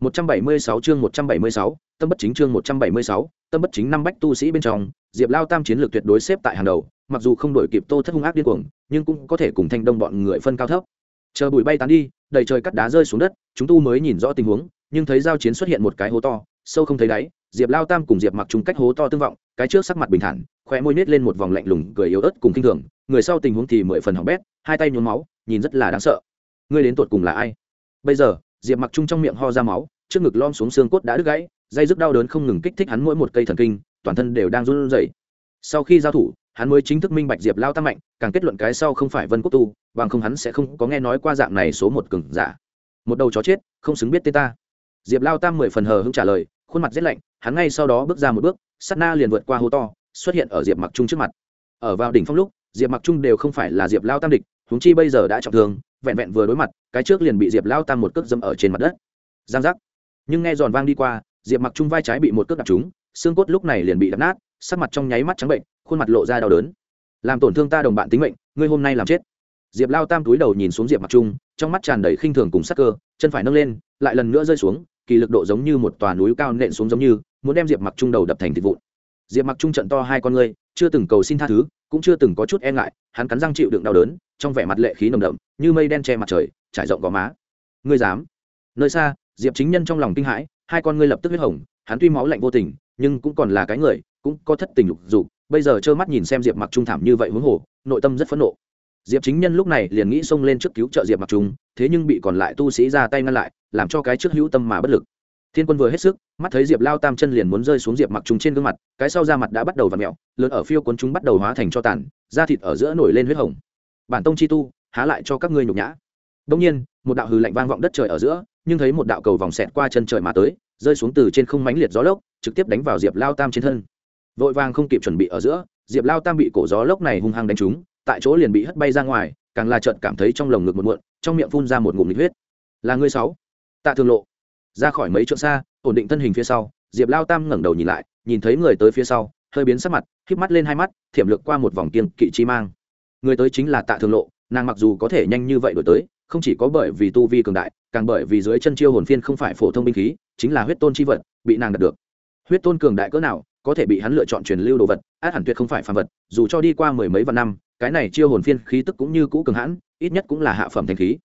176 chương 176, tâm bất chính chương 176, tâm bất chính năm bách tu sĩ bên trong, Diệp Lao Tam chiến lược tuyệt đối xếp tại hàng đầu, mặc dù không đổi kịp Tô Thất hung ác điên cuồng, nhưng cũng có thể cùng Thanh Đông bọn người phân cao thấp. Chờ bụi bay tán đi, đầy trời cắt đá rơi xuống đất, chúng tu mới nhìn rõ tình huống, nhưng thấy giao chiến xuất hiện một cái hố to, sâu không thấy đáy, Diệp Lao Tam cùng Diệp Mặc chung cách hố to tương vọng, cái trước sắc mặt bình thản, khóe môi nhếch lên một vòng lạnh lùng, cười yếu ớt cùng kinh thường, người sau tình huống thì mười phần hỏng bét, hai tay nhuốm máu, nhìn rất là đáng sợ. Ngươi đến tuột cùng là ai? Bây giờ, Diệp Mặc Trung trong miệng ho ra máu, trước ngực lom xuống xương cốt đã đứt gãy dây dứt đau đớn không ngừng kích thích hắn mỗi một cây thần kinh toàn thân đều đang run rẩy. Sau khi giao thủ hắn mới chính thức minh bạch diệp lao tam mạnh càng kết luận cái sau không phải vân quốc tu bằng không hắn sẽ không có nghe nói qua dạng này số một cừng giả. Một đầu chó chết không xứng biết tên ta. Diệp lao tam mười phần hờ hững trả lời khuôn mặt rét lạnh hắn ngay sau đó bước ra một bước sắt na liền vượt qua hố to xuất hiện ở diệp mặc trung trước mặt. Ở vào đỉnh phong lúc diệp mặc trung đều không phải là diệp lao tam địch húng chi bây giờ đã trọng thương, vẹn vẹn vừa đối mặt, cái trước liền bị diệp lao tam một cước dâm ở trên mặt đất. Giang giác. Nhưng nghe giòn vang đi qua, diệp mặc trung vai trái bị một cước đập trúng, xương cốt lúc này liền bị đập nát, sắc mặt trong nháy mắt trắng bệnh, khuôn mặt lộ ra đau đớn. Làm tổn thương ta đồng bạn tính mệnh, ngươi hôm nay làm chết. Diệp lao tam túi đầu nhìn xuống diệp mặc trung, trong mắt tràn đầy khinh thường cùng sắc cơ, chân phải nâng lên, lại lần nữa rơi xuống, kỳ lực độ giống như một tòa núi cao nện xuống giống như, muốn đem diệp mặc trung đầu đập thành thịt vụn. Diệp mặc trung trận to hai con ngươi, chưa từng cầu xin tha thứ cũng chưa từng có chút e ngại, hắn cắn răng chịu đựng đau đớn, trong vẻ mặt lệ khí nồng đậm, như mây đen che mặt trời, trải rộng gò má. Ngươi dám? Nơi xa, diệp chính nhân trong lòng kinh hãi, hai con ngươi lập tức huyết hồng, hắn tuy máu lạnh vô tình, nhưng cũng còn là cái người, cũng có thất tình lục dục, bây giờ trơ mắt nhìn xem diệp mặc trung thảm như vậy huống hồ, nội tâm rất phẫn nộ. Diệp chính nhân lúc này liền nghĩ xông lên trước cứu trợ diệp mặc trung, thế nhưng bị còn lại tu sĩ ra tay ngăn lại, làm cho cái trước hữu tâm mà bất lực thiên quân vừa hết sức, mắt thấy diệp lao tam chân liền muốn rơi xuống diệp mặc trung trên gương mặt, cái sau da mặt đã bắt đầu v ặ mẹo, lớn ở phiêu cuốn chúng bắt đầu hóa thành cho tàn, da thịt ở giữa nổi lên huyết hồng. Bản tông chi tu, há lại cho các ngươi nhục nhã. Đông nhiên, một đạo hừ lạnh vang vọng đất trời ở giữa, nhưng thấy một đạo cầu vòng xẹt qua chân trời mà tới, rơi xuống từ trên không mánh liệt gió lốc, trực tiếp đánh vào diệp lao tam trên thân. Vội vàng không kịp chuẩn bị ở giữa, diệp lao tam bị cổ gió lốc này hung hăng đánh trúng, tại chỗ liền bị hất bay ra ngoài, càng là trợn cảm thấy trong lồng ngực một muộn, trong miệng phun ra một ngụm nhiệt huyết. Là ngươi sáu. Tạ thường lộ ra khỏi mấy chỗ xa, ổn định thân hình phía sau, diệp lao tam ngẩng đầu nhìn lại, nhìn thấy người tới phía sau, hơi biến sắc mặt, híp mắt lên hai mắt, thiểm lược qua một vòng kiên kỵ chi mang. Người tới chính là tạ thường lộ, nàng mặc dù có thể nhanh như vậy đổi tới, không chỉ có bởi vì tu vi cường đại, càng bởi vì dưới chân chiêu hồn phiên không phải phổ thông binh khí, chính là huyết tôn chi vật, bị nàng đạt được. Huyết tôn cường đại cỡ nào, có thể bị hắn lựa chọn truyền lưu đồ vật, át hẳn tuyệt không phải phàm vật, dù cho đi qua mười mấy vạn năm, cái này chiêu hồn phiên khí tức cũng như cũ cường hãn, ít nhất cũng là hạ phẩm thanh khí.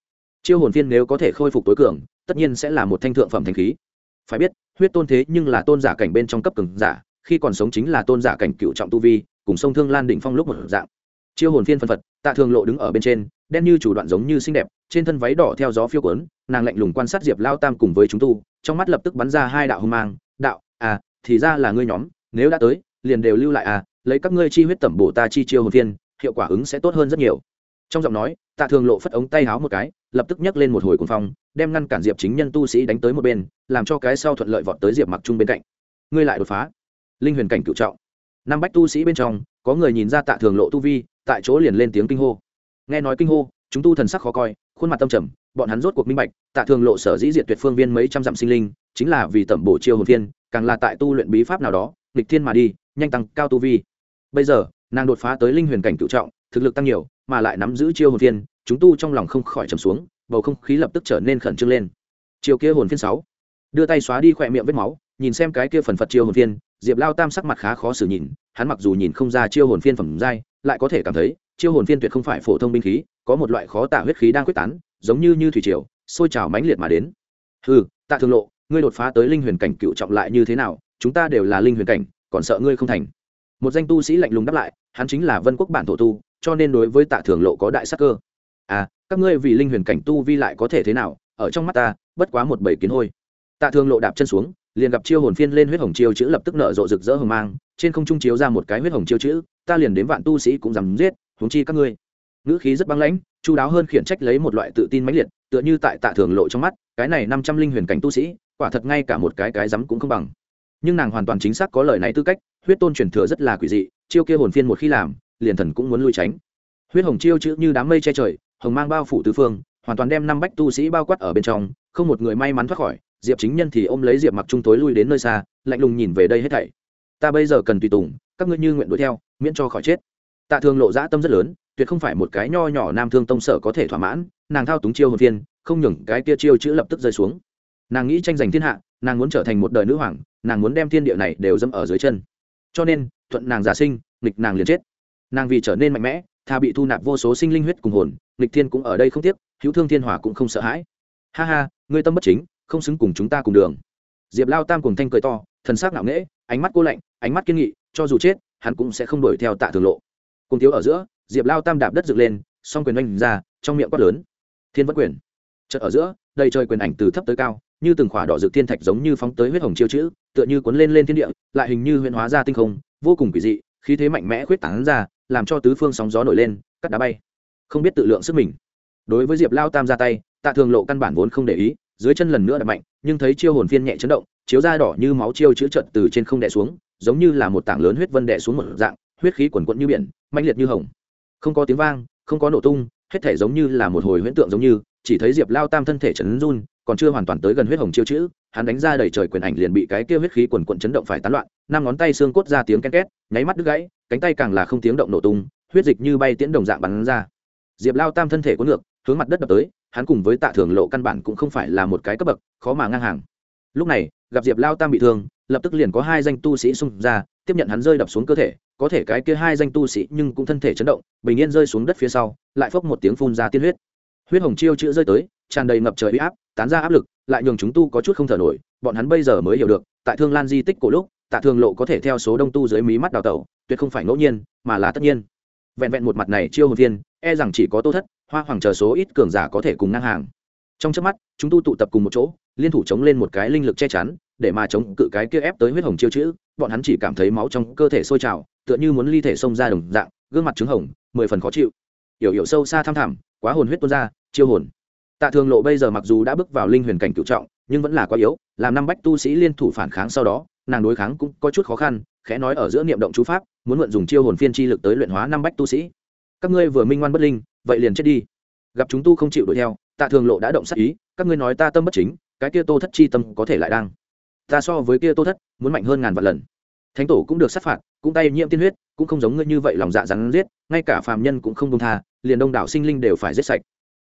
Chiêu hồn phiên nếu có thể khôi phục tối cường tất nhiên sẽ là một thanh thượng phẩm thanh khí. Phải biết, huyết tôn thế nhưng là tôn giả cảnh bên trong cấp cường giả, khi còn sống chính là tôn giả cảnh cựu trọng tu vi, cùng sông thương lan đỉnh phong lúc một dạng. Chiêu hồn phiên phân phật, tạ thường lộ đứng ở bên trên, đen như chủ đoạn giống như xinh đẹp, trên thân váy đỏ theo gió phiêu quấn nàng lạnh lùng quan sát diệp lao tam cùng với chúng tu, trong mắt lập tức bắn ra hai đạo hung mang, đạo à thì ra là ngươi nhóm, nếu đã tới, liền đều lưu lại à lấy các ngươi chi huyết tẩm bổ ta chi chiêu hồn phiên, hiệu quả ứng sẽ tốt hơn rất nhiều trong giọng nói, tạ thường lộ phất ống tay háo một cái, lập tức nhấc lên một hồi cuồng phong, đem ngăn cản diệp chính nhân tu sĩ đánh tới một bên, làm cho cái sau thuận lợi vọt tới diệp mặc trung bên cạnh. Ngươi lại đột phá. Linh huyền cảnh cựu trọng. Năm bách tu sĩ bên trong, có người nhìn ra tạ thường lộ tu vi, tại chỗ liền lên tiếng kinh hô. Nghe nói kinh hô, chúng tu thần sắc khó coi, khuôn mặt tâm trầm, bọn hắn rốt cuộc minh bạch, tạ thường lộ sở dĩ diệt tuyệt phương viên mấy trăm dặm sinh linh, chính là vì tẩm bổ chiêu hồn viên càng là tại tu luyện bí pháp nào đó, nghịch thiên mà đi, nhanh tăng cao tu vi. Bây giờ, nàng đột phá tới linh huyền cảnh cựu trọng thực lực tăng nhiều mà lại nắm giữ chiêu hồn phiên, chúng tu trong lòng không khỏi trầm xuống bầu không khí lập tức trở nên khẩn trương lên. Chiều kia hồn phiên sáu. Đưa tay xóa đi khỏe miệng vết máu nhìn xem cái kia phần phật chiêu hồn phiên diệp lao tam sắc mặt khá khó xử nhìn hắn mặc dù nhìn không ra chiêu hồn phiên phẩm giai lại có thể cảm thấy chiêu hồn phiên tuyệt không phải phổ thông binh khí có một loại khó tả huyết khí đang quyết tán giống như như thủy triều sôi trào mãnh liệt mà đến. Ừ tạ thường lộ ngươi đột phá tới linh huyền cảnh cựu trọng lại như thế nào chúng ta đều là linh huyền cảnh còn sợ ngươi không thành. Một danh tu sĩ lạnh lùng đáp lại hắn chính là vân quốc bản thổ tu cho nên đối với tạ thường lộ có đại sắc cơ. À các ngươi vì linh huyền cảnh tu vi lại có thể thế nào? Ở trong mắt ta, bất quá một bảy kiến hôi. Tạ thường lộ đạp chân xuống, liền gặp chiêu hồn phiên lên huyết hồng chiêu chữ lập tức nở rộ rực rỡ hồng mang, trên không trung chiếu ra một cái huyết hồng chiêu chữ, ta liền đến vạn tu sĩ cũng dám giết, huống chi các ngươi. Ngữ khí rất băng lãnh, chu đáo hơn khiển trách lấy một loại tự tin mãnh liệt, tựa như tại tạ thường lộ trong mắt, cái này năm trăm linh huyền cảnh tu sĩ, quả thật ngay cả một cái cái rắm cũng không bằng. Nhưng nàng hoàn toàn chính xác có lời này tư cách, huyết tôn truyền thừa rất là quỷ dị, chiêu kia hồn phiên một khi làm liền thần cũng muốn lui tránh. Huyết hồng chiêu chữ như đám mây che trời, hồng mang bao phủ tứ phương, hoàn toàn đem năm bách tu sĩ bao quát ở bên trong, không một người may mắn thoát khỏi. Diệp chính nhân thì ôm lấy diệp mặc trung tối lui đến nơi xa, lạnh lùng nhìn về đây hết thảy. Ta bây giờ cần tùy tùng, các ngươi như nguyện đuổi theo, miễn cho khỏi chết. Tạ thường lộ dã tâm rất lớn, tuyệt không phải một cái nho nhỏ nam thương tông sở có thể thỏa mãn, nàng thao túng chiêu hồn phiên, không nhường cái kia chiêu chữ lập tức rơi xuống. Nàng nghĩ tranh giành thiên hạ, nàng muốn trở thành một đời nữ hoàng, nàng muốn đem thiên địa này đều dâm ở dưới chân. Cho nên, thuận nàng giả sinh, nghịch nàng liền chết nàng vì trở nên mạnh mẽ thà bị thu nạp vô số sinh linh huyết cùng hồn lịch thiên cũng ở đây không tiếc, hữu thương thiên hỏa cũng không sợ hãi. Ha ha, ngươi tâm bất chính, không xứng cùng chúng ta cùng đường. Diệp lao tam cùng thanh cười to, thần sắc ngạo nghễ, ánh mắt cô lạnh, ánh mắt kiên nghị, cho dù chết, hắn cũng sẽ không đuổi theo tạ thường lộ. Cùng thiếu ở giữa, diệp lao tam đạp đất dựng lên, song quyền oanh ra, trong miệng quát lớn. Thiên vẫn quyền. Chợt ở giữa, đầy trời quyền ảnh từ thấp tới cao, như từng khỏa đỏ rực thiên thạch giống như phóng tới huyết hồng chiêu chữ, tựa như cuốn lên lên thiên địa, lại hình như huyện hóa ra tinh không, vô cùng quỷ dị khí thế mạnh mẽ khuyết tảng ra, làm cho tứ phương sóng gió nổi lên, cắt đá bay. Không biết tự lượng sức mình. Đối với diệp lao tam ra tay, tạ thường lộ căn bản vốn không để ý, dưới chân lần nữa đập mạnh, nhưng thấy chiêu hồn phiên nhẹ chấn động, chiếu da đỏ như máu chiêu chữ trận từ trên không đè xuống, giống như là một tảng lớn huyết vân đè xuống một dạng, huyết khí quần quận như biển mạnh liệt như hồng. Không có tiếng vang, không có nổ tung, hết thể giống như là một hồi huyễn tượng giống như, chỉ thấy diệp lao tam thân thể chấn run, còn chưa hoàn toàn tới gần huyết hồng chiêu chữ hắn đánh ra đầy trời quyền ảnh liền bị cái kia huyết khí quần quận chấn động phải tán loạn, năm ngón tay xương cốt ra tiếng ken két, nháy mắt đứt gãy, cánh tay càng là không tiếng động nổ tung, huyết dịch như bay tiễn đồng dạng bắn ra. Diệp lao tam thân thể cuốn ngược, hướng mặt đất đập tới, hắn cùng với tạ thường lộ căn bản cũng không phải là một cái cấp bậc, khó mà ngang hàng. Lúc này, gặp diệp lao tam bị thương, lập tức liền có hai danh tu sĩ xung ra, tiếp nhận hắn rơi đập xuống cơ thể, có thể cái kia hai danh tu sĩ nhưng cũng thân thể chấn động, bình yên rơi xuống đất phía sau, lại phốc một tiếng phun ra tiên huyết. Huyết hồng chiêu chữ rơi tới, tràn đầy ngập trời uy áp tán ra áp lực, lại nhường chúng tu có chút không thở nổi, bọn hắn bây giờ mới hiểu được, tại thương lan di tích cổ lúc, tạ thường lộ có thể theo số đông tu dưới mí mắt đào tẩu, tuyệt không phải ngẫu nhiên, mà là tất nhiên. Vẹn vẹn một mặt này chiêu hồn viên e rằng chỉ có tô thất, hoa hoàng chờ số ít cường giả có thể cùng ngang hàng. Trong trước mắt, chúng tu tụ tập cùng một chỗ, liên thủ chống lên một cái linh lực che chắn, để mà chống cự cái kia ép tới huyết hồng chiêu chữ, bọn hắn chỉ cảm thấy máu trong cơ thể sôi trào, tựa như muốn ly thể xông ra đồng dạng, gương mặt trứng hồng, mười phần khó chịu. Yểu yểu sâu xa tham thẳm, quá hồn huyết tuôn ra, chiêu hồn tạ thường lộ bây giờ mặc dù đã bước vào linh huyền cảnh cựu trọng, nhưng vẫn là quá yếu, làm năm bách tu sĩ liên thủ phản kháng sau đó, nàng đối kháng cũng có chút khó khăn, khẽ nói ở giữa niệm động chú pháp, muốn mượn dùng chiêu hồn phiên chi lực tới luyện hóa năm bách tu sĩ. Các ngươi vừa minh ngoan bất linh, vậy liền chết đi. Gặp chúng tu không chịu đuổi theo, tạ thường lộ đã động sát ý, các ngươi nói ta tâm bất chính, cái kia tô thất chi tâm có thể lại đang. Ta so với kia tô thất, muốn mạnh hơn ngàn vạn lần. Thánh tổ cũng được sát phạt, cũng tay nhiễm tiên huyết, cũng không giống ngươi như vậy lòng dạ rắn giết, ngay cả phàm nhân cũng không công tha, liền đông đảo sinh linh đều phải giết sạch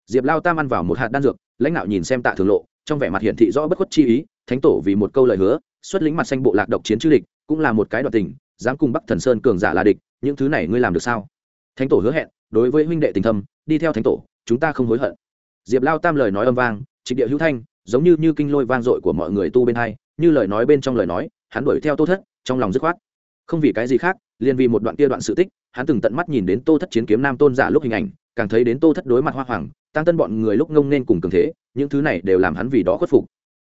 diệp lao tam ăn vào một hạt đan dược, lãnh đạo nhìn xem tạ thường lộ, trong vẻ mặt hiển thị rõ bất khuất chi ý, thánh tổ vì một câu lời hứa, xuất lĩnh mặt xanh bộ lạc độc chiến chư địch, cũng là một cái đoạn tình, dám cùng bắc thần sơn cường giả là địch, những thứ này ngươi làm được sao? Thánh tổ hứa hẹn, đối với huynh đệ tình thâm, đi theo thánh tổ, chúng ta không hối hận. Diệp lao tam lời nói âm vang trịnh địa hữu thanh, giống như như kinh lôi vang dội của mọi người tu bên hai, như lời nói bên trong lời nói, hắn đuổi theo tô thất, trong lòng dứt khoát. Không vì cái gì khác, liền vì một đoạn kia đoạn sự tích, hắn từng tận mắt nhìn đến tô thất chiến kiếm nam tôn giả lúc hình ảnh, càng thấy đến tô thất đối mặt hoa hoàng tăng tân bọn người lúc ngông nên cùng cường thế, những thứ này đều làm hắn vì đó khuất phục.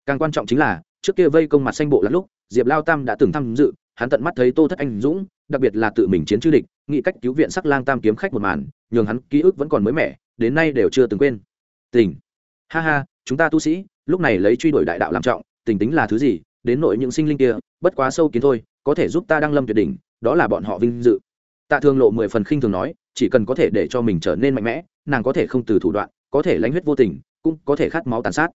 Càng quan trọng chính là, trước kia vây công mặt xanh bộ lắm lúc, diệp lao tam đã từng tham dự, hắn tận mắt thấy tô thất anh dũng, đặc biệt là tự mình chiến chư địch nghị cách cứu viện sắc lang tam kiếm khách một màn, nhường hắn ký ức vẫn còn mới mẻ, đến nay đều chưa từng quên. Tình. Ha ha, chúng ta tu sĩ, lúc này lấy truy đuổi đại đạo làm trọng, tình tính là thứ gì, đến nội những sinh linh kia, bất quá sâu kiến thôi, có thể giúp ta đăng lâm tuyệt đỉnh, đó là bọn họ vinh dự. Tạ Thương lộ mười phần khinh thường nói, chỉ cần có thể để cho mình trở nên mạnh mẽ nàng có thể không từ thủ đoạn có thể lãnh huyết vô tình cũng có thể khát máu tàn sát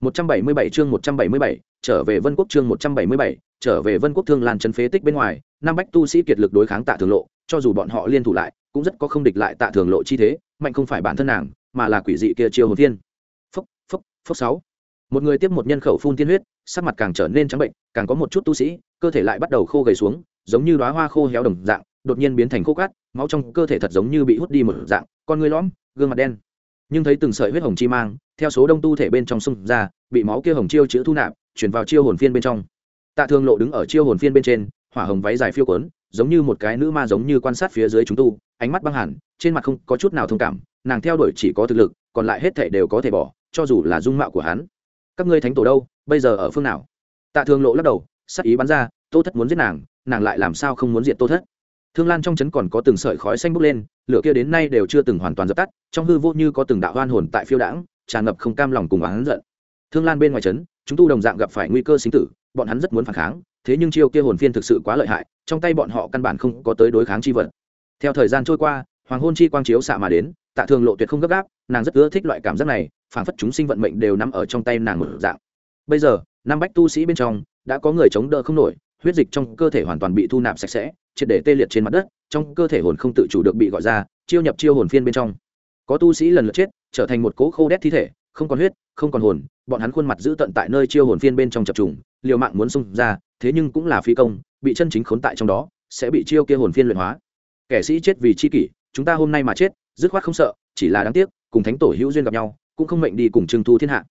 177 chương 177, trở về Vân Quốc chương 177, trở về Vân Quốc thương lan chân phế tích bên ngoài, năm bách tu sĩ kiệt lực đối kháng Tạ Thường Lộ, cho dù bọn họ liên thủ lại, cũng rất có không địch lại Tạ Thường Lộ chi thế, mạnh không phải bản thân nàng, mà là quỷ dị kia chiêu hồn thiên. Phốc, phốc, phốc sáu. Một người tiếp một nhân khẩu phun tiên huyết, sắc mặt càng trở nên trắng bệnh, càng có một chút tu sĩ, cơ thể lại bắt đầu khô gầy xuống, giống như đóa hoa khô héo đồng dạng, đột nhiên biến thành khô cát, máu trong cơ thể thật giống như bị hút đi một dạng, con người lõm, gương mặt đen. Nhưng thấy từng sợi huyết hồng chi mang, theo số đông tu thể bên trong sông ra, bị máu kia hồng chiêu chữ thu nạp chuyển vào chiêu hồn phiên bên trong. Tạ thương lộ đứng ở chiêu hồn phiên bên trên hỏa hồng váy dài phiêu quấn giống như một cái nữ ma giống như quan sát phía dưới chúng tu ánh mắt băng hẳn trên mặt không có chút nào thông cảm nàng theo đuổi chỉ có thực lực còn lại hết thể đều có thể bỏ cho dù là dung mạo của hắn. Các ngươi thánh tổ đâu bây giờ ở phương nào? Tạ thương lộ lắc đầu sắc ý bắn ra tô thất muốn giết nàng nàng lại làm sao không muốn diện tô thất? Thương lan trong trấn còn có từng sợi khói xanh bốc lên lửa kia đến nay đều chưa từng hoàn toàn dập tắt, trong hư vô như có từng đạo hoan hồn tại phiêu đãng, tràn ngập không cam lòng cùng oán giận. Thương lan bên ngoài trấn, chúng tu đồng dạng gặp phải nguy cơ sinh tử, bọn hắn rất muốn phản kháng, thế nhưng chiêu kia hồn phiên thực sự quá lợi hại, trong tay bọn họ căn bản không có tới đối kháng chi vật. Theo thời gian trôi qua, hoàng hôn chi quang chiếu xạ mà đến, tạ thường lộ tuyệt không gấp gáp, nàng rất ưa thích loại cảm giác này, phảng phất chúng sinh vận mệnh đều nằm ở trong tay nàng một dạng. Bây giờ, năm bách tu sĩ bên trong, đã có người chống đỡ không nổi, huyết dịch trong cơ thể hoàn toàn bị thu nạp sạch sẽ, triệt để tê liệt trên mặt đất trong cơ thể hồn không tự chủ được bị gọi ra, chiêu nhập chiêu hồn phiên bên trong. Có tu sĩ lần lượt chết, trở thành một cố khô đét thi thể, không còn huyết, không còn hồn, bọn hắn khuôn mặt giữ tận tại nơi chiêu hồn phiên bên trong chập trùng, liều mạng muốn xông ra, thế nhưng cũng là phi công, bị chân chính khốn tại trong đó, sẽ bị chiêu kia hồn phiên luyện hóa. Kẻ sĩ chết vì chi kỷ, chúng ta hôm nay mà chết, dứt khoát không sợ, chỉ là đáng tiếc, cùng thánh tổ hữu duyên gặp nhau, cũng không mệnh đi cùng trưng thu thiên hạ.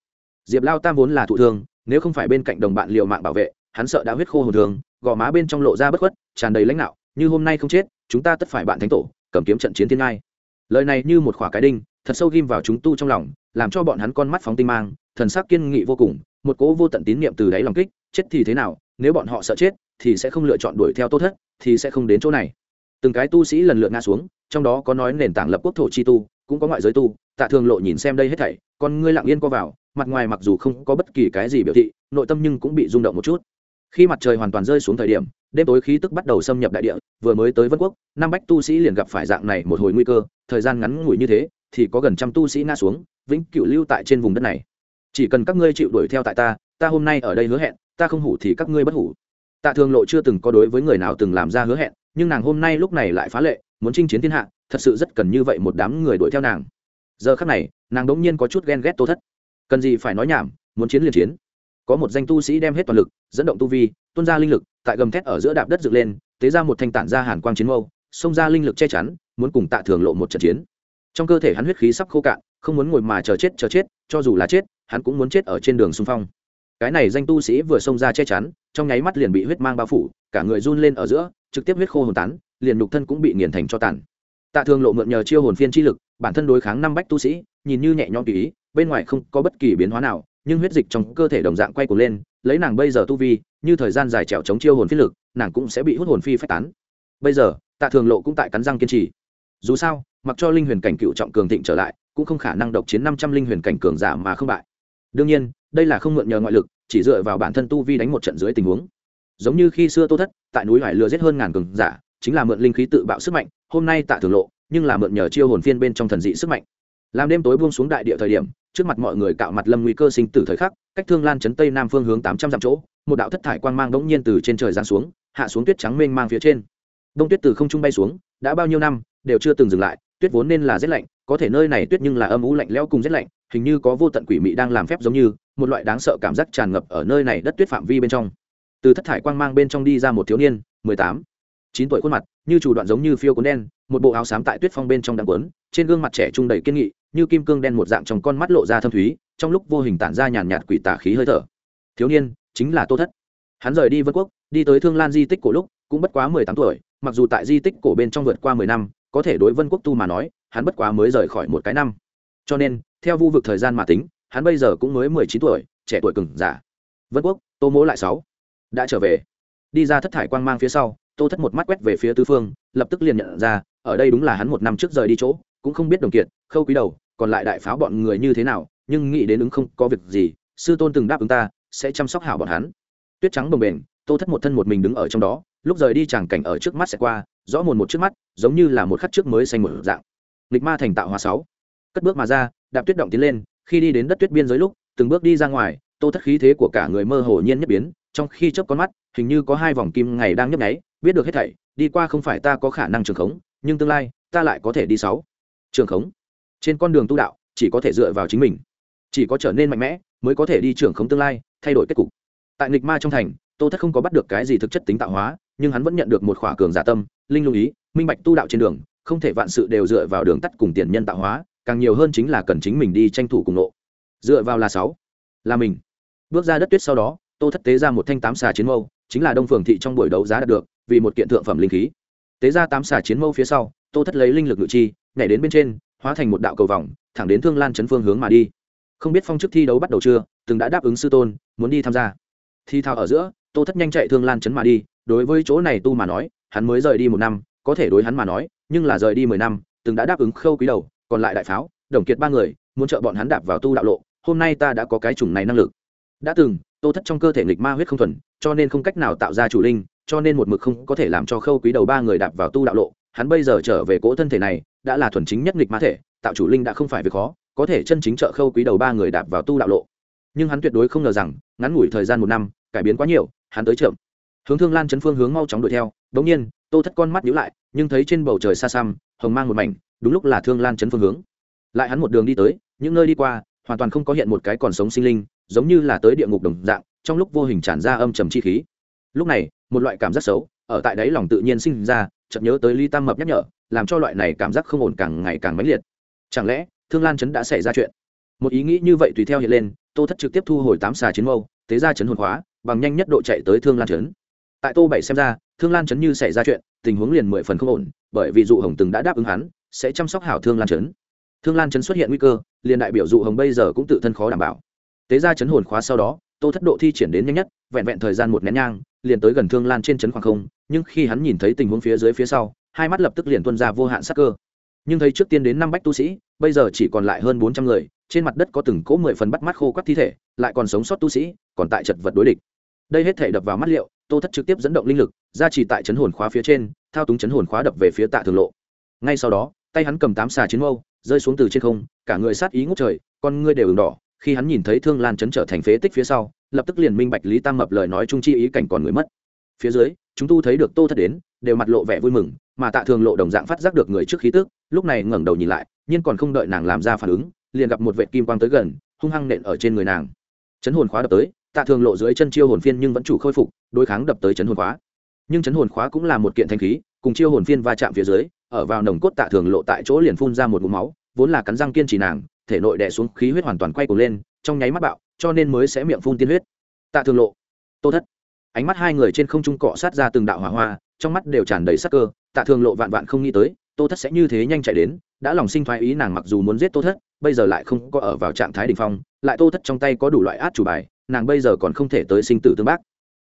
Diệp lao tam vốn là thụ thương, nếu không phải bên cạnh đồng bạn liệu mạng bảo vệ, hắn sợ đã huyết khô hồn thường, gò má bên trong lộ ra bất khuất, tràn đầy lãnh đạo, như hôm nay không chết chúng ta tất phải bạn thánh tổ, cầm kiếm trận chiến thiên ngai. Lời này như một khỏa cái đinh, thật sâu ghim vào chúng tu trong lòng, làm cho bọn hắn con mắt phóng tinh mang, thần sắc kiên nghị vô cùng, một cố vô tận tín niệm từ đáy lòng kích, chết thì thế nào, nếu bọn họ sợ chết, thì sẽ không lựa chọn đuổi theo tốt thất, thì sẽ không đến chỗ này. Từng cái tu sĩ lần lượt ngã xuống, trong đó có nói nền tảng lập quốc thổ chi tu, cũng có ngoại giới tu, tạ thường lộ nhìn xem đây hết thảy, con ngươi lặng yên co vào, mặt ngoài mặc dù không có bất kỳ cái gì biểu thị, nội tâm nhưng cũng bị rung động một chút khi mặt trời hoàn toàn rơi xuống thời điểm, đêm tối khí tức bắt đầu xâm nhập đại địa, vừa mới tới vân quốc nam bách tu sĩ liền gặp phải dạng này một hồi nguy cơ, thời gian ngắn ngủi như thế, thì có gần trăm tu sĩ nga xuống, vĩnh cửu lưu tại trên vùng đất này. Chỉ cần các ngươi chịu đuổi theo tại ta ta hôm nay ở đây hứa hẹn, ta không hủ thì các ngươi bất hủ. Tạ thường lộ chưa từng có đối với người nào từng làm ra hứa hẹn, nhưng nàng hôm nay lúc này lại phá lệ, muốn chinh chiến thiên hạ, thật sự rất cần như vậy một đám người đuổi theo nàng. Giờ khắc này, nàng đ ỗ n g nhiên có chút ghen ghét tô thất. Cần gì phải nói nhảm, muốn chiến liền chiến có một danh tu sĩ đem hết toàn lực, dẫn động tu vi, tuôn ra linh lực, tại gầm thét ở giữa đạp đất dựng lên, tế ra một thanh tản ra hàn quang chiến mâu, xông ra linh lực che chắn, muốn cùng tạ thường lộ một trận chiến. Trong cơ thể hắn huyết khí sắp khô cạn, không muốn ngồi mà chờ chết chờ chết, cho dù là chết, hắn cũng muốn chết ở trên đường xung phong. Cái này danh tu sĩ vừa xông ra che chắn, trong nháy mắt liền bị huyết mang bao phủ, cả người run lên ở giữa, trực tiếp huyết khô hồn tán, liền nhục thân cũng bị nghiền thành cho tàn. Tạ thường lộ mượn nhờ chiêu hồn phiên chi lực, bản thân đối kháng năm bách tu sĩ, nhìn như nhẹ nhõm tùy ý, bên ngoài không có bất kỳ biến hóa nào nhưng huyết dịch trong cơ thể đồng dạng quay cuồng lên, lấy nàng bây giờ tu vi, như thời gian dài trèo chống chiêu hồn phi lực, nàng cũng sẽ bị hút hồn phi phách tán. Bây giờ, tạ thường lộ cũng tại cắn răng kiên trì. Dù sao, mặc cho linh huyền cảnh cựu trọng cường thịnh trở lại, cũng không khả năng độc chiến năm trăm linh huyền cảnh cường giả mà không bại. Đương nhiên, đây là không mượn nhờ ngoại lực, chỉ dựa vào bản thân tu vi đánh một trận dưới tình huống. Giống như khi xưa tô thất, tại núi hải lừa giết hơn ngàn cường giả, chính là mượn linh khí tự bạo sức mạnh, hôm nay tạ thường lộ, nhưng là mượn nhờ chiêu hồn phiên bên trong thần dị sức mạnh. Làm đêm tối buông xuống đại địa thời điểm trước mặt mọi người cạo mặt lâm nguy cơ sinh tử thời khắc, cách thương lan chấn tây nam phương hướng tám trăm dặm chỗ, một đạo thất thải quang mang đống nhiên từ trên trời giáng xuống, hạ xuống tuyết trắng mênh mang phía trên. Đông tuyết từ không trung bay xuống, đã bao nhiêu năm, đều chưa từng dừng lại, tuyết vốn nên là rét lạnh, có thể nơi này tuyết nhưng là âm u lạnh lẽo cùng rét lạnh, hình như có vô tận quỷ mị đang làm phép giống như, một loại đáng sợ cảm giác tràn ngập ở nơi này đất tuyết phạm vi bên trong. Từ thất thải quang mang bên trong đi ra một thiếu niên, mười tám, chín tuổi khuôn mặt, như chủ đoạn giống như phiêu cuốn đen, một bộ áo xám tại tuyết phong bên trong đằng quấn trên gương mặt trẻ trung đầy kiên nghị như kim cương đen một dạng trong con mắt lộ ra thâm thúy, trong lúc vô hình tản ra nhàn nhạt quỷ tả khí hơi thở. Thiếu niên, chính là tô thất. Hắn rời đi vân quốc, đi tới thương lan di tích cổ lúc, cũng bất quá mười tám tuổi, mặc dù tại di tích cổ bên trong vượt qua mười năm, có thể đối vân quốc tu mà nói, hắn bất quá mới rời khỏi một cái năm. Cho nên, theo vu vực thời gian mà tính, hắn bây giờ cũng mới mười chín tuổi, trẻ tuổi cừng giả vân quốc, tô mỗ lại sáu. Đã trở về. Đi ra thất thải quang mang phía sau, tô thất một mắt quét về phía tư phương, lập tức liền nhận ra, ở đây đúng là hắn một năm trước rời đi chỗ, cũng không biết đồng kiệt khâu quý đầu, còn lại đại pháo bọn người như thế nào, nhưng nghĩ đến ứng không có việc gì, sư tôn từng đáp ứng ta, sẽ chăm sóc hảo bọn hắn. Tuyết trắng bồng bềnh, tô thất một thân một mình đứng ở trong đó, lúc rời đi chẳng cảnh ở trước mắt sẽ qua, rõ mồn một trước mắt, giống như là một khắc trước mới xanh một dạng. Nghịch ma thành tạo hóa sáu. Cất bước mà ra, đạp tuyết động tiến lên, khi đi đến đất tuyết biên giới lúc, từng bước đi ra ngoài, tô thất khí thế của cả người mơ hồ nhiên nhất biến, trong khi chớp con mắt, hình như có hai vòng kim ngày đang nhấp nháy, biết được hết thảy, đi qua không phải ta có khả năng trường khống, nhưng tương lai, ta lại có thể đi sáu. Trường khống trên con đường tu đạo, chỉ có thể dựa vào chính mình. Chỉ có trở nên mạnh mẽ, mới có thể đi trưởng khống tương lai, thay đổi kết cục. Tại nghịch ma trong thành, tô thất không có bắt được cái gì thực chất tính tạo hóa, nhưng hắn vẫn nhận được một khỏa cường giả tâm, linh lưu ý, minh bạch tu đạo trên đường, không thể vạn sự đều dựa vào đường tắt cùng tiền nhân tạo hóa, càng nhiều hơn chính là cần chính mình đi tranh thủ cùng nộ. Dựa vào là sáu, là mình. Bước ra đất tuyết sau đó, tô thất tế ra một thanh tám xà chiến mâu, chính là đông phường thị trong buổi đấu giá đạt được, vì một kiện thượng phẩm linh khí. Tế ra tám xà chiến mâu phía sau, tô thất lấy linh lực ngự chi, nhảy đến bên trên hóa thành một đạo cầu vòng, thẳng đến thương lan chấn phương hướng mà đi. Không biết phong chức thi đấu bắt đầu chưa, từng đã đáp ứng sư tôn, muốn đi tham gia. Thi thao ở giữa, tô thất nhanh chạy thương lan chấn mà đi, đối với chỗ này tu mà nói, hắn mới rời đi một năm, có thể đối hắn mà nói, nhưng là rời đi mười năm, từng đã đáp ứng khâu quý đầu, còn lại đại pháo, đồng kiệt ba người, muốn trợ bọn hắn đạp vào tu đạo lộ, hôm nay ta đã có cái chủng này năng lực. Đã từng, tô thất trong cơ thể nghịch ma huyết không thuần, cho nên không cách nào tạo ra chủ linh, cho nên một mực không có thể làm cho khâu quý đầu ba người đạp vào tu đạo lộ hắn bây giờ trở về cỗ thân thể này, đã là thuần chính nhất nghịch ma thể, tạo chủ linh đã không phải việc khó, có thể chân chính trợ khâu quý đầu ba người đạp vào tu đạo lộ. Nhưng hắn tuyệt đối không ngờ rằng, ngắn ngủi thời gian một năm, cải biến quá nhiều, hắn tới chậm. Hướng thương lan chấn phương hướng mau chóng đuổi theo đống nhiên, tô thất con mắt nhíu lại, nhưng thấy trên bầu trời xa xăm, hồng mang một mảnh, đúng lúc là thương lan chấn phương hướng. Lại hắn một đường đi tới, những nơi đi qua, hoàn toàn không có hiện một cái còn sống sinh linh, giống như là tới địa ngục đồng dạng, trong lúc vô hình tràn ra âm trầm chi khí. Lúc này, một loại cảm giác xấu, ở tại đáy lòng tự nhiên sinh ra chợt nhớ tới ly tam mập nhắc nhở, làm cho loại này cảm giác không ổn càng ngày càng mãnh liệt. Chẳng lẽ, thương lan chấn đã xảy ra chuyện? Một ý nghĩ như vậy tùy theo hiện lên, tô thất trực tiếp thu hồi tám xà chiến mâu, tế ra chấn hồn hóa, bằng nhanh nhất độ chạy tới thương lan chấn tại tô bảy xem ra, thương lan chấn như xảy ra chuyện, tình huống liền mười phần không ổn, bởi vì dụ hồng từng đã đáp ứng hắn, sẽ chăm sóc hảo thương lan chấn thương lan chấn xuất hiện nguy cơ, liền đại biểu dụ hồng bây giờ cũng tự thân khó đảm bảo. Tế ra chấn hồn khóa sau đó, tô thất độ thi triển đến nhanh nhất, vẹn vẹn thời gian một nén nhang, liền tới gần thương lan trên chấn khoảng không nhưng khi hắn nhìn thấy tình huống phía dưới phía sau, hai mắt lập tức liền tuân ra vô hạn sắc cơ. Nhưng thấy trước tiên đến năm bách tu sĩ, bây giờ chỉ còn lại hơn bốn trăm người, trên mặt đất có từng cỗ mười phần bắt mắt khô quắt thi thể, lại còn sống sót tu sĩ, còn tại chật vật đối địch. Đây hết thể đập vào mắt liệu, tô thất trực tiếp dẫn động linh lực, ra chỉ tại chấn hồn khóa phía trên, thao túng chấn hồn khóa đập về phía tạ thường lộ. Ngay sau đó, tay hắn cầm tám xà chiến mâu, rơi xuống từ trên không, cả người sát ý ngút trời, con ngươi đều ửng đỏ. Khi hắn nhìn thấy thương lan chấn trở thành phế tích phía sau, lập tức liền minh bạch lý tam mập lời nói trung chi ý cảnh còn người mất. Phía dưới chúng tu thấy được tô thất đến, đều mặt lộ vẻ vui mừng, mà tạ thường lộ đồng dạng phát giác được người trước khí tức, lúc này ngẩng đầu nhìn lại, nhưng còn không đợi nàng làm ra phản ứng, liền gặp một vệ kim quang tới gần, hung hăng nện ở trên người nàng. Chấn hồn khóa đập tới, tạ thường lộ dưới chân chiêu hồn phiên nhưng vẫn chủ khôi phục, đối kháng đập tới chấn hồn khóa. Nhưng chấn hồn khóa cũng là một kiện thanh khí, cùng chiêu hồn phiên va chạm phía dưới, ở vào nồng cốt tạ thường lộ tại chỗ liền phun ra một ngụm máu, vốn là cắn răng kiên trì nàng, thể nội đè xuống khí huyết hoàn toàn quay cuồng lên, trong nháy mắt bạo, cho nên mới sẽ miệng phun tiên huyết. Tạ thường lộ, tô thất ánh mắt hai người trên không trung cọ sát ra từng đạo hỏa hoa trong mắt đều tràn đầy sắc cơ tạ thường lộ vạn vạn không nghĩ tới tô thất sẽ như thế nhanh chạy đến đã lòng sinh thoái ý nàng mặc dù muốn giết tô thất bây giờ lại không có ở vào trạng thái đỉnh phong lại tô thất trong tay có đủ loại át chủ bài nàng bây giờ còn không thể tới sinh tử tương bác.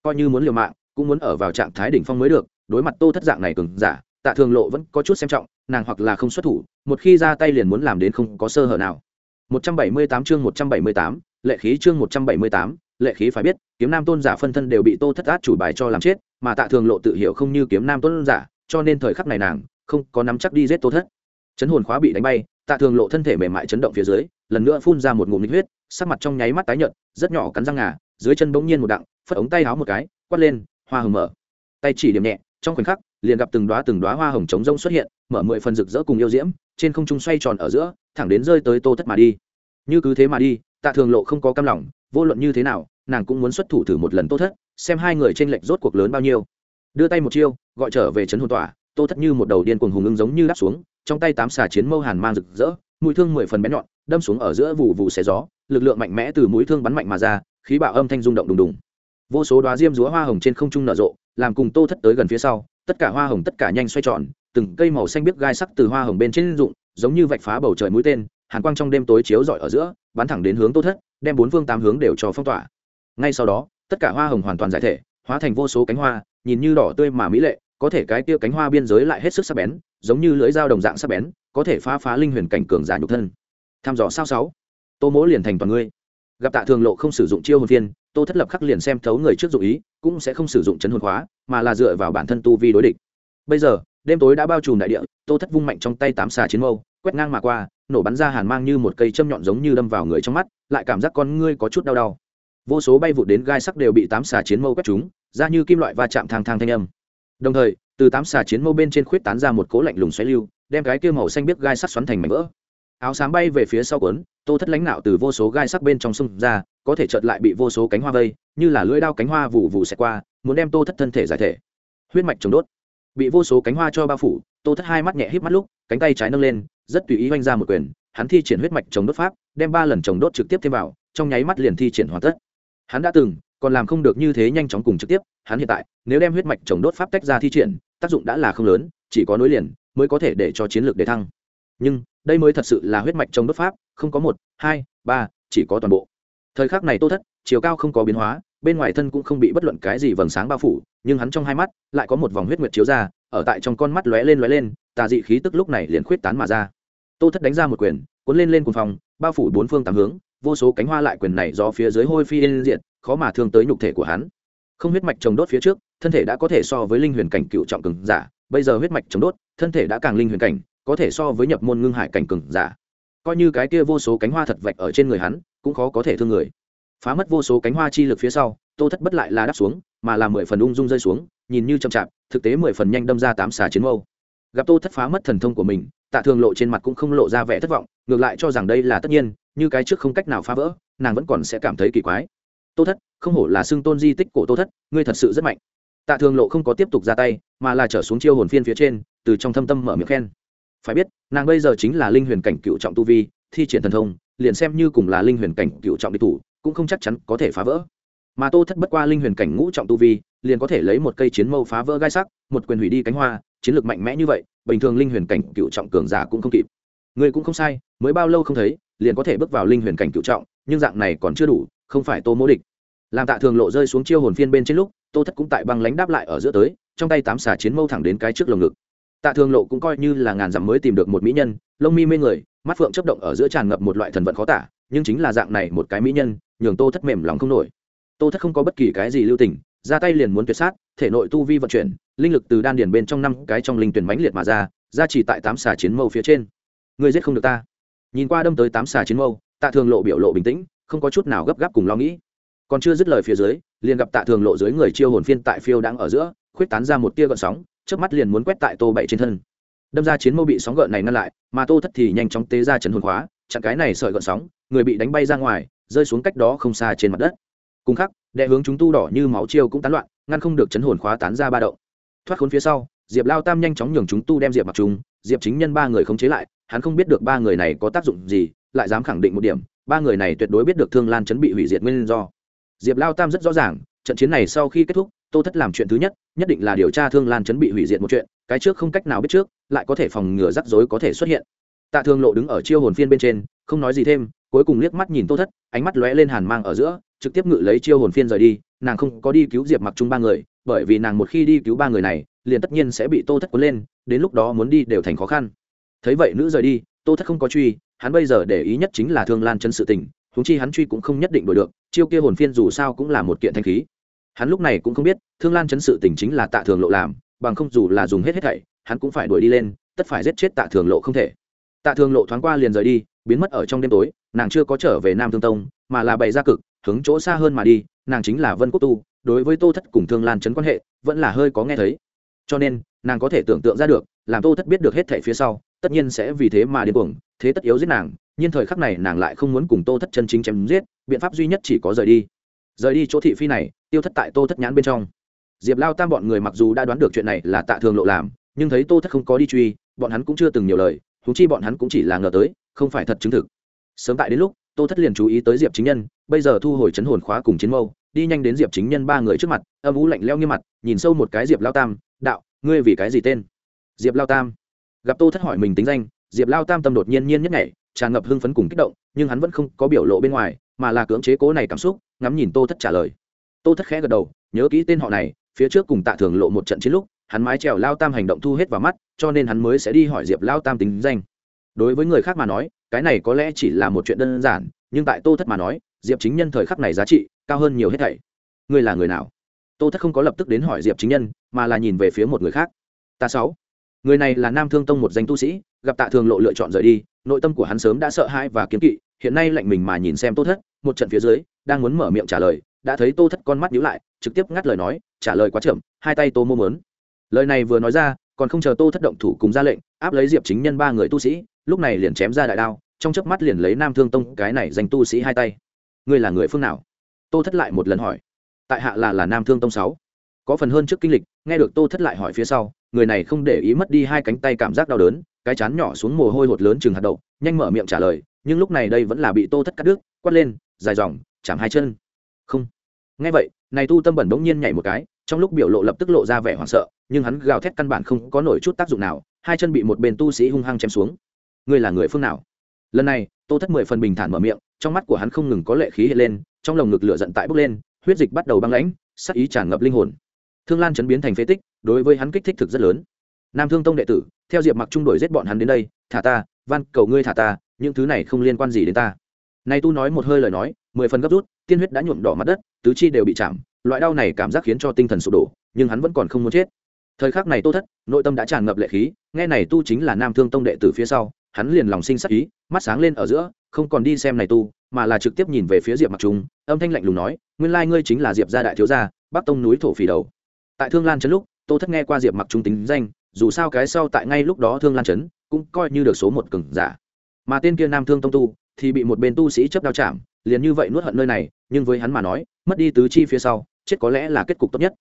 Coi như muốn liều mạng cũng muốn ở vào trạng thái đỉnh phong mới được đối mặt tô thất dạng này cường giả tạ thường lộ vẫn có chút xem trọng nàng hoặc là không xuất thủ một khi ra tay liền muốn làm đến không có sơ hở nào. 178 chương 178, lệ khí chương 178, lệ khí phải biết, kiếm nam tôn giả phân thân đều bị tô thất át chủ bài cho làm chết, mà tạ thường lộ tự hiểu không như kiếm nam tôn giả, cho nên thời khắc này nàng không có nắm chắc đi giết tô thất. Chấn hồn khóa bị đánh bay, tạ thường lộ thân thể mềm mại chấn động phía dưới, lần nữa phun ra một ngụm nhiệt huyết, sắc mặt trong nháy mắt tái nhợt, rất nhỏ cắn răng ngà, dưới chân bỗng nhiên một đặng, phất ống tay háo một cái, quát lên, hoa hồng mở. Tay chỉ điểm nhẹ, trong khoảnh khắc, liền gặp từng đóa từng đóa hoa hồng trống rông xuất hiện, mở mười phần rực rỡ cùng yêu diễm, trên không trung xoay tròn ở giữa, thẳng đến rơi tới tô thất mà đi. Như cứ thế mà đi, tạ thường lộ không có cam lòng, vô luận như thế nào nàng cũng muốn xuất thủ thử một lần tô thất, xem hai người trên lệnh rốt cuộc lớn bao nhiêu. Đưa tay một chiêu, gọi trở về trấn hồn tỏa tô thất như một đầu điên cuồng hùng ưng giống như đáp xuống, trong tay tám xà chiến mâu hàn mang rực rỡ, mũi thương mười phần bén nhọn, đâm xuống ở giữa vụ vụ xé gió, lực lượng mạnh mẽ từ mũi thương bắn mạnh mà ra, khí bạo âm thanh rung động đùng đùng. Vô số đoá diêm rúa hoa hồng trên không trung nở rộ, làm cùng tô thất tới gần phía sau, tất cả hoa hồng tất cả nhanh xoay tròn, từng cây màu xanh biếc gai sắc từ hoa hồng bên trên rụng, giống như vạch phá bầu trời mũi tên, hàn quang trong đêm tối chiếu rọi ở giữa, bắn thẳng đến hướng tô thất, đem bốn phương tám hướng đều cho phong tỏa ngay sau đó, tất cả hoa hồng hoàn toàn giải thể, hóa thành vô số cánh hoa, nhìn như đỏ tươi mà mỹ lệ, có thể cái kia cánh hoa biên giới lại hết sức sắc bén, giống như lưỡi dao đồng dạng sắc bén, có thể phá phá linh huyền cảnh cường giả nhục thân. Tham dò sao sáu. Tô mỗ liền thành toàn ngươi. Gặp tạ thường lộ không sử dụng chiêu hồn viên tô thất lập khắc liền xem thấu người trước dụ ý, cũng sẽ không sử dụng chấn hồn khóa mà là dựa vào bản thân tu vi đối địch. Bây giờ, đêm tối đã bao trùm đại địa, tô thất vung mạnh trong tay tám xà chiến mâu, quét ngang mà qua, nổ bắn ra hàn mang như một cây châm nhọn giống như đâm vào người trong mắt, lại cảm giác con ngươi có chút đau đau vô số bay vụt đến gai sắc đều bị tám xà chiến mâu quét chúng, ra như kim loại va chạm thang thang thanh âm. Đồng thời, từ tám xà chiến mâu bên trên khuyết tán ra một cố lạnh lùng xoáy lưu, đem cái kia màu xanh biết gai sắc xoắn thành mảnh vỡ. Áo sáng bay về phía sau quấn tô thất lãnh nạo từ vô số gai sắc bên trong sông ra, có thể chợt lại bị vô số cánh hoa vây, như là lưỡi đao cánh hoa vụ vụ xẹt qua, muốn đem tô thất thân thể giải thể. Huyết mạch chống đốt. Bị vô số cánh hoa cho bao phủ, tô thất hai mắt nhẹ híp mắt lúc, cánh tay trái nâng lên, rất tùy ý oanh ra một quyền, hắn thi triển huyết mạch chống đốt pháp, đem ba lần chống đốt trực tiếp thêm vào, trong nháy mắt liền thi triển hoàn tất hắn đã từng còn làm không được như thế nhanh chóng cùng trực tiếp, hắn hiện tại, nếu đem huyết mạch chống đốt pháp tách ra thi triển, tác dụng đã là không lớn, chỉ có nối liền, mới có thể để cho chiến lược để thăng. Nhưng, đây mới thật sự là huyết mạch chống đốt pháp, không có một, hai, ba, chỉ có toàn bộ. Thời khắc này tô thất, chiều cao không có biến hóa, bên ngoài thân cũng không bị bất luận cái gì vầng sáng bao phủ, nhưng hắn trong hai mắt lại có một vòng huyết nguyệt chiếu ra, ở tại trong con mắt lóe lên lóe lên, tà dị khí tức lúc này liền khuyết tán mà ra. Tô thất đánh ra một quyền, cuốn lên lên cùng phòng bao phủ bốn phương tám hướng vô số cánh hoa lại quyền này do phía dưới hôi phi yên diện khó mà thương tới nhục thể của hắn. Không huyết mạch trồng đốt phía trước, thân thể đã có thể so với linh huyền cảnh cựu trọng cường giả, bây giờ huyết mạch trồng đốt, thân thể đã càng linh huyền cảnh, có thể so với nhập môn ngưng hải cảnh cường giả. Coi như cái kia vô số cánh hoa thật vạch ở trên người hắn, cũng khó có thể thương người. Phá mất vô số cánh hoa chi lực phía sau, tô thất bất lại là đáp xuống, mà là mười phần ung dung rơi xuống, nhìn như chậm chạp, thực tế mười phần nhanh đâm ra tám xà chiến mâu. Gặp tô thất phá mất thần thông của mình, tạ thường lộ trên mặt cũng không lộ ra vẻ thất vọng, ngược lại cho rằng đây là tất nhiên như cái trước không cách nào phá vỡ, nàng vẫn còn sẽ cảm thấy kỳ quái. Tô thất, không hổ là xưng tôn di tích cổ tô thất, ngươi thật sự rất mạnh. Tạ thường lộ không có tiếp tục ra tay, mà là trở xuống chiêu hồn phiên phía trên, từ trong thâm tâm mở miệng khen. Phải biết, nàng bây giờ chính là linh huyền cảnh cựu trọng tu vi, thi triển thần thông, liền xem như cùng là linh huyền cảnh cựu trọng địch thủ, cũng không chắc chắn có thể phá vỡ. Mà tô thất bất qua linh huyền cảnh ngũ trọng tu vi, liền có thể lấy một cây chiến mâu phá vỡ gai sắc, một quyền hủy đi cánh hoa, chiến lược mạnh mẽ như vậy, bình thường linh huyền cảnh cựu trọng cường giả cũng không kịp. Người cũng không sai, mới bao lâu không thấy liền có thể bước vào linh huyền cảnh cựu trọng, nhưng dạng này còn chưa đủ, không phải tô mỗ địch. Làm tạ thường lộ rơi xuống chiêu hồn phiên bên trên lúc, tô thất cũng tại băng lánh đáp lại ở giữa tới, trong tay tám xà chiến mâu thẳng đến cái trước lồng ngực. Tạ thường lộ cũng coi như là ngàn dặm mới tìm được một mỹ nhân, lông mi mê người, mắt phượng chấp động ở giữa tràn ngập một loại thần vận khó tả, nhưng chính là dạng này một cái mỹ nhân, nhường tô thất mềm lòng không nổi. Tô thất không có bất kỳ cái gì lưu tình, ra tay liền muốn tuyệt sát, thể nội tu vi vận chuyển, linh lực từ đan điền bên trong năm cái trong linh tuyển mãnh liệt mà ra ra chỉ tại tám xà chiến mâu phía trên. Người giết không được ta nhìn qua đâm tới tám xà chiến mâu, tạ thường lộ biểu lộ bình tĩnh, không có chút nào gấp gáp cùng lo nghĩ. Còn chưa dứt lời phía dưới, liền gặp tạ thường lộ dưới người chiêu hồn phiên tại phiêu đang ở giữa, khuyết tán ra một tia gợn sóng trước mắt liền muốn quét tại tô bảy trên thân. Đâm ra chiến mâu bị sóng gợn này ngăn lại, mà tô thất thì nhanh chóng tế ra chấn hồn khóa, chặn cái này sợi gợn sóng, người bị đánh bay ra ngoài, rơi xuống cách đó không xa trên mặt đất. Cùng khắc, đệ hướng chúng tu đỏ như máu chiêu cũng tán loạn, ngăn không được chấn hồn khóa tán ra ba động. Thoát khốn phía sau, diệp lao tam nhanh chóng nhường chúng tu đem diệp mặc chúng diệp chính nhân ba người khống chế lại hắn không biết được ba người này có tác dụng gì, lại dám khẳng định một điểm, ba người này tuyệt đối biết được thương lan chấn bị hủy diệt nguyên do. Diệp lao tam rất rõ ràng, trận chiến này sau khi kết thúc, tô thất làm chuyện thứ nhất nhất định là điều tra thương lan chấn bị hủy diệt một chuyện, cái trước không cách nào biết trước, lại có thể phòng ngừa rắc rối có thể xuất hiện. Tạ thương lộ đứng ở chiêu hồn phiên bên trên, không nói gì thêm, cuối cùng liếc mắt nhìn tô thất, ánh mắt lóe lên hàn mang ở giữa, trực tiếp ngự lấy chiêu hồn phiên rời đi, nàng không có đi cứu diệp mặc chung ba người, bởi vì nàng một khi đi cứu ba người này, liền tất nhiên sẽ bị tô thất cuốn lên, đến lúc đó muốn đi đều thành khó khăn thấy vậy nữ rời đi, tô thất không có truy, hắn bây giờ để ý nhất chính là thương lan chấn sự tình húng chi hắn truy cũng không nhất định đổi được, chiêu kia hồn phiên dù sao cũng là một kiện thanh khí. Hắn lúc này cũng không biết, thương lan chấn sự tình chính là tạ thường lộ làm, bằng không dù là dùng hết hết thảy, hắn cũng phải đuổi đi lên, tất phải giết chết tạ thường lộ không thể. Tạ thường lộ thoáng qua liền rời đi, biến mất ở trong đêm tối, nàng chưa có trở về nam thương tông, mà là bày ra cực, hướng chỗ xa hơn mà đi, nàng chính là vân quốc tu, đối với tô thất cùng thương lan chấn quan hệ, vẫn là hơi có nghe thấy. Cho nên, nàng có thể tưởng tượng ra được, làm tô thất biết được hết thảy phía sau tất nhiên sẽ vì thế mà điên cuồng, thế tất yếu giết nàng, nhưng thời khắc này nàng lại không muốn cùng tô thất chân chính chém giết, biện pháp duy nhất chỉ có rời đi. Rời đi chỗ thị phi này, tiêu thất tại tô thất nhãn bên trong. Diệp lao tam bọn người mặc dù đã đoán được chuyện này là tạ thường lộ làm, nhưng thấy tô thất không có đi truy, bọn hắn cũng chưa từng nhiều lời thú chi bọn hắn cũng chỉ là ngờ tới, không phải thật chứng thực. Sớm tại đến lúc, tô thất liền chú ý tới diệp chính nhân, bây giờ thu hồi chấn hồn khóa cùng chiến mâu, đi nhanh đến diệp chính nhân ba người trước mặt, âm u lạnh leo nghiêm mặt, nhìn sâu một cái diệp lao tam, đạo, ngươi vì cái gì tên? Diệp lao tam gặp tô thất hỏi mình tính danh diệp lao tam tâm đột nhiên nhiên nhất nhảy tràn ngập hưng phấn cùng kích động nhưng hắn vẫn không có biểu lộ bên ngoài mà là cưỡng chế cố này cảm xúc ngắm nhìn tô thất trả lời tô thất khẽ gật đầu nhớ kỹ tên họ này phía trước cùng tạ thường lộ một trận chiến lúc hắn mái trèo lao tam hành động thu hết vào mắt cho nên hắn mới sẽ đi hỏi diệp lao tam tính danh đối với người khác mà nói cái này có lẽ chỉ là một chuyện đơn giản nhưng tại tô thất mà nói diệp chính nhân thời khắc này giá trị cao hơn nhiều hết thảy ngươi là người nào tô thất không có lập tức đến hỏi diệp chính nhân mà là nhìn về phía một người khác ta sáu người này là nam thương tông một danh tu sĩ, gặp tạ thường lộ lựa chọn rời đi, nội tâm của hắn sớm đã sợ hãi và kiếm kỵ, hiện nay lạnh mình mà nhìn xem tô thất, một trận phía dưới, đang muốn mở miệng trả lời, đã thấy tô thất con mắt nhíu lại, trực tiếp ngắt lời nói, trả lời quá chậm, hai tay tô mô mớn lời này vừa nói ra, còn không chờ tô thất động thủ cùng ra lệnh, áp lấy diệp chính nhân ba người tu sĩ, lúc này liền chém ra đại đao, trong chớp mắt liền lấy nam thương tông cái này danh tu sĩ hai tay. Ngươi là người phương nào? Tô thất lại một lần hỏi. Tại hạ là là nam thương tông sáu. Có phần hơn trước kinh lịch, nghe được tô thất lại hỏi phía sau người này không để ý mất đi hai cánh tay cảm giác đau đớn, cái chán nhỏ xuống mồ hôi hột lớn chừng hạt đậu, nhanh mở miệng trả lời, nhưng lúc này đây vẫn là bị tô thất cắt đứt, quát lên, dài dòng, chạm hai chân. Không. Nghe vậy, này tu tâm bẩn bỗng nhiên nhảy một cái, trong lúc biểu lộ lập tức lộ ra vẻ hoảng sợ, nhưng hắn gào thét căn bản không có nổi chút tác dụng nào, hai chân bị một bên tu sĩ hung hăng chém xuống. Ngươi là người phương nào? Lần này, tô thất mười phần bình thản mở miệng, trong mắt của hắn không ngừng có lệ khí hiện lên, trong lồng ngực lửa giận tại bốc lên, huyết dịch bắt đầu băng lãnh, sắc ý tràn ngập linh hồn thương lan chấn biến thành phế tích, đối với hắn kích thích thực rất lớn. Nam thương tông đệ tử, theo diệp mặc trung đổi giết bọn hắn đến đây, thả ta, van, cầu ngươi thả ta, những thứ này không liên quan gì đến ta. Nay tu nói một hơi lời nói, mười phần gấp rút, tiên huyết đã nhuộm đỏ mặt đất, tứ chi đều bị chạm, loại đau này cảm giác khiến cho tinh thần sụp đổ, nhưng hắn vẫn còn không muốn chết. Thời khắc này tô thất, nội tâm đã tràn ngập lệ khí, nghe này tu chính là nam thương tông đệ tử phía sau, hắn liền lòng sinh sắc ý, mắt sáng lên ở giữa, không còn đi xem này tu, mà là trực tiếp nhìn về phía diệp mặc trung, âm thanh lạnh lùng nói, nguyên lai ngươi chính là diệp gia đại thiếu gia, bắc tông núi thổ phỉ đầu tại thương lan trấn lúc, tô thất nghe qua diệp mặc trung tính danh, dù sao cái sau tại ngay lúc đó thương lan trấn cũng coi như được số một cường giả. Mà tên kia nam thương tông tu thì bị một bên tu sĩ chấp đao chạm, liền như vậy nuốt hận nơi này, nhưng với hắn mà nói, mất đi tứ chi phía sau, chết có lẽ là kết cục tốt nhất.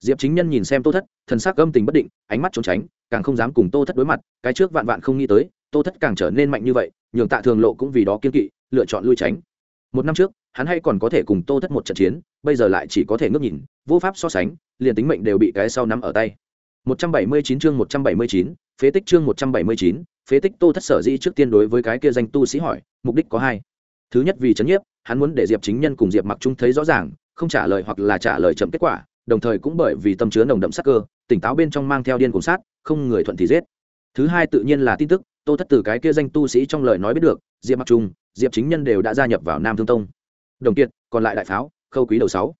Diệp chính nhân nhìn xem tô thất, thần sắc gâm tình bất định, ánh mắt trốn tránh, càng không dám cùng tô thất đối mặt, cái trước vạn vạn không nghĩ tới, tô thất càng trở nên mạnh như vậy, nhường tạ thường lộ cũng vì đó kiên kỵ, lựa chọn lui tránh. Một năm trước, hắn hay còn có thể cùng tô thất một trận chiến, bây giờ lại chỉ có thể ngước nhìn, vô pháp so sánh liền tính mệnh đều bị cái sau nắm ở tay. 179 chương 179, phế tích chương 179, phế tích tô thất sở dĩ trước tiên đối với cái kia danh tu sĩ hỏi mục đích có hai. Thứ nhất vì chấn nhiếp hắn muốn để diệp chính nhân cùng diệp mặc trung thấy rõ ràng không trả lời hoặc là trả lời chậm kết quả đồng thời cũng bởi vì tâm chứa nồng đậm sắc cơ tỉnh táo bên trong mang theo điên cùng sát không người thuận thì giết. Thứ hai tự nhiên là tin tức tô thất từ cái kia danh tu sĩ trong lời nói biết được diệp mặc trung diệp chính nhân đều đã gia nhập vào nam thương tông. Đồng kiệt còn lại đại pháo khâu quý đầu sáu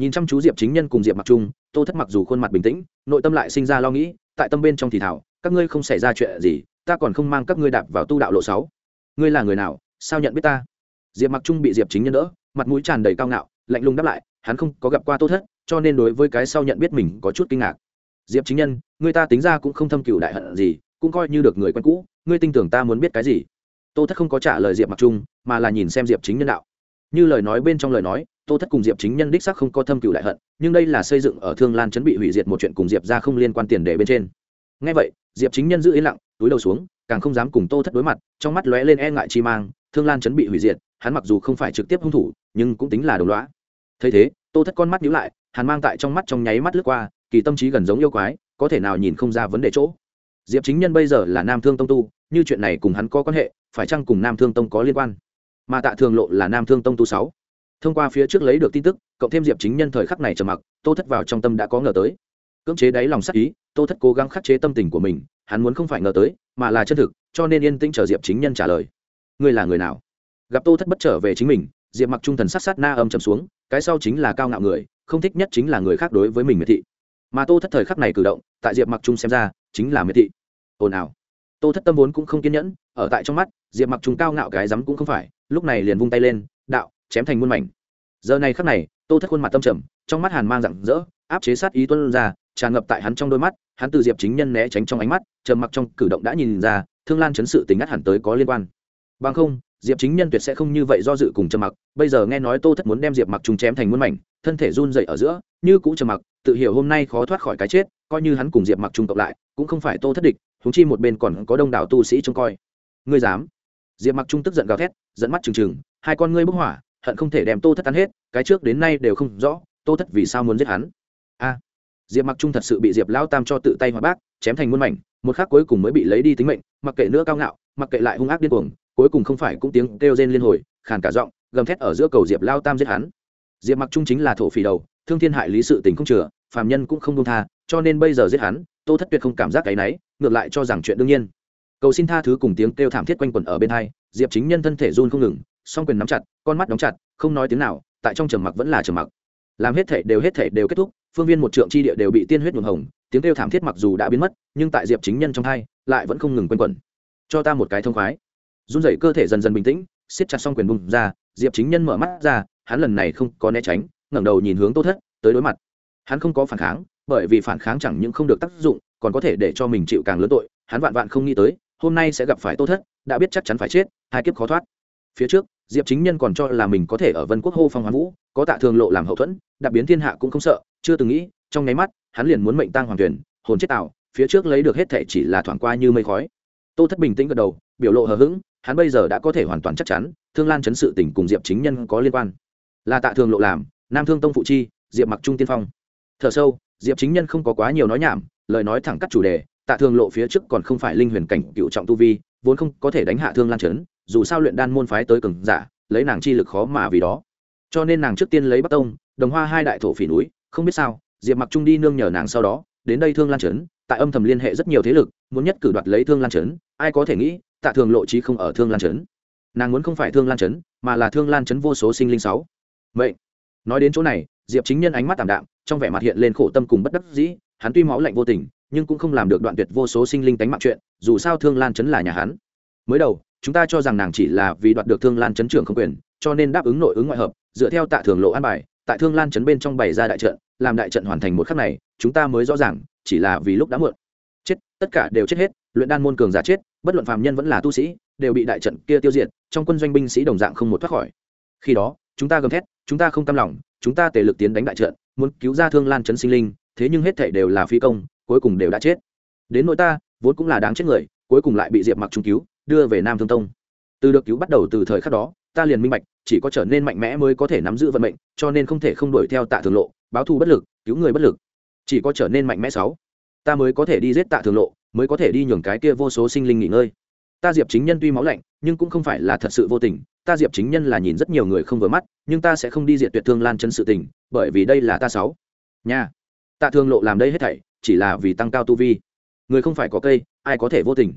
nhìn chăm chú diệp chính nhân cùng diệp mặc trung, tô thất mặc dù khuôn mặt bình tĩnh, nội tâm lại sinh ra lo nghĩ, tại tâm bên trong thì thảo, các ngươi không xảy ra chuyện gì, ta còn không mang các ngươi đạp vào tu đạo lộ sáu. Ngươi là người nào, sao nhận biết ta? Diệp mặc trung bị diệp chính nhân đỡ, mặt mũi tràn đầy cao ngạo, lạnh lùng đáp lại, hắn không có gặp qua tô thất, cho nên đối với cái sau nhận biết mình có chút kinh ngạc. Diệp chính nhân, người ta tính ra cũng không thâm cửu đại hận gì, cũng coi như được người quen cũ, ngươi tin tưởng ta muốn biết cái gì? Tô thất không có trả lời diệp mặc trung, mà là nhìn xem diệp chính nhân đạo. Như lời nói bên trong lời nói tô thất cùng diệp chính nhân đích sắc không có thâm cửu đại hận, nhưng đây là xây dựng ở thương lan chấn bị hủy diệt một chuyện cùng diệp ra không liên quan tiền đề bên trên. Ngay vậy, diệp chính nhân giữ yên lặng, túi đầu xuống, càng không dám cùng tô thất đối mặt, trong mắt lóe lên e ngại chi mang, thương lan chấn bị hủy diệt, hắn mặc dù không phải trực tiếp hung thủ, nhưng cũng tính là đồng lõa. Thấy thế, tô thất con mắt nhíu lại hắn mang tại trong mắt trong nháy mắt lướt qua, kỳ tâm trí gần giống yêu quái, có thể nào nhìn không ra vấn đề chỗ. Diệp chính nhân bây giờ là nam thương tông tu, như chuyện này cùng hắn có quan hệ, phải chăng cùng nam thương tông có liên quan? Mà tạ thường lộ là nam thương tông tu sáu thông qua phía trước lấy được tin tức, cộng thêm diệp chính nhân thời khắc này trầm mặc, tô thất vào trong tâm đã có ngờ tới. Cưỡng chế đáy lòng sắc ý, tô thất cố gắng khắc chế tâm tình của mình, hắn muốn không phải ngờ tới, mà là chân thực, cho nên yên tĩnh chờ diệp chính nhân trả lời. Ngươi là người nào? Gặp tô thất bất trở về chính mình, diệp mặc trung thần sát sát na âm trầm xuống, cái sau chính là cao ngạo người, không thích nhất chính là người khác đối với mình miệt thị. Mà tô thất thời khắc này cử động, tại diệp mặc trung xem ra, chính là miệt thị. Ồn ào. Tô thất tâm vốn cũng không kiên nhẫn, ở tại trong mắt, diệp mặc trung cao ngạo cái rắm cũng không phải, lúc này liền vung tay lên, đạo chém thành muôn mảnh. Giờ này khắc này, tô thất khuôn mặt tâm trầm, trong mắt hàn mang rạng rỡ, áp chế sát ý tuân ra, tràn ngập tại hắn trong đôi mắt, hắn từ diệp chính nhân né tránh trong ánh mắt, trầm mặc trong cử động đã nhìn ra, thương lan chấn sự tình ngắt hẳn tới có liên quan. Bằng không, diệp chính nhân tuyệt sẽ không như vậy do dự cùng trầm mặc, bây giờ nghe nói tô thất muốn đem diệp mặc trùng chém thành muôn mảnh, thân thể run dậy ở giữa, như cũ trầm mặc, tự hiểu hôm nay khó thoát khỏi cái chết, coi như hắn cùng diệp mặc trùng cộng lại, cũng không phải tô thất địch húng chi một bên còn có đông đảo tu sĩ trông coi. Ngươi dám? Diệp mặc trung tức giận gào thét dẫn mắt trừng trừng, hai con ngươi bốc hỏa hận không thể đem tô thất tan hết, cái trước đến nay đều không rõ, tô thất vì sao muốn giết hắn? A, diệp mặc trung thật sự bị diệp lão tam cho tự tay hóa bác, chém thành muôn mảnh, một khắc cuối cùng mới bị lấy đi tính mệnh, mặc kệ nữa cao ngạo, mặc kệ lại hung ác điên cuồng, cuối cùng không phải cũng tiếng kêu rên liên hồi, khàn cả giọng, gầm thét ở giữa cầu diệp lao tam giết hắn. Diệp mặc trung chính là thổ phỉ đầu, thương thiên hại lý sự tình không chừa, phàm nhân cũng không công tha, cho nên bây giờ giết hắn, tô thất tuyệt không cảm giác cái náy ngược lại cho rằng chuyện đương nhiên. Cầu xin tha thứ cùng tiếng kêu thảm thiết quanh quẩn ở bên hai, diệp chính nhân thân thể run không ngừng song quyền nắm chặt, con mắt đóng chặt, không nói tiếng nào, tại trong trầm mặc vẫn là trầm mặc. Làm hết thể đều hết thể đều kết thúc, phương viên một trượng chi địa đều bị tiên huyết nhuộm hồng, tiếng kêu thảm thiết mặc dù đã biến mất, nhưng tại diệp chính nhân trong hai, lại vẫn không ngừng quanh quẩn. Cho ta một cái thông khoái. Run rẩy cơ thể dần dần bình tĩnh, siết chặt xong quyền bùng ra, diệp chính nhân mở mắt ra, hắn lần này không có né tránh, ngẩng đầu nhìn hướng tô thất, tới đối mặt. Hắn không có phản kháng, bởi vì phản kháng chẳng những không được tác dụng, còn có thể để cho mình chịu càng lớn tội, hắn vạn vạn không nghĩ tới, hôm nay sẽ gặp phải tô thất, đã biết chắc chắn phải chết, hai kiếp khó thoát phía trước, diệp chính nhân còn cho là mình có thể ở vân quốc hô phong hoán vũ, có tạ thường lộ làm hậu thuẫn đặc biến thiên hạ cũng không sợ, chưa từng nghĩ, trong nháy mắt, hắn liền muốn mệnh tăng hoàng tuyển, hồn chết tạo, phía trước lấy được hết thể chỉ là thoảng qua như mây khói. Tô thất bình tĩnh gật đầu, biểu lộ hờ hững, hắn bây giờ đã có thể hoàn toàn chắc chắn, thương lan chấn sự tình cùng diệp chính nhân có liên quan. Là tạ thường lộ làm, nam thương tông phụ chi, diệp mặc trung tiên phong. Thở sâu, diệp chính nhân không có quá nhiều nói nhảm, lời nói thẳng cắt chủ đề, tạ thường lộ phía trước còn không phải linh huyền cảnh cựu trọng tu vi, vốn không có thể đánh hạ thương lan chấn dù sao luyện đan môn phái tới cường giả, lấy nàng chi lực khó mà vì đó. Cho nên nàng trước tiên lấy bắc tông, đồng hoa hai đại thổ phỉ núi, không biết sao, diệp mặc trung đi nương nhờ nàng sau đó, đến đây thương lan trấn, tại âm thầm liên hệ rất nhiều thế lực, muốn nhất cử đoạt lấy thương lan trấn, ai có thể nghĩ, tạ thường lộ trí không ở thương lan trấn. Nàng muốn không phải thương lan trấn, mà là thương lan trấn vô số sinh linh sáu. Vậy nói đến chỗ này, diệp chính nhân ánh mắt tảm đạm, trong vẻ mặt hiện lên khổ tâm cùng bất đắc dĩ, hắn tuy máu lạnh vô tình, nhưng cũng không làm được đoạn tuyệt vô số sinh linh tánh mạng chuyện, dù sao thương lan trấn là nhà hắn. Mới đầu chúng ta cho rằng nàng chỉ là vì đoạt được thương lan trấn trưởng không quyền, cho nên đáp ứng nội ứng ngoại hợp, dựa theo tạ thường lộ an bài, tại thương lan trấn bên trong bày ra đại trận, làm đại trận hoàn thành một khắc này, chúng ta mới rõ ràng, chỉ là vì lúc đã muộn. Chết, tất cả đều chết hết, luyện đan môn cường giả chết, bất luận phàm nhân vẫn là tu sĩ, đều bị đại trận kia tiêu diệt, trong quân doanh binh sĩ đồng dạng không một thoát khỏi. Khi đó, chúng ta gầm thét, chúng ta không cam lòng, chúng ta tề lực tiến đánh đại trận, muốn cứu ra thương lan trấn sinh linh, thế nhưng hết thảy đều là phi công, cuối cùng đều đã chết. Đến nỗi ta, vốn cũng là đáng chết người, cuối cùng lại bị diệp mặc trung cứu đưa về nam thương tông. Từ được cứu bắt đầu từ thời khắc đó, ta liền minh bạch, chỉ có trở nên mạnh mẽ mới có thể nắm giữ vận mệnh, cho nên không thể không đuổi theo tạ thường lộ, báo thù bất lực, cứu người bất lực. Chỉ có trở nên mạnh mẽ sáu, ta mới có thể đi giết tạ thường lộ, mới có thể đi nhường cái kia vô số sinh linh nghỉ ngơi. Ta diệp chính nhân tuy máu lạnh, nhưng cũng không phải là thật sự vô tình. Ta diệp chính nhân là nhìn rất nhiều người không vừa mắt, nhưng ta sẽ không đi diệt tuyệt thương lan chân sự tình, bởi vì đây là ta sáu. Nha. Tạ thường lộ làm đây hết thảy, chỉ là vì tăng cao tu vi. Người không phải có cây, ai có thể vô tình.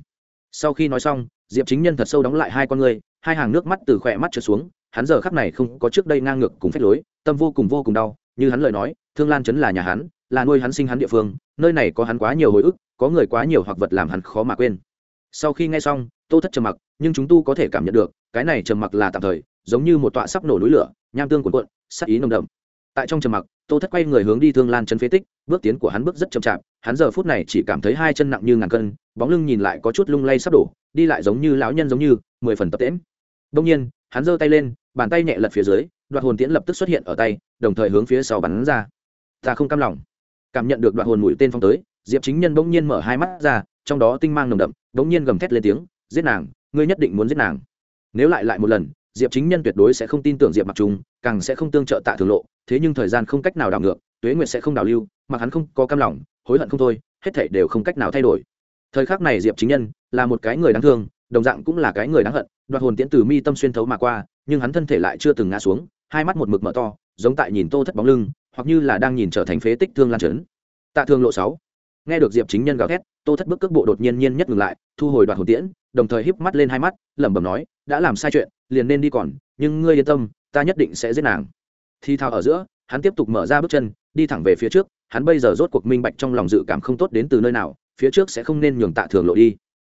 Sau khi nói xong diệp chính nhân thật sâu đóng lại hai con ngươi, hai hàng nước mắt từ khỏe mắt trượt xuống, hắn giờ khắc này không có trước đây ngang ngược cùng phép lối, tâm vô cùng vô cùng đau, như hắn lời nói, thương lan chấn là nhà hắn, là nuôi hắn sinh hắn địa phương, nơi này có hắn quá nhiều hồi ức, có người quá nhiều hoặc vật làm hắn khó mà quên. Sau khi nghe xong, tô thất trầm mặc, nhưng chúng tu có thể cảm nhận được, cái này trầm mặc là tạm thời, giống như một tọa sắp nổ núi lửa, nham tương cuộn cuộn sắc ý nồng đậm tại trong trầm mặc, tô thất quay người hướng đi thương lan chân phế tích, bước tiến của hắn bước rất chậm chạp, hắn giờ phút này chỉ cảm thấy hai chân nặng như ngàn cân, bóng lưng nhìn lại có chút lung lay sắp đổ, đi lại giống như lão nhân giống như, mười phần tập tễm đông nhiên, hắn giơ tay lên, bàn tay nhẹ lật phía dưới, đoạn hồn tiễn lập tức xuất hiện ở tay, đồng thời hướng phía sau bắn ra. Ta không cam lòng. Cảm nhận được đoạn hồn mũi tên phong tới, diệp chính nhân bỗng nhiên mở hai mắt ra, trong đó tinh mang nồng đậm, bỗng nhiên gầm thét lên tiếng, giết nàng, ngươi nhất định muốn giết nàng. Nếu lại lại một lần diệp chính nhân tuyệt đối sẽ không tin tưởng diệp mặc trung, càng sẽ không tương trợ tạ thường lộ, thế nhưng thời gian không cách nào đảo ngược, tuế nguyệt sẽ không đảo lưu mà hắn không có cam lòng, hối hận không thôi, hết thảy đều không cách nào thay đổi. Thời khắc này diệp chính nhân là một cái người đáng thương, đồng dạng cũng là cái người đáng hận, đoạt hồn tiễn từ mi tâm xuyên thấu mà qua, nhưng hắn thân thể lại chưa từng ngã xuống, hai mắt một mực mở to, giống tại nhìn tô thất bóng lưng, hoặc như là đang nhìn trở thành phế tích thương lan trấn. Tạ thương lộ sáu. Nghe được diệp chính nhân gào thét, tô thất bước cước bộ đột nhiên nhiên nhất ngừng lại, thu hồi đoạt hồn tiễn, đồng thời híp mắt lên hai mắt, lẩm bẩm nói, đã làm sai chuyện liền nên đi còn, nhưng ngươi yên tâm, ta nhất định sẽ giết nàng. Thi thao ở giữa, hắn tiếp tục mở ra bước chân, đi thẳng về phía trước, hắn bây giờ rốt cuộc minh bạch trong lòng dự cảm không tốt đến từ nơi nào, phía trước sẽ không nên nhường tạ thường lộ đi.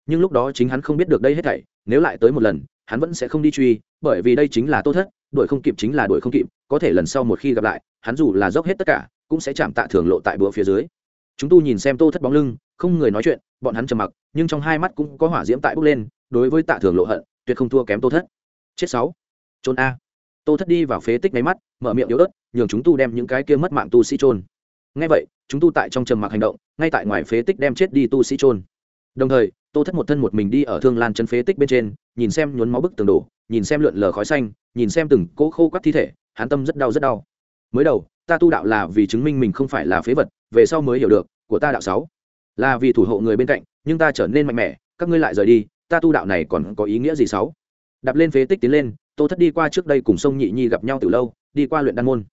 Nhưng lúc đó chính hắn không biết được đây hết thảy, nếu lại tới một lần, hắn vẫn sẽ không đi truy, bởi vì đây chính là tô thất, đuổi không kịp chính là đuổi không kịp, có thể lần sau một khi gặp lại, hắn dù là dốc hết tất cả, cũng sẽ chạm tạ thường lộ tại bữa phía dưới. Chúng tu nhìn xem tô thất bóng lưng, không người nói chuyện, bọn hắn trầm mặc, nhưng trong hai mắt cũng có hỏa diễm tại bốc lên, đối với tạ thường lộ hận, tuyệt không thua kém tô thất chết sáu. Trôn a. Tô thất đi vào phế tích máy mắt, mở miệng yếu ớt, nhường chúng tu đem những cái kia mất mạng tu sĩ trôn. Ngay vậy, chúng tu tại trong trầm mặc hành động, ngay tại ngoài phế tích đem chết đi tu sĩ trôn. Đồng thời, tô thất một thân một mình đi ở thương lan chân phế tích bên trên, nhìn xem nhuốm máu bức tường đổ, nhìn xem lượn lờ khói xanh, nhìn xem từng cỗ khô quắt thi thể hán tâm rất đau rất đau. Mới đầu, ta tu đạo là vì chứng minh mình không phải là phế vật, về sau mới hiểu được, của ta đạo sáu. Là vì thủ hộ người bên cạnh, nhưng ta trở nên mạnh mẽ, các ngươi lại rời đi, ta tu đạo này còn có ý nghĩa gì sáu? Đạp lên phế tích tiến lên, tô thất đi qua trước đây cùng sông nhị nhi gặp nhau từ lâu, đi qua luyện đan môn.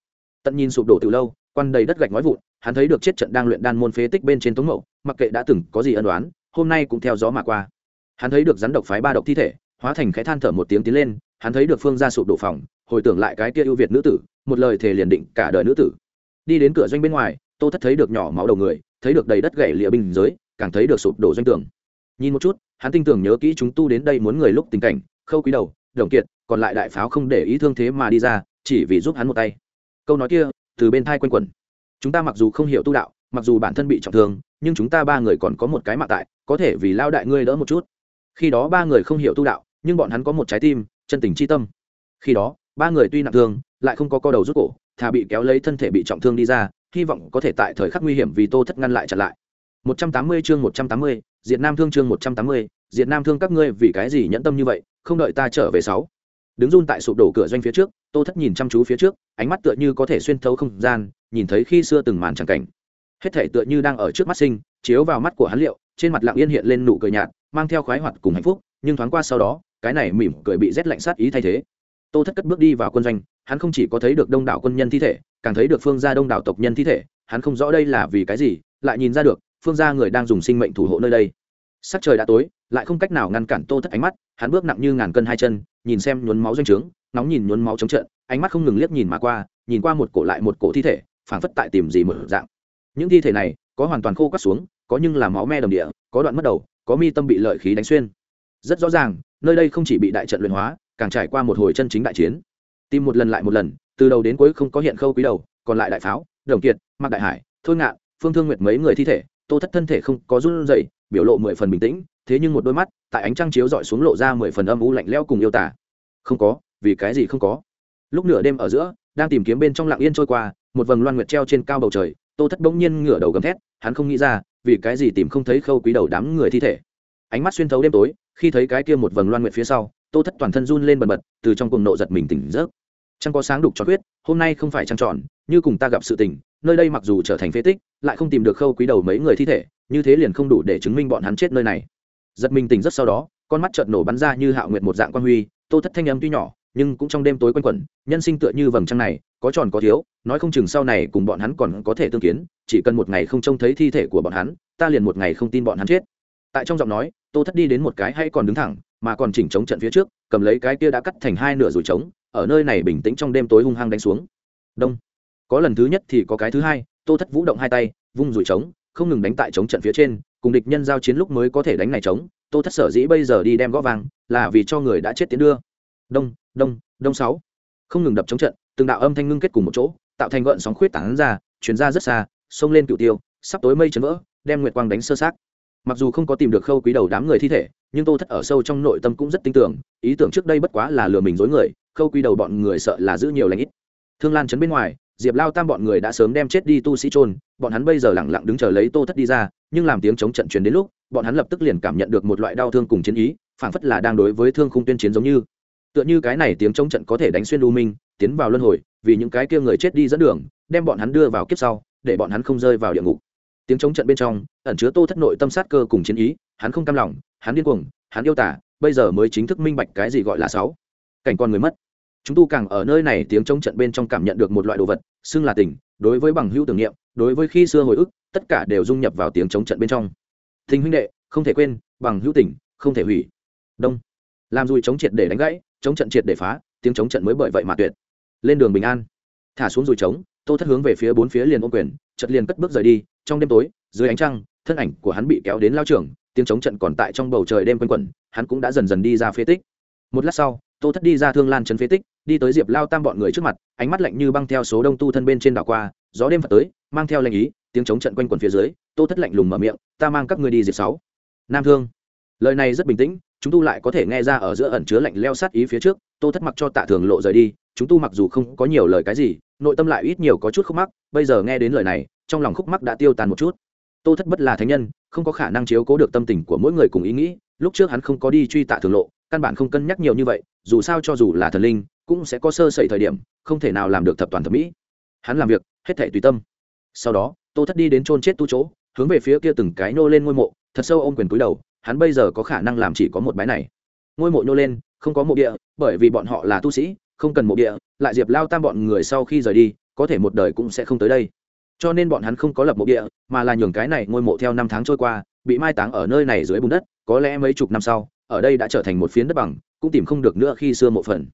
Tận nhìn sụp đổ từ lâu, quan đầy đất gạch nói vụn, hắn thấy được chết trận đang luyện đan môn phế tích bên trên tống mậu mặc kệ đã từng có gì ân đoán hôm nay cũng theo gió mà qua. Hắn thấy được rắn độc phái ba độc thi thể, hóa thành khẽ than thở một tiếng tiến lên, hắn thấy được phương gia sụp đổ phòng, hồi tưởng lại cái kia ưu việt nữ tử, một lời thề liền định cả đời nữ tử. Đi đến cửa doanh bên ngoài, tô thất thấy được nhỏ máu đầu người, thấy được đầy đất gãy lịa binh giới, càng thấy được sụp đổ doanh tường. Nhìn một chút, hắn tin tưởng nhớ kỹ chúng tu đến đây muốn người lúc tình cảnh khâu quý đầu đồng kiệt còn lại đại pháo không để ý thương thế mà đi ra chỉ vì giúp hắn một tay. Câu nói kia từ bên thai quanh quẩn. Chúng ta mặc dù không hiểu tu đạo mặc dù bản thân bị trọng thương nhưng chúng ta ba người còn có một cái mạng tại có thể vì lao đại ngươi đỡ một chút. Khi đó ba người không hiểu tu đạo nhưng bọn hắn có một trái tim chân tình chi tâm. Khi đó ba người tuy nặng thương lại không có co đầu rút cổ thà bị kéo lấy thân thể bị trọng thương đi ra hy vọng có thể tại thời khắc nguy hiểm vì tô thất ngăn lại chặn lại. 180 chương 180, Diệt Nam Thương chương 180, Diệt Nam Thương các ngươi vì cái gì nhẫn tâm như vậy, không đợi ta trở về sáu. Đứng run tại sụp đổ cửa doanh phía trước, Tô Thất nhìn chăm chú phía trước, ánh mắt tựa như có thể xuyên thấu không gian, nhìn thấy khi xưa từng màn chẳng cảnh. Hết thể tựa như đang ở trước mắt sinh, chiếu vào mắt của hắn liệu, trên mặt lặng yên hiện lên nụ cười nhạt, mang theo khoái hoạt cùng hạnh phúc, nhưng thoáng qua sau đó, cái này mỉm cười bị rét lạnh sát ý thay thế. Tô Thất cất bước đi vào quân doanh, hắn không chỉ có thấy được đông đảo quân nhân thi thể, càng thấy được phương gia đông đảo tộc nhân thi thể, hắn không rõ đây là vì cái gì, lại nhìn ra được, phương gia người đang dùng sinh mệnh thủ hộ nơi đây sắc trời đã tối lại không cách nào ngăn cản tô thất ánh mắt, hắn bước nặng như ngàn cân hai chân, nhìn xem nhuốm máu doanh trướng nóng nhìn nhuốm máu chống trận, ánh mắt không ngừng liếc nhìn mà qua, nhìn qua một cổ lại một cổ thi thể, phảng phất tại tìm gì mở dạng. Những thi thể này có hoàn toàn khô cắt xuống, có nhưng là máu me đồng địa, có đoạn mất đầu, có mi tâm bị lợi khí đánh xuyên. Rất rõ ràng, nơi đây không chỉ bị đại trận luyện hóa, càng trải qua một hồi chân chính đại chiến. Tìm một lần lại một lần, từ đầu đến cuối không có hiện khâu quý đầu, còn lại đại pháo, đồng kiệt, mạc đại hải, thôi ngạn, phương thương nguyệt mấy người thi thể, tô thất thân thể không có run rẩy, biểu lộ mười phần bình tĩnh thế nhưng một đôi mắt, tại ánh trăng chiếu dọi xuống lộ ra mười phần âm u lạnh lẽo cùng yêu tả. Không có, vì cái gì không có? Lúc nửa đêm ở giữa, đang tìm kiếm bên trong lặng yên trôi qua, một vầng loan nguyệt treo trên cao bầu trời, tô thất bỗng nhiên ngửa đầu gầm thét, hắn không nghĩ ra, vì cái gì tìm không thấy khâu quý đầu đám người thi thể. Ánh mắt xuyên thấu đêm tối, khi thấy cái kia một vầng loan nguyệt phía sau, tô thất toàn thân run lên bần bật, từ trong cuồng nộ giật mình tỉnh giấc. Trăng có sáng đục cho quyết, hôm nay không phải trăng tròn, như cùng ta gặp sự tình, nơi đây mặc dù trở thành phế tích, lại không tìm được khâu quý đầu mấy người thi thể, như thế liền không đủ để chứng minh bọn hắn chết nơi này giật mình tỉnh rất sau đó, con mắt trợn nổ bắn ra như hạo nguyệt một dạng quan huy, tô thất thanh âm tuy nhỏ, nhưng cũng trong đêm tối quanh quẩn, nhân sinh tựa như vầng trăng này, có tròn có thiếu, nói không chừng sau này cùng bọn hắn còn có thể tương kiến, chỉ cần một ngày không trông thấy thi thể của bọn hắn, ta liền một ngày không tin bọn hắn chết. Tại trong giọng nói, tô thất đi đến một cái hay còn đứng thẳng, mà còn chỉnh chống trận phía trước, cầm lấy cái kia đã cắt thành hai nửa rồi trống, ở nơi này bình tĩnh trong đêm tối hung hăng đánh xuống. Đông. Có lần thứ nhất thì có cái thứ hai, tô thất vũ động hai tay, vung rủi trống, không ngừng đánh tại trống trận phía trên cùng địch nhân giao chiến lúc mới có thể đánh này trống, tô thất sở dĩ bây giờ đi đem gõ vàng, là vì cho người đã chết tiến đưa. Đông đông đông sáu. Không ngừng đập chống trận, từng đạo âm thanh ngưng kết cùng một chỗ, tạo thành gợn sóng khuyết tán ra chuyển ra rất xa xông lên cựu tiêu, sắp tối mây chấn vỡ, đem nguyệt quang đánh sơ sát mặc dù không có tìm được khâu quý đầu đám người thi thể, nhưng tô thất ở sâu trong nội tâm cũng rất tin tưởng, ý tưởng trước đây bất quá là lừa mình dối người, khâu quý đầu bọn người sợ là giữ nhiều lãnh ít. Thương lan chấn bên ngoài, diệp lao tam bọn người đã sớm đem chết đi tu sĩ trôn bọn hắn bây giờ lẳng lặng đứng chờ lấy tô thất đi ra nhưng làm tiếng chống trận truyền đến lúc, bọn hắn lập tức liền cảm nhận được một loại đau thương cùng chiến ý, phảng phất là đang đối với thương khung tuyên chiến giống như. Tựa như cái này tiếng chống trận có thể đánh xuyên u minh, tiến vào luân hồi, vì những cái kia người chết đi dẫn đường, đem bọn hắn đưa vào kiếp sau, để bọn hắn không rơi vào địa ngục. Tiếng chống trận bên trong, ẩn chứa tô thất nội tâm sát cơ cùng chiến ý, hắn không cam lòng, hắn điên cuồng, hắn yêu tả, bây giờ mới chính thức minh bạch cái gì gọi là sáu. Cảnh con người mất. Chúng tu càng ở nơi này tiếng chống trận bên trong cảm nhận được một loại đồ vật, xưng là tình đối với bằng hữu tưởng niệm đối với khi xưa hồi ức tất cả đều dung nhập vào tiếng chống trận bên trong. Tình huynh đệ không thể quên bằng hữu tỉnh, không thể hủy. Đông. Làm dùi chống triệt để đánh gãy chống trận triệt để phá tiếng chống trận mới bởi vậy mà tuyệt. Lên đường bình an. Thả xuống dùi chống tô thất hướng về phía bốn phía liền ôm quyền chật liền cất bước rời đi. Trong đêm tối dưới ánh trăng thân ảnh của hắn bị kéo đến lao trường tiếng chống trận còn tại trong bầu trời đêm quanh quẩn hắn cũng đã dần dần đi ra phế tích. Một lát sau tô thất đi ra thương lan trấn phế tích đi tới diệp lao tam bọn người trước mặt ánh mắt lạnh như băng theo số đông tu thân bên trên đảo qua gió đêm phật tới mang theo lệnh ý tiếng chống trận quanh quẩn phía dưới tô thất lạnh lùng mở miệng ta mang các ngươi đi diệp sáu nam thương lời này rất bình tĩnh chúng tu lại có thể nghe ra ở giữa ẩn chứa lạnh leo sát ý phía trước tô thất mặc cho tạ thường lộ rời đi chúng tu mặc dù không có nhiều lời cái gì nội tâm lại ít nhiều có chút khúc mắc bây giờ nghe đến lời này trong lòng khúc mắc đã tiêu tan một chút tô thất bất là thánh nhân không có khả năng chiếu cố được tâm tình của mỗi người cùng ý nghĩ lúc trước hắn không có đi truy tạ thường lộ căn bản không cân nhắc nhiều như vậy dù sao cho dù là thần linh, cũng sẽ có sơ sẩy thời điểm, không thể nào làm được thập toàn thẩm mỹ. Hắn làm việc, hết thể tùy tâm. Sau đó, tô thất đi đến chôn chết tu chỗ, hướng về phía kia từng cái nô lên ngôi mộ, thật sâu ôm quyền túi đầu, hắn bây giờ có khả năng làm chỉ có một bái này. Ngôi mộ nô lên, không có mộ địa, bởi vì bọn họ là tu sĩ, không cần mộ địa, lại diệp lao tam bọn người sau khi rời đi, có thể một đời cũng sẽ không tới đây. Cho nên bọn hắn không có lập mộ địa, mà là nhường cái này ngôi mộ theo năm tháng trôi qua, bị mai táng ở nơi này dưới bùn đất, có lẽ mấy chục năm sau ở đây đã trở thành một phiến đất bằng, cũng tìm không được nữa khi xưa mộ phần.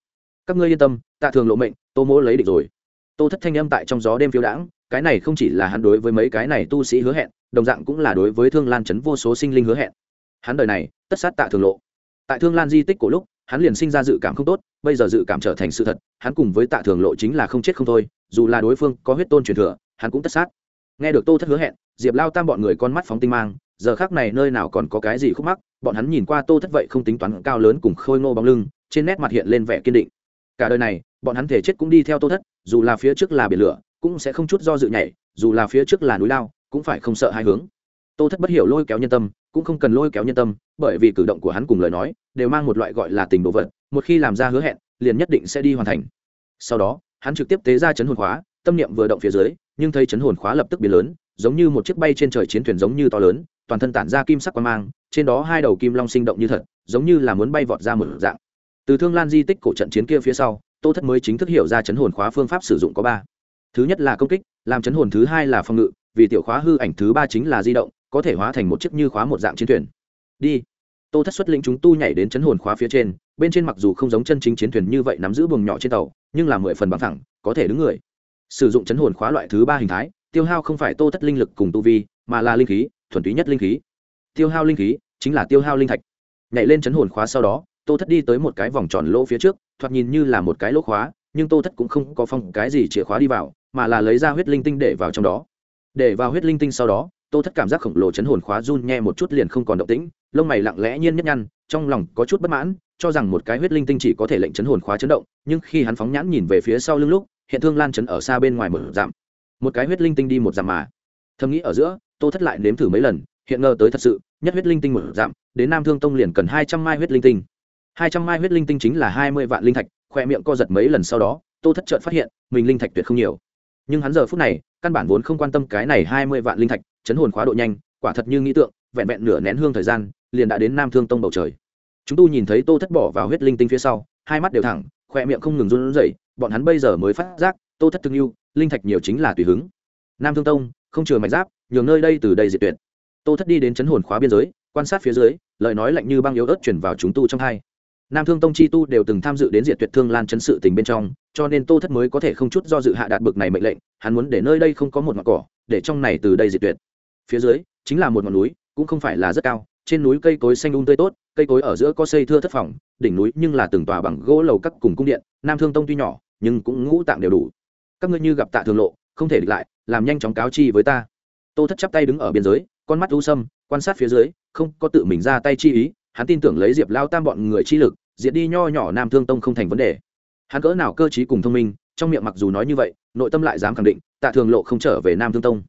Các ngươi yên tâm, tạ thường lộ mệnh, tô mỗ lấy địch rồi. Tô thất thanh âm tại trong gió đêm phiêu đãng, cái này không chỉ là hắn đối với mấy cái này tu sĩ hứa hẹn, đồng dạng cũng là đối với thương lan chấn vô số sinh linh hứa hẹn. Hắn đời này, tất sát tạ thường lộ. Tại thương lan di tích cổ lúc, hắn liền sinh ra dự cảm không tốt, bây giờ dự cảm trở thành sự thật, hắn cùng với tạ thường lộ chính là không chết không thôi, dù là đối phương có huyết tôn truyền thừa, hắn cũng tất sát. Nghe được tô thất hứa hẹn diệp lao tam bọn người con mắt phóng tinh mang, giờ khác này nơi nào còn có cái gì khúc mắc, bọn hắn nhìn qua tô thất vậy không tính toán cao lớn cùng khôi ngô bóng lưng, trên nét mặt hiện lên vẻ kiên định. Cả đời này, bọn hắn thể chết cũng đi theo tô thất, dù là phía trước là biển lửa, cũng sẽ không chút do dự nhảy, dù là phía trước là núi lao, cũng phải không sợ hai hướng. Tô thất bất hiểu lôi kéo nhân tâm, cũng không cần lôi kéo nhân tâm, bởi vì cử động của hắn cùng lời nói, đều mang một loại gọi là tình đồ vật, một khi làm ra hứa hẹn, liền nhất định sẽ đi hoàn thành. Sau đó, hắn trực tiếp tế ra chấn hồn khóa, tâm niệm vừa động phía dưới, nhưng thấy chấn hồn khóa lập tức biến lớn giống như một chiếc bay trên trời chiến thuyền giống như to lớn, toàn thân tản ra kim sắc quang mang, trên đó hai đầu kim long sinh động như thật, giống như là muốn bay vọt ra một dạng. Từ thương lan di tích cổ trận chiến kia phía sau, tô thất mới chính thức hiểu ra chấn hồn khóa phương pháp sử dụng có ba. Thứ nhất là công kích, làm chấn hồn thứ hai là phòng ngự, vì tiểu khóa hư ảnh thứ ba chính là di động, có thể hóa thành một chiếc như khóa một dạng chiến thuyền. Đi. Tô thất xuất lĩnh chúng tu nhảy đến chấn hồn khóa phía trên, bên trên mặc dù không giống chân chính chiến thuyền như vậy nắm giữ buồng nhỏ trên tàu, nhưng là mười phần bằng thẳng có thể đứng người. Sử dụng chấn hồn khóa loại thứ ba hình thái tiêu hao không phải tô thất linh lực cùng tu vi, mà là linh khí, thuần túy nhất linh khí. Tiêu hao linh khí chính là tiêu hao linh thạch. Nhảy lên chấn hồn khóa sau đó, tô thất đi tới một cái vòng tròn lỗ phía trước, thoạt nhìn như là một cái lỗ khóa, nhưng tô thất cũng không có phong cái gì chìa khóa đi vào, mà là lấy ra huyết linh tinh để vào trong đó. Để vào huyết linh tinh sau đó, tô thất cảm giác khổng lồ chấn hồn khóa run nhẹ một chút liền không còn động tĩnh, lông mày lặng lẽ nhiên nhất nhăn, trong lòng có chút bất mãn, cho rằng một cái huyết linh tinh chỉ có thể lệnh chấn hồn khóa chấn động, nhưng khi hắn phóng nhãn nhìn về phía sau lưng lúc, hiện thương lan chấn ở xa bên ngoài một giảm một cái huyết linh tinh đi một dặm mà. Thầm nghĩ ở giữa, tô thất lại nếm thử mấy lần, hiện ngờ tới thật sự, nhất huyết linh tinh một dặm, đến nam thương tông liền cần hai trăm mai huyết linh tinh. Hai trăm mai huyết linh tinh chính là hai mươi vạn linh thạch, khoe miệng co giật mấy lần sau đó, tô thất chợt phát hiện, mình linh thạch tuyệt không nhiều. Nhưng hắn giờ phút này, căn bản vốn không quan tâm cái này hai mươi vạn linh thạch, chấn hồn khóa độ nhanh, quả thật như nghĩ tượng, vẹn vẹn nửa nén hương thời gian, liền đã đến nam thương tông bầu trời. Chúng tu nhìn thấy tô thất bỏ vào huyết linh tinh phía sau, hai mắt đều thẳng, khoe miệng không ngừng run rẩy, bọn hắn bây giờ mới phát giác, tô thất thương yêu linh thạch nhiều chính là tùy hứng. Nam thương tông, không chừa mạch giáp, nhường nơi đây từ đây diệt tuyệt. Tô thất đi đến chấn hồn khóa biên giới, quan sát phía dưới, lời nói lạnh như băng yếu ớt chuyển vào chúng tu trong hai. Nam thương tông chi tu đều từng tham dự đến diệt tuyệt thương lan chấn sự tình bên trong, cho nên tô thất mới có thể không chút do dự hạ đạt bực này mệnh lệnh, hắn muốn để nơi đây không có một ngọn cỏ, để trong này từ đây diệt tuyệt. Phía dưới, chính là một ngọn núi, cũng không phải là rất cao, trên núi cây cối xanh um tươi tốt, cây cối ở giữa có xây thưa thất phòng, đỉnh núi nhưng là từng tòa bằng gỗ lầu các cùng cung điện, nam thương tông tuy nhỏ, nhưng cũng ngũ tạng đều đủ các ngươi như gặp tạ thường lộ, không thể địch lại, làm nhanh chóng cáo chi với ta. Tô thất chắp tay đứng ở biên giới, con mắt u sâm, quan sát phía dưới, không có tự mình ra tay chi ý, hắn tin tưởng lấy diệp lao tam bọn người chi lực, diệt đi nho nhỏ nam thương tông không thành vấn đề. Hắn cỡ nào cơ t cùng thông minh, trong miệng mặc dù nói như vậy, nội tâm lại dám khẳng định, tạ thường lộ không trở về nam thương tông.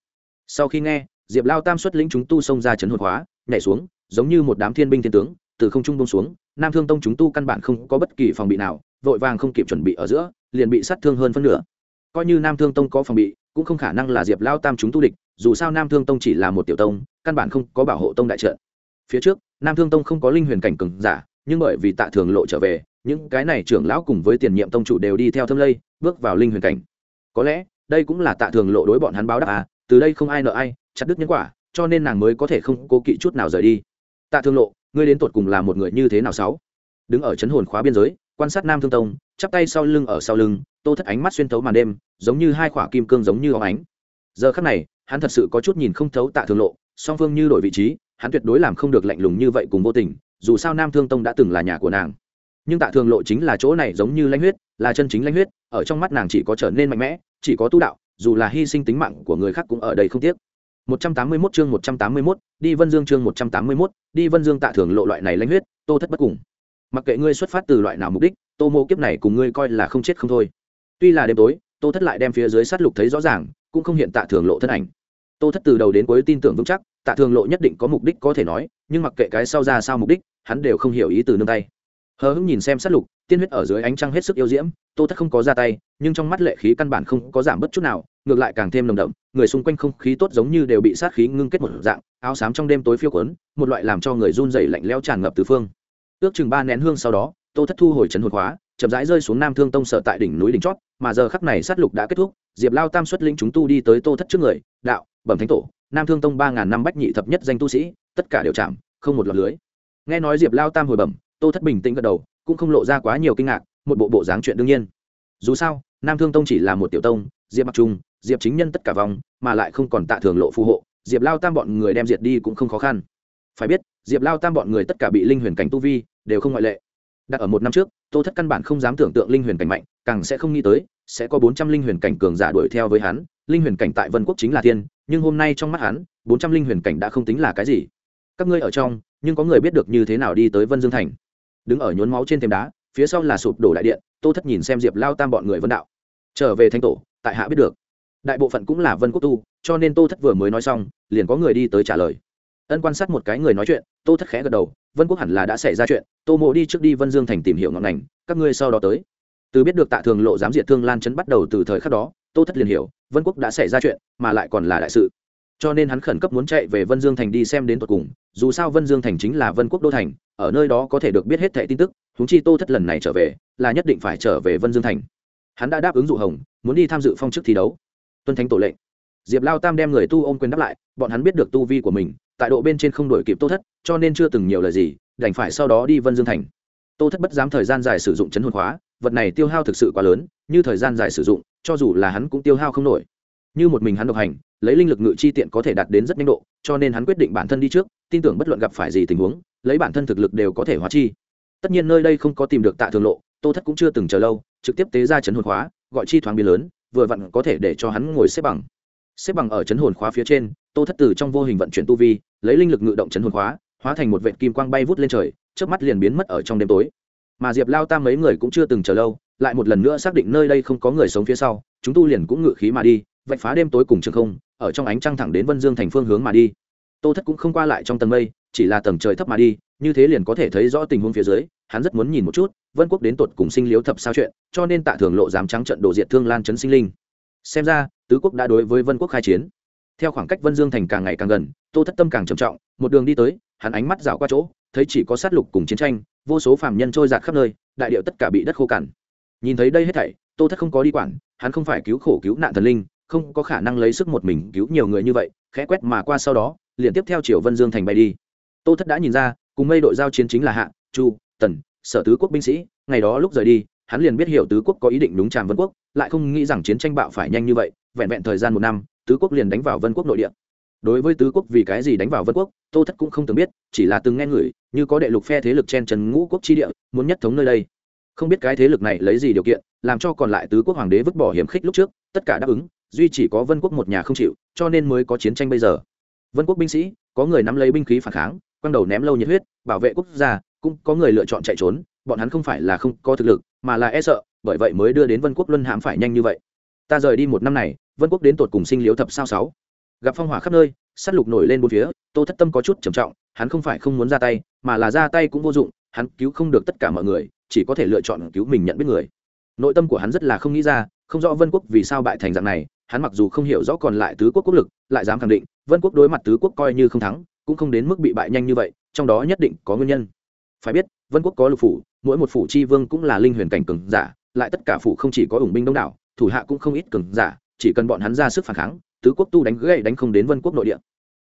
Sau khi nghe, diệp lao tam xuất lĩnh chúng tu xông ra trấn hồn hóa, nhảy xuống, giống như một đám thiên binh thiên tướng, từ không trung bông xuống, nam thương tông chúng tu căn bản không có bất kỳ phòng bị nào, vội vàng không kịp chuẩn bị ở giữa, liền bị sát thương hơn phân nửa coi như nam thương tông có phòng bị, cũng không khả năng là diệp lao tam chúng tu địch, dù sao nam thương tông chỉ là một tiểu tông, căn bản không có bảo hộ tông đại trợ phía trước, nam thương tông không có linh huyền cảnh cừng giả, nhưng bởi vì tạ thường lộ trở về, những cái này trưởng lão cùng với tiền nhiệm tông chủ đều đi theo thâm lây, bước vào linh huyền cảnh. Có lẽ, đây cũng là tạ thường lộ đối bọn hắn báo đáp à từ đây không ai nợ ai, chặt đứt nhân quả, cho nên nàng mới có thể không cố kỵ chút nào rời đi. Tạ thương lộ, ngươi đến tột cùng là một người như thế nào sáu? Đứng ở chấn hồn khóa biên giới, quan sát nam thương tông chắp tay sau lưng ở sau lưng tô thất ánh mắt xuyên thấu màn đêm giống như hai khỏa kim cương giống như óng ánh. Giờ khắc này hắn thật sự có chút nhìn không thấu tạ Thường lộ song phương như đổi vị trí hắn tuyệt đối làm không được lạnh lùng như vậy cùng vô tình dù sao nam thương tông đã từng là nhà của nàng. Nhưng tạ Thường lộ chính là chỗ này giống như lãnh huyết là chân chính lãnh huyết ở trong mắt nàng chỉ có trở nên mạnh mẽ chỉ có tu đạo dù là hy sinh tính mạng của người khác cũng ở đây không tiếc. 181 chương 181, đi Vân Dương chương 181, đi Vân Dương tạ thường lộ loại này lãnh huyết, Tô Thất bất cùng. Mặc kệ ngươi xuất phát từ loại nào mục đích, Tô mô kiếp này cùng ngươi coi là không chết không thôi. Tuy là đêm tối, Tô Thất lại đem phía dưới sát lục thấy rõ ràng, cũng không hiện tạ thường lộ thân ảnh. Tô Thất từ đầu đến cuối tin tưởng vững chắc, tạ thường lộ nhất định có mục đích có thể nói, nhưng mặc kệ cái sau ra sao mục đích, hắn đều không hiểu ý từ nương tay. Hờ hững nhìn xem sát lục, tiên huyết ở dưới ánh trăng hết sức yêu diễm, Tô Thất không có ra tay, nhưng trong mắt lệ khí căn bản không có giảm bất chút nào, ngược lại càng thêm nồng đậm người xung quanh không khí tốt giống như đều bị sát khí ngưng kết một dạng áo xám trong đêm tối phiêu quấn một loại làm cho người run rẩy lạnh lẽo tràn ngập từ phương ước chừng ba nén hương sau đó, tô thất thu hồi trấn hồn khóa, chậm rãi rơi xuống nam thương tông sở tại đỉnh núi đỉnh chót, mà giờ khắc này sát lục đã kết thúc, diệp lao tam xuất linh chúng tu đi tới tô thất trước người, đạo, bẩm thánh tổ, nam thương tông ba ngàn năm bách nhị thập nhất danh tu sĩ, tất cả đều chạm, không một lọt lưới. Nghe nói diệp lao tam hồi bẩm, tô thất bình tĩnh gật đầu, cũng không lộ ra quá nhiều kinh ngạc, một bộ bộ dáng chuyện đương nhiên. Dù sao, nam thương tông chỉ là một tiểu tông, diệp mặc trung, diệp chính nhân tất cả vòng mà lại không còn tạ thường lộ phù hộ, diệp lao tam bọn người đem diệt đi cũng không khó khăn phải biết, diệp lao tam bọn người tất cả bị linh huyền cảnh tu vi, đều không ngoại lệ. Đặt ở một năm trước, tô thất căn bản không dám tưởng tượng linh huyền cảnh mạnh, càng sẽ không nghĩ tới, sẽ có bốn trăm linh huyền cảnh cường giả đuổi theo với hắn. Linh huyền cảnh tại vân quốc chính là thiên, nhưng hôm nay trong mắt hắn, bốn trăm linh huyền cảnh đã không tính là cái gì. Các ngươi ở trong, nhưng có người biết được như thế nào đi tới vân dương thành. Đứng ở nhốn máu trên thềm đá, phía sau là sụp đổ đại điện, tô thất nhìn xem diệp lao tam bọn người vân đạo. Trở về thanh tổ, tại hạ biết được. Đại bộ phận cũng là vân quốc tu, cho nên tô thất vừa mới nói xong, liền có người đi tới trả lời ân quan sát một cái người nói chuyện, tô thất khẽ gật đầu, vân quốc hẳn là đã xảy ra chuyện, tô mộ đi trước đi vân dương thành tìm hiểu ngọn ngành, các ngươi sau đó tới. Từ biết được tạ thường lộ giám diệt thương lan chấn bắt đầu từ thời khắc đó, tô thất liền hiểu, vân quốc đã xảy ra chuyện, mà lại còn là đại sự. Cho nên hắn khẩn cấp muốn chạy về vân dương thành đi xem đến tột cùng, dù sao vân dương thành chính là vân quốc đô thành, ở nơi đó có thể được biết hết thẻ tin tức húng chi tô thất lần này trở về, là nhất định phải trở về vân dương thành. Hắn đã đáp ứng dụ hồng, muốn đi tham dự phong chức thi đấu. Tuân thánh tổ lệnh. Diệp lao tam đem người tu ôm quyền đáp lại, bọn hắn biết được tu vi của mình tại độ bên trên không đổi kịp tô thất, cho nên chưa từng nhiều lời gì, đành phải sau đó đi vân dương thành. Tô thất bất dám thời gian dài sử dụng chấn hồn khóa, vật này tiêu hao thực sự quá lớn, như thời gian dài sử dụng, cho dù là hắn cũng tiêu hao không nổi. Như một mình hắn độc hành, lấy linh lực ngự chi tiện có thể đạt đến rất nhanh độ, cho nên hắn quyết định bản thân đi trước, tin tưởng bất luận gặp phải gì tình huống, lấy bản thân thực lực đều có thể hóa chi. Tất nhiên nơi đây không có tìm được tạ thường lộ, tô thất cũng chưa từng chờ lâu, trực tiếp tế ra chấn hồn khóa, gọi chi thoáng biến lớn, vừa vặn có thể để cho hắn ngồi xếp bằng. Xếp bằng ở chấn hồn khóa phía trên tô thất tử trong vô hình vận chuyển tu vi, lấy linh lực ngự động chấn hồn khóa, hóa thành một vệt kim quang bay vút lên trời trước mắt liền biến mất ở trong đêm tối. Mà diệp lao tam mấy người cũng chưa từng chờ lâu, lại một lần nữa xác định nơi đây không có người sống phía sau, chúng tu liền cũng ngự khí mà đi, vạch phá đêm tối cùng trường không, ở trong ánh trăng thẳng đến vân dương thành phương hướng mà đi. Tô thất cũng không qua lại trong tầng mây, chỉ là tầng trời thấp mà đi, như thế liền có thể thấy rõ tình huống phía dưới, hắn rất muốn nhìn một chút, vân quốc đến tột cùng sinh liếu thập sao chuyện, cho nên tạ thường lộ dám trắng trận đổ diệt thương lan chấn sinh linh. Xem ra, tứ quốc đã đối với vân quốc khai chiến theo khoảng cách vân dương thành càng ngày càng gần, tô thất tâm càng trầm trọng, một đường đi tới, hắn ánh mắt rảo qua chỗ, thấy chỉ có sát lục cùng chiến tranh, vô số phàm nhân trôi giạt khắp nơi, đại điệu tất cả bị đất khô cằn. Nhìn thấy đây hết thảy, tô thất không có đi quản, hắn không phải cứu khổ cứu nạn thần linh, không có khả năng lấy sức một mình cứu nhiều người như vậy, khẽ quét mà qua sau đó, liền tiếp theo chiều vân dương thành bay đi. Tô thất đã nhìn ra, cùng mây đội giao chiến chính là hạ, chu, tần, sở tứ quốc binh sĩ, ngày đó lúc rời đi, hắn liền biết hiểu tứ quốc có ý định đúng tràm vân quốc, lại không nghĩ rằng chiến tranh bạo phải nhanh như vậy, vẹn vẹn thời gian một năm tứ quốc liền đánh vào vân quốc nội địa. Đối với tứ quốc vì cái gì đánh vào vân quốc, tô thất cũng không từng biết, chỉ là từng nghe ngửi như có đệ lục phe thế lực chen trần ngũ quốc chi địa, muốn nhất thống nơi đây. Không biết cái thế lực này lấy gì điều kiện, làm cho còn lại tứ quốc hoàng đế vứt bỏ hiểm khích lúc trước, tất cả đáp ứng, duy chỉ có vân quốc một nhà không chịu, cho nên mới có chiến tranh bây giờ. Vân quốc binh sĩ, có người nắm lấy binh khí phản kháng, quăng đầu ném lâu nhiệt huyết, bảo vệ quốc gia, cũng có người lựa chọn chạy trốn, bọn hắn không phải là không có thực lực, mà là e sợ, bởi vậy mới đưa đến vân quốc luân hãm phải nhanh như vậy ta rời đi một năm này, vân quốc đến tột cùng sinh liếu thập sao sáu. Gặp phong hỏa khắp nơi s á t lục nổi lên bốn phía, tô thất tâm có chút trầm trọng, hắn không phải không muốn ra tay, mà là ra tay cũng vô dụng, hắn cứu không được tất cả mọi người, chỉ có thể lựa chọn cứu mình nhận biết người. Nội tâm của hắn rất là không nghĩ ra, không rõ vân quốc vì sao bại thành dạng này, hắn mặc dù không hiểu rõ còn lại tứ quốc quốc lực, lại dám khẳng định, vân quốc đối mặt tứ quốc coi như không thắng, cũng không đến mức bị bại nhanh như vậy, trong đó nhất định có nguyên nhân. Phải biết, vân quốc có lục phủ, mỗi một phủ chi vương cũng là linh huyền cảnh cường giả, lại tất cả phủ không chỉ có ủng binh đông đảo thủ hạ cũng không ít cường giả, chỉ cần bọn hắn ra sức phản kháng, tứ quốc tu đánh gậy đánh không đến vân quốc nội địa.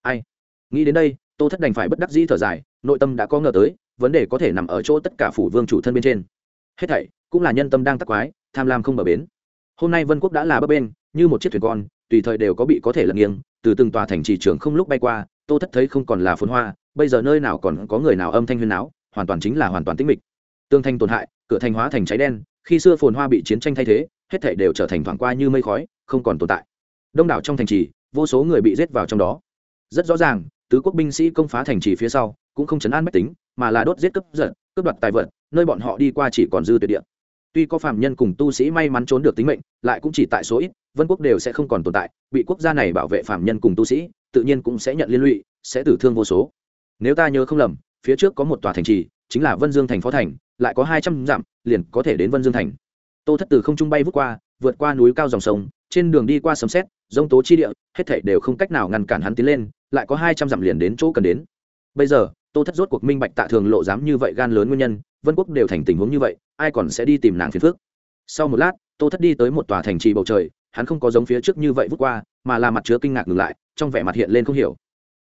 Ai? Nghĩ đến đây, tô thất đành phải bất đắc dĩ thở dài, nội tâm đã có ngờ tới, vấn đề có thể nằm ở chỗ tất cả phủ vương chủ thân bên trên. Hết thảy, cũng là nhân tâm đang tắc quái, tham lam không bờ bến. Hôm nay vân quốc đã là bấp bên như một chiếc thuyền con, tùy thời đều có bị có thể lật nghiêng, từ từng tòa thành trì trường không lúc bay qua, tô thất thấy không còn là phồn hoa, bây giờ nơi nào còn có người nào âm thanh huyên náo, hoàn toàn chính là hoàn toàn tĩnh mịch. Tương thanh tổn hại, cửa thành hóa thành cháy đen khi xưa phồn hoa bị chiến tranh thay thế, hết thảy đều trở thành thoảng qua như mây khói, không còn tồn tại. Đông đảo trong thành trì, vô số người bị giết vào trong đó. Rất rõ ràng, tứ quốc binh sĩ công phá thành trì phía sau, cũng không chấn an mách tính, mà là đốt giết cướp giật, cướp đoạt tài vật, nơi bọn họ đi qua chỉ còn dư tuyệt địa. Tuy có phạm nhân cùng tu sĩ may mắn trốn được tính mệnh, lại cũng chỉ tại số ít, vân quốc đều sẽ không còn tồn tại, bị quốc gia này bảo vệ phạm nhân cùng tu sĩ, tự nhiên cũng sẽ nhận liên lụy, sẽ tử thương vô số. Nếu ta nhớ không lầm, phía trước có một tòa thành trì chính là vân dương thành phó thành, lại có hai trăm dặm, liền có thể đến vân dương thành. Tô thất từ không trung bay vút qua, vượt qua núi cao dòng sông, trên đường đi qua sấm xét dông tố chi địa, hết thảy đều không cách nào ngăn cản hắn tiến lên, lại có hai trăm dặm liền đến chỗ cần đến. Bây giờ, tô thất rốt cuộc minh bạch tạ thường lộ dám như vậy gan lớn nguyên nhân, vân quốc đều thành tình huống như vậy, ai còn sẽ đi tìm nàng phiền phước sau một lát, tô thất đi tới một tòa thành trì bầu trời, hắn không có giống phía trước như vậy vút qua, mà là mặt chứa kinh ngạc ngừng lại, trong vẻ mặt hiện lên không hiểu.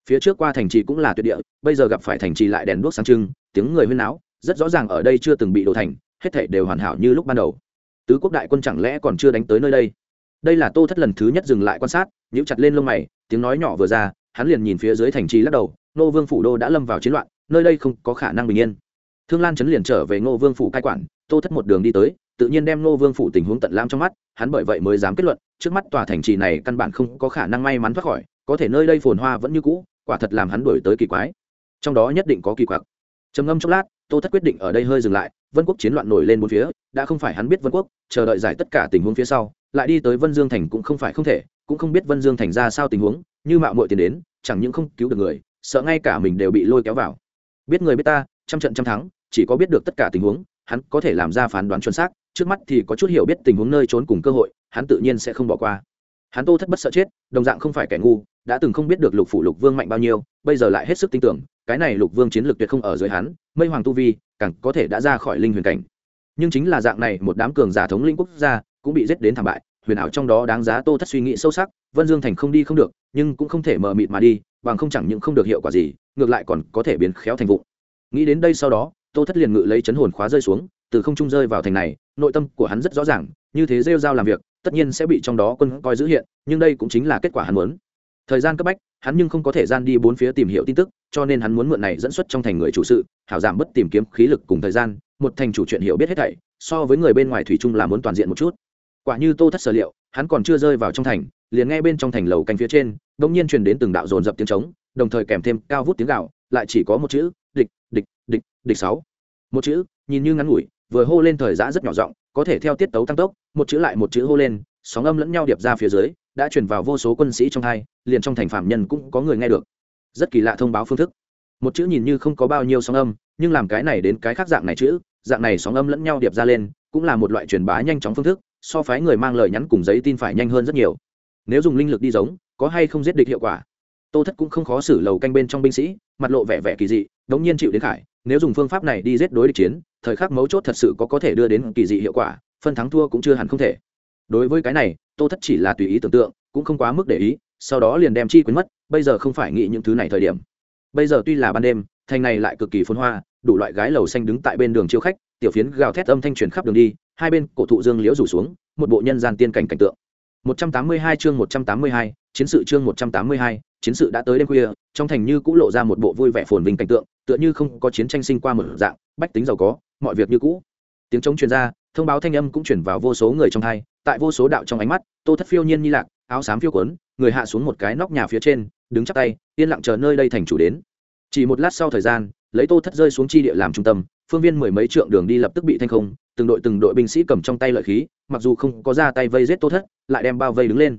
Phía trước qua thành trì cũng là tuyệt địa, bây giờ gặp phải thành trì lại đèn đuốc sáng trưng tiếng người huyên náo, rất rõ ràng ở đây chưa từng bị đổ thành, hết thảy đều hoàn hảo như lúc ban đầu. Tứ quốc đại quân chẳng lẽ còn chưa đánh tới nơi đây? Đây là tô thất lần thứ nhất dừng lại quan sát, nhíu chặt lên lông mày, tiếng nói nhỏ vừa ra, hắn liền nhìn phía dưới thành trì lắc đầu nô vương phủ đô đã lâm vào chiến loạn, nơi đây không có khả năng bình yên. Thương lan chấn liền trở về ngô vương phủ cai quản, tô thất một đường đi tới, tự nhiên đem ngô vương phủ tình huống tận lam trong mắt, hắn bởi vậy mới dám kết luận, trước mắt tòa thành trì này căn bản không có khả năng may mắn thoát khỏi, có thể nơi đây phồn hoa vẫn như cũ, quả thật làm hắn đổi tới kỳ quái. Trong đó nhất định có kỳ quặc trầm ngâm chốc lát, tô thất quyết định ở đây hơi dừng lại, vân quốc chiến loạn nổi lên bốn phía, đã không phải hắn biết vân quốc, chờ đợi giải tất cả tình huống phía sau, lại đi tới vân dương thành cũng không phải không thể, cũng không biết vân dương thành ra sao tình huống, như mạo muội tiền đến, chẳng những không cứu được người, sợ ngay cả mình đều bị lôi kéo vào. Biết người biết ta, trăm trận trăm thắng, chỉ có biết được tất cả tình huống, hắn có thể làm ra phán đoán chuẩn xác, trước mắt thì có chút hiểu biết tình huống nơi trốn cùng cơ hội, hắn tự nhiên sẽ không bỏ qua. Hắn tô thất bất sợ chết, đồng dạng không phải kẻ ngu đã từng không biết được lục phủ lục vương mạnh bao nhiêu, bây giờ lại hết sức tin tưởng, cái này lục vương chiến lược tuyệt không ở dưới hắn, mây hoàng tu vi, càng có thể đã ra khỏi linh huyền cảnh. Nhưng chính là dạng này, một đám cường giả thống linh quốc gia, cũng bị giết đến thảm bại, huyền ảo trong đó đáng giá tô thất suy nghĩ sâu sắc, vân dương thành không đi không được, nhưng cũng không thể mờ mịt mà đi, bằng không chẳng những không được hiệu quả gì, ngược lại còn có thể biến khéo thành vụ. Nghĩ đến đây sau đó, tô thất liền ngự lấy chấn hồn khóa rơi xuống, từ không trung rơi vào thành này, nội tâm của hắn rất rõ ràng, như thế rêu rao làm việc, tất nhiên sẽ bị trong đó quân coi giữ hiện, nhưng đây cũng chính là kết quả hắn muốn thời gian cấp bách, hắn nhưng không có thể gian đi bốn phía tìm hiểu tin tức, cho nên hắn muốn mượn này dẫn xuất trong thành người chủ sự, hảo giảm bất tìm kiếm khí lực cùng thời gian, một thành chủ chuyện hiểu biết hết thảy, so với người bên ngoài thủy chung là muốn toàn diện một chút. Quả như tô thất sở liệu, hắn còn chưa rơi vào trong thành, liền nghe bên trong thành lầu canh phía trên đ nhiên truyền đến từng đạo dồn dập tiếng trống, đồng thời kèm thêm cao vút tiếng gạo lại chỉ có một chữ, địch địch địch địch sáu. Một chữ, nhìn như ngắn ngủi, vừa hô lên thời giã rất nhỏ giọng, có thể theo tiết tấu tăng tốc, một chữ lại một chữ hô lên, sóng âm lẫn nhau điệp ra phía dưới đã truyền vào vô số quân sĩ trong hai liền trong thành phạm nhân cũng có người nghe được. Rất kỳ lạ thông báo phương thức. Một chữ nhìn như không có bao nhiêu sóng âm, nhưng làm cái này đến cái khác dạng này chữ, dạng này sóng âm lẫn nhau điệp ra lên, cũng là một loại truyền bá nhanh chóng phương thức, so phái người mang lời nhắn cùng giấy tin phải nhanh hơn rất nhiều. Nếu dùng linh lực đi giống, có hay không giết địch hiệu quả? Tô thất cũng không khó xử lầu canh bên trong binh sĩ, mặt lộ vẻ vẻ kỳ dị, đống nhiên chịu đến khải, nếu dùng phương pháp này đi giết đối địch chiến, thời khắc mấu chốt thật sự có có thể đưa đến kỳ dị hiệu quả, phân thắng thua cũng chưa hẳn không thể. Đối với cái này tô thất chỉ là tùy ý tưởng tượng cũng không quá mức để ý sau đó liền đem chi quyến mất bây giờ không phải nghĩ những thứ này thời điểm bây giờ tuy là ban đêm thành này lại cực kỳ phồn hoa đủ loại gái lầu xanh đứng tại bên đường chiêu khách tiểu phiến gào thét âm thanh truyền khắp đường đi hai bên cổ thụ dương liễu rủ xuống một bộ nhân gian tiên cảnh cảnh tượng 182 chương 182, chiến sự chương 182, chiến sự đã tới đêm khuya, trong thành như cũ lộ ra một bộ vui vẻ phồn vinh cảnh tượng, tựa như không có chiến tranh sinh qua một dạng, bách tính giàu có, mọi việc như cũ. Tiếng trống truyền ra, thông báo thanh âm cũng truyền vào vô số người trong hai, tại vô số đạo trong ánh mắt, Tô Thất phiêu nhiên như lạc, áo xám phiêu cuốn, người hạ xuống một cái nóc nhà phía trên, đứng chắp tay, yên lặng chờ nơi đây thành chủ đến. Chỉ một lát sau thời gian, lấy Tô Thất rơi xuống chi địa làm trung tâm, phương viên mười mấy trượng đường đi lập tức bị thanh không, từng đội từng đội binh sĩ cầm trong tay lợi khí, mặc dù không có ra tay vây giết Tô Thất, lại đem bao vây đứng lên.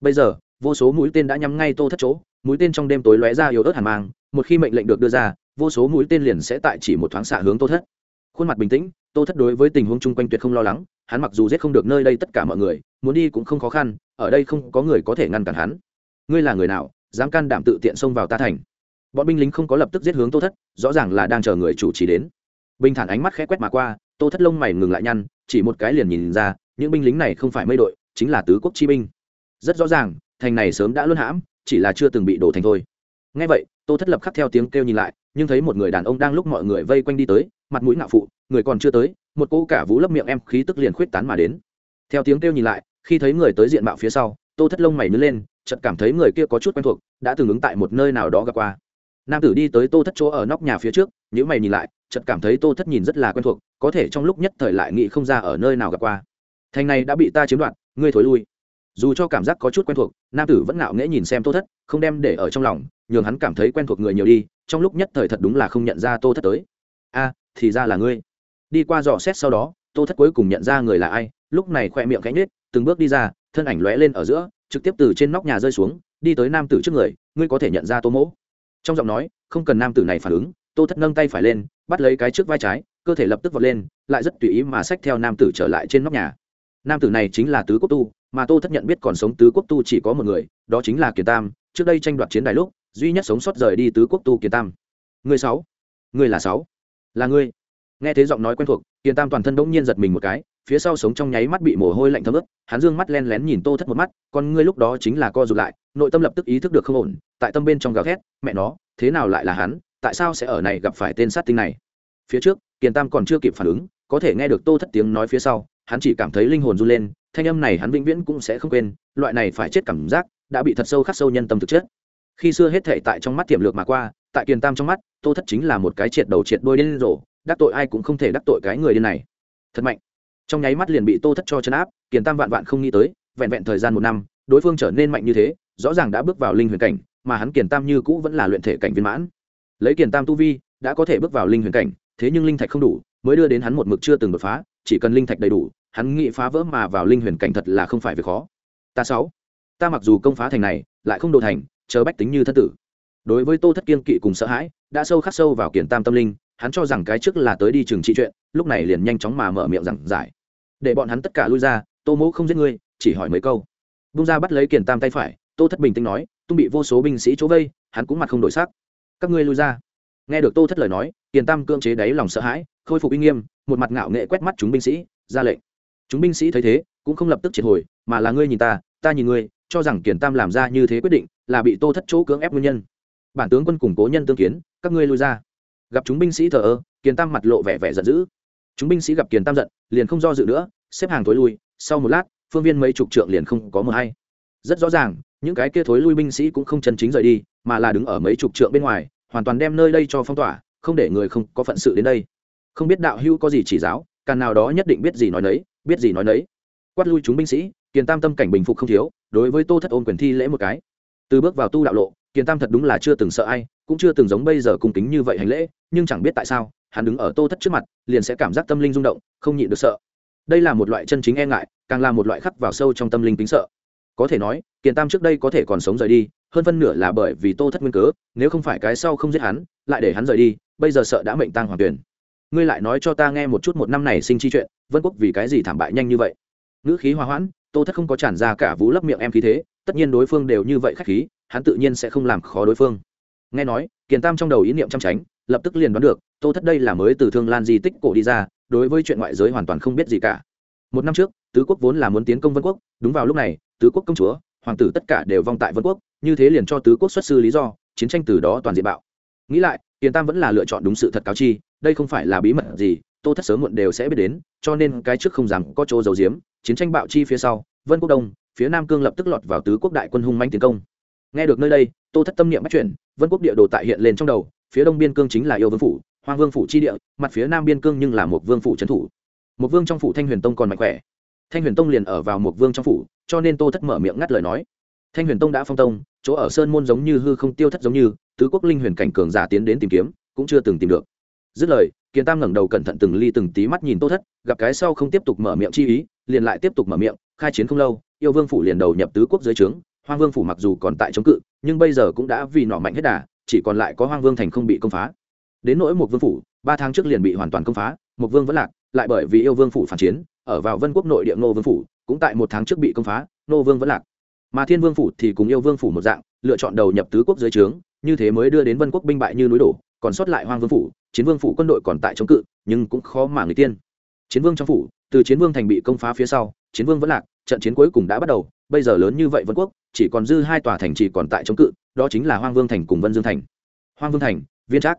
Bây giờ, vô số mũi tên đã nhắm ngay Tô Thất chỗ, mũi tên trong đêm tối lóe ra yếu ớt hàn mang, một khi mệnh lệnh được đưa ra, vô số mũi tên liền sẽ tại chỉ một thoáng xạ hướng Tô Thất. Khuôn mặt bình tĩnh, Tô Thất đối với tình huống chung quanh tuyệt không lo lắng, hắn mặc dù giết không được nơi đây tất cả mọi người, muốn đi cũng không khó khăn, ở đây không có người có thể ngăn cản hắn. Ngươi là người nào, dám can đảm tự tiện xông vào ta thành? Bọn binh lính không có lập tức giết hướng Tô Thất, rõ ràng là đang chờ người chủ trì đến. Bình thản ánh mắt khẽ quét mà qua, Tô Thất lông mày ngừng lại nhăn, chỉ một cái liền nhìn ra, những binh lính này không phải mây đội, chính là tứ quốc chi binh. Rất rõ ràng, thành này sớm đã luân hãm, chỉ là chưa từng bị đổ thành thôi. Nghe vậy, Tô Thất lập khắc theo tiếng kêu nhìn lại, nhưng thấy một người đàn ông đang lúc mọi người vây quanh đi tới, mặt mũi ngạo phụ, người còn chưa tới, một cô cả vũ lấp miệng em khí tức liền khuyết tán mà đến. Theo tiếng kêu nhìn lại khi thấy người tới diện mạo phía sau tô thất lông mày nứt lên chợt cảm thấy người kia có chút quen thuộc đã từng ứng tại một nơi nào đó gặp qua. Nam tử đi tới tô thất chỗ ở nóc nhà phía trước những mày nhìn lại chợt cảm thấy tô thất nhìn rất là quen thuộc có thể trong lúc nhất thời lại nghĩ không ra ở nơi nào gặp qua. Thành này đã bị ta chiếm đoạt ngươi thối lui. Dù cho cảm giác có chút quen thuộc nam tử vẫn ngạo nghễ nhìn xem tô thất không đem để ở trong lòng nhường hắn cảm thấy quen thuộc người nhiều đi, trong lúc nhất thời thật đúng là không nhận ra tô thất tới. A, thì ra là ngươi. Đi qua dò xét sau đó, tô thất cuối cùng nhận ra người là ai, lúc này khoe miệng cánh nết từng bước đi ra, thân ảnh lóe lên ở giữa, trực tiếp từ trên nóc nhà rơi xuống, đi tới nam tử trước người, ngươi có thể nhận ra tô mỗ. Trong giọng nói, không cần nam tử này phản ứng, tô thất nâng tay phải lên, bắt lấy cái trước vai trái, cơ thể lập tức vọt lên, lại rất tùy ý mà xách theo nam tử trở lại trên nóc nhà. Nam tử này chính là tứ quốc tu, mà tô thất nhận biết còn sống tứ quốc tu chỉ có một người, đó chính là kiền tam, trước đây tranh đoạt chiến đài lúc duy nhất sống sót rời đi tứ quốc tu kiền tam. Người sáu. Người là sáu. Là ngươi. Nghe thấy giọng nói quen thuộc, kiền tam toàn thân bỗng nhiên giật mình một cái, phía sau sống trong nháy mắt bị mồ hôi lạnh thấm ướt, hắn dương mắt len lén nhìn tô thất một mắt, con ngươi lúc đó chính là co rụt lại, nội tâm lập tức ý thức được không ổn, tại tâm bên trong gào thét, mẹ nó, thế nào lại là hắn, tại sao sẽ ở này gặp phải tên sát tinh này? Phía trước, kiền tam còn chưa kịp phản ứng, có thể nghe được tô thất tiếng nói phía sau, hắn chỉ cảm thấy linh hồn run lên, thanh âm này hắn vĩnh viễn cũng sẽ không quên, loại này phải chết cảm giác, đã bị thật sâu khắc sâu nhân tâm thực chất khi xưa hết thể tại trong mắt tiềm lược mà qua, tại kiền tam trong mắt, tô thất chính là một cái triệt đầu triệt đôi điên rồ, đắc tội ai cũng không thể đắc tội cái người điên này. Thật mạnh. Trong nháy mắt liền bị tô thất cho chấn áp, kiền tam vạn vạn không nghĩ tới, vẹn vẹn thời gian một năm, đối phương trở nên mạnh như thế, rõ ràng đã bước vào linh huyền cảnh, mà hắn kiền tam như cũ vẫn là luyện thể cảnh viên mãn. Lấy kiền tam tu vi, đã có thể bước vào linh huyền cảnh, thế nhưng linh thạch không đủ, mới đưa đến hắn một mực chưa từng đột phá, chỉ cần linh thạch đầy đủ, hắn nghĩ phá vỡ mà vào linh huyền cảnh thật là không phải việc khó. Ta sáu. Ta mặc dù công phá thành này, lại không đồ thành chờ bách tính như thân tử. Đối với tô thất kiên kỵ cùng sợ hãi, đã sâu khắc sâu vào kiền tam tâm linh, hắn cho rằng cái trước là tới đi trường trị chuyện, lúc này liền nhanh chóng mà mở miệng rằng giải. Để bọn hắn tất cả lui ra, tô mẫu không giết ngươi chỉ hỏi mấy câu. Bung ra bắt lấy kiền tam tay phải, tô thất bình tĩnh nói, tung bị vô số binh sĩ chỗ vây, hắn cũng mặt không đổi sắc. Các ngươi lui ra. Nghe được tô thất lời nói kiền tam cưỡng chế đáy lòng sợ hãi, khôi phục uy nghiêm, một mặt ngạo nghệ quét mắt chúng binh sĩ, ra lệnh. Chúng binh sĩ thấy thế, cũng không lập tức triệt hồi, mà là ngươi nhìn ta ta nhìn ngươi cho rằng kiền tam làm ra như thế quyết định là bị tô thất chỗ cưỡng ép nguyên nhân. Bản tướng quân củng cố nhân tương kiến, các ngươi lui ra. Gặp chúng binh sĩ thờ ơ, kiền tam mặt lộ vẻ vẻ giận dữ. Chúng binh sĩ gặp kiền tam giận, liền không do dự nữa, xếp hàng thối lui. Sau một lát, phương viên mấy chục trượng liền không có mờ hay. Rất rõ ràng, những cái kia thối lui binh sĩ cũng không chân chính rời đi, mà là đứng ở mấy chục trượng bên ngoài, hoàn toàn đem nơi đây cho phong tỏa, không để người không có phận sự đến đây. Không biết đạo hưu có gì chỉ giáo càng nào đó nhất định biết gì nói nấy, biết gì nói nấy. Quát lui chúng binh sĩ kiền tam tâm cảnh bình phục không thiếu, đối với tô thất ôn quyền thi lễ một cái. Từ bước vào tu đạo lộ, kiền tam thật đúng là chưa từng sợ ai, cũng chưa từng giống bây giờ cung kính như vậy hành lễ, nhưng chẳng biết tại sao, hắn đứng ở tô thất trước mặt, liền sẽ cảm giác tâm linh rung động, không nhịn được sợ. Đây là một loại chân chính e ngại, càng là một loại khắc vào sâu trong tâm linh tính sợ. Có thể nói, kiền tam trước đây có thể còn sống rời đi, hơn phân nửa là bởi vì tô thất nguyên cớ, nếu không phải cái sau không giết hắn, lại để hắn rời đi, bây giờ sợ đã mệnh tăng hoàng tuyển. Ngươi lại nói cho ta nghe một chút một năm này sinh chi chuyện, vân quốc vì cái gì thảm bại nhanh như vậy? Ngữ khí hòa hoãn tô thất không có tràn ra cả vú lấp miệng em khí thế, tất nhiên đối phương đều như vậy khách khí, hắn tự nhiên sẽ không làm khó đối phương. Nghe nói, kiền tam trong đầu ý niệm chăm tránh, lập tức liền đoán được, tô thất đây là mới từ thương lan di tích cổ đi ra, đối với chuyện ngoại giới hoàn toàn không biết gì cả. Một năm trước, tứ quốc vốn là muốn tiến công vân quốc, đúng vào lúc này, tứ quốc công chúa, hoàng tử tất cả đều vong tại vân quốc, như thế liền cho tứ quốc xuất sư lý do, chiến tranh từ đó toàn diện bạo. Nghĩ lại tiền tam vẫn là lựa chọn đúng sự thật cáo chi, đây không phải là bí mật gì, tô thất sớm muộn đều sẽ biết đến, cho nên cái trước không dám có chỗ dầu diếm chiến tranh bạo chi phía sau, vân quốc đông, phía nam cương lập tức lọt vào tứ quốc đại quân hung manh tiến công. Nghe được nơi đây, tô thất tâm niệm bắt chuyển, vân quốc địa đồ tại hiện lên trong đầu, phía đông biên cương chính là yêu vương phủ hoàng vương phủ chi địa, mặt phía nam biên cương nhưng là một vương phủ trấn thủ. Một vương trong phủ thanh huyền tông còn mạnh khỏe. Thanh huyền tông liền ở vào một vương trong phủ, cho nên tô thất mở miệng ngắt lời nói. Thanh huyền tông đã phong tông, chỗ ở sơn môn giống như hư không tiêu thất giống như, tứ quốc linh huyền cảnh cường giả tiến đến tìm kiếm, cũng chưa từng tìm được. Dứt lời kiến tam ngẩng đầu cẩn thận từng ly từng tí mắt nhìn tô thất, gặp cái sau không tiếp tục mở miệng chi ý liền lại tiếp tục mở miệng, khai chiến không lâu, yêu vương phủ liền đầu nhập tứ quốc dưới trướng, hoang vương phủ mặc dù còn tại chống cự, nhưng bây giờ cũng đã vì nọ mạnh hết đà, chỉ còn lại có hoang vương thành không bị công phá. Đến nỗi một vương phủ, ba tháng trước liền bị hoàn toàn công phá, một vương vẫn lạc, lại bởi vì yêu vương phủ phản chiến, ở vào vân quốc nội địa nô vương phủ, cũng tại một tháng trước bị công phá nô vương vẫn lạc. Mà thiên vương phủ thì cùng yêu vương phủ một dạng, lựa chọn đầu nhập tứ quốc dưới trướng, như thế mới đưa đến vân quốc binh bại như núi đổ, còn sót lại hoang vương phủ, chiến vương phủ quân đội còn tại chống cự, nhưng cũng khó mà người tiên. Chiến vương trong phủ từ chiến vương thành bị công phá phía sau, chiến vương vẫn lạc, trận chiến cuối cùng đã bắt đầu, bây giờ lớn như vậy vân quốc, chỉ còn dư hai tòa thành chỉ còn tại chống cự, đó chính là hoang vương thành cùng vân dương thành. Hoang vương thành, viên trác.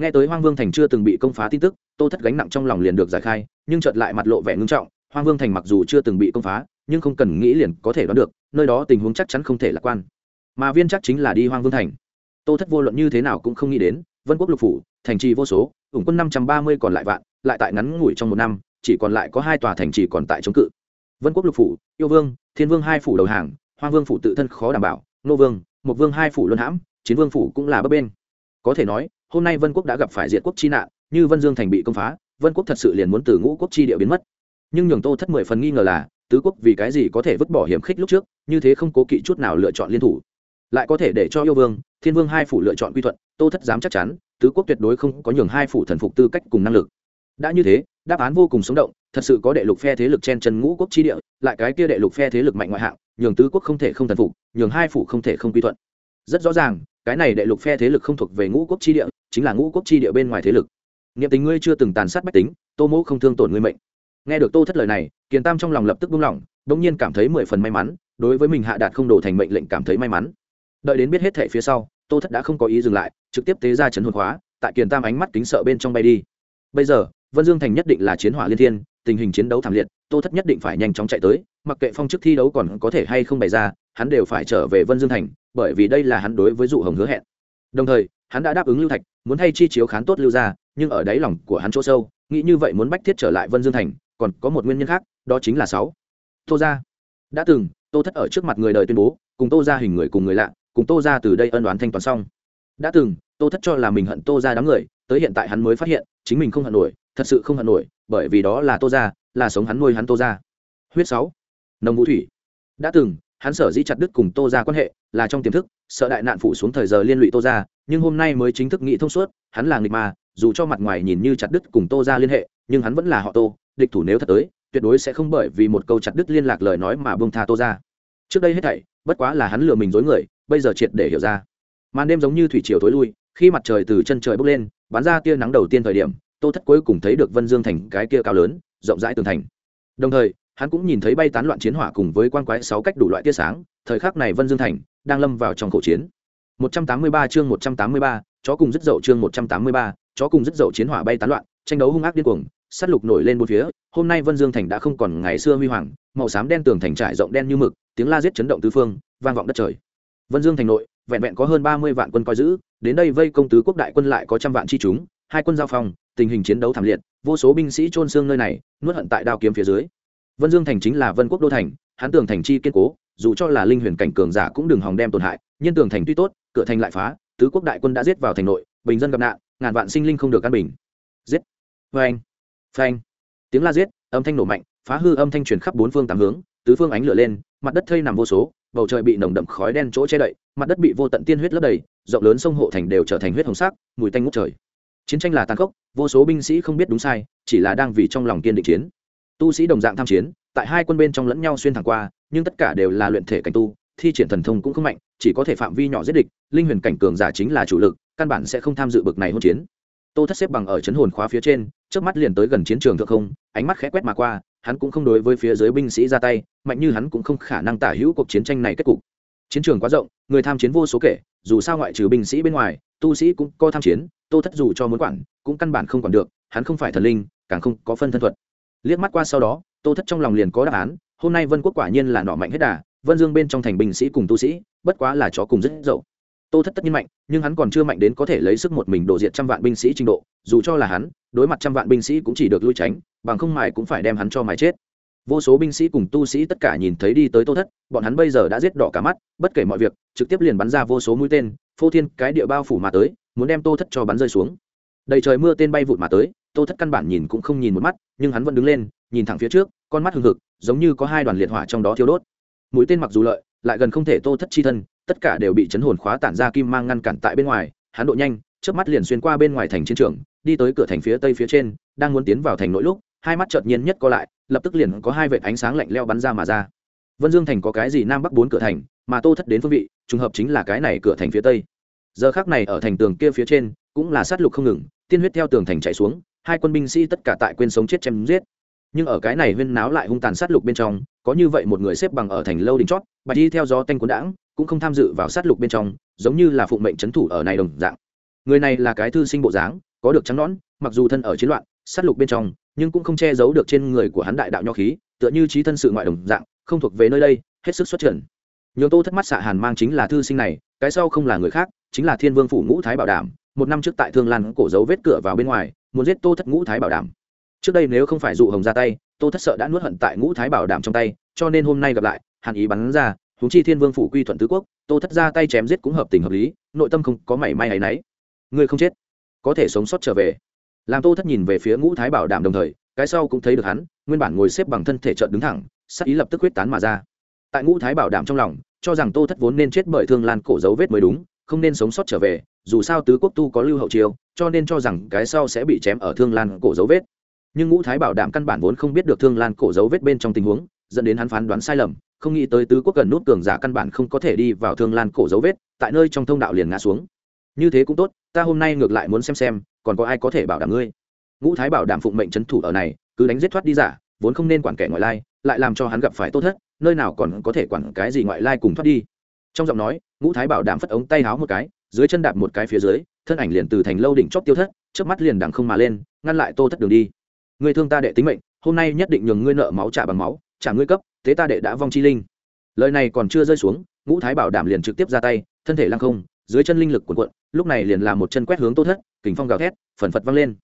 Nghe tới hoang vương thành chưa từng bị công phá tin tức, tô thất gánh nặng trong lòng liền được giải khai, nhưng chợt lại mặt lộ vẻ ngưng trọng, hoang vương thành mặc dù chưa từng bị công phá, nhưng không cần nghĩ liền có thể đoán được, nơi đó tình huống chắc chắn không thể lạc quan. Mà viên chắc chính là đi hoang vương thành. Tô thất vô luận như thế nào cũng không nghĩ đến, vân quốc lục phủ, thành trì vô số, ủng quân năm trăm ba mươi còn lại vạn, lại tại ngắn ngủi trong một năm chỉ còn lại có hai tòa thành trì còn tại chống cự. Vân quốc lục phủ, yêu vương, thiên vương hai phủ đầu hàng, hoang vương phủ tự thân khó đảm bảo, nô vương một vương hai phủ luân hãm, chiến vương phủ cũng là bấp bên có thể nói, hôm nay vân quốc đã gặp phải diệt quốc chi nạn, như vân dương thành bị công phá, vân quốc thật sự liền muốn từ ngũ quốc chi địa biến mất. Nhưng nhường tô thất mười phần nghi ngờ là, tứ quốc vì cái gì có thể vứt bỏ hiểm khích lúc trước, như thế không cố kỵ chút nào lựa chọn liên thủ. Lại có thể để cho yêu vương, thiên vương hai phủ lựa chọn quy thuận, tô thất dám chắc chắn, tứ quốc tuyệt đối không có nhường hai phủ thần phục tư cách cùng năng lực. Đã như thế đáp án vô cùng sống động thật sự có đệ lục phe thế lực chen chân ngũ quốc chi địa lại cái kia đệ lục phe thế lực mạnh ngoại hạng nhường tứ quốc không thể không thần phục nhường hai phủ không thể không quy thuận. Rất rõ ràng cái này đệ lục phe thế lực không thuộc về ngũ quốc chi địa chính là ngũ quốc chi địa bên ngoài thế lực. Nghiệm tình ngươi chưa từng tàn sát bách tính tô mỗ không thương tổn ngươi mệnh. Nghe được tô thất lời này kiền tam trong lòng lập tức buông lỏng bỗng nhiên cảm thấy mười phần may mắn đối với mình hạ đạt không đổ thành mệnh lệnh cảm thấy may mắn. Đợi đến biết hết thể phía sau tô thất đã không có ý dừng lại trực tiếp tế ra chấn hồn hóa, tại kiền tam ánh mắt kính sợ bên trong bay đi. Bây giờ vân dương thành nhất định là chiến hỏa liên thiên, tình hình chiến đấu thảm liệt, tô thất nhất định phải nhanh chóng chạy tới, mặc kệ phong chức thi đấu còn có thể hay không bày ra, hắn đều phải trở về vân dương thành, bởi vì đây là hắn đối với dụ hồng hứa hẹn. Đồng thời, hắn đã đáp ứng lưu thạch, muốn thay chi chiếu khán tốt lưu ra nhưng ở đáy lòng của hắn chỗ sâu, nghĩ như vậy muốn bách thiết trở lại vân dương thành, còn có một nguyên nhân khác, đó chính là sáu. Tô ra đã từng, tô thất ở trước mặt người đời tuyên bố, cùng tô ra hình người cùng người lạ, cùng tô ra từ đây ân đoán thanh toán xong. Đã từng, tô thất cho là mình hận tô ra đám người tới hiện tại hắn mới phát hiện, chính mình không hận nổi, thật sự không hận nổi, bởi vì đó là tô ra là sống hắn nuôi hắn tô ra huyết sáu nồng vũ thủy. Đã từng, hắn sở dĩ chặt đứt cùng tô ra quan hệ, là trong tiềm thức, sợ đại nạn phụ xuống thời giờ liên lụy tô ra nhưng hôm nay mới chính thức nghĩ thông suốt, hắn là nghịch mà dù cho mặt ngoài nhìn như chặt đứt cùng tô ra liên hệ, nhưng hắn vẫn là họ tô, địch thủ nếu thật tới, tuyệt đối sẽ không bởi vì một câu chặt đứt liên lạc lời nói mà bông tha tô ra trước đây hết thảy, bất quá là hắn lừa mình dối người, bây giờ triệt để hiểu ra. Màn đêm giống như thủy triều tối lui, khi mặt trời từ chân trời bốc lên bắn ra tia nắng đầu tiên thời điểm tô thất cuối cùng thấy được vân dương thành cái kia cao lớn rộng rãi tường thành. Đồng thời hắn cũng nhìn thấy bay tán loạn chiến hỏa cùng với quan quái sáu cách đủ loại tia sáng thời khắc này vân dương thành đang lâm vào trong khẩu chiến. 183 chương 183, chó cùng rất dậu chương 183, chó cùng rất dậu chiến hỏa bay tán loạn tranh đấu hung ác điên cuồng sát lục nổi lên bốn phía hôm nay vân dương thành đã không còn ngày xưa huy hoàng màu xám đen tường thành trải rộng đen như mực tiếng la giết chấn động tứ phương vang vọng đất trời. Vân dương thành nội vẹn vẹn có hơn ba mươi vạn quân coi giữ đến đây vây công tứ quốc đại quân lại có trăm vạn chi chúng, hai quân giao phong, tình hình chiến đấu thảm liệt, vô số binh sĩ trôn xương nơi này, nuốt hận tại đao kiếm phía dưới. Vân dương thành chính là vân quốc đô thành, hắn tường thành chi kiên cố, dù cho là linh huyền cảnh cường giả cũng đừng hòng đem tổn hại nhân tường thành tuy tốt, cửa thành lại phá, tứ quốc đại quân đã giết vào thành nội, bình dân gặp nạn, ngàn vạn sinh linh không được an bình. Giết. Phanh. Phanh. Tiếng la giết, âm thanh nổ mạnh, phá hư âm thanh truyền khắp bốn phương tám hướng tứ phương ánh lửa lên, mặt đất thây nằm vô số, bầu trời bị nồng đậm khói đen chỗ che đậy, mặt đất bị vô tận tiên huyết lấp đầy, rộng lớn sông hộ thành đều trở thành huyết hồng sắc, mùi tanh ngút trời. Chiến tranh là tàn khốc, vô số binh sĩ không biết đúng sai, chỉ là đang vì trong lòng kiên định chiến. Tu sĩ đồng dạng tham chiến, tại hai quân bên trong lẫn nhau xuyên thẳng qua, nhưng tất cả đều là luyện thể cảnh tu, thi triển thần thông cũng không mạnh, chỉ có thể phạm vi nhỏ giết địch, linh huyền cảnh cường giả chính là chủ lực, căn bản sẽ không tham dự bực này hôn chiến. Tô thất xếp bằng ở chấn hồn khóa phía trên trước mắt liền tới gần chiến trường thượng không, ánh mắt khẽ quét mà qua hắn cũng không đối với phía dưới binh sĩ ra tay, mạnh như hắn cũng không khả năng tả hữu cuộc chiến tranh này kết cục. Chiến trường quá rộng, người tham chiến vô số kể, dù sao ngoại trừ binh sĩ bên ngoài, tu sĩ cũng có tham chiến, tô thất dù cho muốn quản, cũng căn bản không quản được, hắn không phải thần linh, càng không có phân thân thuật. Liếc mắt qua sau đó, tô thất trong lòng liền có đáp án, hôm nay vân quốc quả nhiên là nọ mạnh hết đà, vân dương bên trong thành binh sĩ cùng tu sĩ, bất quá là chó cùng rất dậu tô thất tất nhiên mạnh, nhưng hắn còn chưa mạnh đến có thể lấy sức một mình đổ diện trăm vạn binh sĩ trình độ, dù cho là hắn, đối mặt trăm vạn binh sĩ cũng chỉ được lui tránh, bằng không mài cũng phải đem hắn cho mài chết. Vô số binh sĩ cùng tu sĩ tất cả nhìn thấy đi tới tô thất, bọn hắn bây giờ đã giết đỏ cả mắt, bất kể mọi việc, trực tiếp liền bắn ra vô số mũi tên, phô thiên cái địa bao phủ mà tới, muốn đem tô thất cho bắn rơi xuống. Đầy trời mưa tên bay vụt mà tới, tô thất căn bản nhìn cũng không nhìn một mắt, nhưng hắn vẫn đứng lên, nhìn thẳng phía trước, con mắt hừng hực, giống như có hai đoàn liệt hỏa trong đó thiêu đốt. Mũi tên mặc dù lợi, lại gần không thể tô thất chi thân tất cả đều bị chấn hồn khóa tản ra kim mang ngăn cản tại bên ngoài, hắn độ nhanh trước mắt liền xuyên qua bên ngoài thành chiến trường, đi tới cửa thành phía tây phía trên, đang muốn tiến vào thành nội lúc, hai mắt chợt nhiên nhất co lại, lập tức liền có hai vệt ánh sáng lạnh leo bắn ra mà ra. Vân dương thành có cái gì nam bắc bốn cửa thành, mà tô thất đến phương vị, trùng hợp chính là cái này cửa thành phía tây. Giờ khác này ở thành tường kia phía trên, cũng là sát lục không ngừng, tiên huyết theo tường thành chạy xuống, hai quân binh sĩ tất cả tại quên sống chết chém giết. Nhưng ở cái này huyên náo lại hung tàn sát lục bên trong, có như vậy một người xếp bằng ở thành lâu đình chót, bạch đi theo gió tanh cuốn đãng cũng không tham dự vào sát lục bên trong, giống như là phụng mệnh c thủ ở này đồng dạng. Người này là cái thư sinh bộ dáng, có được trắng nõn, mặc dù thân ở chiến loạn, sát lục bên trong, nhưng cũng không che giấu được trên người của hắn đại đạo nho khí, tựa như trí thân sự ngoại đồng dạng, không thuộc về nơi đây, hết sức xuất trần. Nhường tô thất mắt xạ hàn mang chính là thư sinh này, cái sau không là người khác, chính là thiên vương phủ ngũ thái bảo đảm, một năm trước tại thương lan cổ dấu vết cửa vào bên ngoài, muốn giết tô thất ngũ thái bảo đảm. Trước đây nếu không phải dụ hồng ra tay, tô thất sợ đã nuốt hận tại ngũ thái bảo đảm trong tay, cho nên hôm nay gặp lại, hàn ý bắn ra húng chi thiên vương phủ quy thuận tứ quốc, tô thất ra tay chém giết cũng hợp tình hợp lý, nội tâm không có mảy may hay nấy ngươi không chết, có thể sống sót trở về. Làm tô thất nhìn về phía ngũ thái bảo đảm đồng thời, cái sau cũng thấy được hắn, nguyên bản ngồi xếp bằng thân thể trợn đứng thẳng sắc ý lập tức quyết tán mà ra. Tại ngũ thái bảo đảm trong lòng, cho rằng tô thất vốn nên chết bởi thương lan cổ dấu vết mới đúng, không nên sống sót trở về, dù sao tứ quốc tu có lưu hậu chiêu, cho nên cho rằng cái sau sẽ bị chém ở thương lan cổ dấu vết. Nhưng ngũ thái bảo đảm căn bản vốn không biết được thương lan cổ dấu vết bên trong tình huống dẫn đến hắn phán đoán sai lầm, không nghĩ tới tứ quốc cần nút cường giả căn bản không có thể đi vào thương lan cổ dấu vết, tại nơi trong thông đạo liền ngã xuống. Như thế cũng tốt, ta hôm nay ngược lại muốn xem xem, còn có ai có thể bảo đảm ngươi? Ngũ thái bảo đảm phụng mệnh trấn thủ ở này, cứ đánh giết thoát đi giả, vốn không nên quản kẻ ngoại lai, lại làm cho hắn gặp phải tốt thất, nơi nào còn có thể quản cái gì ngoại lai cùng thoát đi. Trong giọng nói, ngũ thái bảo đảm phất ống tay háo một cái, dưới chân đạp một cái phía dưới, thân ảnh liền từ thành lâu đỉnh chóp tiêu thất trước mắt liền đằng không mà lên, ngăn lại tô thất đường đi. Người thương ta đệ tính mệnh, hôm nay nhất định nhường ngươi nợ máu trả bằng máu trả ngươi cấp, thế ta đệ đã vong chi linh. Lời này còn chưa rơi xuống, ngũ thái bảo đảm liền trực tiếp ra tay, thân thể lăng không, dưới chân linh lực cuộn cuộn, lúc này liền làm một chân quét hướng tô thất, kình phong gào thét, phần phật văng lên.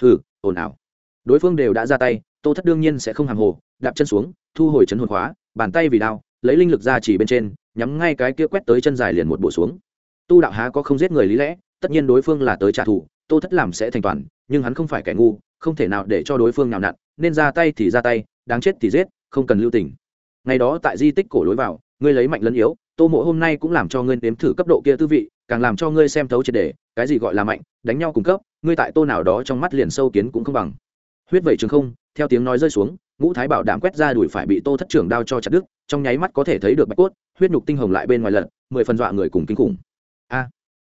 Hừ, ồn ào. Đối phương đều đã ra tay, tô thất đương nhiên sẽ không hàng hồ, đạp chân xuống, thu hồi chân hồn khóa, bàn tay vì đao, lấy linh lực ra chỉ bên trên, nhắm ngay cái kia quét tới chân dài liền một bộ xuống. Tu đạo há có không giết người lý lẽ, tất nhiên đối phương là tới trả thù, tô thất làm sẽ thành toàn, nhưng hắn không phải kẻ ngu, không thể nào để cho đối phương nào nặn, nên ra tay thì ra tay, đáng chết thì giết không cần lưu tình. Ngày đó tại di tích cổ lối vào, ngươi lấy mạnh lẫn yếu, tô mộ hôm nay cũng làm cho ngươi nếm thử cấp độ kia tư vị, càng làm cho ngươi xem thấu triệt đề, cái gì gọi là mạnh, đánh nhau cung cấp, ngươi tại tô nào đó trong mắt liền sâu kiến cũng không bằng. Huyết vẩy trường không, theo tiếng nói rơi xuống, ngũ thái bảo đảm quét ra đuổi phải bị tô thất trưởng đao cho chặt đứt, trong nháy mắt có thể thấy được bạch cốt, huyết nhục tinh hồng lại bên ngoài lật, mười phần dọa người cùng kinh khủng. A!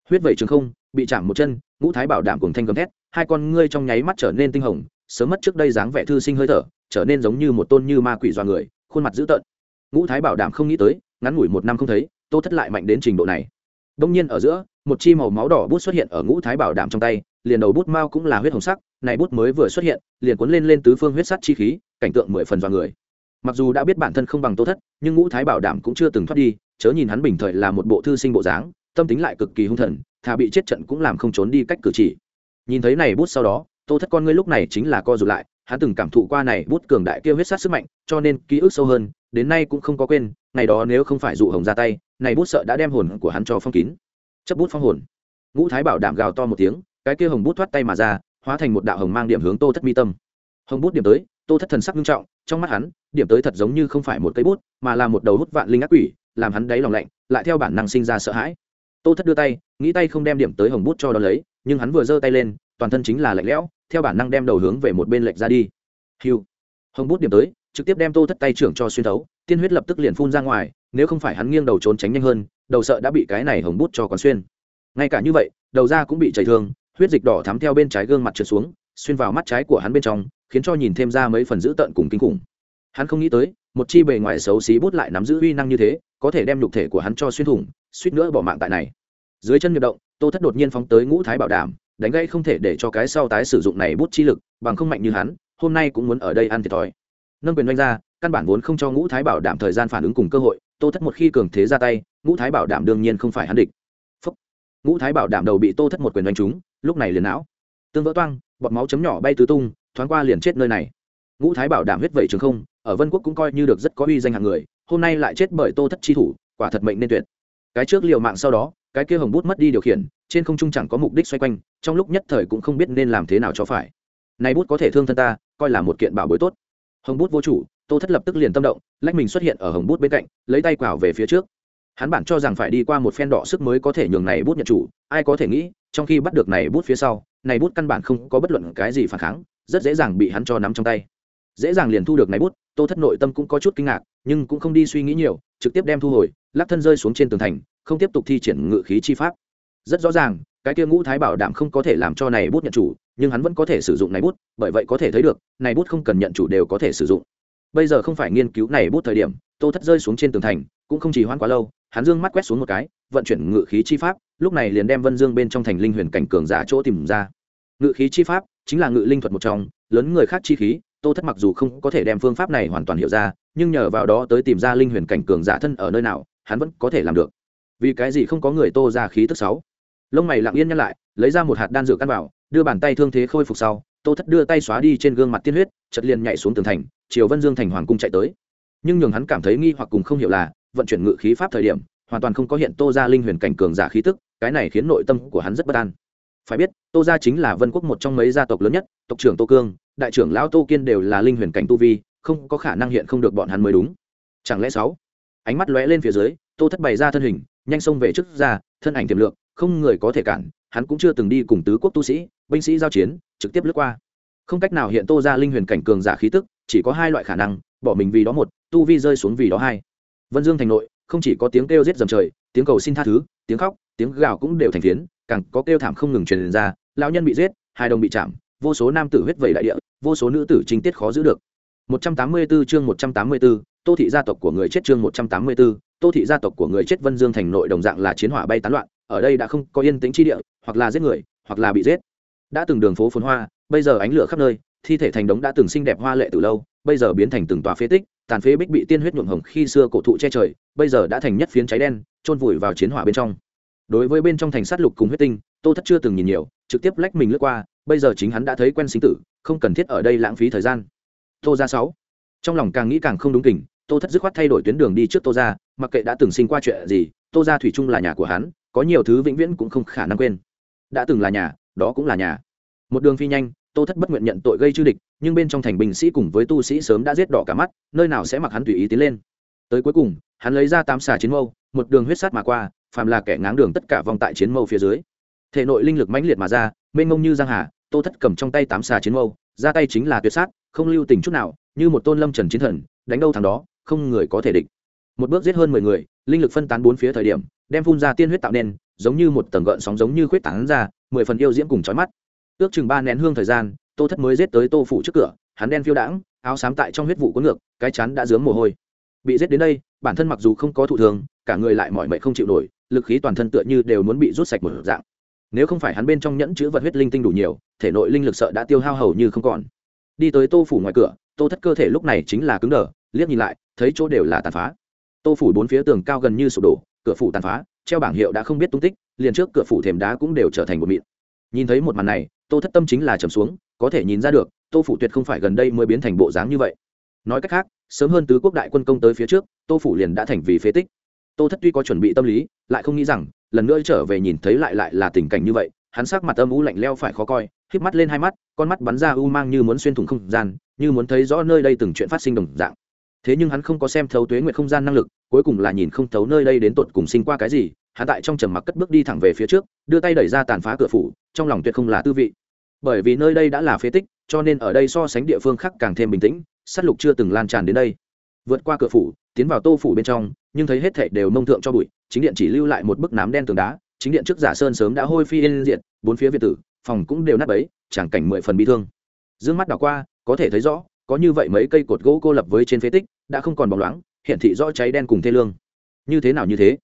Huyết vẩy trường không, bị chạm một chân, ngũ thái bảo đảm cùng thanh gầm thét, hai con ngươi trong nháy mắt trở nên tinh hồng, sớm mất trước đây dáng vẻ thư sinh hơi thở trở nên giống như một tôn như ma quỷ dọa người, khuôn mặt dữ tợn. Ngũ thái bảo đảm không nghĩ tới, ngắn ngủi một năm không thấy, tô thất lại mạnh đến trình độ này. Đông nhiên ở giữa, một chi màu máu đỏ bút xuất hiện ở ngũ thái bảo đảm trong tay, liền đầu bút mao cũng là huyết hồng sắc, này bút mới vừa xuất hiện, liền cuốn lên lên tứ phương huyết sắt chi khí, cảnh tượng mười phần dọa người. Mặc dù đã biết bản thân không bằng tô thất, nhưng ngũ thái bảo đảm cũng chưa từng thoát đi, chớ nhìn hắn bình thời là một bộ thư sinh bộ dáng, tâm tính lại cực kỳ hung thần, thà bị chết trận cũng làm không trốn đi cách cử chỉ. Nhìn thấy này bút sau đó, tô thất con ngươi lúc này chính là co rụt lại hắn từng cảm thụ qua này bút cường đại kia huyết sát sức mạnh, cho nên ký ức sâu hơn, đến nay cũng không có quên, ngày đó nếu không phải dụ hồng ra tay, này bút sợ đã đem hồn của hắn cho phong kín. Chấp bút phong hồn. Ngũ thái bảo đảm gào to một tiếng, cái kia hồng bút thoát tay mà ra, hóa thành một đạo hồng mang điểm hướng tô thất mi tâm. Hồng bút điểm tới, tô thất thần sắc nghiêm trọng, trong mắt hắn, điểm tới thật giống như không phải một cây bút, mà là một đầu hút vạn linh ác quỷ, làm hắn đáy lòng lạnh, lại theo bản năng sinh ra sợ hãi. Tô thất đưa tay, nghĩ tay không đem điểm tới hồng bút cho đó lấy, nhưng hắn vừa giơ tay lên, toàn thân chính là lạnh lẽo theo bản năng đem đầu hướng về một bên lệch ra đi. Hiu hồng bút điểm tới, trực tiếp đem tô thất tay trưởng cho xuyên thấu, tiên huyết lập tức liền phun ra ngoài, nếu không phải hắn nghiêng đầu trốn tránh nhanh hơn, đầu sợ đã bị cái này hồng bút cho còn xuyên. Ngay cả như vậy, đầu da cũng bị chảy thương, huyết dịch đỏ thắm theo bên trái gương mặt trượt xuống, xuyên vào mắt trái của hắn bên trong, khiến cho nhìn thêm ra mấy phần dữ tợn cùng kinh khủng. Hắn không nghĩ tới, một chi bề ngoài xấu xí bút lại nắm giữ uy năng như thế, có thể đem nhục thể của hắn cho xuyên thủng, suýt nữa bỏ mạng tại này. Dưới chân nhập động, tô thất đột nhiên phóng tới ngũ thái bảo đảm đánh gãy không thể để cho cái sau tái sử dụng này bút chi lực, bằng không mạnh như hắn, hôm nay cũng muốn ở đây ăn thiệt thòi. Nâng quyền doanh ra căn bản vốn không cho ngũ thái bảo đảm thời gian phản ứng cùng cơ hội, tô thất một khi cường thế ra tay, ngũ thái bảo đảm đương nhiên không phải hắn địch. Phúc. ngũ thái bảo đảm đầu bị tô thất một quyền đánh trúng, lúc này liền não. Tương vỡ toang, bọt máu chấm nhỏ bay tứ tung, thoáng qua liền chết nơi này. Ngũ thái bảo đảm huyết vẩy trường không, ở vân quốc cũng coi như được rất có uy danh hạng người, hôm nay lại chết bởi tô thất chi thủ, quả thật mệnh nên tuyệt. Cái trước liều mạng sau đó, cái kia hồng bút mất đi điều khiển trên không trung chẳng có mục đích xoay quanh, trong lúc nhất thời cũng không biết nên làm thế nào cho phải. Này bút có thể thương thân ta, coi là một kiện bảo bối tốt. Hồng bút vô chủ, tô thất lập tức liền tâm động, lách mình xuất hiện ở hồng bút bên cạnh, lấy tay quảo về phía trước. Hắn bản cho rằng phải đi qua một phen đỏ sức mới có thể nhường này bút nhận chủ, ai có thể nghĩ, trong khi bắt được này bút phía sau, này bút căn bản không có bất luận cái gì phản kháng, rất dễ dàng bị hắn cho nắm trong tay. Dễ dàng liền thu được này bút, tô thất nội tâm cũng có chút kinh ngạc, nhưng cũng không đi suy nghĩ nhiều, trực tiếp đem thu hồi, lắc thân rơi xuống trên tường thành, không tiếp tục thi triển ngự khí chi pháp rất rõ ràng, cái kia ngũ thái bảo đảm không có thể làm cho này bút nhận chủ, nhưng hắn vẫn có thể sử dụng này bút, bởi vậy có thể thấy được, này bút không cần nhận chủ đều có thể sử dụng. Bây giờ không phải nghiên cứu này bút thời điểm, tô thất rơi xuống trên tường thành, cũng không chỉ hoãn quá lâu, hắn dương mắt quét xuống một cái, vận chuyển ngự khí chi pháp, lúc này liền đem vân dương bên trong thành linh huyền cảnh cường giả chỗ tìm ra. Ngự khí chi pháp chính là ngự linh thuật một trong, lớn người khác chi khí, tô thất mặc dù không có thể đem phương pháp này hoàn toàn hiểu ra, nhưng nhờ vào đó tới tìm ra linh huyền cảnh cường giả thân ở nơi nào, hắn vẫn có thể làm được. Vì cái gì không có người tô ra khí tức sáu lông mày lặng yên nhăn lại, lấy ra một hạt đan dược căn vào, đưa bàn tay thương thế khôi phục sau, tô thất đưa tay xóa đi trên gương mặt tiên huyết chật liền nhảy xuống tường thành chiều vân dương thành hoàng cung chạy tới. Nhưng nhường hắn cảm thấy nghi hoặc cùng không hiểu là, vận chuyển ngự khí pháp thời điểm, hoàn toàn không có hiện tô gia linh huyền cảnh cường giả khí tức, cái này khiến nội tâm của hắn rất bất an. Phải biết, tô gia chính là vân quốc một trong mấy gia tộc lớn nhất, tộc trưởng tô cương, đại trưởng lão tô kiên đều là linh huyền cảnh tu vi, không có khả năng hiện không được bọn hắn mới đúng. Chẳng lẽ sáu? Ánh mắt lóe lên phía dưới, tô thất bày ra thân hình, nhanh xông về trước ra, thân ảnh tiềm lượng không người có thể cản hắn cũng chưa từng đi cùng tứ quốc tu sĩ binh sĩ giao chiến trực tiếp lướt qua. Không cách nào hiện tô ra linh huyền cảnh cường giả khí tức chỉ có hai loại khả năng bỏ mình vì đó một tu vi rơi xuống vì đó hai. Vân dương thành nội không chỉ có tiếng kêu giết dầm trời tiếng cầu xin tha thứ tiếng khóc tiếng gào cũng đều thành phiến càng có kêu thảm không ngừng truyền ra lão nhân bị giết hai đồng bị chạm vô số nam tử huyết vẩy đại địa vô số nữ tử chính tiết khó giữ được. 184 chương 184, Tô thị gia tộc của người chết chương 184, Tô thị gia tộc của người chết Vân Dương thành nội đồng dạng là chiến hỏa bay tán loạn, ở đây đã không có yên tĩnh chi địa, hoặc là giết người, hoặc là bị giết. Đã từng đường phố phồn hoa, bây giờ ánh lửa khắp nơi, thi thể thành đống đã từng xinh đẹp hoa lệ từ lâu, bây giờ biến thành từng tòa phế tích, tàn phế bích bị tiên huyết nhuộm hồng khi xưa cổ thụ che trời, bây giờ đã thành nhất phiến cháy đen, chôn vùi vào chiến hỏa bên trong. Đối với bên trong thành sát lục cùng huyết tinh, Tô Thất chưa từng nhìn nhiều, trực tiếp lách mình lướt qua, bây giờ chính hắn đã thấy quen sinh tử, không cần thiết ở đây lãng phí thời gian. Tô gia sáu trong lòng càng nghĩ càng không đúng kỉnh tô thất dứt khoát thay đổi tuyến đường đi trước tô ra mặc kệ đã từng sinh qua chuyện gì tô ra thủy chung là nhà của hắn có nhiều thứ vĩnh viễn cũng không khả năng quên. Đã từng là nhà, đó cũng là nhà. Một đường phi nhanh, tô thất bất nguyện nhận tội gây chư địch, nhưng bên trong thành binh sĩ cùng với tu sĩ sớm đã giết đỏ cả mắt, nơi nào sẽ mặc hắn tùy ý tiến lên. Tới cuối cùng, hắn lấy ra tám xà chiến mâu, một đường huyết sát mà qua, phàm là kẻ ngáng đường tất cả vòng tại chiến mâu phía dưới. Thể nội linh lực mãnh liệt mà ra, mênh mông như giang hà, tô thất cầm trong tay tám xà chiến mâu, ra tay chính là tuyệt sát, không lưu tình chút nào, như một tôn lâm trần chiến thần, đánh đâu thằng đó, không người có thể địch. Một bước giết hơn mười người, linh lực phân tán bốn phía thời điểm đem phun ra tiên huyết tạo nên, giống như một tầng gợn sóng giống như khuyết tảng ra, mười phần yêu diễm cùng chói mắt. Ước chừng ba nén hương thời gian, tô thất mới giết tới tô phủ trước cửa, hắn đen phiêu đãng, áo xám tại trong huyết vụ cuốn ngược, cái chắn đã dướng mồ hôi. Bị giết đến đây, bản thân mặc dù không có thụ thường cả người lại mỏi mệt không chịu nổi, lực khí toàn thân tựa như đều muốn bị rút sạch một dạng. Nếu không phải hắn bên trong nhẫn chữ vật huyết linh tinh đủ nhiều, thể nội linh lực sợ đã tiêu hao hầu như không còn. Đi tới tô phủ ngoài cửa, tô thất cơ thể lúc này chính là cứng đờ, liếc nhìn lại, thấy chỗ đều là tàn phá. Tô phủ bốn phía tường cao gần như sụp đổ cửa phủ tàn phá, treo bảng hiệu đã không biết tung tích, liền trước cửa phủ thềm đá cũng đều trở thành một mịn. Nhìn thấy một màn này, tô thất tâm chính là trầm xuống, có thể nhìn ra được, tô phủ tuyệt không phải gần đây mới biến thành bộ dáng như vậy. Nói cách khác, sớm hơn tứ quốc đại quân công tới phía trước, tô phủ liền đã thành vì phế tích. Tô thất tuy có chuẩn bị tâm lý, lại không nghĩ rằng, lần nữa trở về nhìn thấy lại lại là tình cảnh như vậy, hắn sắc mặt âm u lạnh leo phải khó coi, híp mắt lên hai mắt, con mắt bắn ra u mang như muốn xuyên thủng không gian, như muốn thấy rõ nơi đây từng chuyện phát sinh đồng dạng. Thế nhưng hắn không có xem thấu tuế nguyệt không gian năng lực cuối cùng là nhìn không thấu nơi đây đến tột cùng sinh qua cái gì, hắn tại trong trầm mặc cất bước đi thẳng về phía trước, đưa tay đẩy ra tàn phá cửa phủ, trong lòng tuyệt không là tư vị. Bởi vì nơi đây đã là phế tích, cho nên ở đây so sánh địa phương khác càng thêm bình tĩnh s á t lục chưa từng lan tràn đến đây. Vượt qua cửa phủ, tiến vào tô phủ bên trong, nhưng thấy hết thệ đều nông thượng cho bụi, chính điện chỉ lưu lại một bức nám đen tường đá, chính điện trước giả sơn sớm đã hôi phi lên diện bốn phía việt tử, phòng cũng đều nát bấy, chẳng cảnh mười phần bị thương. D ư ơ n g mắt đảo qua, có thể thấy rõ, có như vậy mấy cây cột gỗ cô lập với trên phế tích, đã không còn bóng loáng hiện thị rõ cháy đen cùng thê lương. Như thế nào như thế?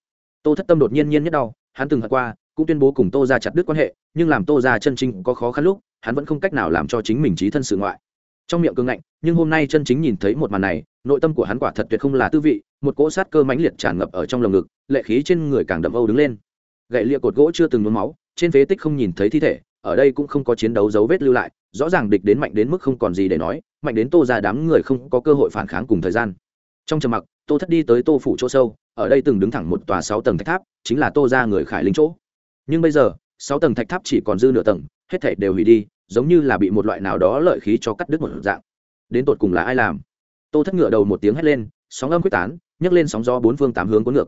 Tô thất tâm đột nhiên nhiên nhất đau hắn từng hạt qua, cũng tuyên bố cùng tô ra chặt đứt quan hệ, nhưng làm tô ra chân chính có khó khăn lúc, hắn vẫn không cách nào làm cho chính mình trí thân sự ngoại. Trong miệng cương ngạnh, nhưng hôm nay chân chính nhìn thấy một màn này, nội tâm của hắn quả thật tuyệt không là tư vị, một cỗ sát cơ mãnh liệt tràn ngập ở trong lồng ngực, lệ khí trên người càng đậm âu đứng lên. Gậy lia cột gỗ chưa từng nhuốm máu, trên phế tích không nhìn thấy thi thể, ở đây cũng không có chiến đấu dấu vết lưu lại, rõ ràng địch đến mạnh đến mức không còn gì để nói, mạnh đến tô ra đám người không có cơ hội phản kháng cùng thời gian. Trong trầm mặc tô thất đi tới tô phủ chỗ sâu, ở đây từng đứng thẳng một tòa sáu tầng thạch tháp, chính là tô ra người khải linh chỗ. Nhưng bây giờ, sáu tầng thạch tháp chỉ còn dư nửa tầng, hết thể đều hủy đi, giống như là bị một loại nào đó lợi khí cho cắt đứt một dạng. Đến tột cùng là ai làm? Tô thất ngựa đầu một tiếng hét lên, sóng âm quyết tán, nhấc lên sóng gió bốn phương tám hướng cuốn ngược.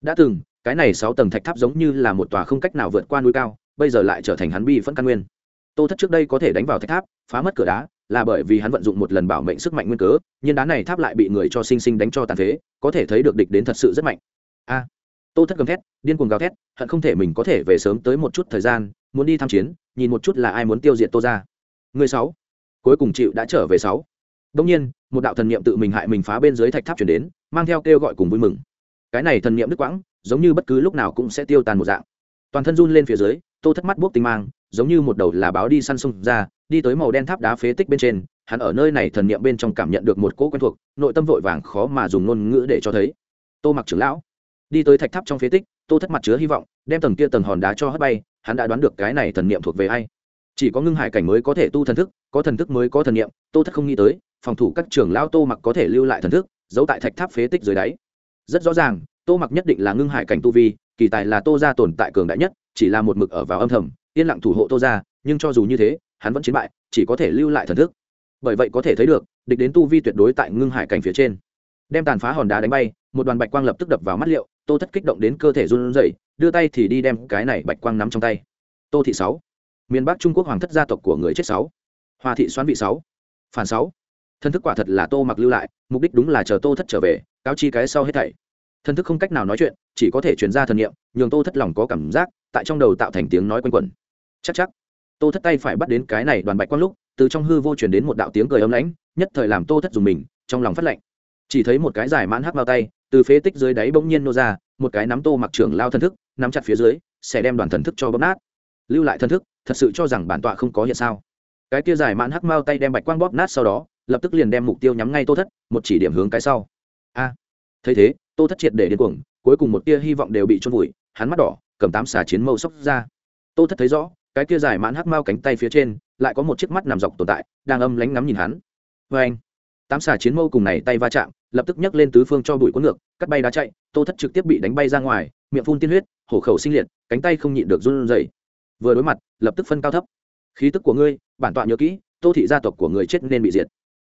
Đã từng, cái này sáu tầng thạch tháp giống như là một tòa không cách nào vượt qua núi cao, bây giờ lại trở thành hắn bi phẫn căn nguyên. Tô thất trước đây có thể đánh vào thạch tháp, phá mất cửa đá là bởi vì hắn vận dụng một lần bảo mệnh sức mạnh nguyên cớ nhiên đá này tháp lại bị người cho sinh sinh đánh cho tàn phế, có thể thấy được địch đến thật sự rất mạnh. A. Tô thất gầm thét, điên cuồng gào thét, hận không thể mình có thể về sớm tới một chút thời gian, muốn đi tham chiến, nhìn một chút là ai muốn tiêu diệt tô ra người sáu. Cuối cùng chịu đã trở về sáu. Đông nhiên, một đạo thần niệm tự mình hại mình phá bên dưới thạch tháp chuyển đến, mang theo kêu gọi cùng vui mừng. Cái này thần niệm đức quãng, giống như bất cứ lúc nào cũng sẽ tiêu tan một dạng. Toàn thân run lên phía dưới, tô thất mắt buốc tinh mang, giống như một đầu là báo đi săn sông ra đi tới màu đen tháp đá phế tích bên trên, hắn ở nơi này thần niệm bên trong cảm nhận được một cỗ quen thuộc, nội tâm vội vàng khó mà dùng ngôn ngữ để cho thấy. Tô mặc trưởng lão, đi tới thạch tháp trong phế tích, tô thất mặt chứa hy vọng, đem tầng kia tầng hòn đá cho hất bay, hắn đã đoán được cái này thần niệm thuộc về ai. Chỉ có ngưng hải cảnh mới có thể tu thần thức, có thần thức mới có thần niệm, tô thất không nghĩ tới, phòng thủ các trưởng lão tô mặc có thể lưu lại thần thức, giấu tại thạch tháp phế tích dưới đáy. Rất rõ ràng, tô mặc nhất định là ngưng hải cảnh tu vi, kỳ tài là tô gia tồn tại cường đại nhất, chỉ là một mực ở vào âm thầm, yên lặng thủ hộ tô gia, nhưng cho dù như thế hắn vẫn chiến bại, chỉ có thể lưu lại thần thức. Bởi vậy có thể thấy được, địch đến tu vi tuyệt đối tại ngưng hải cảnh phía trên. Đem tàn phá hòn đá đánh bay, một đoàn bạch quang lập tức đập vào mắt liệu, tô thất kích động đến cơ thể run rẩy, đưa tay thì đi đem cái này bạch quang nắm trong tay. Tô thị sáu. Miền bắc trung quốc hoàng thất gia tộc của người chết sáu. Hoa thị xoán vị sáu. Phản sáu. Thân thức quả thật là tô mặc lưu lại, mục đích đúng là chờ tô thất trở về, cáo chi cái sau hết thảy. Thân thức không cách nào nói chuyện, chỉ có thể truyền ra thần niệm, nhường tô thất lòng có cảm giác, tại trong đầu tạo thành tiếng nói quanh quẩn. Chắc chắc tô thất tay phải bắt đến cái này đoàn bạch quang lúc, từ trong hư vô truyền đến một đạo tiếng cười âm lãnh, nhất thời làm tô thất dùng mình, trong lòng phát lạnh chỉ thấy một cái dài mãn hắc vào tay, từ phế tích dưới đáy bỗng nhiên nô ra, một cái nắm tô mặc trưởng lao thân thức, nắm chặt phía dưới, sẽ đem đoàn thần thức cho bóp nát. Lưu lại thân thức, thật sự cho rằng bản tọa không có hiện sao. Cái kia dài mãn hắc mao tay đem bạch quang bóp nát sau đó, lập tức liền đem mục tiêu nhắm ngay tô thất, một chỉ điểm hướng cái sau. A! Thấy thế, tô thất triệt để điên cuồng, cuối cùng một tia hy vọng đều bị trôn vùi, hắn mắt đỏ, cầm tám xà chiến mâu sóc ra. Tô thất thấy rõ cái kia dài mãn hắc mao cánh tay phía trên, lại có một chiếc mắt nằm dọc tồn tại, đang âm lánh ngắm nhìn hắn. Vê anh, tám xà chiến mâu cùng này tay va chạm, lập tức nhấc lên tứ phương cho bụi cuốn ngược, cắt bay đá chạy, tô thất trực tiếp bị đánh bay ra ngoài, miệng phun tiên huyết, hổ khẩu sinh liệt, cánh tay không nhịn được run rẩy. Vừa đối mặt, lập tức phân cao thấp. Khí tức của ngươi, bản tọa nhớ kỹ, tô thị gia tộc của người chết nên bị diệt.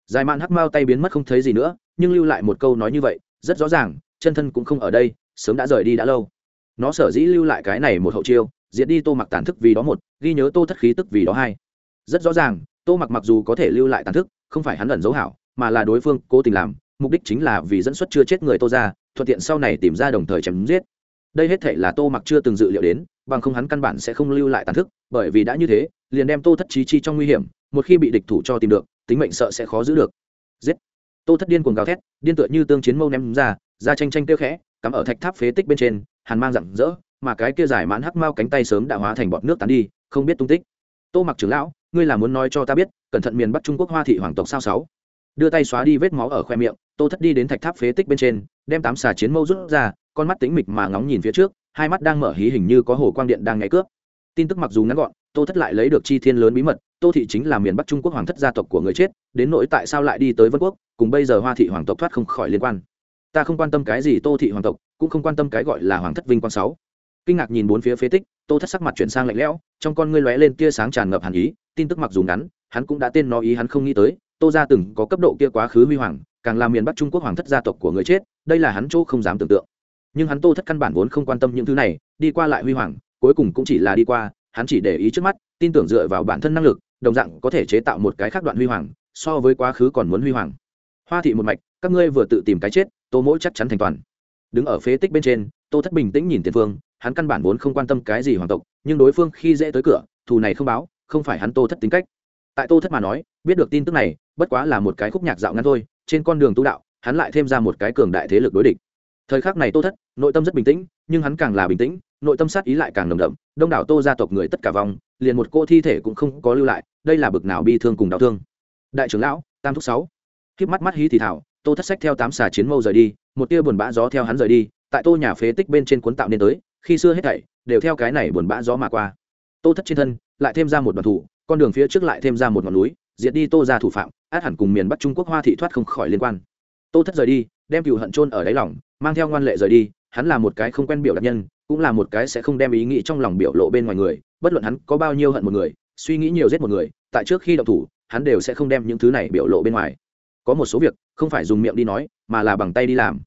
Dài mạn hắc mao tay biến mất không thấy gì nữa, nhưng lưu lại một câu nói như vậy, rất rõ ràng, chân thân cũng không ở đây, sớm đã rời đi đã lâu. Nó sở dĩ lưu lại cái này một hậu chiêu diệt đi tô mặc tàn thức vì đó một, ghi nhớ tô thất khí tức vì đó hai. Rất rõ ràng, tô mặc mặc dù có thể lưu lại tàn thức, không phải hắn ẩn dấu hảo, mà là đối phương cố tình làm, mục đích chính là vì dẫn xuất chưa chết người tô ra, thuận tiện sau này tìm ra đồng thời chém giết. Đây hết thể là tô mặc chưa từng dự liệu đến, bằng không hắn căn bản sẽ không lưu lại tàn thức, bởi vì đã như thế, liền đem tô thất trí chi trong nguy hiểm, một khi bị địch thủ cho tìm được, tính mệnh sợ sẽ khó giữ được. Giết! Tô thất điên cuồng gào thét, điên tựa như tương chiến mâu ném ra ra tranh tranh tiêu khẽ, cắm ở thạch tháp phế tích bên trên, hàn mang rặng rỡ mà cái kia giải mãn hắc mau cánh tay sớm đã hóa thành bọt nước tán đi, không biết tung tích. Tô mặc trưởng lão, ngươi là muốn nói cho ta biết, cẩn thận miền bắc trung quốc hoa thị hoàng tộc sao sáu? Đưa tay xóa đi vết máu ở khoe miệng, tô thất đi đến thạch tháp phế tích bên trên, đem tám xà chiến mâu rút ra, con mắt tính mịch mà ngóng nhìn phía trước, hai mắt đang mở hí hình như có hồ quang điện đang ngáy cướp. Tin tức mặc dù ngắn gọn, tô thất lại lấy được chi thiên lớn bí mật, tô thị chính là miền bắc trung quốc hoàng thất gia tộc của người chết, đến nỗi tại sao lại đi tới vân quốc, cùng bây giờ hoa thị hoàng tộc thoát không khỏi liên quan. Ta không quan tâm cái gì tô thị hoàng tộc, cũng không quan tâm cái gọi là hoàng thất vinh quang sáu kinh ngạc nhìn bốn phía phế tích, tô thất sắc mặt chuyển sang lạnh lẽo, trong con ngươi lóe lên tia sáng tràn ngập hàn ý, tin tức mặc dù ngắn, hắn cũng đã tên nói ý hắn không nghĩ tới, tô gia từng có cấp độ kia quá khứ huy hoàng, càng làm miền bắc trung quốc hoàng thất gia tộc của người chết, đây là hắn chỗ không dám tưởng tượng. Nhưng hắn tô thất căn bản vốn không quan tâm những thứ này, đi qua lại huy hoàng, cuối cùng cũng chỉ là đi qua, hắn chỉ để ý trước mắt, tin tưởng dựa vào bản thân năng lực, đồng dạng có thể chế tạo một cái khác đoạn huy hoàng, so với quá khứ còn muốn huy hoàng. Hoa thị một mạch, các ngươi vừa tự tìm cái chết, tô mỗi chắc chắn thành toàn. Đứng ở phế tích bên trên, tô thất bình tĩnh nhìn tiền phương hắn căn bản vốn không quan tâm cái gì hoàng tộc, nhưng đối phương khi dễ tới cửa, thù này không báo, không phải hắn tô thất tính cách. Tại tô thất mà nói, biết được tin tức này, bất quá là một cái khúc nhạc dạo ngắn thôi, trên con đường tu đạo, hắn lại thêm ra một cái cường đại thế lực đối địch. Thời khắc này tô thất, nội tâm rất bình tĩnh, nhưng hắn càng là bình tĩnh, nội tâm sát ý lại càng nồng đậm, đông đảo tô gia tộc người tất cả vòng liền một cô thi thể cũng không có lưu lại, đây là bực nào bi thương cùng đau thương. Đại trưởng lão, tam thúc sáu. Khiếp mắt mắt hí thì thảo, tô thất sách theo tám xà chiến mâu rời đi, một tia buồn bã gió theo hắn rời đi, tại tô nhà phế tích bên trên cuốn tạo nên tới khi xưa hết thảy đều theo cái này buồn bã gió mà qua. Tô thất trên thân lại thêm ra một đoàn thủ, con đường phía trước lại thêm ra một ngọn núi, diệt đi tô ra thủ phạm, át hẳn cùng miền bắc trung quốc hoa thị thoát không khỏi liên quan. Tô thất rời đi, đem cựu hận chôn ở đáy lòng, mang theo ngoan lệ rời đi, hắn là một cái không quen biểu đặc nhân, cũng là một cái sẽ không đem ý nghĩ trong lòng biểu lộ bên ngoài người, bất luận hắn có bao nhiêu hận một người, suy nghĩ nhiều giết một người, tại trước khi động thủ, hắn đều sẽ không đem những thứ này biểu lộ bên ngoài. Có một số việc, không phải dùng miệng đi nói, mà là bằng tay đi làm.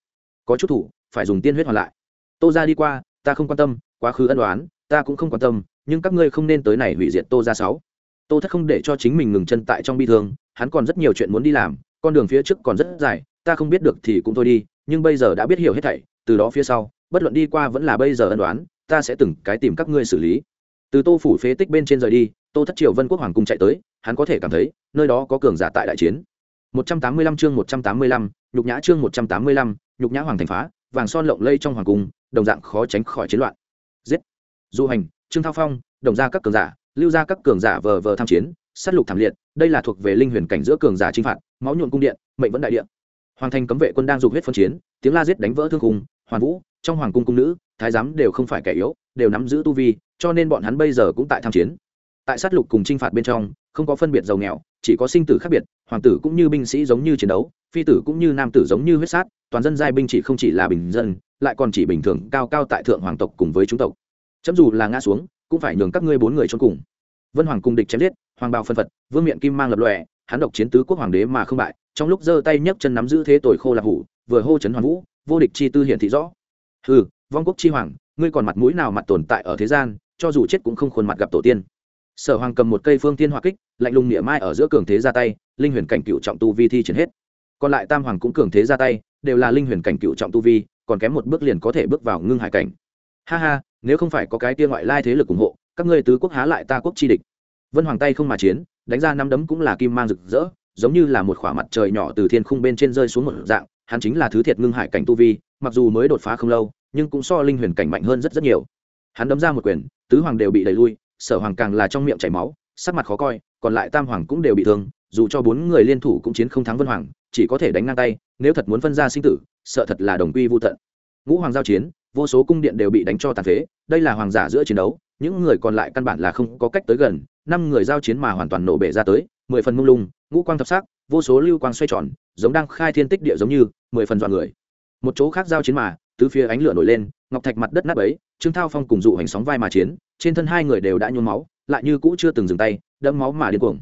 Có chút thủ, phải dùng tiên huyết hoàn lại. Tô ra đi qua ta không quan tâm quá khứ ân đoán ta cũng không quan tâm nhưng các ngươi không nên tới này hủy diệt tô ra sáu. Tô thất không để cho chính mình ngừng chân tại trong bi thương hắn còn rất nhiều chuyện muốn đi làm con đường phía trước còn rất dài ta không biết được thì cũng thôi đi nhưng bây giờ đã biết hiểu hết thảy từ đó phía sau bất luận đi qua vẫn là bây giờ ân đoán ta sẽ từng cái tìm các ngươi xử lý. Từ tô phủ phế tích bên trên rời đi tô thất triều vân quốc hoàng cung chạy tới hắn có thể cảm thấy nơi đó có cường giả tại đại chiến. 185 chương 185, nhục nhã chương 185, nhục nhã hoàng thành phá vàng son lộng lây trong hoàng cung đồng dạng khó tránh khỏi chiến loạn. Giết. Du hành, trương thao phong, đồng ra các cường giả, lưu ra các cường giả vờ vờ tham chiến, sát lục thảm liệt, đây là thuộc về linh huyền cảnh giữa cường giả chinh phạt, máu nhuộn cung điện, mệnh vẫn đại điện hoàng thành cấm vệ quân đang dục huyết phân chiến, tiếng la giết đánh vỡ thương khung hoàn vũ, trong hoàng cung cung nữ, thái giám đều không phải kẻ yếu, đều nắm giữ tu vi, cho nên bọn hắn bây giờ cũng tại tham chiến. Tại sát lục cùng chinh phạt bên trong, không có phân biệt giàu nghèo, chỉ có sinh tử khác biệt, hoàng tử cũng như binh sĩ giống như chiến đấu, phi tử cũng như nam tử giống như huyết sát, toàn dân giai binh chỉ không chỉ là bình dân lại còn chỉ bình thường cao cao tại thượng hoàng tộc cùng với chúng tộc. Chấm dù là ngã xuống, cũng phải nhường các ngươi bốn người trốn cùng. Vân hoàng cùng địch chém giết, hoàng bào phân phật, vương miện kim mang lập lòe, hắn độc chiến tứ quốc hoàng đế mà không bại, trong lúc giơ tay nhấc chân nắm giữ thế tội khô lạc hủ, vừa hô chấn hoàng vũ, vô địch chi tư hiển thị rõ. Ừ vong quốc chi hoàng, ngươi còn mặt mũi nào mặt tồn tại ở thế gian, cho dù chết cũng không khuôn mặt gặp tổ tiên. Sở hoàng cầm một cây phương tiên hoa kích, lạnh lùng nghĩa mai ở giữa cường thế ra tay, linh huyền cảnh cựu trọng tu vi thi triển hết. Còn lại tam hoàng cũng cường thế ra tay, đều là linh huyền cảnh cựu trọng tu vi còn kém một bước liền có thể bước vào ngưng hải cảnh. Ha ha, nếu không phải có cái tia ngoại lai thế lực ủng hộ, các ngươi tứ quốc há lại ta quốc chi địch. Vân hoàng tay không mà chiến, đánh ra năm đấm cũng là kim mang rực rỡ, giống như là một khỏa mặt trời nhỏ từ thiên khung bên trên rơi xuống một dạng, hắn chính là thứ thiệt ngưng hải cảnh tu vi, mặc dù mới đột phá không lâu, nhưng cũng so linh huyền cảnh mạnh hơn rất rất nhiều. Hắn đấm ra một quyền, tứ hoàng đều bị đẩy lui, sở hoàng càng là trong miệng chảy máu, sắc mặt khó coi, còn lại tam hoàng cũng đều bị thương dù cho bốn người liên thủ cũng chiến không thắng vân hoàng, chỉ có thể đánh ngang tay, nếu thật muốn phân ra sinh tử, sợ thật là đồng quy vô tận. Ngũ hoàng giao chiến, vô số cung điện đều bị đánh cho tàn phế, đây là hoàng giả giữa chiến đấu, những người còn lại căn bản là không có cách tới gần, năm người giao chiến mà hoàn toàn nổ bể ra tới, mười phần mông lung, ngũ quang thập sắc, vô số lưu quang xoay tròn, giống đang khai thiên tích địa giống như, mười phần dọn người. Một chỗ khác giao chiến mà, tứ phía ánh lửa nổi lên, ngọc thạch mặt đất nát ấy trương thao phong cùng dụ hành sóng vai mà chiến, trên thân hai người đều đã nhuốm máu, lại như cũ chưa từng dừng tay, đẫm máu mà điên cuồng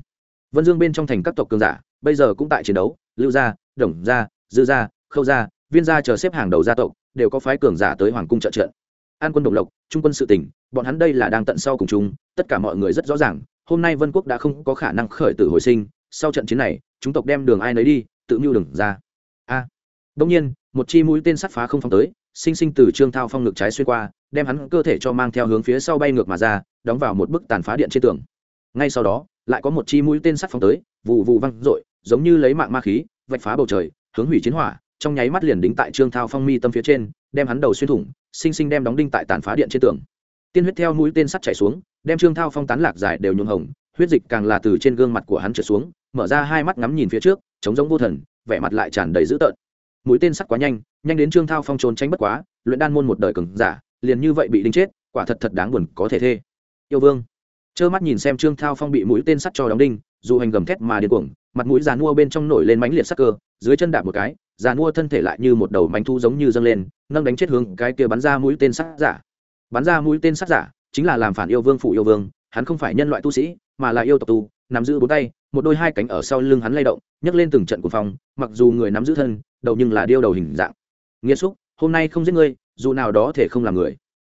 vân dương bên trong thành các tộc cường giả, bây giờ cũng tại chiến đấu, lưu gia, đồng gia, dư gia, khâu gia, viên gia chờ xếp hàng đầu gia tộc, đều có phái cường giả tới hoàng cung trợ trận. An quân đồng lộc, trung quân sự tỉnh, bọn hắn đây là đang tận sau cùng chúng tất cả mọi người rất rõ ràng, hôm nay vân quốc đã không có khả năng khởi tử hồi sinh, sau trận chiến này, chúng tộc đem đường ai nấy đi, tự mưu đừng ra. A. À. Đông nhiên, một chi mũi tên sắt phá không phong tới, sinh sinh từ trương thao phong ngực trái xuyên qua, đem hắn cơ thể cho mang theo hướng phía sau bay ngược mà ra, đóng vào một bức tàn phá điện trên tường. Ngay sau đó lại có một chi mũi tên sắt phóng tới vụ vụ văng r giống như lấy mạng ma khí, vạch phá bầu trời, hướng hủy chiến hỏa, trong nháy mắt liền đính tại trương thao phong mi tâm phía trên, đem hắn đầu xuyên thủng, sinh sinh đem đóng đinh tại tàn phá điện trên tường. Tiên huyết theo mũi tên sắt chảy xuống, đem trương thao phong tán lạc dài đều nhuộm hồng, huyết dịch càng là từ trên gương mặt của hắn trượt xuống, mở ra hai mắt ngắm nhìn phía trước chống giống vô thần, vẻ mặt lại tràn đầy dữ tợn. Mũi tên sắt quá nhanh nhanh đến trương thao phong trốn tránh bất quá, luyện đan môn một đời cường giả, liền như vậy bị đinh chết, quả thật thật đáng buồn có thể thê. Yêu vương trơ mắt nhìn xem trương thao phong bị mũi tên sắt cho đóng đinh, dù hành gầm thét mà điên cuồng, mặt mũi giàn mua bên trong nổi lên mánh liệt sắc cơ, dưới chân đạp một cái giàn mua thân thể lại như một đầu mánh thu giống như dâng lên, nâng đánh chết hướng cái kia bắn ra mũi tên sắt giả. Bắn ra mũi tên sắt giả chính là làm phản yêu vương phụ yêu vương, hắn không phải nhân loại tu sĩ, mà là yêu tộc tu, nắm giữ bốn tay, một đôi hai cánh ở sau lưng hắn lay động, nhấc lên từng trận cuồng phong, mặc dù người nắm giữ thân, đầu nhưng là điêu đầu hình dạng. Nghĩa xúc, hôm nay không giết ngươi, dù nào đó thể không làm người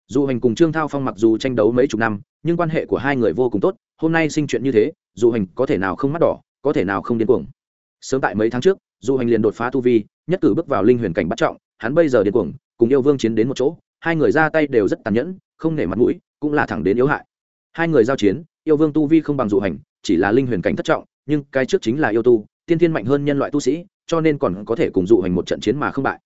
dù hành cùng trương thao phong mặc dù tranh đấu mấy chục năm, nhưng quan hệ của hai người vô cùng tốt, hôm nay sinh chuyện như thế, dù hành có thể nào không mắt đỏ, có thể nào không điên cuồng. Sớm tại mấy tháng trước, dù hành liền đột phá tu vi, nhất cử bước vào linh huyền cảnh bắt trọng, hắn bây giờ điên cuồng, cùng yêu vương chiến đến một chỗ, hai người ra tay đều rất tàn nhẫn, không nể mặt mũi, cũng là thẳng đến yếu hại. Hai người giao chiến, yêu vương tu vi không bằng dụ hành, chỉ là linh huyền cảnh thất trọng, nhưng cái trước chính là yêu tu, tiên thiên mạnh hơn nhân loại tu sĩ, cho nên còn có thể cùng dụ hành một trận chiến mà không bại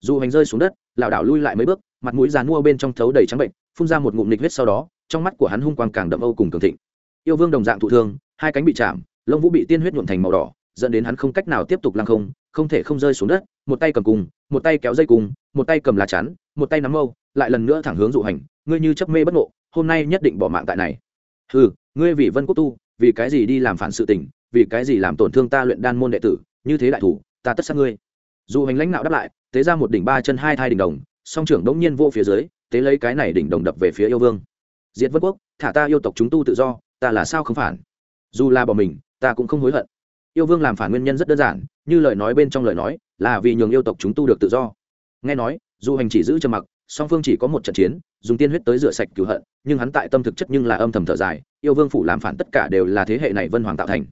dù dụ hành rơi xuống đất, lảo đảo lui lại mấy bước, mặt mũi dàn mua bên trong thấu đầy trắng bệnh, phun ra một ngụm nịch huyết sau đó, trong mắt của hắn hung quang càng đậm âu cùng cường thịnh. Yêu vương đồng dạng thụ thương, hai cánh bị chạm, lông vũ bị tiên huyết nhuộm thành màu đỏ, dẫn đến hắn không cách nào tiếp tục lăng không không thể không rơi xuống đất, một tay cầm cung, một tay kéo dây cung, một tay cầm lá chắn, một tay nắm mâu, lại lần nữa thẳng hướng dụ hành, ngươi như chấp mê bất ngộ, hôm nay nhất định bỏ mạng tại này. Ừ ngươi vì vân quốc tu, vì cái gì đi làm phản sự tình, vì cái gì làm tổn thương ta luyện đan môn đệ tử, như thế đại thủ, ta tất sát ngươi. Dù hành lãnh đạo đáp lại tế ra một đỉnh ba chân hai thai đỉnh đồng, song trưởng đống nhiên vô phía dưới, tế lấy cái này đỉnh đồng đập về phía yêu vương. Diệt vân quốc, thả ta yêu tộc chúng tu tự do, ta là sao không phản? Dù là bỏ mình, ta cũng không hối hận. Yêu vương làm phản nguyên nhân rất đơn giản, như lời nói bên trong lời nói, là vì nhường yêu tộc chúng tu được tự do. Nghe nói, dù hành chỉ giữ trầm mặc, song phương chỉ có một trận chiến, dùng tiên huyết tới rửa sạch cứu hận, nhưng hắn tại tâm thực chất nhưng là âm thầm thở dài, yêu vương phủ làm phản tất cả đều là thế hệ này vân hoàng tạo thành.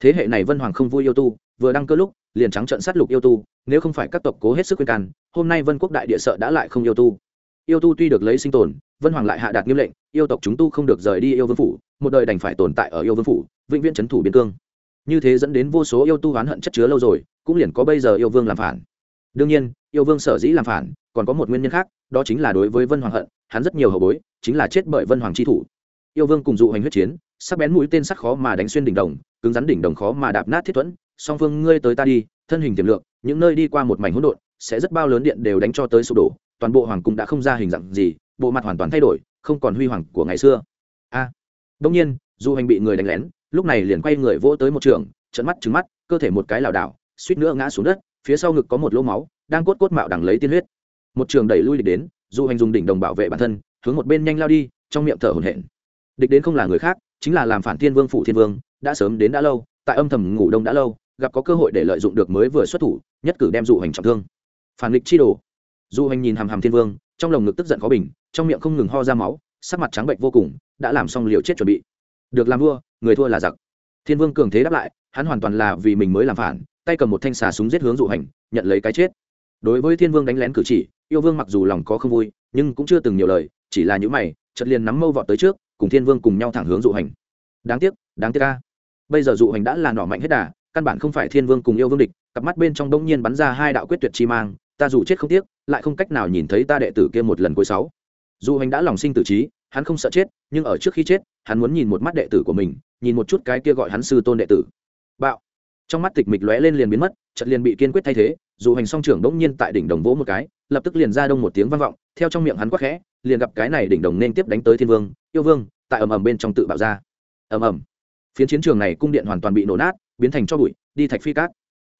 Thế hệ này vân hoàng không vui yêu tu, vừa đăng cơ lúc liền trắng trận sát lục yêu tu, nếu không phải các tộc cố hết sức khuyên can, hôm nay vân quốc đại địa sợ đã lại không yêu tu. Yêu tu tuy được lấy sinh tồn, vân hoàng lại hạ đạt nghiêm lệnh, yêu tộc chúng tu không được rời đi yêu vương phủ, một đời đành phải tồn tại ở yêu vương phủ, vĩnh viễn trấn thủ biên cương. Như thế dẫn đến vô số yêu tu oán hận chất chứa lâu rồi, cũng liền có bây giờ yêu vương làm phản. Đương nhiên, yêu vương sở dĩ làm phản, còn có một nguyên nhân khác, đó chính là đối với vân hoàng hận, hắn rất nhiều hậu bối, chính là chết bởi vân hoàng tri thủ. Yêu vương cùng dụ hành huyết chiến, sắc bén mũi tên sắt khó mà đánh xuyên đỉnh đồng, cứng rắn đỉnh đồng khó mà đạp nát thiết thuẫn song phương ngươi tới ta đi thân hình tiềm lượng những nơi đi qua một mảnh hỗn độn sẽ rất bao lớn điện đều đánh cho tới sụp đổ toàn bộ hoàng cung đã không ra hình dạng gì bộ mặt hoàn toàn thay đổi không còn huy hoàng của ngày xưa. A. À, đông nhiên Du hành bị người đánh lén lúc này liền quay người vỗ tới một trường trận mắt trứng mắt cơ thể một cái lảo đảo suýt nữa ngã xuống đất phía sau ngực có một lỗ máu đang cốt cốt mạo đằng lấy tiên huyết. Một trường đẩy lui địch đến Du hành dùng đỉnh đồng bảo vệ bản thân hướng một bên nhanh lao đi trong miệng thở hổn hển. Địch đến không là người khác chính là làm phản thiên vương phụ thiên vương đã sớm đến đã lâu tại âm thầm ngủ đông đã lâu gặp có cơ hội để lợi dụng được mới vừa xuất thủ, nhất cử đem dụ hành trọng thương. Phản nghịch chi đồ. Dụ hành nhìn hàm hàm thiên vương, trong lồng ngực tức giận khó bình, trong miệng không ngừng ho ra máu, sắc mặt trắng bệnh vô cùng, đã làm xong liều chết chuẩn bị. Được làm vua, người thua là giặc. Thiên vương cường thế đáp lại, hắn hoàn toàn là vì mình mới làm phản, tay cầm một thanh xà súng giết hướng dụ hành, nhận lấy cái chết. Đối với thiên vương đánh lén cử chỉ, yêu vương mặc dù lòng có không vui, nhưng cũng chưa từng nhiều lời, chỉ là những mày chật liền nắm mâu vọt tới trước, cùng thiên vương cùng nhau thẳng hướng dụ hành. Đáng tiếc đáng tiếc ca bây giờ dụ hành đã là nỏ mạnh hết đà căn bản không phải thiên vương cùng yêu vương địch, cặp mắt bên trong đông nhiên bắn ra hai đạo quyết tuyệt chi mang, ta dù chết không tiếc, lại không cách nào nhìn thấy ta đệ tử kia một lần cuối sáu. Dù hành đã lòng sinh tử trí, hắn không sợ chết, nhưng ở trước khi chết, hắn muốn nhìn một mắt đệ tử của mình, nhìn một chút cái kia gọi hắn sư tôn đệ tử. Bạo. Trong mắt tịch mịch lóe lên liền biến mất, chợt liền bị kiên quyết thay thế, dù hành song trưởng đống nhiên tại đỉnh đồng vỗ một cái, lập tức liền ra đông một tiếng vang vọng, theo trong miệng hắn quắc khẽ, liền gặp cái này đỉnh đồng nên tiếp đánh tới thiên vương, yêu vương, tại ầm ầm bên trong tự bạo ra. Ầm ầm. Phiến chiến trường này cung điện hoàn toàn bị nổ nát biến thành cho bụi, đi thạch phi cát.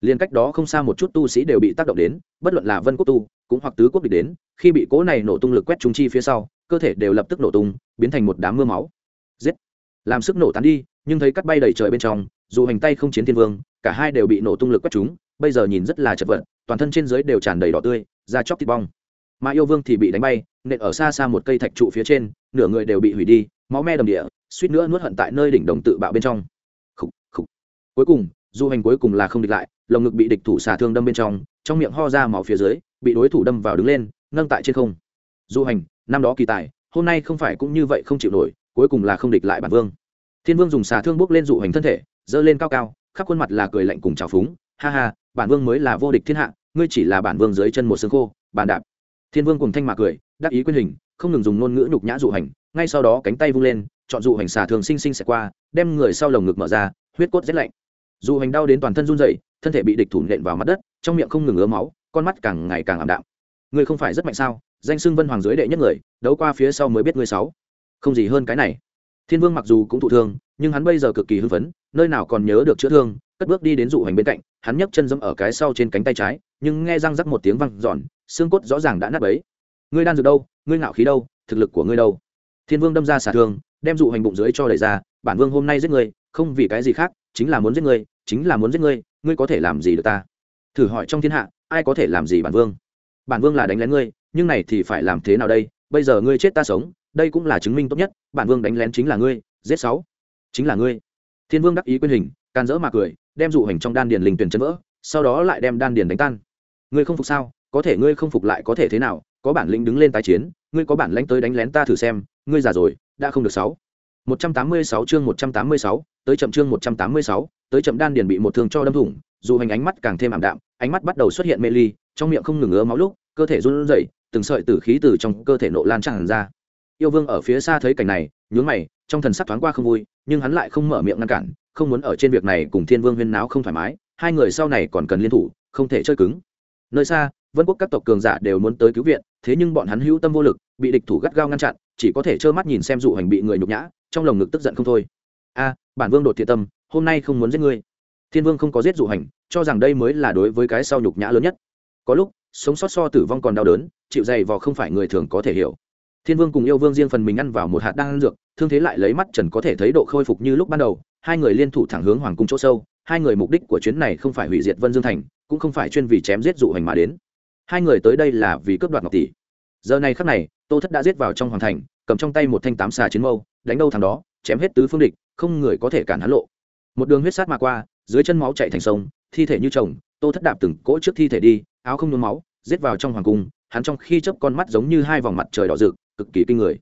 Liền cách đó không xa một chút tu sĩ đều bị tác động đến, bất luận là vân quốc tu, cũng hoặc tứ quốc địch đến, khi bị cố này nổ tung lực quét trung chi phía sau, cơ thể đều lập tức nổ tung, biến thành một đám mưa máu. Giết! Làm sức nổ tán đi, nhưng thấy cắt bay đầy trời bên trong, dù hành tay không chiến thiên vương, cả hai đều bị nổ tung lực quét chúng bây giờ nhìn rất là chật vật, toàn thân trên dưới đều tràn đầy đỏ tươi, da chóc thịt bong. Mà yêu vương thì bị đánh bay, nện ở xa xa một cây thạch trụ phía trên, nửa người đều bị hủy đi, máu me đầm địa, suýt nữa nuốt hận tại nơi đỉnh đồng tự bạo bên trong cuối cùng, du hành cuối cùng là không địch lại, lồng ngực bị địch thủ xả thương đâm bên trong trong miệng ho ra máu phía dưới, bị đối thủ đâm vào đứng lên, nâng tại trên không. Du hành, năm đó kỳ tài, hôm nay không phải cũng như vậy không chịu nổi, cuối cùng là không địch lại bản vương. Thiên vương dùng xà thương bước lên dụ hành thân thể dơ lên cao cao, khắp khuôn mặt là cười lạnh cùng trào phúng, ha ha, bản vương mới là vô địch thiên hạ, ngươi chỉ là bản vương dưới chân một xương khô, bàn đạp. Thiên vương cùng thanh mạc cười, đắc ý quyên hình, không ngừng dùng ngôn ngữ nhục nhã dụ hành, ngay sau đó cánh tay vung lên, chọn dụ hành xà thường sinh sinh xẹt qua, đem người sau lồng ngực mở ra, huyết cốt rét lạnh dụ hành đau đến toàn thân run dậy thân thể bị địch thủ nện vào mặt đất, trong miệng không ngừng ứa máu, con mắt càng ngày càng ảm đạm. Ngươi không phải rất mạnh sao? Danh xưng vân hoàng dưới đệ nhất người, đấu qua phía sau mới biết ngươi sáu. Không gì hơn cái này. Thiên vương mặc dù cũng thụ thương, nhưng hắn bây giờ cực kỳ hưng phấn, nơi nào còn nhớ được chữa thương, cất bước đi đến dụ hành bên cạnh, hắn nhấc chân dẫm ở cái sau trên cánh tay trái, nhưng nghe răng rắc một tiếng văng giòn xương cốt rõ ràng đã nát bấy. Ngươi đan dược đâu? Ngươi ngạo khí đâu? Thực lực của ngươi đâu? Thiên vương đâm ra xả thương, đem dụ hành bụng dưới cho đẩy ra, bản vương hôm nay giết ngươi, không vì cái gì khác chính là muốn giết ngươi chính là muốn giết ngươi ngươi có thể làm gì được ta? Thử hỏi trong thiên hạ ai có thể làm gì bản vương? Bản vương là đánh lén ngươi nhưng này thì phải làm thế nào đây? Bây giờ ngươi chết ta sống đây cũng là chứng minh tốt nhất bản vương đánh lén chính là ngươi giết sáu chính là ngươi. Thiên vương đắc ý quyên hình can dỡ mà cười đem dụ hình trong đan điền linh tuyển chân vỡ sau đó lại đem đan điền đánh tan. Ngươi không phục sao? Có thể ngươi không phục lại có thể thế nào? Có bản lĩnh đứng lên tái chiến ngươi có bản lĩnh tới đánh lén ta thử xem ngươi già rồi đã không được sáu. 186 chương 186, tới chậm chương một trăm tám mươi sáu, tới chậm đan điền bị một thương cho đâm thủng, dù hành ánh mắt càng thêm ảm đạm, ánh mắt bắt đầu xuất hiện mê ly, trong miệng không ngừng ngứa máu lúc, cơ thể run rẩy, từng sợi tử khí từ trong cơ thể nộ lan tràn ra. Yêu vương ở phía xa thấy cảnh này, nhướng mày, trong thần sắc thoáng qua không vui, nhưng hắn lại không mở miệng ngăn cản, không muốn ở trên việc này cùng thiên vương huyên náo không thoải mái, hai người sau này còn cần liên thủ, không thể chơi cứng. Nơi xa, vân quốc các tộc cường giả đều muốn tới cứu viện, thế nhưng bọn hắn hữu tâm vô lực, bị địch thủ gắt gao ngăn chặn, chỉ có thể trơ mắt nhìn xem dụ hành bị người nhục nhã, trong lồng ngực tức giận không thôi a, bản vương đột thiện tâm, hôm nay không muốn giết ngươi. Thiên vương không có giết dụ hành, cho rằng đây mới là đối với cái sau nhục nhã lớn nhất. Có lúc, sống sót so tử vong còn đau đớn, chịu dày vò không phải người thường có thể hiểu. Thiên vương cùng yêu vương riêng phần mình ăn vào một hạt đan dược, thương thế lại lấy mắt trần có thể thấy độ khôi phục như lúc ban đầu, hai người liên thủ thẳng hướng hoàng cung chỗ sâu, hai người mục đích của chuyến này không phải hủy diệt vân dương thành, cũng không phải chuyên vì chém giết dụ hành mà đến. Hai người tới đây là vì cướp đoạt ngọc tỷ. Giờ này khắc này, tô thất đã giết vào trong hoàng thành, cầm trong tay một thanh tám xà chiến mâu, đánh đâu thằng đó, chém hết tứ phương địch không người có thể cản hắn lộ. Một đường huyết sát mà qua, dưới chân máu chạy thành sông, thi thể như chồng, tô thất đạp từng cỗ trước thi thể đi, áo không nhuốm máu, giết vào trong hoàng cung, hắn trong khi chớp con mắt giống như hai vòng mặt trời đỏ rực, cực kỳ kinh người.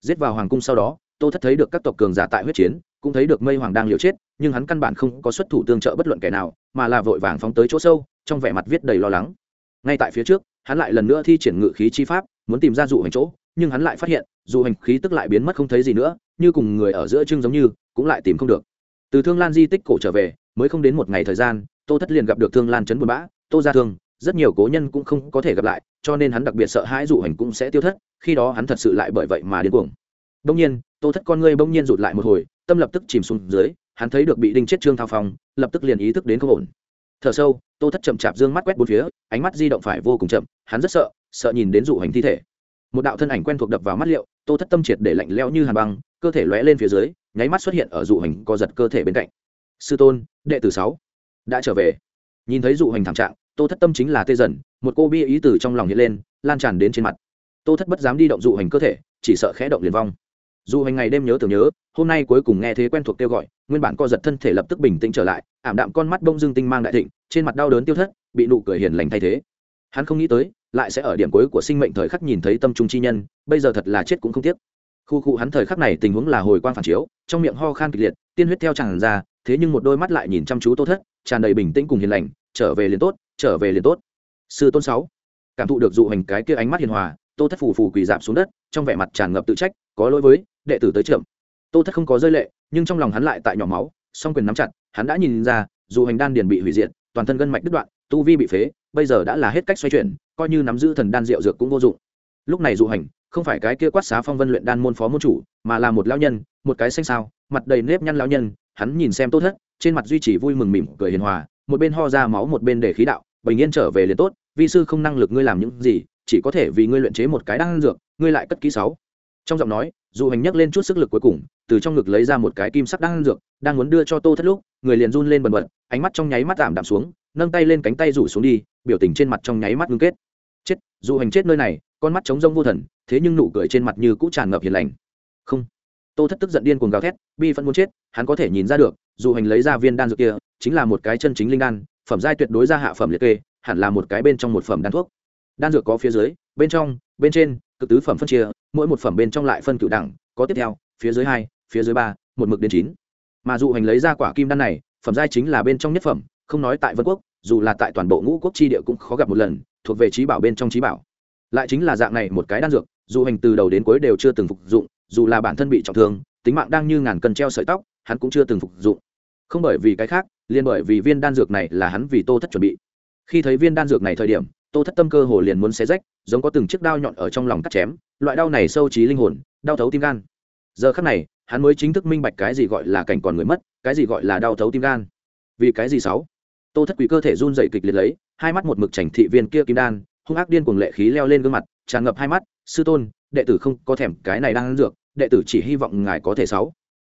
Giết vào hoàng cung sau đó, tô thất thấy được các tộc cường giả tại huyết chiến, cũng thấy được mây hoàng đang liều chết, nhưng hắn căn bản không có xuất thủ tương trợ bất luận kẻ nào, mà là vội vàng phóng tới chỗ sâu, trong vẻ mặt viết đầy lo lắng. Ngay tại phía trước, hắn lại lần nữa thi triển ngự khí chi pháp, muốn tìm ra dụ hành chỗ, nhưng hắn lại phát hiện, dụ hành khí tức lại biến mất không thấy gì nữa, như cùng người ở giữa trưng giống như cũng lại tìm không được. Từ thương lan di tích cổ trở về, mới không đến một ngày thời gian, tô thất liền gặp được thương lan chấn buồn bã, tô ra thương, rất nhiều cố nhân cũng không có thể gặp lại, cho nên hắn đặc biệt sợ hãi dụ hành cũng sẽ tiêu thất, khi đó hắn thật sự lại bởi vậy mà điên cuồng. Đông nhiên, tô thất con ngươi bỗng nhiên rụt lại một hồi, tâm lập tức chìm xuống dưới, hắn thấy được bị đinh chết trương thao phong, lập tức liền ý thức đến không ổn. Thở sâu, tô thất chậm chạp dương mắt quét bốn phía, ánh mắt di động phải vô cùng chậm, hắn rất sợ sợ nhìn đến dụ hành thi thể. Một đạo thân ảnh quen thuộc đập vào mắt liệu, tô thất tâm triệt để lạnh lẽo như hàn băng, cơ thể lóe lên phía dưới nháy mắt xuất hiện ở dụ hành co giật cơ thể bên cạnh. Sư tôn, đệ tử sáu, đã trở về. Nhìn thấy dụ hành thảm trạng, tô thất tâm chính là tê dần, một cô bi ý từ trong lòng hiện lên, lan tràn đến trên mặt. Tô thất bất dám đi động dụ hành cơ thể, chỉ sợ khẽ động liền vong. Dù hành ngày đêm nhớ tưởng nhớ, hôm nay cuối cùng nghe thế quen thuộc kêu gọi, nguyên bản co giật thân thể lập tức bình tĩnh trở lại, ảm đạm con mắt bông dương tinh mang đại thịnh, trên mặt đau đớn tiêu thất, bị nụ cười hiền lành thay thế. Hắn không nghĩ tới, lại sẽ ở điểm cuối của sinh mệnh thời khắc nhìn thấy tâm trung chi nhân, bây giờ thật là chết cũng không tiếc khu khu hắn thời khắc này tình huống là hồi quang phản chiếu, trong miệng ho khan kịch liệt, tiên huyết theo tràn ra, thế nhưng một đôi mắt lại nhìn chăm chú tô thất, tràn đầy bình tĩnh cùng hiền lành, trở về liền tốt, trở về liền tốt. Sư tôn sáu, cảm thụ được dụ hành cái kia ánh mắt hiền hòa, tô thất phù phù quỳ dạp xuống đất, trong vẻ mặt tràn ngập tự trách, có lỗi với, đệ tử tới trưởng. Tô thất không có rơi lệ, nhưng trong lòng hắn lại tại nhỏ máu, song quyền nắm chặt, hắn đã nhìn ra dù hành đan điền bị hủy diệt, toàn thân gân mạch đứt đoạn, tu vi bị phế, bây giờ đã là hết cách xoay chuyển, coi như nắm giữ thần đan rượu dược cũng vô dụng. Lúc này dụ hành không phải cái kia quát xá phong vân luyện đan môn phó môn chủ, mà là một lão nhân, một cái xanh sao, mặt đầy nếp nhăn lão nhân, hắn nhìn xem tốt thất trên mặt duy trì vui mừng mỉm cười hiền hòa, một bên ho ra máu một bên để khí đạo, bình yên trở về liền tốt, vi sư không năng lực ngươi làm những gì, chỉ có thể vì ngươi luyện chế một cái đan dược, ngươi lại cất kỹ sáu. Trong giọng nói, dù hành nhấc lên chút sức lực cuối cùng, từ trong ngực lấy ra một cái kim sắc đan dược, đang muốn đưa cho tô thất lúc, người liền run lên bần bật, ánh mắt trong nháy mắt tạm đạm xuống, nâng tay lên cánh tay rủ xuống đi, biểu tình trên mặt trong nháy mắt ngưng kết. Chết, dù hành chết nơi này con mắt trống rông vô thần, thế nhưng nụ cười trên mặt như cũ tràn ngập hiền lành. Không. Tô thất tức giận điên cuồng gào thét, bi phân muốn chết, hắn có thể nhìn ra được, dù hành lấy ra viên đan dược kia, chính là một cái chân chính linh đan, phẩm giai tuyệt đối ra hạ phẩm liệt kê, hẳn là một cái bên trong một phẩm đan thuốc. Đan dược có phía dưới, bên trong, bên trên, cực tứ phẩm phân chia, mỗi một phẩm bên trong lại phân cựu đẳng, có tiếp theo, phía dưới hai, phía dưới ba, một mực đến chín. Mà dụ hành lấy ra quả kim đan này, phẩm giai chính là bên trong nhất phẩm, không nói tại vân quốc, dù là tại toàn bộ ngũ quốc chi địa cũng khó gặp một lần, thuộc về trí bảo bên trong trí bảo lại chính là dạng này một cái đan dược, dù hành từ đầu đến cuối đều chưa từng phục dụng, dù là bản thân bị trọng thương, tính mạng đang như ngàn cân treo sợi tóc, hắn cũng chưa từng phục dụng. Không bởi vì cái khác, liền bởi vì viên đan dược này là hắn vì tô thất chuẩn bị. Khi thấy viên đan dược này thời điểm, tô thất tâm cơ hồ liền muốn xé rách, giống có từng chiếc đao nhọn ở trong lòng cắt chém, loại đau này sâu trí linh hồn, đau thấu tim gan. Giờ khắc này, hắn mới chính thức minh bạch cái gì gọi là cảnh còn người mất, cái gì gọi là đau thấu tim gan. Vì cái gì sáu? Tô thất quỷ cơ thể run dậy kịch liệt lấy, hai mắt một mực chảnh thị viên kia kim đan hung ác điên cuồng lệ khí leo lên gương mặt, tràn ngập hai mắt, sư tôn, đệ tử không có thèm cái này đang ăn dược, đệ tử chỉ hy vọng ngài có thể sáu,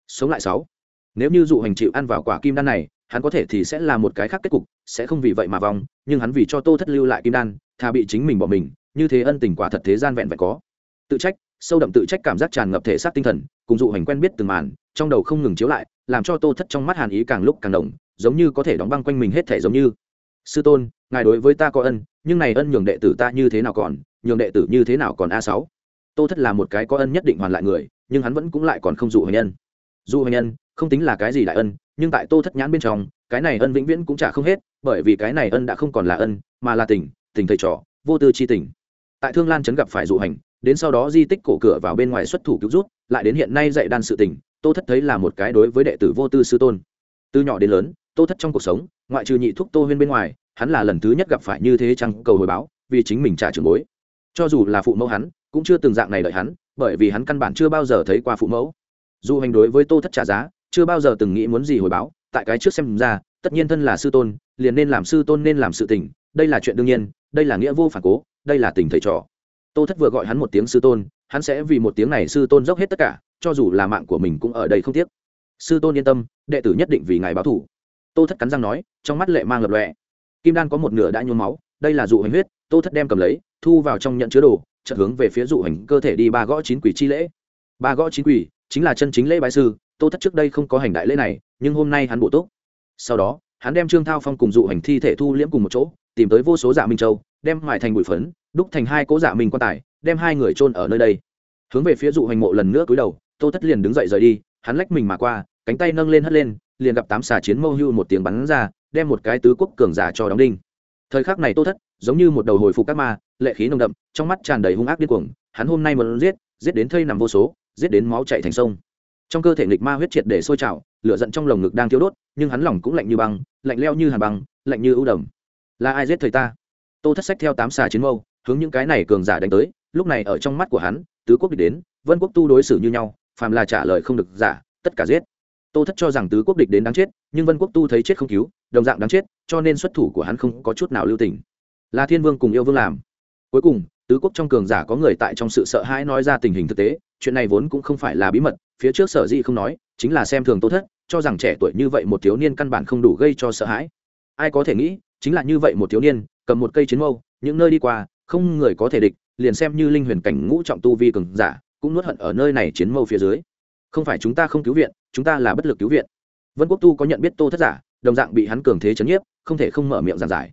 sống lại sáu. Nếu như dụ hành chịu ăn vào quả kim đan này, hắn có thể thì sẽ là một cái khác kết cục, sẽ không vì vậy mà vong, nhưng hắn vì cho tô thất lưu lại kim đan, thà bị chính mình bỏ mình, như thế ân tình quả thật thế gian vẹn vẹn có. Tự trách, sâu đậm tự trách cảm giác tràn ngập thể xác tinh thần, cùng dụ hành quen biết từng màn, trong đầu không ngừng chiếu lại, làm cho tô thất trong mắt hàn ý càng lúc càng đồng giống như có thể đóng băng quanh mình hết thể giống như. Sư tôn ngài đối với ta có ân, nhưng này ân nhường đệ tử ta như thế nào còn, nhường đệ tử như thế nào còn a sáu. Tô thất là một cái có ân nhất định hoàn lại người, nhưng hắn vẫn cũng lại còn không dụ hành nhân. Dụ hành nhân, không tính là cái gì đại ân, nhưng tại tô thất nhãn bên trong, cái này ân vĩnh viễn cũng trả không hết, bởi vì cái này ân đã không còn là ân, mà là tình tình thầy trò, vô tư chi tình. Tại thương lan trấn gặp phải dụ hành, đến sau đó di tích cổ cửa vào bên ngoài xuất thủ cứu rút lại đến hiện nay dạy đan sự tình, tô thất thấy là một cái đối với đệ tử vô tư sư tôn. Từ nhỏ đến lớn, tô thất trong cuộc sống, ngoại trừ nhị thúc tô huyên bên ngoài hắn là lần thứ nhất gặp phải như thế chăng cầu hồi báo, vì chính mình trả trường bối. Cho dù là phụ mẫu hắn, cũng chưa từng dạng này đợi hắn, bởi vì hắn căn bản chưa bao giờ thấy qua phụ mẫu. Dù hành đối với tô thất trả giá, chưa bao giờ từng nghĩ muốn gì hồi báo, tại cái trước xem ra, tất nhiên thân là sư tôn, liền nên làm sư tôn nên làm sự tình, đây là chuyện đương nhiên, đây là nghĩa vô phản cố, đây là tình thầy trò. Tô thất vừa gọi hắn một tiếng sư tôn, hắn sẽ vì một tiếng này sư tôn dốc hết tất cả, cho dù là mạng của mình cũng ở đây không tiếc. Sư tôn yên tâm, đệ tử nhất định vì ngài báo thủ. Tô thất cắn răng nói, trong mắt lệ mang lập lọe kim đan có một nửa đã nhuốm máu, đây là dụ hành huyết, tô thất đem cầm lấy, thu vào trong nhận chứa đồ, chợt hướng về phía dụ hành cơ thể đi ba gõ chín quỷ chi lễ. Ba gõ chín quỷ, chính là chân chính lễ bái sư, tô thất trước đây không có hành đại lễ này, nhưng hôm nay hắn bổ túc. Sau đó, hắn đem trương thao phong cùng dụ hành thi thể thu liễm cùng một chỗ, tìm tới vô số dạ minh châu, đem mài thành bụi phấn, đúc thành hai cố dạ minh quan tài, đem hai người chôn ở nơi đây. Hướng về phía dụ hành mộ lần nữa cúi đầu, tô thất liền đứng dậy rời đi, hắn lách mình mà qua, cánh tay nâng lên hất lên, liền gặp tám xà chiến mâu hưu một tiếng bắn ra đem một cái tứ quốc cường giả cho đóng đinh. Thời khắc này tô thất, giống như một đầu hồi phục các ma, lệ khí nồng đậm, trong mắt tràn đầy hung ác điên cuồng, hắn hôm nay muốn giết giết đến thây nằm vô số, giết đến máu chảy thành sông. Trong cơ thể nghịch ma huyết triệt để sôi trào, lửa giận trong lồng ngực đang thiêu đốt, nhưng hắn lòng cũng lạnh như băng, lạnh leo như hàn băng, lạnh như ưu đầm. Là ai giết thời ta? Tô thất sách theo tám xà chiến mâu, hướng những cái này cường giả đánh tới, lúc này ở trong mắt của hắn, tứ quốc địch đến, vân quốc tu đối xử như nhau, phàm là trả lời không được giả, tất cả giết tô thất cho rằng tứ quốc địch đến đáng chết, nhưng vân quốc tu thấy chết không cứu, đồng dạng đáng chết, cho nên xuất thủ của hắn không có chút nào lưu tình. Là thiên vương cùng yêu vương làm. Cuối cùng, tứ quốc trong cường giả có người tại trong sự sợ hãi nói ra tình hình thực tế, chuyện này vốn cũng không phải là bí mật, phía trước sở dĩ không nói, chính là xem thường tô thất, cho rằng trẻ tuổi như vậy một thiếu niên căn bản không đủ gây cho sợ hãi. Ai có thể nghĩ, chính là như vậy một thiếu niên, cầm một cây chiến mâu, những nơi đi qua, không người có thể địch, liền xem như linh huyền cảnh ngũ trọng tu vi cường giả, cũng nuốt hận ở nơi này chiến mâu phía dưới không phải chúng ta không cứu viện, chúng ta là bất lực cứu viện. Vân quốc tu có nhận biết tô thất giả, đồng dạng bị hắn cường thế chấn nhiếp, không thể không mở miệng giảng giải.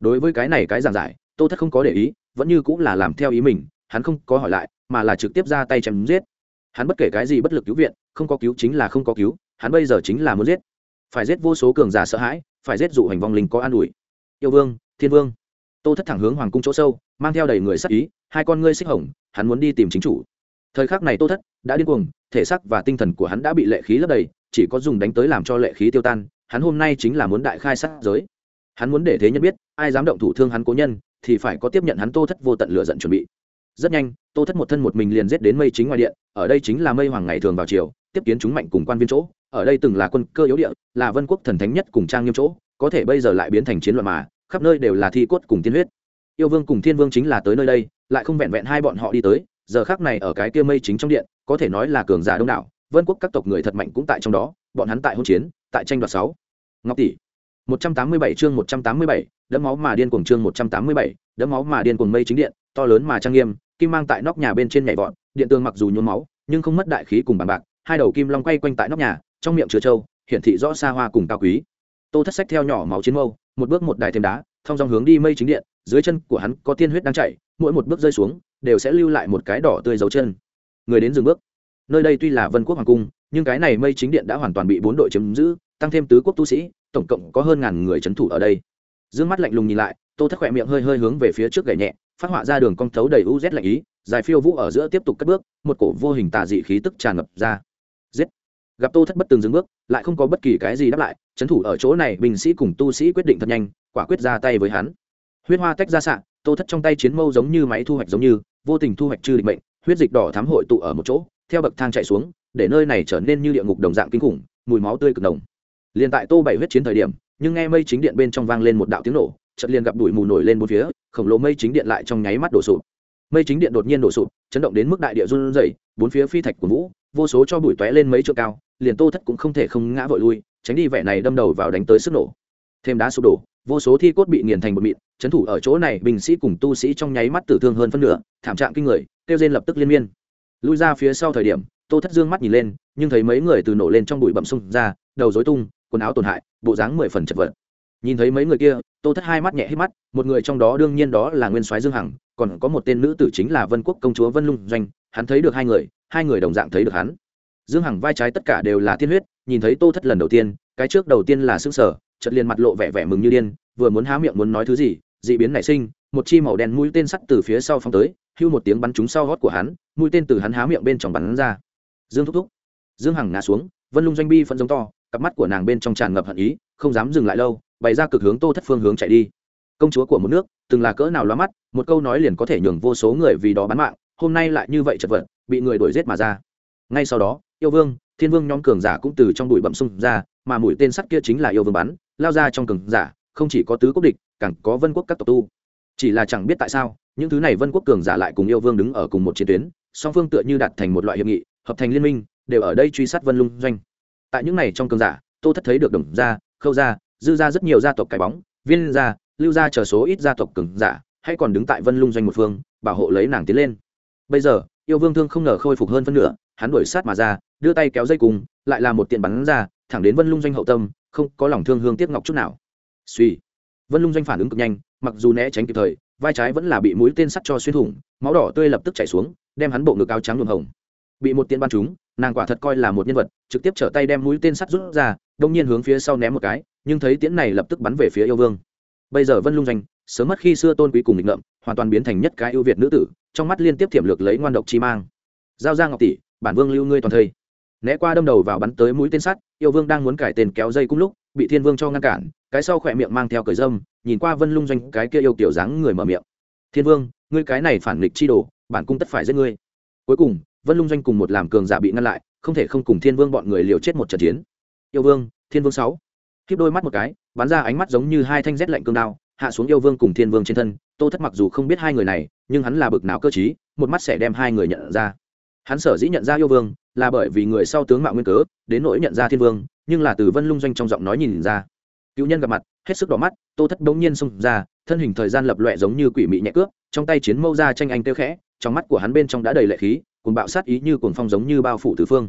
Đối với cái này cái giảng giải, tô thất không có để ý, vẫn như cũng là làm theo ý mình, hắn không có hỏi lại, mà là trực tiếp ra tay chém giết. Hắn bất kể cái gì bất lực cứu viện, không có cứu chính là không có cứu, hắn bây giờ chính là muốn giết. Phải giết vô số cường giả sợ hãi, phải giết dụ hành vong linh có an ủi. Yêu vương, thiên vương. Tô thất thẳng hướng hoàng cung chỗ sâu, mang theo đầy người sắc ý, hai con ngươi xích hồng, hắn muốn đi tìm chính chủ thời khắc này tô thất đã điên cuồng, thể xác và tinh thần của hắn đã bị lệ khí lấp đầy, chỉ có dùng đánh tới làm cho lệ khí tiêu tan, hắn hôm nay chính là muốn đại khai sát giới. Hắn muốn để thế nhân biết, ai dám động thủ thương hắn cố nhân, thì phải có tiếp nhận hắn tô thất vô tận lửa giận chuẩn bị. Rất nhanh, tô thất một thân một mình liền giết đến mây chính ngoài điện, ở đây chính là mây hoàng ngày thường vào chiều, tiếp kiến chúng mạnh cùng quan viên chỗ, ở đây từng là quân cơ yếu địa, là vân quốc thần thánh nhất cùng trang nghiêm chỗ, có thể bây giờ lại biến thành chiến loạn mà, khắp nơi đều là thi cốt cùng tiên huyết. Yêu vương cùng thiên vương chính là tới nơi đây, lại không vẹn vẹn hai bọn họ đi tới giờ khác này ở cái kia mây chính trong điện, có thể nói là cường giả đông đảo, vân quốc các tộc người thật mạnh cũng tại trong đó, bọn hắn tại hôn chiến, tại tranh đoạt sáu. Ngọc tỷ, một trăm tám mươi bảy chương một trăm tám mươi bảy đẫm máu mà điên cuồng chương một trăm tám mươi bảy đẫm máu mà điên cuồng mây chính điện, to lớn mà trang nghiêm, kim mang tại nóc nhà bên trên nhảy vọt, điện tường mặc dù nhuốm máu, nhưng không mất đại khí cùng bàn bạc, hai đầu kim long quay quanh tại nóc nhà, trong miệng chứa trâu hiển thị rõ xa hoa cùng cao quý. Tô thất sách theo nhỏ máu chiến mâu, một bước một đài thêm đá thông dòng hướng đi mây chính điện, dưới chân của hắn có tiên huyết đang chảy, mỗi một bước rơi xuống đều sẽ lưu lại một cái đỏ tươi dấu chân. Người đến dừng bước. Nơi đây tuy là vân quốc hoàng cung, nhưng cái này mây chính điện đã hoàn toàn bị bốn đội chiếm giữ, tăng thêm tứ quốc tu sĩ, tổng cộng có hơn ngàn người trấn thủ ở đây. Dương mắt lạnh lùng nhìn lại, tô thất khỏe miệng hơi hơi hướng về phía trước gậy nhẹ, phát họa ra đường cong thấu đầy u z lạnh ý, dài phiêu vũ ở giữa tiếp tục cất bước, một cổ vô hình tà dị khí tức tràn ngập ra. Giết. Gặp tô thất bất từng dừng bước, lại không có bất kỳ cái gì đáp lại, trấn thủ ở chỗ này, binh sĩ cùng tu sĩ quyết định thật nhanh, quả quyết ra tay với hắn. Huyết hoa tách ra sạn tô thất trong tay chiến mâu giống như máy thu hoạch giống như vô tình thu hoạch trừ định mệnh, huyết dịch đỏ thám hội tụ ở một chỗ, theo bậc thang chạy xuống, để nơi này trở nên như địa ngục đồng dạng kinh khủng, mùi máu tươi cực đồng liền tại tô bảy huyết chiến thời điểm, nhưng nghe mây chính điện bên trong vang lên một đạo tiếng nổ, chợt liền gặp đuổi mù nổi lên bốn phía, khổng lồ mây chính điện lại trong nháy mắt đổ sụp. Mây chính điện đột nhiên đổ sụp, chấn động đến mức đại địa run rẩy, bốn phía phi thạch của vũ, vô số cho bụi tóe lên mấy trượng cao, liền tô thất cũng không thể không ngã vội lui, tránh đi vẻ này đâm đầu vào đánh tới sức nổ. Thêm đá sụp đổ vô số thi cốt bị nghiền thành một mịn, trấn thủ ở chỗ này, binh sĩ cùng tu sĩ trong nháy mắt tử thương hơn phân nửa, thảm trạng kinh người tiêu diên lập tức liên miên. Lui ra phía sau thời điểm, tô thất dương mắt nhìn lên, nhưng thấy mấy người từ nổ lên trong bụi bậm xung ra, đầu rối tung, quần áo tổn hại, bộ dáng mười phần chật vật. Nhìn thấy mấy người kia, tô thất hai mắt nhẹ hết mắt, một người trong đó đương nhiên đó là nguyên soái dương hằng, còn có một tên nữ tử chính là vân quốc công chúa vân lung doanh, hắn thấy được hai người hai người đồng dạng thấy được hắn. Dương hằng vai trái tất cả đều là tiên huyết, nhìn thấy tô thất lần đầu tiên, cái trước đầu tiên là xương sở chợt liền mặt lộ vẻ vẻ mừng như điên, vừa muốn há miệng muốn nói thứ gì, dị biến nảy sinh, một chi màu đen mũi tên sắt từ phía sau phong tới, hưu một tiếng bắn trúng sau gót của hắn, mũi tên từ hắn há miệng bên trong bắn ra. Dương thúc thúc. Dương hằng ngã xuống, vân lung doanh bi phân giống to, cặp mắt của nàng bên trong tràn ngập hận ý, không dám dừng lại lâu, bày ra cực hướng tô thất phương hướng chạy đi. Công chúa của một nước, từng là cỡ nào loa mắt, một câu nói liền có thể nhường vô số người vì đó bán mạng, hôm nay lại như vậy chật vật, bị người đuổi giết mà ra. Ngay sau đó, yêu vương, thiên vương nhóm cường giả cũng từ trong bụi bậm xung ra, mà mũi tên sắt kia chính là yêu vương bắn lao ra trong cường giả, không chỉ có tứ quốc địch, càng có vân quốc các tộc tu. Chỉ là chẳng biết tại sao, những thứ này vân quốc cường giả lại cùng yêu vương đứng ở cùng một chiến tuyến, song phương tựa như đặt thành một loại hiệp nghị, hợp thành liên minh, đều ở đây truy sát vân lung doanh. Tại những này trong cường giả, tô thất thấy được đồng gia, khâu gia, dư gia rất nhiều gia tộc cái bóng, viên gia, lưu gia chờ số ít gia tộc cường giả, hay còn đứng tại vân lung doanh một phương, bảo hộ lấy nàng tiến lên. Bây giờ, yêu vương thương không ngờ khôi phục hơn phân nửa, hắn đuổi sát mà ra, đưa tay kéo dây cùng, lại là một tiện bắn ra, thẳng đến vân lung doanh hậu tâm không có lòng thương hương tiếc ngọc chút nào. Suy. Vân lung doanh phản ứng cực nhanh, mặc dù né tránh kịp thời, vai trái vẫn là bị mũi tên sắt cho xuyên thủng, máu đỏ tươi lập tức chảy xuống, đem hắn bộ ngực áo trắng nhuộm hồng. Bị một tiên ban trúng, nàng quả thật coi là một nhân vật, trực tiếp trở tay đem mũi tên sắt rút ra, đông nhiên hướng phía sau ném một cái, nhưng thấy tiễn này lập tức bắn về phía yêu vương. Bây giờ vân lung doanh, sớm mất khi xưa tôn quý cùng nghịch ngợm, hoàn toàn biến thành nhất cái ưu việt nữ tử, trong mắt liên tiếp thiểm lược lấy ngoan độc chi mang. Giao ra ngọc tỷ, bản vương lưu ngươi toàn thây né qua đâm đầu vào bắn tới mũi tên sắt, yêu vương đang muốn cải tên kéo dây cùng lúc, bị thiên vương cho ngăn cản, cái sau khỏe miệng mang theo cởi dâm, nhìn qua vân lung doanh cái kia yêu kiểu dáng người mở miệng. Thiên vương, ngươi cái này phản nghịch chi đồ, bản cung tất phải giết ngươi. Cuối cùng, vân lung doanh cùng một làm cường giả bị ngăn lại, không thể không cùng thiên vương bọn người liều chết một trận chiến. Yêu vương, thiên vương sáu. Khiếp đôi mắt một cái, bắn ra ánh mắt giống như hai thanh rét lạnh cương đao, hạ xuống yêu vương cùng thiên vương trên thân, tô thất mặc dù không biết hai người này, nhưng hắn là bực não cơ chí một mắt sẽ đem hai người nhận ra. Hắn sở dĩ nhận ra yêu vương là bởi vì người sau tướng mạo nguyên cớ, đến nỗi nhận ra thiên vương, nhưng là từ vân lung doanh trong giọng nói nhìn ra. Cựu nhân gặp mặt, hết sức đỏ mắt, tô thất bỗng nhiên xông ra, thân hình thời gian lập loẹ giống như quỷ mị nhẹ cướp trong tay chiến mâu ra tranh anh tiêu khẽ, trong mắt của hắn bên trong đã đầy lệ khí, cuồng bạo sát ý như cuồng phong giống như bao phủ tứ phương.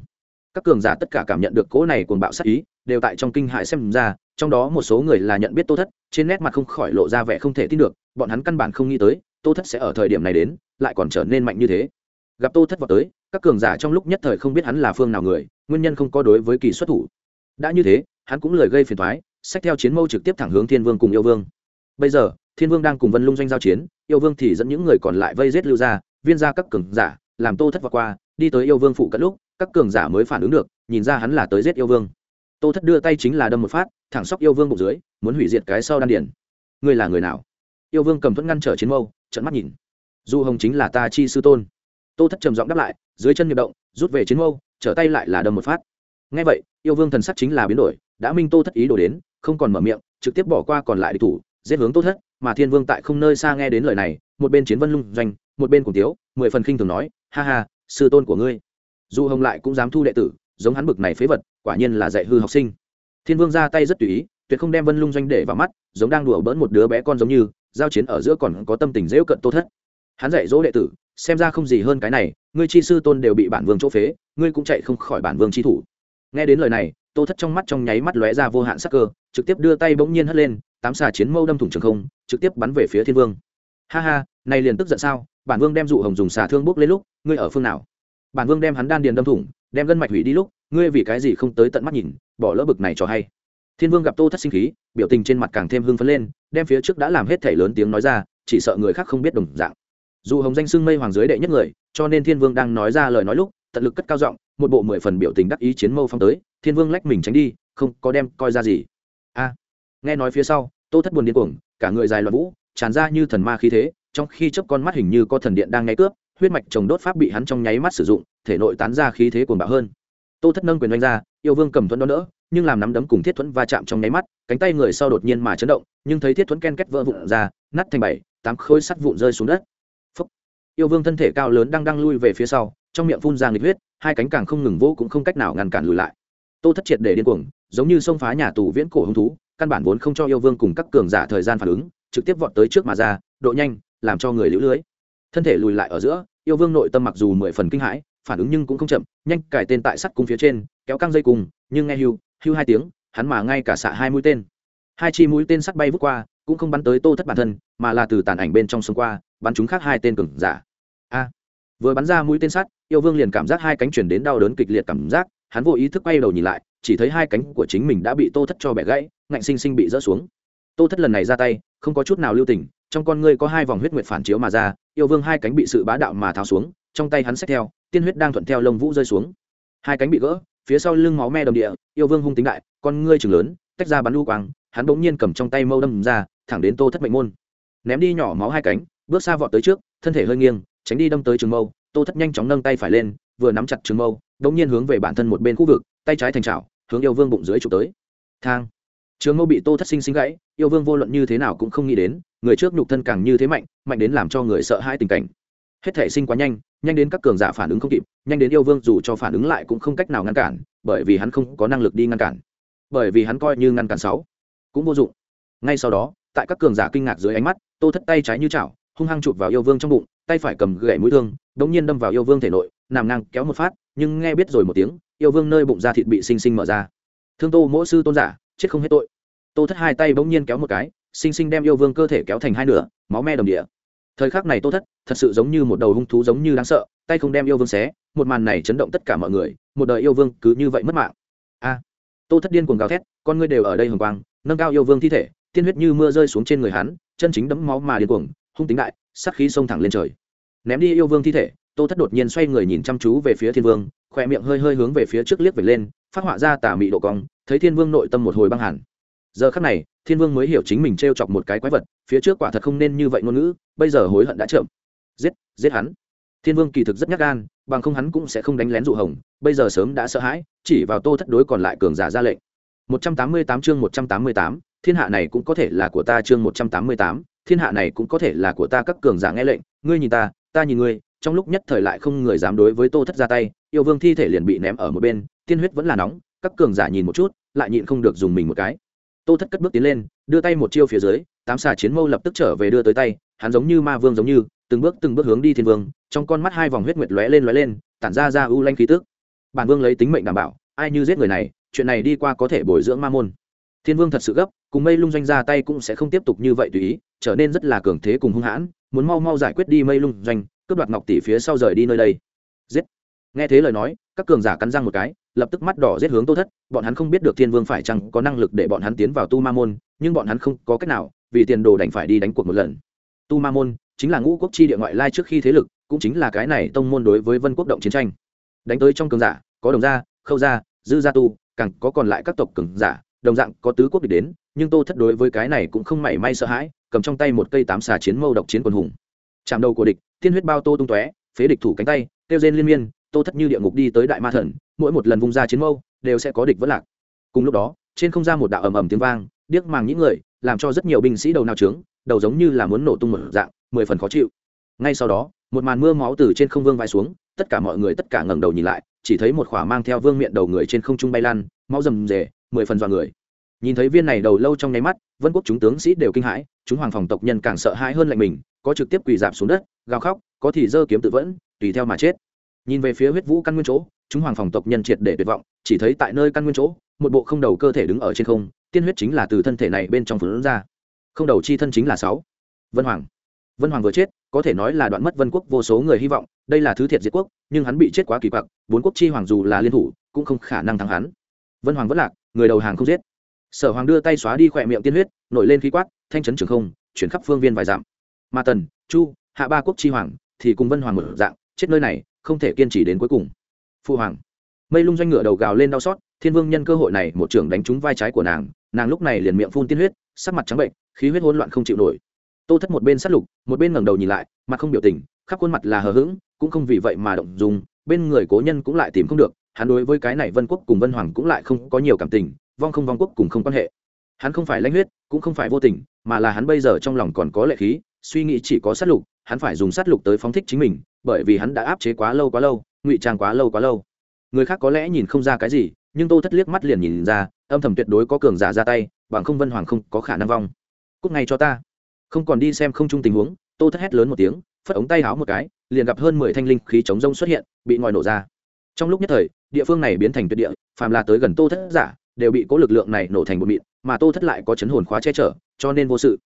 Các cường giả tất cả cảm nhận được cỗ này cuồng bạo sát ý, đều tại trong kinh hại xem ra, trong đó một số người là nhận biết tô thất, trên nét mặt không khỏi lộ ra vẻ không thể tin được, bọn hắn căn bản không nghĩ tới, tô thất sẽ ở thời điểm này đến, lại còn trở nên mạnh như thế gặp tô thất vọng tới, các cường giả trong lúc nhất thời không biết hắn là phương nào người, nguyên nhân không có đối với kỳ xuất thủ. Đã như thế, hắn cũng lời gây phiền thoái sách theo chiến mâu trực tiếp thẳng hướng thiên vương cùng yêu vương. Bây giờ, thiên vương đang cùng vân lung doanh giao chiến, yêu vương thì dẫn những người còn lại vây giết lưu ra viên ra các cường giả, làm tô thất vọng qua, đi tới yêu vương phụ cận lúc, các cường giả mới phản ứng được, nhìn ra hắn là tới giết yêu vương. Tô thất đưa tay chính là đâm một phát, thẳng sóc yêu vương bụng dưới, muốn hủy diệt cái sau đan điển ngươi là người nào? Yêu vương cầm thuẫn ngăn trở chiến mâu trận mắt nhìn. Du hồng chính là ta chi sư tôn tô thất trầm giọng đáp lại, dưới chân nhập động, rút về chiến mâu, trở tay lại là đâm một phát. Ngay vậy, yêu vương thần sắc chính là biến đổi, đã minh tô thất ý đổ đến, không còn mở miệng, trực tiếp bỏ qua còn lại địch thủ, giết hướng tô thất, mà thiên vương tại không nơi xa nghe đến lời này, một bên chiến vân lung doanh, một bên cùng tiếu, mười phần khinh thường nói, ha ha, sư tôn của ngươi. Dù hồng lại cũng dám thu đệ tử, giống hắn bực này phế vật, quả nhiên là dạy hư học sinh. Thiên vương ra tay rất tùy ý, tuyệt không đem vân lung doanh để vào mắt, giống đang đùa bỡn một đứa bé con giống như, giao chiến ở giữa còn có tâm tình dễu cận tô thất hắn dạy dỗ đệ tử, xem ra không gì hơn cái này, ngươi chi sư tôn đều bị bản vương chỗ phế, ngươi cũng chạy không khỏi bản vương chi thủ. Nghe đến lời này, tô thất trong mắt trong nháy mắt lóe ra vô hạn sắc cơ, trực tiếp đưa tay bỗng nhiên hất lên, tám xà chiến mâu đâm thủng trường không, trực tiếp bắn về phía thiên vương. Ha ha, này liền tức giận sao? Bản vương đem dụ hồng dùng xà thương bốc lên lúc, ngươi ở phương nào? Bản vương đem hắn đan điền đâm thủng, đem gân mạch hủy đi lúc, ngươi vì cái gì không tới tận mắt nhìn, bỏ lỡ bực này cho hay. Thiên vương gặp tô thất sinh khí, biểu tình trên mặt càng thêm hưng phấn lên, đem phía trước đã làm hết thể lớn tiếng nói ra, chỉ sợ người khác không biết đồng dạng dù hồng danh xưng mây hoàng giới đệ nhất người, cho nên thiên vương đang nói ra lời nói lúc, tận lực cất cao giọng, một bộ mười phần biểu tình đắc ý chiến mâu phong tới, thiên vương lách mình tránh đi, không có đem coi ra gì. A, nghe nói phía sau, tô thất buồn điên cuồng, cả người dài loạn vũ, tràn ra như thần ma khí thế, trong khi chớp con mắt hình như có thần điện đang ngáy cướp, huyết mạch trồng đốt pháp bị hắn trong nháy mắt sử dụng, thể nội tán ra khí thế cuồng bạo hơn. Tô thất nâng quyền đánh ra, yêu vương cầm thuẫn đó đỡ, nhưng làm nắm đấm cùng thiết thuẫn va chạm trong nháy mắt, cánh tay người sau đột nhiên mà chấn động, nhưng thấy thiết thuẫn ken kết vỡ vụn ra, nát thành bảy, tám khối sắt vụn rơi xuống đất yêu vương thân thể cao lớn đang đang lui về phía sau, trong miệng phun ra nghịch huyết, hai cánh càng không ngừng vỗ cũng không cách nào ngăn cản lùi lại. Tô thất triệt để điên cuồng, giống như xông phá nhà tù viễn cổ hung thú, căn bản vốn không cho yêu vương cùng các cường giả thời gian phản ứng, trực tiếp vọt tới trước mà ra, độ nhanh, làm cho người lũ lưới. Thân thể lùi lại ở giữa, yêu vương nội tâm mặc dù mười phần kinh hãi, phản ứng nhưng cũng không chậm, nhanh cải tên tại sắt cung phía trên, kéo căng dây cùng, nhưng nghe hưu hưu hai tiếng, hắn mà ngay cả xạ hai mũi tên. Hai chi mũi tên sắt bay vút qua, cũng không bắn tới tô thất bản thân, mà là từ tàn ảnh bên trong sông qua bắn chúng khác hai tên cường giả. A. Vừa bắn ra mũi tên sắt, yêu vương liền cảm giác hai cánh chuyển đến đau đớn kịch liệt cảm giác, hắn vô ý thức quay đầu nhìn lại, chỉ thấy hai cánh của chính mình đã bị tô thất cho bẻ gãy, ngạnh sinh sinh bị rỡ xuống. Tô thất lần này ra tay, không có chút nào lưu tình, trong con ngươi có hai vòng huyết nguyệt phản chiếu mà ra, yêu vương hai cánh bị sự bá đạo mà tháo xuống, trong tay hắn xách theo, tiên huyết đang thuận theo lông vũ rơi xuống. Hai cánh bị gỡ, phía sau lưng máu me đồng địa, yêu vương hung tính đại, con ngươi chừng lớn, tách ra bắn u quang, hắn bỗng nhiên cầm trong tay mâu đâm ra, thẳng đến tô thất mệnh môn. Ném đi nhỏ máu hai cánh bước xa vọt tới trước, thân thể hơi nghiêng, tránh đi đâm tới trường mâu, tô thất nhanh chóng nâng tay phải lên, vừa nắm chặt trường mâu bỗng nhiên hướng về bản thân một bên khu vực, tay trái thành trào hướng yêu vương bụng dưới chụp tới. Thang. Trường mâu bị tô thất sinh sinh gãy, yêu vương vô luận như thế nào cũng không nghĩ đến, người trước nhục thân càng như thế mạnh mạnh đến làm cho người sợ hãi tình cảnh. Hết thể sinh quá nhanh nhanh đến các cường giả phản ứng không kịp, nhanh đến yêu vương dù cho phản ứng lại cũng không cách nào ngăn cản, bởi vì hắn không có năng lực đi ngăn cản. Bởi vì hắn coi như ngăn cản sáu cũng vô dụng. Ngay sau đó, tại các cường giả kinh ngạc dưới ánh mắt, tô thất tay trái như chảo hung hăng chụp vào yêu vương trong bụng, tay phải cầm gậy mũi thương, đống nhiên đâm vào yêu vương thể nội, nằm ngang kéo một phát, nhưng nghe biết rồi một tiếng, yêu vương nơi bụng da thịt bị sinh sinh mở ra. Thương tô mỗi sư tôn giả, chết không hết tội. Tô thất hai tay bỗng nhiên kéo một cái sinh sinh đem yêu vương cơ thể kéo thành hai nửa, máu me đồng địa thời khắc này tô thất, thật sự giống như một đầu hung thú giống như đáng sợ, tay không đem yêu vương xé, một màn này chấn động tất cả mọi người, một đời yêu vương cứ như vậy mất mạng. A! Tô thất điên cuồng gào thét, con ngươi đều ở đây hồng quang, nâng cao yêu vương thi thể, tiên huyết như mưa rơi xuống trên người hắn, chân chính đẫm máu mà điên cuồng hung tính đại sắc khí xông thẳng lên trời. Ném đi yêu vương thi thể tô thất đột nhiên xoay người nhìn chăm chú về phía thiên vương khỏe miệng hơi hơi hướng về phía trước liếc về lên phát họa ra tà mị độ cong thấy thiên vương nội tâm một hồi băng hẳn giờ khắc này thiên vương mới hiểu chính mình t chọc một cái quái vật phía trước quả thật không nên như vậy ngôn ngữ bây giờ hối hận đã chậm giết giết hắn. Thiên vương kỳ thực rất nhắc gan bằng không hắn cũng sẽ không đánh lén dụ hồng bây giờ sớm đã sợ hãi chỉ vào tô thất đối còn lại cường giả ra lệnh. 188 chương 188, thiên hạ này cũng có thể là của ta chương 188, thiên hạ này cũng có thể là của ta các cường giả nghe lệnh, ngươi nhìn ta ta nhìn ngươi, trong lúc nhất thời lại không người dám đối với tô thất ra tay, yêu vương thi thể liền bị ném ở một bên, tiên huyết vẫn là nóng, các cường giả nhìn một chút, lại nhịn không được dùng mình một cái. Tô thất cất bước tiến lên, đưa tay một chiêu phía dưới, tám xà chiến mâu lập tức trở về đưa tới tay, hắn giống như ma vương giống như, từng bước từng bước hướng đi thiên vương, trong con mắt hai vòng huyết nguyệt lóe lên lóe lên, tản ra ra u lanh khí tức. Bản vương lấy tính mệnh đảm bảo, ai như giết người này, chuyện này đi qua có thể bồi dưỡng ma môn thiên vương thật sự gấp, cùng mây lung doanh ra tay cũng sẽ không tiếp tục như vậy tùy ý, trở nên rất là cường thế cùng hung hãn, muốn mau mau giải quyết đi mây lung doanh, cướp đoạt ngọc tỷ phía sau rời đi nơi đây. Giết. Nghe thế lời nói, các cường giả cắn răng một cái, lập tức mắt đỏ giết hướng tô thất, bọn hắn không biết được thiên vương phải chăng có năng lực để bọn hắn tiến vào tu ma môn, nhưng bọn hắn không có cách nào, vì tiền đồ đành phải đi đánh cuộc một lần. Tu ma môn chính là ngũ quốc chi địa ngoại lai trước khi thế lực, cũng chính là cái này tông môn đối với vân quốc động chiến tranh. Đánh tới trong cường giả, có đồng gia, khâu gia, dư gia tu, càng có còn lại các tộc cường giả đồng dạng có tứ quốc địch đến, nhưng tô thất đối với cái này cũng không mảy may sợ hãi, cầm trong tay một cây tám xà chiến mâu độc chiến quần hùng. Chạm đầu của địch tiên huyết bao tô tung tóe, phế địch thủ cánh tay tiêu rên liên miên, tô thất như địa ngục đi tới đại ma thần, mỗi một lần vung ra chiến mâu, đều sẽ có địch vẫn lạc. Cùng lúc đó, trên không gian một đạo ầm ầm tiếng vang, điếc màng những người, làm cho rất nhiều binh sĩ đầu nào trướng, đầu giống như là muốn nổ tung một dạng, mười phần khó chịu. Ngay sau đó, một màn mưa máu từ trên không vương vai xuống, tất cả mọi người tất cả ngẩng đầu nhìn lại, chỉ thấy một khỏa mang theo vương miệng đầu người trên không trung bay lan máu rầm rề mười phần dọa người. Nhìn thấy viên này đầu lâu trong nháy mắt, vân quốc chúng tướng sĩ đều kinh hãi, chúng hoàng phòng tộc nhân càng sợ hãi hơn lạnh mình, có trực tiếp quỳ dạp xuống đất, gào khóc, có thì dơ kiếm tự vẫn, tùy theo mà chết. Nhìn về phía huyết vũ căn nguyên chỗ, chúng hoàng phòng tộc nhân triệt để tuyệt vọng, chỉ thấy tại nơi căn nguyên chỗ, một bộ không đầu cơ thể đứng ở trên không, tiên huyết chính là từ thân thể này bên trong phấn ra. Không đầu chi thân chính là sáu. Vân hoàng. Vân hoàng vừa chết, có thể nói là đoạn mất vân quốc vô số người hy vọng, đây là thứ thiệt diệt quốc, nhưng hắn bị chết quá kỳ quặc, bốn quốc chi hoàng dù là liên thủ, cũng không khả năng thắng hắn. Vân hoàng vẫn lạc người đầu hàng không giết. Sở hoàng đưa tay xóa đi khỏe miệng tiên huyết, nổi lên khí quát, thanh chấn trường không, chuyển khắp phương viên vài dặm. Ma tần, chu, hạ ba quốc chi hoàng thì cùng vân hoàng một dạng, chết nơi này, không thể kiên trì đến cuối cùng. Phu hoàng, mây lung doanh ngựa đầu gào lên đau xót, thiên vương nhân cơ hội này một trưởng đánh trúng vai trái của nàng nàng lúc này liền miệng phun tiên huyết, sắc mặt trắng bệnh, khí huyết hỗn loạn không chịu nổi. Tô thất một bên sát lục, một bên ngẩng đầu nhìn lại, mặt không biểu tình, khắp khuôn mặt là hờ hững, cũng không vì vậy mà động dùng bên người cố nhân cũng lại tìm không được hắn đối với cái này vân quốc cùng vân hoàng cũng lại không có nhiều cảm tình, vong không vong quốc cùng không quan hệ. Hắn không phải lãnh huyết, cũng không phải vô tình, mà là hắn bây giờ trong lòng còn có lệ khí, suy nghĩ chỉ có sát lục, hắn phải dùng sát lục tới phóng thích chính mình, bởi vì hắn đã áp chế quá lâu quá lâu, ngụy trang quá lâu quá lâu. Người khác có lẽ nhìn không ra cái gì, nhưng tô thất liếc mắt liền nhìn ra, âm thầm tuyệt đối có cường giả ra tay, bằng không vân hoàng không có khả năng vong. Cúc ngay cho ta. Không còn đi xem không chung tình huống, tô thất hét lớn một tiếng, phất ống tay háo một cái, liền gặp hơn mười thanh linh khí chống rông xuất hiện, bị ngòi nổ ra trong lúc nhất thời, địa phương này biến thành tuyệt địa, phàm là tới gần tô thất giả, đều bị cố lực lượng này nổ thành một mịn, mà tô thất lại có chấn hồn khóa che chở, cho nên vô sự.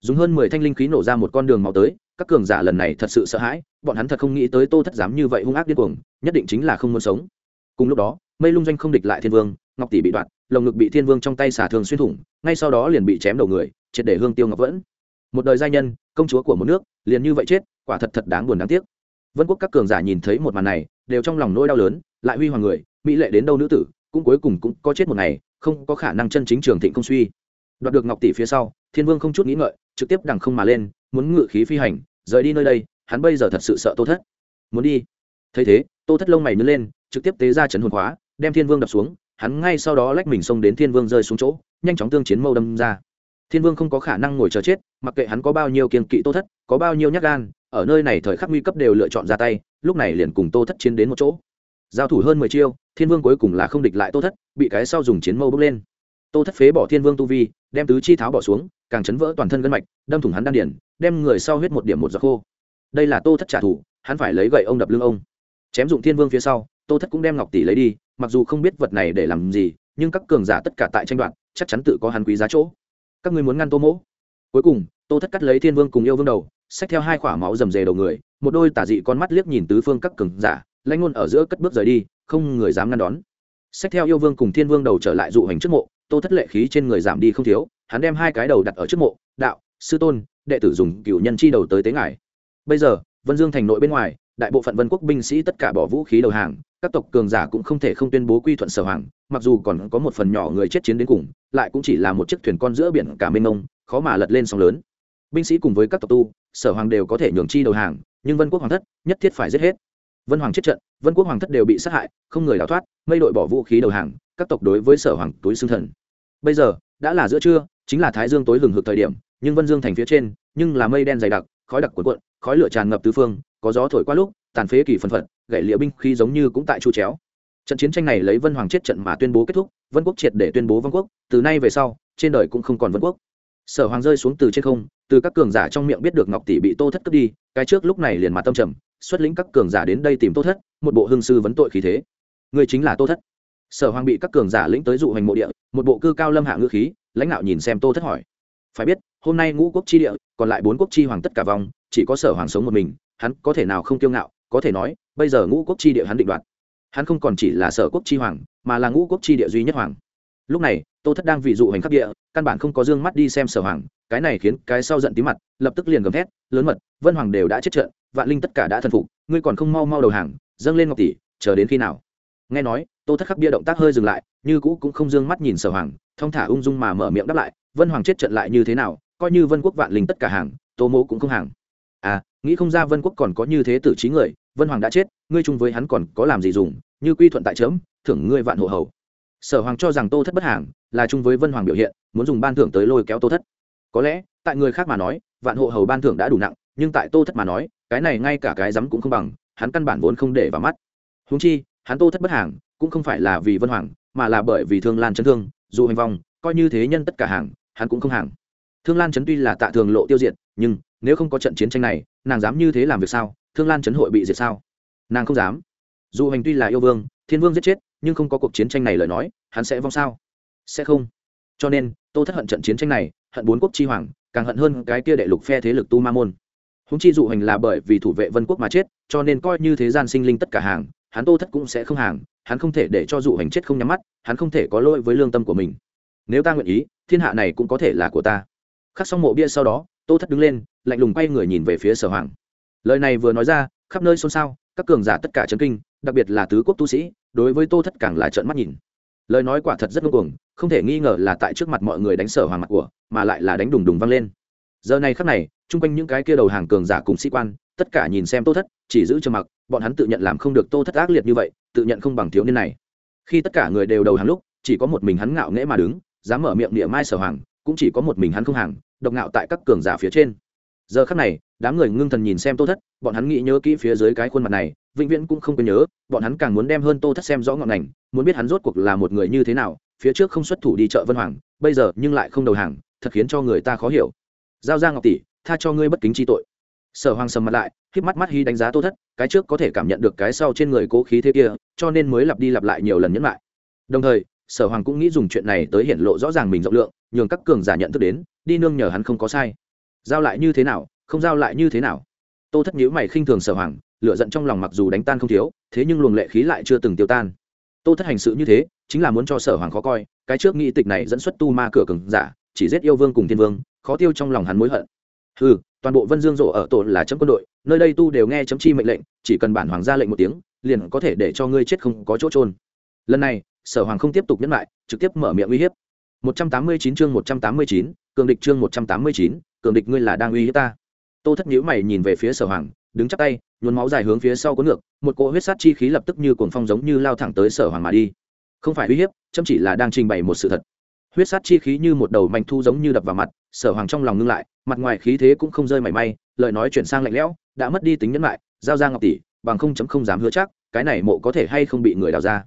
Dùng hơn mười thanh linh khí nổ ra một con đường màu tới, các cường giả lần này thật sự sợ hãi, bọn hắn thật không nghĩ tới tô thất dám như vậy hung ác điên cuồng, nhất định chính là không muốn sống. Cùng lúc đó, mây lung doanh không địch lại thiên vương, ngọc tỷ bị đoạn lồng ngực bị thiên vương trong tay xả thường xuyên thủng, ngay sau đó liền bị chém đầu người, triệt để hương tiêu ngọc vẫn. Một đời giai nhân, công chúa của một nước, liền như vậy chết, quả thật thật đáng buồn đáng tiếc. Vân quốc các cường giả nhìn thấy một màn này đều trong lòng nỗi đau lớn, lại huy hoàng người, mỹ lệ đến đâu nữ tử, cũng cuối cùng cũng có chết một ngày, không có khả năng chân chính trường thịnh không suy. Đoạt được ngọc tỷ phía sau, thiên vương không chút nghĩ ngợi, trực tiếp đằng không mà lên, muốn ngự khí phi hành, rời đi nơi đây, hắn bây giờ thật sự sợ tô thất. Muốn đi. Thấy thế, tô thất lông mày nhớ lên, trực tiếp tế ra chấn hồn khóa, đem thiên vương đập xuống, hắn ngay sau đó lách mình xông đến thiên vương rơi xuống chỗ, nhanh chóng tương chiến mâu đâm ra. Thiên vương không có khả năng ngồi chờ chết, mặc kệ hắn có bao nhiêu kiên kỵ tô thất, có bao nhiêu nhát gan, ở nơi này thời khắc nguy cấp đều lựa chọn ra tay lúc này liền cùng tô thất chiến đến một chỗ. Giao thủ hơn mười chiêu, thiên vương cuối cùng là không địch lại tô thất, bị cái sau dùng chiến mâu bước lên. Tô thất phế bỏ thiên vương tu vi, đem tứ chi tháo bỏ xuống, càng chấn vỡ toàn thân gân mạch, đâm thủng hắn đan điển đem người sau huyết một điểm một giọt khô. Đây là tô thất trả thù, hắn phải lấy gậy ông đập lưng ông. Chém dụng thiên vương phía sau, tô thất cũng đem ngọc tỷ lấy đi, mặc dù không biết vật này để làm gì, nhưng các cường giả tất cả tại tranh đoạt, chắc chắn tự có hắn quý giá chỗ. Các ngươi muốn ngăn tô mỗ? Cuối cùng, tô thất cắt lấy thiên vương cùng yêu vương đầu xách theo hai khỏa máu rầm rề đầu người, một đôi tả dị con mắt liếc nhìn tứ phương các cường giả, lãnh ngôn ở giữa cất bước rời đi, không người dám ngăn đón. Xách theo yêu vương cùng thiên vương đầu trở lại dụ hành trước mộ, tô thất lệ khí trên người giảm đi không thiếu, hắn đem hai cái đầu đặt ở trước mộ, đạo, sư tôn, đệ tử dùng cựu nhân chi đầu tới tế ngài. Bây giờ, vân dương thành nội bên ngoài, đại bộ phận vân quốc binh sĩ tất cả bỏ vũ khí đầu hàng, các tộc cường giả cũng không thể không tuyên bố quy thuận sở hoàng, mặc dù còn có một phần nhỏ người chết chiến đến cùng, lại cũng chỉ là một chiếc thuyền con giữa biển cả mênh mông, khó mà lật lên sóng lớn. Binh sĩ cùng với các tộc tu sở hoàng đều có thể nhường chi đầu hàng, nhưng vân quốc hoàng thất, nhất thiết phải giết hết. Vân hoàng chết trận, vân quốc hoàng thất đều bị sát hại, không người đào thoát, mây đội bỏ vũ khí đầu hàng, các tộc đối với sở hoàng túi xương thần. Bây giờ, đã là giữa trưa, chính là thái dương tối hừng hực thời điểm, nhưng vân dương thành phía trên, nhưng là mây đen dày đặc, khói đặc cuộn cuộn, khói lửa tràn ngập tứ phương, có gió thổi qua lúc, tàn phế kỳ phân phật gậy liệu binh khi giống như cũng tại chu chéo. Trận chiến tranh này lấy vân hoàng chết trận mà tuyên bố kết thúc, vân quốc triệt để tuyên bố vân quốc, từ nay về sau, trên đời cũng không còn vân quốc sở hoàng rơi xuống từ trên không, từ các cường giả trong miệng biết được ngọc tỷ bị tô thất cướp đi, cái trước lúc này liền mặt tâm trầm, xuất lĩnh các cường giả đến đây tìm tô thất, một bộ hương sư vấn tội khí thế. Người chính là tô thất. Sở hoàng bị các cường giả lĩnh tới dụ hành mộ địa, một bộ cư cao lâm hạ ngữ khí, lãnh đạo nhìn xem tô thất hỏi. Phải biết, hôm nay ngũ quốc chi địa, còn lại bốn quốc chi hoàng tất cả vòng chỉ có sở hoàng sống một mình, hắn có thể nào không kiêu ngạo, có thể nói, bây giờ ngũ quốc chi địa hắn định đoạt. Hắn không còn chỉ là sở quốc chi hoàng, mà là ngũ quốc chi địa duy nhất hoàng lúc này, tô thất đang vị dụ hành khắc địa, căn bản không có dương mắt đi xem sở hoàng, cái này khiến cái sau giận tí mặt, lập tức liền gầm thét, lớn mật, vân hoàng đều đã chết trận, vạn linh tất cả đã thần phục, ngươi còn không mau mau đầu hàng, dâng lên ngọc tỷ, chờ đến khi nào? Nghe nói, tô thất khắc bia động tác hơi dừng lại, như cũ cũng không dương mắt nhìn sở hoàng, thong thả ung dung mà mở miệng đáp lại, vân hoàng chết trận lại như thế nào, coi như vân quốc vạn linh tất cả hàng, tô mỗ cũng không hàng. À nghĩ không ra vân quốc còn có như thế tử trí người, vân hoàng đã chết, ngươi chung với hắn còn có làm gì dùng, như quy thuận tại chớm, thưởng ngươi vạn hộ hầu sở hoàng cho rằng tô thất bất hàng là chung với vân hoàng biểu hiện, muốn dùng ban thưởng tới lôi kéo tô thất. Có lẽ, tại người khác mà nói, vạn hộ hầu ban thưởng đã đủ nặng, nhưng tại tô thất mà nói, cái này ngay cả cái rắm cũng không bằng, hắn căn bản vốn không để vào mắt. Húng chi, hắn tô thất bất hàng cũng không phải là vì vân hoàng, mà là bởi vì thương lan chấn thương, dù hành vong, coi như thế nhân tất cả hàng, hắn cũng không hàng. Thương lan chấn tuy là tạ thường lộ tiêu diệt, nhưng nếu không có trận chiến tranh này, nàng dám như thế làm việc sao? Thương lan chấn hội bị diệt sao? Nàng không dám. Dù hành tuy là yêu vương, thiên vương giết chết nhưng không có cuộc chiến tranh này lời nói, hắn sẽ vong sao? Sẽ không. Cho nên, tô thất hận trận chiến tranh này, hận bốn quốc chi hoàng, càng hận hơn cái kia đệ lục phe thế lực tu ma môn. Húng chi dụ hành là bởi vì thủ vệ vân quốc mà chết, cho nên coi như thế gian sinh linh tất cả hàng, hắn tô thất cũng sẽ không hàng, hắn không thể để cho dụ hành chết không nhắm mắt, hắn không thể có lỗi với lương tâm của mình. Nếu ta nguyện ý, thiên hạ này cũng có thể là của ta. Khắc xong mộ bia sau đó, tô thất đứng lên, lạnh lùng quay người nhìn về phía sở hoàng. Lời này vừa nói ra, khắp nơi xôn xao, các cường giả tất cả chấn kinh đặc biệt là tứ quốc tu sĩ, đối với tô thất càng là trợn mắt nhìn. Lời nói quả thật rất ngông cuồng, không thể nghi ngờ là tại trước mặt mọi người đánh sở hoàng mặt của, mà lại là đánh đùng đùng văng lên. Giờ này khắc này, chung quanh những cái kia đầu hàng cường giả cùng sĩ quan, tất cả nhìn xem tô thất, chỉ giữ cho mặc, bọn hắn tự nhận làm không được tô thất ác liệt như vậy, tự nhận không bằng thiếu niên này. Khi tất cả người đều đầu hàng lúc, chỉ có một mình hắn ngạo nghễ mà đứng, dám mở miệng địa mai sở hoàng, cũng chỉ có một mình hắn không hàng, độc ngạo tại các cường giả phía trên. Giờ khắc này, đám người ngưng thần nhìn xem tô thất, bọn hắn nghĩ nhớ kỹ phía dưới cái khuôn mặt này vĩnh viễn cũng không quên nhớ, bọn hắn càng muốn đem hơn tô thất xem rõ ngọn ngành, muốn biết hắn rốt cuộc là một người như thế nào, phía trước không xuất thủ đi chợ vân hoàng, bây giờ nhưng lại không đầu hàng, thật khiến cho người ta khó hiểu. Giao ra ngọc tỷ, tha cho ngươi bất kính chi tội. Sở hoàng sầm mặt lại, híp mắt mắt hy đánh giá tô thất, cái trước có thể cảm nhận được cái sau trên người cố khí thế kia, cho nên mới lặp đi lặp lại nhiều lần nhẫn lại. Đồng thời, sở hoàng cũng nghĩ dùng chuyện này tới hiện lộ rõ ràng mình rộng lượng, nhường các cường giả nhận thức đến, đi nương nhờ hắn không có sai. Giao lại như thế nào, không giao lại như thế nào. Tô thất nhíu mày khinh thường sở hoàng lửa giận trong lòng mặc dù đánh tan không thiếu thế nhưng luồng lệ khí lại chưa từng tiêu tan. Tô thất hành sự như thế chính là muốn cho sở hoàng khó coi cái trước nghị tịch này dẫn xuất tu ma cửa cường giả chỉ giết yêu vương cùng thiên vương khó tiêu trong lòng hắn mối hận. Ừ toàn bộ vân dương rộ ở tổ là chấm quân đội nơi đây tu đều nghe chấm chi mệnh lệnh chỉ cần bản hoàng ra lệnh một tiếng liền có thể để cho ngươi chết không có chỗ trôn lần này sở hoàng không tiếp tục nhấn lại trực tiếp mở miệng uy hiếp. 189 chương 189, cường địch chương 189, cường địch ngươi là đang uy hiếp ta. Tô thất nhíu mày nhìn về phía sở hoàng đứng chắp tay, nhuốm máu dài hướng phía sau cuốn ngược, một cỗ huyết sát chi khí lập tức như cuồng phong giống như lao thẳng tới sở hoàng mà đi. Không phải uy hiếp, chấm chỉ là đang trình bày một sự thật. Huyết sát chi khí như một đầu manh thu giống như đập vào mặt, sở hoàng trong lòng ngưng lại, mặt ngoài khí thế cũng không rơi mảy may, lời nói chuyển sang lạnh lẽo, đã mất đi tính nhẫn lại giao ra ngọc tỷ, bằng không chấm không dám hứa chắc, cái này mộ có thể hay không bị người đào ra.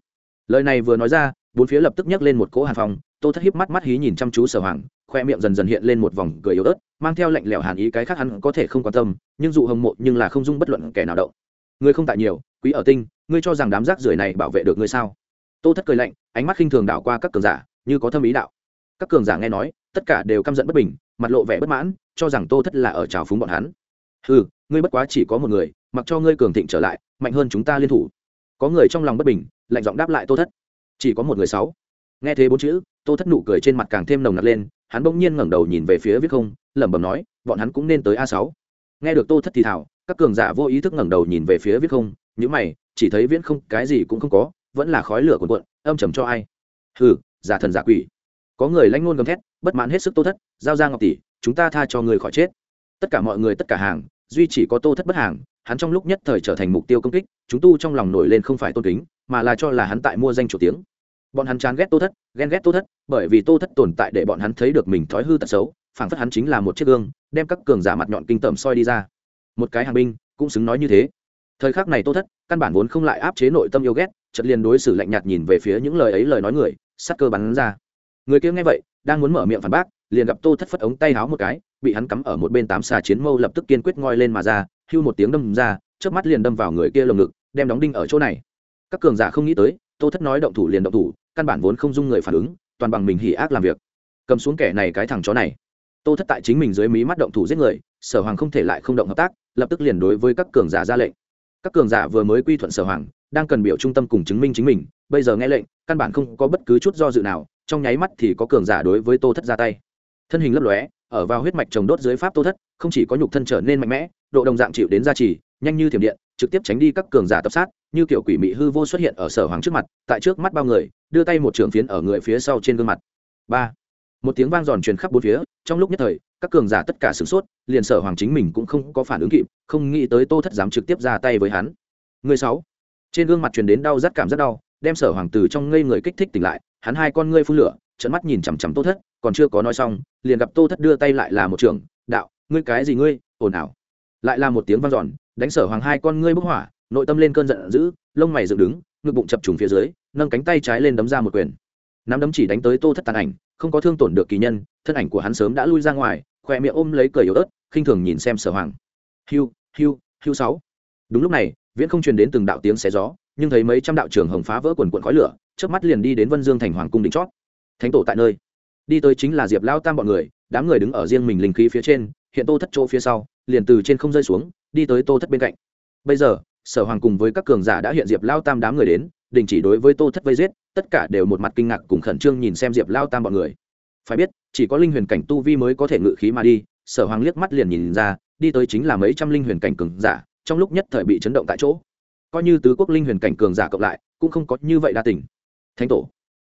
Lời này vừa nói ra, bốn phía lập tức nhấc lên một cỗ hàn phong, tô thất hiếp mắt mắt hí nhìn chăm chú sở hoàng khoe miệng dần dần hiện lên một vòng cười yếu ớt, mang theo lạnh lẽo hàn ý cái khác hắn có thể không quan tâm, nhưng dụ hồng mộ nhưng là không dung bất luận kẻ nào động. Ngươi không tại nhiều, quý ở tinh, ngươi cho rằng đám rác rưởi này bảo vệ được ngươi sao? Tô thất cười lạnh, ánh mắt khinh thường đảo qua các cường giả, như có thâm ý đạo. Các cường giả nghe nói, tất cả đều căm giận bất bình, mặt lộ vẻ bất mãn, cho rằng tô thất là ở trào phúng bọn hắn. Ừ ngươi bất quá chỉ có một người, mặc cho ngươi cường thịnh trở lại, mạnh hơn chúng ta liên thủ. Có người trong lòng bất bình, lạnh giọng đáp lại tô thất. Chỉ có một người sáu. Nghe thế bốn chữ, tô thất nụ cười trên mặt càng thêm nồng nặc lên hắn bỗng nhiên ngẩng đầu nhìn về phía viết không, lẩm bẩm nói, bọn hắn cũng nên tới a sáu. Nghe được tô thất thì thảo các cường giả vô ý thức ngẩng đầu nhìn về phía viết không những mày, chỉ thấy viễn không, cái gì cũng không có, vẫn là khói lửa cuồn cuộn, âm trầm cho ai. Hừ, giả thần giả quỷ. Có người lanh ngôn gầm thét, bất mãn hết sức tô thất, giao ra ngọc tỷ, chúng ta tha cho người khỏi chết. Tất cả mọi người, tất cả hàng, duy chỉ có tô thất bất hàng, hắn trong lúc nhất thời trở thành mục tiêu công kích, chúng tu trong lòng nổi lên không phải tôn kính, mà là cho là hắn tại mua danh chủ tiếng bọn hắn chán ghét tô thất, ghen ghét tô thất, bởi vì tô thất tồn tại để bọn hắn thấy được mình thói hư tật xấu, phảng phất hắn chính là một chiếc gương, đem các cường giả mặt nhọn kinh tởm soi đi ra. Một cái hàng binh, cũng xứng nói như thế. Thời khắc này tô thất, căn bản vốn không lại áp chế nội tâm yêu ghét, chợt liền đối xử lạnh nhạt nhìn về phía những lời ấy lời nói người, sắc cơ bắn ra. Người kia nghe vậy, đang muốn mở miệng phản bác, liền gặp tô thất phất ống tay háo một cái, bị hắn cắm ở một bên tám xà chiến mâu lập tức kiên quyết ngoi lên mà ra, hưu một tiếng đâm ra trước mắt liền đâm vào người kia lồng ngực, đem đóng đinh ở chỗ này. Các cường giả không nghĩ tới tô thất nói động thủ liền động thủ, căn bản vốn không dung người phản ứng, toàn bằng mình hỉ ác làm việc. Cầm xuống kẻ này cái thằng chó này. Tô thất tại chính mình dưới mí mắt động thủ giết người, sở hoàng không thể lại không động hợp tác, lập tức liền đối với các cường giả ra lệnh. Các cường giả vừa mới quy thuận sở hoàng, đang cần biểu trung tâm cùng chứng minh chính mình, bây giờ nghe lệnh, căn bản không có bất cứ chút do dự nào, trong nháy mắt thì có cường giả đối với tô thất ra tay. Thân hình lấp lóe, ở vào huyết mạch trồng đốt dưới pháp tô thất, không chỉ có nhục thân trở nên mạnh mẽ, độ đồng dạng chịu đến gia trì nhanh như thiểm điện, trực tiếp tránh đi các cường giả tập sát, như kiểu quỷ mị hư vô xuất hiện ở sở hoàng trước mặt, tại trước mắt bao người, đưa tay một trường phiến ở người phía sau trên gương mặt. Ba, một tiếng vang giòn truyền khắp bốn phía, trong lúc nhất thời, các cường giả tất cả sửng sốt, liền sở hoàng chính mình cũng không có phản ứng kịp, không nghĩ tới tô thất dám trực tiếp ra tay với hắn. Người sáu, trên gương mặt truyền đến đau rất cảm rất đau, đem sở hoàng từ trong ngây người kích thích tỉnh lại, hắn hai con ngươi phun lửa trận mắt nhìn chằm chằm tô thất, còn chưa có nói xong, liền gặp tô thất đưa tay lại là một trường đạo, ngươi cái gì ngươi? Ồn ào. Lại là một tiếng vang giòn đánh sở hoàng hai con ngươi bốc hỏa, nội tâm lên cơn giận dữ, lông mày dựng đứng, ngực bụng chập trùng phía dưới, nâng cánh tay trái lên đấm ra một quyền. Nắm đấm chỉ đánh tới tô thất tàn ảnh, không có thương tổn được kỳ nhân, thân ảnh của hắn sớm đã lui ra ngoài khỏe miệng ôm lấy cười yếu ớt, khinh thường nhìn xem sở hoàng. Hiu hiu hiu sáu. Đúng lúc này, viễn không truyền đến từng đạo tiếng xé gió, nhưng thấy mấy trăm đạo trường hồng phá vỡ quần cuộn khói lửa trước mắt liền đi đến vân dương thành hoàng cung đỉnh chót. Thánh tổ tại nơi. Đi tới chính là diệp lao tam bọn người, đám người đứng ở riêng mình linh khí phía trên, hiện tô thất chỗ phía sau, liền từ trên không rơi xuống đi tới tô thất bên cạnh. Bây giờ, sở hoàng cùng với các cường giả đã hiện diệp lao tam đám người đến, đình chỉ đối với tô thất vây giết, tất cả đều một mặt kinh ngạc cùng khẩn trương nhìn xem diệp lao tam bọn người. Phải biết, chỉ có linh huyền cảnh tu vi mới có thể ngự khí mà đi, sở hoàng liếc mắt liền nhìn ra, đi tới chính là mấy trăm linh huyền cảnh cường giả, trong lúc nhất thời bị chấn động tại chỗ. Coi như tứ quốc linh huyền cảnh cường giả cộng lại, cũng không có như vậy đa tình. Thánh tổ.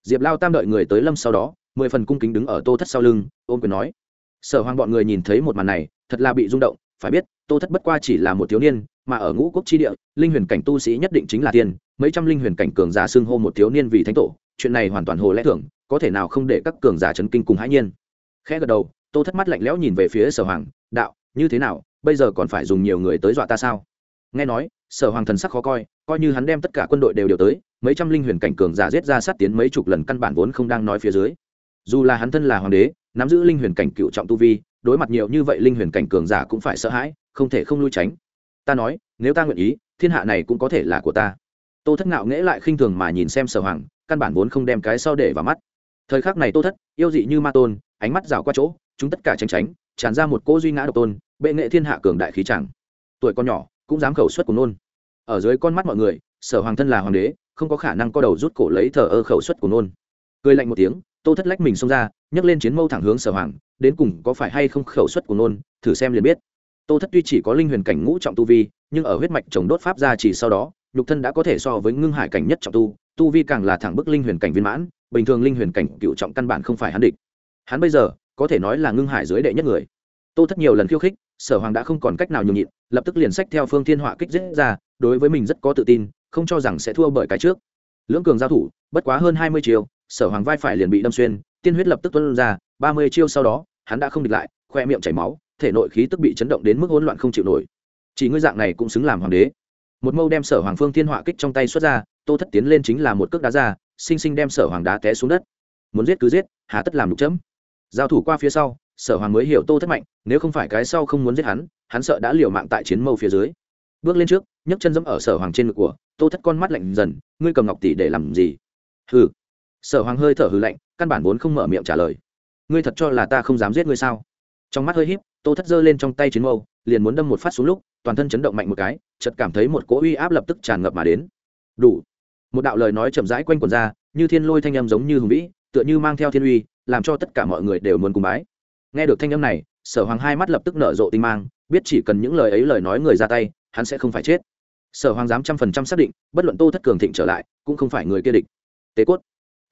Diệp lao tam đợi người tới lâm sau đó, mười phần cung kính đứng ở tô thất sau lưng ôm quyền nói. Sở hoàng bọn người nhìn thấy một màn này, thật là bị rung động phải biết, tô thất bất qua chỉ là một thiếu niên, mà ở ngũ quốc chi địa, linh huyền cảnh tu sĩ nhất định chính là tiên, mấy trăm linh huyền cảnh cường giả xưng hô một thiếu niên vì thánh tổ, chuyện này hoàn toàn hồ lẽ thường, có thể nào không để các cường giả chấn kinh cùng hãi nhiên. Khẽ gật đầu, tô thất mắt lạnh lẽo nhìn về phía sở hoàng, đạo, như thế nào, bây giờ còn phải dùng nhiều người tới dọa ta sao? Nghe nói, sở hoàng thần sắc khó coi coi như hắn đem tất cả quân đội đều điều tới, mấy trăm linh huyền cảnh cường giả giết ra sát tiến mấy chục lần căn bản vốn không đang nói phía dưới. Dù là hắn thân là hoàng đế, nắm giữ linh huyền cảnh cựu trọng tu vi đối mặt nhiều như vậy linh huyền cảnh cường giả cũng phải sợ hãi, không thể không lui tránh. Ta nói, nếu ta nguyện ý, thiên hạ này cũng có thể là của ta. Tô thất ngạo nghễ lại khinh thường mà nhìn xem sở hoàng, căn bản vốn không đem cái sau để vào mắt. Thời khắc này tô thất, yêu dị như ma tôn, ánh mắt rào qua chỗ, chúng tất cả tránh tránh, tràn ra một cỗ duy ngã độc tôn, bệ nghệ thiên hạ cường đại khí chẳng. Tuổi con nhỏ, cũng dám khẩu suất của nôn. Ở dưới con mắt mọi người, sở hoàng thân là hoàng đế, không có khả năng co đầu rút cổ lấy thờ ơ khẩu suất của nôn. Cười lạnh một tiếng, tô thất lách mình xông ra, nhấc lên chiến mâu thẳng hướng sở hoàng đến cùng có phải hay không khẩu suất của nôn, thử xem liền biết. Tô thất tuy chỉ có linh huyền cảnh ngũ trọng tu vi, nhưng ở huyết mạch trồng đốt pháp ra chỉ sau đó, nhục thân đã có thể so với ngưng hải cảnh nhất trọng tu tu vi càng là thẳng bức linh huyền cảnh viên mãn, bình thường linh huyền cảnh cựu trọng căn bản không phải hắn địch. Hắn bây giờ, có thể nói là ngưng hải dưới đệ nhất người. Tô thất nhiều lần khiêu khích, sở hoàng đã không còn cách nào nhường nhịn, lập tức liền sách theo phương thiên họa kích giết ra, đối với mình rất có tự tin, không cho rằng sẽ thua bởi cái trước. Lưỡng cường giao thủ, bất quá hơn hai mươi chiều, sở hoàng vai phải liền bị đâm xuyên, tiên huyết lập tức tuân ra ba mươi chiêu sau đó, hắn đã không địch lại, khoe miệng chảy máu, thể nội khí tức bị chấn động đến mức hỗn loạn không chịu nổi. Chỉ ngươi dạng này cũng xứng làm hoàng đế. Một mâu đem sở hoàng phương thiên họa kích trong tay xuất ra, tô thất tiến lên chính là một cước đá ra sinh sinh đem sở hoàng đá té xuống đất. Muốn giết cứ giết, hà tất làm đục chấm. Giao thủ qua phía sau, sở hoàng mới hiểu tô thất mạnh, nếu không phải cái sau không muốn giết hắn hắn sợ đã liều mạng tại chiến mâu phía dưới. Bước lên trước, nhấc chân dẫm ở sở hoàng trên ngực của, tô thất con mắt lạnh dần, ngươi cầm ngọc tỷ để làm gì? Hừ. Sở hoàng hơi thở hừ lạnh, căn bản vốn không mở miệng trả lời ngươi thật cho là ta không dám giết ngươi sao? Trong mắt hơi híp, tô thất giơ lên trong tay chiến mâu, liền muốn đâm một phát xuống lúc, toàn thân chấn động mạnh một cái, chợt cảm thấy một cỗ uy áp lập tức tràn ngập mà đến. Đủ. Một đạo lời nói chậm rãi quanh quần ra, như thiên lôi thanh âm giống như hùng vĩ, tựa như mang theo thiên uy, làm cho tất cả mọi người đều muốn cùng bái. Nghe được thanh âm này, sở hoàng hai mắt lập tức nở rộ tinh mang, biết chỉ cần những lời ấy lời nói người ra tay, hắn sẽ không phải chết. Sở hoàng dám trăm phần trăm xác định, bất luận tô thất cường thịnh trở lại, cũng không phải người kia địch. Tế cốt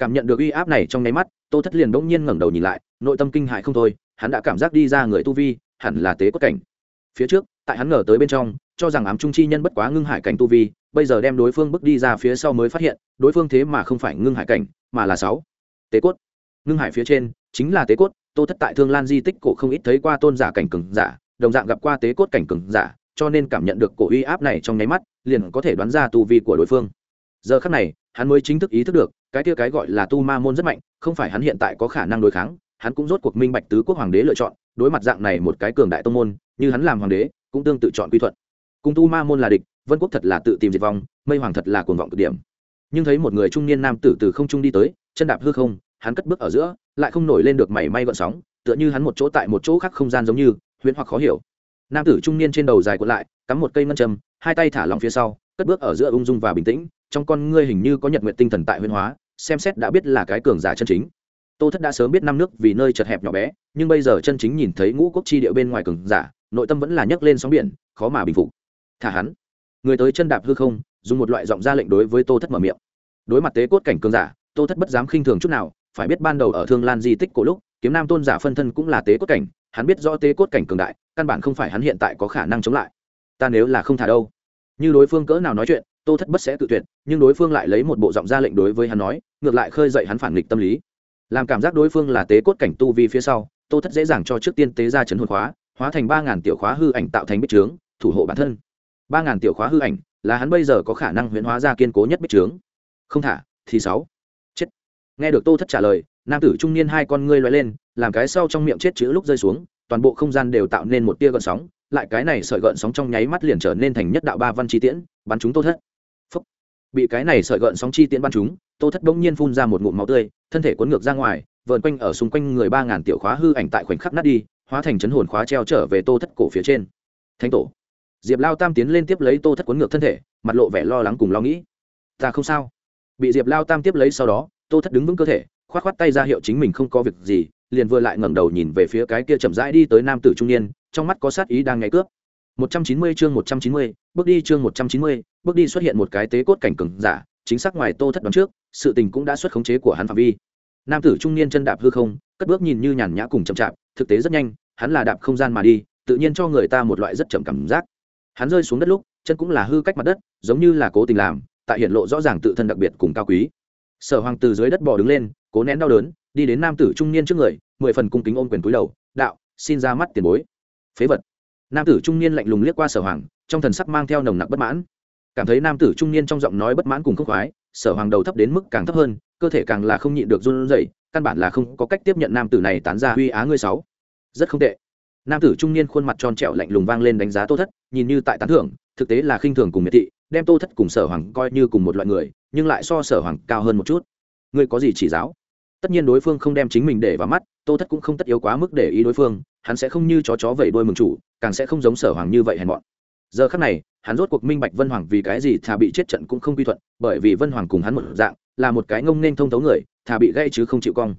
cảm nhận được uy áp này trong nháy mắt, tô thất liền bỗng nhiên ngẩng đầu nhìn lại, nội tâm kinh hại không thôi, hắn đã cảm giác đi ra người tu vi, hẳn là tế cốt cảnh. Phía trước, tại hắn ngờ tới bên trong, cho rằng ám trung chi nhân bất quá ngưng hải cảnh tu vi, bây giờ đem đối phương bước đi ra phía sau mới phát hiện, đối phương thế mà không phải ngưng hải cảnh, mà là sáu. Tế cốt. Ngưng hải phía trên, chính là tế cốt, tô thất tại thương lan di tích cổ không ít thấy qua tôn giả cảnh cường giả, đồng dạng gặp qua tế cốt cảnh cường giả, cho nên cảm nhận được cổ uy áp này trong nháy mắt, liền có thể đoán ra tu vi của đối phương. Giờ khắc này, hắn mới chính thức ý thức được cái kia cái gọi là tu ma môn rất mạnh, không phải hắn hiện tại có khả năng đối kháng, hắn cũng rốt cuộc minh bạch tứ quốc hoàng đế lựa chọn, đối mặt dạng này một cái cường đại tông môn, như hắn làm hoàng đế, cũng tương tự chọn quy thuận. Cùng tu ma môn là địch, vân quốc thật là tự tìm diệt vong, mây hoàng thật là cuồng vọng cực điểm. Nhưng thấy một người trung niên nam tử từ không trung đi tới, chân đạp hư không, hắn cất bước ở giữa, lại không nổi lên được mảy may gợn sóng, tựa như hắn một chỗ tại một chỗ khác không gian giống như, huyễn hoặc khó hiểu. Nam tử trung niên trên đầu dài cuộn lại, cắm một cây ngân châm, hai tay thả lòng phía sau, cất bước ở giữa ung dung và bình tĩnh, trong con ngươi hình như có nhật nguyện tinh thần tại huyễn hóa xem xét đã biết là cái cường giả chân chính. Tô thất đã sớm biết năm nước vì nơi chật hẹp nhỏ bé, nhưng bây giờ chân chính nhìn thấy ngũ quốc chi địa bên ngoài cường giả, nội tâm vẫn là nhấc lên sóng biển, khó mà bình phục. Thả hắn. Người tới chân đạp hư không, dùng một loại giọng ra lệnh đối với tô thất mở miệng. Đối mặt tế cốt cảnh cường giả, tô thất bất dám khinh thường chút nào, phải biết ban đầu ở thương lan di tích cổ lúc, kiếm nam tôn giả phân thân cũng là tế cốt cảnh, hắn biết rõ tế cốt cảnh cường đại, căn bản không phải hắn hiện tại có khả năng chống lại. Ta nếu là không thả đâu. Như đối phương cỡ nào nói chuyện tô thất bất sẽ tự tuyệt, nhưng đối phương lại lấy một bộ giọng ra lệnh đối với hắn nói, ngược lại khơi dậy hắn phản nghịch tâm lý. Làm cảm giác đối phương là tế cốt cảnh tu vi phía sau, tô thất dễ dàng cho trước tiên tế ra chấn hồn khóa, hóa thành ba ngàn tiểu khóa hư ảnh tạo thành bích trướng, thủ hộ bản thân. Ba ngàn tiểu khóa hư ảnh, là hắn bây giờ có khả năng huyễn hóa ra kiên cố nhất bích trướng. Không thả, thì sáu. Chết. Nghe được tô thất trả lời, nam tử trung niên hai con ngươi loay lên, làm cái sau trong miệng chết chữ lúc rơi xuống, toàn bộ không gian đều tạo nên một tia gợn sóng, lại cái này sợi gợn sóng trong nháy mắt liền trở nên thành nhất đạo ba văn chi tiễn, bắn chúng tô thất bị cái này sợi gợn sóng chi tiễn ban chúng tô thất bỗng nhiên phun ra một ngụm máu tươi, thân thể cuốn ngược ra ngoài, vờn quanh ở xung quanh người ba ngàn tiểu khóa hư ảnh tại khoảnh khắc nát đi, hóa thành chấn hồn khóa treo trở về tô thất cổ phía trên. Thánh tổ. Diệp lao tam tiến lên tiếp lấy tô thất cuốn ngược thân thể, mặt lộ vẻ lo lắng cùng lo nghĩ. Ta không sao. Bị diệp lao tam tiếp lấy sau đó, tô thất đứng vững cơ thể, khoát khoát tay ra hiệu chính mình không có việc gì, liền vừa lại ngẩng đầu nhìn về phía cái kia chậm rãi đi tới nam tử trung niên, trong mắt có sát ý đang ngày cướp. 190 chương 190, bước đi chương 190, bước đi xuất hiện một cái tế cốt cảnh cường giả, chính xác ngoài Tô Thất đoán trước, sự tình cũng đã xuất khống chế của hắn phạm vi. Nam tử trung niên chân đạp hư không, cất bước nhìn như nhàn nhã cùng chậm chạp, thực tế rất nhanh, hắn là đạp không gian mà đi, tự nhiên cho người ta một loại rất chậm cảm giác. Hắn rơi xuống đất lúc, chân cũng là hư cách mặt đất, giống như là cố tình làm, tại hiện lộ rõ ràng tự thân đặc biệt cùng cao quý. Sở Hoàng từ dưới đất bò đứng lên, cố nén đau đớn, đi đến nam tử trung niên trước người, mười phần cung kính ôm quyền cúi đầu, "Đạo, xin ra mắt tiền bối." Phế vật nam tử trung niên lạnh lùng liếc qua sở hoàng, trong thần sắc mang theo nồng nặc bất mãn. Cảm thấy nam tử trung niên trong giọng nói bất mãn cùng khốc khoái sở hoàng đầu thấp đến mức càng thấp hơn, cơ thể càng là không nhịn được run rẩy, căn bản là không có cách tiếp nhận nam tử này tán ra huy á ngươi sáu. Rất không tệ. Nam tử trung niên khuôn mặt tròn trẹo lạnh lùng vang lên đánh giá tô thất, nhìn như tại tán thưởng, thực tế là khinh thường cùng miệt thị, đem tô thất cùng sở hoàng coi như cùng một loại người, nhưng lại so sở hoàng cao hơn một chút. Ngươi có gì chỉ giáo? Tất nhiên đối phương không đem chính mình để vào mắt, tô thất cũng không tất yếu quá mức để ý đối phương, hắn sẽ không như chó chó vẩy đuôi mừng chủ càng sẽ không giống sở hoàng như vậy hèn mọn. Giờ khắc này, hắn rốt cuộc minh bạch vân hoàng vì cái gì thà bị chết trận cũng không quy thuận, bởi vì vân hoàng cùng hắn một dạng, là một cái ngông nên thông thấu người, thà bị gây chứ không chịu cong.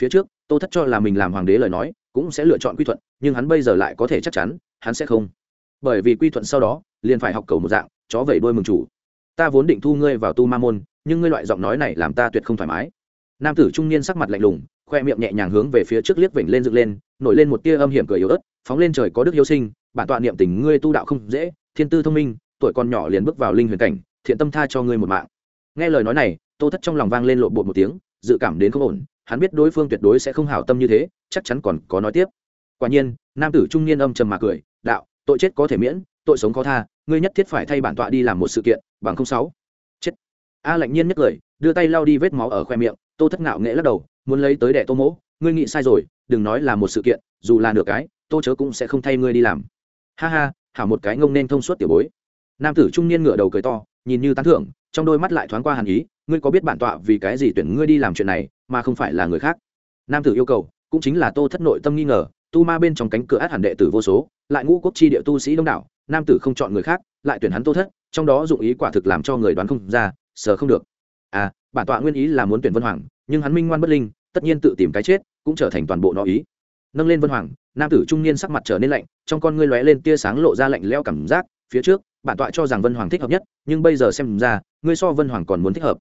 Phía trước, tô thất cho là mình làm hoàng đế lời nói, cũng sẽ lựa chọn quy thuận, nhưng hắn bây giờ lại có thể chắc chắn, hắn sẽ không. Bởi vì quy thuận sau đó, liền phải học cầu một dạng, chó vẩy đuôi mừng chủ. Ta vốn định thu ngươi vào tu ma môn, nhưng ngươi loại giọng nói này làm ta tuyệt không thoải mái. Nam tử trung niên sắc mặt lạnh lùng, khoe miệng nhẹ nhàng hướng về phía trước liếc vểnh lên dựng lên, nổi lên một tia âm hiểm cười yếu ớt phóng lên trời có đức hiếu sinh, bản tọa niệm tình ngươi tu đạo không dễ, thiên tư thông minh, tuổi còn nhỏ liền bước vào linh huyền cảnh, thiện tâm tha cho ngươi một mạng. Nghe lời nói này, tô thất trong lòng vang lên lộ bột một tiếng, dự cảm đến không ổn, hắn biết đối phương tuyệt đối sẽ không hảo tâm như thế, chắc chắn còn có nói tiếp. Quả nhiên, nam tử trung niên âm trầm mà cười, đạo, tội chết có thể miễn, tội sống khó tha, ngươi nhất thiết phải thay bản tọa đi làm một sự kiện, bằng không sáu. Chết. A lạnh nhiên nhất cười, đưa tay lau đi vết máu ở khoe miệng, tô thất ngạo nghễ lắc đầu, muốn lấy tới đẻ tô mỗ, ngươi nghĩ sai rồi, đừng nói là một sự kiện, dù là nửa cái tô chớ cũng sẽ không thay ngươi đi làm. Ha ha, hảo một cái ngông nên thông suốt tiểu bối. Nam tử trung niên ngửa đầu cười to, nhìn như tán thưởng, trong đôi mắt lại thoáng qua hàn ý, ngươi có biết bản tọa vì cái gì tuyển ngươi đi làm chuyện này, mà không phải là người khác? Nam tử yêu cầu, cũng chính là tô thất nội tâm nghi ngờ, tu ma bên trong cánh cửa át hẳn đệ tử vô số, lại ngũ quốc chi địa tu sĩ đông đảo, nam tử không chọn người khác, lại tuyển hắn tô thất, trong đó dụng ý quả thực làm cho người đoán không ra sờ không được. À bản tọa nguyên ý là muốn tuyển vân hoàng, nhưng hắn minh ngoan bất linh, tất nhiên tự tìm cái chết, cũng trở thành toàn bộ nó ý nâng lên vân hoàng, nam tử trung niên sắc mặt trở nên lạnh, trong con ngươi lóe lên tia sáng lộ ra lạnh leo cảm giác, phía trước, bản tọa cho rằng vân hoàng thích hợp nhất, nhưng bây giờ xem ra, ngươi so vân hoàng còn muốn thích hợp.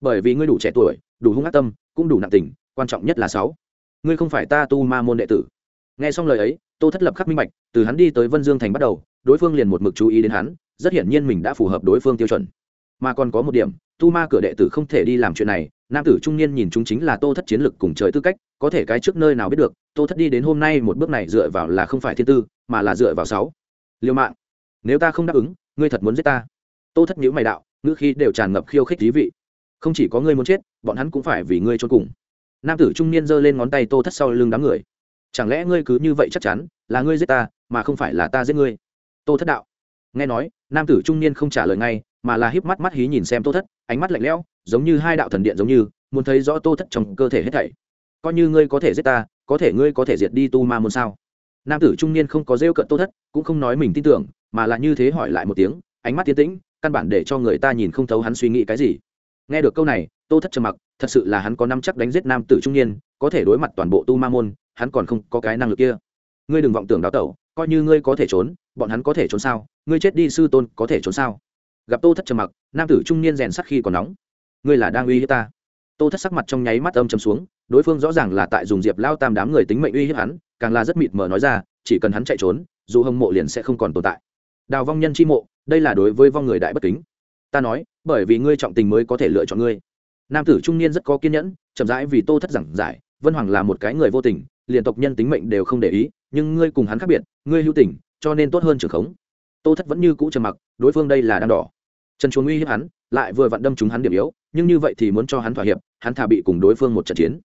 Bởi vì ngươi đủ trẻ tuổi, đủ hung ác tâm, cũng đủ nặng tình, quan trọng nhất là sáu. Ngươi không phải ta tu ma môn đệ tử. Nghe xong lời ấy, tô thất lập khắc minh bạch, từ hắn đi tới vân dương thành bắt đầu, đối phương liền một mực chú ý đến hắn, rất hiển nhiên mình đã phù hợp đối phương tiêu chuẩn. Mà còn có một điểm, tu ma cửa đệ tử không thể đi làm chuyện này, nam tử trung niên nhìn chúng chính là tô thất chiến lực cùng trời tư cách có thể cái trước nơi nào biết được, tô thất đi đến hôm nay một bước này dựa vào là không phải thiên tư, mà là dựa vào sáu. Liêu mạng, nếu ta không đáp ứng, ngươi thật muốn giết ta. Tô thất nhữ mày đạo, ngữ khi đều tràn ngập khiêu khích thí vị. Không chỉ có ngươi muốn chết, bọn hắn cũng phải vì ngươi trốn cùng. Nam tử trung niên giơ lên ngón tay tô thất sau lưng đám người. Chẳng lẽ ngươi cứ như vậy chắc chắn, là ngươi giết ta, mà không phải là ta giết ngươi? Tô thất đạo. Nghe nói, nam tử trung niên không trả lời ngay, mà là híp mắt mắt hí nhìn xem tô thất, ánh mắt lạnh lẽo, giống như hai đạo thần điện giống như, muốn thấy rõ tô thất trong cơ thể hết thảy coi như ngươi có thể giết ta, có thể ngươi có thể diệt đi tu ma môn sao? Nam tử trung niên không có rêu cận tô thất, cũng không nói mình tin tưởng, mà là như thế hỏi lại một tiếng, ánh mắt tiến tĩnh, căn bản để cho người ta nhìn không thấu hắn suy nghĩ cái gì. Nghe được câu này, tô thất trầm mặc, thật sự là hắn có năm chắc đánh giết nam tử trung niên, có thể đối mặt toàn bộ tu ma môn, hắn còn không có cái năng lực kia. Ngươi đừng vọng tưởng đào tẩu, coi như ngươi có thể trốn, bọn hắn có thể trốn sao? Ngươi chết đi sư tôn có thể trốn sao? Gặp tô thất trầm mặc, nam tử trung niên rèn sắc khi còn nóng. Ngươi là đang uy hiếp ta. Tô thất sắc mặt trong nháy mắt âm chầm xuống đối phương rõ ràng là tại dùng diệp lao tam đám người tính mệnh uy hiếp hắn, càng là rất mịt mờ nói ra, chỉ cần hắn chạy trốn, dù hồng mộ liền sẽ không còn tồn tại. Đào vong nhân chi mộ, đây là đối với vong người đại bất kính. Ta nói, bởi vì ngươi trọng tình mới có thể lựa chọn ngươi. Nam tử trung niên rất có kiên nhẫn, chậm rãi vì tô thất giảng giải, vân hoàng là một cái người vô tình, liền tộc nhân tính mệnh đều không để ý, nhưng ngươi cùng hắn khác biệt, ngươi hữu tình, cho nên tốt hơn trưởng khống. Tô thất vẫn như cũ trầm mặc, đối phương đây là đang đỏ. Trần chuồng uy hiếp hắn, lại vừa vặn đâm chúng hắn điểm yếu, nhưng như vậy thì muốn cho hắn thỏa hiệp, hắn thà bị cùng đối phương một trận chiến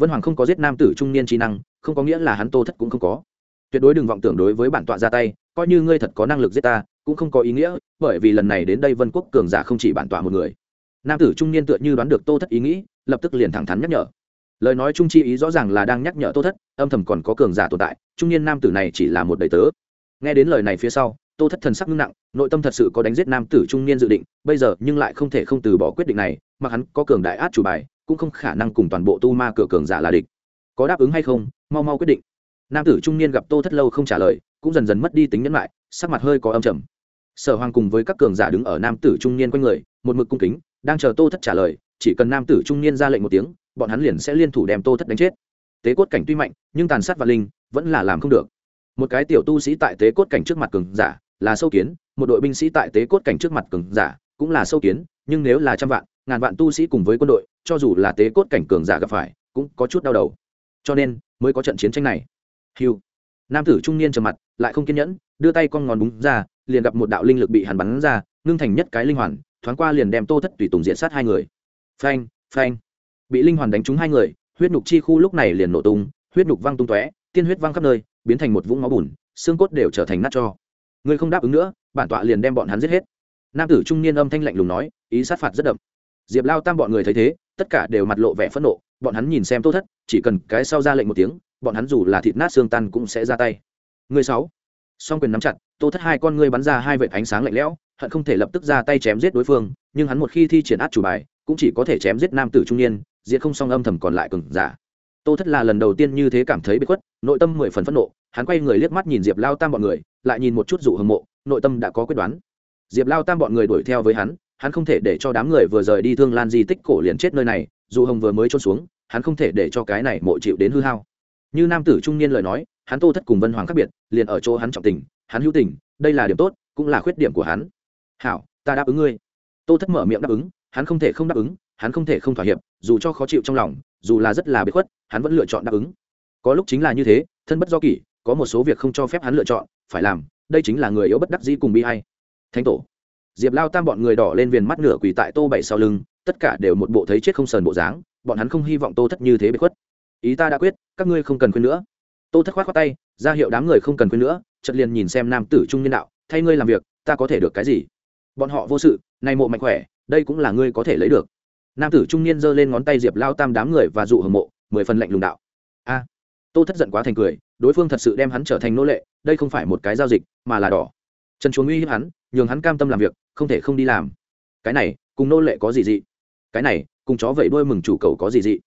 vân hoàng không có giết nam tử trung niên trí năng, không có nghĩa là hắn tô thất cũng không có. Tuyệt đối đừng vọng tưởng đối với bản tọa ra tay, coi như ngươi thật có năng lực giết ta, cũng không có ý nghĩa, bởi vì lần này đến đây vân quốc cường giả không chỉ bản tọa một người. Nam tử trung niên tựa như đoán được tô thất ý nghĩ, lập tức liền thẳng thắn nhắc nhở. Lời nói trung chi ý rõ ràng là đang nhắc nhở tô thất, âm thầm còn có cường giả tồn tại, trung niên nam tử này chỉ là một đầy tớ. Nghe đến lời này phía sau, tô thất thần sắc ngưng nặng, nội tâm thật sự có đánh giết nam tử trung niên dự định, bây giờ nhưng lại không thể không từ bỏ quyết định này, mà hắn có cường đại át chủ bài cũng không khả năng cùng toàn bộ tu ma cửa cường giả là địch. Có đáp ứng hay không, mau mau quyết định. Nam tử trung niên gặp tô thất lâu không trả lời, cũng dần dần mất đi tính nhẫn lại, sắc mặt hơi có âm trầm. Sở hoàng cùng với các cường giả đứng ở nam tử trung niên quanh người, một mực cung kính, đang chờ tô thất trả lời, chỉ cần nam tử trung niên ra lệnh một tiếng, bọn hắn liền sẽ liên thủ đem tô thất đánh chết. Tế cốt cảnh tuy mạnh, nhưng tàn sát và linh, vẫn là làm không được. Một cái tiểu tu sĩ tại tế cốt cảnh trước mặt cường giả, là sâu kiến, một đội binh sĩ tại tế cốt cảnh trước mặt cường giả, cũng là sâu kiến, nhưng nếu là trăm vạn ngàn vạn tu sĩ cùng với quân đội, cho dù là tế cốt cảnh cường giả gặp phải, cũng có chút đau đầu. Cho nên, mới có trận chiến tranh này. Hiu nam tử trung niên trầm mặt, lại không kiên nhẫn, đưa tay con ngón búng ra, liền gặp một đạo linh lực bị hắn bắn ra, ngưng thành nhất cái linh hoàn, thoáng qua liền đem tô thất tùy tùng diện sát hai người. Phanh phanh. Bị linh hoàn đánh trúng hai người, huyết nhục chi khu lúc này liền nổ tung, huyết nhục văng tung tóe, tiên huyết văng khắp nơi, biến thành một vũng máu bùn, xương cốt đều trở thành nát cho. Người không đáp ứng nữa, bản tọa liền đem bọn hắn giết hết. Nam tử trung niên âm thanh lạnh lùng nói, ý sát phạt rất đậm diệp lao tam bọn người thấy thế, tất cả đều mặt lộ vẻ phẫn nộ, bọn hắn nhìn xem tô thất, chỉ cần cái sau ra lệnh một tiếng, bọn hắn dù là thịt nát xương tan cũng sẽ ra tay. Người sáu, song quyền nắm chặt, tô thất hai con ngươi bắn ra hai vệt ánh sáng lạnh lẽo, hận không thể lập tức ra tay chém giết đối phương, nhưng hắn một khi thi triển át chủ bài, cũng chỉ có thể chém giết nam tử trung niên, diệt không song âm thầm còn lại cường giả. Tô thất là lần đầu tiên như thế cảm thấy bị khuất, nội tâm mười phần phẫn nộ, hắn quay người liếc mắt nhìn diệp lao tam bọn người, lại nhìn một chút dụ hâm mộ, nội tâm đã có quyết đoán. Diệp lao tam bọn người đuổi theo với hắn hắn không thể để cho đám người vừa rời đi thương lan di tích cổ liền chết nơi này, dù hồng vừa mới trôn xuống, hắn không thể để cho cái này mộ chịu đến hư hao. Như nam tử trung niên lời nói, hắn tô thất cùng vân hoàng khác biệt, liền ở chỗ hắn trọng tình, hắn hữu tình, đây là điểm tốt, cũng là khuyết điểm của hắn. Hảo, ta đáp ứng ngươi. Tô thất mở miệng đáp ứng, hắn không thể không đáp ứng, hắn không thể không thỏa hiệp, dù cho khó chịu trong lòng, dù là rất là bế khuất, hắn vẫn lựa chọn đáp ứng. Có lúc chính là như thế, thân bất do kỷ, có một số việc không cho phép hắn lựa chọn, phải làm, đây chính là người yếu bất đắc dĩ cùng bi hay thánh tổ diệp lao tam bọn người đỏ lên viền mắt nửa quỳ tại tô bảy sau lưng, tất cả đều một bộ thấy chết không sờn bộ dáng, bọn hắn không hy vọng tô thất như thế bị khuất. Ý ta đã quyết, các ngươi không cần khuyên nữa. Tô thất khoát khoát tay, ra hiệu đám người không cần khuyên nữa, chợt liền nhìn xem nam tử trung nhân đạo, thay ngươi làm việc, ta có thể được cái gì? Bọn họ vô sự nay mộ mạnh khỏe, đây cũng là ngươi có thể lấy được. Nam tử trung niên giơ lên ngón tay diệp lao tam đám người và dụ hưởng mộ, mười phần lạnh lùng đạo. A. Tô thất giận quá thành cười, đối phương thật sự đem hắn trở thành nô lệ, đây không phải một cái giao dịch, mà là đỏ. Trần chuồng uy hiếp hắn, nhường hắn cam tâm làm việc không thể không đi làm. Cái này, cùng nô lệ có gì dị? Cái này, cùng chó vẫy đuôi mừng chủ cầu có gì dị?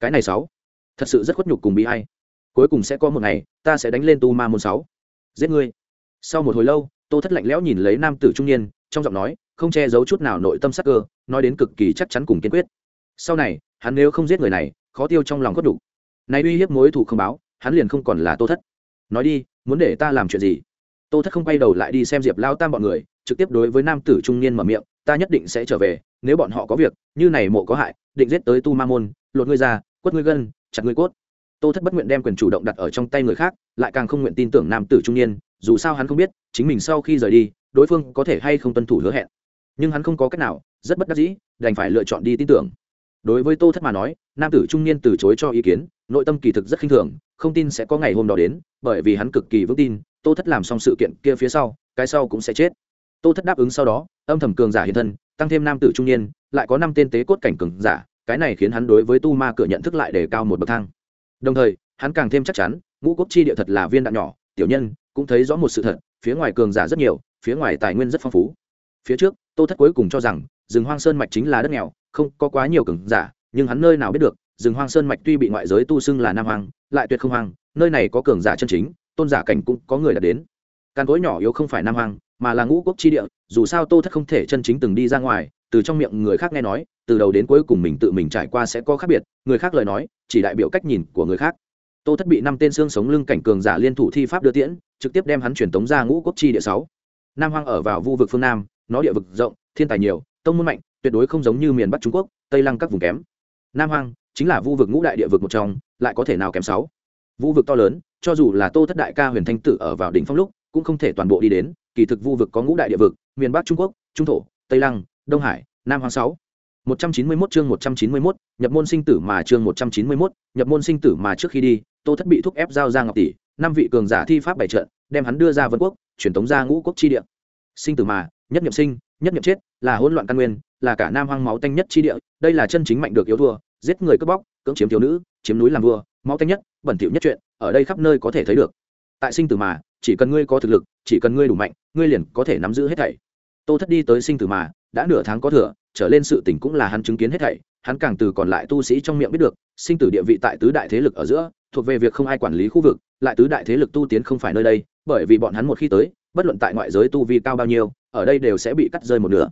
Cái này sáu, thật sự rất khuất nhục cùng bị hay cuối cùng sẽ có một ngày, ta sẽ đánh lên tu ma môn sáu. Giết ngươi. Sau một hồi lâu, tô thất lạnh lẽo nhìn lấy nam tử trung niên, trong giọng nói, không che giấu chút nào nội tâm sắc cơ, nói đến cực kỳ chắc chắn cùng kiên quyết. Sau này, hắn nếu không giết người này, khó tiêu trong lòng có đủ này uy hiếp mối thủ không báo, hắn liền không còn là tô thất. Nói đi, muốn để ta làm chuyện gì? Tô thất không quay đầu lại đi xem diệp lao tam bọn người, trực tiếp đối với nam tử trung niên mở miệng, ta nhất định sẽ trở về, nếu bọn họ có việc, như này mộ có hại, định giết tới tu ma môn, lột ngươi ra, quất ngươi gân, chặt ngươi cốt. Tô thất bất nguyện đem quyền chủ động đặt ở trong tay người khác, lại càng không nguyện tin tưởng nam tử trung niên, dù sao hắn không biết, chính mình sau khi rời đi, đối phương có thể hay không tuân thủ hứa hẹn. Nhưng hắn không có cách nào, rất bất đắc dĩ, đành phải lựa chọn đi tin tưởng. Đối với tô thất mà nói, nam tử trung niên từ chối cho ý kiến, nội tâm kỳ thực rất khinh thường, không tin sẽ có ngày hôm đó đến, bởi vì hắn cực kỳ vững tin tô thất làm xong sự kiện kia phía sau, cái sau cũng sẽ chết. Tô thất đáp ứng sau đó, âm thầm cường giả hiện thân, tăng thêm nam tử trung niên, lại có năm tên tế cốt cảnh cường giả, cái này khiến hắn đối với tu ma cửa nhận thức lại đề cao một bậc thang. Đồng thời, hắn càng thêm chắc chắn, ngũ quốc chi địa thật là viên đạn nhỏ, tiểu nhân cũng thấy rõ một sự thật, phía ngoài cường giả rất nhiều, phía ngoài tài nguyên rất phong phú. Phía trước, tô thất cuối cùng cho rằng, rừng hoang sơn mạch chính là đất nghèo, không có quá nhiều cường giả, nhưng hắn nơi nào biết được, rừng hoang sơn mạch tuy bị ngoại giới tu xưng là nam hoang, lại tuyệt không hoang, nơi này có cường giả chân chính tôn giả cảnh cũng có người đã đến. Căn cối nhỏ yếu không phải nam hoang, mà là ngũ quốc chi địa, dù sao tô thất không thể chân chính từng đi ra ngoài, từ trong miệng người khác nghe nói, từ đầu đến cuối cùng mình tự mình trải qua sẽ có khác biệt, người khác lời nói, chỉ đại biểu cách nhìn của người khác. Tô thất bị năm tên xương sống lưng cảnh cường giả liên thủ thi pháp đưa tiễn, trực tiếp đem hắn truyền tống ra ngũ quốc chi địa sáu. Nam hoang ở vào vu vực phương nam, nó địa vực rộng, thiên tài nhiều, tông môn mạnh, tuyệt đối không giống như miền bắc trung quốc, tây lăng các vùng kém. Nam hoang chính là vu vực ngũ đại địa vực một trong, lại có thể nào kém sáu? Vu vực to lớn cho dù là tô thất đại ca huyền thanh tử ở vào đỉnh phong lúc cũng không thể toàn bộ đi đến kỳ thực vu vực có ngũ đại địa vực miền bắc trung quốc trung thổ tây lăng đông hải nam hoang sáu 191 chương 191, nhập môn sinh tử mà chương 191, nhập môn sinh tử mà trước khi đi, Tô Thất bị thúc ép giao ra ngọc tỷ, năm vị cường giả thi pháp bảy trận, đem hắn đưa ra vân quốc, truyền tống ra ngũ quốc chi địa. Sinh tử mà, nhất niệm sinh, nhất niệm chết, là hỗn loạn căn nguyên, là cả nam hoang máu tanh nhất chi địa, đây là chân chính mạnh được yếu thua, giết người cướp bóc, cưỡng chiếm thiếu nữ, chiếm núi làm vua, máu tanh nhất, bẩn thỉu nhất chuyện, ở đây khắp nơi có thể thấy được. Tại sinh tử mà, chỉ cần ngươi có thực lực, chỉ cần ngươi đủ mạnh, ngươi liền có thể nắm giữ hết thảy. Tô Thất đi tới sinh tử mà, đã nửa tháng có thừa, trở lên sự tình cũng là hắn chứng kiến hết thảy hắn càng từ còn lại tu sĩ trong miệng biết được sinh tử địa vị tại tứ đại thế lực ở giữa thuộc về việc không ai quản lý khu vực lại tứ đại thế lực tu tiến không phải nơi đây bởi vì bọn hắn một khi tới bất luận tại ngoại giới tu vi cao bao nhiêu ở đây đều sẽ bị cắt rơi một nửa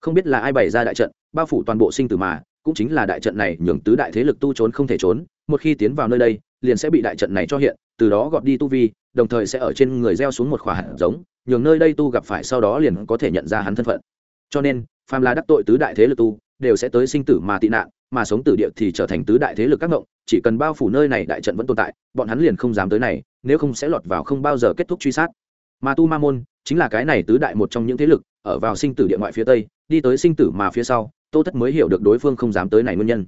không biết là ai bày ra đại trận bao phủ toàn bộ sinh tử mà cũng chính là đại trận này nhường tứ đại thế lực tu trốn không thể trốn, một khi tiến vào nơi đây, liền sẽ bị đại trận này cho hiện, từ đó gọt đi tu vi, đồng thời sẽ ở trên người gieo xuống một khỏa hạt giống, nhường nơi đây tu gặp phải sau đó liền có thể nhận ra hắn thân phận. Cho nên, phàm là đắc tội tứ đại thế lực tu, đều sẽ tới sinh tử mà tị nạn, mà sống tử địa thì trở thành tứ đại thế lực các ngộng, chỉ cần bao phủ nơi này đại trận vẫn tồn tại, bọn hắn liền không dám tới này, nếu không sẽ lọt vào không bao giờ kết thúc truy sát. Mà tu ma môn chính là cái này tứ đại một trong những thế lực, ở vào sinh tử địa ngoại phía tây, đi tới sinh tử mà phía sau tô thất mới hiểu được đối phương không dám tới này nguyên nhân.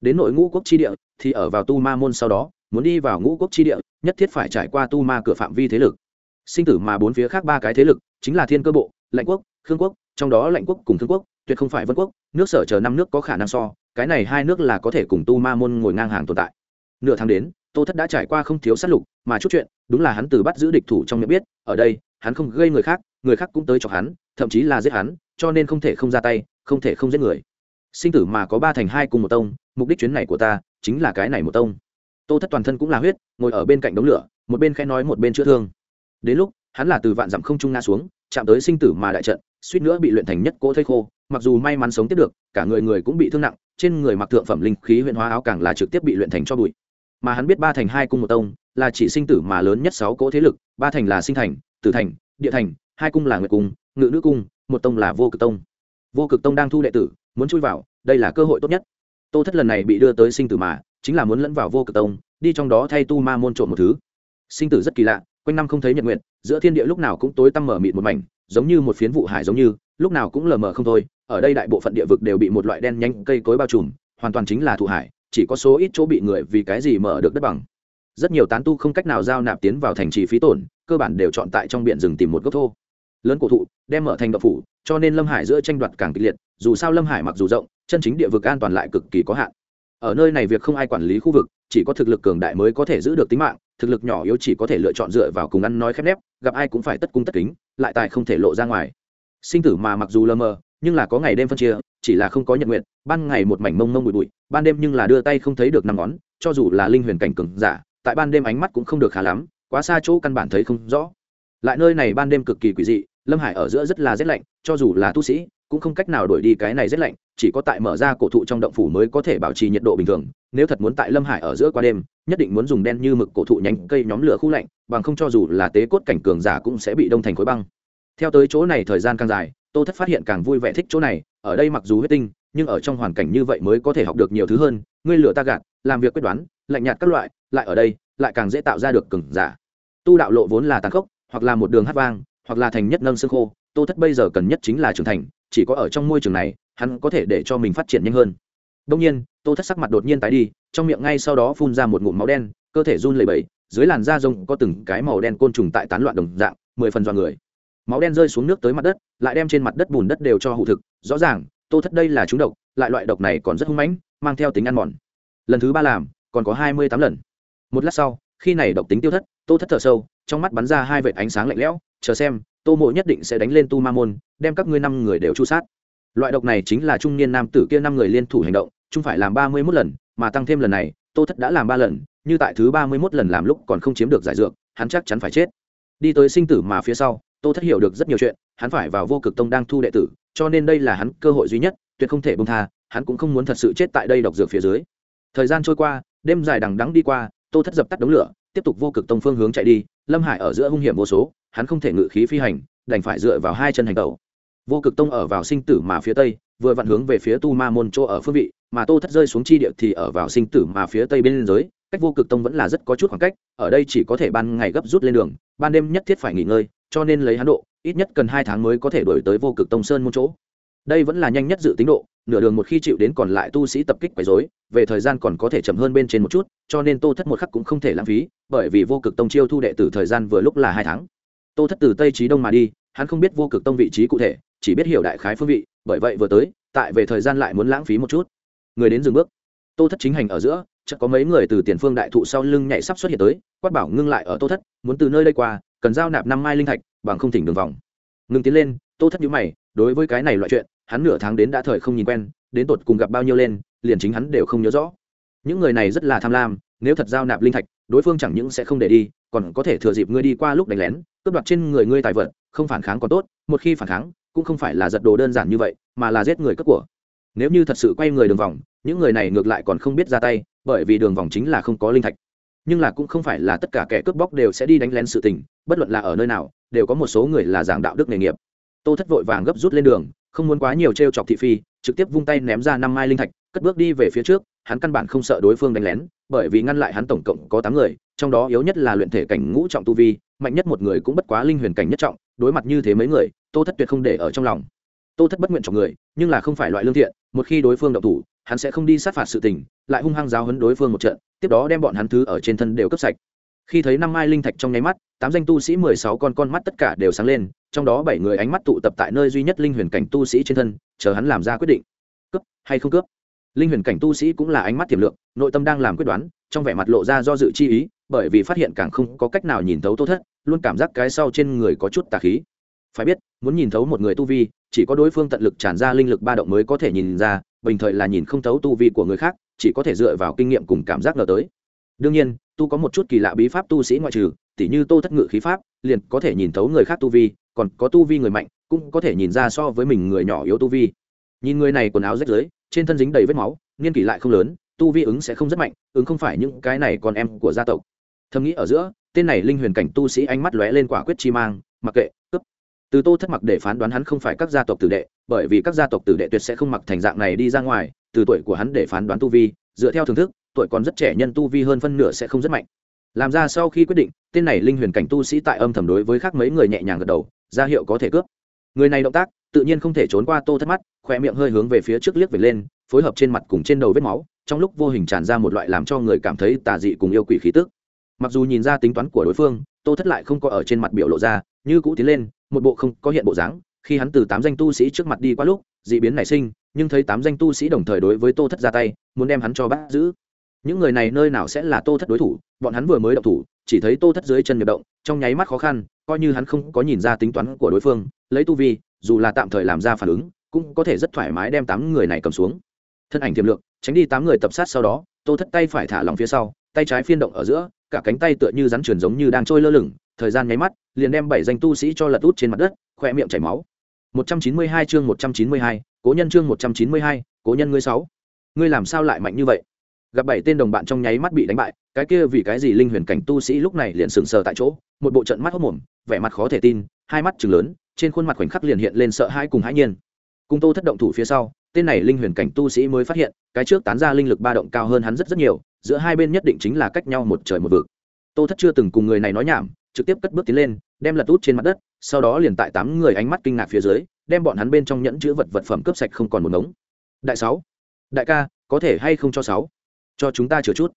Đến nội ngũ quốc chi địa, thì ở vào tu ma môn sau đó, muốn đi vào ngũ quốc chi địa, nhất thiết phải trải qua tu ma cửa phạm vi thế lực. Sinh tử mà bốn phía khác ba cái thế lực, chính là thiên cơ bộ, lạnh quốc, khương quốc, trong đó lạnh quốc cùng thương quốc, tuyệt không phải vân quốc, nước sở chờ năm nước có khả năng so, cái này hai nước là có thể cùng tu ma môn ngồi ngang hàng tồn tại. Nửa tháng đến, tô thất đã trải qua không thiếu sát lục, mà chút chuyện, đúng là hắn từ bắt giữ địch thủ trong miệng biết, ở đây, hắn không gây người khác người khác cũng tới chọc hắn, thậm chí là giết hắn, cho nên không thể không ra tay không thể không giết người. Sinh tử mà có ba thành hai cùng một tông, mục đích chuyến này của ta chính là cái này một tông. Tô thất toàn thân cũng là huyết, ngồi ở bên cạnh đống lửa, một bên khẽ nói một bên chữa thương. Đến lúc, hắn là từ vạn dặm không trung nga xuống, chạm tới sinh tử mà đại trận, suýt nữa bị luyện thành nhất cỗ thây khô, mặc dù may mắn sống tiếp được, cả người người cũng bị thương nặng, trên người mặc thượng phẩm linh khí huyện hóa áo càng là trực tiếp bị luyện thành cho bụi. Mà hắn biết ba thành hai cung một tông, là chỉ sinh tử mà lớn nhất sáu cỗ thế lực, ba thành là sinh thành, tử thành, địa thành, hai cung là nguyệt cung, ngự nữ cung, một tông là vô cực tông vô cực tông đang thu đệ tử, muốn chui vào, đây là cơ hội tốt nhất. Tô thất lần này bị đưa tới sinh tử mà, chính là muốn lẫn vào vô cực tông, đi trong đó thay tu ma môn trộn một thứ. Sinh tử rất kỳ lạ, quanh năm không thấy nhật nguyện giữa thiên địa lúc nào cũng tối tăm mở mịt một mảnh, giống như một phiến vụ hải giống như, lúc nào cũng lờ mờ không thôi, ở đây đại bộ phận địa vực đều bị một loại đen nhanh cây cối bao trùm, hoàn toàn chính là thụ hải, chỉ có số ít chỗ bị người vì cái gì mở được đất bằng. Rất nhiều tán tu không cách nào giao nạp tiến vào thành trì phí tổn, cơ bản đều chọn tại trong biển rừng tìm một gốc thô lớn cổ thụ, đem mở thành đậu phủ, cho nên lâm hải giữa tranh đoạt càng kịch liệt, dù sao lâm hải mặc dù rộng, chân chính địa vực an toàn lại cực kỳ có hạn. Ở nơi này việc không ai quản lý khu vực, chỉ có thực lực cường đại mới có thể giữ được tính mạng, thực lực nhỏ yếu chỉ có thể lựa chọn dựa vào cùng ăn nói khép nép, gặp ai cũng phải tất cung tất kính, lại tài không thể lộ ra ngoài. Sinh tử mà mặc dù lơ mờ, nhưng là có ngày đêm phân chia, chỉ là không có nhận nguyện, ban ngày một mảnh mông mông bụi bụi, ban đêm nhưng là đưa tay không thấy được năm ngón, cho dù là linh huyền cảnh cường giả, tại ban đêm ánh mắt cũng không được khá lắm, quá xa chỗ căn bản thấy không rõ. Lại nơi này ban đêm cực kỳ quỷ dị lâm hải ở giữa rất là rét lạnh, cho dù là tu sĩ, cũng không cách nào đổi đi cái này rét lạnh, chỉ có tại mở ra cổ thụ trong động phủ mới có thể bảo trì nhiệt độ bình thường. Nếu thật muốn tại lâm hải ở giữa qua đêm, nhất định muốn dùng đen như mực cổ thụ nhánh cây nhóm lửa khu lạnh, bằng không cho dù là tế cốt cảnh cường giả cũng sẽ bị đông thành khối băng. Theo tới chỗ này thời gian càng dài, tô thất phát hiện càng vui vẻ thích chỗ này, ở đây mặc dù huyết tinh, nhưng ở trong hoàn cảnh như vậy mới có thể học được nhiều thứ hơn. Ngươi lửa ta gạt, làm việc quyết đoán, lạnh nhạt các loại, lại ở đây, lại càng dễ tạo ra được cường giả. Tu đạo lộ vốn là tàn khốc, hoặc là một đường hát vang hoặc là thành nhất nâng xương khô, tô thất bây giờ cần nhất chính là trưởng thành, chỉ có ở trong môi trường này, hắn có thể để cho mình phát triển nhanh hơn. Đông nhiên, tô thất sắc mặt đột nhiên tái đi, trong miệng ngay sau đó phun ra một ngụm máu đen, cơ thể run lẩy bẩy, dưới làn da rông có từng cái màu đen côn trùng tại tán loạn đồng dạng, mười phần dọa người. Máu đen rơi xuống nước tới mặt đất, lại đem trên mặt đất bùn đất đều cho hụ thực, rõ ràng, tô thất đây là trúng độc, lại loại độc này còn rất hung mãnh, mang theo tính ăn mòn. Lần thứ ba làm, còn có hai mươi tám lần. Một lát sau, khi này độc tính tiêu thất, tô thất thở sâu trong mắt bắn ra hai vệt ánh sáng lạnh lẽo, chờ xem, tô mộ nhất định sẽ đánh lên tu ma môn, đem các ngươi năm người đều chu sát. Loại độc này chính là trung niên nam tử kia năm người liên thủ hành động, chung phải làm ba mươi mốt lần, mà tăng thêm lần này, tô thất đã làm ba lần, như tại thứ ba mươi mốt lần làm lúc còn không chiếm được giải dược, hắn chắc chắn phải chết. Đi tới sinh tử mà phía sau, tô thất hiểu được rất nhiều chuyện, hắn phải vào vô cực tông đang thu đệ tử, cho nên đây là hắn cơ hội duy nhất, tuyệt không thể bông tha, hắn cũng không muốn thật sự chết tại đây độc dược phía dưới. Thời gian trôi qua, đêm dài đằng đắng đi qua, tô thất dập tắt đống lửa, tiếp tục vô cực tông phương hướng chạy đi lâm hải ở giữa hung hiểm vô số, hắn không thể ngự khí phi hành, đành phải dựa vào hai chân hành tẩu. Vô cực tông ở vào sinh tử mà phía tây, vừa vặn hướng về phía tu ma môn chỗ ở phương vị, mà tô thất rơi xuống chi địa thì ở vào sinh tử mà phía tây bên giới, cách vô cực tông vẫn là rất có chút khoảng cách, ở đây chỉ có thể ban ngày gấp rút lên đường, ban đêm nhất thiết phải nghỉ ngơi, cho nên lấy hắn độ, ít nhất cần hai tháng mới có thể đổi tới vô cực tông sơn môn chỗ đây vẫn là nhanh nhất dự tính độ, nửa đường một khi chịu đến còn lại tu sĩ tập kích quấy rối, về thời gian còn có thể chậm hơn bên trên một chút, cho nên tô thất một khắc cũng không thể lãng phí, bởi vì vô cực tông chiêu thu đệ tử thời gian vừa lúc là hai tháng. Tô thất từ tây trí đông mà đi, hắn không biết vô cực tông vị trí cụ thể, chỉ biết hiểu đại khái phương vị, bởi vậy vừa tới, tại về thời gian lại muốn lãng phí một chút. Người đến dừng bước. Tô thất chính hành ở giữa chắc có mấy người từ tiền phương đại thụ sau lưng nhảy sắp xuất hiện tới, quát bảo ngưng lại ở tô thất, muốn từ nơi đây qua, cần giao nạp năm mai linh thạch, bằng không thỉnh đường vòng. Ngưng tiến lên, tô thất nhíu mày, đối với cái này loại chuyện hắn nửa tháng đến đã thời không nhìn quen, đến tột cùng gặp bao nhiêu lên, liền chính hắn đều không nhớ rõ. Những người này rất là tham lam, nếu thật giao nạp linh thạch, đối phương chẳng những sẽ không để đi, còn có thể thừa dịp ngươi đi qua lúc đánh lén, cướp đoạt trên người ngươi tài vật, không phản kháng còn tốt, một khi phản kháng, cũng không phải là giật đồ đơn giản như vậy, mà là giết người cướp của. Nếu như thật sự quay người đường vòng, những người này ngược lại còn không biết ra tay, bởi vì đường vòng chính là không có linh thạch. Nhưng là cũng không phải là tất cả kẻ cướp bóc đều sẽ đi đánh lén sự tình, bất luận là ở nơi nào, đều có một số người là giảng đạo đức nghề nghiệp. Tô thất vội vàng gấp rút lên đường không muốn quá nhiều t chọc thị phi, trực tiếp vung tay ném ra năm mai linh thạch, cất bước đi về phía trước, hắn căn bản không sợ đối phương đánh lén, bởi vì ngăn lại hắn tổng cộng có tám người, trong đó yếu nhất là luyện thể cảnh ngũ trọng tu vi, mạnh nhất một người cũng bất quá linh huyền cảnh nhất trọng, đối mặt như thế mấy người, tô thất tuyệt không để ở trong lòng. Tô thất bất nguyện chọn người, nhưng là không phải loại lương thiện, một khi đối phương động thủ, hắn sẽ không đi sát phạt sự tình, lại hung hăng giáo hấn đối phương một trận, tiếp đó đem bọn hắn thứ ở trên thân đều cấp sạch khi thấy năm mai linh thạch trong nháy mắt, tám danh tu sĩ mười sáu con con mắt tất cả đều sáng lên, trong đó bảy người ánh mắt tụ tập tại nơi duy nhất linh huyền cảnh tu sĩ trên thân, chờ hắn làm ra quyết định. Cướp hay không cướp? Linh huyền cảnh tu sĩ cũng là ánh mắt tiềm lượng, nội tâm đang làm quyết đoán, trong vẻ mặt lộ ra do dự chi ý, bởi vì phát hiện càng không có cách nào nhìn thấu tô thất, luôn cảm giác cái sau trên người có chút tà khí. Phải biết, muốn nhìn thấu một người tu vi, chỉ có đối phương tận lực tràn ra linh lực ba động mới có thể nhìn ra, bình thời là nhìn không thấu tu vi của người khác, chỉ có thể dựa vào kinh nghiệm cùng cảm giác ngờ tới. Đương nhiên tu có một chút kỳ lạ bí pháp tu sĩ ngoại trừ, tỉ như tô thất ngự khí pháp, liền có thể nhìn thấu người khác tu vi, còn có tu vi người mạnh, cũng có thể nhìn ra so với mình người nhỏ yếu tu vi. Nhìn người này quần áo rách rưới, trên thân dính đầy vết máu, niên kỷ lại không lớn, tu vi ứng sẽ không rất mạnh, ứng không phải những cái này còn em của gia tộc. Thầm nghĩ ở giữa, tên này linh huyền cảnh tu sĩ ánh mắt lóe lên quả quyết chi mang, mặc kệ, cướp. Từ tô thất mặc để phán đoán hắn không phải các gia tộc tử đệ, bởi vì các gia tộc tử đệ tuyệt sẽ không mặc thành dạng này đi ra ngoài, từ tuổi của hắn để phán đoán tu vi, dựa theo thưởng thức tuổi còn rất trẻ nhân tu vi hơn phân nửa sẽ không rất mạnh. Làm ra sau khi quyết định, tên này linh huyền cảnh tu sĩ tại âm thầm đối với khác mấy người nhẹ nhàng gật đầu, ra hiệu có thể cướp. Người này động tác, tự nhiên không thể trốn qua tô thất mắt khoe miệng hơi hướng về phía trước liếc về lên, phối hợp trên mặt cùng trên đầu vết máu, trong lúc vô hình tràn ra một loại làm cho người cảm thấy tà dị cùng yêu quỷ khí tức. Mặc dù nhìn ra tính toán của đối phương, tô thất lại không có ở trên mặt biểu lộ ra, như cũ tiến lên, một bộ không có hiện bộ dáng. Khi hắn từ tám danh tu sĩ trước mặt đi qua lúc, dị biến nảy sinh, nhưng thấy tám danh tu sĩ đồng thời đối với tô thất ra tay, muốn đem hắn cho bắt giữ những người này nơi nào sẽ là tô thất đối thủ bọn hắn vừa mới động thủ chỉ thấy tô thất dưới chân nhập động trong nháy mắt khó khăn coi như hắn không có nhìn ra tính toán của đối phương lấy tu vi dù là tạm thời làm ra phản ứng cũng có thể rất thoải mái đem tám người này cầm xuống. Thân ảnh tiềm lượng tránh đi tám người tập sát sau đó tô thất tay phải thả lòng phía sau tay trái phiên động ở giữa cả cánh tay tựa như rắn truyền giống như đang trôi lơ lửng thời gian nháy mắt liền đem bảy danh tu sĩ cho lật út trên mặt đất khoe miệng chảy máu. 192 chương 192, cố nhân chương 192, cố nhân ngươi sáu. Ngươi làm sao lại mạnh như vậy? Gặp bảy tên đồng bạn trong nháy mắt bị đánh bại, cái kia vì cái gì linh huyền cảnh tu sĩ lúc này liền sừng sờ tại chỗ, một bộ trận mắt hốc mồm, vẻ mặt khó thể tin, hai mắt chừng lớn, trên khuôn mặt khoảnh khắc liền hiện lên sợ hãi cùng hãi nhiên. Cung tô thất động thủ phía sau, tên này linh huyền cảnh tu sĩ mới phát hiện, cái trước tán ra linh lực ba động cao hơn hắn rất rất nhiều, giữa hai bên nhất định chính là cách nhau một trời một vực. Tô thất chưa từng cùng người này nói nhảm, trực tiếp cất bước tiến lên, đem lật út trên mặt đất, sau đó liền tại tám người ánh mắt kinh ngạc phía dưới, đem bọn hắn bên trong nhẫn chữ vật vật phẩm cướp sạch không còn một ngống. Đại sáu, đại ca, có thể hay không cho sáu? Cho chúng ta chừa chút.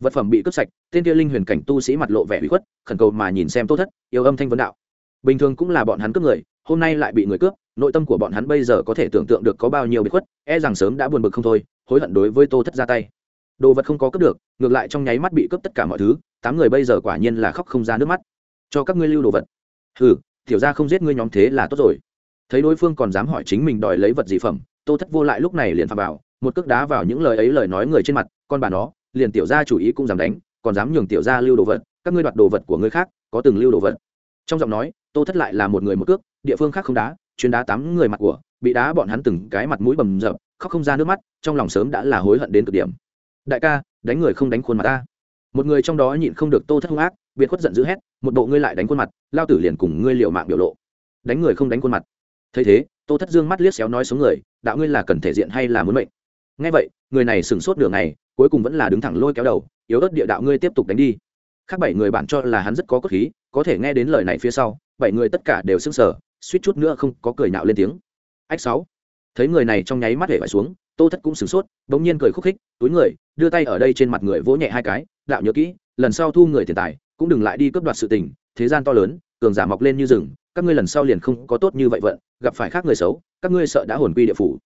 Vật phẩm bị cướp sạch, tên kia linh huyền cảnh tu sĩ mặt lộ vẻ bị khuất, khẩn cầu mà nhìn xem tô thất, yêu âm thanh vấn đạo. Bình thường cũng là bọn hắn cướp người, hôm nay lại bị người cướp, nội tâm của bọn hắn bây giờ có thể tưởng tượng được có bao nhiêu bị khuất e rằng sớm đã buồn bực không thôi, hối hận đối với tô thất ra tay. Đồ vật không có cướp được, ngược lại trong nháy mắt bị cướp tất cả mọi thứ, tám người bây giờ quả nhiên là khóc không ra nước mắt. Cho các ngươi lưu đồ vật. Ừ tiểu ra không giết ngươi nhóm thế là tốt rồi. Thấy đối phương còn dám hỏi chính mình đòi lấy vật gì phẩm, tô thất vô lại lúc này liền phạm vào một cước đá vào những lời ấy lời nói người trên mặt, con bà nó, liền tiểu gia chủ ý cũng dám đánh, còn dám nhường tiểu gia lưu đồ vật, các ngươi đoạt đồ vật của người khác, có từng lưu đồ vật. Trong giọng nói, tô thất lại là một người một cước, địa phương khác không đá, chuyên đá tám người mặt của, bị đá bọn hắn từng cái mặt mũi bầm dập, khóc không ra nước mắt, trong lòng sớm đã là hối hận đến cực điểm. Đại ca, đánh người không đánh khuôn mặt ta. Một người trong đó nhịn không được tô thất hung ác, biệt khuất giận dữ hét, một bộ ngươi lại đánh khuôn mặt, lao tử liền cùng ngươi liều mạng biểu lộ. Đánh người không đánh khuôn mặt. Thấy thế, tô thất dương mắt liếc xéo nói xuống người, đạo ngươi là cần thể diện hay là muốn mệnh? Ngay vậy, người này sửng sốt đường này cuối cùng vẫn là đứng thẳng lôi kéo đầu, yếu ớt địa đạo ngươi tiếp tục đánh đi. Khác bảy người bạn cho là hắn rất có cốt khí, có thể nghe đến lời này phía sau, bảy người tất cả đều sững sờ, suýt chút nữa không có cười nạo lên tiếng. Ách sáu. Thấy người này trong nháy mắt hể phải xuống, tô thất cũng sửng sốt, bỗng nhiên cười khúc khích, túi người, đưa tay ở đây trên mặt người vỗ nhẹ hai cái, đạo nhớ kỹ, lần sau thu người tiền tài, cũng đừng lại đi cướp đoạt sự tình, thế gian to lớn, cường giả mọc lên như rừng, các ngươi lần sau liền không có tốt như vậy vận, gặp phải khác người xấu, các ngươi sợ đã hồn quy địa phủ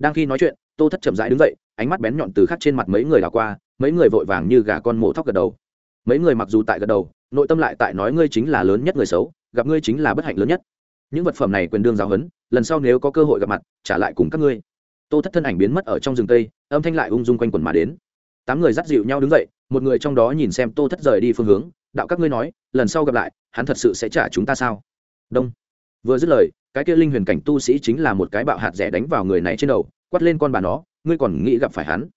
đang khi nói chuyện, tô thất chậm rãi đứng dậy, ánh mắt bén nhọn từ khắc trên mặt mấy người đảo qua, mấy người vội vàng như gà con mổ thóc gật đầu. Mấy người mặc dù tại gật đầu, nội tâm lại tại nói ngươi chính là lớn nhất người xấu, gặp ngươi chính là bất hạnh lớn nhất. Những vật phẩm này quyền đương giáo huấn, lần sau nếu có cơ hội gặp mặt, trả lại cùng các ngươi. Tô thất thân ảnh biến mất ở trong rừng tây âm thanh lại ung dung quanh quần mà đến. Tám người dắt dịu nhau đứng dậy, một người trong đó nhìn xem tô thất rời đi phương hướng, đạo các ngươi nói, lần sau gặp lại, hắn thật sự sẽ trả chúng ta sao? Đông. Vừa dứt lời cái kia linh huyền cảnh tu sĩ chính là một cái bạo hạt rẻ đánh vào người này trên đầu, quát lên con bà nó, ngươi còn nghĩ gặp phải hắn.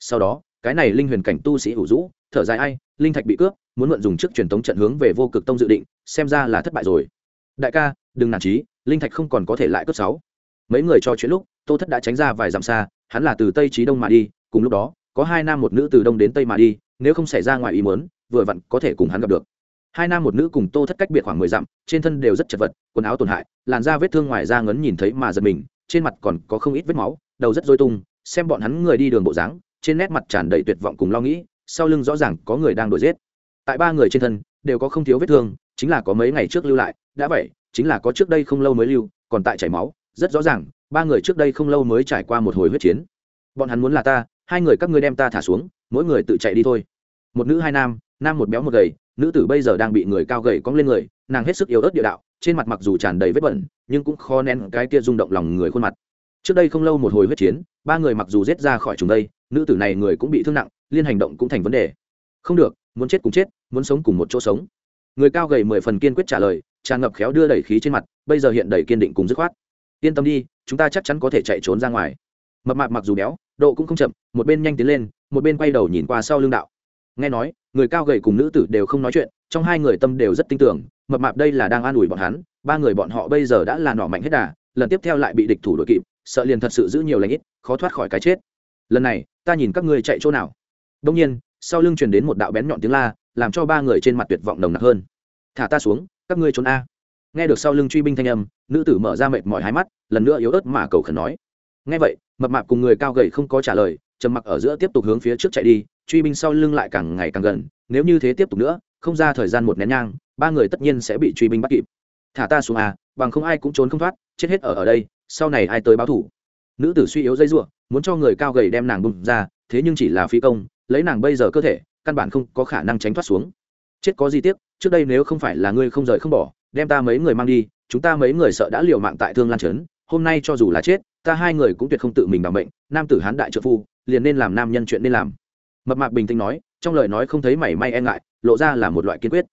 Sau đó, cái này linh huyền cảnh tu sĩ ủ rũ, thở dài ai, linh thạch bị cướp, muốn mượn dùng trước truyền thống trận hướng về vô cực tông dự định, xem ra là thất bại rồi. Đại ca, đừng nản trí, linh thạch không còn có thể lại cướp sáu. Mấy người cho chuyện lúc, tô thất đã tránh ra vài dặm xa, hắn là từ tây trí đông mà đi, cùng lúc đó, có hai nam một nữ từ đông đến tây mà đi, nếu không xảy ra ngoài ý muốn, vừa vặn có thể cùng hắn gặp được hai nam một nữ cùng tô thất cách biệt khoảng mười dặm, trên thân đều rất chật vật, quần áo tổn hại, làn da vết thương ngoài da ngấn nhìn thấy mà giật mình, trên mặt còn có không ít vết máu, đầu rất dôi tung, xem bọn hắn người đi đường bộ dáng, trên nét mặt tràn đầy tuyệt vọng cùng lo nghĩ, sau lưng rõ ràng có người đang đuổi giết. Tại ba người trên thân, đều có không thiếu vết thương, chính là có mấy ngày trước lưu lại, đã vậy, chính là có trước đây không lâu mới lưu, còn tại chảy máu, rất rõ ràng, ba người trước đây không lâu mới trải qua một hồi huyết chiến. Bọn hắn muốn là ta, hai người các ngươi đem ta thả xuống, mỗi người tự chạy đi thôi. Một nữ hai nam nam một béo một gầy nữ tử bây giờ đang bị người cao gầy cong lên người, nàng hết sức yếu ớt địa đạo, trên mặt mặc dù tràn đầy vết bẩn, nhưng cũng khó nén cái kia rung động lòng người khuôn mặt. Trước đây không lâu một hồi huyết chiến, ba người mặc dù rết ra khỏi chúng đây, nữ tử này người cũng bị thương nặng, liên hành động cũng thành vấn đề. Không được, muốn chết cùng chết, muốn sống cùng một chỗ sống. Người cao gầy mười phần kiên quyết trả lời, tràn ngập khéo đưa đẩy khí trên mặt, bây giờ hiện đầy kiên định cùng dứt khoát. Yên tâm đi, chúng ta chắc chắn có thể chạy trốn ra ngoài. Mập mạp mặc dù béo, độ cũng không chậm, một bên nhanh tiến lên, một bên quay đầu nhìn qua sau lưng đạo nghe nói, người cao gầy cùng nữ tử đều không nói chuyện, trong hai người tâm đều rất tin tưởng, mập mạp đây là đang an ủi bọn hắn, ba người bọn họ bây giờ đã là nỏ mạnh hết đà, lần tiếp theo lại bị địch thủ đội kịp, sợ liền thật sự giữ nhiều lãnh ít, khó thoát khỏi cái chết. Lần này, ta nhìn các ngươi chạy chỗ nào? Đông nhiên, sau lưng truyền đến một đạo bén nhọn tiếng la, làm cho ba người trên mặt tuyệt vọng nồng nặc hơn. Thả ta xuống, các ngươi trốn a. Nghe được sau lưng truy binh thanh âm, nữ tử mở ra mệt mỏi hai mắt, lần nữa yếu ớt mà cầu khẩn nói. Nghe vậy, mập mạp cùng người cao gầy không có trả lời, trầm mặc ở giữa tiếp tục hướng phía trước chạy đi truy binh sau lưng lại càng ngày càng gần, nếu như thế tiếp tục nữa, không ra thời gian một nén nhang, ba người tất nhiên sẽ bị truy binh bắt kịp. Thả ta xuống à bằng không ai cũng trốn không thoát, chết hết ở ở đây, sau này ai tới báo thủ? Nữ tử suy yếu dây giụa muốn cho người cao gầy đem nàng bung ra, thế nhưng chỉ là phi công, lấy nàng bây giờ cơ thể, căn bản không có khả năng tránh thoát xuống. Chết có gì tiếc, trước đây nếu không phải là ngươi không rời không bỏ, đem ta mấy người mang đi, chúng ta mấy người sợ đã liều mạng tại thương lan trấn, hôm nay cho dù là chết, ta hai người cũng tuyệt không tự mình bằng bệnh. nam tử hán đại trợ phu, liền nên làm nam nhân chuyện nên làm mập mạc bình tĩnh nói, trong lời nói không thấy mảy may e ngại, lộ ra là một loại kiên quyết.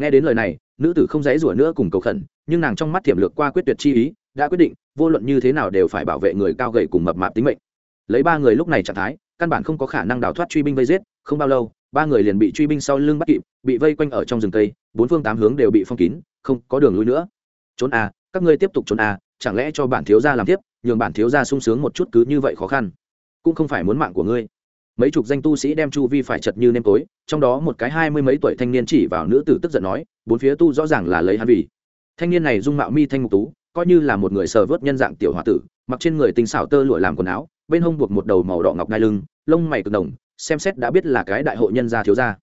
Nghe đến lời này, nữ tử không dãy rủa nữa cùng cầu khẩn, nhưng nàng trong mắt thiểm lược qua quyết tuyệt chi ý, đã quyết định, vô luận như thế nào đều phải bảo vệ người cao gầy cùng mập mạp tính mệnh. Lấy ba người lúc này trạng thái, căn bản không có khả năng đào thoát truy binh vây giết, không bao lâu, ba người liền bị truy binh sau lưng bắt kịp, bị vây quanh ở trong rừng cây, bốn phương tám hướng đều bị phong kín, không có đường lui nữa. Trốn à các ngươi tiếp tục trốn à chẳng lẽ cho bản thiếu gia làm tiếp, nhường bản thiếu gia sung sướng một chút cứ như vậy khó khăn. Cũng không phải muốn mạng của ngươi mấy chục danh tu sĩ đem chu vi phải chật như nêm tối, trong đó một cái hai mươi mấy tuổi thanh niên chỉ vào nữ tử tức giận nói, bốn phía tu rõ ràng là lấy hắn vì. Thanh niên này dung mạo mi thanh ngục tú, coi như là một người sờ vớt nhân dạng tiểu h tử, mặc trên người tinh xảo tơ lụa làm quần áo, bên hông buộc một đầu màu đỏ ngọc ngai lưng, lông mày cực đồng, xem xét đã biết là cái đại hội nhân gia thiếu gia.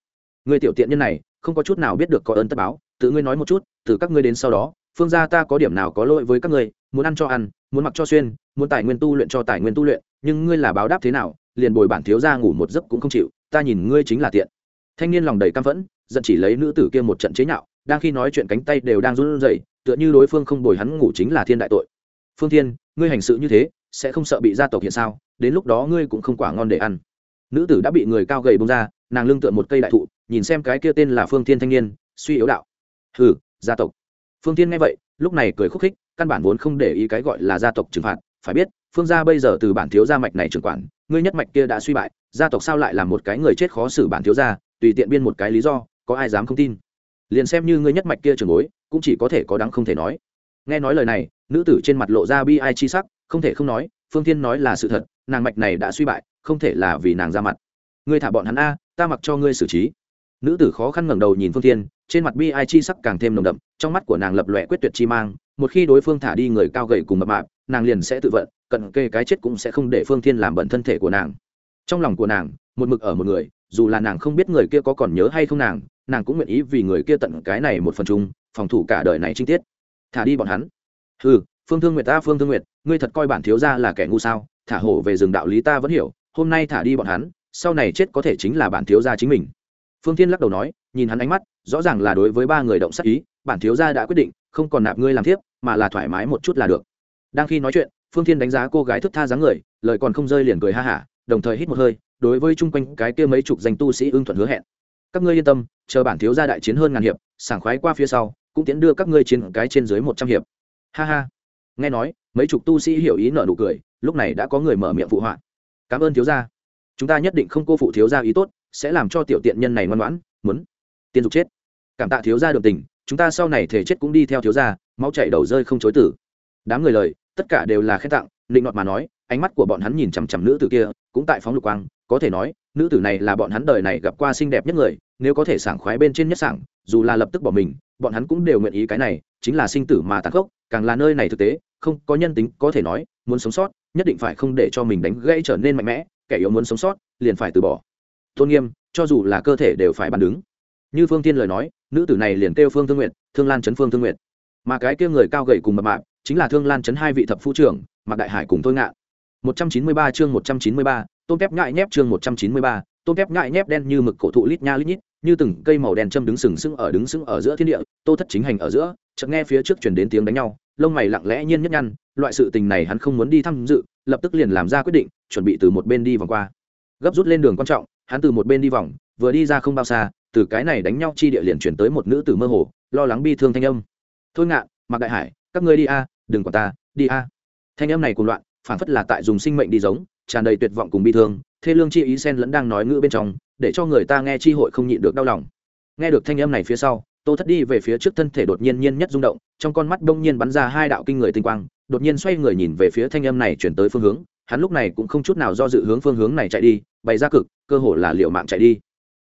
Người tiểu tiện nhân này, không có chút nào biết được có ơn tất báo, tự ngươi nói một chút, từ các ngươi đến sau đó, phương gia ta có điểm nào có lỗi với các ngươi, muốn ăn cho ăn, muốn mặc cho xuyên, muốn tài nguyên tu luyện cho tài nguyên tu luyện, nhưng ngươi là báo đáp thế nào liền bồi bản thiếu gia ngủ một giấc cũng không chịu, ta nhìn ngươi chính là tiện. Thanh niên lòng đầy căm phẫn, giận chỉ lấy nữ tử kia một trận chế nhạo, đang khi nói chuyện cánh tay đều đang run rẩy, tựa như đối phương không bồi hắn ngủ chính là thiên đại tội. Phương thiên, ngươi hành sự như thế, sẽ không sợ bị gia tộc hiện sao? Đến lúc đó ngươi cũng không quả ngon để ăn. Nữ tử đã bị người cao gầy bông ra, nàng lưng tựa một cây đại thụ, nhìn xem cái kia tên là phương thiên thanh niên, suy yếu đạo. Hừ, gia tộc. Phương thiên nghe vậy, lúc này cười khúc khích, căn bản vốn không để ý cái gọi là gia tộc trừng phạt, phải biết phương gia bây giờ từ bản thiếu gia mạch này trưởng quản, ngươi nhất mạch kia đã suy bại, gia tộc sao lại là một cái người chết khó xử bản thiếu gia, tùy tiện biên một cái lý do, có ai dám không tin? Liền xem như ngươi nhất mạch kia trường bối, cũng chỉ có thể có đáng không thể nói. Nghe nói lời này, nữ tử trên mặt lộ ra bi ai chi sắc, không thể không nói, phương thiên nói là sự thật, nàng mạch này đã suy bại, không thể là vì nàng ra mặt. Ngươi thả bọn hắn a, ta mặc cho ngươi xử trí. Nữ tử khó khăn ngẩng đầu nhìn phương thiên, trên mặt bi ai chi sắc càng thêm nồng đậm, trong mắt của nàng lập lòe quyết tuyệt chi mang, một khi đối phương thả đi người cao gầy cùng mập mạp nàng liền sẽ tự vận, cận kề cái chết cũng sẽ không để phương thiên làm bẩn thân thể của nàng. Trong lòng của nàng, một mực ở một người, dù là nàng không biết người kia có còn nhớ hay không nàng nàng cũng nguyện ý vì người kia tận cái này một phần chung, phòng thủ cả đời này chi tiết. Thả đi bọn hắn. Ừ phương thương nguyệt ta, phương thương nguyệt, ngươi thật coi bản thiếu gia là kẻ ngu sao? Thả hổ về rừng đạo lý ta vẫn hiểu, hôm nay thả đi bọn hắn, sau này chết có thể chính là bản thiếu gia chính mình. Phương thiên lắc đầu nói, nhìn hắn ánh mắt, rõ ràng là đối với ba người động sắc ý, bản thiếu gia đã quyết định, không còn nạp ngươi làm tiếp mà là thoải mái một chút là được đang khi nói chuyện, phương thiên đánh giá cô gái thức tha dáng người, lời còn không rơi liền cười ha hả, đồng thời hít một hơi, đối với chung quanh cái kia mấy chục danh tu sĩ ưng thuận hứa hẹn. Các ngươi yên tâm, chờ bản thiếu gia đại chiến hơn ngàn hiệp, sảng khoái qua phía sau, cũng tiến đưa các ngươi chiến cái trên dưới một trăm hiệp. Ha ha. Nghe nói, mấy chục tu sĩ hiểu ý nợ nụ cười, lúc này đã có người mở miệng phụ họa. Cảm ơn thiếu gia. Chúng ta nhất định không cô phụ thiếu gia ý tốt, sẽ làm cho tiểu tiện nhân này ngoan ngoãn, muốn tiên dục chết. Cảm tạ thiếu gia được tình, chúng ta sau này thể chết cũng đi theo thiếu gia, máu chảy đầu rơi không chối tử. Đám người lời tất cả đều là khen tặng định nọt mà nói, ánh mắt của bọn hắn nhìn chằm chằm nữ tử kia, cũng tại phóng lục quang, có thể nói, nữ tử này là bọn hắn đời này gặp qua xinh đẹp nhất người, nếu có thể sảng khoái bên trên nhất sảng, dù là lập tức bỏ mình, bọn hắn cũng đều nguyện ý cái này, chính là sinh tử mà tàn khốc, càng là nơi này thực tế, không có nhân tính có thể nói, muốn sống sót, nhất định phải không để cho mình đánh gãy trở nên mạnh mẽ, kẻ yếu muốn sống sót, liền phải từ bỏ. Tôn nghiêm, cho dù là cơ thể đều phải bàn đứng. Như phương tiên lời nói, nữ tử này liền kêu phương thương nguyện thương lan chấn phương thương nguyện mà cái kia người cao gầy cùng mập mạp chính là thương lan chấn hai vị thập phu trưởng mạc đại hải cùng thôi ngạn. 193 chương 193, tôm kép ngại nhép chương 193, tôm kép ngại nhép đen như mực cổ thụ lít nha lít nhít như từng cây màu đen châm đứng sừng sững ở đứng sững ở giữa thiên địa tô thất chính hành ở giữa chợt nghe phía trước truyền đến tiếng đánh nhau lông mày lặng lẽ nhiên nhất nhăn loại sự tình này hắn không muốn đi tham dự lập tức liền làm ra quyết định chuẩn bị từ một bên đi vòng qua. Gấp rút lên đường quan trọng hắn từ một bên đi vòng vừa đi ra không bao xa từ cái này đánh nhau chi địa liền chuyển tới một nữ tử mơ hồ lo lắng bi thương thanh âm. Thôi ngạ mặc đại hải các ngươi đi a, đừng quản ta, đi a. Thanh em này cùng loạn phản phất là tại dùng sinh mệnh đi giống, tràn đầy tuyệt vọng cùng bi thương, thê lương chi ý sen lẫn đang nói ngữ bên trong, để cho người ta nghe chi hội không nhịn được đau lòng. Nghe được thanh em này phía sau, tô thất đi về phía trước thân thể đột nhiên nhiên nhất rung động, trong con mắt đông nhiên bắn ra hai đạo kinh người tinh quang, đột nhiên xoay người nhìn về phía thanh em này chuyển tới phương hướng, hắn lúc này cũng không chút nào do dự hướng phương hướng này chạy đi, bày ra cực, cơ hồ là liệu mạng chạy đi.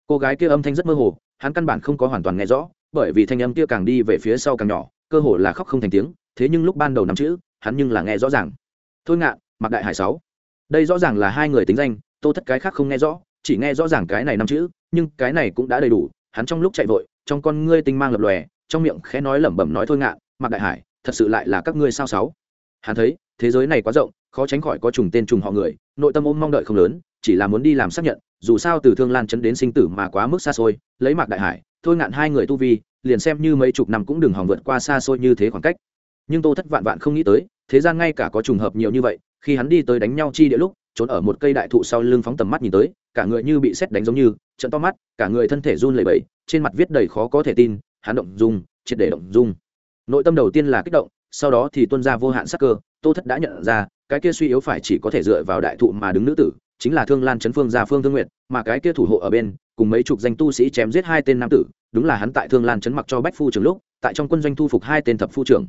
Cô gái kia âm thanh rất mơ hồ, hắn căn bản không có hoàn toàn nghe rõ, bởi vì thanh âm kia càng đi về phía sau càng nhỏ cơ hồ là khóc không thành tiếng, thế nhưng lúc ban đầu nắm chữ, hắn nhưng là nghe rõ ràng. Thôi ngạn mặc đại hải sáu. Đây rõ ràng là hai người tính danh, tô thất cái khác không nghe rõ, chỉ nghe rõ ràng cái này năm chữ, nhưng cái này cũng đã đầy đủ, hắn trong lúc chạy vội, trong con ngươi tinh mang lập lòe, trong miệng khẽ nói lẩm bẩm nói thôi ngạn mặc đại hải, thật sự lại là các ngươi sao sáu? Hắn thấy, thế giới này quá rộng, khó tránh khỏi có trùng tên trùng họ người, nội tâm ôm mong đợi không lớn, chỉ là muốn đi làm xác nhận, dù sao từ thương lan chấn đến sinh tử mà quá mức xa xôi, lấy mạc đại hải, thôi ngạn hai người tu vi liền xem như mấy chục năm cũng đừng hòng vượt qua xa xôi như thế khoảng cách. Nhưng tô thất vạn vạn không nghĩ tới, thế gian ngay cả có trùng hợp nhiều như vậy, khi hắn đi tới đánh nhau chi địa lúc, trốn ở một cây đại thụ sau lưng phóng tầm mắt nhìn tới, cả người như bị xét đánh giống như, trận to mắt, cả người thân thể run lẩy bẩy, trên mặt viết đầy khó có thể tin, hắn động dung, triệt để động dung. Nội tâm đầu tiên là kích động, sau đó thì tuân ra vô hạn sắc cơ, tô thất đã nhận ra, cái kia suy yếu phải chỉ có thể dựa vào đại thụ mà đứng nữ tử, chính là thương lan chấn phương gia phương thương nguyện mà cái kia thủ hộ ở bên cùng mấy chục danh tu sĩ chém giết hai tên nam tử, đúng là hắn tại thương lan chấn mặc cho bách phu trưởng lúc, tại trong quân doanh thu phục hai tên thập phu trưởng.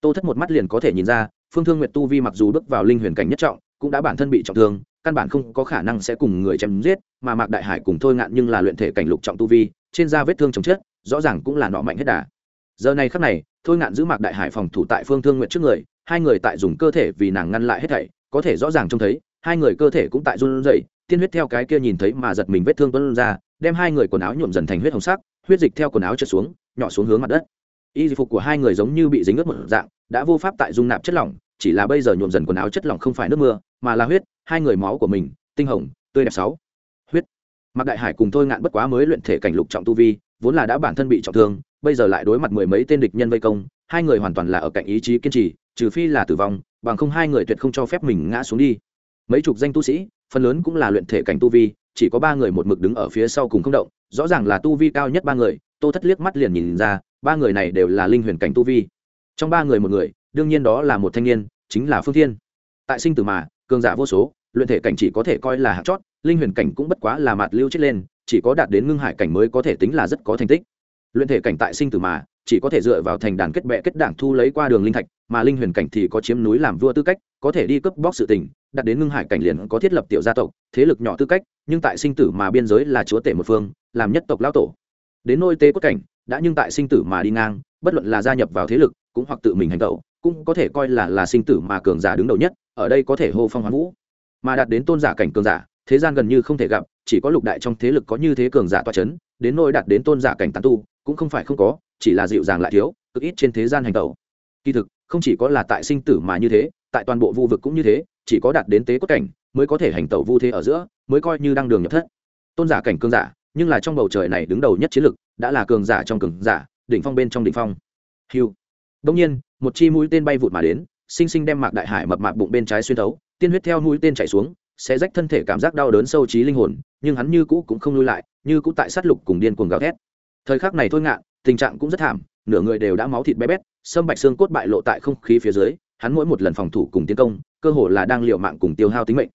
Tô thất một mắt liền có thể nhìn ra, phương thương nguyệt tu vi mặc dù bước vào linh huyền cảnh nhất trọng, cũng đã bản thân bị trọng thương, căn bản không có khả năng sẽ cùng người chém giết, mà mạc đại hải cùng thôi ngạn nhưng là luyện thể cảnh lục trọng tu vi, trên da vết thương chồng chết rõ ràng cũng là nọ mạnh hết đà. Giờ này khắc này, thôi ngạn giữ mạc đại hải phòng thủ tại phương thương nguyện trước người, hai người tại dùng cơ thể vì nàng ngăn lại hết thảy, có thể rõ ràng trông thấy, hai người cơ thể cũng tại run rẩy, tiên huyết theo cái kia nhìn thấy mà giật mình vết thương tuân ra đem hai người quần áo nhuộm dần thành huyết hồng sắc, huyết dịch theo quần áo trượt xuống, nhỏ xuống hướng mặt đất. Y phục của hai người giống như bị dính ướt một dạng, đã vô pháp tại dung nạp chất lỏng, chỉ là bây giờ nhuộm dần quần áo chất lỏng không phải nước mưa, mà là huyết, hai người máu của mình, tinh hồng, tươi đẹp sáu. Huyết. Mặc đại hải cùng thôi ngạn bất quá mới luyện thể cảnh lục trọng tu vi, vốn là đã bản thân bị trọng thương, bây giờ lại đối mặt mười mấy tên địch nhân vây công, hai người hoàn toàn là ở cạnh ý chí kiên trì, trừ phi là tử vong, bằng không hai người tuyệt không cho phép mình ngã xuống đi. Mấy chục danh tu sĩ, phần lớn cũng là luyện thể cảnh tu vi chỉ có ba người một mực đứng ở phía sau cùng không động, rõ ràng là tu vi cao nhất ba người, tô thất liếc mắt liền nhìn ra, ba người này đều là linh huyền cảnh tu vi. Trong ba người một người, đương nhiên đó là một thanh niên, chính là phương thiên. Tại sinh tử mà, cường giả vô số, luyện thể cảnh chỉ có thể coi là hạt chót, linh huyền cảnh cũng bất quá là mạt lưu chết lên, chỉ có đạt đến ngưng hải cảnh mới có thể tính là rất có thành tích. Luyện thể cảnh tại sinh tử mà, chỉ có thể dựa vào thành đàn kết bệ kết đảng thu lấy qua đường linh thạch mà linh huyền cảnh thì có chiếm núi làm vua tư cách, có thể đi cướp bóc sự tình, đặt đến ngưng hải cảnh liền có thiết lập tiểu gia tộc, thế lực nhỏ tư cách, nhưng tại sinh tử mà biên giới là chúa tể một phương, làm nhất tộc lao tổ. Đến nôi tế quốc cảnh, đã nhưng tại sinh tử mà đi ngang, bất luận là gia nhập vào thế lực, cũng hoặc tự mình hành động cũng có thể coi là là sinh tử mà cường giả đứng đầu nhất, ở đây có thể hô phong hoán vũ. Mà đạt đến tôn giả cảnh cường giả, thế gian gần như không thể gặp, chỉ có lục đại trong thế lực có như thế cường giả toa c h ấ n đến nôi đạt đến tôn giả cảnh tán tu, cũng không phải không có, chỉ là dịu dàng lại thiếu, cực ít trên thế gian hành tẩu. Kỳ thực không chỉ có là tại sinh tử mà như thế, tại toàn bộ vu vực cũng như thế, chỉ có đạt đến tế cốt cảnh mới có thể hành tẩu vu thế ở giữa, mới coi như đang đường nhập thất. Tôn giả cảnh cường giả, nhưng là trong bầu trời này đứng đầu nhất chiến lực, đã là cường giả trong cường giả, đỉnh phong bên trong đỉnh phong. Hiu đông nhiên, một chi mũi tên bay vụt mà đến, sinh sinh đem mạc đại hải mập mạc bụng bên trái xuyên thấu, tiên huyết theo mũi tên chảy xuống, sẽ rách thân thể cảm giác đau đớn sâu trí linh hồn, nhưng hắn như cũ cũng không lui lại, như cũ tại sát lục cùng điên cuồng gào thét. Thời khắc này thôi ngạn, tình trạng cũng rất thảm nửa người đều đã máu thịt bé bét, sâm bạch xương cốt bại lộ tại không khí phía dưới, hắn mỗi một lần phòng thủ cùng tiến công, cơ hồ là đang liều mạng cùng tiêu hao tính mệnh.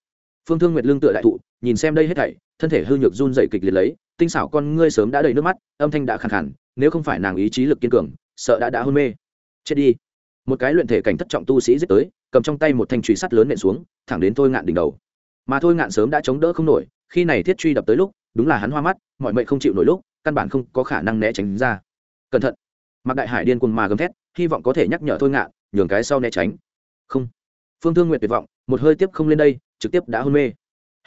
Phương thương nguyệt lương tựa đại thụ, nhìn xem đây hết thảy, thân thể hư nhược run dậy kịch liệt lấy, tinh xảo con ngươi sớm đã đầy nước mắt, âm thanh đã khàn khàn, nếu không phải nàng ý chí lực kiên cường, sợ đã đã hôn mê. Chết đi. Một cái luyện thể cảnh thất trọng tu sĩ giết tới, cầm trong tay một thanh truy sắt lớn nện xuống, thẳng đến thôi ngạn đỉnh đầu. Mà thôi ngạn sớm đã chống đỡ không nổi, khi này thiết truy đập tới lúc, đúng là hắn hoa mắt, mọi mệnh không chịu nổi lúc, căn bản không có khả năng né tránh ra. Cẩn thận mạc đại hải điên cuồng mà gầm thét, hy vọng có thể nhắc nhở thôi ngạn nhường cái sau né tránh. Không. Phương thương nguyện tuyệt vọng, một hơi tiếp không lên đây, trực tiếp đã hôn mê.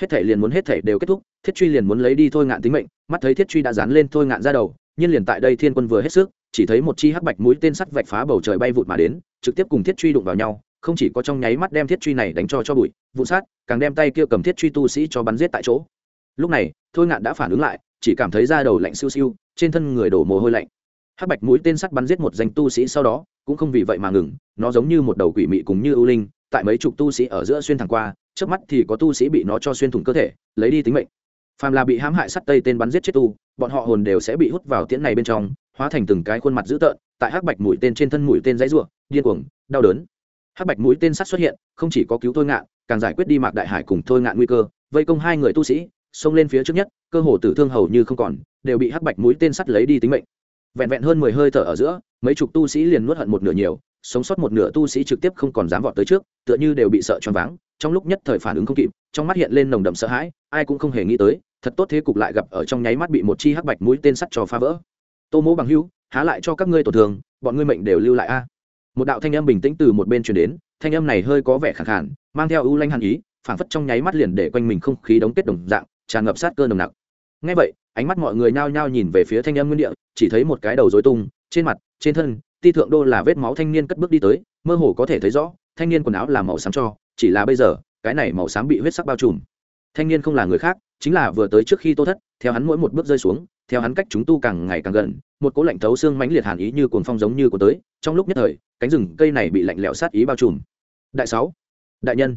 Hết thể liền muốn hết thể đều kết thúc, thiết truy liền muốn lấy đi thôi ngạn tính mệnh, mắt thấy thiết truy đã dán lên thôi ngạn ra đầu, nhưng liền tại đây thiên quân vừa hết sức, chỉ thấy một chi hắc bạch mũi tên sắt vạch phá bầu trời bay vụt mà đến, trực tiếp cùng thiết truy đụng vào nhau, không chỉ có trong nháy mắt đem thiết truy này đánh cho cho bụi vụ sát, càng đem tay kia cầm thiết truy tu sĩ cho bắn giết tại chỗ. Lúc này, thôi ngạn đã phản ứng lại, chỉ cảm thấy da đầu lạnh siêu siêu, trên thân người đổ mồ hôi lạnh hắc bạch mũi tên sắt bắn giết một danh tu sĩ sau đó cũng không vì vậy mà ngừng nó giống như một đầu quỷ mị cùng như ưu linh tại mấy chục tu sĩ ở giữa xuyên thẳng qua trước mắt thì có tu sĩ bị nó cho xuyên thủng cơ thể lấy đi tính mệnh. Phàm là bị hãm hại sắt tây tên bắn giết chết tu bọn họ hồn đều sẽ bị hút vào tiễn này bên trong hóa thành từng cái khuôn mặt dữ tợn tại hắc bạch mũi tên trên thân mũi tên dãy rụa, điên cuồng đau đớn. Hắc bạch mũi tên sắt xuất hiện không chỉ có cứu thôi ngạn càng giải quyết đi mạc đại hải cùng thôi ngạn nguy cơ vây công hai người tu sĩ xông lên phía trước nhất cơ hồ tử thương hầu như không còn đều bị hắc bạch mũi tên sắt lấy đi tính mệnh vẹn vẹn hơn mười hơi thở ở giữa, mấy chục tu sĩ liền nuốt hận một nửa nhiều, sống sót một nửa tu sĩ trực tiếp không còn dám vọt tới trước, tựa như đều bị sợ choáng váng, trong lúc nhất thời phản ứng không kịp, trong mắt hiện lên nồng đậm sợ hãi, ai cũng không hề nghĩ tới, thật tốt thế cục lại gặp ở trong nháy mắt bị một chi hắc bạch mũi tên sắt cho phá vỡ. Tô mỗ bằng hữu, há lại cho các ngươi tổn thương, bọn ngươi mệnh đều lưu lại a. Một đạo thanh âm bình tĩnh từ một bên truyền đến, thanh âm này hơi có vẻ khẳng khản mang theo ưu lanh hàn ý, phảng phất trong nháy mắt liền để quanh mình không khí đóng kết đồng dạng, tràn ngập sát cơ nồng nặc. Ngay vậy ánh mắt mọi người nhao nhao nhìn về phía thanh âm nguyên địa, chỉ thấy một cái đầu dối tung, trên mặt, trên thân, ti thượng đô là vết máu thanh niên cất bước đi tới, mơ hồ có thể thấy rõ, thanh niên quần áo là màu xám cho, chỉ là bây giờ, cái này màu xám bị huyết sắc bao trùm. Thanh niên không là người khác, chính là vừa tới trước khi tô thất, theo hắn mỗi một bước rơi xuống, theo hắn cách chúng tu càng ngày càng gần, một cỗ lạnh thấu xương mãnh liệt hàn ý như cuồng phong giống như của tới, trong lúc nhất thời, cánh rừng cây này bị lạnh lẽo sát ý bao trùm. Đại sáu, đại nhân,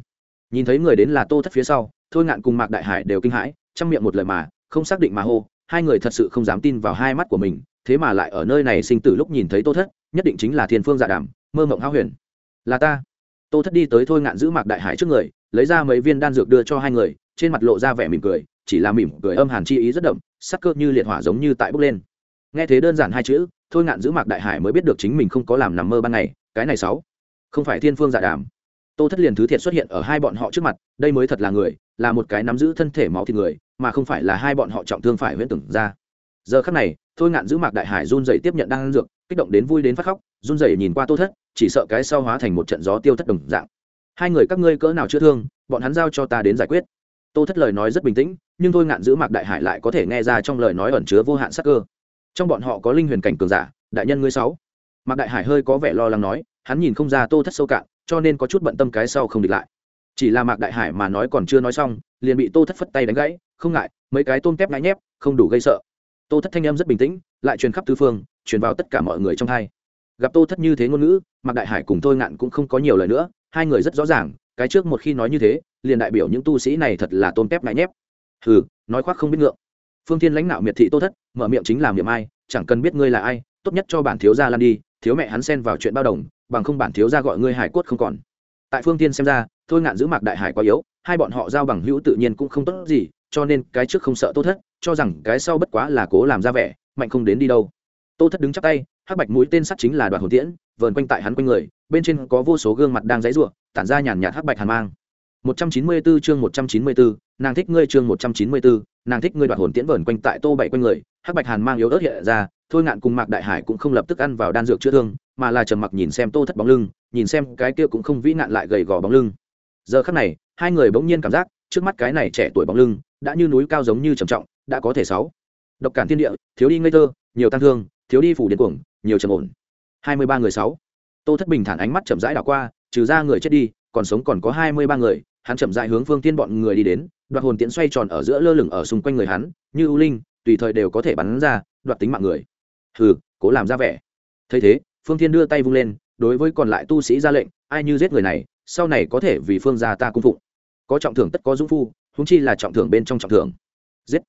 nhìn thấy người đến là tô thất phía sau, thôi ngạn cùng mạc đại hải đều kinh hãi, trong miệng một lời mà, không xác định mà hô hai người thật sự không dám tin vào hai mắt của mình, thế mà lại ở nơi này sinh tử lúc nhìn thấy tô thất, nhất định chính là thiên phương dạ đàm, mơ mộng hao huyền. Là ta. Tô thất đi tới thôi ngạn giữ mạc đại hải trước người, lấy ra mấy viên đan dược đưa cho hai người, trên mặt lộ ra vẻ mỉm cười, chỉ là mỉm cười âm hàn chi ý rất đậm, sắc cơ như liệt hỏa giống như tại bốc lên. Nghe thế đơn giản hai chữ, thôi ngạn giữ mạc đại hải mới biết được chính mình không có làm nằm mơ ban ngày, cái này sáu. Không phải thiên phương dạ đàm. Tô thất liền thứ thiệt xuất hiện ở hai bọn họ trước mặt, đây mới thật là người, là một cái nắm giữ thân thể máu thịt người mà không phải là hai bọn họ trọng thương phải huyễn tưởng ra. Giờ khắc này, thôi ngạn giữ mạc đại hải run rẩy tiếp nhận đan dược, kích động đến vui đến phát khóc, run rẩy nhìn qua tô thất, chỉ sợ cái sau hóa thành một trận gió tiêu thất đồng dạng. Hai người các ngươi cỡ nào chưa thương, bọn hắn giao cho ta đến giải quyết. Tô thất lời nói rất bình tĩnh, nhưng thôi ngạn giữ mạc đại hải lại có thể nghe ra trong lời nói ẩn chứa vô hạn sắc cơ. Trong bọn họ có linh huyền cảnh cường giả, đại nhân ngươi sáu. Mạc đại hải hơi có vẻ lo lắng nói, hắn nhìn không ra tô thất sâu cạn, cho nên có chút bận tâm cái sau không địch lại. Chỉ là mạc đại hải mà nói còn chưa nói xong, liền bị tô thất phất tay đánh gãy không ngại, mấy cái tôm kép ngãi nhép, không đủ gây sợ. Tô thất thanh em rất bình tĩnh, lại truyền khắp tứ phương, truyền vào tất cả mọi người trong hai. Gặp tô thất như thế ngôn ngữ, mạc đại hải cùng tôi ngạn cũng không có nhiều lời nữa, hai người rất rõ ràng, cái trước một khi nói như thế, liền đại biểu những tu sĩ này thật là tôm kép ngãi nhép. Hừ, nói khoác không biết ngượng. Phương thiên lãnh đạo miệt thị tô thất, mở miệng chính làm miệng ai, chẳng cần biết ngươi là ai, tốt nhất cho bản thiếu gia lan đi, thiếu mẹ hắn xen vào chuyện bao đồng, bằng không bản thiếu gia gọi ngươi hải quất không còn. Tại phương tiên xem ra, thôi ngạn giữ mạc đại hải quá yếu, hai bọn họ giao bằng hữu tự nhiên cũng không tốt gì cho nên cái trước không sợ tô thất cho rằng cái sau bất quá là cố làm ra vẻ mạnh không đến đi đâu. Tô thất đứng chắp tay hắc bạch mũi tên sắt chính là đoạn hồn tiễn vờn quanh tại hắn quanh người bên trên có vô số gương mặt đang dãy ruộng tản ra nhàn nhạt hắc bạch hàn mang. 194 chương 194, nàng thích ngươi chương 194, nàng thích ngươi đoạn hồn tiễn vờn quanh tại tô bảy quanh người hắc bạch hàn mang yếu ớt hiện ra thôi ngạn cùng mạc đại hải cũng không lập tức ăn vào đan dược chữa thương mà là trầm mặc nhìn xem tô thất bóng lưng nhìn xem cái kia cũng không vĩ nạn lại gầy gò bóng lưng. Giờ khắc này hai người bỗng nhiên cảm giác trước mắt cái này trẻ tuổi bóng lưng, đã như núi cao giống như trầm trọng, đã có thể sáu. Độc cản thiên địa, thiếu đi ngây thơ, nhiều tăng thương, thiếu đi phủ điện cuồng, nhiều trầm ổn. Hai mươi ba người sáu. Tô thất bình thản ánh mắt chậm rãi đảo qua, trừ ra người chết đi, còn sống còn có hai mươi ba người, hắn chậm rãi hướng phương tiên bọn người đi đến, đoạt hồn tiễn xoay tròn ở giữa lơ lửng ở xung quanh người hắn, như ưu linh, tùy thời đều có thể bắn ra, đoạt tính mạng người. Hừ, cố làm ra vẻ. Thấy thế, phương thiên đưa tay vung lên, đối với còn lại tu sĩ ra lệnh, ai như giết người này, sau này có thể vì phương gia ta cung phụng có trọng thưởng tất có dũng phu húng chi là trọng thưởng bên trong trọng thưởng. Giết.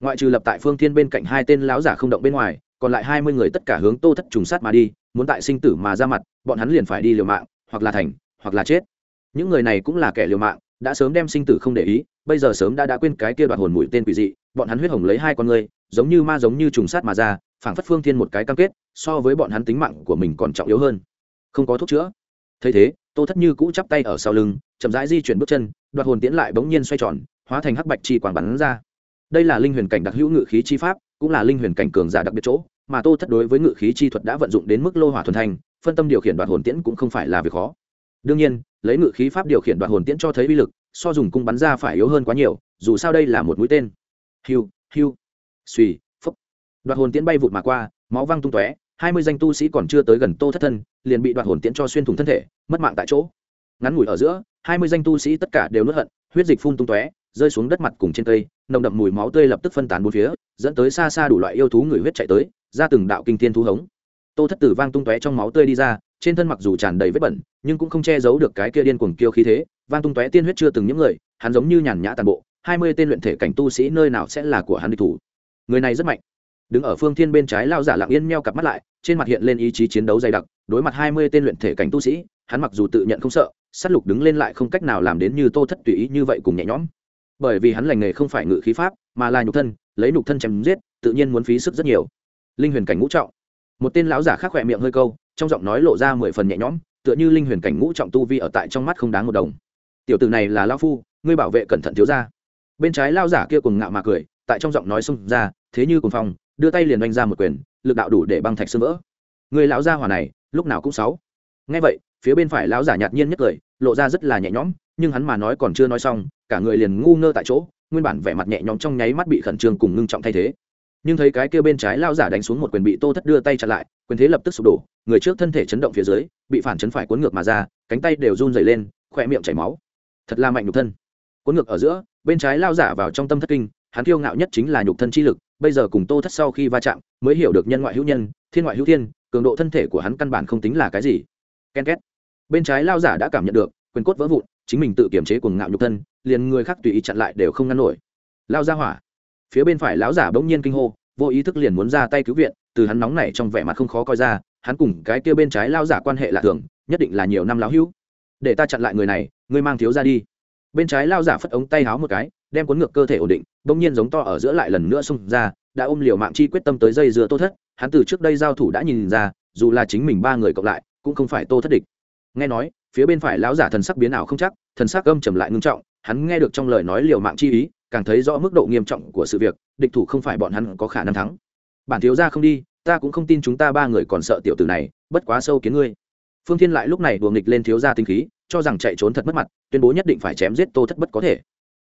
Ngoại trừ lập tại phương thiên bên cạnh hai tên lão giả không động bên ngoài, còn lại hai mươi người tất cả hướng tô thất trùng sát mà đi, muốn tại sinh tử mà ra mặt, bọn hắn liền phải đi liều mạng, hoặc là thành, hoặc là chết. Những người này cũng là kẻ liều mạng, đã sớm đem sinh tử không để ý, bây giờ sớm đã đã quên cái kia đoạt hồn mũi tên quỷ dị, bọn hắn huyết hồng lấy hai con người, giống như ma giống như trùng sát mà ra, phảng phất phương thiên một cái cam kết, so với bọn hắn tính mạng của mình còn trọng yếu hơn. Không có thuốc chữa. Thấy thế, tô thất như cũ chắp tay ở sau lưng, chậm rãi di chuyển bước chân đoạt hồn tiễn lại bỗng nhiên xoay tròn, hóa thành hắc bạch chi quảng bắn ra. Đây là linh huyền cảnh đặc hữu ngự khí chi pháp, cũng là linh huyền cảnh cường giả đặc biệt chỗ, mà tô thất đối với ngự khí chi thuật đã vận dụng đến mức lô hỏa thuần thành, phân tâm điều khiển đoạt hồn tiễn cũng không phải là việc khó. Đương nhiên, lấy ngự khí pháp điều khiển đoạt hồn tiễn cho thấy uy lực, so dùng cung bắn ra phải yếu hơn quá nhiều, dù sao đây là một mũi tên. Hiu hiu, suy, phúc. Đoạt hồn tiễn bay vụt mà qua, máu văng tung tóe, hai mươi danh tu sĩ còn chưa tới gần tô thất thân, liền bị đoạt hồn tiễn cho xuyên thủng thân thể, mất mạng tại chỗ ngắn ngủi ở giữa, hai mươi danh tu sĩ tất cả đều nuốt hận, huyết dịch phun tung tóe, rơi xuống đất mặt cùng trên cây, nồng đậm mùi máu tươi lập tức phân tán bốn phía, dẫn tới xa xa đủ loại yêu thú người huyết chạy tới, ra từng đạo kinh thiên thú hống. Tô thất tử vang tung tóe trong máu tươi đi ra, trên thân mặc dù tràn đầy vết bẩn, nhưng cũng không che giấu được cái kia điên cuồng kiêu khí thế, vang tung tóe tiên huyết chưa từng những người, hắn giống như nhàn nhã tàn bộ, hai mươi tên luyện thể cảnh tu sĩ nơi nào sẽ là của hắn địch thủ. Người này rất mạnh. Đứng ở phương thiên bên trái lao giả lặng yên meo cặp mắt lại, trên mặt hiện lên ý chí chiến đấu dày đặc, đối mặt hai mươi tên luyện thể cảnh tu sĩ, hắn mặc dù tự nhận không sợ sát lục đứng lên lại không cách nào làm đến như tô thất tùy ý như vậy cùng nhẹ nhõm. Bởi vì hắn lành nghề không phải ngự khí pháp, mà là nhục thân, lấy nhục thân chém giết, tự nhiên muốn phí sức rất nhiều. Linh huyền cảnh ngũ trọng. Một tên lão giả khác khỏe miệng hơi câu, trong giọng nói lộ ra mười phần nhẹ nhõm, tựa như linh huyền cảnh ngũ trọng tu vi ở tại trong mắt không đáng một đồng. Tiểu tử này là lao phu, ngươi bảo vệ cẩn thận thiếu ra bên trái lao giả kia cùng ngạo mà cười, tại trong giọng nói xông ra, thế như cùng phòng đưa tay liền oanh ra một quyền, lực đạo đủ để băng thạch sơ vỡ. Người lão gia hỏa này, lúc nào cũng sáu. Ngay vậy phía bên phải lão giả nhạt nhiên nhất cười, lộ ra rất là nhẹ nhõm, nhưng hắn mà nói còn chưa nói xong, cả người liền ngu ngơ tại chỗ, nguyên bản vẻ mặt nhẹ nhõm trong nháy mắt bị khẩn trương cùng ngưng trọng thay thế. Nhưng thấy cái kia bên trái lão giả đánh xuống một quyền bị tô thất đưa tay chặn lại, quyền thế lập tức sụp đổ, người trước thân thể chấn động phía dưới, bị phản chấn phải cuốn ngược mà ra, cánh tay đều run rẩy lên, khỏe miệng chảy máu. Thật là mạnh nhục thân. Cuốn ngược ở giữa, bên trái lao giả vào trong tâm thất kinh, hắn kiêu ngạo nhất chính là nhục thân chi lực, bây giờ cùng tô thất sau khi va chạm, mới hiểu được nhân ngoại hữu nhân, thiên ngoại hữu thiên, cường độ thân thể của hắn căn bản không tính là cái gì. Ken két bên trái lao giả đã cảm nhận được, quyền cốt vỡ vụn, chính mình tự kiểm chế cuồng ngạo nhục thân, liền người khác tùy ý chặn lại đều không ngăn nổi. Lao ra hỏa. Phía bên phải lão giả bỗng nhiên kinh hô, vô ý thức liền muốn ra tay cứu viện, từ hắn nóng này trong vẻ mặt không khó coi ra, hắn cùng cái kia bên trái lao giả quan hệ lạ thường, nhất định là nhiều năm lão hữu. Để ta chặn lại người này, ngươi mang thiếu ra đi. Bên trái lao giả phất ống tay háo một cái, đem cuốn ngược cơ thể ổn định, bỗng nhiên giống to ở giữa lại lần nữa xông ra, đã ôm liều mạng chi quyết tâm tới dây dưa tô thất, hắn từ trước đây giao thủ đã nhìn ra, dù là chính mình ba người cộng lại, cũng không phải tô thất địch nghe nói, phía bên phải lão giả thần sắc biến ảo không chắc, thần sắc âm trầm lại ngưng trọng, hắn nghe được trong lời nói liều mạng chi ý, càng thấy rõ mức độ nghiêm trọng của sự việc, địch thủ không phải bọn hắn có khả năng thắng. Bản thiếu gia không đi, ta cũng không tin chúng ta ba người còn sợ tiểu tử này, bất quá sâu kiến ngươi. Phương thiên lại lúc này đùa nghịch lên thiếu gia tinh khí, cho rằng chạy trốn thật mất mặt, tuyên bố nhất định phải chém giết tô thất bất có thể.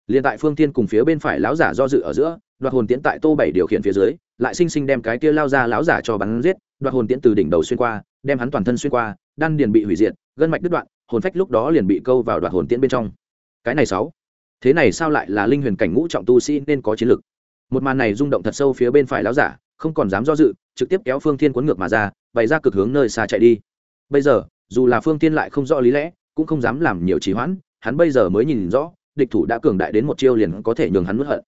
Liền tại phương thiên cùng phía bên phải lão giả do dự ở giữa, đoạt hồn tiễn tại tô bảy điều khiển phía dưới, lại sinh sinh đem cái kia lao ra lão giả cho bắn giết, đoạt hồn tiễn từ đỉnh đầu xuyên qua đem hắn toàn thân xuyên qua, đan điền bị hủy diệt, gân mạch đứt đoạn, hồn phách lúc đó liền bị câu vào đoạt hồn tiễn bên trong. Cái này sáu. Thế này sao lại là linh huyền cảnh ngũ trọng tu sĩ nên có chiến lực? Một màn này rung động thật sâu phía bên phải lão giả, không còn dám do dự, trực tiếp kéo phương thiên cuốn ngược mà ra, bày ra cực hướng nơi xa chạy đi. Bây giờ, dù là phương thiên lại không rõ lý lẽ, cũng không dám làm nhiều trì hoãn, hắn bây giờ mới nhìn rõ, địch thủ đã cường đại đến một chiêu liền có thể nhường hắn mất hận.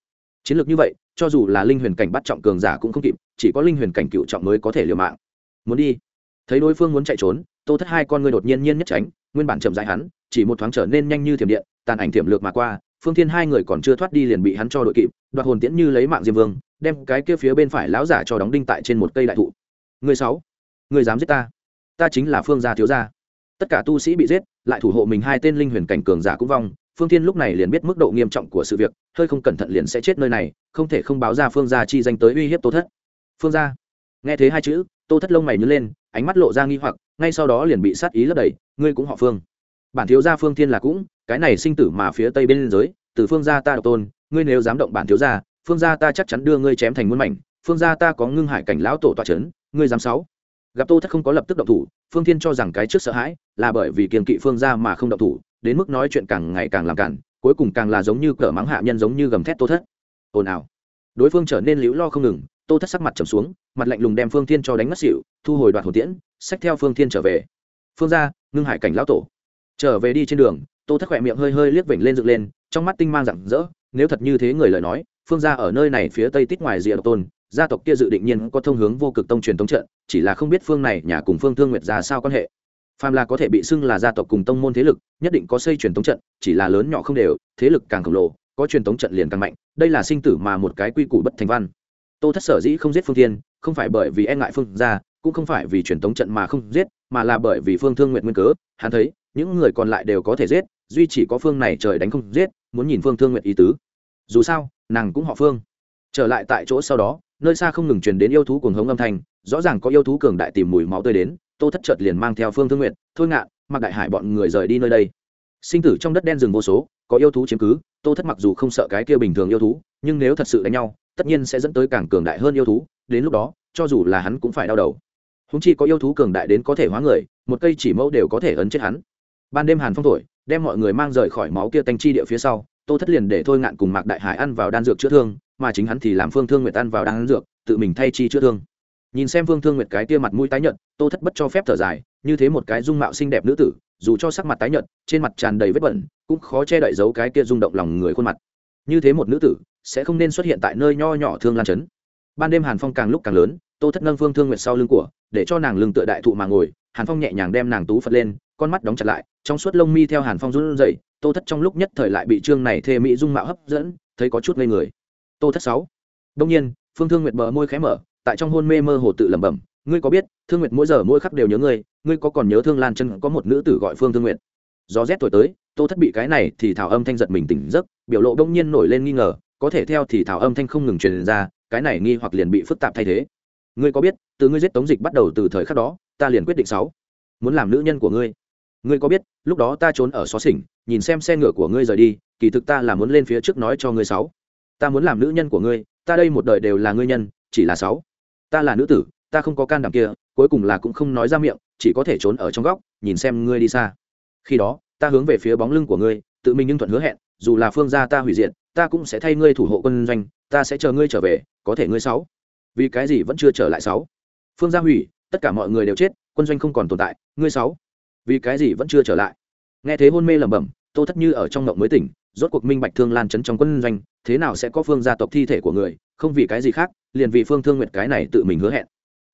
Chiến lược như vậy, cho dù là linh huyền cảnh bắt trọng cường giả cũng không kịp, chỉ có linh huyền cảnh cựu trọng mới có thể liều mạng. Muốn đi thấy đối phương muốn chạy trốn, tô thất hai con ngươi đột nhiên nhiên nhất tránh, nguyên bản chậm rãi hắn, chỉ một thoáng trở nên nhanh như thiểm điện, tàn ảnh thiểm lược mà qua, phương thiên hai người còn chưa thoát đi liền bị hắn cho đội kịp, đoạt hồn tiễn như lấy mạng diêm vương, đem cái kia phía bên phải lão giả cho đóng đinh tại trên một cây đại thụ. Người sáu, người dám giết ta? Ta chính là phương gia thiếu gia. Tất cả tu sĩ bị giết, lại thủ hộ mình hai tên linh huyền cảnh cường giả cũng vong, phương thiên lúc này liền biết mức độ nghiêm trọng của sự việc, hơi không cẩn thận liền sẽ chết nơi này, không thể không báo ra phương gia chi danh tới uy hiếp tô thất. Phương gia, nghe thế hai chữ tô thất lông mày nhớ lên, ánh mắt lộ ra nghi hoặc, ngay sau đó liền bị sát ý lấp đầy, ngươi cũng họ phương. Bản thiếu gia phương thiên là cũng, cái này sinh tử mà phía tây bên giới, từ phương gia ta độc tôn, ngươi nếu dám động bản thiếu gia, phương gia ta chắc chắn đưa ngươi chém thành muôn mảnh, phương gia ta có ngưng hải cảnh lão tổ tọa chấn ngươi dám sáu? Gặp tô thất không có lập tức động thủ, phương thiên cho rằng cái trước sợ hãi là bởi vì kiềm kỵ phương gia mà không động thủ, đến mức nói chuyện càng ngày càng làm cản cuối cùng càng là giống như cỡ mắng hạ nhân giống như gầm thét tô thất. Ồn ào. Đối phương trở nên liễu lo không ngừng, tô thất sắc mặt trầm xuống mặt lạnh lùng đem phương thiên cho đánh mất xỉu, thu hồi đoạt hồn tiễn, xách theo phương thiên trở về. Phương gia, ngưng hải cảnh lão tổ. Trở về đi trên đường, tô thất khỏe miệng hơi hơi liếc vểnh lên dựng lên, trong mắt tinh mang rạng rỡ, nếu thật như thế người lời nói, phương gia ở nơi này phía tây tít ngoài rìa độc tôn, gia tộc kia dự định nhiên có thông hướng vô cực tông truyền thống trận, chỉ là không biết phương này nhà cùng phương thương nguyệt ra sao quan hệ. Phàm là có thể bị xưng là gia tộc cùng tông môn thế lực, nhất định có xây truyền thống trận, chỉ là lớn nhỏ không đều, thế lực càng khổng lồ, có truyền thống trận liền càng mạnh, đây là sinh tử mà một cái quy củ bất thành văn. Tô thất sở dĩ không giết phương thiên không phải bởi vì e ngại phương gia, cũng không phải vì truyền thống trận mà không giết, mà là bởi vì phương thương nguyện nguyên cớ. Hắn thấy, những người còn lại đều có thể giết, duy chỉ có phương này trời đánh không giết, muốn nhìn phương thương nguyện ý tứ. Dù sao, nàng cũng họ phương. Trở lại tại chỗ sau đó, nơi xa không ngừng truyền đến yêu thú cuồng hống âm thanh, rõ ràng có yêu thú cường đại tìm mùi máu tươi đến, tô thất chợt liền mang theo phương thương nguyện thôi ngạn mặc đại hải bọn người rời đi nơi đây. Sinh tử trong đất đen rừng vô số, có yêu thú chiếm cứ, tô thất mặc dù không sợ cái kia bình thường yêu thú, nhưng nếu thật sự đánh nhau tất nhiên sẽ dẫn tới càng cường đại hơn yêu thú, đến lúc đó, cho dù là hắn cũng phải đau đầu. Húng chi có yêu thú cường đại đến có thể hóa người, một cây chỉ mẫu đều có thể ấn chết hắn. Ban đêm hàn phong thổi, đem mọi người mang rời khỏi máu kia tanh chi địa phía sau, tô thất liền để thôi ngạn cùng mạc đại hải ăn vào đan dược chữa thương, mà chính hắn thì làm phương thương nguyệt ăn vào đan dược, tự mình thay chi chữa thương. Nhìn xem phương thương nguyệt cái kia mặt mũi tái nhợt, tô thất bất cho phép thở dài, như thế một cái dung mạo xinh đẹp nữ tử, dù cho sắc mặt tái nhợt, trên mặt tràn đầy vết bẩn, cũng khó che đậy giấu cái kia rung động lòng người khuôn mặt như thế một nữ tử, sẽ không nên xuất hiện tại nơi nho nhỏ thương lan Chấn ban đêm hàn phong càng lúc càng lớn, tô thất nâng phương thương nguyệt sau lưng của, để cho nàng lưng tựa đại thụ mà ngồi, hàn phong nhẹ nhàng đem nàng tú phật lên, con mắt đóng chặt lại, trong suốt lông mi theo hàn phong run rẩy, tô thất trong lúc nhất thời lại bị trương này thê mỹ dung mạo hấp dẫn, thấy có chút ngây người. Tô thất sáu. Đông nhiên, phương thương nguyệt bờ môi khẽ mở, tại trong hôn mê mơ hồ tự lẩm bẩm, ngươi có biết, thương nguyệt mỗi giờ mỗi khắc đều nhớ ngươi ngươi có còn nhớ thương lan chân có một nữ tử gọi phương thương nguyệt? Gió rét thổi tới tô thất bị cái này thì thảo âm thanh giật mình tỉnh giấc, biểu lộ đông nhiên nổi lên nghi ngờ, có thể theo thì thảo âm thanh không ngừng truyền ra, cái này nghi hoặc liền bị phức tạp thay thế. Ngươi có biết, từ ngươi giết tống dịch bắt đầu từ thời khắc đó, ta liền quyết định sáu. Muốn làm nữ nhân của ngươi. Ngươi có biết, lúc đó ta trốn ở xó xỉnh, nhìn xem xe ngựa của ngươi rời đi, kỳ thực ta là muốn lên phía trước nói cho ngươi sáu. Ta muốn làm nữ nhân của ngươi, ta đây một đời đều là ngươi nhân, chỉ là sáu. Ta là nữ tử, ta không có can đảm kia, cuối cùng là cũng không nói ra miệng, chỉ có thể trốn ở trong góc, nhìn xem ngươi đi xa. Khi đó ta hướng về phía bóng lưng của ngươi, tự mình nhưng thuận hứa hẹn, dù là phương gia ta hủy diệt, ta cũng sẽ thay ngươi thủ hộ quân doanh, ta sẽ chờ ngươi trở về, có thể ngươi sáu. Vì cái gì vẫn chưa trở lại sáu? Phương gia hủy, tất cả mọi người đều chết, quân doanh không còn tồn tại, ngươi sáu. Vì cái gì vẫn chưa trở lại? Nghe thế hôn mê lẩm bẩm, tô thất như ở trong ngộng mới tỉnh, rốt cuộc minh bạch thương lan chấn trong quân doanh, thế nào sẽ có phương gia tộc thi thể của người, không vì cái gì khác, liền vì phương thương nguyệt cái này tự mình hứa hẹn.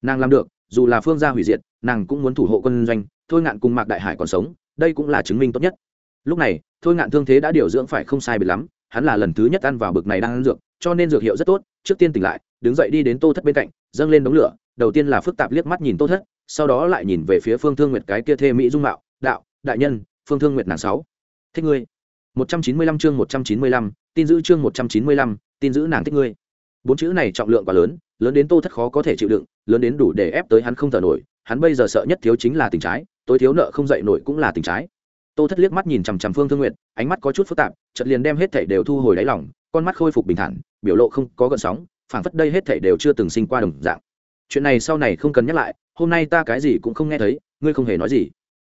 Nàng làm được, dù là phương gia hủy diệt, nàng cũng muốn thủ hộ quân doanh, thôi ngạn cùng mạc đại hải còn sống đây cũng là chứng minh tốt nhất. Lúc này thôi ngạn thương thế đã điều dưỡng phải không sai biệt lắm hắn là lần thứ nhất ăn vào bực này đang ăn dược cho nên dược hiệu rất tốt trước tiên tỉnh lại đứng dậy đi đến tô thất bên cạnh dâng lên đống lửa đầu tiên là phức tạp liếc mắt nhìn tô thất sau đó lại nhìn về phía phương thương nguyệt cái kia thê mỹ dung mạo đạo đại nhân phương thương nguyệt nàng sáu thích ngươi. 195 chương 195, tin giữ chương 195, tin giữ nàng thích ngươi. Bốn chữ này trọng lượng quá lớn lớn đến tô thất khó có thể chịu đựng lớn đến đủ để ép tới hắn không thở nổi hắn bây giờ sợ nhất thiếu chính là tình trái tối thiếu nợ không dậy nổi cũng là tình trái. Tô thất liếc mắt nhìn chằm chằm phương thương nguyệt, ánh mắt có chút phức tạp, chợt liền đem hết thảy đều thu hồi đáy lòng, con mắt khôi phục bình thản, biểu lộ không có gợn sóng, phảng phất đây hết thảy đều chưa từng sinh qua đồng dạng. Chuyện này sau này không cần nhắc lại, hôm nay ta cái gì cũng không nghe thấy, ngươi không hề nói gì.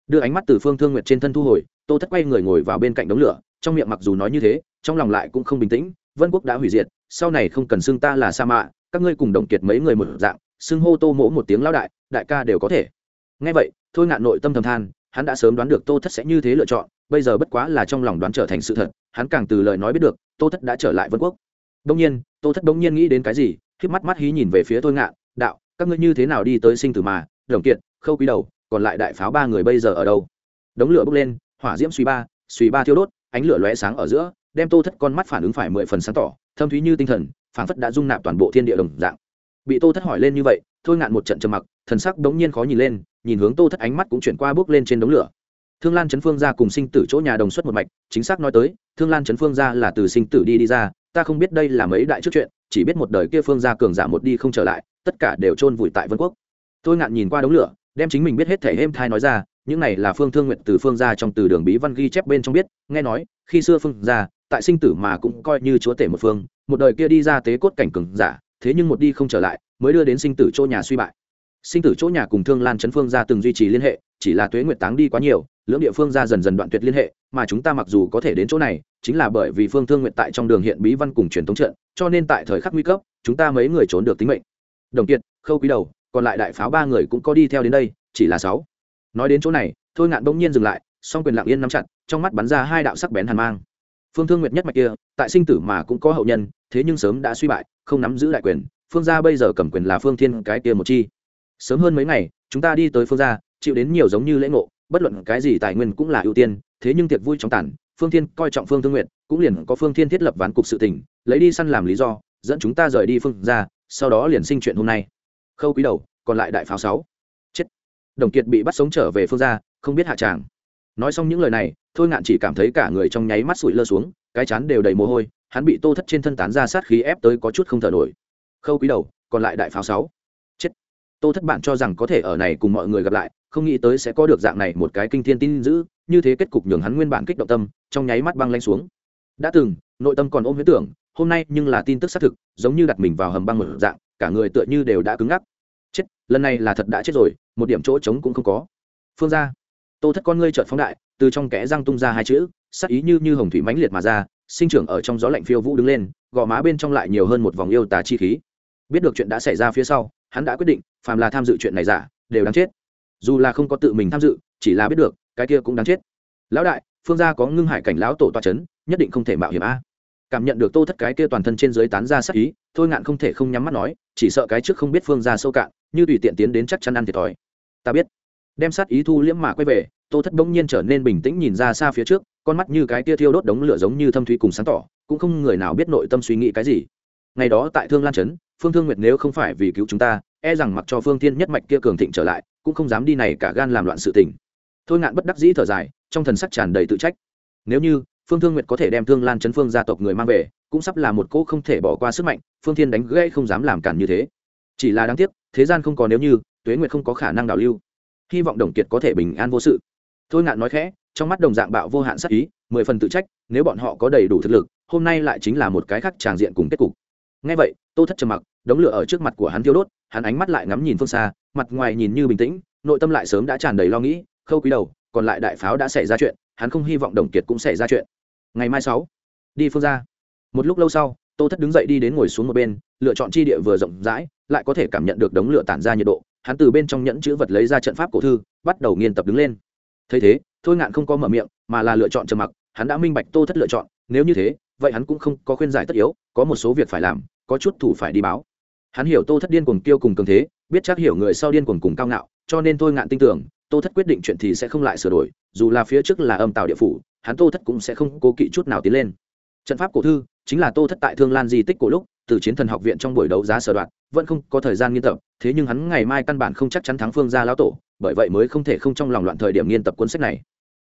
Đưa ánh mắt từ phương thương nguyệt trên thân thu hồi, tô thất quay người ngồi vào bên cạnh đống lửa, trong miệng mặc dù nói như thế, trong lòng lại cũng không bình tĩnh, vân quốc đã hủy diệt, sau này không cần xưng ta là sa mạ các ngươi cùng đồng kiệt mấy người một dạng, xưng hô tô mỗ một tiếng lão đại đại ca đều có thể ngay vậy thôi ngạn nội tâm thầm than hắn đã sớm đoán được tô thất sẽ như thế lựa chọn bây giờ bất quá là trong lòng đoán trở thành sự thật hắn càng từ lời nói biết được tô thất đã trở lại vân quốc. Đông nhiên tô thất đông nhiên nghĩ đến cái gì khiếp mắt mắt hí nhìn về phía thôi ngạn đạo các ngươi như thế nào đi tới sinh tử mà đồng kiện, khâu quý đầu còn lại đại pháo ba người bây giờ ở đâu? Đống lửa bốc lên hỏa diễm suy ba suy ba thiêu đốt ánh lửa lóe sáng ở giữa đem tô thất con mắt phản ứng phải mười phần sáng tỏ thâm thúy như tinh thần phản phất đã dung nạp toàn bộ thiên địa đồng dạng bị tô thất hỏi lên như vậy, thôi ngạn một trận trầm mặc, thần sắc đống nhiên khó nhìn lên, nhìn hướng tô thất ánh mắt cũng chuyển qua bước lên trên đống lửa. Thương lan chấn phương ra cùng sinh tử chỗ nhà đồng xuất một mạch, chính xác nói tới, thương lan chấn phương ra là từ sinh tử đi đi ra, ta không biết đây là mấy đại trước chuyện, chỉ biết một đời kia phương ra cường giả một đi không trở lại, tất cả đều chôn vùi tại vân quốc. Tôi ngạn nhìn qua đống lửa, đem chính mình biết hết thể êm thai nói ra, những này là phương thương nguyện từ phương ra trong từ đường bí văn ghi chép bên trong biết, nghe nói, khi xưa phương ra tại sinh tử mà cũng coi như chúa tể một phương, một đời kia đi ra tế cốt cảnh cường giả thế nhưng một đi không trở lại, mới đưa đến sinh tử chỗ nhà suy bại. Sinh tử chỗ nhà cùng thương lan chấn phương ra từng duy trì liên hệ, chỉ là tuế nguyệt táng đi quá nhiều, lưỡng địa phương ra dần dần đoạn tuyệt liên hệ, mà chúng ta mặc dù có thể đến chỗ này, chính là bởi vì phương thương nguyện tại trong đường hiện bí văn cùng truyền thống trận, cho nên tại thời khắc nguy cấp, chúng ta mấy người trốn được tính mệnh. Đồng kiệt, khâu quý đầu, còn lại đại pháo ba người cũng có đi theo đến đây, chỉ là sáu. Nói đến chỗ này, thôi ngạn bỗng nhiên dừng lại, song quyền lặng yên nắm chặt, trong mắt bắn ra hai đạo sắc bén hàn mang phương thương nguyệt nhất mạch kia, tại sinh tử mà cũng có hậu nhân, thế nhưng sớm đã suy bại, không nắm giữ đại quyền, phương gia bây giờ cầm quyền là phương thiên cái kia một chi. Sớm hơn mấy ngày, chúng ta đi tới phương gia, chịu đến nhiều giống như lễ ngộ, bất luận cái gì tài nguyên cũng là ưu tiên, thế nhưng tiệc vui trong tản phương thiên coi trọng phương thương nguyện cũng liền có phương thiên thiết lập ván cục sự tình, lấy đi săn làm lý do, dẫn chúng ta rời đi phương gia, sau đó liền sinh chuyện hôm nay. Khâu quý đầu, còn lại đại pháo sáu. Chết. Đồng kiệt bị bắt sống trở về phương gia, không biết hạ tràng. Nói xong những lời này thôi ngạn chỉ cảm thấy cả người trong nháy mắt sụi lơ xuống, cái chán đều đầy mồ hôi, hắn bị tô thất trên thân tán ra sát khí ép tới có chút không thở nổi. Khâu quý đầu, còn lại đại pháo sáu. Chết. Tô thất bạn cho rằng có thể ở này cùng mọi người gặp lại, không nghĩ tới sẽ có được dạng này một cái kinh thiên tin dữ, như thế kết cục nhường hắn nguyên bản kích động tâm, trong nháy mắt băng lanh xuống. Đã từng, nội tâm còn ôm huyết tưởng, hôm nay nhưng là tin tức xác thực, giống như đặt mình vào hầm băng một dạng, cả người tựa như đều đã cứng ngắc. Chết, lần này là thật đã chết rồi, một điểm chỗ trống cũng không có. Phương ra tô thất con ngươi trợn phóng đại từ trong kẽ răng tung ra hai chữ, sắc ý như như hồng thủy mãnh liệt mà ra, sinh trưởng ở trong gió lạnh phiêu vũ đứng lên, gò má bên trong lại nhiều hơn một vòng yêu tà chi khí. Biết được chuyện đã xảy ra phía sau, hắn đã quyết định, phàm là tham dự chuyện này giả, đều đáng chết. Dù là không có tự mình tham dự, chỉ là biết được, cái kia cũng đáng chết. Lão đại, phương gia có ngưng hải cảnh lão tổ toa c h ấ n nhất định không thể mạo hiểm a. Cảm nhận được tô thất cái kia toàn thân trên dưới tán ra sắc ý, thôi ngạn không thể không nhắm mắt nói, chỉ sợ cái trước không biết phương gia sâu cạn, như tùy tiện tiến đến chắc chắn ăn thiệt thòi. Ta biết. Đem sát ý thu liễm mà quay về tô thất bỗng nhiên trở nên bình tĩnh nhìn ra xa phía trước, con mắt như cái tia thiêu đốt đống lửa giống như thâm thúy cùng sáng tỏ, cũng không người nào biết nội tâm suy nghĩ cái gì. Ngày đó tại thương lan trấn, phương thương nguyệt nếu không phải vì cứu chúng ta e rằng mặc cho phương thiên nhất mạch kia cường thịnh trở lại, cũng không dám đi này cả gan làm loạn sự tình. Thôi ngạn bất đắc dĩ thở dài, trong thần sắc tràn đầy tự trách. Nếu như phương thương nguyệt có thể đem thương lan chấn phương gia tộc người mang về, cũng sắp là một cỗ không thể bỏ qua sức mạnh, phương thiên đánh gãy không dám làm cản như thế. Chỉ là đáng tiếc, thế gian không có nếu như, tuế nguyệt không có khả năng đảo lưu. Hy vọng đồng kiệt có thể bình an vô sự thôi ngạn nói khẽ, trong mắt đồng dạng bạo vô hạn sắc ý, mười phần tự trách, nếu bọn họ có đầy đủ thực lực, hôm nay lại chính là một cái khác tràng diện cùng kết cục. Ngay vậy, tô thất trầm mặc, đống lửa ở trước mặt của hắn thiêu đốt, hắn ánh mắt lại ngắm nhìn phương xa, mặt ngoài nhìn như bình tĩnh, nội tâm lại sớm đã tràn đầy lo nghĩ, khâu quý đầu, còn lại đại pháo đã xảy ra chuyện, hắn không hy vọng đồng kiệt cũng xảy ra chuyện. Ngày mai sáu, đi phương ra. Một lúc lâu sau, tô thất đứng dậy đi đến ngồi xuống một bên, lựa chọn chi địa vừa rộng rãi, lại có thể cảm nhận được đống lửa tản ra nhiệt độ. Hắn từ bên trong nhẫn chữ vật lấy ra trận pháp cổ thư, bắt đầu nghiên tập đứng lên thấy thế, thôi ngạn không có mở miệng, mà là lựa chọn trầm mặc, hắn đã minh bạch tô thất lựa chọn, nếu như thế, vậy hắn cũng không có khuyên giải tất yếu, có một số việc phải làm, có chút thủ phải đi báo. Hắn hiểu tô thất điên cuồng tiêu cùng cường thế, biết chắc hiểu người sau điên cuồng cùng cao ngạo, cho nên tôi ngạn tin tưởng, tô thất quyết định chuyện thì sẽ không lại sửa đổi, dù là phía trước là âm tạo địa phủ, hắn tô thất cũng sẽ không cố kỵ chút nào tiến lên. Trận pháp cổ thư, chính là tô thất tại thương lan di tích cổ lúc, từ chiến thần học viện trong buổi đấu giá sở đoạn vẫn không có thời gian nghiên tập, thế nhưng hắn ngày mai căn bản không chắc chắn thắng phương gia lão tổ bởi vậy mới không thể không trong lòng loạn thời điểm nghiên tập cuốn sách này.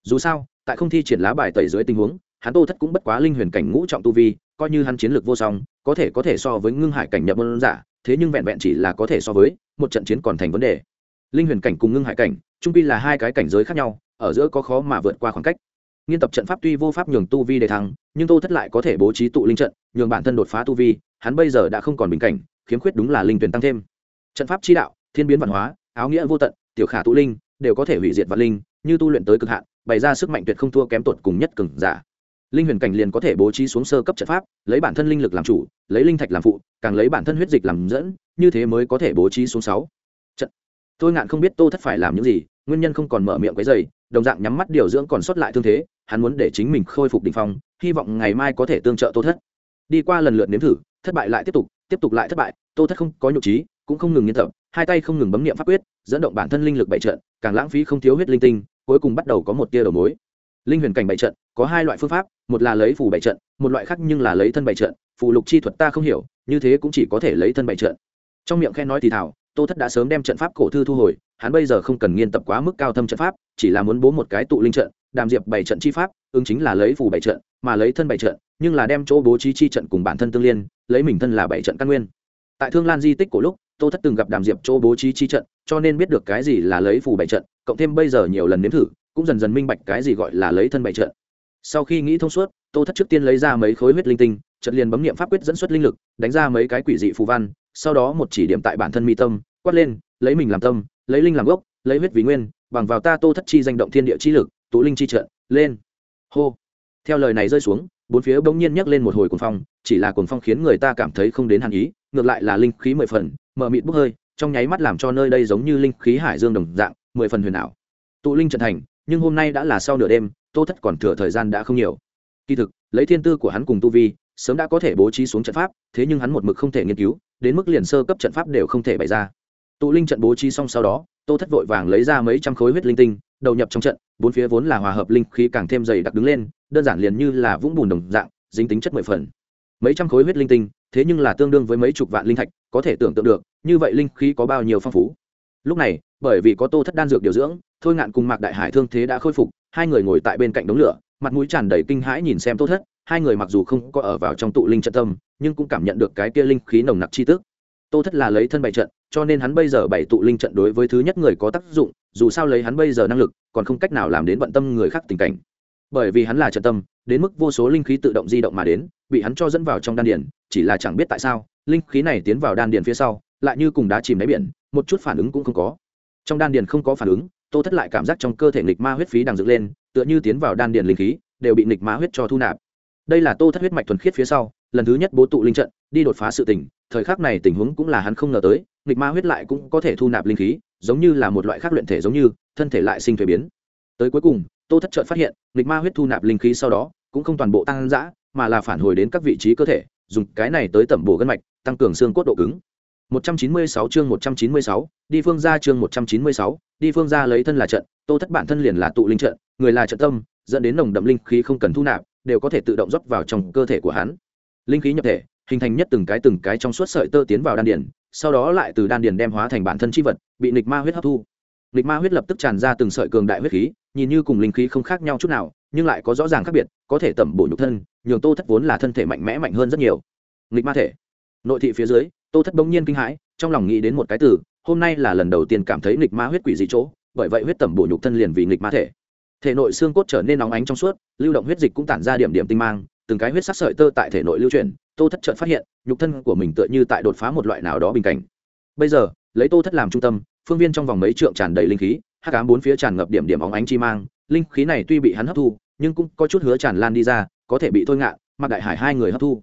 Dù sao, tại không thi triển lá bài tẩy dưới tình huống, hắn tô thất cũng bất quá linh huyền cảnh ngũ trọng tu vi, coi như hắn chiến lược vô song, có thể có thể so với ngưng hải cảnh nhập môn giả, thế nhưng vẹn vẹn chỉ là có thể so với một trận chiến còn thành vấn đề. Linh huyền cảnh cùng ngưng hải cảnh trung pi là hai cái cảnh giới khác nhau, ở giữa có khó mà vượt qua khoảng cách. Nghiên tập trận pháp tuy vô pháp nhường tu vi để thăng, nhưng tô thất lại có thể bố trí tụ linh trận, nhường bản thân đột phá tu vi, hắn bây giờ đã không còn bình cảnh, khiếm khuyết đúng là linh tuyển tăng thêm. Trận pháp chi đạo, thiên biến văn hóa, áo nghĩa vô tận tiểu khả tụ linh, đều có thể hủy diệt Vạn linh, như tu luyện tới cực hạn, bày ra sức mạnh tuyệt không thua kém tuột cùng nhất cường giả. Linh huyền cảnh liền có thể bố trí xuống sơ cấp trận pháp, lấy bản thân linh lực làm chủ, lấy linh thạch làm phụ, càng lấy bản thân huyết dịch làm dẫn, như thế mới có thể bố trí xuống sáu. Trận. Tôi ngạn không biết tô thất phải làm những gì, nguyên nhân không còn mở miệng cái giày đồng dạng nhắm mắt điều dưỡng còn sót lại thương thế, hắn muốn để chính mình khôi phục đỉnh phong, hy vọng ngày mai có thể tương trợ tô thất. Đi qua lần lượt nếm thử, thất bại lại tiếp tục tiếp tục lại thất bại, tô thất không có nhục trí cũng không ngừng nghiên tập, hai tay không ngừng bấm niệm pháp quyết, dẫn động bản thân linh lực bảy trận, càng lãng phí không thiếu huyết linh tinh, cuối cùng bắt đầu có một tia đầu mối. Linh huyền cảnh bảy trận, có hai loại phương pháp, một là lấy phù bảy trận, một loại khác nhưng là lấy thân bảy trận, phù lục chi thuật ta không hiểu, như thế cũng chỉ có thể lấy thân bảy trận. Trong miệng khen nói thì thảo, tô thất đã sớm đem trận pháp cổ thư thu hồi, hắn bây giờ không cần nghiên tập quá mức cao thâm trận pháp, chỉ là muốn bố một cái tụ linh trận, đàm diệp bảy trận chi pháp, ứng chính là lấy phù bảy trận, mà lấy thân bảy trận, nhưng là đem chỗ bố trí chi trận cùng bản thân tương liên, lấy mình thân là bảy trận căn nguyên. Tại thương lan di tích cổ lúc tô thất từng gặp đàm diệp chỗ bố trí chi trận, cho nên biết được cái gì là lấy phù bảy trận, cộng thêm bây giờ nhiều lần nếm thử, cũng dần dần minh bạch cái gì gọi là lấy thân bảy trận. Sau khi nghĩ thông suốt, tô thất trước tiên lấy ra mấy khối huyết linh tinh trận liền bấm nghiệm pháp quyết dẫn xuất linh lực, đánh ra mấy cái quỷ dị phù văn, sau đó một chỉ điểm tại bản thân mi tâm, quát lên, lấy mình làm tâm, lấy linh làm gốc, lấy huyết vì nguyên, bằng vào ta tô thất chi danh động thiên địa chi lực, tụ linh chi trận, lên. Hô. Theo lời này rơi xuống, bốn phía bỗng nhiên nhấc lên một hồi cuồng phong, chỉ là cuồng phong khiến người ta cảm thấy không đến hàn ý, ngược lại là linh khí mười phần mở mịt bốc hơi, trong nháy mắt làm cho nơi đây giống như linh khí hải dương đồng dạng, mười phần huyền ảo. Tụ linh trận thành, nhưng hôm nay đã là sau nửa đêm, tô thất còn thừa thời gian đã không nhiều. Kỳ thực, lấy thiên tư của hắn cùng tu vi, sớm đã có thể bố trí xuống trận pháp, thế nhưng hắn một mực không thể nghiên cứu, đến mức liền sơ cấp trận pháp đều không thể bày ra. Tụ linh trận bố trí xong sau đó, tô thất vội vàng lấy ra mấy trăm khối huyết linh tinh, đầu nhập trong trận, bốn phía vốn là hòa hợp linh khí càng thêm dày đặc đứng lên, đơn giản liền như là vũng bùn đồng dạng, dính tính chất mười phần. Mấy trăm khối huyết linh tinh thế nhưng là tương đương với mấy chục vạn linh thạch, có thể tưởng tượng được, như vậy linh khí có bao nhiêu phong phú. Lúc này, bởi vì có tô thất đan dược điều dưỡng, thôi ngạn cùng mạc đại hải thương thế đã khôi phục, hai người ngồi tại bên cạnh đống lửa, mặt mũi tràn đầy kinh hãi nhìn xem tô thất, hai người mặc dù không có ở vào trong tụ linh trận tâm, nhưng cũng cảm nhận được cái kia linh khí nồng nặc chi tức. Tô thất là lấy thân bày trận, cho nên hắn bây giờ bày tụ linh trận đối với thứ nhất người có tác dụng, dù sao lấy hắn bây giờ năng lực, còn không cách nào làm đến bận tâm người khác tình cảnh bởi vì hắn là trận tâm, đến mức vô số linh khí tự động di động mà đến, bị hắn cho dẫn vào trong đan điền, chỉ là chẳng biết tại sao, linh khí này tiến vào đan điền phía sau, lại như cùng đá chìm đáy biển, một chút phản ứng cũng không có. Trong đan điền không có phản ứng, tô thất lại cảm giác trong cơ thể nghịch ma huyết phí đang dựng lên, tựa như tiến vào đan điền linh khí, đều bị nghịch ma huyết cho thu nạp. Đây là tô thất huyết mạch thuần khiết phía sau, lần thứ nhất bố tụ linh trận, đi đột phá sự tình, thời khắc này tình huống cũng là hắn không ngờ tới, nghịch ma huyết lại cũng có thể thu nạp linh khí, giống như là một loại khác luyện thể giống như, thân thể lại sinh thuế biến. Tới cuối cùng tô thất chợt phát hiện nghịch ma huyết thu nạp linh khí sau đó cũng không toàn bộ tăng dã mà là phản hồi đến các vị trí cơ thể dùng cái này tới tẩm bổ gân mạch tăng cường xương cốt độ cứng 196 chương 196, đi phương gia chương 196, đi phương gia lấy thân là trận, Tô Thất bản thân liền là tụ linh trận, người là trận tâm, dẫn đến nồng đậm linh khí không cần thu nạp, đều có thể tự động rót vào trong cơ thể của hắn. Linh khí nhập thể, hình thành nhất từng cái từng cái trong suốt sợi tơ tiến vào đan điền, sau đó lại từ đan điền đem hóa thành bản thân chi vật, bị nịch ma huyết hấp thu. Nghịch ma huyết lập tức tràn ra từng sợi cường đại huyết khí, nhìn như cùng linh khí không khác nhau chút nào, nhưng lại có rõ ràng khác biệt, có thể tẩm bổ nhục thân, nhường Tô Thất vốn là thân thể mạnh mẽ mạnh hơn rất nhiều. Nghịch ma thể. Nội thị phía dưới, tô thất bỗng nhiên kinh hãi trong lòng nghĩ đến một cái từ hôm nay là lần đầu tiên cảm thấy nghịch ma huyết quỷ dị chỗ bởi vậy huyết tẩm bổ nhục thân liền vì nghịch ma thể thể nội xương cốt trở nên nóng ánh trong suốt lưu động huyết dịch cũng tản ra điểm điểm tinh mang từng cái huyết sắc sợi tơ tại thể nội lưu chuyển tô thất chợt phát hiện nhục thân của mình tựa như tại đột phá một loại nào đó bình cảnh bây giờ lấy tô thất làm trung tâm phương viên trong vòng mấy trượng tràn đầy linh khí, hắc ám bốn phía tràn ngập điểm điểm óng ánh chi mang, linh khí này tuy bị hắn hấp thu, nhưng cũng có chút hứa tràn lan đi ra, có thể bị thôi ngạn, mạc đại hải hai người hấp thu.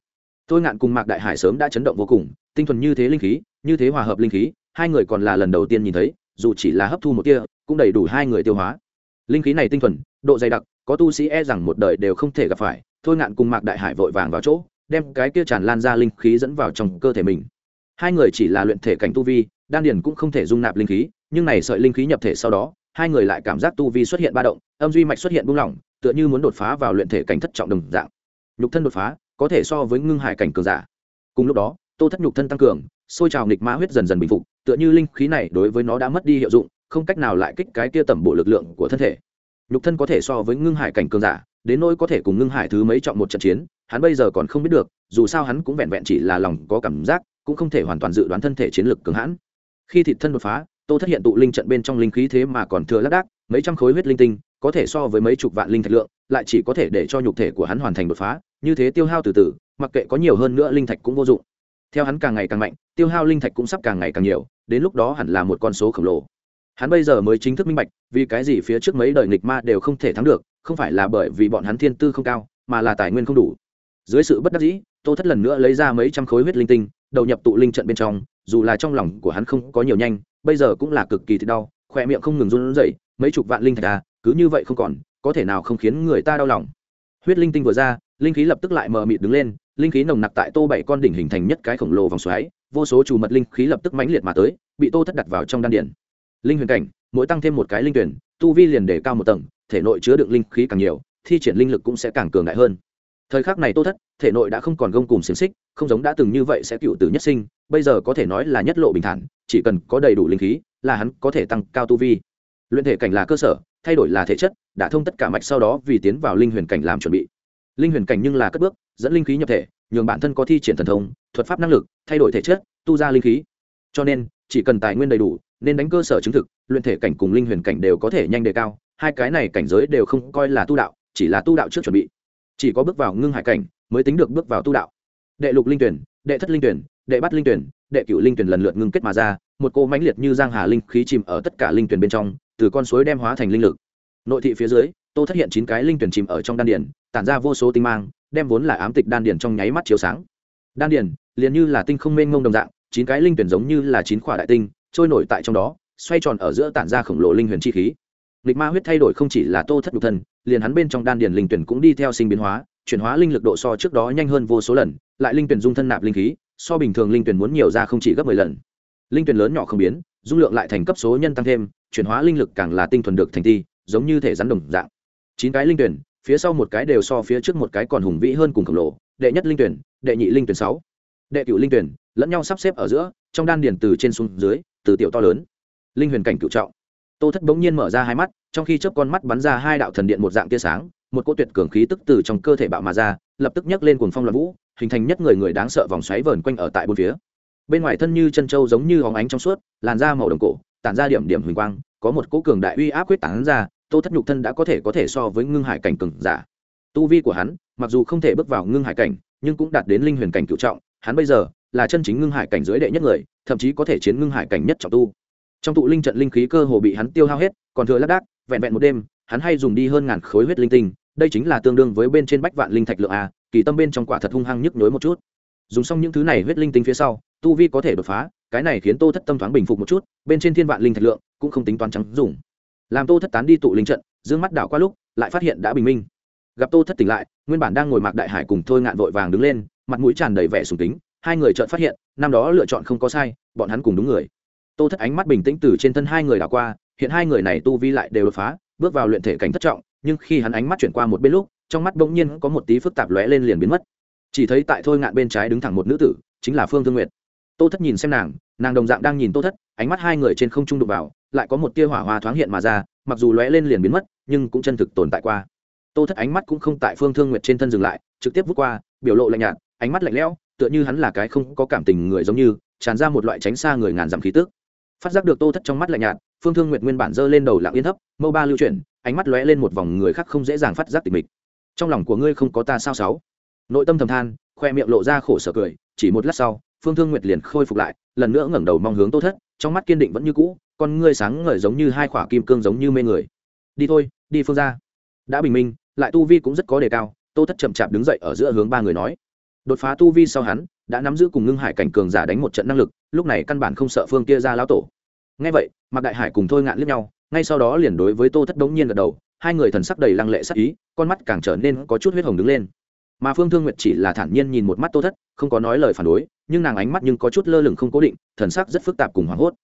Thôi ngạn cùng mạc đại hải sớm đã chấn động vô cùng, tinh thuần như thế linh khí, như thế hòa hợp linh khí, hai người còn là lần đầu tiên nhìn thấy, dù chỉ là hấp thu một tia, cũng đầy đủ hai người tiêu hóa. Linh khí này tinh thuần, độ dày đặc, có tu sĩ e rằng một đời đều không thể gặp phải, thôi ngạn cùng mạc đại hải vội vàng vào chỗ, đem cái kia tràn lan ra linh khí dẫn vào trong cơ thể mình. Hai người chỉ là luyện thể cảnh tu vi đan điền cũng không thể dung nạp linh khí, nhưng này sợi linh khí nhập thể sau đó, hai người lại cảm giác tu vi xuất hiện ba động, âm duy mạch xuất hiện buông lỏng, tựa như muốn đột phá vào luyện thể cảnh thất trọng đồng dạng. Nhục thân đột phá, có thể so với ngưng hải cảnh cường giả. Cùng lúc đó, tô thất nhục thân tăng cường xôi trào nghịch mã huyết dần dần bình phục, tựa như linh khí này đối với nó đã mất đi hiệu dụng, không cách nào lại kích cái kia tẩm bộ lực lượng của thân thể. Nhục thân có thể so với ngưng hải cảnh cường giả, đến nỗi có thể cùng ngưng hải thứ mấy trọng một trận chiến, hắn bây giờ còn không biết được, dù sao hắn cũng vẹn vẹn chỉ là lòng có cảm giác, cũng không thể hoàn toàn dự đoán thân thể chiến lực cường hãn khi thịt thân đột phá, tô thất hiện tụ linh trận bên trong linh khí thế mà còn thừa lác đác, mấy trăm khối huyết linh tinh, có thể so với mấy chục vạn linh thạch lượng, lại chỉ có thể để cho nhục thể của hắn hoàn thành đột phá, như thế tiêu hao từ từ, mặc kệ có nhiều hơn nữa linh thạch cũng vô dụng. Theo hắn càng ngày càng mạnh, tiêu hao linh thạch cũng sắp càng ngày càng nhiều, đến lúc đó hẳn là một con số khổng lồ. Hắn bây giờ mới chính thức minh bạch, vì cái gì phía trước mấy đời nghịch ma đều không thể thắng được, không phải là bởi vì bọn hắn thiên tư không cao, mà là tài nguyên không đủ. Dưới sự bất đắc dĩ, tô thất lần nữa lấy ra mấy trăm khối huyết linh tinh, đầu nhập tụ linh trận bên trong dù là trong lòng của hắn không có nhiều nhanh, bây giờ cũng là cực kỳ thì đau khỏe miệng không ngừng run rẩy, mấy chục vạn linh thạch à cứ như vậy không còn, có thể nào không khiến người ta đau lòng. Huyết linh tinh vừa ra, linh khí lập tức lại mờ mịt đứng lên, linh khí nồng nặc tại tô bảy con đỉnh hình thành nhất cái khổng lồ vòng xoáy, vô số chủ mật linh khí lập tức mãnh liệt mà tới, bị tô thất đặt vào trong đan điển linh huyền cảnh, mỗi tăng thêm một cái linh tuyển, tu vi liền để cao một tầng, thể nội chứa đựng linh khí càng nhiều, thi triển linh lực cũng sẽ càng cường đại hơn thời khắc này tô thất, thể nội đã không còn gông cùng xiềng xích, không giống đã từng như vậy sẽ cựu tử nhất sinh, bây giờ có thể nói là nhất lộ bình thản, chỉ cần có đầy đủ linh khí, là hắn có thể tăng cao tu vi. Luyện thể cảnh là cơ sở, thay đổi là thể chất, đã thông tất cả mạch sau đó vì tiến vào linh huyền cảnh làm chuẩn bị. Linh huyền cảnh nhưng là cất bước, dẫn linh khí nhập thể, nhường bản thân có thi triển thần thông, thuật pháp năng lực, thay đổi thể chất, tu ra linh khí. Cho nên, chỉ cần tài nguyên đầy đủ, nên đánh cơ sở chứng thực, luyện thể cảnh cùng linh huyền cảnh đều có thể nhanh đề cao, hai cái này cảnh giới đều không coi là tu đạo, chỉ là tu đạo trước chuẩn bị chỉ có bước vào ngưng hải cảnh mới tính được bước vào tu đạo. Đệ lục linh tuyển, đệ thất linh tuyển, đệ bắt linh tuyển, đệ cửu linh tuyển lần lượt ngưng kết mà ra, một cô mãnh liệt như giang hà linh khí chìm ở tất cả linh tuyển bên trong, từ con suối đem hóa thành linh lực. Nội thị phía dưới, tô thất hiện chín cái linh tuyển chìm ở trong đan điển tản ra vô số tinh mang, đem vốn là ám tịch đan điển trong nháy mắt chiếu sáng. Đan điển liền như là tinh không mênh mông đồng dạng, chín cái linh tuyển giống như là chín quả đại tinh, trôi nổi tại trong đó, xoay tròn ở giữa tản ra khổng lồ linh huyền chi khí lịch ma huyết thay đổi không chỉ là tô thất nhục thân, liền hắn bên trong đan điển linh tuyển cũng đi theo sinh biến hóa, chuyển hóa linh lực độ so trước đó nhanh hơn vô số lần, lại linh tuyển dung thân nạp linh khí, so bình thường linh tuyển muốn nhiều ra không chỉ gấp mười lần. Linh tuyển lớn nhỏ không biến, dung lượng lại thành cấp số nhân tăng thêm, chuyển hóa linh lực càng là tinh thuần được thành ti, giống như thể rắn đồng dạng. Chín cái linh tuyển, phía sau một cái đều so phía trước một cái còn hùng vĩ hơn cùng khổng lồ, đệ nhất linh tuyển, đệ nhị linh tuyển sáu. Đệ cựu linh tuyển, lẫn nhau sắp xếp ở giữa, trong đan điền từ trên xuống dưới, từ tiểu to lớn. Linh huyền cảnh cựu trọng tô thất bỗng nhiên mở ra hai mắt, trong khi chớp con mắt bắn ra hai đạo thần điện một dạng tia sáng, một cỗ tuyệt cường khí tức từ trong cơ thể bạo mà ra, lập tức nhấc lên cuồng phong loạn vũ, hình thành nhất người người đáng sợ vòng xoáy vờn quanh ở tại bốn phía. Bên ngoài thân như chân trâu giống như hóng ánh trong suốt, làn da màu đồng cổ, tản ra điểm điểm huỳnh quang, có một cỗ cường đại uy áp quyết tán ra, tô thất nhục thân đã có thể có thể so với ngưng hải cảnh cường giả. Tu vi của hắn, mặc dù không thể bước vào ngưng hải cảnh, nhưng cũng đạt đến linh huyền cảnh cựu trọng, hắn bây giờ là chân chính ngưng hải cảnh dưới đệ nhất người, thậm chí có thể chiến ngưng hải cảnh nhất trọng tu trong tụ linh trận linh khí cơ hồ bị hắn tiêu hao hết còn thừa lác đác vẹn vẹn một đêm hắn hay dùng đi hơn ngàn khối huyết linh tinh đây chính là tương đương với bên trên bách vạn linh thạch lượng a kỳ tâm bên trong quả thật hung hăng nhức nhối một chút. Dùng xong những thứ này huyết linh tinh phía sau tu vi có thể đột phá cái này khiến tô thất tâm thoáng bình phục một chút bên trên thiên vạn linh thạch lượng cũng không tính toán trắng dùng. Làm tô thất tán đi tụ linh trận dương mắt đảo qua lúc lại phát hiện đã bình minh. Gặp tô thất tỉnh lại nguyên bản đang ngồi mạc đại hải cùng thôi ngạn vội vàng đứng lên mặt mũi tràn đầy vẻ sùng tính, hai người chợt phát hiện năm đó lựa chọn không có sai bọn hắn cùng đúng người tô thất ánh mắt bình tĩnh từ trên thân hai người đảo qua, hiện hai người này tu vi lại đều đột phá, bước vào luyện thể cảnh thất trọng, nhưng khi hắn ánh mắt chuyển qua một bên lúc, trong mắt bỗng nhiên có một tí phức tạp lóe lên liền biến mất. Chỉ thấy tại thôi ngạn bên trái đứng thẳng một nữ tử, chính là phương thương nguyệt. Tô thất nhìn xem nàng nàng đồng dạng đang nhìn tô thất, ánh mắt hai người trên không trung đụng vào, lại có một tia hỏa hoa thoáng hiện mà ra, mặc dù lóe lên liền biến mất, nhưng cũng chân thực tồn tại qua. Tô thất ánh mắt cũng không tại phương thương nguyệt trên thân dừng lại, trực tiếp vút qua, biểu lộ lạnh nhạt, ánh mắt lạnh lẽo, tựa như hắn là cái không có cảm tình người giống như, tràn ra một loại tránh xa người ngàn dặm khí tức phát giác được tô thất trong mắt lạnh nhạt, phương thương nguyệt nguyên bản giơ lên đầu lặng yên thấp, mâu ba lưu chuyển, ánh mắt lóe lên một vòng người khác không dễ dàng phát giác tình mịch. Trong lòng của ngươi không có ta sao sáu? Nội tâm thầm than, khoe miệng lộ ra khổ sở cười, chỉ một lát sau, phương thương nguyệt liền khôi phục lại, lần nữa ngẩng đầu mong hướng tô thất, trong mắt kiên định vẫn như cũ, con ngươi sáng ngời giống như hai khỏa kim cương giống như mê người. Đi thôi, đi phương ra. Đã bình minh, lại tu vi cũng rất có đề cao, tô thất chậm chạp đứng dậy ở giữa hướng ba người nói. Đột phá tu vi sau hắn, đã nắm giữ cùng ngưng hải cảnh cường giả đánh một trận năng lực lúc này căn bản không sợ phương kia ra lão tổ. Ngay vậy, mạc đại hải cùng thôi ngạn liếc nhau, ngay sau đó liền đối với tô thất đống nhiên gật đầu, hai người thần sắc đầy lăng lệ sắc ý, con mắt càng trở nên có chút huyết hồng đứng lên. Mà phương thương nguyệt chỉ là thản nhiên nhìn một mắt tô thất, không có nói lời phản đối, nhưng nàng ánh mắt nhưng có chút lơ lửng không cố định, thần sắc rất phức tạp cùng hoảng hốt.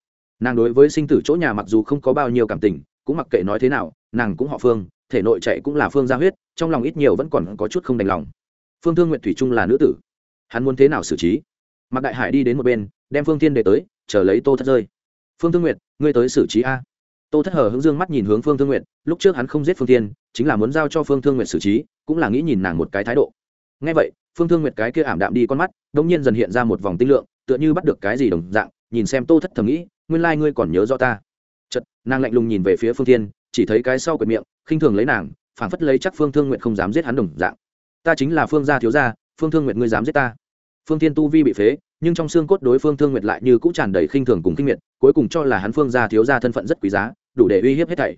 Nàng đối với sinh tử chỗ nhà mặc dù không có bao nhiêu cảm tình, cũng mặc kệ nói thế nào, nàng cũng họ phương, thể nội chạy cũng là phương gia huyết, trong lòng ít nhiều vẫn còn có chút không đành lòng. Phương thương nguyện thủy trung là nữ tử. Hắn muốn thế nào xử trí? Mạc đại hải đi đến một bên, đem phương tiên để tới, chờ lấy tô thất rơi. Phương thương nguyện ngươi tới xử trí a. Tô thất hờ hướng dương mắt nhìn hướng phương thương nguyện lúc trước hắn không giết phương tiên chính là muốn giao cho phương thương nguyện xử trí, cũng là nghĩ nhìn nàng một cái thái độ. Ngay vậy, phương thương nguyện cái kia ảm đạm đi con mắt đông nhiên dần hiện ra một vòng tinh lượng, tựa như bắt được cái gì đồng dạng, nhìn xem tô thất thầm nghĩ, nguyên lai ngươi còn nhớ rõ ta. Chật nàng lạnh lùng nhìn về phía phương thiên, chỉ thấy cái sau quyệt miệng, khinh thường lấy nàng, phảng phất lấy chắc phương thương nguyện không dám giết hắn đồng dạng. Ta chính là phương gia thiếu gia, phương thương nguyện ngươi dám giết ta phương thiên tu vi bị phế, nhưng trong xương cốt đối phương thương nguyệt lại như cũng tràn đầy khinh thường cùng kinh miệt, cuối cùng cho là hắn phương gia thiếu gia thân phận rất quý giá, đủ để uy hiếp hết thảy.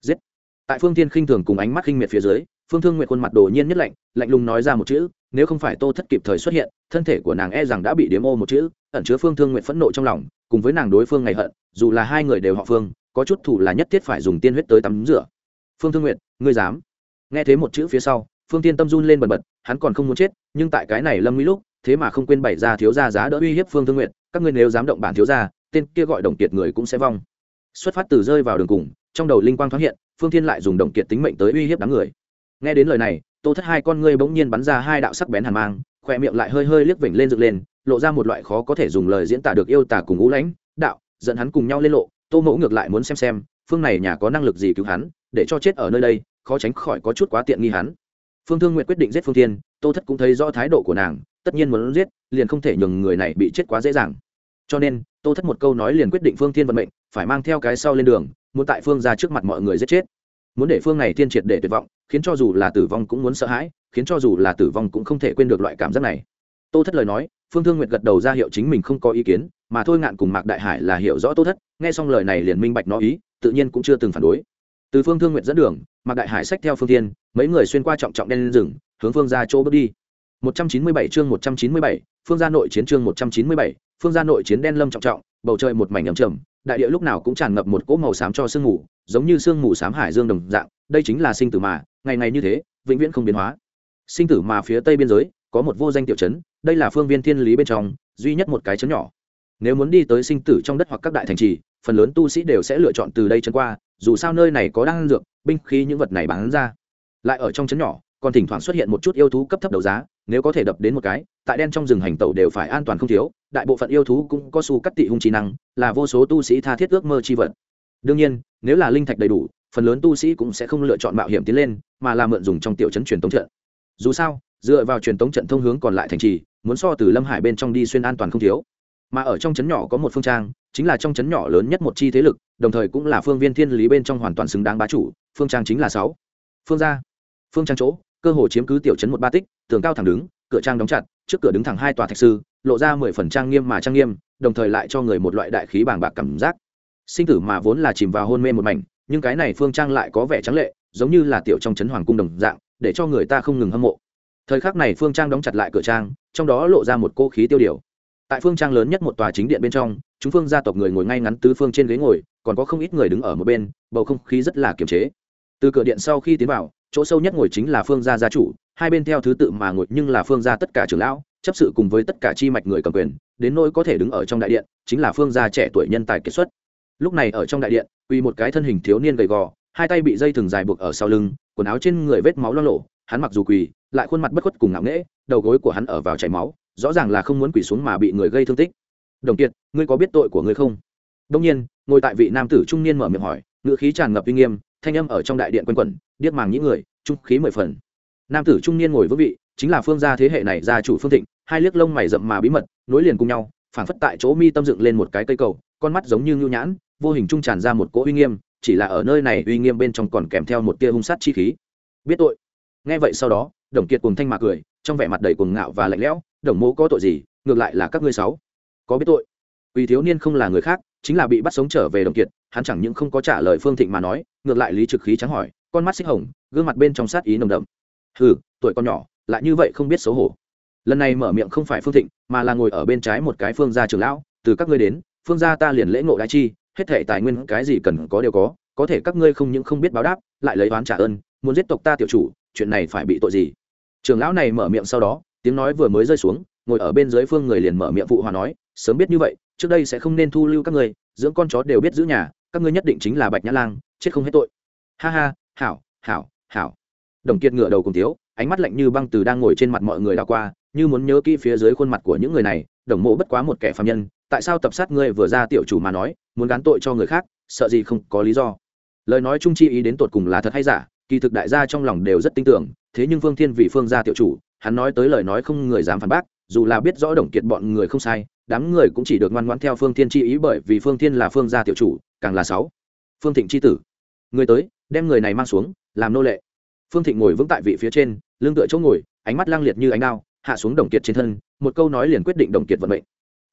Giết! Tại phương thiên khinh thường cùng ánh mắt khinh miệt phía dưới, phương thương nguyệt khuôn mặt đồ nhiên nhất lạnh lạnh lùng nói ra một chữ, nếu không phải tô thất kịp thời xuất hiện, thân thể của nàng e rằng đã bị điếm ô một chữ, ẩn chứa phương thương nguyệt phẫn nộ trong lòng, cùng với nàng đối phương ngày hận, dù là hai người đều họ phương, có chút thủ là nhất thiết phải dùng tiên huyết tới tắm rửa. Phương thương nguyệt, ngươi dám? Nghe thấy một chữ phía sau, phương tiên tâm run lên bần bật, hắn còn không muốn chết, nhưng tại cái này lâm nguy lúc thế mà không quên bày ra thiếu gia giá đỡ uy hiếp phương thương nguyện các ngươi nếu dám động bản thiếu gia, tên kia gọi đồng kiệt người cũng sẽ vong. Xuất phát từ rơi vào đường cùng, trong đầu linh quang thoáng hiện, phương thiên lại dùng đồng kiệt tính mệnh tới uy hiếp đám người. Nghe đến lời này, tô thất hai con ngươi bỗng nhiên bắn ra hai đạo sắc bén hàn mang, khỏe miệng lại hơi hơi liếc vểnh lên dựng lên, lộ ra một loại khó có thể dùng lời diễn tả được yêu tả cùng ngũ lãnh, đạo dẫn hắn cùng nhau lên lộ, tô mẫu ngược lại muốn xem xem, phương này nhà có năng lực gì cứu hắn, để cho chết ở nơi đây, khó tránh khỏi có chút quá tiện nghi hắn phương thương nguyện quyết định giết phương thiên, tô thất cũng thấy rõ thái độ của nàng, tất nhiên muốn giết, liền không thể nhường người này bị chết quá dễ dàng. Cho nên, tô thất một câu nói liền quyết định phương thiên vận mệnh, phải mang theo cái sau lên đường, muốn tại phương ra trước mặt mọi người giết chết. Muốn để phương này thiên triệt để tuyệt vọng, khiến cho dù là tử vong cũng muốn sợ hãi, khiến cho dù là tử vong cũng không thể quên được loại cảm giác này. Tô thất lời nói, phương thương nguyệt gật đầu ra hiệu chính mình không có ý kiến, mà thôi ngạn cùng mạc đại hải là hiểu rõ tô thất, nghe xong lời này liền minh bạch nó ý, tự nhiên cũng chưa từng phản đối từ phương thương nguyện dẫn đường mạc đại hải sách theo phương thiên mấy người xuyên qua trọng trọng đen lên rừng hướng phương ra chỗ bước đi. 197 chương 197, phương gia nội chiến chương 197, phương gia nội chiến đen lâm trọng trọng bầu trời một mảnh ấm trầm đại địa lúc nào cũng tràn ngập một cỗ màu xám cho sương mù giống như sương mù xám hải dương đồng dạng đây chính là sinh tử mà ngày ngày như thế vĩnh viễn không biến hóa. Sinh tử mà phía tây biên giới có một vô danh tiểu trấn đây là phương viên thiên lý bên trong duy nhất một cái trấn nhỏ. Nếu muốn đi tới sinh tử trong đất hoặc các đại thành trì phần lớn tu sĩ đều sẽ lựa chọn từ đây chân qua, dù sao nơi này có đan dược, binh khí những vật này bán ra. Lại ở trong chấn nhỏ, còn thỉnh thoảng xuất hiện một chút yêu thú cấp thấp đấu giá, nếu có thể đập đến một cái, tại đen trong rừng hành tẩu đều phải an toàn không thiếu, đại bộ phận yêu thú cũng có su cắt tị hung trí năng, là vô số tu sĩ tha thiết ước mơ chi vật. Đương nhiên, nếu là linh thạch đầy đủ, phần lớn tu sĩ cũng sẽ không lựa chọn mạo hiểm tiến lên, mà là mượn dùng trong tiểu chấn truyền tống trận. Dù sao, dựa vào truyền tống trận thông hướng còn lại thành trì, muốn so từ lâm hải bên trong đi xuyên an toàn không thiếu mà ở trong trấn nhỏ có một phương trang, chính là trong trấn nhỏ lớn nhất một chi thế lực, đồng thời cũng là phương viên thiên lý bên trong hoàn toàn xứng đáng bá chủ, phương trang chính là sáu. Phương gia, phương trang chỗ, cơ hồ chiếm cứ tiểu trấn một ba tích, tường cao thẳng đứng, cửa trang đóng chặt, trước cửa đứng thẳng hai tòa thạch sư, lộ ra mười phần trang nghiêm mà trang nghiêm, đồng thời lại cho người một loại đại khí bàng bạc cảm giác. Sinh tử mà vốn là chìm vào hôn mê một mảnh, nhưng cái này phương trang lại có vẻ trắng lệ, giống như là tiểu trong trấn hoàng cung đồng dạng, để cho người ta không ngừng hâm mộ. Thời khắc này phương trang đóng chặt lại cửa trang, trong đó lộ ra một cô khí tiêu điều tại phương trang lớn nhất một tòa chính điện bên trong, chúng phương gia tộc người ngồi ngay ngắn tứ phương trên ghế ngồi, còn có không ít người đứng ở một bên, bầu không khí rất là kiềm chế. Từ cửa điện sau khi tiến vào, chỗ sâu nhất ngồi chính là phương gia gia chủ, hai bên theo thứ tự mà ngồi nhưng là phương gia tất cả trưởng lão, chấp sự cùng với tất cả chi mạch người cầm quyền, đến nỗi có thể đứng ở trong đại điện, chính là phương gia trẻ tuổi nhân tài kiệt xuất. Lúc này ở trong đại điện uy một cái thân hình thiếu niên gầy gò, hai tay bị dây thừng dài buộc ở sau lưng, quần áo trên người vết máu lo lộ, hắn mặc dù quỳ, lại khuôn mặt bất khuất cùng ngạo nghễ, đầu gối của hắn ở vào chảy máu rõ ràng là không muốn quỳ xuống mà bị người gây thương tích. Đồng kiệt, ngươi có biết tội của ngươi không? Đông nhiên, ngồi tại vị nam tử trung niên mở miệng hỏi ngựa khí tràn ngập uy nghiêm, thanh âm ở trong đại điện quanh quẩn, điếc màng những người, trung khí mười phần. Nam tử trung niên ngồi vững vị, chính là phương gia thế hệ này gia chủ phương thịnh, hai liếc lông mày rậm mà bí mật, nối liền cùng nhau, phảng phất tại chỗ mi tâm dựng lên một cái cây cầu, con mắt giống như ngưu nhãn, vô hình trung tràn ra một cỗ uy nghiêm, chỉ là ở nơi này uy nghiêm bên trong còn kèm theo một tia hung sát chi khí. Biết tội. Nghe vậy sau đó, đồng kiệt cùng thanh mạc cười, trong vẻ mặt đầy cuồng ngạo và lạnh lẽo đồng mô có tội gì, ngược lại là các ngươi sáu có biết tội. Vì thiếu niên không là người khác, chính là bị bắt sống trở về đồng kiệt, hắn chẳng những không có trả lời phương thịnh mà nói, ngược lại lý trực khí trắng hỏi, con mắt xích hồng, gương mặt bên trong sát ý nồng đậm. Hừ, tuổi con nhỏ, lại như vậy không biết xấu hổ. Lần này mở miệng không phải phương thịnh, mà là ngồi ở bên trái một cái phương gia trưởng lão, từ các ngươi đến, phương gia ta liền lễ ngộ đại chi, hết thể tài nguyên cái gì cần có đều có có thể các ngươi không những không biết báo đáp, lại lấy oán trả ơn, muốn giết tộc ta tiểu chủ, chuyện này phải bị tội gì? Trưởng lão này mở miệng sau đó tiếng nói vừa mới rơi xuống, ngồi ở bên dưới phương người liền mở miệng phụ hòa nói, sớm biết như vậy, trước đây sẽ không nên thu lưu các ngươi, dưỡng con chó đều biết giữ nhà, các ngươi nhất định chính là bạch nhã lang, chết không hết tội. Ha ha, hảo hảo hảo. Đồng kiệt ngựa đầu cùng tiếu, ánh mắt lạnh như băng từ đang ngồi trên mặt mọi người đào qua, như muốn nhớ kỹ phía dưới khuôn mặt của những người này, đồng mộ bất quá một kẻ phạm nhân, tại sao tập sát ngươi vừa ra tiểu chủ mà nói, muốn gán tội cho người khác, sợ gì không có lý do? Lời nói trung chi ý đến tột cùng là thật hay giả, kỳ thực đại gia trong lòng đều rất tin tưởng, thế nhưng phương thiên vị phương gia tiểu chủ hắn nói tới lời nói không người dám phản bác, dù là biết rõ đồng kiệt bọn người không sai, đám người cũng chỉ được ngoan ngoãn theo phương thiên chi ý bởi vì phương thiên là phương gia tiểu chủ, càng là sáu. Phương thịnh chi tử. Người tới, đem người này mang xuống, làm nô lệ. Phương thịnh ngồi vững tại vị phía trên, lưng tựa chỗ ngồi, ánh mắt lang liệt như ánh đao, hạ xuống đồng kiệt trên thân, một câu nói liền quyết định đồng kiệt vận mệnh.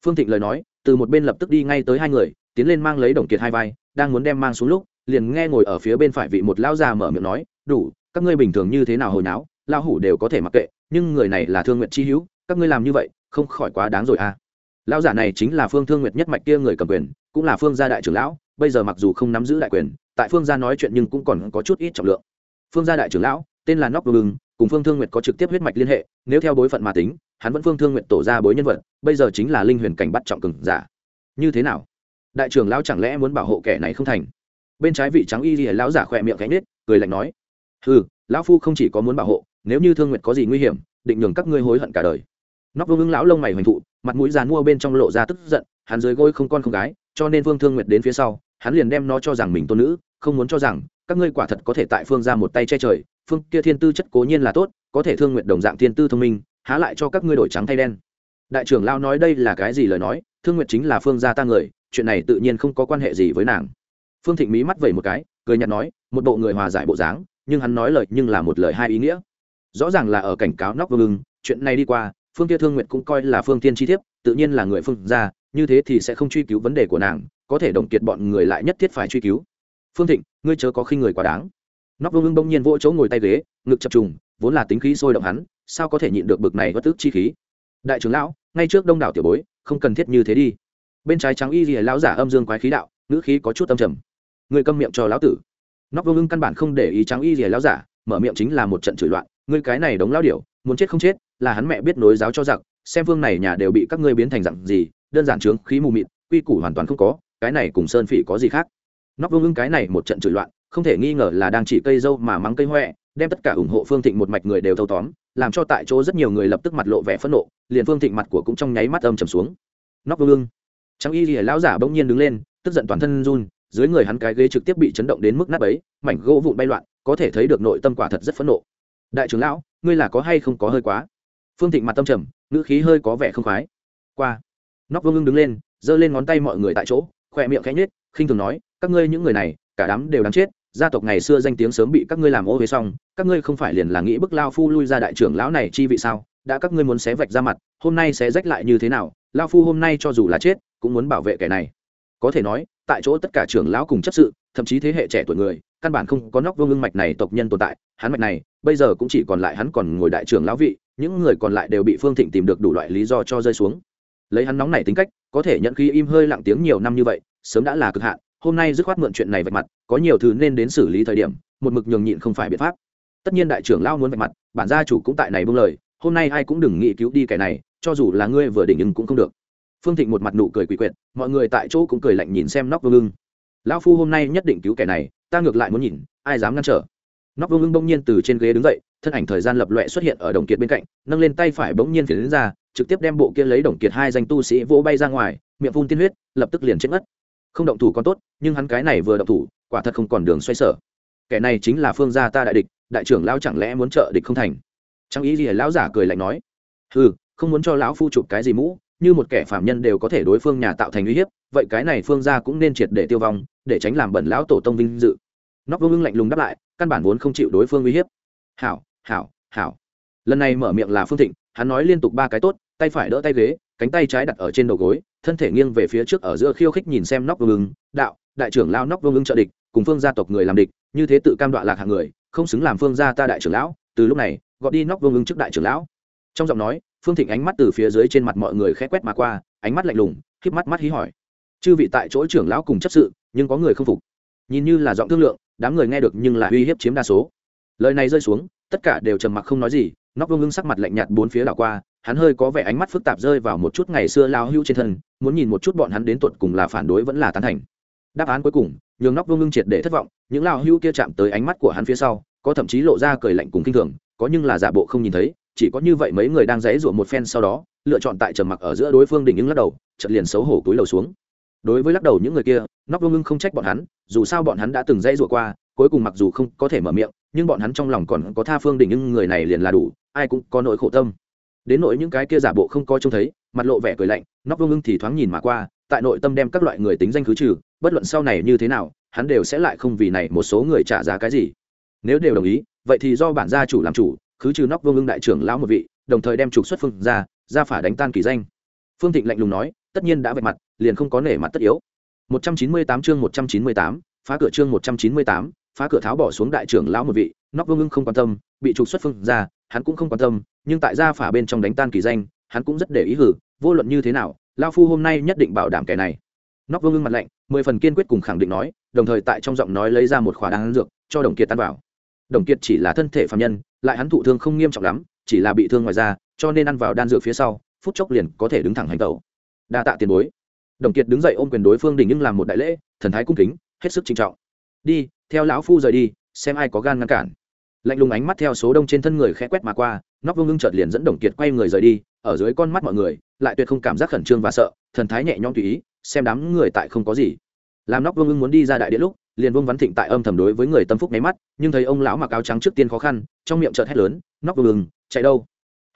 Phương thịnh lời nói, từ một bên lập tức đi ngay tới hai người, tiến lên mang lấy đồng kiệt hai vai, đang muốn đem mang xuống lúc, liền nghe ngồi ở phía bên phải vị một lão già mở miệng nói, đủ, các ngươi bình thường như thế nào hồi náo lao hủ đều có thể mặc kệ nhưng người này là thương nguyện chi hữu, các ngươi làm như vậy, không khỏi quá đáng rồi à. Lão giả này chính là phương thương nguyệt nhất mạch kia người cầm quyền, cũng là phương gia đại trưởng lão, bây giờ mặc dù không nắm giữ đại quyền, tại phương gia nói chuyện nhưng cũng còn có chút ít trọng lượng. Phương gia đại trưởng lão, tên là nóc đô bừng, cùng phương thương nguyệt có trực tiếp huyết mạch liên hệ, nếu theo bối phận mà tính, hắn vẫn phương thương nguyệt tổ ra bối nhân vật, bây giờ chính là linh huyền cảnh bắt trọng cừng giả. Như thế nào? Đại trưởng lão chẳng lẽ muốn bảo hộ kẻ này không thành? Bên trái vị trắng y lìa lão giả khỏe miệng cánh nết cười lạnh nói ừ lão phu không chỉ có muốn bảo hộ nếu như thương nguyệt có gì nguy hiểm, định nhường các ngươi hối hận cả đời. Nóc vương ứng lão lông mày hoành thụ, mặt mũi dàn mua bên trong lộ ra tức giận, hắn dưới gối không con không gái, cho nên vương thương nguyệt đến phía sau, hắn liền đem nó cho rằng mình tôn nữ, không muốn cho rằng, các ngươi quả thật có thể tại phương ra một tay che trời, phương kia thiên tư chất cố nhiên là tốt, có thể thương nguyện đồng dạng thiên tư thông minh, há lại cho các ngươi đổi trắng thay đen. Đại trưởng lao nói đây là cái gì lời nói, thương nguyện chính là phương gia ta người, chuyện này tự nhiên không có quan hệ gì với nàng. Phương thịnh mí mắt vẩy một cái, cười nhạt nói, một bộ người hòa giải bộ dáng, nhưng hắn nói lời nhưng là một lời hai ý nghĩa rõ ràng là ở cảnh cáo nóc vương ưng, chuyện này đi qua, phương kia thương nguyện cũng coi là phương tiên chi thiếp, tự nhiên là người phương gia, như thế thì sẽ không truy cứu vấn đề của nàng, có thể đồng kiệt bọn người lại nhất thiết phải truy cứu. Phương thịnh, ngươi chớ có khi người quá đáng. Nóc vương ưng bỗng nhiên vỗ chỗ ngồi tay ghế, ngực chập trùng, vốn là tính khí sôi động hắn, sao có thể nhịn được bực này bất tức chi khí? Đại trưởng lão, ngay trước đông đảo tiểu bối, không cần thiết như thế đi. Bên trái trắng y lìa lão giả âm dương quái khí đạo, ngữ khí có chút âm trầm. Người câm miệng cho lão tử. Nóc vương ưng căn bản không để ý trắng y lìa lão giả mở miệng chính là một trận chửi loạn, ngươi cái này đống lao điểu, muốn chết không chết, là hắn mẹ biết nối giáo cho giặc, xem phương này nhà đều bị các ngươi biến thành dặn gì, đơn giản trướng khí mù mịt, quy củ hoàn toàn không có, cái này cùng sơn phỉ có gì khác. Nóc vương ưng cái này một trận chửi loạn, không thể nghi ngờ là đang chỉ cây dâu mà mắng cây huệ đem tất cả ủng hộ phương thịnh một mạch người đều thâu tóm, làm cho tại chỗ rất nhiều người lập tức mặt lộ vẻ phẫn nộ, liền phương thịnh mặt của cũng trong nháy mắt âm trầm xuống. Nóc vương ưng, trắng y lìa lão giả bỗng nhiên đứng lên, tức giận toàn thân run dưới người hắn cái ghế trực tiếp bị chấn động đến mức nát ấy mảnh gỗ vụn bay loạn, có thể thấy được nội tâm quả thật rất phẫn nộ. Đại trưởng lão, ngươi là có hay không có hơi quá? Phương thịnh mặt tâm trầm, ngữ khí hơi có vẻ không khoái. Qua. Nóc vương ưng đứng lên, giơ lên ngón tay mọi người tại chỗ, khỏe miệng khẽ nhếch, khinh thường nói, các ngươi những người này, cả đám đều đáng chết, gia tộc ngày xưa danh tiếng sớm bị các ngươi làm ô huế xong, các ngươi không phải liền là nghĩ bức lao phu lui ra đại trưởng lão này chi vị sao? Đã các ngươi muốn xé vạch ra mặt, hôm nay sẽ rách lại như thế nào? Lao phu hôm nay cho dù là chết, cũng muốn bảo vệ kẻ này có thể nói, tại chỗ tất cả trưởng lão cùng chấp sự, thậm chí thế hệ trẻ tuổi người, căn bản không có nóc vương ưng mạch này tộc nhân tồn tại. Hắn mạch này, bây giờ cũng chỉ còn lại hắn còn ngồi đại trưởng lão vị, những người còn lại đều bị phương thịnh tìm được đủ loại lý do cho rơi xuống. Lấy hắn nóng này tính cách, có thể nhận khi im hơi lặng tiếng nhiều năm như vậy, sớm đã là cực hạn, hôm nay dứt khoát mượn chuyện này vạch mặt, có nhiều thứ nên đến xử lý thời điểm, một mực nhường nhịn không phải biện pháp. Tất nhiên đại trưởng lão muốn vạch mặt, bản gia chủ cũng tại này buông lời, hôm nay ai cũng đừng nghĩ cứu đi kẻ này, cho dù là ngươi vừa đỉnh nhưng cũng không được phương thịnh một mặt nụ cười quỷ quyệt, mọi người tại chỗ cũng cười lạnh nhìn xem nóc vương ưng. Lão phu hôm nay nhất định cứu kẻ này, ta ngược lại muốn nhìn, ai dám ngăn trở. Nóc vương ưng bỗng nhiên từ trên ghế đứng dậy, thân ảnh thời gian lập loẹ xuất hiện ở đồng kiệt bên cạnh, nâng lên tay phải bỗng nhiên phiến đến ra, trực tiếp đem bộ kia lấy đồng kiệt hai danh tu sĩ vỗ bay ra ngoài, miệng phun tiên huyết, lập tức liền chết mất. Không động thủ còn tốt, nhưng hắn cái này vừa động thủ, quả thật không còn đường xoay sở. Kẻ này chính là phương gia ta đại địch, đại trưởng lão chẳng lẽ muốn trợ địch không thành? Trang ý gì, lão giả cười lạnh nói. Ừ không muốn cho lão phu chụp cái gì mũ như một kẻ phạm nhân đều có thể đối phương nhà tạo thành uy hiếp, vậy cái này phương gia cũng nên triệt để tiêu vong, để tránh làm bẩn lão tổ tông vinh dự. Nóc vương ưng lạnh lùng đáp lại, căn bản vốn không chịu đối phương uy hiếp. Hảo hảo hảo. Lần này mở miệng là phương thịnh, hắn nói liên tục ba cái tốt, tay phải đỡ tay ghế, cánh tay trái đặt ở trên đầu gối, thân thể nghiêng về phía trước ở giữa khiêu khích nhìn xem nóc vương ưng, đạo, đại trưởng lao nóc vương ưng trợ địch, cùng phương gia tộc người làm địch, như thế tự cam đoạ lạc hạng người, không xứng làm phương gia ta đại trưởng lão, từ lúc này, gọi đi nóc vương ưng trước đại trưởng lão. Trong giọng nói phương thịnh ánh mắt từ phía dưới trên mặt mọi người khẽ quét mà qua, ánh mắt lạnh lùng, híp mắt mắt hí hỏi. Chư vị tại chỗ trưởng lão cùng chấp sự, nhưng có người không phục. Nhìn như là giọng thương lượng, đám người nghe được nhưng là uy hiếp chiếm đa số. Lời này rơi xuống, tất cả đều trầm mặc không nói gì nóc vương ngưng sắc mặt lạnh nhạt bốn phía đảo qua, hắn hơi có vẻ ánh mắt phức tạp rơi vào một chút ngày xưa lao hưu trên thân, muốn nhìn một chút bọn hắn đến tuột cùng là phản đối vẫn là tán thành. Đáp án cuối cùng, nhường nóc vương ngưng triệt để thất vọng, những lao hưu kia chạm tới ánh mắt của hắn phía sau, có thậm chí lộ ra cười lạnh cùng kinh thường, có nhưng là giả bộ không nhìn thấy chỉ có như vậy mấy người đang dãy rủa một phen sau đó, lựa chọn tại trầm mặc ở giữa đối phương đỉnh ứng lắc đầu, chợt liền xấu hổ túi đầu xuống. Đối với lắc đầu những người kia, nóc vương ngưng không trách bọn hắn, dù sao bọn hắn đã từng dãy rủa qua, cuối cùng mặc dù không có thể mở miệng, nhưng bọn hắn trong lòng còn có tha phương đỉnh nhưng người này liền là đủ, ai cũng có nỗi khổ tâm. Đến nỗi những cái kia giả bộ không coi trông thấy, mặt lộ vẻ cười lạnh, nóc vương ngưng thì thoáng nhìn mà qua, tại nội tâm đem các loại người tính danh khứ trừ, bất luận sau này như thế nào, hắn đều sẽ lại không vì này một số người trả giá cái gì. Nếu đều đồng ý, vậy thì do bản gia chủ làm chủ khứ trừ nóc vương ưng đại trưởng lão một vị đồng thời đem trục xuất phương ra ra phả đánh tan kỳ danh. Phương thịnh lạnh lùng nói tất nhiên đã vạch mặt liền không có nể mặt tất yếu. 198 chương 198, phá cửa chương 198, phá cửa tháo bỏ xuống đại trưởng lão một vị nóc vương ưng không quan tâm bị trục xuất phương ra hắn cũng không quan tâm nhưng tại gia phả bên trong đánh tan kỳ danh hắn cũng rất để ý hử vô luận như thế nào lao phu hôm nay nhất định bảo đảm kẻ này. Nóc vương ưng mặt lạnh mười phần kiên quyết cùng khẳng định nói đồng thời tại trong giọng nói lấy ra một khỏa đan dược cho đồng kiệt tan vào đồng kiệt chỉ là thân thể phạm nhân, lại hắn thụ thương không nghiêm trọng lắm, chỉ là bị thương ngoài da, cho nên ăn vào đan dược phía sau, phút chốc liền có thể đứng thẳng hành tẩu. Đa tạ tiền bối. Đồng kiệt đứng dậy ôm quyền đối phương đình nhưng làm một đại lễ, thần thái cung kính, hết sức trinh trọng. Đi, theo lão phu rời đi, xem ai có gan ngăn cản. Lạnh lùng ánh mắt theo số đông trên thân người khẽ quét mà qua, nóc vương ngưng chợt liền dẫn đồng kiệt quay người rời đi, ở dưới con mắt mọi người, lại tuyệt không cảm giác khẩn trương và sợ, thần thái nhẹ nhõm tùy ý, xem đám người tại không có gì. Làm nóc vương ngưng muốn đi ra đại điện lúc liền vương văn thịnh tại âm thầm đối với người tâm phúc nháy mắt, nhưng thấy ông lão mặc áo trắng trước tiên khó khăn, trong miệng chợt hét lớn, nóc vương ưng, chạy đâu?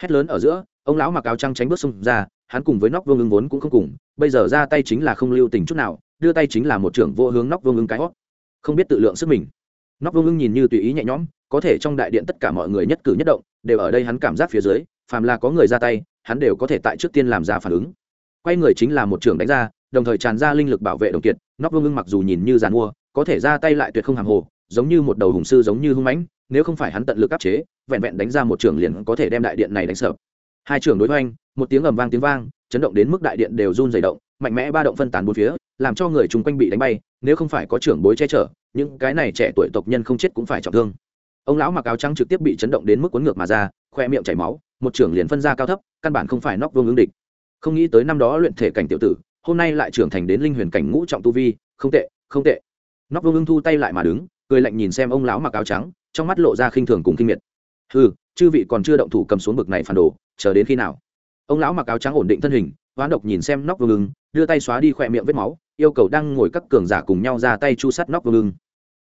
Hét lớn ở giữa, ông lão mặc áo trắng tránh bước xông ra, hắn cùng với nóc vương ưng vốn cũng không cùng, bây giờ ra tay chính là không lưu tình chút nào, đưa tay chính là một trưởng vô hướng nóc vương ưng cái hót. Không biết tự lượng sức mình. Nóc vương ưng nhìn như tùy ý nhẹ nhõm, có thể trong đại điện tất cả mọi người nhất cử nhất động, đều ở đây hắn cảm giác phía dưới, phàm là có người ra tay, hắn đều có thể tại trước tiên làm ra phản ứng. Quay người chính là một trưởng đánh ra, đồng thời tràn ra linh lực bảo vệ đồng kiệt, nóc vương ưng mặc dù nhìn như giàn mua có thể ra tay lại tuyệt không hàng hồ, giống như một đầu hùng sư giống như hung mãnh, nếu không phải hắn tận lực áp chế, vẹn vẹn đánh ra một trưởng liền có thể đem đại điện này đánh sập hai trưởng đối hoành, một tiếng ầm vang tiếng vang, chấn động đến mức đại điện đều run dày động, mạnh mẽ ba động phân tán bốn phía, làm cho người chung quanh bị đánh bay, nếu không phải có trưởng bối che chở, những cái này trẻ tuổi tộc nhân không chết cũng phải trọng thương. Ông lão mặc áo trắng trực tiếp bị chấn động đến mức cuốn ngược mà ra, khoe miệng chảy máu, một trưởng liền phân ra cao thấp, căn bản không phải nóc vương ứng địch. Không nghĩ tới năm đó luyện thể cảnh tiểu tử, hôm nay lại trưởng thành đến linh huyền cảnh ngũ trọng tu vi, không tệ không tệ nóc vương ưng thu tay lại mà đứng, cười lạnh nhìn xem ông lão mặc áo trắng, trong mắt lộ ra khinh thường cùng kinh miệt. Ừ chư vị còn chưa động thủ cầm xuống bực này phản đồ, chờ đến khi nào? Ông lão mặc áo trắng ổn định thân hình, hoán độc nhìn xem nóc vương ưng, đưa tay xóa đi khỏe miệng vết máu, yêu cầu đang ngồi các cường giả cùng nhau ra tay chu sắt nóc vương ưng.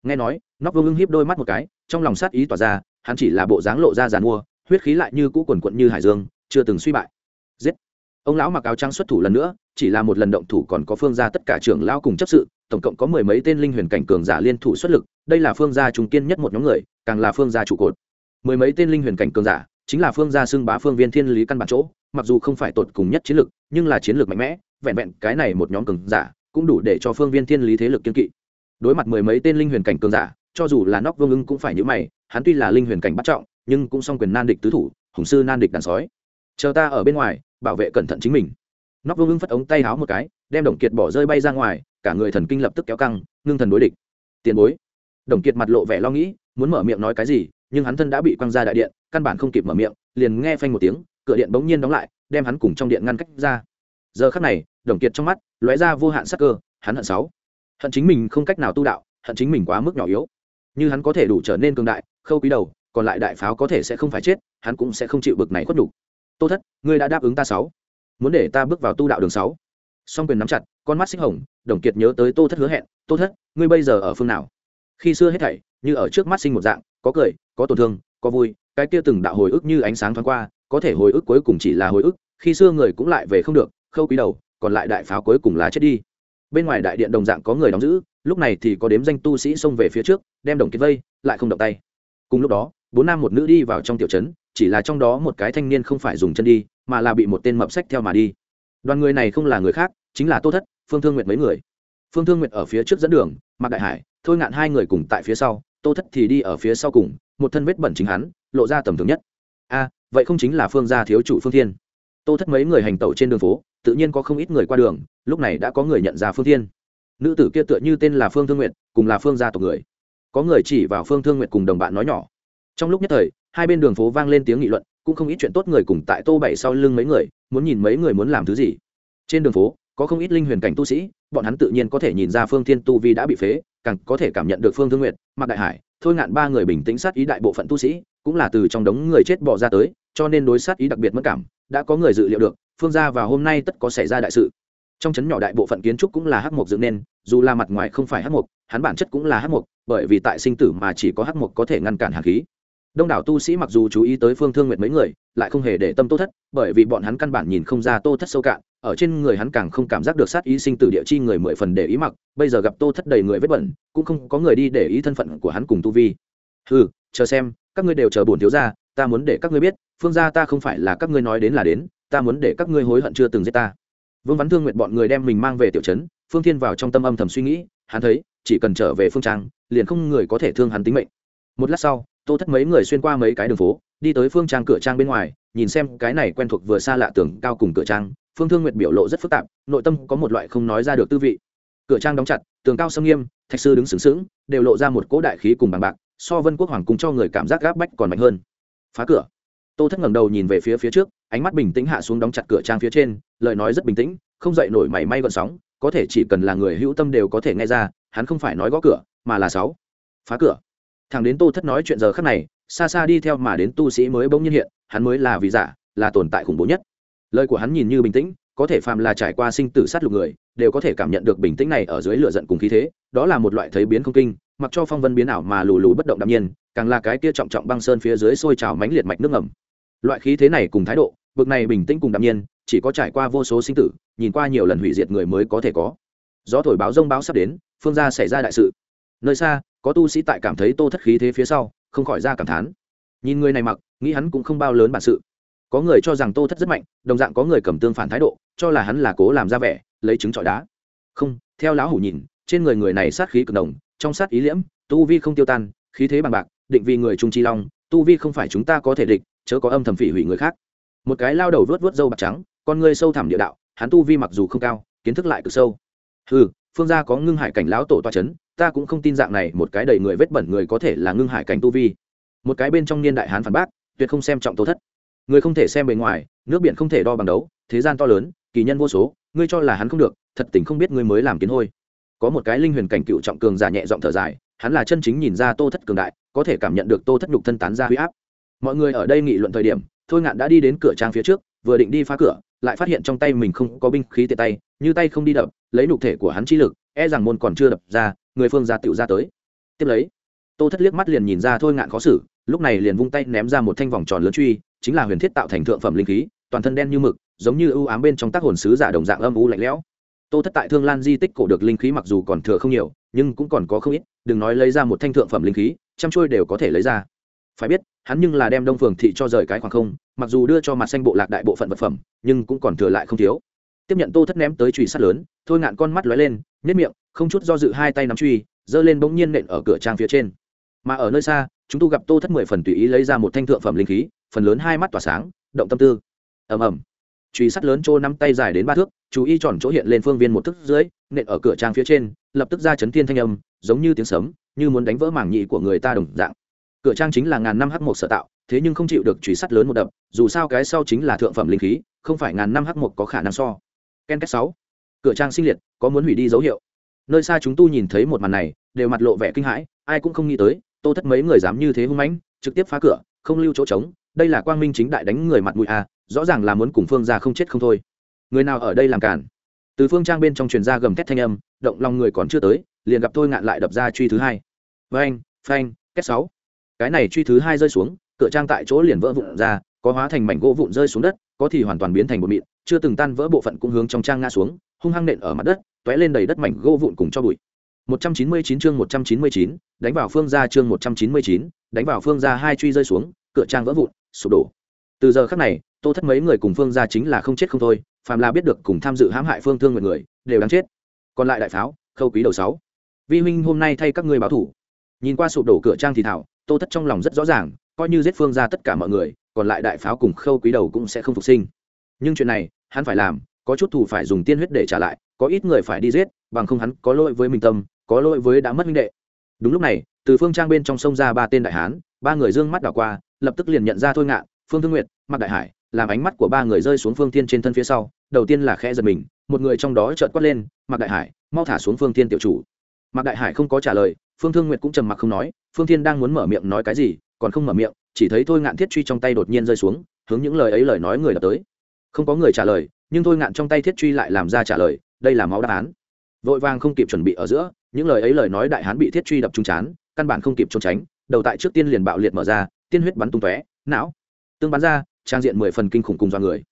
Nghe nói, nóc vương ưng hiếp đôi mắt một cái, trong lòng sát ý tỏa ra, hắn chỉ là bộ dáng lộ ra giàn mua, huyết khí lại như cũ quần quận như hải dương, chưa từng suy bại. Giết! Ông lão mặc áo trắng xuất thủ lần nữa, chỉ là một lần động thủ còn có phương ra tất cả trưởng lão cùng chấp sự tổng cộng có mười mấy tên linh huyền cảnh cường giả liên thủ xuất lực, đây là phương gia trung kiên nhất một nhóm người, càng là phương gia trụ cột. Mười mấy tên linh huyền cảnh cường giả, chính là phương gia xưng bá phương viên thiên lý căn bản chỗ, mặc dù không phải tột cùng nhất chiến lực, nhưng là chiến lược mạnh mẽ, vẹn vẹn cái này một nhóm cường giả, cũng đủ để cho phương viên thiên lý thế lực kiên kỵ. Đối mặt mười mấy tên linh huyền cảnh cường giả, cho dù là nóc vương ưng cũng phải nhữ mày, hắn tuy là linh huyền cảnh bắt trọng, nhưng cũng song quyền nan địch tứ thủ, hùng sư nan địch đàn sói. Chờ ta ở bên ngoài, bảo vệ cẩn thận chính mình. Nóc vương ưng phất ống tay háo một cái, đem đồng kiệt bỏ rơi bay ra ngoài cả người thần kinh lập tức kéo căng, ngưng thần đối địch. Tiền bối. Đồng kiệt mặt lộ vẻ lo nghĩ, muốn mở miệng nói cái gì, nhưng hắn thân đã bị quăng ra đại điện, căn bản không kịp mở miệng, liền nghe phanh một tiếng, cửa điện bỗng nhiên đóng lại, đem hắn cùng trong điện ngăn cách ra. Giờ khắc này, đồng kiệt trong mắt lóe ra vô hạn sắc cơ, hắn hận sáu. Hận chính mình không cách nào tu đạo, hận chính mình quá mức nhỏ yếu. Như hắn có thể đủ trở nên cường đại, khâu quý đầu, còn lại đại pháo có thể sẽ không phải chết, hắn cũng sẽ không chịu bực này khuất đủ tô thất, ngươi đã đáp ứng ta sáu. Muốn để ta bước vào tu đạo đường sáu song quyền nắm chặt, con mắt xích hồng, đồng kiệt nhớ tới tô thất hứa hẹn, tô thất, ngươi bây giờ ở phương nào? Khi xưa hết thảy như ở trước mắt sinh một dạng, có cười, có tổn thương, có vui, cái kia từng đạo hồi ức như ánh sáng thoáng qua, có thể hồi ức cuối cùng chỉ là hồi ức, khi xưa người cũng lại về không được, khâu quý đầu, còn lại đại pháo cuối cùng là chết đi. Bên ngoài đại điện đồng dạng có người đóng giữ, lúc này thì có đếm danh tu sĩ xông về phía trước, đem đồng kiệt vây, lại không động tay. Cùng lúc đó, bốn nam một nữ đi vào trong tiểu trấn, chỉ là trong đó một cái thanh niên không phải dùng chân đi, mà là bị một tên mập sách theo mà đi đoàn người này không là người khác, chính là tô thất, phương thương nguyệt mấy người. Phương thương nguyệt ở phía trước dẫn đường, mạc đại hải, thôi ngạn hai người cùng tại phía sau, tô thất thì đi ở phía sau cùng, một thân vết bẩn chính hắn, lộ ra tầm thường nhất. A à, vậy không chính là phương gia thiếu chủ phương thiên. Tô thất mấy người hành tẩu trên đường phố, tự nhiên có không ít người qua đường, lúc này đã có người nhận ra phương thiên. Nữ tử kia tựa như tên là phương thương nguyệt, cùng là phương gia tộc người. Có người chỉ vào phương thương nguyệt cùng đồng bạn nói nhỏ. Trong lúc nhất thời, hai bên đường phố vang lên tiếng nghị luận cũng không ít chuyện tốt người cùng tại tô bảy sau lưng mấy người, muốn nhìn mấy người muốn làm thứ gì. Trên đường phố, có không ít linh huyền cảnh tu sĩ, bọn hắn tự nhiên có thể nhìn ra phương thiên tu vi đã bị phế, càng có thể cảm nhận được phương thương nguyệt mặc đại hải, thôi ngạn ba người bình tĩnh sát ý đại bộ phận tu sĩ, cũng là từ trong đống người chết bỏ ra tới, cho nên đối sát ý đặc biệt mất cảm, đã có người dự liệu được, phương gia và hôm nay tất có xảy ra đại sự. Trong chấn nhỏ đại bộ phận kiến trúc cũng là hắc mộc dựng nên, dù là mặt ngoài không phải hắc mộc, hắn bản chất cũng là hắc mộc, bởi vì tại sinh tử mà chỉ có hắc mộc có thể ngăn cản hàn khí đông đảo tu sĩ mặc dù chú ý tới phương thương nguyệt mấy người, lại không hề để tâm tô thất, bởi vì bọn hắn căn bản nhìn không ra tô thất sâu cạn, ở trên người hắn càng không cảm giác được sát ý sinh từ địa chi người mười phần để ý mặc, bây giờ gặp tô thất đầy người vết bẩn, cũng không có người đi để ý thân phận của hắn cùng tu vi. Ừ chờ xem, các ngươi đều chờ bổn thiếu gia, ta muốn để các ngươi biết, phương gia ta không phải là các ngươi nói đến là đến, ta muốn để các ngươi hối hận chưa từng giết ta. Vương văn thương nguyện bọn người đem mình mang về tiểu trấn, phương thiên vào trong tâm âm thầm suy nghĩ, hắn thấy, chỉ cần trở về phương trang, liền không người có thể thương hắn tính mệnh. Một lát sau tô thất mấy người xuyên qua mấy cái đường phố, đi tới phương trang cửa trang bên ngoài, nhìn xem cái này quen thuộc vừa xa lạ tường cao cùng cửa trang, phương thương nguyệt biểu lộ rất phức tạp, nội tâm có một loại không nói ra được tư vị. Cửa trang đóng chặt, tường cao sâm nghiêm, thạch sư đứng sướng sướng đều lộ ra một cỗ đại khí cùng bằng bạc, so vân quốc hoàng cùng cho người cảm giác gáp bách còn mạnh hơn. Phá cửa. Tô thất ngẩng đầu nhìn về phía phía trước, ánh mắt bình tĩnh hạ xuống đóng chặt cửa trang phía trên, lời nói rất bình tĩnh, không dậy nổi mảy may gọn sóng, có thể chỉ cần là người hữu tâm đều có thể nghe ra, hắn không phải nói gõ cửa, mà là sáu. Phá cửa thằng đến tô thất nói chuyện giờ khắc này, xa xa đi theo mà đến tu sĩ mới bỗng nhiên hiện, hắn mới là vì giả, là tồn tại khủng bố nhất. Lời của hắn nhìn như bình tĩnh, có thể phàm là trải qua sinh tử sát lục người, đều có thể cảm nhận được bình tĩnh này ở dưới lửa giận cùng khí thế, đó là một loại thấy biến không kinh, mặc cho phong vân biến ảo mà lù lù bất động đạm nhiên, càng là cái kia trọng trọng băng sơn phía dưới sôi trào mãnh liệt mạch nước ngầm. Loại khí thế này cùng thái độ, bực này bình tĩnh cùng đạm nhiên, chỉ có trải qua vô số sinh tử, nhìn qua nhiều lần hủy diệt người mới có thể có. Gió thổi báo rông báo sắp đến, phương gia xảy ra đại sự. Nơi xa có tu sĩ tại cảm thấy tô thất khí thế phía sau, không khỏi ra cảm thán. Nhìn người này mặc, nghĩ hắn cũng không bao lớn bản sự. Có người cho rằng tô thất rất mạnh, đồng dạng có người cầm tương phản thái độ, cho là hắn là cố làm ra vẻ, lấy trứng trọi đá. Không, theo lão hủ nhìn, trên người người này sát khí cực đồng trong sát ý liễm, tu vi không tiêu tan, khí thế bằng bạc, định vì người trung chi long, tu vi không phải chúng ta có thể địch, chớ có âm thầm phỉ hủy người khác. Một cái lao đầu vớt vớt dâu bạc trắng, con người sâu thẳm địa đạo, hắn tu vi mặc dù không cao, kiến thức lại cực sâu. Ừ phương gia có ngưng hải cảnh lão tổ toa chấn ta cũng không tin dạng này một cái đầy người vết bẩn người có thể là ngưng hải cảnh tu vi. Một cái bên trong niên đại hán phản bác, tuyệt không xem trọng tô thất. Người không thể xem bề ngoài, nước biển không thể đo bằng đấu, thế gian to lớn, kỳ nhân vô số, ngươi cho là hắn không được, thật tình không biết ngươi mới làm kiến hôi. Có một cái linh huyền cảnh cựu trọng cường giả nhẹ giọng thở dài, hắn là chân chính nhìn ra tô thất cường đại, có thể cảm nhận được tô thất nhục thân tán ra huy áp. Mọi người ở đây nghị luận thời điểm, thôi ngạn đã đi đến cửa trang phía trước, vừa định đi phá cửa, lại phát hiện trong tay mình không có binh khí tiện tay, như tay không đi đập, lấy nhục thể của hắn chi lực e rằng môn còn chưa đập ra, người phương gia tựu ra tới. Tiếp lấy, tô thất liếc mắt liền nhìn ra thôi ngạn khó xử, lúc này liền vung tay ném ra một thanh vòng tròn lớn truy, chính là huyền thiết tạo thành thượng phẩm linh khí, toàn thân đen như mực, giống như ưu ám bên trong tác hồn sứ giả đồng dạng âm u lạnh lẽo. Tô thất tại thương lan di tích cổ được linh khí mặc dù còn thừa không nhiều, nhưng cũng còn có không ít, đừng nói lấy ra một thanh thượng phẩm linh khí, trăm trôi đều có thể lấy ra. Phải biết, hắn nhưng là đem đông phường thị cho rời cái khoảng không, mặc dù đưa cho mặt xanh bộ lạc đại bộ phận vật phẩm, nhưng cũng còn thừa lại không thiếu. Tiếp nhận tô thất ném tới trùy sắt lớn, thôi ngạn con mắt lóe lên nhất miệng, không chút do dự hai tay nắm truy, giơ lên bỗng nhiên nện ở cửa trang phía trên. Mà ở nơi xa, chúng tu gặp tô thất mười phần tùy ý lấy ra một thanh thượng phẩm linh khí, phần lớn hai mắt tỏa sáng, động tâm tư. Ầm ầm. Truy sắt lớn trô nắm tay dài đến ba thước, chú y tròn chỗ hiện lên phương viên một thước dưới, nện ở cửa trang phía trên, lập tức ra chấn thiên thanh âm, giống như tiếng sấm, như muốn đánh vỡ mảng nhị của người ta đồng dạng. Cửa trang chính là ngàn năm h một sở tạo, thế nhưng không chịu được truy sắt lớn một đập, dù sao cái sau chính là thượng phẩm linh khí, không phải ngàn năm h một có khả năng so. Ken kết sáu cửa trang sinh liệt có muốn hủy đi dấu hiệu. Nơi xa chúng tu nhìn thấy một màn này đều mặt lộ vẻ kinh hãi ai cũng không nghĩ tới tô thất mấy người dám như thế hung mãnh trực tiếp phá cửa không lưu chỗ trống đây là quang minh chính đại đánh người mặt mũi a à, rõ ràng là muốn cùng phương ra không chết không thôi. Người nào ở đây làm cản? Từ phương trang bên trong truyền ra gầm thét thanh âm động lòng người còn chưa tới liền gặp tôi ngạn lại đập ra truy thứ hai. Phanh phanh kết sáu. Cái này truy thứ hai rơi xuống cửa trang tại chỗ liền vỡ vụn ra có hóa thành mảnh gỗ vụn rơi xuống đất có thì hoàn toàn biến thành một mịn chưa từng tan vỡ bộ phận cũng hướng trong trang ngã xuống hung hăng nện ở mặt đất t lên đầy đất mảnh gỗ vụn cùng cho bụi 199 chương 199, đánh vào phương gia chương 199, đánh vào phương gia hai truy rơi xuống, cửa trang vỡ vụn, sụp đổ. Từ giờ khắc này, Tô Thất mấy người cùng phương gia chính là không chết không thôi, phàm là biết được cùng tham dự hãm hại phương thương người người, đều đáng chết. Còn lại đại pháo, khâu quý đầu sáu. Vi huynh hôm nay thay các ngươi báo thủ. Nhìn qua sụp đổ cửa trang thì thảo, Tô Thất trong lòng rất rõ ràng, coi như giết phương gia tất cả mọi người, còn lại đại pháo cùng khâu quý đầu cũng sẽ không phục sinh. Nhưng chuyện này, hắn phải làm, có chút thủ phải dùng tiên huyết để trả lại, có ít người phải đi giết, bằng không hắn có lỗi với mình tâm, có lỗi với đã mất minh đệ. Đúng lúc này từ phương trang bên trong sông ra ba tên đại hán ba người dương mắt đảo qua lập tức liền nhận ra thôi ngạn phương thương nguyệt Mặc đại hải làm ánh mắt của ba người rơi xuống phương thiên trên thân phía sau đầu tiên là khẽ giật mình một người trong đó chợt quát lên Mặc đại hải mau thả xuống phương thiên tiểu chủ. Mặc đại hải không có trả lời phương thương nguyệt cũng trầm mặc không nói phương thiên đang muốn mở miệng nói cái gì còn không mở miệng chỉ thấy thôi ngạn thiết truy trong tay đột nhiên rơi xuống hướng những lời ấy lời nói người đập tới không có người trả lời, nhưng thôi ngạn trong tay thiết truy lại làm ra trả lời, đây là máu đáp án. Vội vàng không kịp chuẩn bị ở giữa, những lời ấy lời nói đại hán bị thiết truy đập trúng chán, căn bản không kịp trốn tránh, đầu tại trước tiên liền bạo liệt mở ra, tiên huyết bắn tung tóe, não. Tương bắn ra, trang diện mười phần kinh khủng cùng do người.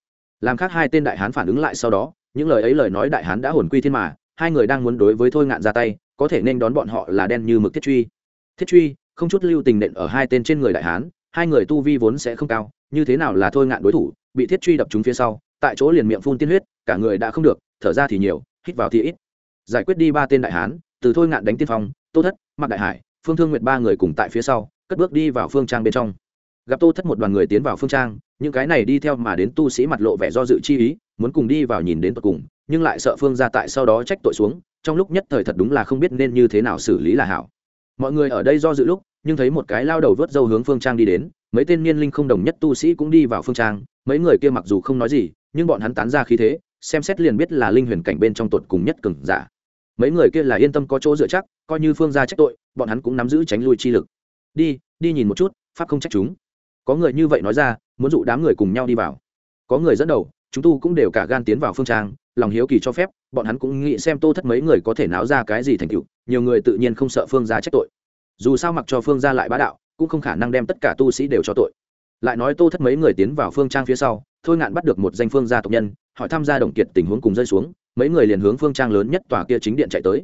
Làm khác hai tên đại hán phản ứng lại sau đó, những lời ấy lời nói đại hán đã hồn quy thiên mà, hai người đang muốn đối với thôi ngạn ra tay, có thể nên đón bọn họ là đen như mực thiết truy. Thiết truy, không chút lưu tình nện ở hai tên trên người đại hán, hai người tu vi vốn sẽ không cao, như thế nào là thôi ngạn đối thủ bị thiết truy đập trúng phía sau, tại chỗ liền miệng phun tiên huyết, cả người đã không được, thở ra thì nhiều, hít vào thì ít. Giải quyết đi ba tên đại hán, từ thôi ngạn đánh tiên phong, tô thất mặc đại hải, phương thương nguyệt ba người cùng tại phía sau, cất bước đi vào phương trang bên trong. Gặp tô thất một đoàn người tiến vào phương trang, những cái này đi theo mà đến tu sĩ mặt lộ vẻ do dự chi ý, muốn cùng đi vào nhìn đến tận cùng, nhưng lại sợ phương ra tại sau đó trách tội xuống, trong lúc nhất thời thật đúng là không biết nên như thế nào xử lý là hảo. Mọi người ở đây do dự lúc, nhưng thấy một cái lao đầu vớt dâu hướng phương trang đi đến, mấy tên niên linh không đồng nhất tu sĩ cũng đi vào phương trang mấy người kia mặc dù không nói gì, nhưng bọn hắn tán ra khí thế, xem xét liền biết là linh huyền cảnh bên trong tột cùng nhất cường giả. Mấy người kia là yên tâm có chỗ dựa chắc, coi như phương ra trách tội, bọn hắn cũng nắm giữ tránh lui chi lực. Đi đi nhìn một chút, pháp không trách chúng. Có người như vậy nói ra, muốn dụ đám người cùng nhau đi vào. Có người dẫn đầu, chúng tu cũng đều cả gan tiến vào phương trang, lòng hiếu kỳ cho phép, bọn hắn cũng nghĩ xem tô thất mấy người có thể náo ra cái gì thành tựu, nhiều người tự nhiên không sợ phương gia trách tội. Dù sao mặc cho phương gia lại bá đạo, cũng không khả năng đem tất cả tu sĩ đều cho tội lại nói tô thất mấy người tiến vào phương trang phía sau, thôi ngạn bắt được một danh phương gia tộc nhân, hỏi tham gia động kiệt tình huống cùng rơi xuống, mấy người liền hướng phương trang lớn nhất tòa kia chính điện chạy tới.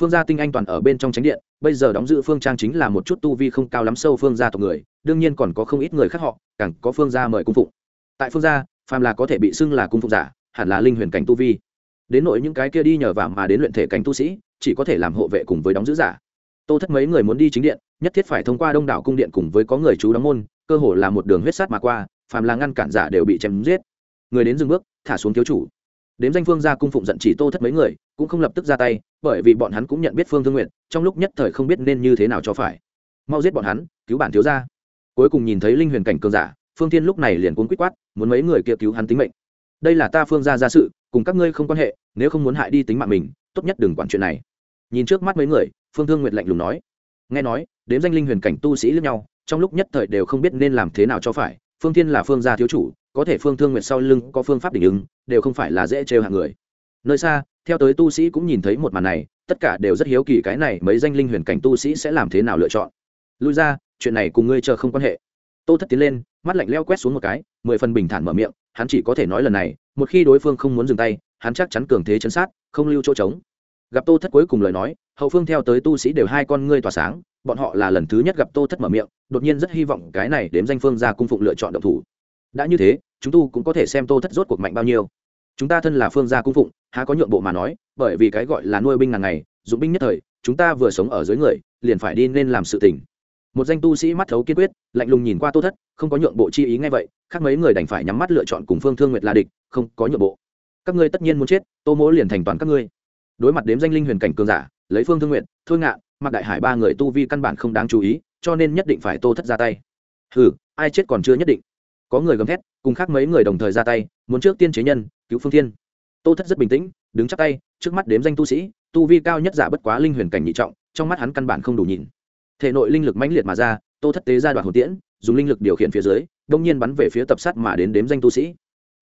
Phương gia tinh anh toàn ở bên trong tránh điện, bây giờ đóng giữ phương trang chính là một chút tu vi không cao lắm sâu phương gia tộc người, đương nhiên còn có không ít người khác họ, càng có phương gia mời cung phụng. Tại phương gia, phàm là có thể bị xưng là cung phụng giả, hẳn là linh huyền cảnh tu vi. Đến nội những cái kia đi nhờ vả mà đến luyện thể cảnh tu sĩ, chỉ có thể làm hộ vệ cùng với đóng giữ giả. Tô thất mấy người muốn đi chính điện, nhất thiết phải thông qua đông đảo cung điện cùng với có người chú đóng môn cơ hồ là một đường huyết sát mà qua, phàm là ngăn cản giả đều bị chém giết. Người đến dừng bước, thả xuống thiếu chủ. Đếm danh phương ra cung phụng giận chỉ tô thất mấy người, cũng không lập tức ra tay, bởi vì bọn hắn cũng nhận biết phương thương nguyện trong lúc nhất thời không biết nên như thế nào cho phải. Mau giết bọn hắn, cứu bản thiếu ra cuối cùng nhìn thấy linh huyền cảnh cường giả, phương thiên lúc này liền cuốn quýt quát, muốn mấy người kia cứu hắn tính mệnh. Đây là ta phương ra ra sự, cùng các ngươi không quan hệ, nếu không muốn hại đi tính mạng mình, tốt nhất đừng quản chuyện này. Nhìn trước mắt mấy người, phương thương nguyệt lạnh lùng nói. Nghe nói, đếm danh linh huyền cảnh tu sĩ lẫn nhau trong lúc nhất thời đều không biết nên làm thế nào cho phải, phương thiên là phương gia thiếu chủ, có thể phương thương nguyệt sau lưng có phương pháp định ứng, đều không phải là dễ trêu hạng người. Nơi xa, theo tới tu sĩ cũng nhìn thấy một màn này, tất cả đều rất hiếu kỳ cái này mấy danh linh huyền cảnh tu sĩ sẽ làm thế nào lựa chọn. Lui ra, chuyện này cùng ngươi chờ không quan hệ. Tô thất tiến lên, mắt lạnh leo quét xuống một cái, mười phần bình thản mở miệng, hắn chỉ có thể nói lần này, một khi đối phương không muốn dừng tay, hắn chắc chắn cường thế chấn sát, không lưu chỗ trống. Gặp tô thất cuối cùng lời nói, hậu phương theo tới tu sĩ đều hai con ngươi tỏa sáng bọn họ là lần thứ nhất gặp tô thất mở miệng, đột nhiên rất hy vọng cái này đếm danh phương ra cung phụng lựa chọn động thủ. Đã như thế, chúng tu cũng có thể xem tô thất rốt cuộc mạnh bao nhiêu. Chúng ta thân là phương gia cung phụng, há có nhượng bộ mà nói, bởi vì cái gọi là nuôi binh ngàn ngày, dụng binh nhất thời, chúng ta vừa sống ở dưới người, liền phải đi nên làm sự tình. Một danh tu sĩ mắt thấu kiên quyết, lạnh lùng nhìn qua tô thất, không có nhượng bộ chi ý ngay vậy, khác mấy người đành phải nhắm mắt lựa chọn cùng phương thương nguyệt là địch, không có nhượng bộ. Các ngươi tất nhiên muốn chết, tô mỗ liền thành toàn các ngươi. Đối mặt đếm danh linh huyền cảnh cường giả, lấy phương thương nguyện thôi ngạ mặc đại hải ba người tu vi căn bản không đáng chú ý, cho nên nhất định phải tô thất ra tay. Hừ, ai chết còn chưa nhất định. Có người gầm thét, cùng khác mấy người đồng thời ra tay, muốn trước tiên chế nhân, cứu phương thiên. Tô thất rất bình tĩnh, đứng chắc tay, trước mắt đếm danh tu sĩ, tu vi cao nhất giả bất quá linh huyền cảnh nhị trọng, trong mắt hắn căn bản không đủ nhìn. Thể nội linh lực mãnh liệt mà ra, tô thất tế ra đoạn hồn tiễn, dùng linh lực điều khiển phía dưới, đông nhiên bắn về phía tập sát mà đến đếm danh tu sĩ.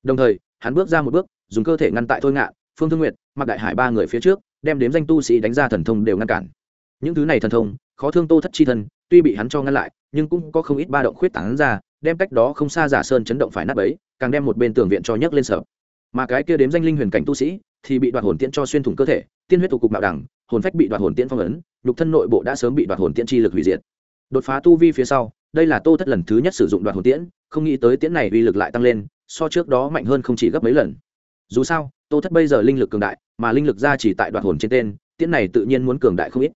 Đồng thời, hắn bước ra một bước, dùng cơ thể ngăn tại thôi ngạ, phương thương nguyệt mặc đại hải ba người phía trước, đem đếm danh tu sĩ đánh ra thần thông đều ngăn cản những thứ này thần thông khó thương tô thất chi thân tuy bị hắn cho ngăn lại nhưng cũng có không ít ba động khuyết tảng ra đem cách đó không xa giả sơn chấn động phải nát ấy, càng đem một bên tường viện cho nhấc lên sở mà cái kia đếm danh linh huyền cảnh tu sĩ thì bị đoạt hồn tiễn cho xuyên thủng cơ thể tiên huyết tụ cục mạo đẳng hồn phách bị đoạt hồn tiễn phong ấn nhục thân nội bộ đã sớm bị đoạt hồn tiễn chi lực hủy diệt. Đột phá tu vi phía sau đây là tô thất lần thứ nhất sử dụng đoạt hồn tiễn không nghĩ tới tiễn này uy lực lại tăng lên so trước đó mạnh hơn không chỉ gấp mấy lần. Dù sao tô thất bây giờ linh lực cường đại mà linh lực ra chỉ tại đoạt hồn trên tên tiễn này tự nhiên muốn cường đại không ít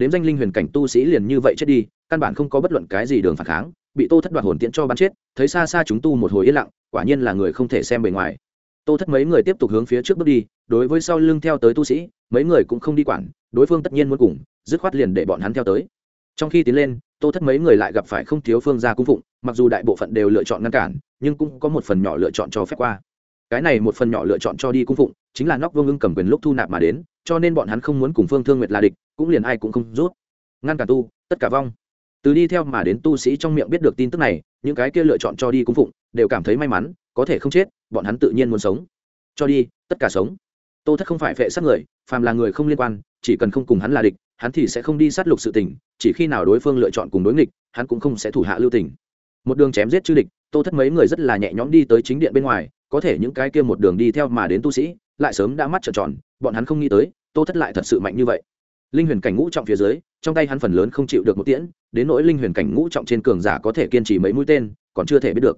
đếm danh linh huyền cảnh tu sĩ liền như vậy chết đi, căn bản không có bất luận cái gì đường phản kháng, bị tô thất đoạt hồn tiễn cho bắn chết, thấy xa xa chúng tu một hồi yên lặng, quả nhiên là người không thể xem bề ngoài. Tô thất mấy người tiếp tục hướng phía trước bước đi, đối với sau lưng theo tới tu sĩ, mấy người cũng không đi quản, đối phương tất nhiên muốn cùng, dứt khoát liền để bọn hắn theo tới. Trong khi tiến lên, tô thất mấy người lại gặp phải không thiếu phương gia cung phụng, mặc dù đại bộ phận đều lựa chọn ngăn cản, nhưng cũng có một phần nhỏ lựa chọn cho phép qua. Cái này một phần nhỏ lựa chọn cho đi cung phụng, chính là nóc vương ưng cầm quyền lúc thu nạp mà đến, cho nên bọn hắn không muốn cùng phương thương nguyệt là địch cũng liền ai cũng không rút. Ngăn cả tu, tất cả vong. Từ đi theo mà đến tu sĩ trong miệng biết được tin tức này, những cái kia lựa chọn cho đi cung phụng, đều cảm thấy may mắn, có thể không chết, bọn hắn tự nhiên muốn sống. Cho đi, tất cả sống. Tô thất không phải vệ sát người, phàm là người không liên quan, chỉ cần không cùng hắn là địch, hắn thì sẽ không đi sát lục sự tình, chỉ khi nào đối phương lựa chọn cùng đối nghịch, hắn cũng không sẽ thủ hạ lưu tình. Một đường chém giết chư địch, tô thất mấy người rất là nhẹ nhõm đi tới chính điện bên ngoài, có thể những cái kia một đường đi theo mà đến tu sĩ, lại sớm đã mắt trợn tròn, bọn hắn không nghĩ tới, tô thất lại thật sự mạnh như vậy linh huyền cảnh ngũ trọng phía dưới, trong tay hắn phần lớn không chịu được một tiễn, đến nỗi linh huyền cảnh ngũ trọng trên cường giả có thể kiên trì mấy mũi tên, còn chưa thể biết được.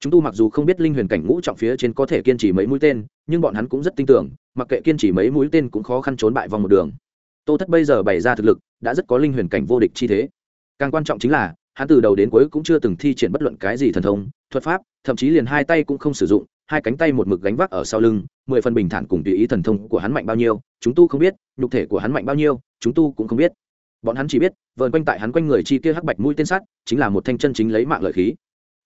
Chúng tu mặc dù không biết linh huyền cảnh ngũ trọng phía trên có thể kiên trì mấy mũi tên, nhưng bọn hắn cũng rất tin tưởng, mặc kệ kiên trì mấy mũi tên cũng khó khăn trốn bại vòng một đường. Tô thất bây giờ bày ra thực lực, đã rất có linh huyền cảnh vô địch chi thế. Càng quan trọng chính là, hắn từ đầu đến cuối cũng chưa từng thi triển bất luận cái gì thần thông, thuật pháp, thậm chí liền hai tay cũng không sử dụng hai cánh tay một mực gánh vác ở sau lưng, mười phần bình thản cùng tùy ý thần thông của hắn mạnh bao nhiêu, chúng tu không biết, nhục thể của hắn mạnh bao nhiêu, chúng tu cũng không biết. Bọn hắn chỉ biết, vờn quanh tại hắn quanh người chi kia hắc bạch mũi tên sắt chính là một thanh chân chính lấy mạng lợi khí.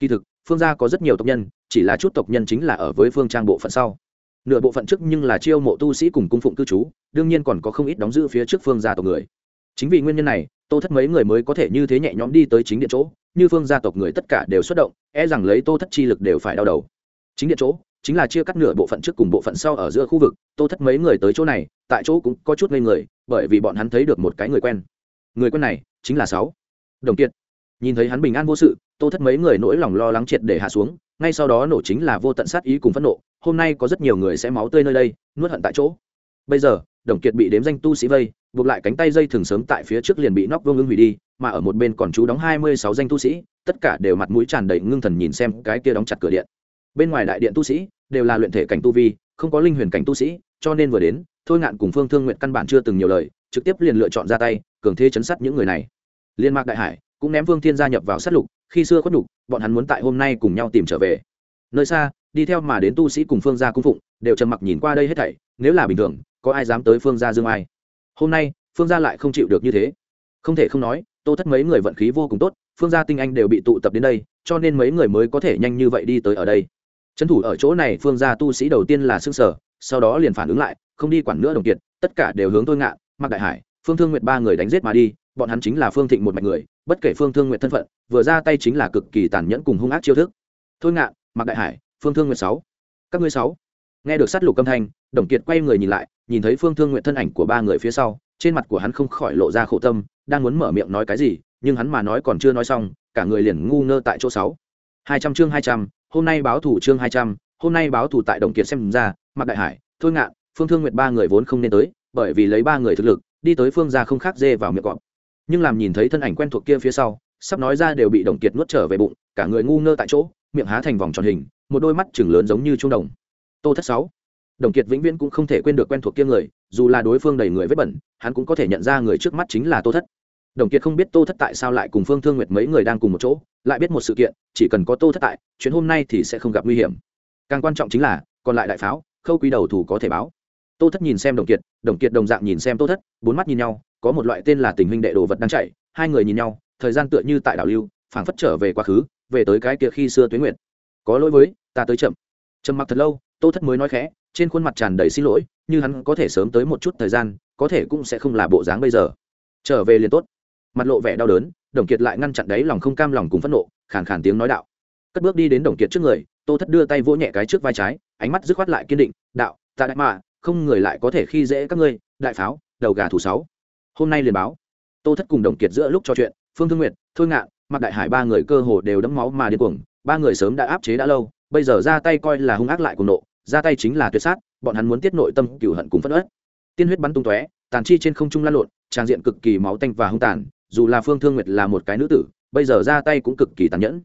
Kỳ thực, phương gia có rất nhiều tộc nhân, chỉ là chút tộc nhân chính là ở với phương trang bộ phận sau. Nửa bộ phận trước nhưng là chiêu mộ tu sĩ cùng cung phụng cư trú, đương nhiên còn có không ít đóng giữ phía trước phương gia tộc người. Chính vì nguyên nhân này, tô thất mấy người mới có thể như thế nhẹ nhõm đi tới chính điện chỗ, như phương gia tộc người tất cả đều xuất động e rằng lấy tô thất chi lực đều phải đau đầu chính điện chỗ, chính là chia cắt nửa bộ phận trước cùng bộ phận sau ở giữa khu vực, tô thất mấy người tới chỗ này, tại chỗ cũng có chút ngây người, bởi vì bọn hắn thấy được một cái người quen. Người quen này chính là sáu. Đồng kiệt. Nhìn thấy hắn bình an vô sự, tô thất mấy người nỗi lòng lo lắng triệt để hạ xuống, ngay sau đó nổ chính là vô tận sát ý cùng phẫn nộ, hôm nay có rất nhiều người sẽ máu tươi nơi đây, nuốt hận tại chỗ. Bây giờ, đồng kiệt bị đếm danh tu sĩ vây, buộc lại cánh tay dây thường sớm tại phía trước liền bị nóc vương ưng hủy đi, mà ở một bên còn chú đóng hai mươi sáu danh tu sĩ, tất cả đều mặt mũi tràn đầy ngưng thần nhìn xem cái kia đóng chặt cửa điện bên ngoài đại điện tu sĩ đều là luyện thể cảnh tu vi, không có linh huyền cảnh tu sĩ, cho nên vừa đến, thôi ngạn cùng phương thương nguyện căn bản chưa từng nhiều lời, trực tiếp liền lựa chọn ra tay, cường thế chấn sát những người này. Liên mạc đại hải cũng ném vương thiên gia nhập vào sát lục, khi xưa có đủ bọn hắn muốn tại hôm nay cùng nhau tìm trở về. Nơi xa, đi theo mà đến tu sĩ cùng phương gia cung phụng, đều trầm mặc nhìn qua đây hết thảy, nếu là bình thường, có ai dám tới phương gia dương ai? Hôm nay, phương gia lại không chịu được như thế. Không thể không nói, tô thất mấy người vận khí vô cùng tốt, phương gia tinh anh đều bị tụ tập đến đây, cho nên mấy người mới có thể nhanh như vậy đi tới ở đây trấn thủ ở chỗ này, phương gia tu sĩ đầu tiên là xương sở sau đó liền phản ứng lại, không đi quản nữa đồng kiệt, tất cả đều hướng tôi ngạ mặc đại hải, phương thương nguyệt ba người đánh giết mà đi, bọn hắn chính là phương thịnh một mạch người, bất kể phương thương nguyệt thân phận, vừa ra tay chính là cực kỳ tàn nhẫn cùng hung ác chiêu thức. Thôi ngạ mặc đại hải, phương thương nguyệt sáu. Các ngươi sáu. Nghe được sát lục âm thanh, đồng kiệt quay người nhìn lại, nhìn thấy phương thương nguyệt thân ảnh của ba người phía sau, trên mặt của hắn không khỏi lộ ra khổ tâm, đang muốn mở miệng nói cái gì, nhưng hắn mà nói còn chưa nói xong, cả người liền ngu ngơ tại chỗ sáu. Hai trăm chương hai trăm hôm nay báo thủ chương hai trăm, hôm nay báo thủ tại đồng kiệt xem ra, mạc đại hải, thôi ngạn, phương thương nguyệt ba người vốn không nên tới, bởi vì lấy ba người thực lực, đi tới phương ra không khác dê vào miệng cọp. Nhưng làm nhìn thấy thân ảnh quen thuộc kia phía sau, sắp nói ra đều bị đồng kiệt nuốt trở về bụng, cả người ngu ngơ tại chỗ, miệng há thành vòng tròn hình, một đôi mắt chừng lớn giống như trung đồng. Tô thất sáu. Đồng kiệt vĩnh viễn cũng không thể quên được quen thuộc kia người, dù là đối phương đầy người vết bẩn, hắn cũng có thể nhận ra người trước mắt chính là tô thất đồng kiệt không biết tô thất tại sao lại cùng phương thương nguyệt mấy người đang cùng một chỗ, lại biết một sự kiện, chỉ cần có tô thất tại chuyến hôm nay thì sẽ không gặp nguy hiểm. Càng quan trọng chính là, còn lại đại pháo, khâu quý đầu thủ có thể báo. Tô thất nhìn xem đồng kiệt đồng kiệt đồng dạng nhìn xem tô thất, bốn mắt nhìn nhau, có một loại tên là tình huynh đệ đồ vật đang chạy, hai người nhìn nhau, thời gian tựa như tại đảo lưu, phảng phất trở về quá khứ, về tới cái kia khi xưa tuế nguyệt. Có lỗi với, ta tới chậm. Trầm mặc thật lâu, tô thất mới nói khẽ, trên khuôn mặt tràn đầy xin lỗi, như hắn có thể sớm tới một chút thời gian, có thể cũng sẽ không là bộ dáng bây giờ. Trở về liền tốt mặt lộ vẻ đau đớn, đồng kiệt lại ngăn chặn đấy lòng không cam lòng cùng phẫn nộ, khàn khàn tiếng nói đạo. Cất bước đi đến đồng kiệt trước người, tô thất đưa tay vỗ nhẹ cái trước vai trái, ánh mắt dứt khoát lại kiên định, đạo, ta đại mạ, không người lại có thể khi dễ các ngươi, đại pháo, đầu gà thủ sáu. Hôm nay liền báo. Tô thất cùng đồng kiệt giữa lúc trò chuyện, phương thương nguyệt, thôi ngạn mặc đại hải ba người cơ hồ đều đẫm máu mà điên cuồng, ba người sớm đã áp chế đã lâu, bây giờ ra tay coi là hung ác lại cùng nộ, ra tay chính là tuyệt sát, bọn hắn muốn tiết nội tâm cửu hận cùng phẫn ớt tiên huyết bắn tung tóe, tàn chi trên không trung lan lộn trang diện cực kỳ máu tanh và hung tàn dù là phương thương nguyệt là một cái nữ tử, bây giờ ra tay cũng cực kỳ tàn nhẫn.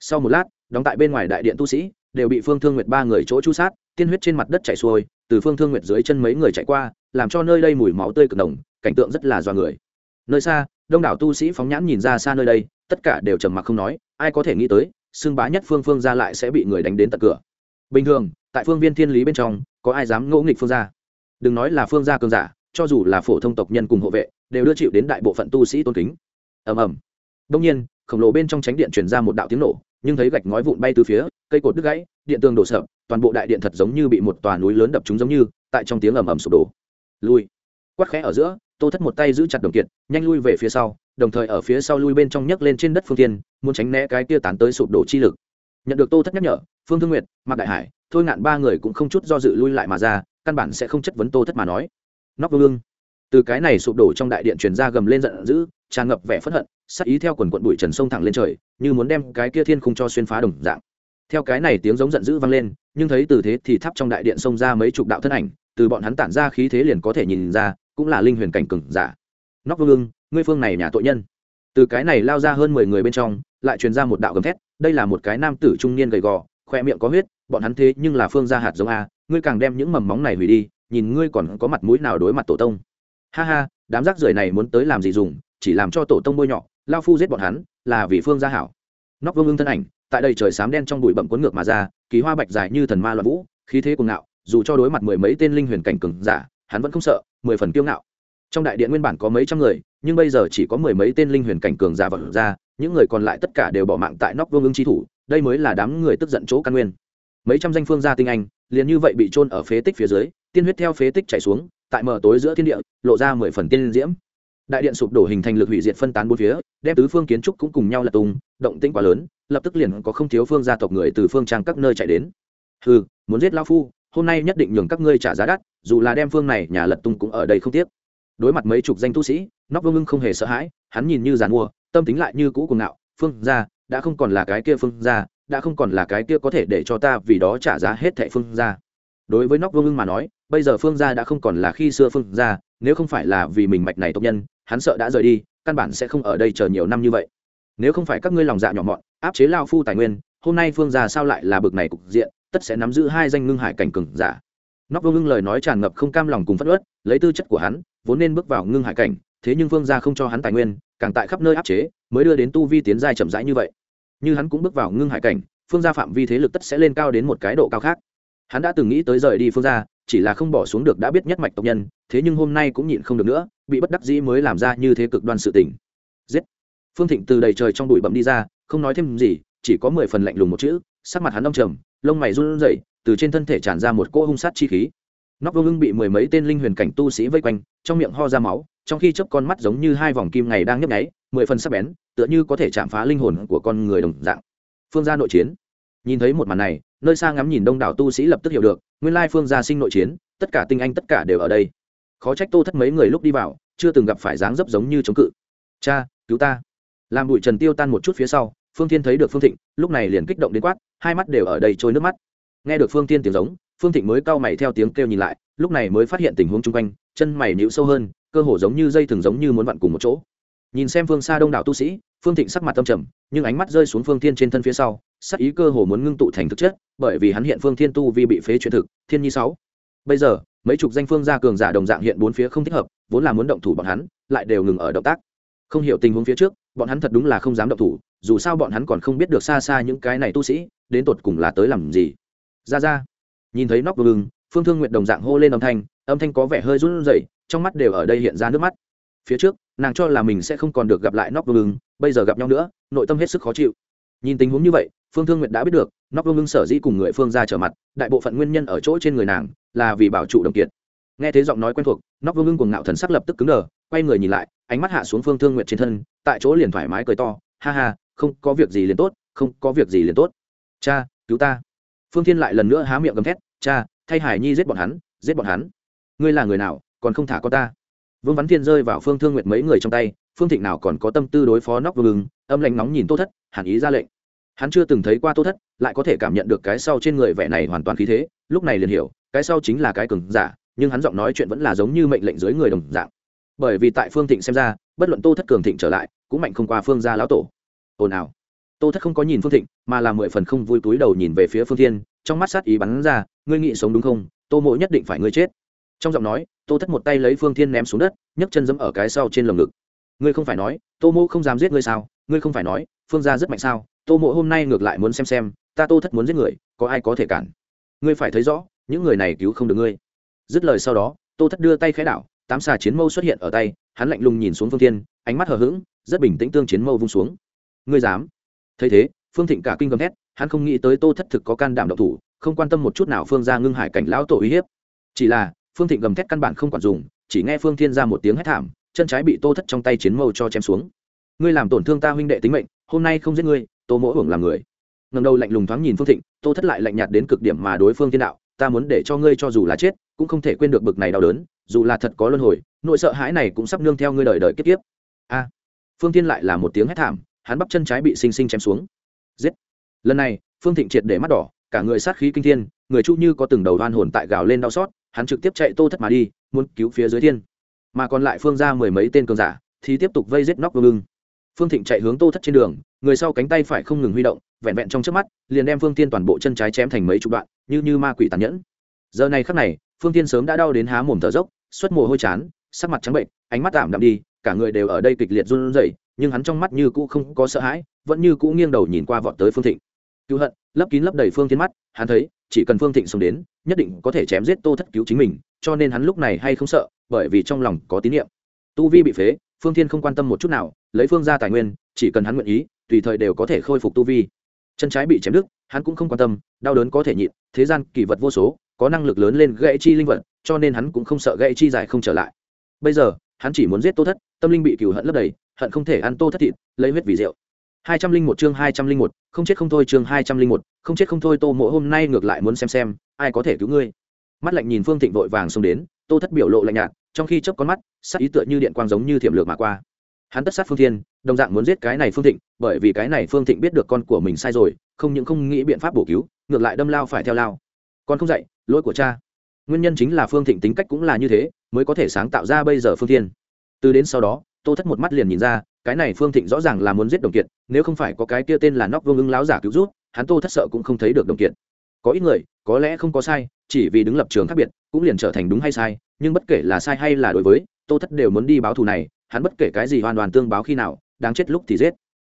Sau một lát, đóng tại bên ngoài đại điện tu sĩ, đều bị phương thương nguyệt ba người chỗ chu sát, tiên huyết trên mặt đất chảy xuôi, từ phương thương nguyệt dưới chân mấy người chạy qua, làm cho nơi đây mùi máu tươi cực đồng cảnh tượng rất là dọa người. Nơi xa, đông đảo tu sĩ phóng nhãn nhìn ra xa nơi đây, tất cả đều trầm mặc không nói, ai có thể nghĩ tới, xưng bá nhất phương phương ra lại sẽ bị người đánh đến tận cửa. Bình thường, tại phương viên thiên lý bên trong, có ai dám ngỗ nghịch phương gia? Đừng nói là phương gia cường giả, cho dù là phổ thông tộc nhân cùng hộ vệ đều đưa chịu đến đại bộ phận tu sĩ tôn kính. Ầm ầm. Đông nhiên, khổng lồ bên trong tránh điện truyền ra một đạo tiếng nổ, nhưng thấy gạch ngói vụn bay từ phía, cây cột đứt gãy, điện tường đổ sập, toàn bộ đại điện thật giống như bị một tòa núi lớn đập chúng giống như, tại trong tiếng ầm ầm sụp đổ. Lui. Quát khẽ ở giữa, tô thất một tay giữ chặt đồng kiệt, nhanh lui về phía sau, đồng thời ở phía sau lui bên trong nhấc lên trên đất phương tiên muốn tránh né cái kia tán tới sụp đổ chi lực. Nhận được tô thất nhắc nhở, phương thương nguyệt, mạc đại hải, thôi ngạn ba người cũng không chút do dự lui lại mà ra, căn bản sẽ không chất vấn tô thất mà nói. Nóc vương từ cái này sụp đổ trong đại điện truyền ra gầm lên giận dữ, tràn ngập vẻ phẫn hận sắc ý theo quần quận bụi trần sông thẳng lên trời, như muốn đem cái kia thiên khung cho xuyên phá đồng dạng. Theo cái này tiếng giống giận dữ vang lên, nhưng thấy từ thế thì thắp trong đại điện xông ra mấy chục đạo thân ảnh, từ bọn hắn tản ra khí thế liền có thể nhìn ra, cũng là linh huyền cảnh cừng giả. Nóc vương, ngươi phương này nhà tội nhân. Từ cái này lao ra hơn mười người bên trong, lại truyền ra một đạo gầm thét, đây là một cái nam tử trung niên gầy gò, khoe miệng có huyết, bọn hắn thế nhưng là phương gia hạt giống a, ngươi càng đem những mầm móng này hủy đi, nhìn ngươi còn có mặt mũi nào đối mặt tổ tông ha ha, đám rác rưởi này muốn tới làm gì dùng, chỉ làm cho tổ tông bôi nhọ, lao phu giết bọn hắn, là vì phương gia hảo. Nóc vương ưng thân ảnh, tại đây trời sám đen trong bụi bậm cuốn ngược mà ra, kỳ hoa bạch dài như thần ma loạn vũ, khí thế cuồng ngạo, dù cho đối mặt mười mấy tên linh huyền cảnh cường giả, hắn vẫn không sợ, mười phần kiêu ngạo. Trong đại điện nguyên bản có mấy trăm người, nhưng bây giờ chỉ có mười mấy tên linh huyền cảnh cường giả vật ra, những người còn lại tất cả đều bỏ mạng tại nóc vương ưng chi thủ, đây mới là đám người tức giận chỗ căn nguyên. Mấy trăm danh phương gia tinh anh, liền như vậy bị trôn ở phế tích phía dưới, tiên huyết theo phế tích chảy xuống tại mờ tối giữa thiên địa, lộ ra mười phần tiên diễm. Đại điện sụp đổ hình thành lực hủy diệt phân tán bốn phía, đem tứ phương kiến trúc cũng cùng nhau lật tung, động tĩnh quá lớn, lập tức liền có không thiếu phương gia tộc người từ phương trang các nơi chạy đến. Ừ muốn giết lao phu, hôm nay nhất định nhường các ngươi trả giá đắt, dù là đem phương này nhà lật tung cũng ở đây không tiếc. Đối mặt mấy chục danh tu sĩ, nóc vương ưng không hề sợ hãi, hắn nhìn như giàn mua, tâm tính lại như cũ cùng ngạo, phương gia, đã không còn là cái kia phương gia, đã không còn là cái kia có thể để cho ta vì đó trả giá hết thẻ phương gia đối với nóc vương ưng mà nói, bây giờ phương gia đã không còn là khi xưa phương gia, nếu không phải là vì mình mạch này tộc nhân, hắn sợ đã rời đi, căn bản sẽ không ở đây chờ nhiều năm như vậy. Nếu không phải các ngươi lòng dạ nhỏ mọn, áp chế lao phu tài nguyên, hôm nay phương gia sao lại là bực này cục diện, tất sẽ nắm giữ hai danh ngưng hải cảnh cừng giả. Nóc vương ngưng lời nói tràn ngập không cam lòng cùng phất ớt lấy tư chất của hắn, vốn nên bước vào ngưng hải cảnh, thế nhưng phương gia không cho hắn tài nguyên, càng tại khắp nơi áp chế, mới đưa đến tu vi tiến giai chậm rãi như vậy. Như hắn cũng bước vào ngưng hải cảnh, phương gia phạm vi thế lực tất sẽ lên cao đến một cái độ cao khác hắn đã từng nghĩ tới rời đi phương gia, chỉ là không bỏ xuống được đã biết nhất mạch tộc nhân, thế nhưng hôm nay cũng nhịn không được nữa, bị bất đắc dĩ mới làm ra như thế cực đoan sự tình. Giết! Phương thịnh từ đầy trời trong bụi bậm đi ra, không nói thêm gì, chỉ có mười phần lạnh lùng một chữ, sắc mặt hắn đông trầm, lông mày run rẩy, từ trên thân thể tràn ra một cỗ hung sát chi khí. Nóc vô ngưng bị mười mấy tên linh huyền cảnh tu sĩ vây quanh, trong miệng ho ra máu, trong khi chớp con mắt giống như hai vòng kim ngày đang nhấp nháy, mười phần sắc bén, tựa như có thể chạm phá linh hồn của con người đồng dạng. Phương gia nội chiến nhìn thấy một màn này, nơi xa ngắm nhìn đông đảo tu sĩ lập tức hiểu được, nguyên lai phương gia sinh nội chiến, tất cả tinh anh tất cả đều ở đây. Khó trách tô thất mấy người lúc đi vào, chưa từng gặp phải dáng dấp giống như chống cự. Cha, cứu ta. Làm bụi trần tiêu tan một chút phía sau, phương thiên thấy được phương thịnh, lúc này liền kích động đến quát, hai mắt đều ở đây trôi nước mắt. Nghe được phương Thiên tiếng giống, phương thịnh mới cau mày theo tiếng kêu nhìn lại, lúc này mới phát hiện tình huống chung quanh, chân mày nhịu sâu hơn, cơ hồ giống như dây thường giống như muốn vặn cùng một chỗ. Nhìn xem phương xa đông đảo tu sĩ phương thịnh sắc mặt tâm trầm, nhưng ánh mắt rơi xuống phương thiên trên thân phía sau, sắc ý cơ hồ muốn ngưng tụ thành thực chất, bởi vì hắn hiện phương thiên tu vi bị phế chuyển thực, thiên nhi sáu. Bây giờ, mấy chục danh phương gia cường giả đồng dạng hiện bốn phía không thích hợp, vốn là muốn động thủ bọn hắn, lại đều ngừng ở động tác. Không hiểu tình huống phía trước, bọn hắn thật đúng là không dám động thủ, dù sao bọn hắn còn không biết được xa xa những cái này tu sĩ, đến tột cùng là tới làm gì. Ra ra. Nhìn thấy nóc gừng phương thương nguyện đồng dạng hô lên âm thanh âm thanh có vẻ hơi run rẩy, trong mắt đều ở đây hiện ra nước mắt phía trước, nàng cho là mình sẽ không còn được gặp lại nóc vương bây giờ gặp nhau nữa, nội tâm hết sức khó chịu. Nhìn tình huống như vậy, phương thương Nguyệt đã biết được, nóc vương sở dĩ cùng người phương ra trở mặt, đại bộ phận nguyên nhân ở chỗ trên người nàng, là vì bảo trụ đồng kiệt. Nghe thấy giọng nói quen thuộc, nóc vương cùng ngạo thần sắc lập tức cứng đờ, quay người nhìn lại, ánh mắt hạ xuống phương thương Nguyệt trên thân, tại chỗ liền thoải mái cười to, ha ha, không có việc gì liền tốt, không có việc gì liền tốt. Cha, cứu ta. Phương thiên lại lần nữa há miệng gầm thét, cha, thay hải nhi giết bọn hắn, giết bọn hắn. Ngươi là người nào, còn không thả con ta? Vương văn thiên rơi vào phương thương nguyện mấy người trong tay, phương thịnh nào còn có tâm tư đối phó nóc vương ưng, âm lạnh nóng nhìn tô thất hàn ý ra lệnh. Hắn chưa từng thấy qua tô thất, lại có thể cảm nhận được cái sau trên người vẻ này hoàn toàn khí thế, lúc này liền hiểu, cái sau chính là cái cường giả, nhưng hắn giọng nói chuyện vẫn là giống như mệnh lệnh dưới người đồng dạng. Bởi vì tại phương thịnh xem ra, bất luận tô thất cường thịnh trở lại, cũng mạnh không qua phương gia lão tổ. Ồn ào. Tô thất không có nhìn phương thịnh, mà là mười phần không vui túi đầu nhìn về phía phương thiên, trong mắt sát ý bắn ra, ngươi nghĩ sống đúng không? Tô mộ nhất định phải ngươi chết. Trong giọng nói tô thất một tay lấy phương thiên ném xuống đất, nhấc chân dẫm ở cái sau trên lồng ngực. Ngươi không phải nói, tô mô không dám giết ngươi sao? Ngươi không phải nói, phương gia rất mạnh sao? Tô mộ hôm nay ngược lại muốn xem xem, ta tô thất muốn giết người, có ai có thể cản? Ngươi phải thấy rõ, những người này cứu không được ngươi. Dứt lời sau đó, tô thất đưa tay khẽ đảo, tám xà chiến mâu xuất hiện ở tay, hắn lạnh lùng nhìn xuống phương thiên, ánh mắt hờ hững, rất bình tĩnh tương chiến mâu vung xuống. Ngươi dám? Thấy thế, phương thịnh cả kinh gầm thét, hắn không nghĩ tới tô thất thực có can đảm độc thủ, không quan tâm một chút nào phương ra ngưng hải cảnh lão tổ uy hiếp. Chỉ là phương thịnh gầm thét căn bản không quản dùng, chỉ nghe phương thiên ra một tiếng hét thảm, chân trái bị tô thất trong tay chiến mâu cho chém xuống. Ngươi làm tổn thương ta huynh đệ tính mệnh, hôm nay không giết ngươi, tô mỗi hưởng làm người. Ngầm đầu lạnh lùng thoáng nhìn phương thịnh, tô thất lại lạnh nhạt đến cực điểm mà đối phương thiên đạo, ta muốn để cho ngươi cho dù là chết, cũng không thể quên được bực này đau đớn, dù là thật có luân hồi, nỗi sợ hãi này cũng sắp nương theo ngươi đời đời kiếp kiếp. A. Phương thiên lại là một tiếng hét thảm, hắn bắp chân trái bị sinh sinh chém xuống. Giết. Lần này, phương thịnh triệt để mắt đỏ, cả người sát khí kinh thiên, người chu như có từng đầu đoan hồn tại gào lên đau xót hắn trực tiếp chạy tô thất mà đi, muốn cứu phía dưới thiên. Mà còn lại phương ra mười mấy tên cường giả, thì tiếp tục vây giết nóc vương ưng. Phương thịnh chạy hướng tô thất trên đường, người sau cánh tay phải không ngừng huy động, vẹn vẹn trong trước mắt, liền đem phương tiên toàn bộ chân trái chém thành mấy chục đoạn, như như ma quỷ tàn nhẫn. Giờ này khắc này, phương tiên sớm đã đau đến há mồm thở dốc, xuất mồ hôi chán, sắc mặt trắng bệnh, ánh mắt tạm đạm đi, cả người đều ở đây kịch liệt run rẩy, nhưng hắn trong mắt như cũ không có sợ hãi, vẫn như cũ nghiêng đầu nhìn qua vọt tới phương thịnh cứu hận, lấp kín lấp đầy phương tiến mắt, hắn thấy, chỉ cần phương thịnh sống đến, nhất định có thể chém giết tô thất cứu chính mình, cho nên hắn lúc này hay không sợ, bởi vì trong lòng có tín nhiệm tu vi bị phế, phương thiên không quan tâm một chút nào, lấy phương ra tài nguyên, chỉ cần hắn nguyện ý, tùy thời đều có thể khôi phục tu vi. Chân trái bị chém đứt, hắn cũng không quan tâm, đau đớn có thể nhịn, thế gian kỳ vật vô số, có năng lực lớn lên gãy chi linh vật, cho nên hắn cũng không sợ gãy chi dài không trở lại. Bây giờ, hắn chỉ muốn giết tô thất, tâm linh bị cừu hận lấp đầy, hận không thể ăn tô thất thịt, lấy huyết vì rượu hai trăm linh một chương hai trăm linh một, không chết không thôi chương hai trăm linh một, không chết không thôi tô mộ hôm nay ngược lại muốn xem xem, ai có thể cứu ngươi. Mắt lạnh nhìn phương thịnh vội vàng xông đến, tô thất biểu lộ lạnh nhạt, trong khi chớp con mắt, sắc ý tựa như điện quang giống như thiểm lược mà qua. Hắn tất sát phương thiên, đồng dạng muốn giết cái này phương thịnh, bởi vì cái này phương thịnh biết được con của mình sai rồi, không những không nghĩ biện pháp bổ cứu, ngược lại đâm lao phải theo lao. Con không dạy lỗi của cha. Nguyên nhân chính là phương thịnh tính cách cũng là như thế, mới có thể sáng tạo ra bây giờ phương thiên. Từ đến sau đó, tô thất một mắt liền nhìn ra cái này phương thịnh rõ ràng là muốn giết đồng kiệt, nếu không phải có cái kia tên là nóc vương ưng láo giả cứu rút hắn tô thất sợ cũng không thấy được đồng kiệt. Có ít người, có lẽ không có sai, chỉ vì đứng lập trường khác biệt, cũng liền trở thành đúng hay sai, nhưng bất kể là sai hay là đối với, tô thất đều muốn đi báo thù này, hắn bất kể cái gì hoàn toàn tương báo khi nào, đáng chết lúc thì giết.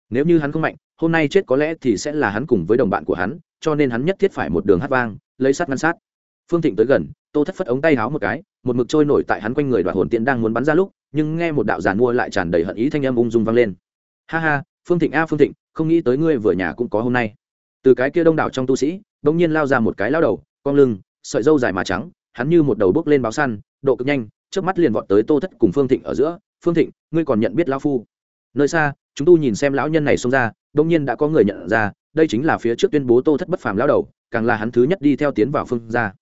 Nếu như hắn không mạnh, hôm nay chết có lẽ thì sẽ là hắn cùng với đồng bạn của hắn, cho nên hắn nhất thiết phải một đường hát vang, lấy sát ngăn sát. Phương thịnh tới gần, tô thất phất ống tay háo một cái, một mực trôi nổi tại hắn quanh người đoạt hồn tiện đang muốn bắn ra lúc nhưng nghe một đạo giàn mua lại tràn đầy hận ý thanh âm ung dung vang lên. Ha ha phương thịnh a phương thịnh không nghĩ tới ngươi vừa nhà cũng có hôm nay. Từ cái kia đông đảo trong tu sĩ bỗng nhiên lao ra một cái lao đầu cong lưng sợi dâu dài mà trắng hắn như một đầu bước lên báo săn độ cực nhanh trước mắt liền vọt tới tô thất cùng phương thịnh ở giữa. Phương thịnh ngươi còn nhận biết lão phu? Nơi xa chúng tu nhìn xem lão nhân này xông ra đông nhiên đã có người nhận ra đây chính là phía trước tuyên bố tô thất bất phàm lão đầu càng là hắn thứ nhất đi theo tiến vào phương gia.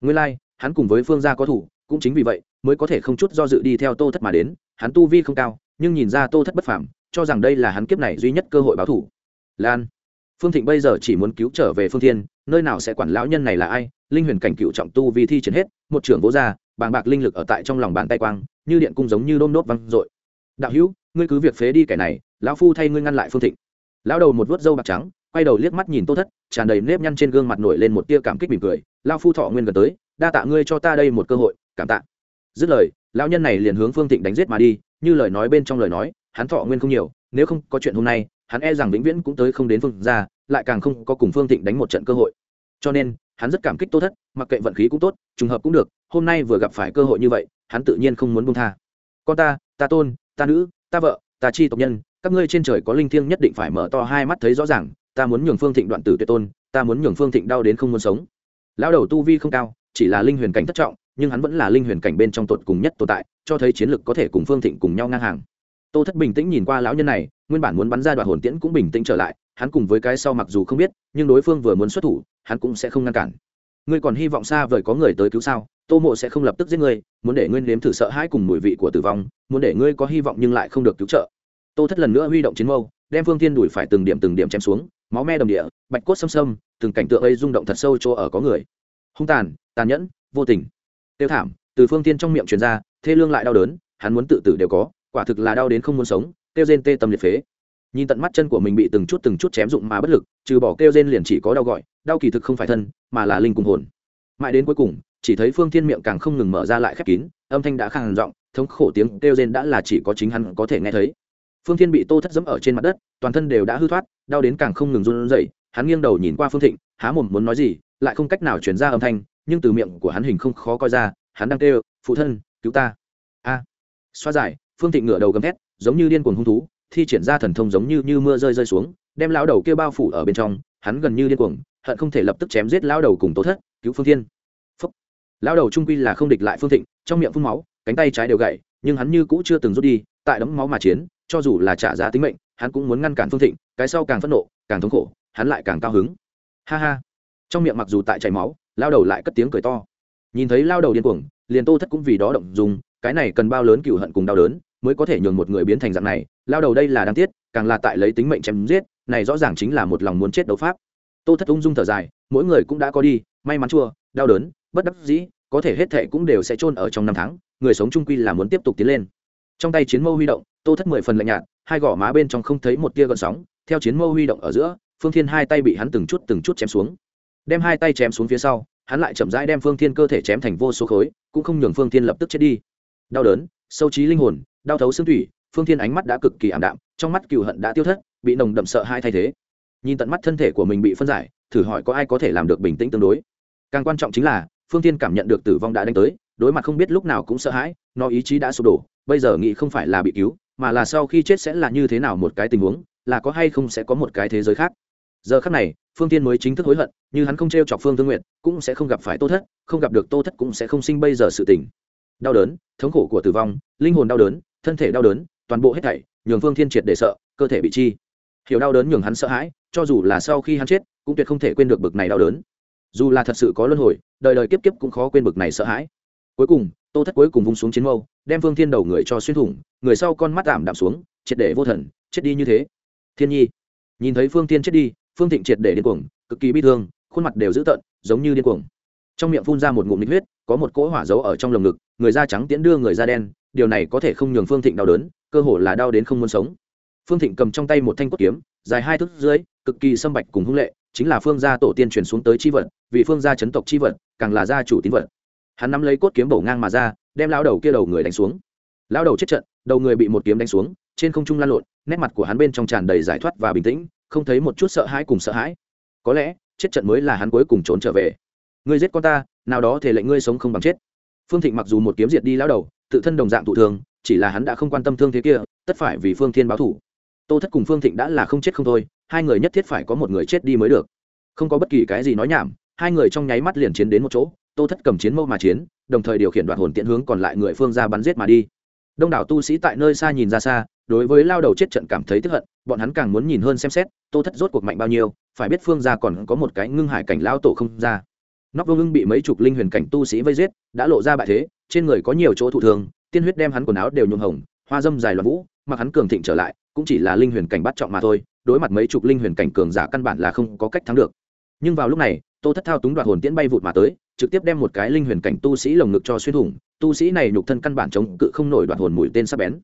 Nguyên lai like, hắn cùng với phương gia có thủ cũng chính vì vậy mới có thể không chút do dự đi theo tô thất mà đến, hắn tu vi không cao, nhưng nhìn ra tô thất bất phàm, cho rằng đây là hắn kiếp này duy nhất cơ hội báo thủ. Lan, phương thịnh bây giờ chỉ muốn cứu trở về phương thiên, nơi nào sẽ quản lão nhân này là ai, linh huyền cảnh cựu trọng tu vi thi triển hết, một trưởng vỗ ra, bàng bạc linh lực ở tại trong lòng bàn tay quang, như điện cung giống như đôm nốt văng dội. Đạo hữu, ngươi cứ việc phế đi kẻ này, lão phu thay ngươi ngăn lại phương thịnh. Lão đầu một vớt râu bạc trắng, quay đầu liếc mắt nhìn tô thất, tràn đầy nếp nhăn trên gương mặt nổi lên một tia cảm kích mỉm cười. Lão phu thọ nguyên gần tới, đa tạ ngươi cho ta đây một cơ hội, cảm tạ dứt lời, lão nhân này liền hướng phương thịnh đánh giết mà đi, như lời nói bên trong lời nói, hắn thọ nguyên không nhiều, nếu không có chuyện hôm nay, hắn e rằng vĩnh viễn cũng tới không đến phương ra lại càng không có cùng phương thịnh đánh một trận cơ hội. Cho nên, hắn rất cảm kích tô thất, mặc kệ vận khí cũng tốt, trùng hợp cũng được, hôm nay vừa gặp phải cơ hội như vậy, hắn tự nhiên không muốn buông tha. Con ta ta tôn, ta nữ, ta vợ, ta chi tộc nhân, các ngươi trên trời có linh thiêng nhất định phải mở to hai mắt thấy rõ ràng, ta muốn nhường phương thịnh đoạn tử tuyệt tôn, ta muốn nhường phương thịnh đau đến không muốn sống. Lão đầu tu vi không cao, chỉ là linh huyền cảnh thất trọng nhưng hắn vẫn là linh huyền cảnh bên trong tột cùng nhất tồn tại, cho thấy chiến lực có thể cùng phương thịnh cùng nhau ngang hàng. Tô thất bình tĩnh nhìn qua lão nhân này, nguyên bản muốn bắn ra đoạn hồn tiễn cũng bình tĩnh trở lại, hắn cùng với cái sau mặc dù không biết, nhưng đối phương vừa muốn xuất thủ, hắn cũng sẽ không ngăn cản. Ngươi còn hy vọng xa vời có người tới cứu sao? Tô mộ sẽ không lập tức giết ngươi, muốn để ngươi nếm thử sợ hãi cùng mùi vị của tử vong, muốn để ngươi có hy vọng nhưng lại không được cứu trợ. Tô thất lần nữa huy động chiến mâu, đem phương thiên đuổi phải từng điểm từng điểm chém xuống, máu me đồng địa, bạch cốt xâm xâm, từng cảnh tượng ấy rung động thật sâu chỗ ở có người. Hung tàn tàn nhẫn, vô tình tiêu thảm, từ phương thiên trong miệng truyền ra, thê lương lại đau đớn, hắn muốn tự tử đều có, quả thực là đau đến không muốn sống tiêu rên tê tâm liệt phế. Nhìn tận mắt chân của mình bị từng chút từng chút chém dụng mà bất lực, trừ bỏ kêu rên liền chỉ có đau gọi, đau kỳ thực không phải thân, mà là linh cùng hồn. Mãi đến cuối cùng, chỉ thấy phương thiên miệng càng không ngừng mở ra lại khép kín, âm thanh đã khàn giọng, thống khổ tiếng kêu rên đã là chỉ có chính hắn có thể nghe thấy. Phương thiên bị tô thất dẫm ở trên mặt đất, toàn thân đều đã hư thoát, đau đến càng không ngừng run rẩy, hắn nghiêng đầu nhìn qua phương thịnh, há mồm muốn nói gì, lại không cách nào truyền ra âm thanh nhưng từ miệng của hắn hình không khó coi ra, hắn đang kêu, phụ thân, cứu ta. A. Xoa giải phương thịnh ngửa đầu gầm thét, giống như điên cuồng hung thú, thi triển ra thần thông giống như như mưa rơi rơi xuống, đem lão đầu kia bao phủ ở bên trong, hắn gần như điên cuồng, hận không thể lập tức chém giết lão đầu cùng tố thất, cứu phương thiên. Phúc. lão đầu trung quy là không địch lại phương thịnh, trong miệng phun máu, cánh tay trái đều gãy, nhưng hắn như cũ chưa từng rút đi, tại đấm máu mà chiến, cho dù là trả giá tính mệnh, hắn cũng muốn ngăn cản phương thịnh, cái sau càng phẫn nộ, càng thống khổ, hắn lại càng cao hứng. Ha ha. Trong miệng mặc dù tại chảy máu lao đầu lại cất tiếng cười to. Nhìn thấy lao đầu điên cuồng, liền tô thất cũng vì đó động dùng cái này cần bao lớn cựu hận cùng đau đớn mới có thể nhường một người biến thành dạng này, lao đầu đây là đáng tiếc, càng là tại lấy tính mệnh chém giết, này rõ ràng chính là một lòng muốn chết đấu pháp. Tô thất ung dung thở dài, mỗi người cũng đã có đi, may mắn chua, đau đớn, bất đắc dĩ, có thể hết thệ cũng đều sẽ chôn ở trong năm tháng, người sống trung quy là muốn tiếp tục tiến lên. Trong tay chiến mâu huy động, tô thất mười phần lạnh nhạt, hai gò má bên trong không thấy một tia gợn sóng, theo chiến mâu huy động ở giữa, phương thiên hai tay bị hắn từng chút từng chút chém xuống đem hai tay chém xuống phía sau, hắn lại chậm rãi đem phương thiên cơ thể chém thành vô số khối, cũng không nhường phương thiên lập tức chết đi. Đau đớn, sâu trí linh hồn, đau thấu xương thủy, phương thiên ánh mắt đã cực kỳ ảm đạm, trong mắt cựu hận đã tiêu thất, bị nồng đậm sợ hai thay thế. Nhìn tận mắt thân thể của mình bị phân giải, thử hỏi có ai có thể làm được bình tĩnh tương đối. Càng quan trọng chính là, phương thiên cảm nhận được tử vong đã đánh tới, đối mặt không biết lúc nào cũng sợ hãi, nó ý chí đã sụp đổ, bây giờ nghĩ không phải là bị cứu, mà là sau khi chết sẽ là như thế nào một cái tình huống, là có hay không sẽ có một cái thế giới khác. Giờ khắc này phương tiên mới chính thức hối hận, như hắn không t r e o chọc phương thương nguyện cũng sẽ không gặp phải tô thất, không gặp được tô thất cũng sẽ không sinh bây giờ sự tình. Đau đớn, thống khổ của tử vong, linh hồn đau đớn, thân thể đau đớn, toàn bộ hết thảy nhường phương thiên triệt để sợ, cơ thể bị chi. Hiểu đau đớn nhường hắn sợ hãi, cho dù là sau khi hắn chết, cũng tuyệt không thể quên được bực này đau đớn. Dù là thật sự có luân hồi, đời đời kiếp kiếp cũng khó quên bực này sợ hãi. Cuối cùng, tô thất cuối cùng vung xuống chiến mâu, đem phương thiên đầu người cho xuyên thủng, người sau con mắt ảm đạm xuống, triệt để vô thần, chết đi như thế. Thiên nhi, nhìn thấy phương thiên chết đi phương thịnh triệt để điên cuồng, cực kỳ bi thương, khuôn mặt đều dữ tợn, giống như điên cuồng. Trong miệng phun ra một ngụm nít huyết, có một cỗ hỏa dấu ở trong lồng ngực, người da trắng tiễn đưa người da đen, điều này có thể không nhường phương thịnh đau đớn, cơ hồ là đau đến không muốn sống. Phương thịnh cầm trong tay một thanh cốt kiếm, dài hai thước dưới, cực kỳ sâm bạch cùng hung lệ, chính là phương gia tổ tiên truyền xuống tới chi vật, vì phương gia chấn tộc chi vật, càng là gia chủ tín vật. Hắn nắm lấy cốt kiếm bổ ngang mà ra, đem lao đầu kia đầu người đánh xuống. Lao đầu chết trận, đầu người bị một kiếm đánh xuống, trên không trung lan lộn, nét mặt của hắn bên trong tràn đầy giải thoát và bình tĩnh không thấy một chút sợ hãi cùng sợ hãi. Có lẽ, chết trận mới là hắn cuối cùng trốn trở về. Ngươi giết con ta, nào đó thể lệnh ngươi sống không bằng chết. Phương thịnh mặc dù một kiếm diệt đi lao đầu, tự thân đồng dạng thụ thường chỉ là hắn đã không quan tâm thương thế kia, tất phải vì phương thiên báo thủ tô thất cùng phương thịnh đã là không chết không thôi, hai người nhất thiết phải có một người chết đi mới được. Không có bất kỳ cái gì nói nhảm, hai người trong nháy mắt liền chiến đến một chỗ, tô thất cầm chiến mâu mà chiến, đồng thời điều khiển đoạn hồn tiện hướng còn lại người phương ra bắn giết mà đi đông đảo tu sĩ tại nơi xa nhìn ra xa, đối với lao đầu chết trận cảm thấy tức hận, bọn hắn càng muốn nhìn hơn xem xét, tô thất rốt cuộc mạnh bao nhiêu, phải biết phương ra còn có một cái ngưng hải cảnh lao tổ không ra. Nóc vương ưng bị mấy chục linh huyền cảnh tu sĩ vây giết, đã lộ ra bại thế, trên người có nhiều chỗ thụ thường tiên huyết đem hắn quần áo đều nhuộm hồng, hoa dâm dài loạn vũ, mặc hắn cường thịnh trở lại, cũng chỉ là linh huyền cảnh bắt trọng mà thôi, đối mặt mấy chục linh huyền cảnh cường giả căn bản là không có cách thắng được. Nhưng vào lúc này, tô thất thao túng đoạt hồn tiễn bay vụt mà tới, trực tiếp đem một cái linh huyền cảnh tu sĩ lồng ngực cho xuyên thủng tu sĩ này nhục thân căn bản chống cự không nổi đoạt hồn mũi tên sắp bén.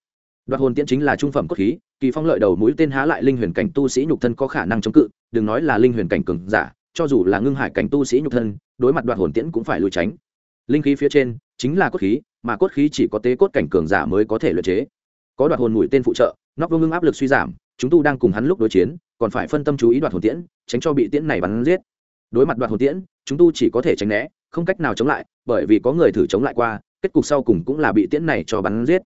Đoạt hồn tiễn chính là trung phẩm cốt khí, kỳ phong lợi đầu mũi tên há lại linh huyền cảnh tu sĩ nhục thân có khả năng chống cự, đừng nói là linh huyền cảnh cường giả, cho dù là ngưng hải cảnh tu sĩ nhục thân, đối mặt đoạt hồn tiễn cũng phải lùi tránh. Linh khí phía trên chính là cốt khí, mà cốt khí chỉ có tế cốt cảnh cường giả mới có thể luyện chế. Có đoạt hồn mũi tên phụ trợ, nóc vô ngưng áp lực suy giảm, chúng tu đang cùng hắn lúc đối chiến, còn phải phân tâm chú ý đoạt hồn tiễn, tránh cho bị tiễn này bắn giết. Đối mặt đoạt hồn tiễn, chúng tu chỉ có thể tránh né, không cách nào chống lại, bởi vì có người thử chống lại qua kết cục sau cùng cũng là bị tiễn này cho bắn giết.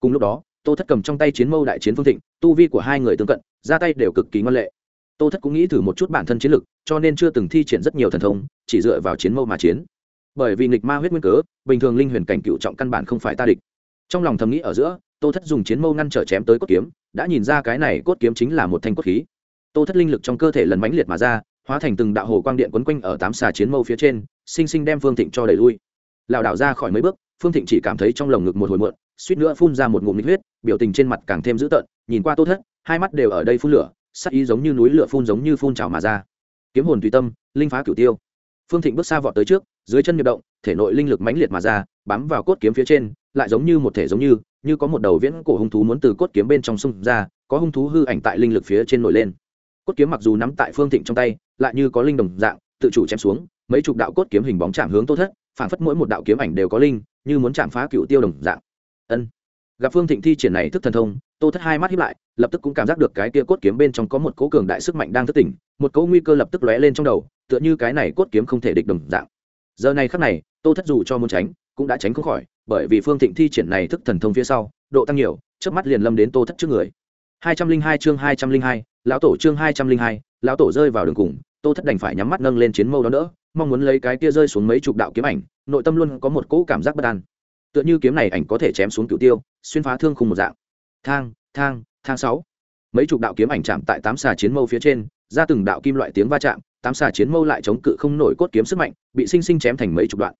Cùng lúc đó, tô thất cầm trong tay chiến mâu đại chiến phương thịnh, tu vi của hai người tương cận, ra tay đều cực kỳ ngoan lệ. Tô thất cũng nghĩ thử một chút bản thân chiến lực, cho nên chưa từng thi triển rất nhiều thần thông, chỉ dựa vào chiến mâu mà chiến. Bởi vì nghịch ma huyết nguyên cớ, bình thường linh huyền cảnh cựu trọng căn bản không phải ta địch. Trong lòng thầm nghĩ ở giữa, tô thất dùng chiến mâu ngăn trở chém tới cốt kiếm, đã nhìn ra cái này cốt kiếm chính là một thanh cốt khí. Tô thất linh lực trong cơ thể lần mãnh liệt mà ra, hóa thành từng đạo hồ quang điện quấn quanh ở tám xà chiến mâu phía trên, sinh sinh đem phương thịnh cho đẩy lui. Lảo đảo ra khỏi mấy bước phương thịnh chỉ cảm thấy trong lồng ngực một hồi muộn suýt nữa phun ra một ngụm nít huyết, biểu tình trên mặt càng thêm dữ tợn, nhìn qua tô thất, hai mắt đều ở đây phun lửa, sắc ý giống như núi lửa phun giống như phun trào mà ra. Kiếm hồn tùy tâm, linh phá cửu tiêu. Phương thịnh bước xa vọt tới trước, dưới chân nhập động, thể nội linh lực mãnh liệt mà ra, bám vào cốt kiếm phía trên, lại giống như một thể giống như như có một đầu viễn cổ hung thú muốn từ cốt kiếm bên trong sông ra, có hung thú hư ảnh tại linh lực phía trên nổi lên. Cốt kiếm mặc dù nắm tại phương thịnh trong tay, lại như có linh đồng dạng, tự chủ chém xuống, mấy chục đạo cốt kiếm hình bóng chạm hướng tô thất phản phất mỗi một đạo kiếm ảnh đều có linh như muốn chạm phá cựu tiêu đồng dạng. Ân. Gặp phương thịnh thi triển này thức thần thông, tô thất hai mắt hiếp lại, lập tức cũng cảm giác được cái kia cốt kiếm bên trong có một cố cường đại sức mạnh đang thức tỉnh, một cỗ nguy cơ lập tức lóe lên trong đầu, tựa như cái này cốt kiếm không thể địch đồng dạng. Giờ này khắc này, tô thất dù cho muốn tránh, cũng đã tránh không khỏi, bởi vì phương thịnh thi triển này thức thần thông phía sau, độ tăng nhiều trước mắt liền lâm đến tô thất trước người. Hai trăm linh hai chương hai trăm linh hai, lão tổ chương hai trăm linh hai, lão tổ rơi vào đường cùng, tô thất đành phải nhắm mắt nâng lên chiến mâu đó nữa mong muốn lấy cái kia rơi xuống mấy chục đạo kiếm ảnh, nội tâm luôn có một cỗ cảm giác bất an. Tựa như kiếm này ảnh có thể chém xuống cửu tiêu, xuyên phá thương khung một dạng. Thang thang thang sáu. Mấy chục đạo kiếm ảnh chạm tại tám xà chiến mâu phía trên, ra từng đạo kim loại tiếng va chạm, tám xà chiến mâu lại chống cự không nổi cốt kiếm sức mạnh, bị sinh sinh chém thành mấy chục đoạn.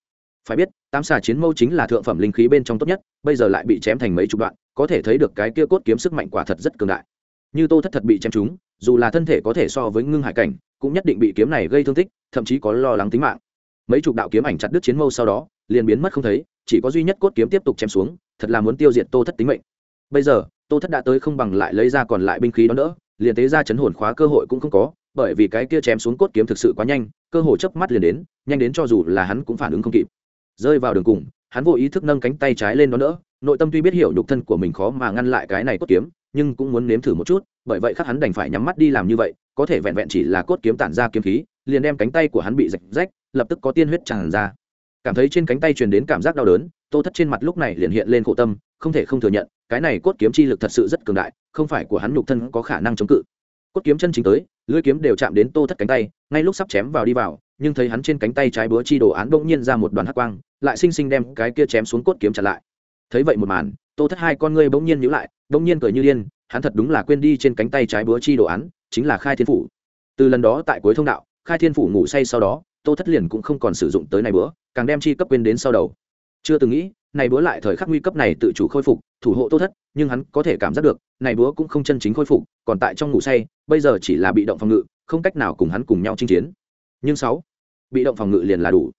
Phải biết, tám xà chiến mâu chính là thượng phẩm linh khí bên trong tốt nhất, bây giờ lại bị chém thành mấy chục đoạn, có thể thấy được cái kia cốt kiếm sức mạnh quả thật rất cường đại. Như tô thất thật bị chém trúng, dù là thân thể có thể so với ngưng hải cảnh cũng nhất định bị kiếm này gây thương tích, thậm chí có lo lắng tính mạng. Mấy chục đạo kiếm ảnh chặt đứt chiến mâu sau đó, liền biến mất không thấy, chỉ có duy nhất cốt kiếm tiếp tục chém xuống, thật là muốn tiêu diệt tô thất tính mệnh. Bây giờ, tô thất đã tới không bằng lại lấy ra còn lại binh khí đó nữa, liền tế ra chấn hồn khóa cơ hội cũng không có, bởi vì cái kia chém xuống cốt kiếm thực sự quá nhanh, cơ hội chớp mắt liền đến, nhanh đến cho dù là hắn cũng phản ứng không kịp. Rơi vào đường cùng, hắn vô ý thức nâng cánh tay trái lên đó nữa, nội tâm tuy biết hiểu nhục thân của mình khó mà ngăn lại cái này cốt kiếm, nhưng cũng muốn nếm thử một chút, bởi vậy khắc hắn đành phải nhắm mắt đi làm như vậy có thể vẹn vẹn chỉ là cốt kiếm tản ra kiếm khí, liền đem cánh tay của hắn bị rạch rách, lập tức có tiên huyết tràn ra. Cảm thấy trên cánh tay truyền đến cảm giác đau đớn, tô thất trên mặt lúc này liền hiện lên khổ tâm, không thể không thừa nhận, cái này cốt kiếm chi lực thật sự rất cường đại, không phải của hắn nhục thân có khả năng chống cự. Cốt kiếm chân chính tới, lưỡi kiếm đều chạm đến tô thất cánh tay, ngay lúc sắp chém vào đi vào, nhưng thấy hắn trên cánh tay trái búa chi đồ án bỗng nhiên ra một đoàn hắc quang, lại sinh sinh đem cái kia chém xuống cốt kiếm chặn lại. Thấy vậy một màn, tô thất hai con ngươi bỗng nhiên nhíu lại, bỗng nhiên cười như điên, hắn thật đúng là quên đi trên cánh tay trái búa chi đồ án chính là khai thiên phủ. Từ lần đó tại cuối thông đạo, khai thiên phủ ngủ say sau đó, tô thất liền cũng không còn sử dụng tới này bữa, càng đem chi cấp quên đến sau đầu. Chưa từng nghĩ, này bữa lại thời khắc nguy cấp này tự chủ khôi phục, thủ hộ tô thất, nhưng hắn có thể cảm giác được, này bữa cũng không chân chính khôi phục, còn tại trong ngủ say, bây giờ chỉ là bị động phòng ngự, không cách nào cùng hắn cùng nhau chinh chiến. Nhưng sáu, bị động phòng ngự liền là đủ.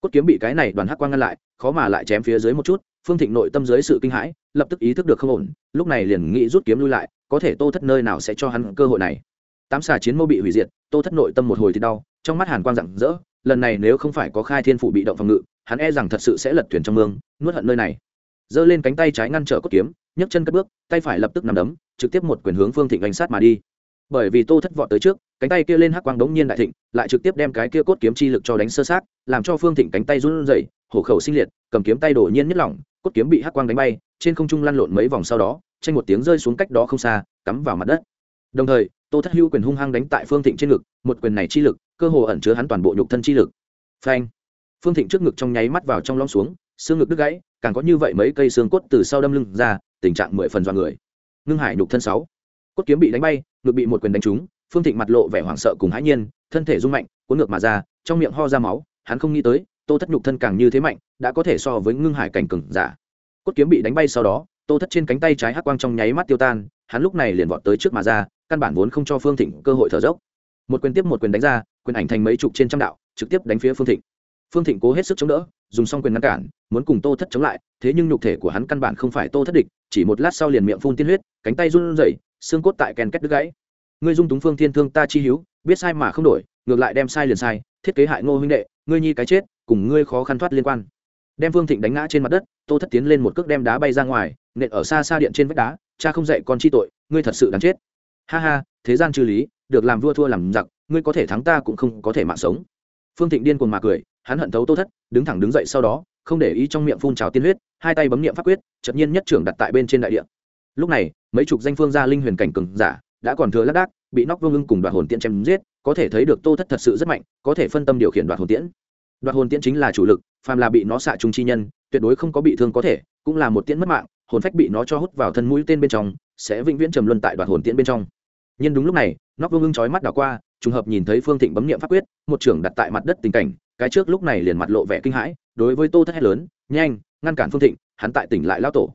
Cốt kiếm bị cái này đoàn hắc quang ngăn lại, khó mà lại chém phía dưới một chút, phương thịnh nội tâm dưới sự kinh hãi, lập tức ý thức được không ổn, lúc này liền nghĩ rút kiếm lui lại, có thể tô thất nơi nào sẽ cho hắn cơ hội này tám xà chiến mâu bị hủy diệt, tô thất nội tâm một hồi thì đau, trong mắt hàn quang rạng rỡ, lần này nếu không phải có khai thiên phủ bị động phòng ngự, hắn e rằng thật sự sẽ lật thuyền trong mương, nuốt hận nơi này. Giơ lên cánh tay trái ngăn trở cốt kiếm, nhấc chân cất bước, tay phải lập tức nằm đấm, trực tiếp một quyền hướng phương thịnh đánh sát mà đi. Bởi vì tô thất vọt tới trước, cánh tay kia lên hắc quang đống nhiên đại thịnh, lại trực tiếp đem cái kia cốt kiếm chi lực cho đánh sơ sát, làm cho phương thịnh cánh tay run rẩy, hổ khẩu sinh liệt, cầm kiếm tay đổ nhiên nhất lỏng, cốt kiếm bị hắc quang đánh bay, trên không trung lăn lộn mấy vòng sau đó, tranh một tiếng rơi xuống cách đó không xa, cắm vào mặt đất đồng thời, tô thất hưu quyền hung hăng đánh tại phương thịnh trên ngực, một quyền này chi lực, cơ hồ ẩn chứa hắn toàn bộ nhục thân chi lực. Phanh! Phương thịnh trước ngực trong nháy mắt vào trong lõm xuống, xương ngực đứt gãy, càng có như vậy mấy cây xương cốt từ sau đâm lưng ra, tình trạng mười phần dọa người. Ngưng hải nhục thân sáu. Cốt kiếm bị đánh bay, ngực bị một quyền đánh trúng, phương thịnh mặt lộ vẻ hoảng sợ cùng hãi nhiên, thân thể rung mạnh, cuốn ngược mà ra, trong miệng ho ra máu, hắn không nghĩ tới, tô thất nhục thân càng như thế mạnh, đã có thể so với ngưng hải cảnh cừng giả. Cốt kiếm bị đánh bay sau đó, tô thất trên cánh tay trái hắc quang trong nháy mắt tiêu tan, hắn lúc này liền vọt tới trước mà ra căn bản vốn không cho phương thịnh cơ hội thở dốc. Một quyền tiếp một quyền đánh ra, quyền ảnh thành mấy chục trên trăm đạo, trực tiếp đánh phía phương thịnh. Phương thịnh cố hết sức chống đỡ, dùng xong quyền ngăn cản, muốn cùng tô thất chống lại, thế nhưng nhục thể của hắn căn bản không phải tô thất địch, chỉ một lát sau liền miệng phun tiên huyết, cánh tay run rẩy, xương cốt tại kèn kết đứt gãy. Ngươi dung túng phương thiên thương ta chi hiếu biết sai mà không đổi, ngược lại đem sai liền sai, thiết kế hại ngô huynh đệ, ngươi nhi cái chết, cùng ngươi khó khăn thoát liên quan. Đem phương thịnh đánh ngã trên mặt đất, tô thất tiến lên một cước đem đá bay ra ngoài, nện ở xa xa điện trên vách đá, cha không dạy con chi tội, ngươi thật sự đáng chết ha ha, thế gian chư lý, được làm vua thua làm giặc, ngươi có thể thắng ta cũng không có thể mạng sống. Phương thịnh điên cuồng mà cười, hắn hận thấu tô thất, đứng thẳng đứng dậy sau đó, không để ý trong miệng phun trào tiên huyết, hai tay bấm niệm pháp quyết, chợt nhiên nhất trưởng đặt tại bên trên đại địa. Lúc này, mấy chục danh phương gia linh huyền cảnh cường giả, đã còn thừa lác đác, bị nóc vương ưng cùng đoạt hồn tiễn chém giết, có thể thấy được tô thất thật sự rất mạnh, có thể phân tâm điều khiển đoạt hồn tiễn. Đoạt hồn tiễn chính là chủ lực, phàm là bị nó xạ trung chi nhân, tuyệt đối không có bị thương có thể, cũng là một tiễn mất mạng, hồn phách bị nó cho hút vào thân mũi tên bên trong sẽ vĩnh viễn trầm luân tại đoạt hồn tiễn bên trong. Nhưng đúng lúc này nóc vương ưng chói mắt đảo qua, trùng hợp nhìn thấy phương thịnh bấm niệm pháp quyết, một trưởng đặt tại mặt đất tình cảnh, cái trước lúc này liền mặt lộ vẻ kinh hãi, đối với tô thất hét lớn, nhanh, ngăn cản phương thịnh, hắn tại tỉnh lại lao tổ.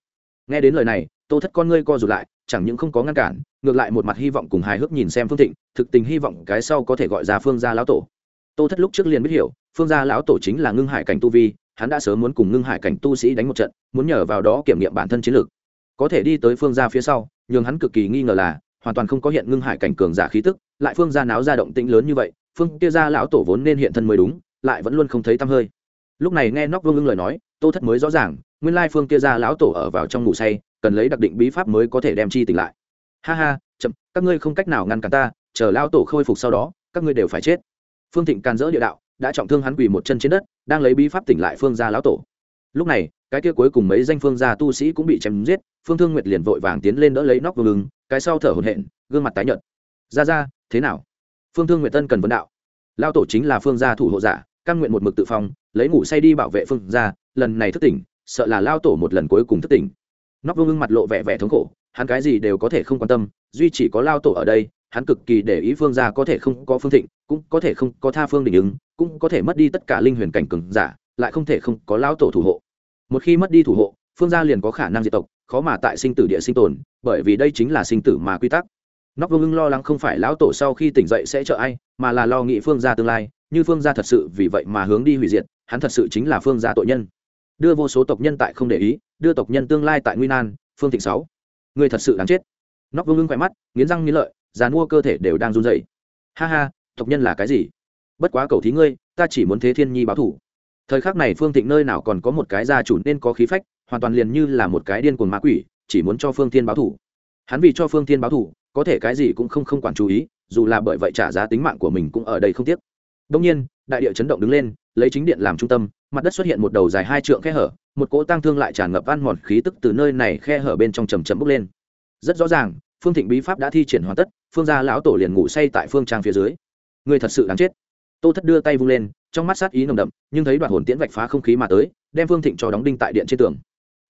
Nghe đến lời này, tô thất con ngươi co rụt lại, chẳng những không có ngăn cản, ngược lại một mặt hy vọng cùng hài hước nhìn xem phương thịnh, thực tình hy vọng cái sau có thể gọi ra phương gia lão tổ. Tô thất lúc trước liền biết hiểu, phương gia lão tổ chính là ngưng hải cảnh tu vi, hắn đã sớm muốn cùng ngưng hải cảnh tu sĩ đánh một trận, muốn nhờ vào đó kiểm nghiệm bản thân chiến lược. Có thể đi tới phương gia phía sau nhưng hắn cực kỳ nghi ngờ là, hoàn toàn không có hiện ngưng hải cảnh cường giả khí tức, lại phương gia náo ra động tĩnh lớn như vậy, phương kia gia lão tổ vốn nên hiện thân mới đúng, lại vẫn luôn không thấy tăm hơi. Lúc này nghe nóc vương ưng lời nói, tô thất mới rõ ràng, nguyên lai phương kia gia lão tổ ở vào trong ngủ say, cần lấy đặc định bí pháp mới có thể đem chi tỉnh lại. Ha ha, chậm, các ngươi không cách nào ngăn cản ta, chờ lão tổ khôi phục sau đó, các ngươi đều phải chết. Phương thịnh can dỡ địa đạo, đã trọng thương hắn quỳ một chân trên đất, đang lấy bí pháp tỉnh lại phương gia lão tổ. Lúc này cái kia cuối cùng mấy danh phương gia tu sĩ cũng bị chém giết, phương thương nguyệt liền vội vàng tiến lên đỡ lấy nóc vương ưng cái sau thở hổn hển, gương mặt tái nhợt. Ra ra, thế nào? Phương thương nguyệt tân cần vấn đạo. Lao tổ chính là phương gia thủ hộ giả căn nguyện một mực tự phong, lấy ngủ say đi bảo vệ phương gia, lần này thức tỉnh, sợ là lao tổ một lần cuối cùng thức tỉnh. Nóc vương ưng mặt lộ vẻ vẻ thống khổ, hắn cái gì đều có thể không quan tâm, duy chỉ có lao tổ ở đây, hắn cực kỳ để ý phương gia có thể không có phương thịnh, cũng có thể không có tha phương đình ứng, cũng có thể mất đi tất cả linh huyền cảnh cường giả, lại không thể không có lao tổ thủ hộ một khi mất đi thủ hộ, phương gia liền có khả năng diệt tộc, khó mà tại sinh tử địa sinh tồn, bởi vì đây chính là sinh tử mà quy tắc. Nóc vương ưng lo lắng không phải lão tổ sau khi tỉnh dậy sẽ trợ ai, mà là lo nghĩ phương gia tương lai, như phương gia thật sự vì vậy mà hướng đi hủy diệt, hắn thật sự chính là phương gia tội nhân. Đưa vô số tộc nhân tại không để ý, đưa tộc nhân tương lai tại nguy nan, phương thịnh sáu. Người thật sự đáng chết. Nóc vương ưng khỏe mắt, nghiến răng nghiến lợi dàn mua cơ thể đều đang run dậy ha ha, tộc nhân là cái gì? Bất quá cầu thí ngươi, ta chỉ muốn thế thiên nhi báo thủ thời khắc này phương thịnh nơi nào còn có một cái gia chủ nên có khí phách, hoàn toàn liền như là một cái điên cuồng ma quỷ, chỉ muốn cho phương thiên báo thủ. Hắn vì cho phương thiên báo thủ, có thể cái gì cũng không không quản chú ý, dù là bởi vậy trả giá tính mạng của mình cũng ở đây không tiếc. Đông nhiên, đại địa chấn động đứng lên, lấy chính điện làm trung tâm, mặt đất xuất hiện một đầu dài hai trượng khe hở, một cỗ tăng thương lại tràn ngập ăn mòn khí tức từ nơi này khe hở bên trong trầm trầm bốc lên. Rất rõ ràng, phương thịnh bí pháp đã thi triển hoàn tất, phương gia lão tổ liền ngủ say tại phương trang phía dưới. Người thật sự đáng chết. Tô thất đưa tay vung lên trong mắt sát ý nồng đậm, nhưng thấy đoạn hồn tiễn vạch phá không khí mà tới, đem phương thịnh cho đóng đinh tại điện trên tường.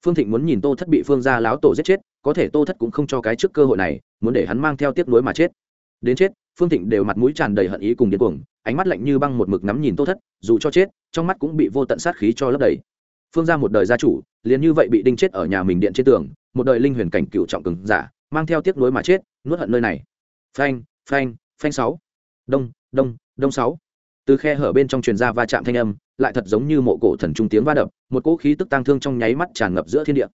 Phương thịnh muốn nhìn tô thất bị phương gia láo tổ giết chết, có thể tô thất cũng không cho cái trước cơ hội này, muốn để hắn mang theo tiếp nối mà chết. Đến chết, phương thịnh đều mặt mũi tràn đầy hận ý cùng điên cuồng, ánh mắt lạnh như băng một mực ngắm nhìn tô thất, dù cho chết, trong mắt cũng bị vô tận sát khí cho lấp đầy. Phương gia một đời gia chủ, liền như vậy bị đinh chết ở nhà mình điện trên tường, một đời linh huyền cảnh cựu trọng cường giả, mang theo tiếc nuối mà chết, nuốt hận nơi này. Phanh phanh phanh sáu. Đông đông đông sáu từ khe hở bên trong truyền ra va chạm thanh âm, lại thật giống như mộ cổ thần trung tiếng va đập, một cỗ khí tức tang thương trong nháy mắt tràn ngập giữa thiên địa.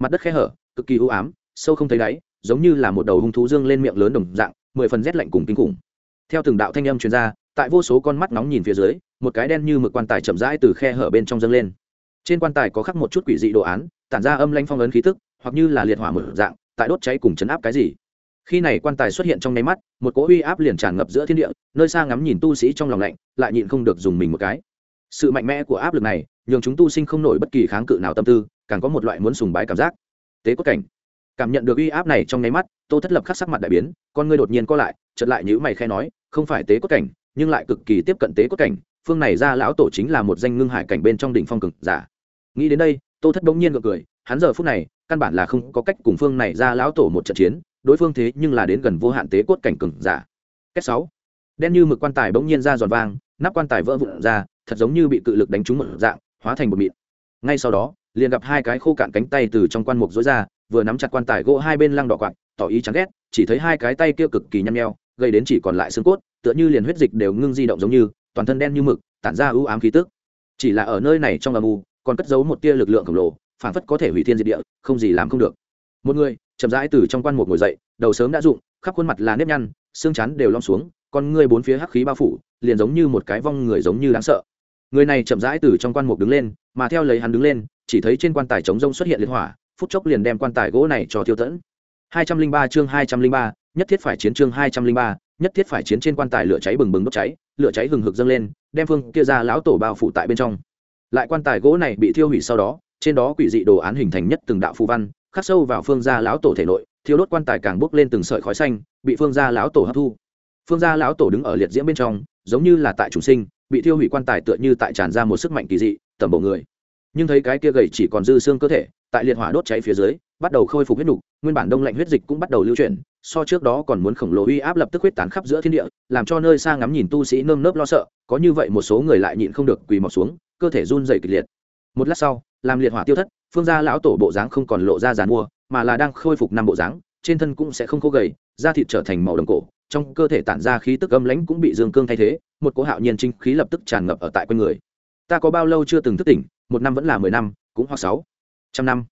Mặt đất khe hở, cực kỳ u ám, sâu không thấy đáy, giống như là một đầu hung thú dương lên miệng lớn đồng dạng, mười phần rét lạnh cùng kinh khủng. Theo từng đạo thanh âm truyền ra, tại vô số con mắt nóng nhìn phía dưới, một cái đen như mực quan tài chậm rãi từ khe hở bên trong dâng lên. Trên quan tài có khắc một chút quỷ dị đồ án, tản ra âm lanh phong ấn khí tức, hoặc như là liệt hỏa mở dạng, tại đốt cháy cùng chấn áp cái gì khi này quan tài xuất hiện trong nháy mắt, một cỗ uy áp liền tràn ngập giữa thiên địa, nơi xa ngắm nhìn tu sĩ trong lòng lạnh, lại nhịn không được dùng mình một cái. Sự mạnh mẽ của áp lực này, nhường chúng tu sinh không nổi bất kỳ kháng cự nào tâm tư, càng có một loại muốn sùng bái cảm giác. Tế cốt cảnh. Cảm nhận được uy áp này trong nháy mắt, tô thất lập khắc sắc mặt đại biến, con ngươi đột nhiên co lại, chợt lại nhữ mày khe nói, không phải tế cốt cảnh, nhưng lại cực kỳ tiếp cận tế cốt cảnh, phương này ra lão tổ chính là một danh ngưng hải cảnh bên trong đỉnh phong cực giả. Nghĩ đến đây, tô thất bỗng nhiên gượng cười, hắn giờ phút này, căn bản là không có cách cùng phương này ra lão tổ một trận chiến đối phương thế nhưng là đến gần vô hạn tế cốt cảnh cường giả. Cách sáu. Đen như mực quan tài bỗng nhiên ra giòn vang, nắp quan tài vỡ vụn ra, thật giống như bị cự lực đánh trúng một dạng, hóa thành một mịn. Ngay sau đó, liền gặp hai cái khô cạn cánh tay từ trong quan mục dối ra, vừa nắm chặt quan tài gỗ hai bên lăng đỏ quạt, tỏ ý chán ghét, chỉ thấy hai cái tay kia cực kỳ nhăn nheo, gây đến chỉ còn lại xương cốt, tựa như liền huyết dịch đều ngưng di động giống như, toàn thân đen như mực, tản ra ưu ám khí tức. Chỉ là ở nơi này trong âm u, còn cất giấu một tia lực lượng khổng lồ phản phất có thể hủy thiên diệt địa, không gì làm không được. Một người chậm rãi từ trong quan một ngồi dậy đầu sớm đã rụng khắp khuôn mặt là nếp nhăn xương chắn đều lom xuống con ngươi bốn phía hắc khí bao phủ liền giống như một cái vong người giống như đáng sợ. Người này chậm rãi từ trong quan mục đứng lên mà theo lấy hắn đứng lên chỉ thấy trên quan tài trống rông xuất hiện liên hỏa phút chốc liền đem quan tài gỗ này cho thiêu tẫn. 203 chương 203, nhất thiết phải chiến chương 203, nhất thiết phải chiến trên quan tài lửa cháy bừng bừng đốt cháy lửa cháy hừng hực dâng lên đem phương kia ra lão tổ bao phủ tại bên trong. Lại quan tài gỗ này bị thiêu hủy sau đó trên đó quỷ dị đồ án hình thành nhất từng đạo phù văn khắc sâu vào phương gia lão tổ thể nội, thiêu đốt quan tài càng bốc lên từng sợi khói xanh, bị phương gia lão tổ hấp thu. Phương gia lão tổ đứng ở liệt diễm bên trong, giống như là tại chủ sinh, bị thiêu hủy quan tài tựa như tại tràn ra một sức mạnh kỳ dị, tầm bộ người. Nhưng thấy cái kia gầy chỉ còn dư xương cơ thể, tại liệt hỏa đốt cháy phía dưới, bắt đầu khôi phục huyết nục, nguyên bản đông lạnh huyết dịch cũng bắt đầu lưu chuyển, so trước đó còn muốn khổng lồ uy áp lập tức huyết tán khắp giữa thiên địa, làm cho nơi xa ngắm nhìn tu sĩ nơm nớp lo sợ, có như vậy một số người lại nhịn không được quỳ mọc xuống, cơ thể run dày kịch liệt. Một lát sau làm liệt hỏa tiêu thất, phương gia lão tổ bộ dáng không còn lộ ra dàn mua, mà là đang khôi phục năm bộ dáng, trên thân cũng sẽ không khô gầy, da thịt trở thành màu đồng cổ, trong cơ thể tản ra khí tức âm lãnh cũng bị dương cương thay thế, một cỗ hạo nhiên trinh khí lập tức tràn ngập ở tại quanh người. Ta có bao lâu chưa từng thức tỉnh, một năm vẫn là mười năm, cũng hoặc sáu, trăm năm.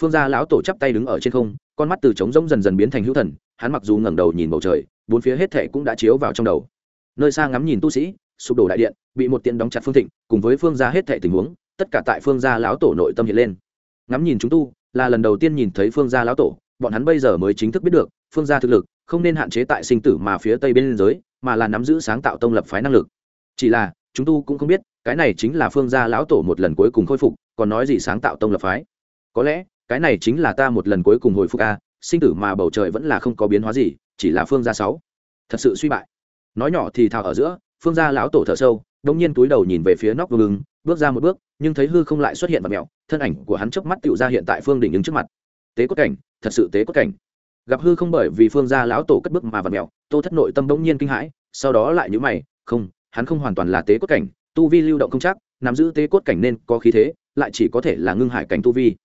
Phương gia lão tổ chắp tay đứng ở trên không, con mắt từ trống rỗng dần dần biến thành hữu thần, hắn mặc dù ngẩng đầu nhìn bầu trời, bốn phía hết thệ cũng đã chiếu vào trong đầu. Nơi xa ngắm nhìn tu sĩ, sụp đổ đại điện, bị một tiện đóng chặt phương thịnh, cùng với phương gia hết thệ tình huống tất cả tại phương gia lão tổ nội tâm hiện lên. Ngắm nhìn chúng tu, là lần đầu tiên nhìn thấy phương gia lão tổ, bọn hắn bây giờ mới chính thức biết được, phương gia thực lực, không nên hạn chế tại sinh tử mà phía tây bên giới, mà là nắm giữ sáng tạo tông lập phái năng lực. Chỉ là, chúng tu cũng không biết, cái này chính là phương gia lão tổ một lần cuối cùng khôi phục, còn nói gì sáng tạo tông lập phái. Có lẽ, cái này chính là ta một lần cuối cùng hồi phục a, sinh tử mà bầu trời vẫn là không có biến hóa gì, chỉ là phương gia sáu. Thật sự suy bại. Nói nhỏ thì thào ở giữa, phương gia lão tổ thở sâu đông nhiên túi đầu nhìn về phía nóc vương ứng bước ra một bước, nhưng thấy hư không lại xuất hiện và mèo, thân ảnh của hắn chớp mắt tựu ra hiện tại phương đỉnh đứng trước mặt. Tế cốt cảnh, thật sự tế cốt cảnh. Gặp hư không bởi vì phương gia lão tổ cất bước mà và mèo, tô thất nội tâm bỗng nhiên kinh hãi, sau đó lại nhíu mày, không, hắn không hoàn toàn là tế cốt cảnh, tu vi lưu động không chắc, nắm giữ tế cốt cảnh nên có khí thế, lại chỉ có thể là ngưng hải cảnh tu vi.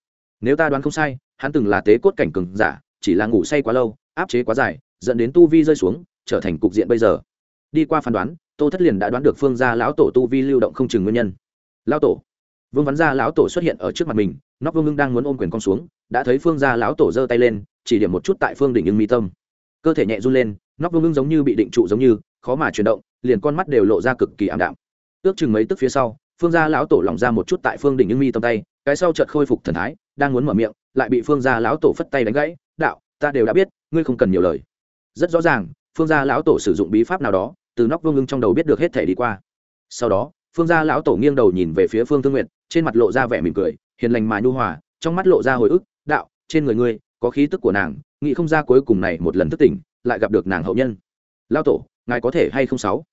Nếu ta đoán không sai, hắn từng là tế cốt cảnh cường giả, chỉ là ngủ say quá lâu, áp chế quá dài, dẫn đến tu vi rơi xuống, trở thành cục diện bây giờ. Đi qua phán đoán, tô thất liền đã đoán được phương gia lão tổ tu vi lưu động không chừng nguyên nhân lão tổ. Vương vắn gia lão tổ xuất hiện ở trước mặt mình, nóc vương ngưng đang muốn ôm quyền con xuống, đã thấy phương gia lão tổ giơ tay lên, chỉ điểm một chút tại phương đỉnh ưng mi tâm. Cơ thể nhẹ run lên, nóc vương ngưng giống như bị định trụ giống như, khó mà chuyển động, liền con mắt đều lộ ra cực kỳ ảm đạm. Ước chừng mấy tức phía sau, phương gia lão tổ lỏng ra một chút tại phương đỉnh ưng mi tâm tay, cái sau chợt khôi phục thần thái, đang muốn mở miệng, lại bị phương gia lão tổ phất tay đánh gãy, đạo, ta đều đã biết, ngươi không cần nhiều lời. Rất rõ ràng, phương gia lão tổ sử dụng bí pháp nào đó, từ nóc vương ngưng trong đầu biết được hết thể đi qua. Sau đó phương gia lão tổ nghiêng đầu nhìn về phía phương thương nguyện trên mặt lộ ra vẻ mỉm cười, hiền lành mà nhu hòa, trong mắt lộ ra hồi ức, đạo, trên người ngươi có khí tức của nàng, nghĩ không ra cuối cùng này một lần thức tỉnh, lại gặp được nàng hậu nhân. Lão tổ, ngài có thể hay không sáu?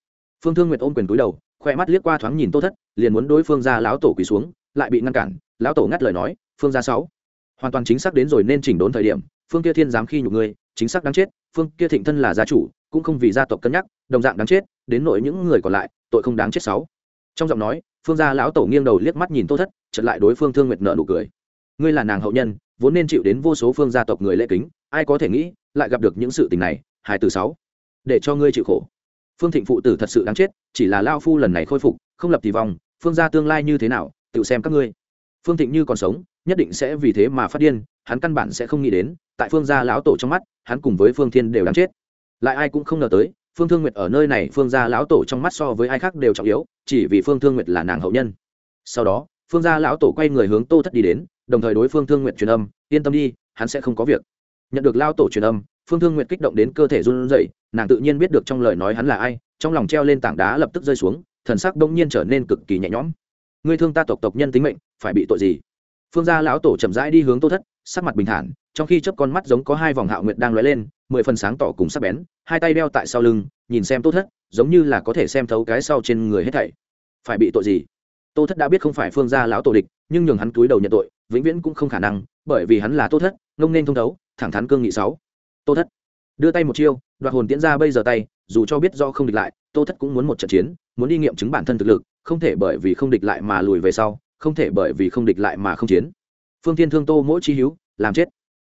Phương thương nguyệt ôm quyền túi đầu khoe mắt liếc qua thoáng nhìn tô thất, liền muốn đối phương gia lão tổ quỳ xuống, lại bị ngăn cản. Lão tổ ngắt lời nói, phương gia sáu, hoàn toàn chính xác đến rồi nên chỉnh đốn thời điểm, phương kia thiên dám khi nhục ngươi, chính xác đáng chết, phương kia thịnh thân là gia chủ, cũng không vì gia tộc cân nhắc, đồng dạng đáng chết, đến nội những người còn lại, tội không đáng chết sáu trong giọng nói, phương gia lão tổ nghiêng đầu liếc mắt nhìn tô thất, chợt lại đối phương thương nguyệt nợ nụ cười. Ngươi là nàng hậu nhân, vốn nên chịu đến vô số phương gia tộc người lễ kính, ai có thể nghĩ, lại gặp được những sự tình này hài từ sáu, để cho ngươi chịu khổ. Phương thịnh phụ tử thật sự đáng chết, chỉ là lao phu lần này khôi phục, không lập thì vong phương gia tương lai như thế nào, tự xem các ngươi. Phương thịnh như còn sống, nhất định sẽ vì thế mà phát điên, hắn căn bản sẽ không nghĩ đến, tại phương gia lão tổ trong mắt, hắn cùng với phương thiên đều đáng chết. Lại ai cũng không ngờ tới phương thương nguyệt ở nơi này, phương gia lão tổ trong mắt so với ai khác đều trọng yếu, chỉ vì phương thương nguyệt là nàng hậu nhân. Sau đó, phương gia lão tổ quay người hướng tô thất đi đến, đồng thời đối phương thương nguyệt truyền âm, yên tâm đi, hắn sẽ không có việc. Nhận được lao tổ truyền âm, phương thương nguyệt kích động đến cơ thể run rẩy, nàng tự nhiên biết được trong lời nói hắn là ai, trong lòng treo lên tảng đá lập tức rơi xuống, thần sắc đông nhiên trở nên cực kỳ nhẹ nhõm. Ngươi thương ta tộc tộc nhân tính mệnh, phải bị tội gì? Phương gia lão tổ chậm rãi đi hướng tô thất sắc mặt bình thản, trong khi chớp con mắt giống có hai vòng hạo nguyệt đang lóe lên, mười phần sáng tỏ cùng sắc bén, hai tay đeo tại sau lưng, nhìn xem tô thất, giống như là có thể xem thấu cái sau trên người hết thảy. Phải bị tội gì? Tô thất đã biết không phải phương gia lão tổ địch, nhưng nhường hắn túi đầu nhận tội, vĩnh viễn cũng không khả năng, bởi vì hắn là tô thất, ngông nên thông thấu, thẳng thắn cương nghị sáu. Tô thất đưa tay một chiêu, đoạt hồn tiễn ra bây giờ tay, dù cho biết do không địch lại, tô thất cũng muốn một trận chiến, muốn đi nghiệm chứng bản thân thực lực, không thể bởi vì không địch lại mà lùi về sau, không thể bởi vì không địch lại mà không chiến phương Thiên thương tô mỗi chi hiếu làm chết.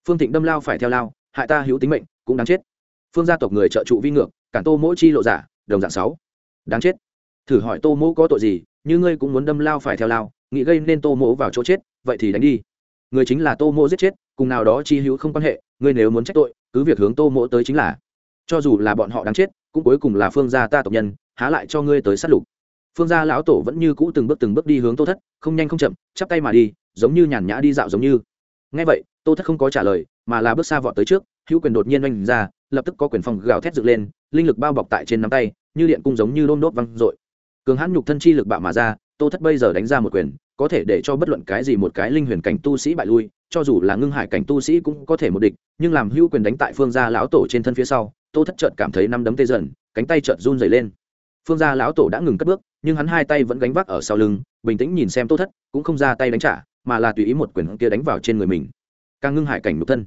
Phương thịnh đâm lao phải theo lao, hại ta hữu tính mệnh, cũng đáng chết. Phương gia tộc người trợ trụ vi ngược, cản tô mỗi chi lộ giả, đồng dạng sáu. Đáng chết. Thử hỏi tô mỗ có tội gì, như ngươi cũng muốn đâm lao phải theo lao, nghĩ gây nên tô mỗ vào chỗ chết, vậy thì đánh đi. Người chính là tô mỗ giết chết, cùng nào đó chi hữu không quan hệ, ngươi nếu muốn trách tội, cứ việc hướng tô mỗ tới chính là. Cho dù là bọn họ đáng chết, cũng cuối cùng là phương gia ta tộc nhân, há lại cho ngươi tới sát lục. Phương gia lão tổ vẫn như cũ từng bước từng bước đi hướng tô thất, không nhanh không chậm, chắp tay mà đi giống như nhàn nhã đi dạo giống như. Ngay vậy, tô thất không có trả lời, mà là bước xa vọt tới trước, hữu quyền đột nhiên oanh ra, lập tức có quyền phong gào thét dựng lên, linh lực bao bọc tại trên nắm tay, như điện cung giống như đôn đốt văng dội cường hãn nhục thân chi lực bạo mà ra, tô thất bây giờ đánh ra một quyền, có thể để cho bất luận cái gì một cái linh huyền cảnh tu sĩ bại lui, cho dù là ngưng hải cảnh tu sĩ cũng có thể một địch, nhưng làm hữu quyền đánh tại phương gia lão tổ trên thân phía sau, tô thất chợt cảm thấy năm đấm tê dần, cánh tay chợt run dày lên. Phương gia lão tổ đã ngừng cất bước, nhưng hắn hai tay vẫn gánh vác ở sau lưng, bình tĩnh nhìn xem tô thất, cũng không ra tay đánh trả mà là tùy ý một quyền kia đánh vào trên người mình. Càng ngưng hải cảnh nhục thân.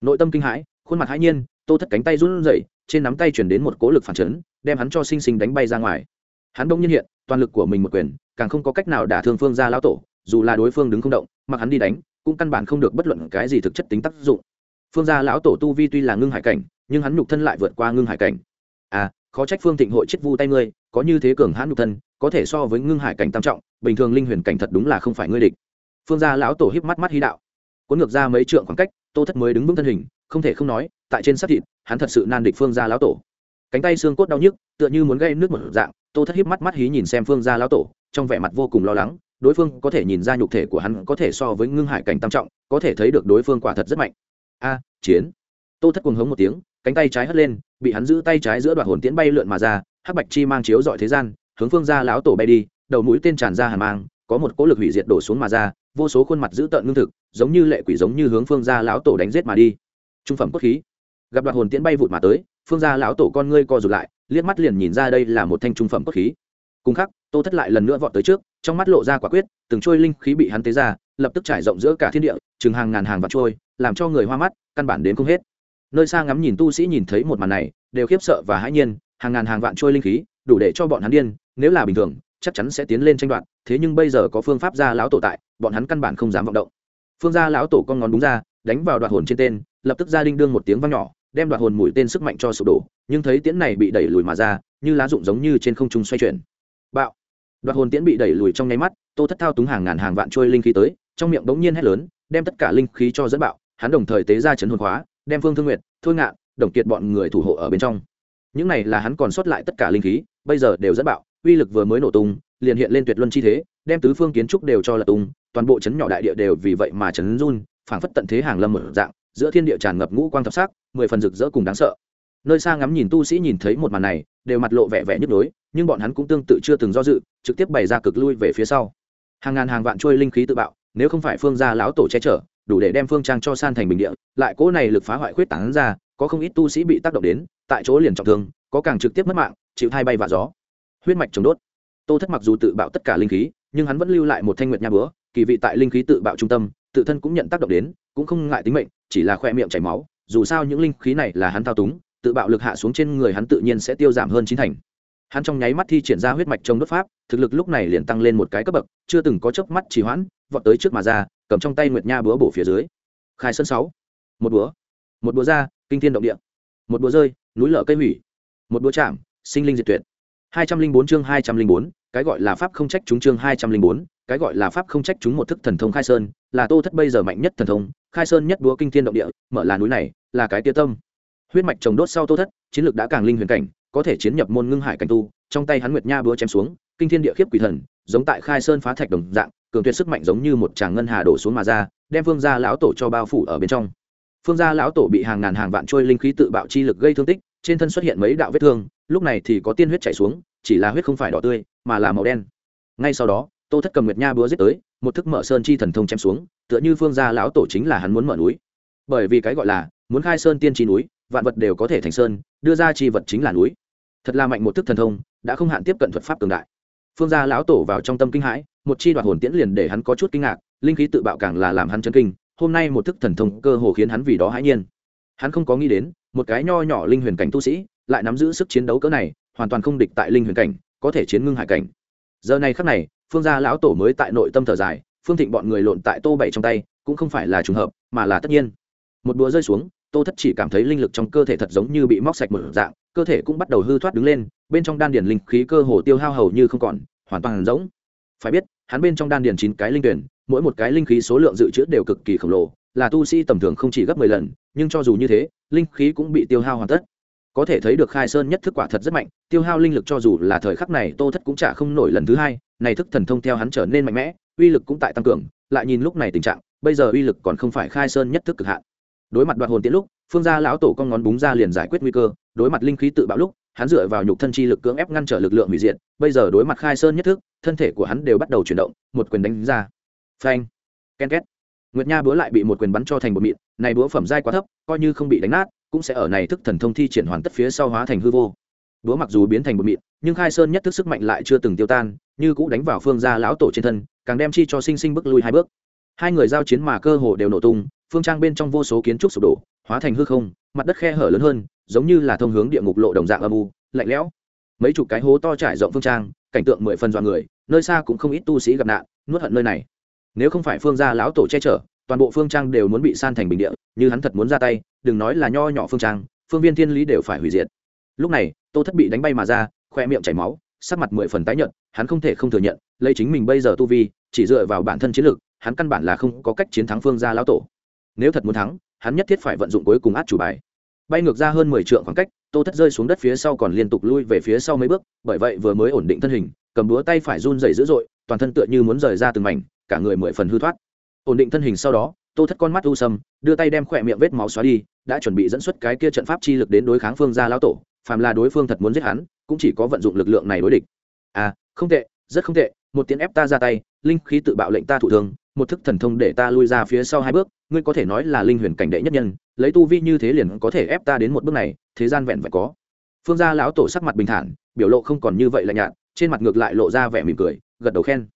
Nội tâm kinh hãi, khuôn mặt hãi nhiên, tô thất cánh tay run rẩy, trên nắm tay chuyển đến một cố lực phản chấn, đem hắn cho sinh sinh đánh bay ra ngoài. Hắn đông nhiên hiện, toàn lực của mình một quyền, càng không có cách nào đả thương phương gia lão tổ, dù là đối phương đứng không động, mặc hắn đi đánh, cũng căn bản không được bất luận cái gì thực chất tính tác dụng. Phương gia lão tổ tu vi tuy là ngưng hải cảnh, nhưng hắn nhục thân lại vượt qua ngưng hải cảnh. À khó trách phương thịnh hội chết vu tay ngươi, có như thế cường hãn nhục thân, có thể so với ngưng hải cảnh tam trọng, bình thường linh huyền cảnh thật đúng là không phải ngươi địch phương gia lão tổ híp mắt mắt hí đạo. Cuốn ngược ra mấy trượng khoảng cách, tô thất mới đứng vững thân hình, không thể không nói, tại trên sát thịt, hắn thật sự nan địch phương gia lão tổ. Cánh tay xương cốt đau nhức, tựa như muốn gây nước một dạng, tô thất híp mắt mắt hí nhìn xem phương gia lão tổ, trong vẻ mặt vô cùng lo lắng, đối phương có thể nhìn ra nhục thể của hắn có thể so với ngưng hải cảnh tam trọng, có thể thấy được đối phương quả thật rất mạnh. A, chiến. Tô thất cuồng hống một tiếng, cánh tay trái hất lên, bị hắn giữ tay trái giữa đoạn hồn tiễn bay lượn mà ra, hắc bạch chi mang chiếu dọi thế gian, hướng phương gia lão tổ bay đi, đầu mũi tên tràn ra hàn mang có một cỗ lực hủy diệt đổ xuống mà ra, vô số khuôn mặt dữ tợn ngưng thực, giống như lệ quỷ giống như hướng phương gia lão tổ đánh giết mà đi. Trung phẩm cốt khí. Gặp đoạn hồn tiễn bay vụt mà tới, phương gia lão tổ con ngươi co rụt lại, liếc mắt liền nhìn ra đây là một thanh trung phẩm cốt khí. Cùng khắc, tô thất lại lần nữa vọt tới trước, trong mắt lộ ra quả quyết, từng trôi linh khí bị hắn tế ra, lập tức trải rộng giữa cả thiên địa, chừng hàng ngàn hàng vạn trôi làm cho người hoa mắt, căn bản đến không hết. Nơi xa ngắm nhìn tu sĩ nhìn thấy một màn này, đều khiếp sợ và hãi nhiên, hàng ngàn hàng vạn trôi linh khí, đủ để cho bọn hắn điên, nếu là bình thường chắc chắn sẽ tiến lên tranh đoạt thế nhưng bây giờ có phương pháp gia lão tổ tại bọn hắn căn bản không dám vọng động. Phương gia lão tổ con ngón đúng ra đánh vào đoạt hồn trên tên lập tức gia đinh đương một tiếng vang nhỏ đem đoạt hồn mũi tên sức mạnh cho sụp đổ nhưng thấy tiễn này bị đẩy lùi mà ra như lá rụng giống như trên không trung xoay chuyển. Bạo! Đoạt hồn tiễn bị đẩy lùi trong nháy mắt tô thất thao túng hàng ngàn hàng vạn trôi linh khí tới trong miệng bỗng nhiên hét lớn đem tất cả linh khí cho dẫn bạo hắn đồng thời tế ra chấn hồn hóa, đem phương thương nguyệt thôi ngạn đồng kiệt bọn người thủ hộ ở bên trong. Những này là hắn còn sót lại tất cả linh khí bây giờ đều dẫn bạo uy lực vừa mới nổ tung, liền hiện lên tuyệt luân chi thế, đem tứ phương kiến trúc đều cho lật tung, toàn bộ chấn nhỏ đại địa đều vì vậy mà chấn run, phảng phất tận thế hàng lâm mở dạng, giữa thiên địa tràn ngập ngũ quang thập sắc, mười phần rực rỡ cùng đáng sợ. Nơi xa ngắm nhìn tu sĩ nhìn thấy một màn này, đều mặt lộ vẻ vẻ nhức nhối, nhưng bọn hắn cũng tương tự chưa từng do dự, trực tiếp bày ra cực lui về phía sau. Hàng ngàn hàng vạn trôi linh khí tự bạo, nếu không phải phương gia lão tổ che chở, đủ để đem phương trang cho san thành bình địa, lại cỗ này lực phá hoại khuyết tảng ra, có không ít tu sĩ bị tác động đến, tại chỗ liền trọng thương, có càng trực tiếp mất mạng, chịu thai bay và gió huyết mạch chống đốt. Tô thất mặc dù tự bạo tất cả linh khí, nhưng hắn vẫn lưu lại một thanh nguyệt nha búa. kỳ vị tại linh khí tự bạo trung tâm, tự thân cũng nhận tác động đến, cũng không ngại tính mệnh, chỉ là khoe miệng chảy máu, dù sao những linh khí này là hắn thao túng, tự bạo lực hạ xuống trên người hắn tự nhiên sẽ tiêu giảm hơn chín thành. Hắn trong nháy mắt thi triển ra huyết mạch trong đốt pháp, thực lực lúc này liền tăng lên một cái cấp bậc, chưa từng có chớp mắt trì hoãn, vọt tới trước mà ra, cầm trong tay nguyệt nha búa bổ phía dưới. Khai sơn sáu. Một búa. Một búa ra, kinh thiên động địa. Một búa rơi, núi lở cây hủy. Một búa chạm, sinh linh diệt tuyệt hai trăm linh bốn chương hai trăm linh bốn, cái gọi là pháp không trách chúng chương hai trăm linh bốn, cái gọi là pháp không trách chúng một thức thần thông khai sơn, là tô thất bây giờ mạnh nhất thần thông, khai sơn nhất búa kinh thiên động địa, mở là núi này, là cái tia tâm. Huyết mạch trồng đốt sau tô thất, chiến lược đã càng linh huyền cảnh, có thể chiến nhập môn ngưng hải cảnh tu, trong tay hắn nguyệt nha búa chém xuống, kinh thiên địa khiếp quỷ thần, giống tại khai sơn phá thạch đồng dạng, cường tuyệt sức mạnh giống như một tràng ngân hà đổ xuống mà ra, đem phương gia lão tổ cho bao phủ ở bên trong. Phương gia lão tổ bị hàng ngàn hàng vạn trôi linh khí tự bạo chi lực gây thương tích, trên thân xuất hiện mấy đạo vết thương lúc này thì có tiên huyết chảy xuống, chỉ là huyết không phải đỏ tươi, mà là màu đen. Ngay sau đó, tô thất cầm nguyệt nha búa giết tới, một thức mở sơn chi thần thông chém xuống, tựa như phương gia lão tổ chính là hắn muốn mở núi. Bởi vì cái gọi là, muốn khai sơn tiên chi núi, vạn vật đều có thể thành sơn, đưa ra chi vật chính là núi. Thật là mạnh một thức thần thông, đã không hạn tiếp cận thuật pháp tương đại. Phương gia lão tổ vào trong tâm kinh hãi, một chi đoạt hồn tiễn liền để hắn có chút kinh ngạc, linh khí tự bạo càng là làm hắn chấn kinh, hôm nay một thức thần thông cơ hồ khiến hắn vì đó hãi nhiên. Hắn không có nghĩ đến một cái nho nhỏ linh huyền cảnh tu sĩ, lại nắm giữ sức chiến đấu cỡ này, hoàn toàn không địch tại linh huyền cảnh, có thể chiến ngưng hải cảnh. Giờ này khắc này, phương gia lão tổ mới tại nội tâm thở dài, phương thịnh bọn người lộn tại tô bảy trong tay, cũng không phải là trùng hợp, mà là tất nhiên. Một búa rơi xuống, tô thất chỉ cảm thấy linh lực trong cơ thể thật giống như bị móc sạch một dạng, cơ thể cũng bắt đầu hư thoát đứng lên, bên trong đan điền linh khí cơ hồ tiêu hao hầu như không còn, hoàn toàn rỗng. Phải biết, hắn bên trong đan điền chín cái linh tuyển, mỗi một cái linh khí số lượng dự trữ đều cực kỳ khổng lồ, là tu sĩ tầm thường không chỉ gấp mười lần, nhưng cho dù như thế linh khí cũng bị tiêu hao hoàn tất. Có thể thấy được khai sơn nhất thức quả thật rất mạnh, tiêu hao linh lực cho dù là thời khắc này tô thất cũng chả không nổi lần thứ hai, này thức thần thông theo hắn trở nên mạnh mẽ, uy lực cũng tại tăng cường, lại nhìn lúc này tình trạng, bây giờ uy lực còn không phải khai sơn nhất thức cực hạn. Đối mặt đoạt hồn tiễn lúc, phương gia lão tổ con ngón búng ra liền giải quyết nguy cơ, đối mặt linh khí tự bạo lúc, hắn dựa vào nhục thân chi lực cưỡng ép ngăn trở lực lượng hủy diệt, bây giờ đối mặt khai sơn nhất thức, thân thể của hắn đều bắt đầu chuyển động, một quyền đánh ra. Phanh. Ken két nguyệt nha búa lại bị một quyền bắn cho thành một mịn, này búa phẩm dai quá thấp, coi như không bị đánh nát, cũng sẽ ở này thức thần thông thi triển hoàn tất phía sau hóa thành hư vô. Búa mặc dù biến thành một mịn, nhưng khai sơn nhất thức sức mạnh lại chưa từng tiêu tan, như cũ đánh vào phương gia lão tổ trên thân, càng đem chi cho sinh sinh bước lui hai bước. Hai người giao chiến mà cơ hồ đều nổ tung, phương trang bên trong vô số kiến trúc sụp đổ, hóa thành hư không, mặt đất khe hở lớn hơn, giống như là thông hướng địa ngục lộ đồng dạng âm u, lạnh lẽo. Mấy chục cái hố to trải rộng phương trang, cảnh tượng mười phần dọa người, nơi xa cũng không ít tu sĩ gặp nạn, nuốt hận nơi này nếu không phải phương gia lão tổ che chở, toàn bộ phương trang đều muốn bị san thành bình địa, như hắn thật muốn ra tay, đừng nói là nho nhỏ phương trang, phương viên thiên lý đều phải hủy diệt. Lúc này, tô thất bị đánh bay mà ra, khoe miệng chảy máu, sắc mặt mười phần tái nhợt, hắn không thể không thừa nhận, lấy chính mình bây giờ tu vi, chỉ dựa vào bản thân chiến lược hắn căn bản là không có cách chiến thắng phương gia lão tổ. Nếu thật muốn thắng, hắn nhất thiết phải vận dụng cuối cùng át chủ bài. Bay ngược ra hơn mười trượng khoảng cách, tô thất rơi xuống đất phía sau còn liên tục lui về phía sau mấy bước, bởi vậy vừa mới ổn định thân hình, cầm búa tay phải run rẩy dữ dội, toàn thân tựa như muốn rời ra từng mảnh cả người mười phần hư thoát. Ổn định thân hình sau đó, tô thất con mắt u sầm đưa tay đem khỏe miệng vết máu xóa đi, đã chuẩn bị dẫn xuất cái kia trận pháp chi lực đến đối kháng phương gia lão tổ, phàm là đối phương thật muốn giết hắn, cũng chỉ có vận dụng lực lượng này đối địch. À không tệ, rất không tệ, một tiếng ép ta ra tay, linh khí tự bạo lệnh ta thụ thương, một thức thần thông để ta lui ra phía sau hai bước, ngươi có thể nói là linh huyền cảnh đệ nhất nhân, lấy tu vi như thế liền có thể ép ta đến một bước này, thế gian vẹn vẹn có. Phương gia lão tổ sắc mặt bình thản, biểu lộ không còn như vậy lạnh nhạt, trên mặt ngược lại lộ ra vẻ mỉm cười, gật đầu khen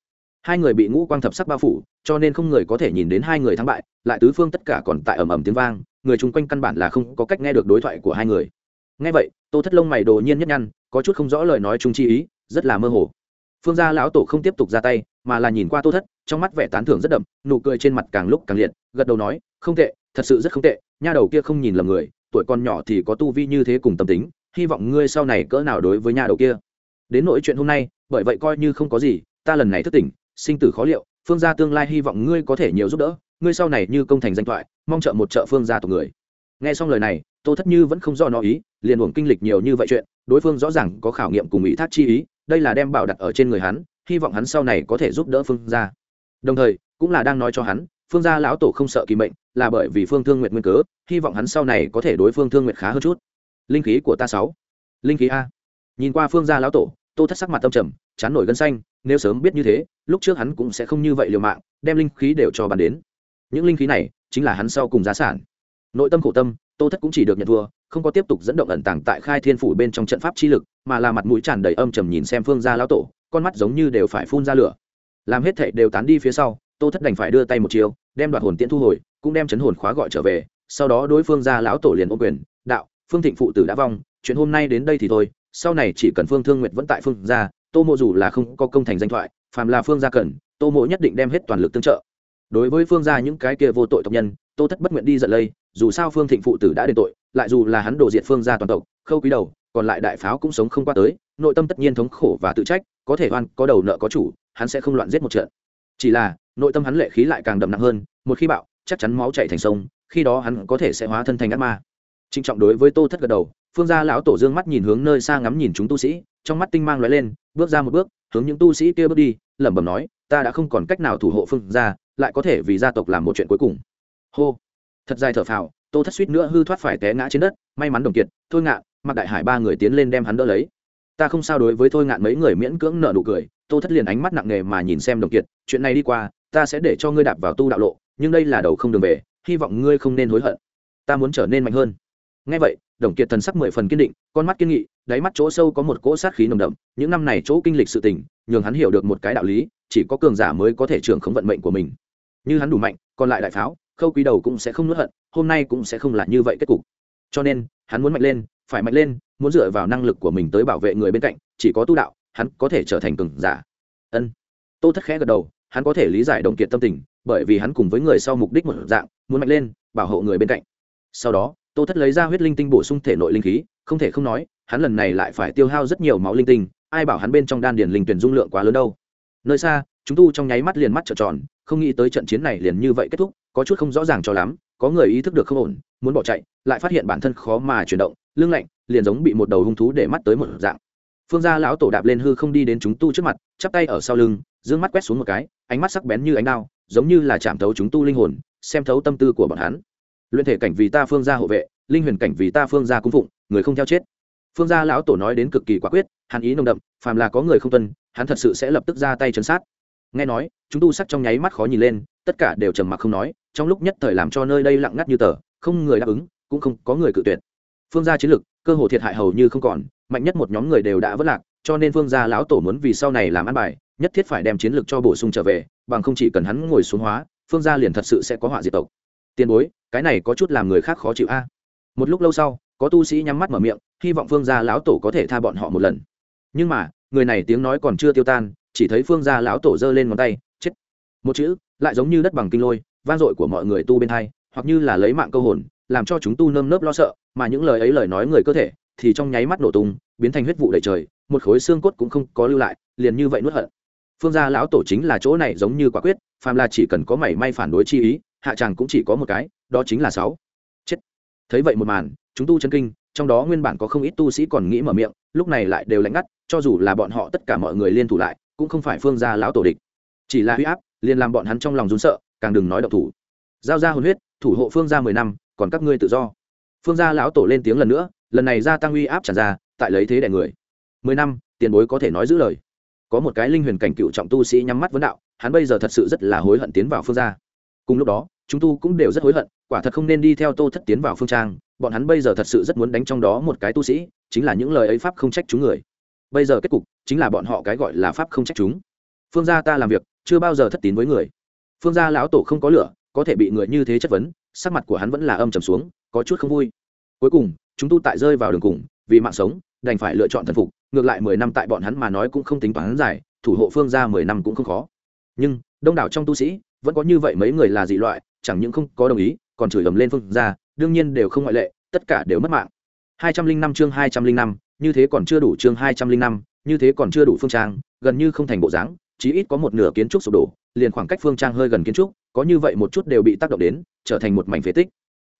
hai người bị ngũ quang thập sắc bao phủ, cho nên không người có thể nhìn đến hai người thắng bại, lại tứ phương tất cả còn tại ầm ầm tiếng vang, người chung quanh căn bản là không có cách nghe được đối thoại của hai người. Nghe vậy, tô thất lông mày đồ nhiên nhất nhăn, có chút không rõ lời nói chung chi ý, rất là mơ hồ. Phương gia lão tổ không tiếp tục ra tay, mà là nhìn qua tô thất, trong mắt vẻ tán thưởng rất đậm, nụ cười trên mặt càng lúc càng liệt, gật đầu nói, không tệ, thật sự rất không tệ, nha đầu kia không nhìn lầm người, tuổi con nhỏ thì có tu vi như thế cùng tâm tính, hy vọng ngươi sau này cỡ nào đối với nha đầu kia. Đến nỗi chuyện hôm nay, bởi vậy coi như không có gì, ta lần này thức tỉnh sinh tử khó liệu, phương gia tương lai hy vọng ngươi có thể nhiều giúp đỡ, ngươi sau này như công thành danh thoại, mong trợ một trợ phương gia tộc người. Nghe xong lời này, tô thất như vẫn không do nó ý, liền uổng kinh lịch nhiều như vậy chuyện, đối phương rõ ràng có khảo nghiệm cùng ý thác chi ý, đây là đem bảo đặt ở trên người hắn, hy vọng hắn sau này có thể giúp đỡ phương gia. Đồng thời, cũng là đang nói cho hắn, phương gia lão tổ không sợ kỳ mệnh, là bởi vì phương thương nguyện nguyên cớ, hy vọng hắn sau này có thể đối phương thương nguyện khá hơn chút. Linh khí của ta sáu. Linh khí a. Nhìn qua phương gia lão tổ tô thất sắc mặt tâm trầm, chán nổi gân xanh, nếu sớm biết như thế, lúc trước hắn cũng sẽ không như vậy liều mạng, đem linh khí đều cho bàn đến. Những linh khí này chính là hắn sau cùng giá sản. Nội tâm khổ tâm, tô thất cũng chỉ được nhận thua, không có tiếp tục dẫn động ẩn tàng tại khai thiên phủ bên trong trận pháp chi lực, mà là mặt mũi tràn đầy âm trầm nhìn xem phương gia lão tổ, con mắt giống như đều phải phun ra lửa. Làm hết thệ đều tán đi phía sau, tô thất đành phải đưa tay một chiều, đem đoạt hồn tiễn thu hồi, cũng đem chấn hồn khóa gọi trở về, sau đó đối phương gia lão tổ liền ô quyền, đạo, phương thịnh phụ tử đã vong, chuyện hôm nay đến đây thì thôi sau này chỉ cần phương thương nguyệt vẫn tại phương gia tô mộ dù là không có công thành danh thoại, phàm là phương gia cần, tô mộ nhất định đem hết toàn lực tương trợ. Đối với phương gia những cái kia vô tội tộc nhân, tô thất bất nguyện đi giận lây, dù sao phương thịnh phụ tử đã đền tội, lại dù là hắn đổ diệt phương gia toàn tộc, khâu quý đầu, còn lại đại pháo cũng sống không qua tới, nội tâm tất nhiên thống khổ và tự trách, có thể oan, có đầu nợ có chủ, hắn sẽ không loạn giết một trận. Chỉ là, nội tâm hắn lệ khí lại càng đậm nặng hơn, một khi bạo, chắc chắn máu chảy thành sông, khi đó hắn có thể sẽ hóa thân thành ác ma. Trinh trọng đối với tô thất gật đầu phương gia lão tổ dương mắt nhìn hướng nơi xa ngắm nhìn chúng tu sĩ, trong mắt tinh mang lóe lên, bước ra một bước, hướng những tu sĩ kia bước đi, lẩm bẩm nói, ta đã không còn cách nào thủ hộ phương gia, lại có thể vì gia tộc làm một chuyện cuối cùng. Hô. Thật dài thở phào, tô thất suýt nữa hư thoát phải té ngã trên đất, may mắn đồng kiệt, thôi ngạn mặc đại hải ba người tiến lên đem hắn đỡ lấy. Ta không sao đối với thôi ngạn mấy người miễn cưỡng nợ nụ cười. Tô thất liền ánh mắt nặng nề mà nhìn xem đồng kiệt, chuyện này đi qua, ta sẽ để cho ngươi đạp vào tu đạo lộ, nhưng đây là đầu không đường về, hy vọng ngươi không nên hối hận. Ta muốn trở nên mạnh hơn. Ngay vậy đồng kiệt thần sắc mười phần kiên định, con mắt kiên nghị, đáy mắt chỗ sâu có một cỗ sát khí nồng đậm, những năm này chỗ kinh lịch sự tình, nhường hắn hiểu được một cái đạo lý, chỉ có cường giả mới có thể trưởng khống vận mệnh của mình. Như hắn đủ mạnh, còn lại đại pháo, khâu quý đầu cũng sẽ không nuốt hận, hôm nay cũng sẽ không là như vậy kết cục. Cho nên, hắn muốn mạnh lên, phải mạnh lên, muốn dựa vào năng lực của mình tới bảo vệ người bên cạnh, chỉ có tu đạo, hắn có thể trở thành cường giả. Ân. Tô thất khẽ gật đầu, hắn có thể lý giải đồng kiệt tâm tình, bởi vì hắn cùng với người sau mục đích một dạng, muốn mạnh lên, bảo hộ người bên cạnh. Sau đó tô thất lấy ra huyết linh tinh bổ sung thể nội linh khí, không thể không nói, hắn lần này lại phải tiêu hao rất nhiều máu linh tinh, ai bảo hắn bên trong đan điền linh tuyển dung lượng quá lớn đâu. Nơi xa, chúng tu trong nháy mắt liền mắt trợn tròn, không nghĩ tới trận chiến này liền như vậy kết thúc, có chút không rõ ràng cho lắm, có người ý thức được không ổn, muốn bỏ chạy, lại phát hiện bản thân khó mà chuyển động, lưng lạnh, liền giống bị một đầu hung thú để mắt tới một dạng. Phương gia lão tổ đạp lên hư không đi đến chúng tu trước mặt, chắp tay ở sau lưng, dương mắt quét xuống một cái, ánh mắt sắc bén như ánh đao, giống như là chạm thấu chúng tu linh hồn, xem thấu tâm tư của bọn hắn luyện thể cảnh vì ta phương gia hộ vệ, linh huyền cảnh vì ta phương gia cung phụng, người không theo chết. Phương gia lão tổ nói đến cực kỳ quả quyết, hàn ý nồng đậm, phàm là có người không tuân, hắn thật sự sẽ lập tức ra tay chấn sát. Nghe nói, chúng tu sắc trong nháy mắt khó nhìn lên, tất cả đều trầm mặc không nói, trong lúc nhất thời làm cho nơi đây lặng ngắt như tờ, không người đáp ứng, cũng không có người cự tuyệt. Phương gia chiến lực, cơ hồ thiệt hại hầu như không còn, mạnh nhất một nhóm người đều đã vất lạc, cho nên phương gia lão tổ muốn vì sau này làm ăn bài, nhất thiết phải đem chiến lược cho bổ sung trở về, bằng không chỉ cần hắn ngồi xuống hóa, phương gia liền thật sự sẽ có họa diệt tộc tiền bối, cái này có chút làm người khác khó chịu a. Một lúc lâu sau, có tu sĩ nhắm mắt mở miệng, hy vọng phương gia lão tổ có thể tha bọn họ một lần. Nhưng mà, người này tiếng nói còn chưa tiêu tan, chỉ thấy phương gia lão tổ giơ lên ngón tay, chết. Một chữ, lại giống như đất bằng kinh lôi, vang dội của mọi người tu bên hai, hoặc như là lấy mạng câu hồn, làm cho chúng tu nơm nớp lo sợ, mà những lời ấy lời nói người cơ thể, thì trong nháy mắt nổ tung, biến thành huyết vụ đầy trời, một khối xương cốt cũng không có lưu lại, liền như vậy nuốt hận. Phương gia lão tổ chính là chỗ này giống như quả quyết, phàm là chỉ cần có mảy may phản đối chi ý hạ tràng cũng chỉ có một cái, đó chính là sáu. Chết. Thấy vậy một màn, chúng tu chân kinh, trong đó nguyên bản có không ít tu sĩ còn nghĩ mở miệng, lúc này lại đều lạnh ngắt, cho dù là bọn họ tất cả mọi người liên thủ lại, cũng không phải phương gia lão tổ địch. Chỉ là huy áp, liền làm bọn hắn trong lòng run sợ, càng đừng nói độc thủ. Giao ra hồn huyết, thủ hộ phương gia mười năm, còn các ngươi tự do. Phương gia lão tổ lên tiếng lần nữa, lần này gia tăng uy áp tràn ra, tại lấy thế đẻ người. Mười năm, tiền bối có thể nói giữ lời. Có một cái linh huyền cảnh cựu trọng tu sĩ nhắm mắt vấn đạo, hắn bây giờ thật sự rất là hối hận tiến vào phương gia cùng lúc đó, chúng tu cũng đều rất hối hận, quả thật không nên đi theo tô thất tiến vào phương trang, bọn hắn bây giờ thật sự rất muốn đánh trong đó một cái tu sĩ, chính là những lời ấy pháp không trách chúng người. Bây giờ kết cục chính là bọn họ cái gọi là pháp không trách chúng. Phương gia ta làm việc, chưa bao giờ thất tín với người. Phương gia lão tổ không có lửa, có thể bị người như thế chất vấn, sắc mặt của hắn vẫn là âm trầm xuống, có chút không vui. Cuối cùng, chúng tu tại rơi vào đường cùng, vì mạng sống, đành phải lựa chọn thần phục, ngược lại mười năm tại bọn hắn mà nói cũng không tính toán dài, thủ hộ phương gia mười năm cũng không khó. Nhưng, đông đảo trong tu sĩ vẫn có như vậy mấy người là dị loại, chẳng những không có đồng ý, còn chửi ầm lên phương gia, đương nhiên đều không ngoại lệ, tất cả đều mất mạng. Hai trăm linh năm chương hai trăm linh năm, như thế còn chưa đủ chương hai trăm linh năm, như thế còn chưa đủ phương trang, gần như không thành bộ dáng, chí ít có một nửa kiến trúc sụp đổ, liền khoảng cách phương trang hơi gần kiến trúc, có như vậy một chút đều bị tác động đến, trở thành một mảnh phế tích.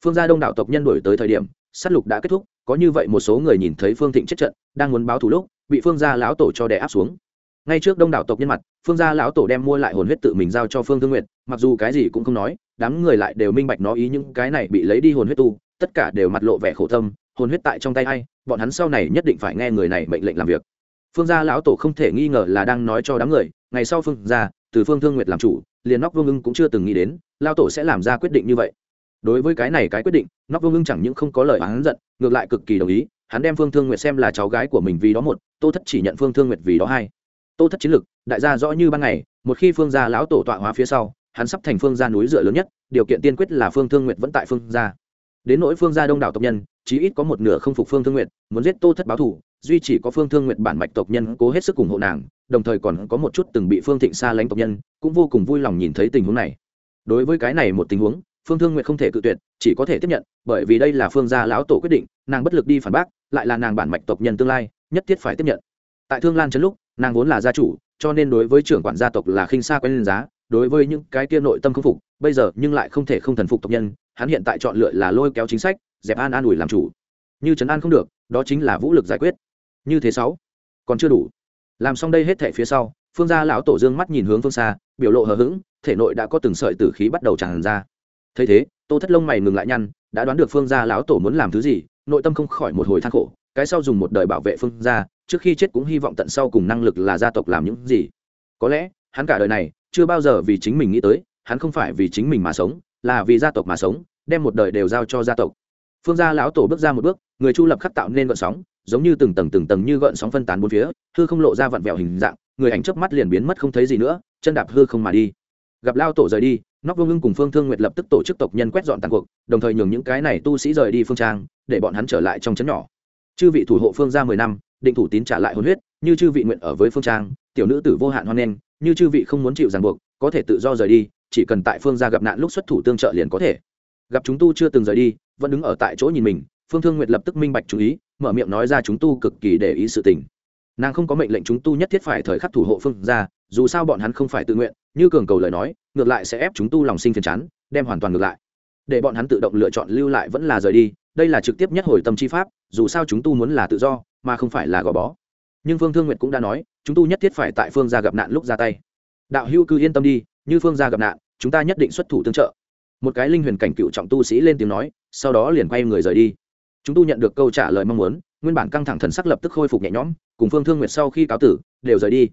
Phương gia đông đảo tộc nhân đổi tới thời điểm, sát lục đã kết thúc, có như vậy một số người nhìn thấy phương thịnh chết trận, đang muốn báo thù lúc, bị phương gia lão tổ cho đè áp xuống ngay trước đông đảo tộc nhân mặt, phương gia lão tổ đem mua lại hồn huyết tự mình giao cho phương thương nguyện mặc dù cái gì cũng không nói, đám người lại đều minh bạch nói ý những cái này bị lấy đi hồn huyết tu, tất cả đều mặt lộ vẻ khổ tâm, hồn huyết tại trong tay hay bọn hắn sau này nhất định phải nghe người này mệnh lệnh làm việc. Phương gia lão tổ không thể nghi ngờ là đang nói cho đám người, ngày sau phương gia, từ phương thương nguyệt làm chủ, liền nóc vương ưng cũng chưa từng nghĩ đến lao tổ sẽ làm ra quyết định như vậy. Đối với cái này cái quyết định nóc vương ưng chẳng những không có lời hắn giận, ngược lại cực kỳ đồng ý, hắn đem phương thương nguyệt xem là cháu gái của mình vì đó một, tô thất chỉ nhận phương thương nguyệt vì đó hai tô thất chiến lực đại gia rõ như ban ngày, một khi phương gia lão tổ tọa hóa phía sau, hắn sắp thành phương gia núi dựa lớn nhất, điều kiện tiên quyết là phương thương nguyệt vẫn tại phương gia. Đến nỗi phương gia đông đảo tộc nhân, chí ít có một nửa không phục phương thương nguyệt, muốn giết tô thất báo thù, duy chỉ có phương thương nguyệt bản mạch tộc nhân cố hết sức ủng hộ nàng, đồng thời còn có một chút từng bị phương thịnh xa lánh tộc nhân, cũng vô cùng vui lòng nhìn thấy tình huống này. Đối với cái này một tình huống, phương thương nguyệt không thể cự tuyệt, chỉ có thể tiếp nhận, bởi vì đây là phương gia lão tổ quyết định, nàng bất lực đi phản bác, lại là nàng bản mạch tộc nhân tương lai, nhất thiết phải tiếp nhận tại thương lan trấn lúc, nàng vốn là gia chủ, cho nên đối với trưởng quản gia tộc là khinh xa quen lên giá, đối với những cái kia nội tâm không phục, bây giờ nhưng lại không thể không thần phục tộc nhân, hắn hiện tại chọn lựa là lôi kéo chính sách, dẹp an an ủi làm chủ. Như trấn an không được, đó chính là vũ lực giải quyết. Như thế sáu, còn chưa đủ. Làm xong đây hết thể phía sau, phương gia lão tổ dương mắt nhìn hướng phương xa, biểu lộ hờ hững, thể nội đã có từng sợi tử khí bắt đầu tràn ra. Thấy thế, tô thất lông mày ngừng lại nhăn, đã đoán được phương gia lão tổ muốn làm thứ gì, nội tâm không khỏi một hồi than khổ, cái sau dùng một đời bảo vệ phương gia trước khi chết cũng hy vọng tận sau cùng năng lực là gia tộc làm những gì. Có lẽ, hắn cả đời này chưa bao giờ vì chính mình nghĩ tới, hắn không phải vì chính mình mà sống, là vì gia tộc mà sống, đem một đời đều giao cho gia tộc. Phương gia lão tổ bước ra một bước, người chu lập khắc tạo nên gợn sóng, giống như từng tầng từng tầng như gợn sóng phân tán bốn phía, hư không lộ ra vặn vẹo hình dạng, người ảnh chớp mắt liền biến mất không thấy gì nữa, chân đạp hư không mà đi. Gặp lao tổ rời đi, nóc vương ngưng cùng phương thương nguyệt lập tức tổ chức tộc nhân quét dọn tàn cuộc, đồng thời nhường những cái này tu sĩ rời đi phương trang, để bọn hắn trở lại trong trấn nhỏ. Chư vị thủ hộ phương ra mười năm định thủ tín trả lại hồn huyết, như chư vị nguyện ở với phương trang, tiểu nữ tử vô hạn hoan nghênh, như chư vị không muốn chịu ràng buộc, có thể tự do rời đi, chỉ cần tại phương gia gặp nạn lúc xuất thủ tương trợ liền có thể. Gặp chúng tu chưa từng rời đi, vẫn đứng ở tại chỗ nhìn mình, phương thương nguyệt lập tức minh bạch chú ý, mở miệng nói ra chúng tu cực kỳ để ý sự tình. Nàng không có mệnh lệnh chúng tu nhất thiết phải thời khắc thủ hộ phương ra dù sao bọn hắn không phải tự nguyện, như cường cầu lời nói, ngược lại sẽ ép chúng tu lòng sinh phiền chán, đem hoàn toàn ngược lại. Để bọn hắn tự động lựa chọn lưu lại vẫn là rời đi, đây là trực tiếp nhất hồi tâm chi pháp, dù sao chúng tu muốn là tự do mà không phải là gò bó. Nhưng phương thương nguyệt cũng đã nói, chúng tu nhất thiết phải tại phương gia gặp nạn lúc ra tay. Đạo hữu cứ yên tâm đi, như phương gia gặp nạn, chúng ta nhất định xuất thủ tương trợ. Một cái linh huyền cảnh cựu trọng tu sĩ lên tiếng nói, sau đó liền quay người rời đi. Chúng tu nhận được câu trả lời mong muốn, nguyên bản căng thẳng thần sắc lập tức khôi phục nhẹ nhõm, cùng phương thương nguyệt sau khi cáo tử, đều rời đi.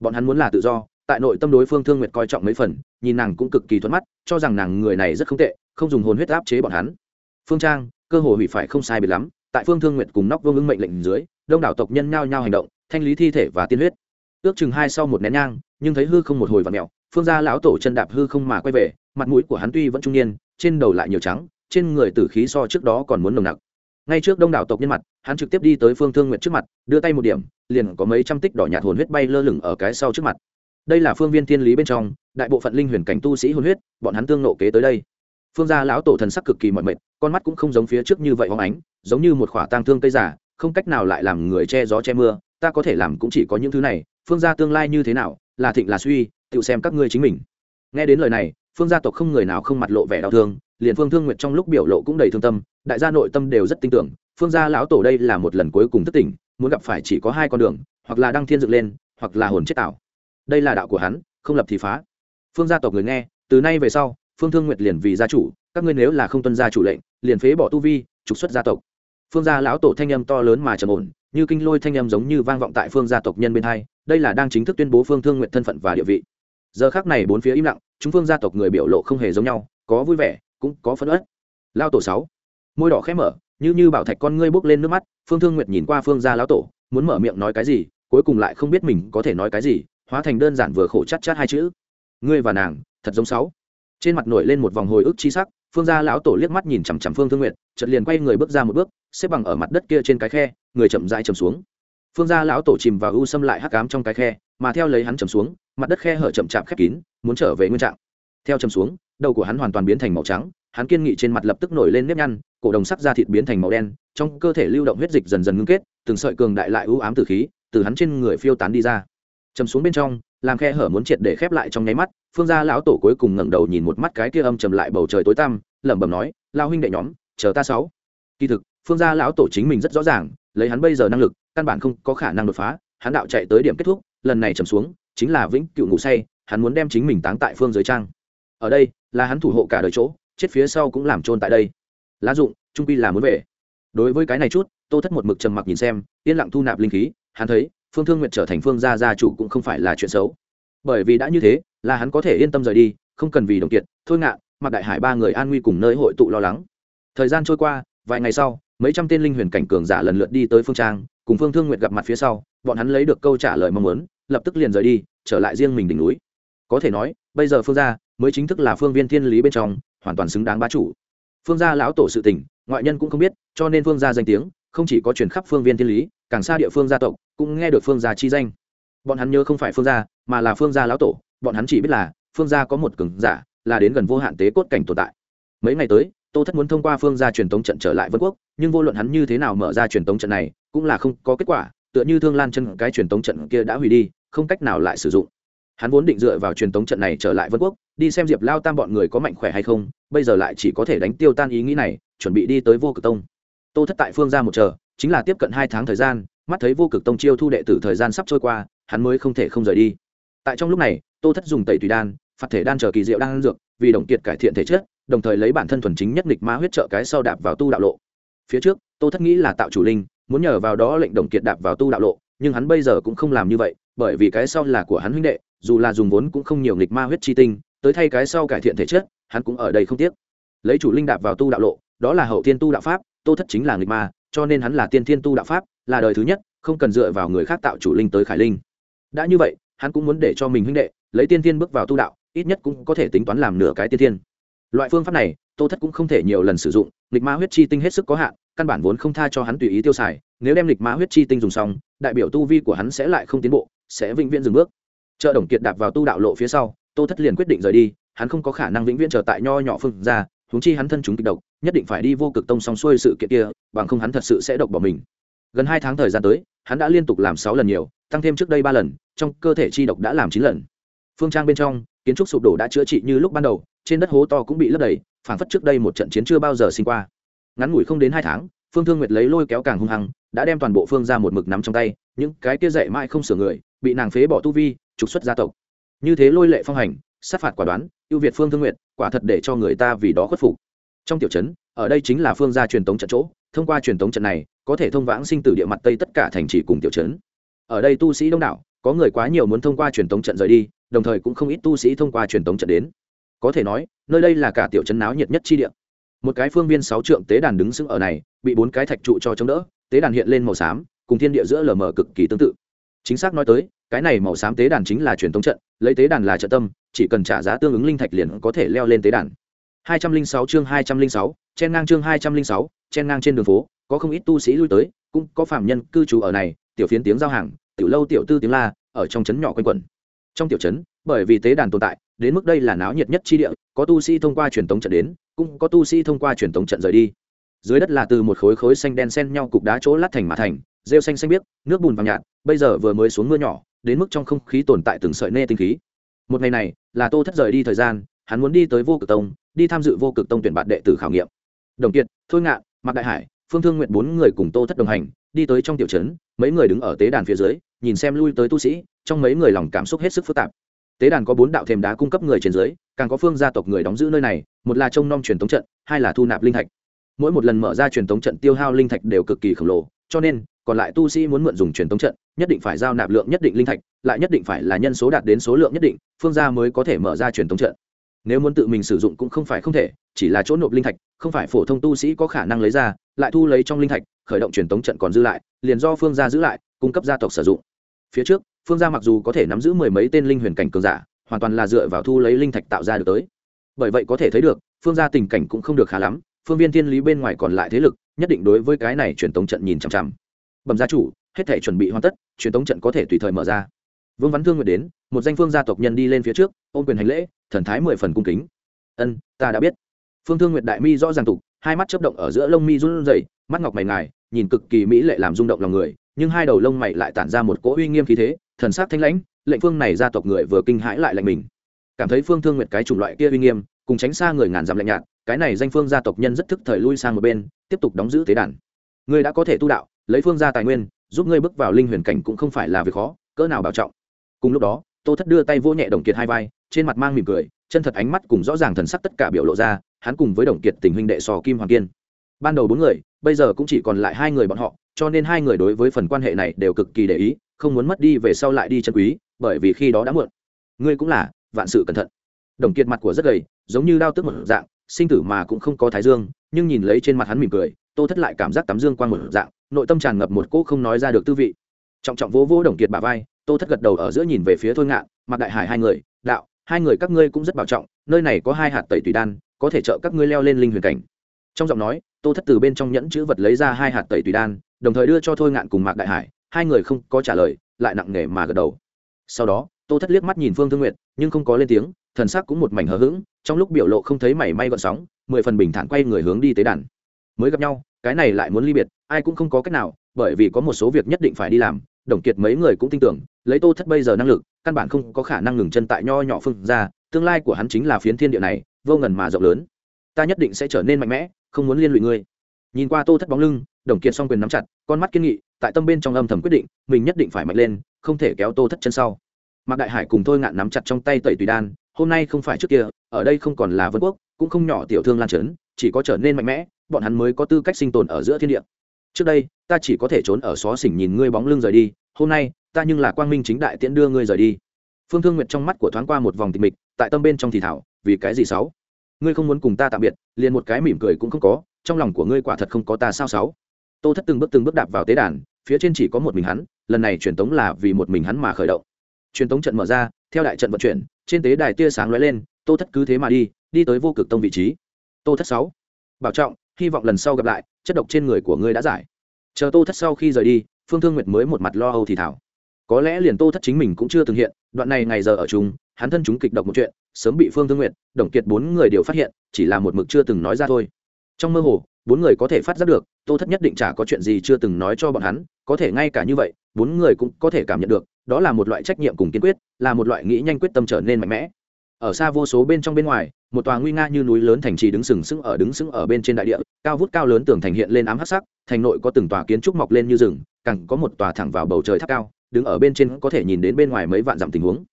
Bọn hắn muốn là tự do, tại nội tâm đối phương thương nguyệt coi trọng mấy phần, nhìn nàng cũng cực kỳ thuận mắt, cho rằng nàng người này rất không tệ, không dùng hồn huyết áp chế bọn hắn. Phương trang, cơ hồ hủy phải không sai biệt lắm, tại phương thương nguyệt cùng nóc vương ứng mệnh lệnh dưới đông đảo tộc nhân nhao nhao hành động, thanh lý thi thể và tiên huyết. Ước chừng hai sau một nén nhang, nhưng thấy hư không một hồi và mẹo phương gia lão tổ chân đạp hư không mà quay về, mặt mũi của hắn tuy vẫn trung niên, trên đầu lại nhiều trắng, trên người tử khí so trước đó còn muốn nồng nặc. Ngay trước đông đảo tộc nhân mặt, hắn trực tiếp đi tới phương thương nguyện trước mặt, đưa tay một điểm, liền có mấy trăm tích đỏ nhạt hồn huyết bay lơ lửng ở cái sau trước mặt. Đây là phương viên thiên lý bên trong, đại bộ phận linh huyền cảnh tu sĩ hồn huyết, bọn hắn tương nộ kế tới đây. Phương gia lão tổ thần sắc cực kỳ mọi mệt, con mắt cũng không giống phía trước như vậy hóng ánh, giống như một khỏa tang thương cây giả không cách nào lại làm người che gió che mưa, ta có thể làm cũng chỉ có những thứ này, phương gia tương lai như thế nào, là thịnh là suy, tự xem các ngươi chính mình. Nghe đến lời này, phương gia tộc không người nào không mặt lộ vẻ đau thương, liền phương thương nguyệt trong lúc biểu lộ cũng đầy thương tâm, đại gia nội tâm đều rất tin tưởng, phương gia lão tổ đây là một lần cuối cùng thất tỉnh, muốn gặp phải chỉ có hai con đường, hoặc là đăng thiên dựng lên, hoặc là hồn chết tạo. Đây là đạo của hắn, không lập thì phá. Phương gia tộc người nghe, từ nay về sau, phương thương nguyệt liền vì gia chủ, các ngươi nếu là không tuân gia chủ lệnh, liền phế bỏ tu vi, trục xuất gia tộc phương gia lão tổ thanh âm to lớn mà trầm ổn, như kinh lôi thanh âm giống như vang vọng tại phương gia tộc nhân bên hai, đây là đang chính thức tuyên bố phương thương nguyện thân phận và địa vị. Giờ khác này bốn phía im lặng, chúng phương gia tộc người biểu lộ không hề giống nhau, có vui vẻ, cũng có phấn ớt lao tổ sáu, môi đỏ khẽ mở, như như bảo thạch con ngươi bốc lên nước mắt, phương thương nguyệt nhìn qua phương gia lão tổ, muốn mở miệng nói cái gì, cuối cùng lại không biết mình có thể nói cái gì, hóa thành đơn giản vừa khổ chát chát hai chữ. Ngươi và nàng, thật giống sáu. Trên mặt nổi lên một vòng hồi ức chi sắc phương gia lão tổ liếc mắt nhìn chằm chằm phương thương nguyệt, chợt liền quay người bước ra một bước, xếp bằng ở mặt đất kia trên cái khe, người chậm rãi chầm xuống. Phương gia lão tổ chìm vào u xâm lại hắc cám trong cái khe, mà theo lấy hắn chầm xuống, mặt đất khe hở chậm chạp khép kín, muốn trở về nguyên trạng. Theo chầm xuống, đầu của hắn hoàn toàn biến thành màu trắng, hắn kiên nghị trên mặt lập tức nổi lên nếp nhăn, cổ đồng sắc da thịt biến thành màu đen, trong cơ thể lưu động huyết dịch dần dần ngưng kết, từng sợi cường đại lại ưu ám từ khí từ hắn trên người phiêu tán đi ra. Chầm xuống bên trong, làm khe hở muốn triệt để khép lại trong nháy mắt phương gia lão tổ cuối cùng ngẩng đầu nhìn một mắt cái kia âm trầm lại bầu trời tối tăm, lẩm bẩm nói, lao huynh đệ nhóm, chờ ta sáu. Kỳ thực, phương gia lão tổ chính mình rất rõ ràng, lấy hắn bây giờ năng lực, căn bản không có khả năng đột phá, hắn đạo chạy tới điểm kết thúc, lần này trầm xuống, chính là vĩnh cựu ngủ say, hắn muốn đem chính mình táng tại phương giới trang ở đây, là hắn thủ hộ cả đời chỗ, chết phía sau cũng làm trôn tại đây. Lá dụng, trung pi là muốn về. Đối với cái này chút, tô thất một mực trầm mặc nhìn xem, yên lặng thu nạp linh khí, hắn thấy, phương thương nguyện trở thành phương gia gia chủ cũng không phải là chuyện xấu bởi vì đã như thế, là hắn có thể yên tâm rời đi, không cần vì đồng kiệt, thôi ngạ, mặc đại hải ba người an nguy cùng nơi hội tụ lo lắng. Thời gian trôi qua, vài ngày sau, mấy trăm tên linh huyền cảnh cường giả lần lượt đi tới phương trang, cùng phương thương nguyện gặp mặt phía sau, bọn hắn lấy được câu trả lời mong muốn, lập tức liền rời đi, trở lại riêng mình đỉnh núi. Có thể nói, bây giờ phương gia mới chính thức là phương viên thiên lý bên trong, hoàn toàn xứng đáng bá chủ. Phương gia lão tổ sự tình, ngoại nhân cũng không biết, cho nên phương gia danh tiếng, không chỉ có truyền khắp phương viên thiên lý, càng xa địa phương gia tộc, cũng nghe được phương gia chi danh bọn hắn nhớ không phải phương gia, mà là phương gia lão tổ, bọn hắn chỉ biết là, phương gia có một cường giả, là đến gần vô hạn tế cốt cảnh tồn tại. Mấy ngày tới, tô thất muốn thông qua phương gia truyền tống trận trở lại vân quốc, nhưng vô luận hắn như thế nào mở ra truyền tống trận này, cũng là không có kết quả, tựa như thương lan chân cái truyền tống trận kia đã hủy đi, không cách nào lại sử dụng. Hắn vốn định dựa vào truyền tống trận này trở lại vân quốc, đi xem diệp lao tam bọn người có mạnh khỏe hay không, bây giờ lại chỉ có thể đánh tiêu tan ý nghĩ này, chuẩn bị đi tới vô cực tông. Tô thất tại phương ra một chờ, chính là tiếp cận hai tháng thời gian, mắt thấy vô cực tông chiêu thu đệ tử thời gian sắp trôi qua hắn mới không thể không rời đi. Tại trong lúc này, tô thất dùng tẩy tùy đan, phạt thể đan chờ kỳ diệu đan dược, vì đồng kiệt cải thiện thể chất, đồng thời lấy bản thân thuần chính nhất nghịch ma huyết trợ cái sau đạp vào tu đạo lộ. Phía trước, tô thất nghĩ là tạo chủ linh, muốn nhờ vào đó lệnh đồng kiệt đạp vào tu đạo lộ, nhưng hắn bây giờ cũng không làm như vậy, bởi vì cái sau là của hắn huynh đệ, dù là dùng vốn cũng không nhiều nghịch ma huyết chi tinh, tới thay cái sau cải thiện thể chất, hắn cũng ở đây không tiếc. Lấy chủ linh đạp vào tu đạo lộ, đó là hậu thiên tu đạo pháp, tô thất chính là nghịch ma, cho nên hắn là tiên thiên tu đạo pháp, là đời thứ nhất, không cần dựa vào người khác tạo chủ linh tới khải linh đã như vậy, hắn cũng muốn để cho mình huynh đệ lấy tiên thiên bước vào tu đạo, ít nhất cũng có thể tính toán làm nửa cái tiên thiên. Loại phương pháp này, tô thất cũng không thể nhiều lần sử dụng lịch ma huyết chi tinh hết sức có hạn, căn bản vốn không tha cho hắn tùy ý tiêu xài, nếu đem lịch ma huyết chi tinh dùng xong, đại biểu tu vi của hắn sẽ lại không tiến bộ, sẽ vĩnh viễn dừng bước. Chợ đồng kiệt đạp vào tu đạo lộ phía sau, tô thất liền quyết định rời đi, hắn không có khả năng vĩnh viễn trở tại nho nhỏ phương ra, huống chi hắn thân chúng kịch độc, nhất định phải đi vô cực tông xong xuôi sự kiện kia, bằng không hắn thật sự sẽ độc bỏ mình. Gần hai tháng thời gian tới, hắn đã liên tục làm sáu lần nhiều tăng thêm trước đây ba lần, trong cơ thể chi độc đã làm chín lần. Phương trang bên trong, kiến trúc sụp đổ đã chữa trị như lúc ban đầu, trên đất hố to cũng bị lấp đầy, phảng phất trước đây một trận chiến chưa bao giờ sinh qua. Ngắn ngủi không đến hai tháng, phương thương nguyệt lấy lôi kéo càng hung hăng, đã đem toàn bộ phương ra một mực nắm trong tay, những cái kia dạy mãi không sửa người, bị nàng phế bỏ tu vi, trục xuất gia tộc. Như thế lôi lệ phong hành, sát phạt quả đoán, ưu việt phương thương nguyệt, quả thật để cho người ta vì đó khuất phục. Trong tiểu trấn, ở đây chính là phương gia truyền tống trận chỗ, thông qua truyền tống trận này, có thể thông vãng sinh tử địa mặt tây tất cả thành trì cùng tiểu trấn ở đây tu sĩ đông đảo có người quá nhiều muốn thông qua truyền tống trận rời đi đồng thời cũng không ít tu sĩ thông qua truyền tống trận đến. Có thể nói nơi đây là cả tiểu trấn náo nhiệt nhất chi địa. Một cái phương viên sáu trượng tế đàn đứng sững ở này bị bốn cái thạch trụ cho chống đỡ tế đàn hiện lên màu xám cùng thiên địa giữa lờ mờ cực kỳ tương tự. Chính xác nói tới cái này màu xám tế đàn chính là truyền thống trận lấy tế đàn là trận tâm chỉ cần trả giá tương ứng linh thạch liền có thể leo lên tế đàn. 206 chương 206, trên ngang chương 206, trên ngang trên đường phố có không ít tu sĩ lui tới cũng có phạm nhân cư trú ở này tiểu phiến tiếng giao hàng, tiểu lâu tiểu tư tiếng la, ở trong trấn nhỏ quanh quẩn. Trong tiểu trấn, bởi vì tế đàn tồn tại, đến mức đây là náo nhiệt nhất chi địa, có tu sĩ thông qua truyền tống trận đến, cũng có tu sĩ thông qua truyền tống trận rời đi. Dưới đất là từ một khối khối xanh đen xen nhau cục đá chỗ lát thành mà thành, rêu xanh xanh biếc, nước bùn vàng nhạt, bây giờ vừa mới xuống mưa nhỏ, đến mức trong không khí tồn tại từng sợi nê tinh khí. Một ngày này, là tô thất rời đi thời gian, hắn muốn đi tới vô cực tông, đi tham dự vô cực tông tuyển bạn đệ tử khảo nghiệm. Đồng kiệt, thôi ngạn, mạc đại hải, phương thương nguyện bốn người cùng tô thất đồng hành đi tới trong tiểu trấn, mấy người đứng ở tế đàn phía dưới, nhìn xem lui tới tu sĩ, trong mấy người lòng cảm xúc hết sức phức tạp. Tế đàn có bốn đạo thềm đá cung cấp người trên dưới, càng có phương gia tộc người đóng giữ nơi này, một là trông nom truyền thống trận, hai là thu nạp linh thạch. Mỗi một lần mở ra truyền thống trận tiêu hao linh thạch đều cực kỳ khổng lồ, cho nên, còn lại tu sĩ muốn mượn dùng truyền thống trận, nhất định phải giao nạp lượng nhất định linh thạch, lại nhất định phải là nhân số đạt đến số lượng nhất định, phương gia mới có thể mở ra truyền thống trận nếu muốn tự mình sử dụng cũng không phải không thể, chỉ là chỗ nộp linh thạch, không phải phổ thông tu sĩ có khả năng lấy ra, lại thu lấy trong linh thạch, khởi động truyền tống trận còn dư lại, liền do phương gia giữ lại, cung cấp gia tộc sử dụng. Phía trước, phương gia mặc dù có thể nắm giữ mười mấy tên linh huyền cảnh cường giả, hoàn toàn là dựa vào thu lấy linh thạch tạo ra được tới. Bởi vậy có thể thấy được, phương gia tình cảnh cũng không được khá lắm, phương viên thiên lý bên ngoài còn lại thế lực, nhất định đối với cái này truyền tống trận nhìn chằm chằm. Bẩm gia chủ, hết thể chuẩn bị hoàn tất, truyền tống trận có thể tùy thời mở ra vương văn thương nguyện đến, một danh phương gia tộc nhân đi lên phía trước, ôm quyền hành lễ, thần thái mười phần cung kính. Ân, ta đã biết. Phương thương nguyện đại mi rõ ràng tục, hai mắt chấp động ở giữa lông mi run rẩy, mắt ngọc mày ngài, nhìn cực kỳ mỹ lệ làm rung động lòng người, nhưng hai đầu lông mày lại tản ra một cỗ uy nghiêm khí thế, thần sắc thanh lãnh, lệnh phương này gia tộc người vừa kinh hãi lại lạnh mình. Cảm thấy phương thương nguyệt cái chủng loại kia uy nghiêm, cùng tránh xa người ngàn dặm lạnh nhạt, cái này danh phương gia tộc nhân rất thức thời lui sang một bên, tiếp tục đóng giữ tế đàn. Ngươi đã có thể tu đạo, lấy phương gia tài nguyên, giúp ngươi bước vào linh huyền cảnh cũng không phải là việc khó, cỡ nào bảo trọng cùng lúc đó, tô thất đưa tay vô nhẹ đồng kiệt hai vai, trên mặt mang mỉm cười, chân thật ánh mắt cùng rõ ràng thần sắc tất cả biểu lộ ra, hắn cùng với đồng kiệt tình huynh đệ sò kim hoàng kiên. Ban đầu bốn người, bây giờ cũng chỉ còn lại hai người bọn họ, cho nên hai người đối với phần quan hệ này đều cực kỳ để ý, không muốn mất đi về sau lại đi chân quý, bởi vì khi đó đã muộn. Ngươi cũng là vạn sự cẩn thận. Đồng kiệt mặt của rất gầy, giống như đao tức một dạng, sinh tử mà cũng không có thái dương, nhưng nhìn lấy trên mặt hắn mỉm cười, tô thất lại cảm giác tắm dương qua một dạng, nội tâm tràn ngập một cỗ không nói ra được tư vị. Trọng trọng vỗ vỗ đồng kiệt bà vai tô thất gật đầu ở giữa nhìn về phía thôi ngạn mặc đại hải hai người, đạo, hai người các ngươi cũng rất bảo trọng, nơi này có hai hạt tẩy tùy đan, có thể trợ các ngươi leo lên linh huyền cảnh. Trong giọng nói, tô thất từ bên trong nhẫn chữ vật lấy ra hai hạt tẩy tùy đan, đồng thời đưa cho thôi ngạn cùng mạc đại hải, hai người không có trả lời, lại nặng nề mà gật đầu. Sau đó, tô thất liếc mắt nhìn phương thương nguyệt, nhưng không có lên tiếng, thần sắc cũng một mảnh hờ hững, trong lúc biểu lộ không thấy mảy may gọn sóng, mười phần bình thản quay người hướng đi tế đàn. Mới gặp nhau, cái này lại muốn ly biệt, ai cũng không có cách nào bởi vì có một số việc nhất định phải đi làm, đồng kiệt mấy người cũng tin tưởng, lấy tô thất bây giờ năng lực, căn bản không có khả năng ngừng chân tại nho nhỏ phương ra, tương lai của hắn chính là phiến thiên địa này, vô ngần mà rộng lớn. Ta nhất định sẽ trở nên mạnh mẽ, không muốn liên lụy ngươi. Nhìn qua tô thất bóng lưng, đồng kiệt song quyền nắm chặt, con mắt kiên nghị, tại tâm bên trong âm thầm quyết định, mình nhất định phải mạnh lên, không thể kéo tô thất chân sau. Mạc đại hải cùng thôi ngạn nắm chặt trong tay tẩy tùy đan, hôm nay không phải trước kia, ở đây không còn là vân quốc, cũng không nhỏ tiểu thương lan trấn, chỉ có trở nên mạnh mẽ, bọn hắn mới có tư cách sinh tồn ở giữa thiên địa. Trước đây ta chỉ có thể trốn ở xó xỉnh nhìn ngươi bóng lưng rời đi, hôm nay, ta nhưng là quang minh chính đại tiễn đưa ngươi rời đi. Phương thương nguyệt trong mắt của thoáng qua một vòng tịch mịch, tại tâm bên trong thì thảo, vì cái gì sáu? Ngươi không muốn cùng ta tạm biệt, liền một cái mỉm cười cũng không có, trong lòng của ngươi quả thật không có ta sao sáu? Tô thất từng bước từng bước đạp vào tế đàn, phía trên chỉ có một mình hắn, lần này truyền tống là vì một mình hắn mà khởi động. Truyền tống trận mở ra, theo đại trận vận chuyển, trên tế đài tia sáng lóe lên, tô thất cứ thế mà đi đi tới vô cực tông vị trí. Tô thất sáu, bảo trọng, hy vọng lần sau gặp lại, chất độc trên người của ngươi đã giải chờ tô thất sau khi rời đi, phương thương nguyệt mới một mặt lo âu thì thảo. Có lẽ liền tô thất chính mình cũng chưa từng hiện, đoạn này ngày giờ ở chung, hắn thân chúng kịch độc một chuyện, sớm bị phương thương nguyệt, đồng kiệt bốn người đều phát hiện, chỉ là một mực chưa từng nói ra thôi. Trong mơ hồ, bốn người có thể phát giác được, tô thất nhất định chả có chuyện gì chưa từng nói cho bọn hắn, có thể ngay cả như vậy, bốn người cũng có thể cảm nhận được, đó là một loại trách nhiệm cùng kiên quyết, là một loại nghĩ nhanh quyết tâm trở nên mạnh mẽ. Ở xa vô số bên trong bên ngoài một tòa nguy nga như núi lớn thành trì đứng sừng sững ở đứng sững ở bên trên đại địa, cao vút cao lớn tường thành hiện lên ám hắc sắc, thành nội có từng tòa kiến trúc mọc lên như rừng, càng có một tòa thẳng vào bầu trời tháp cao, đứng ở bên trên có thể nhìn đến bên ngoài mấy vạn dặm tình huống.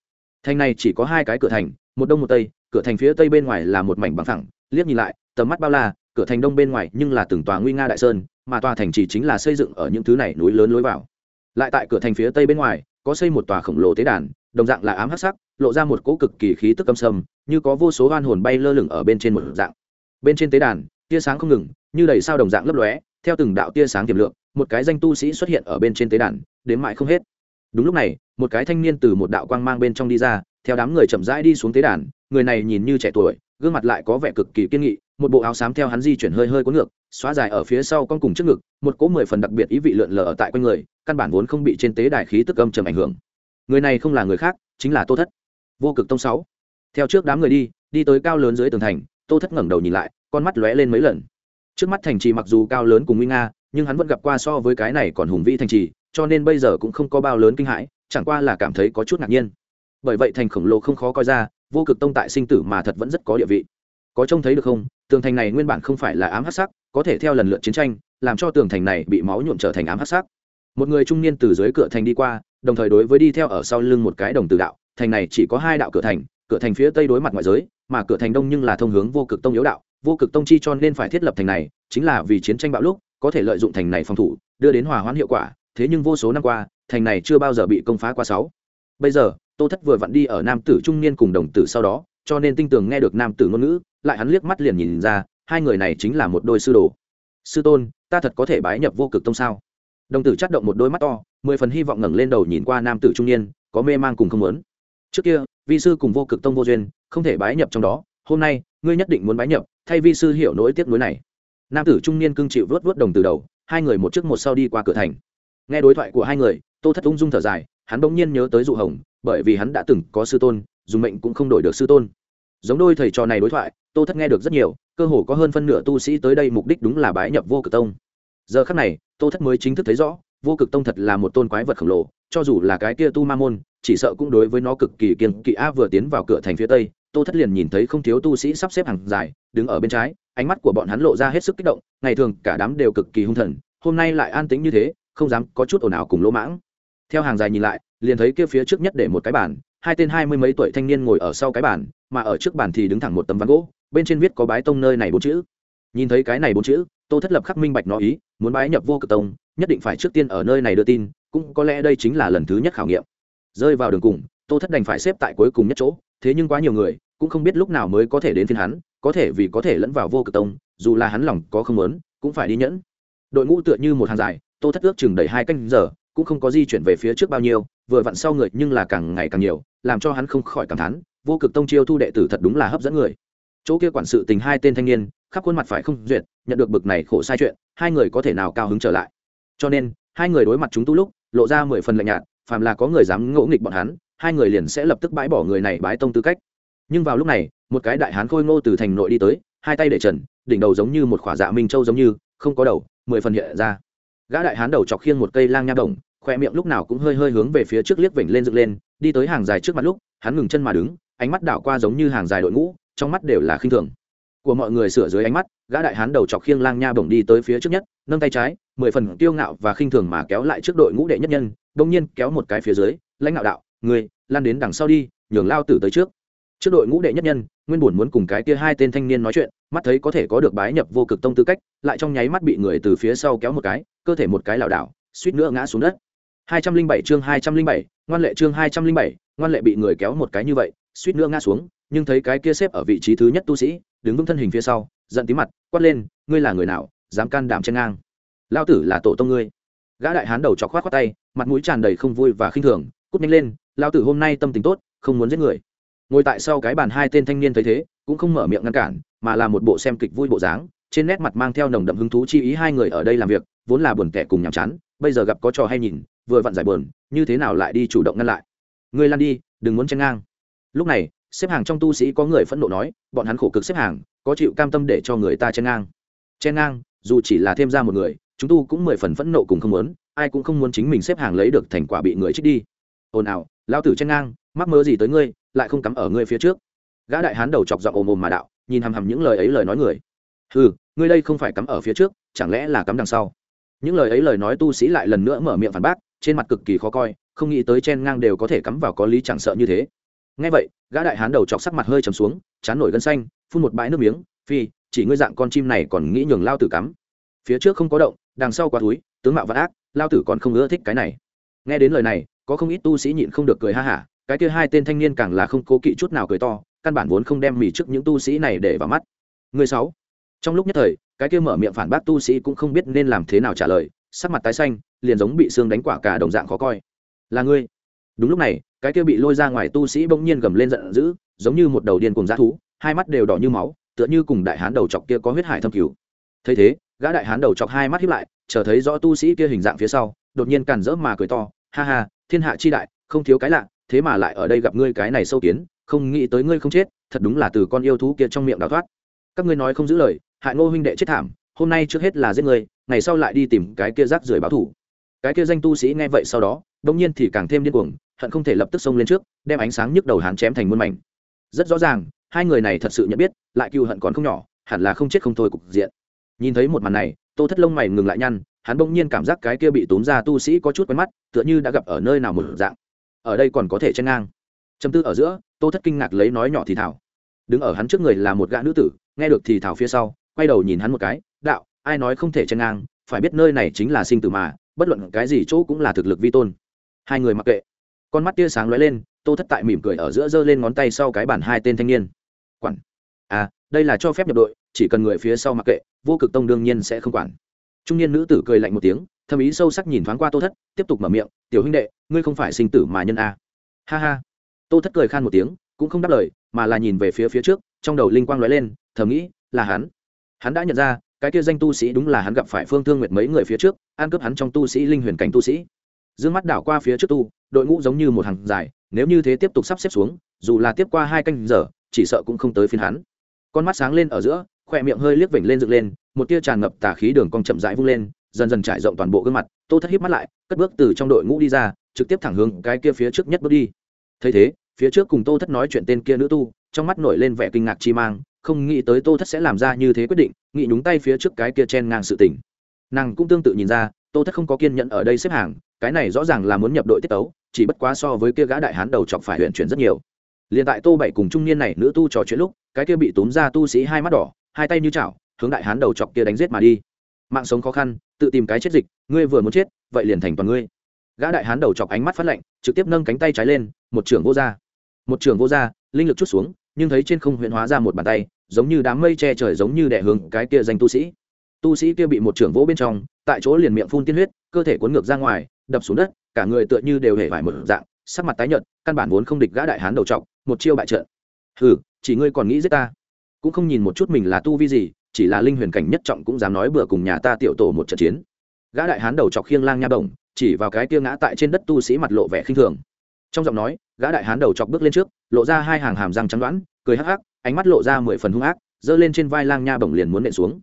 Thành này chỉ có hai cái cửa thành, một đông một tây, cửa thành phía tây bên ngoài là một mảnh bằng thẳng liếc nhìn lại, tầm mắt bao la, cửa thành đông bên ngoài nhưng là từng tòa nguy nga đại sơn, mà tòa thành chỉ chính là xây dựng ở những thứ này núi lớn lối vào. Lại tại cửa thành phía tây bên ngoài, có xây một tòa khổng lồ tế đàn đồng dạng là ám hắc sắc, lộ ra một cỗ cực kỳ khí tức âm sầm, như có vô số oan hồn bay lơ lửng ở bên trên một dạng. Bên trên tế đàn, tia sáng không ngừng, như đầy sao đồng dạng lấp lóe, theo từng đạo tia sáng tiềm lượng, một cái danh tu sĩ xuất hiện ở bên trên tế đàn, đến mãi không hết. Đúng lúc này, một cái thanh niên từ một đạo quang mang bên trong đi ra, theo đám người chậm rãi đi xuống tế đàn, người này nhìn như trẻ tuổi, gương mặt lại có vẻ cực kỳ kiên nghị, một bộ áo xám theo hắn di chuyển hơi hơi cuốn ngược, xóa dài ở phía sau con cùng trước ngực, một cỗ mười phần đặc biệt ý vị lượn lờ ở tại quanh người, căn bản vốn không bị trên tế đài khí tức âm trầm ảnh hưởng người này không là người khác, chính là tô thất. Vô cực tông sáu. Theo trước đám người đi đi tới cao lớn dưới tường thành, tô thất ngẩng đầu nhìn lại, con mắt lóe lên mấy lần. Trước mắt thành trì mặc dù cao lớn cùng nguy nga, nhưng hắn vẫn gặp qua so với cái này còn hùng vĩ thành trì, cho nên bây giờ cũng không có bao lớn kinh hãi, chẳng qua là cảm thấy có chút ngạc nhiên. Bởi vậy thành khổng lồ không khó coi ra, vô cực tông tại sinh tử mà thật vẫn rất có địa vị. Có trông thấy được không? Tường thành này nguyên bản không phải là ám hắc sắc, có thể theo lần lượt chiến tranh, làm cho tường thành này bị máu nhuộm trở thành ám hắc sắc. Một người trung niên từ dưới cửa thành đi qua đồng thời đối với đi theo ở sau lưng một cái đồng tử đạo, thành này chỉ có hai đạo cửa thành cửa thành phía tây đối mặt ngoại giới, mà cửa thành đông nhưng là thông hướng vô cực tông yếu đạo. Vô cực tông chi cho nên phải thiết lập thành này, chính là vì chiến tranh bạo lúc, có thể lợi dụng thành này phòng thủ, đưa đến hòa hoãn hiệu quả, thế nhưng vô số năm qua, thành này chưa bao giờ bị công phá qua sáu. Bây giờ, tô thất vừa vặn đi ở nam tử trung niên cùng đồng tử sau đó, cho nên tinh tường nghe được nam tử ngôn ngữ, lại hắn liếc mắt liền nhìn ra, hai người này chính là một đôi sư đồ. Sư tôn, ta thật có thể bái nhập vô cực tông sao? Đồng tử chắt động một đôi mắt to mười phần hy vọng ngẩng lên đầu nhìn qua nam tử trung niên, có mê mang cùng không muốn. Trước kia, vi sư cùng vô cực tông vô duyên, không thể bái nhập trong đó, hôm nay, ngươi nhất định muốn bái nhập, thay vi sư hiểu nỗi tiếc nuối này. Nam tử trung niên cưng chịu vớt vớt đồng từ đầu, hai người một trước một sau đi qua cửa thành. Nghe đối thoại của hai người, tô thất ung dung thở dài, hắn bỗng nhiên nhớ tới dụ hồng, bởi vì hắn đã từng có sư tôn dùng mệnh cũng không đổi được sư tôn. Giống đôi thầy trò này đối thoại, tô thất nghe được rất nhiều, cơ hồ có hơn phân nửa tu sĩ tới đây mục đích đúng là bái nhập vô cực tông. Giờ khắc này, tô thất mới chính thức thấy rõ vô cực tông thật là một tôn quái vật khổng lồ, cho dù là cái kia tu ma môn, chỉ sợ cũng đối với nó cực kỳ kiên kỵ. A vừa tiến vào cửa thành phía tây, tô thất liền nhìn thấy không thiếu tu sĩ sắp xếp hàng dài, đứng ở bên trái, ánh mắt của bọn hắn lộ ra hết sức kích động, ngày thường cả đám đều cực kỳ hung thần, hôm nay lại an tĩnh như thế, không dám có chút ồn ào cùng lỗ mãng. Theo hàng dài nhìn lại, liền thấy kia phía trước nhất để một cái bàn, hai tên hai mươi mấy tuổi thanh niên ngồi ở sau cái bàn, mà ở trước bàn thì đứng thẳng một tấm ván gỗ, bên trên viết có bái tông nơi này bốn chữ. Nhìn thấy cái này bốn chữ, tô thất lập khắc minh bạch nó ý, muốn bái nhập vô cực tông nhất định phải trước tiên ở nơi này đưa tin, cũng có lẽ đây chính là lần thứ nhất khảo nghiệm. Rơi vào đường cùng, tô thất đành phải xếp tại cuối cùng nhất chỗ, thế nhưng quá nhiều người, cũng không biết lúc nào mới có thể đến phiên hắn, có thể vì có thể lẫn vào vô cực tông, dù là hắn lòng có không muốn, cũng phải đi nhẫn. Đội ngũ tựa như một hàng dài, tô thất ước chừng đầy hai canh giờ, cũng không có di chuyển về phía trước bao nhiêu, vừa vặn sau người nhưng là càng ngày càng nhiều, làm cho hắn không khỏi cảm thán, vô cực tông chiêu thu đệ tử thật đúng là hấp dẫn người. Chỗ kia quản sự tình hai tên thanh niên, khắp khuôn mặt phải không duyệt, nhận được bực này khổ sai chuyện, hai người có thể nào cao hứng trở lại? Cho nên, hai người đối mặt chúng tu lúc, lộ ra mười phần lạnh nhạt, phàm là có người dám ngỗ nghịch bọn hắn, hai người liền sẽ lập tức bãi bỏ người này bái tông tư cách. Nhưng vào lúc này, một cái đại hán khôi ngô từ thành nội đi tới, hai tay để trần, đỉnh đầu giống như một khỏa dạ minh châu giống như, không có đầu, mười phần hiện ra. Gã đại hán đầu chọc khiêng một cây lang nha đồng, khoe miệng lúc nào cũng hơi hơi hướng về phía trước liếc vểnh lên dựng lên, đi tới hàng dài trước mặt lúc, hắn ngừng chân mà đứng, ánh mắt đảo qua giống như hàng dài đội ngũ, trong mắt đều là khinh thường. Của mọi người sửa dưới ánh mắt gã đại hán đầu chọc khiêng lang nha bổng đi tới phía trước nhất, nâng tay trái, mười phần kiêu ngạo và khinh thường mà kéo lại trước đội ngũ đệ nhất nhân đông nhiên kéo một cái phía dưới, lãnh đạo đạo người lan đến đằng sau đi, nhường lao tử tới trước. Trước đội ngũ đệ nhất nhân, nguyên bổn muốn cùng cái kia hai tên thanh niên nói chuyện, mắt thấy có thể có được bái nhập vô cực tông tư cách, lại trong nháy mắt bị người từ phía sau kéo một cái, cơ thể một cái lảo đảo, suýt nữa ngã xuống đất. Hai trăm linh bảy chương hai trăm linh bảy, ngoan lệ chương hai trăm linh bảy, ngoan lệ bị người kéo một cái như vậy, suýt nữa ngã xuống nhưng thấy cái kia xếp ở vị trí thứ nhất tu sĩ, đứng vững thân hình phía sau, giận tí mặt, quát lên, ngươi là người nào, dám can đảm chen ngang? Lao tử là tổ tông ngươi. Gã đại hán đầu chọc khoát khoát tay, mặt mũi tràn đầy không vui và khinh thường, cút nhanh lên, lao tử hôm nay tâm tình tốt, không muốn giết người. Ngồi tại sau cái bàn hai tên thanh niên thấy thế, cũng không mở miệng ngăn cản, mà là một bộ xem kịch vui bộ dáng, trên nét mặt mang theo nồng đậm hứng thú chi ý hai người ở đây làm việc, vốn là buồn kẻ cùng nhàm chán, bây giờ gặp có trò hay nhìn, vừa vặn giải buồn, như thế nào lại đi chủ động ngăn lại? Ngươi lan đi, đừng muốn chen ngang. Lúc này xếp hàng trong tu sĩ có người phẫn nộ nói, bọn hắn khổ cực xếp hàng, có chịu cam tâm để cho người ta chen ngang. Chen ngang, dù chỉ là thêm ra một người, chúng tu cũng mười phần phẫn nộ cùng không muốn, ai cũng không muốn chính mình xếp hàng lấy được thành quả bị người trích đi. Ồn ào lao tử chen ngang, mắc mơ gì tới ngươi, lại không cắm ở ngươi phía trước. Gã đại hán đầu chọc giọng ồm ồm mà đạo, nhìn hằm hằm những lời ấy lời nói người. Ừ ngươi đây không phải cắm ở phía trước, chẳng lẽ là cắm đằng sau? Những lời ấy lời nói tu sĩ lại lần nữa mở miệng phản bác, trên mặt cực kỳ khó coi, không nghĩ tới chen ngang đều có thể cắm vào có lý chẳng sợ như thế. Ngay vậy gã đại hán đầu chọc sắc mặt hơi trầm xuống, chán nổi gân xanh, phun một bãi nước miếng, phi, chỉ ngươi dạng con chim này còn nghĩ nhường lao tử cắm. Phía trước không có động, đằng sau quá túi, tướng mạo vạn ác, lao tử còn không ưa thích cái này. Nghe đến lời này, có không ít tu sĩ nhịn không được cười ha hả, cái kia hai tên thanh niên càng là không cố kỵ chút nào cười to, căn bản vốn không đem mì trước những tu sĩ này để vào mắt. Người sáu. Trong lúc nhất thời, cái kia mở miệng phản bác tu sĩ cũng không biết nên làm thế nào trả lời, sắc mặt tái xanh, liền giống bị xương đánh quả cả đồng dạng khó coi. Là ngươi đúng lúc này, cái kia bị lôi ra ngoài tu sĩ bỗng nhiên gầm lên giận dữ, giống như một đầu điên cùng dã thú, hai mắt đều đỏ như máu, tựa như cùng đại hán đầu chọc kia có huyết hải thâm cứu thấy thế, gã đại hán đầu chọc hai mắt hiếp lại, chờ thấy rõ tu sĩ kia hình dạng phía sau, đột nhiên càn rỡ mà cười to, ha ha, thiên hạ chi đại, không thiếu cái lạ, thế mà lại ở đây gặp ngươi cái này sâu kiến, không nghĩ tới ngươi không chết, thật đúng là từ con yêu thú kia trong miệng đào thoát. Các ngươi nói không giữ lời, hại ngô huynh đệ chết thảm, hôm nay trước hết là giết ngươi, ngày sau lại đi tìm cái kia rác rưởi báo thủ. Cái kia danh tu sĩ nghe vậy sau đó đông nhiên thì càng thêm điên cuồng hận không thể lập tức xông lên trước, đem ánh sáng nhức đầu hắn chém thành muôn mảnh. Rất rõ ràng, hai người này thật sự nhận biết, lại cựu hận còn không nhỏ, hẳn là không chết không thôi cục diện. Nhìn thấy một màn này, tô thất lông mày ngừng lại nhăn, hắn bỗng nhiên cảm giác cái kia bị tốn ra tu sĩ có chút quen mắt, tựa như đã gặp ở nơi nào một dạng. Ở đây còn có thể chen ngang. Châm tư ở giữa, tô thất kinh ngạc lấy nói nhỏ thì thảo. Đứng ở hắn trước người là một gã nữ tử, nghe được thì thảo phía sau, quay đầu nhìn hắn một cái, đạo, ai nói không thể chen ngang, phải biết nơi này chính là sinh tử mà, bất luận cái gì chỗ cũng là thực lực vi tôn. Hai người mặc kệ con mắt tia sáng lóe lên, tô thất tại mỉm cười ở giữa giơ lên ngón tay sau cái bản hai tên thanh niên. Quản. À đây là cho phép nhập đội, chỉ cần người phía sau mặc kệ, vô cực tông đương nhiên sẽ không quản. Trung niên nữ tử cười lạnh một tiếng thâm ý sâu sắc nhìn thoáng qua tô thất, tiếp tục mở miệng, tiểu huynh đệ, ngươi không phải sinh tử mà nhân a. Ha ha. Tô thất cười khan một tiếng, cũng không đáp lời, mà là nhìn về phía phía trước, trong đầu linh quang lóe lên, thầm nghĩ, là hắn. Hắn đã nhận ra, cái kia danh tu sĩ đúng là hắn gặp phải phương thương nguyệt mấy người phía trước, an cướp hắn trong tu sĩ linh huyền cảnh tu sĩ dương mắt đảo qua phía trước tu, đội ngũ giống như một hàng dài, nếu như thế tiếp tục sắp xếp xuống, dù là tiếp qua hai canh giờ, chỉ sợ cũng không tới phiên hắn. Con mắt sáng lên ở giữa, khỏe miệng hơi liếc vểnh lên dựng lên, một tia tràn ngập tà khí đường cong chậm rãi vung lên, dần dần trải rộng toàn bộ gương mặt, tô thất híp mắt lại, cất bước từ trong đội ngũ đi ra, trực tiếp thẳng hướng cái kia phía trước nhất bước đi. Thấy thế, phía trước cùng tô thất nói chuyện tên kia nữ tu, trong mắt nổi lên vẻ kinh ngạc chi mang, không nghĩ tới tô thất sẽ làm ra như thế quyết định, nghĩ nhúng tay phía trước cái kia chen ngang sự tình. Nàng cũng tương tự nhìn ra, tô thất không có kiên nhẫn ở đây xếp hàng cái này rõ ràng là muốn nhập đội tiết tấu, chỉ bất quá so với kia gã đại hán đầu chọc phải huyện chuyển rất nhiều. Liền tại tô bảy cùng trung niên này nữ tu trò chuyện lúc, cái kia bị túm ra tu sĩ hai mắt đỏ, hai tay như chảo, hướng đại hán đầu chọc kia đánh giết mà đi. Mạng sống khó khăn, tự tìm cái chết dịch, ngươi vừa muốn chết, vậy liền thành toàn ngươi. Gã đại hán đầu chọc ánh mắt phát lạnh, trực tiếp nâng cánh tay trái lên, một trưởng vô r một trưởng vô r linh lực chút xuống, nhưng thấy trên không huyện hóa ra một bàn tay, giống như đám mây che trời giống như đẻ hướng cái kia danh tu sĩ. Tu sĩ kia bị một trưởng vỗ bên trong tại chỗ liền miệng phun tiên huyết, cơ thể cuốn ngược ra ngoài, đập xuống đất, cả người tựa như đều hề vải một dạng, sắc mặt tái nhợt, căn bản vốn không địch gã đại hán đầu trọc, một chiêu bại trận. Hừ, chỉ ngươi còn nghĩ giết ta. Cũng không nhìn một chút mình là tu vi gì, chỉ là linh huyền cảnh nhất trọng cũng dám nói bừa cùng nhà ta tiểu tổ một trận chiến. Gã đại hán đầu chọc khiêng lang nha bổng, chỉ vào cái kia ngã tại trên đất tu sĩ mặt lộ vẻ khinh thường. Trong giọng nói, gã đại hán đầu chọc bước lên trước, lộ ra hai hàng hàm răng trắng đoán, cười hắc hắc, ánh mắt lộ ra mười phần hung ác, giơ lên trên vai lang nha bổng liền muốn nện xuống.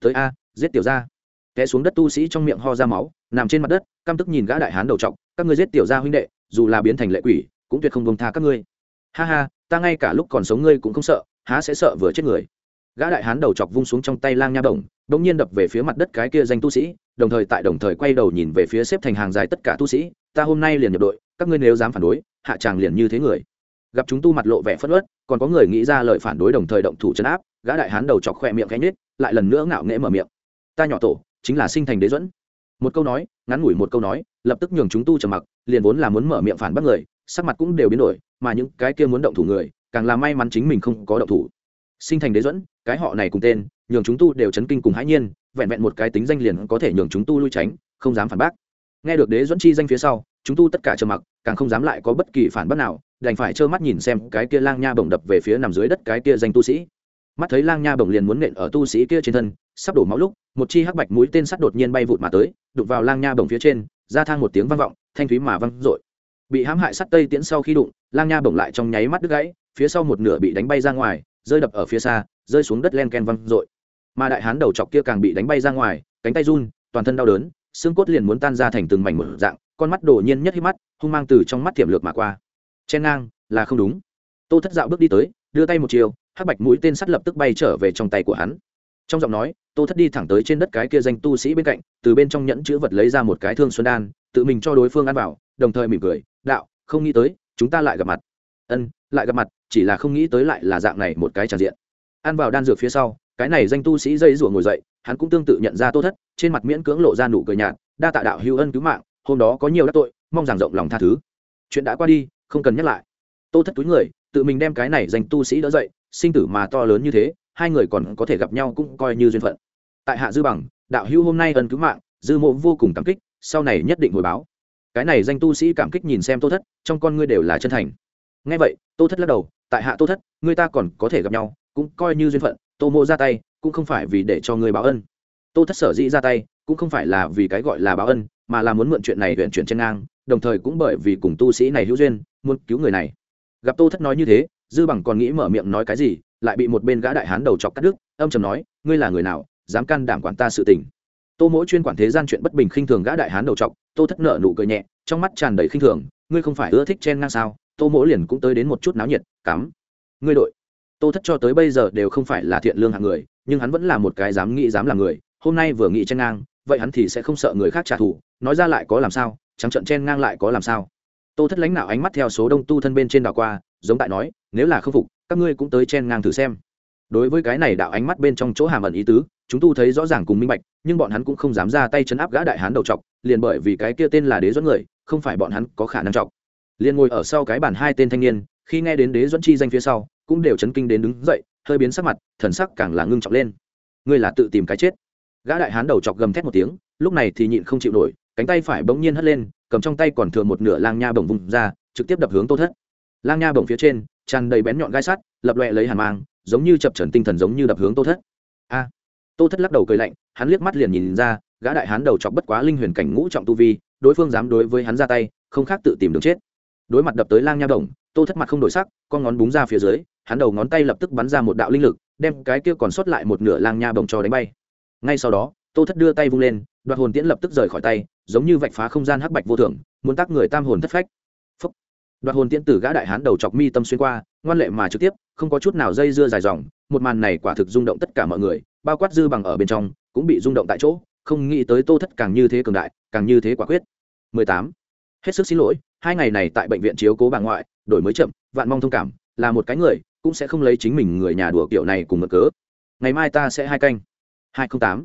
Tới a, giết tiểu gia té xuống đất tu sĩ trong miệng ho ra máu, nằm trên mặt đất, căm tức nhìn gã đại hán đầu trọc, các ngươi giết tiểu gia huynh đệ, dù là biến thành lệ quỷ, cũng tuyệt không bông tha các ngươi. Ha ha, ta ngay cả lúc còn sống ngươi cũng không sợ, há sẽ sợ vừa chết người. Gã đại hán đầu chọc vung xuống trong tay lang nha đồng đ ỗ n g nhiên đập về phía mặt đất cái kia danh tu sĩ, đồng thời tại đồng thời quay đầu nhìn về phía xếp thành hàng dài tất cả tu sĩ, ta hôm nay liền nhập đội, các ngươi nếu dám phản đối, hạ tràng liền như thế người. Gặp chúng tu mặt lộ vẻ phất ớt còn có người nghĩ ra lời phản đối đồng thời động thủ chấn áp, gã đại hán đầu chọc khỏe miệng cánh nết lại lần nữa ngạo nghễ mở miệng. Ta nhỏ tổ chính là sinh thành đế dẫn. Một câu nói, ngắn ngủi một câu nói, lập tức nhường chúng tu trầm mặc, liền vốn là muốn mở miệng phản bác người, sắc mặt cũng đều biến đổi, mà những cái kia muốn động thủ người, càng là may mắn chính mình không có động thủ. Sinh thành đế dẫn, cái họ này cùng tên, nhường chúng tu đều chấn kinh cùng hãi nhiên, vẹn vẹn một cái tính danh liền có thể nhường chúng tu lui tránh, không dám phản bác. Nghe được đế dẫn chi danh phía sau, chúng tu tất cả trầm mặc, càng không dám lại có bất kỳ phản bác nào, đành phải trơ mắt nhìn xem cái kia lang nha bổng đập về phía nằm dưới đất cái kia danh tu sĩ. Mắt thấy lang nha bổng liền muốn nện ở tu sĩ kia trên thân sắp đổ máu lúc, một chi hắc bạch mũi tên sắt đột nhiên bay vụt mà tới, đụng vào lang nha bồng phía trên, ra thang một tiếng vang vọng, thanh thúy mà vang dội. Bị hãm hại sắt tây tiễn sau khi đụng, lang nha bồng lại trong nháy mắt đứt gãy, phía sau một nửa bị đánh bay ra ngoài, rơi đập ở phía xa, rơi xuống đất len ken văng dội. Mà đại hán đầu chọc kia càng bị đánh bay ra ngoài, cánh tay run, toàn thân đau đớn, xương cốt liền muốn tan ra thành từng mảnh một dạng, con mắt đổ nhiên nhất hít mắt, hung mang từ trong mắt tiềm lược mà qua. Chen ngang, là không đúng. Tô thất dạo bước đi tới, đưa tay một chiều, hắc bạch mũi tên sắt lập tức bay trở về trong tay của hắn trong giọng nói, tô thất đi thẳng tới trên đất cái kia danh tu sĩ bên cạnh, từ bên trong nhẫn chữ vật lấy ra một cái thương xuân đan, tự mình cho đối phương ăn vào, đồng thời mỉm cười, đạo, không nghĩ tới, chúng ta lại gặp mặt. Ân, lại gặp mặt, chỉ là không nghĩ tới lại là dạng này một cái tràn diện. Ăn vào đan dược phía sau, cái này danh tu sĩ dây rủa ngồi dậy, hắn cũng tương tự nhận ra tô thất, trên mặt miễn cưỡng lộ ra nụ cười nhạt, đa tạ đạo hữu ân cứu mạng, hôm đó có nhiều đắc tội, mong rằng rộng lòng tha thứ. Chuyện đã qua đi, không cần nhắc lại. Tô thất túi người, tự mình đem cái này danh tu sĩ đỡ dậy, sinh tử mà to lớn như thế hai người còn có thể gặp nhau cũng coi như duyên phận. Tại hạ dư bằng, đạo hữu hôm nay ân cứu mạng, dư mộ vô cùng cảm kích, sau này nhất định hồi báo. Cái này danh tu sĩ cảm kích nhìn xem tô thất, trong con ngươi đều là chân thành. Ngay vậy, tô thất lắc đầu, tại hạ tô thất, người ta còn có thể gặp nhau, cũng coi như duyên phận, tô mộ ra tay, cũng không phải vì để cho ngươi báo ân. Tô thất sở dĩ ra tay, cũng không phải là vì cái gọi là báo ân, mà là muốn mượn chuyện này huyện chuyển trên ngang, đồng thời cũng bởi vì cùng tu sĩ này hữu duyên, muốn cứu người này. Gặp tô thất nói như thế, dư bằng còn nghĩ mở miệng nói cái gì lại bị một bên gã đại hán đầu chọc cắt đứt, âm trầm nói, ngươi là người nào, dám can đảm quản ta sự tình? Tô mỗi chuyên quản thế gian chuyện bất bình khinh thường gã đại hán đầu chọc, tô thất nợ nụ cười nhẹ, trong mắt tràn đầy khinh thường, ngươi không phải ưa thích chen ngang sao? Tô mỗi liền cũng tới đến một chút náo nhiệt, cắm, ngươi đội. Tô thất cho tới bây giờ đều không phải là thiện lương hạng người, nhưng hắn vẫn là một cái dám nghĩ dám làm người, hôm nay vừa nghĩ chen ngang, vậy hắn thì sẽ không sợ người khác trả thù, nói ra lại có làm sao, trắng trận chen ngang lại có làm sao. Tô thất lãnh nào ánh mắt theo số đông tu thân bên trên đảo qua, giống tại nói, nếu là không phục các ngươi cũng tới chen ngang thử xem. Đối với cái này đạo ánh mắt bên trong chỗ hàm ẩn ý tứ, chúng tu thấy rõ ràng cùng minh bạch, nhưng bọn hắn cũng không dám ra tay chấn áp gã đại hán đầu trọc, liền bởi vì cái kia tên là đế dẫn người, không phải bọn hắn có khả năng trọc. Liền ngồi ở sau cái bàn hai tên thanh niên, khi nghe đến đế dẫn chi danh phía sau, cũng đều chấn kinh đến đứng dậy, hơi biến sắc mặt, thần sắc càng là ngưng trọng lên. Ngươi là tự tìm cái chết. Gã đại hán đầu chọc gầm thét một tiếng, lúc này thì nhịn không chịu nổi, cánh tay phải bỗng nhiên hất lên, cầm trong tay còn thừa một nửa lang nha bổng vùng ra, trực tiếp đập hướng tô thất. Lang nha bổng phía trên tràn đầy bén nhọn gai sắt, lập loẹ lấy hàn mang, giống như chập trần tinh thần giống như đập hướng tô thất. A! Tô thất lắc đầu cười lạnh, hắn liếc mắt liền nhìn ra, gã đại hán đầu chọc bất quá linh huyền cảnh ngũ trọng tu vi, đối phương dám đối với hắn ra tay, không khác tự tìm đường chết. Đối mặt đập tới lang nha đồng, tô thất mặt không đổi sắc, con ngón búng ra phía dưới, hắn đầu ngón tay lập tức bắn ra một đạo linh lực, đem cái kia còn sót lại một nửa lang nha bồng cho đánh bay. Ngay sau đó, tô thất đưa tay vung lên, đoạt hồn tiễn lập tức rời khỏi tay, giống như vạch phá không gian hắc bạch vô thường muốn tác người tam hồn thất phách đoạt hồn tiễn tử gã đại hán đầu chọc mi tâm xuyên qua ngoan lệ mà trực tiếp không có chút nào dây dưa dài dòng một màn này quả thực rung động tất cả mọi người bao quát dư bằng ở bên trong cũng bị rung động tại chỗ không nghĩ tới tô thất càng như thế cường đại càng như thế quả quyết 18. hết sức xin lỗi hai ngày này tại bệnh viện chiếu cố bà ngoại đổi mới chậm vạn mong thông cảm là một cái người cũng sẽ không lấy chính mình người nhà đùa kiểu này cùng mở cớ ngày mai ta sẽ hai canh 208.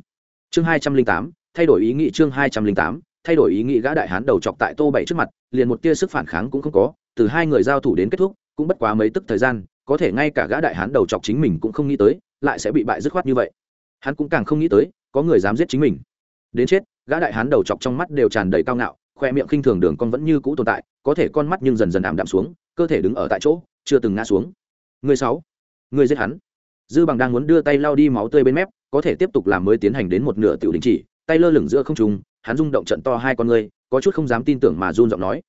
chương 208, thay đổi ý nghĩ chương 208, thay đổi ý nghĩ gã đại hán đầu chọc tại tô bảy trước mặt liền một tia sức phản kháng cũng không có từ hai người giao thủ đến kết thúc, cũng bất quá mấy tức thời gian, có thể ngay cả gã đại hán đầu chọc chính mình cũng không nghĩ tới, lại sẽ bị bại dứt khoát như vậy. Hắn cũng càng không nghĩ tới, có người dám giết chính mình. Đến chết, gã đại hán đầu chọc trong mắt đều tràn đầy cao ngạo, khoe miệng khinh thường đường con vẫn như cũ tồn tại, có thể con mắt nhưng dần dần ảm đạm xuống, cơ thể đứng ở tại chỗ, chưa từng ngã xuống. Người sáu, người giết hắn. Dư bằng đang muốn đưa tay lau đi máu tươi bên mép, có thể tiếp tục làm mới tiến hành đến một nửa tiểu đình chỉ, tay lơ lửng giữa không trung, hắn rung động trận to hai con người, có chút không dám tin tưởng mà run giọng nói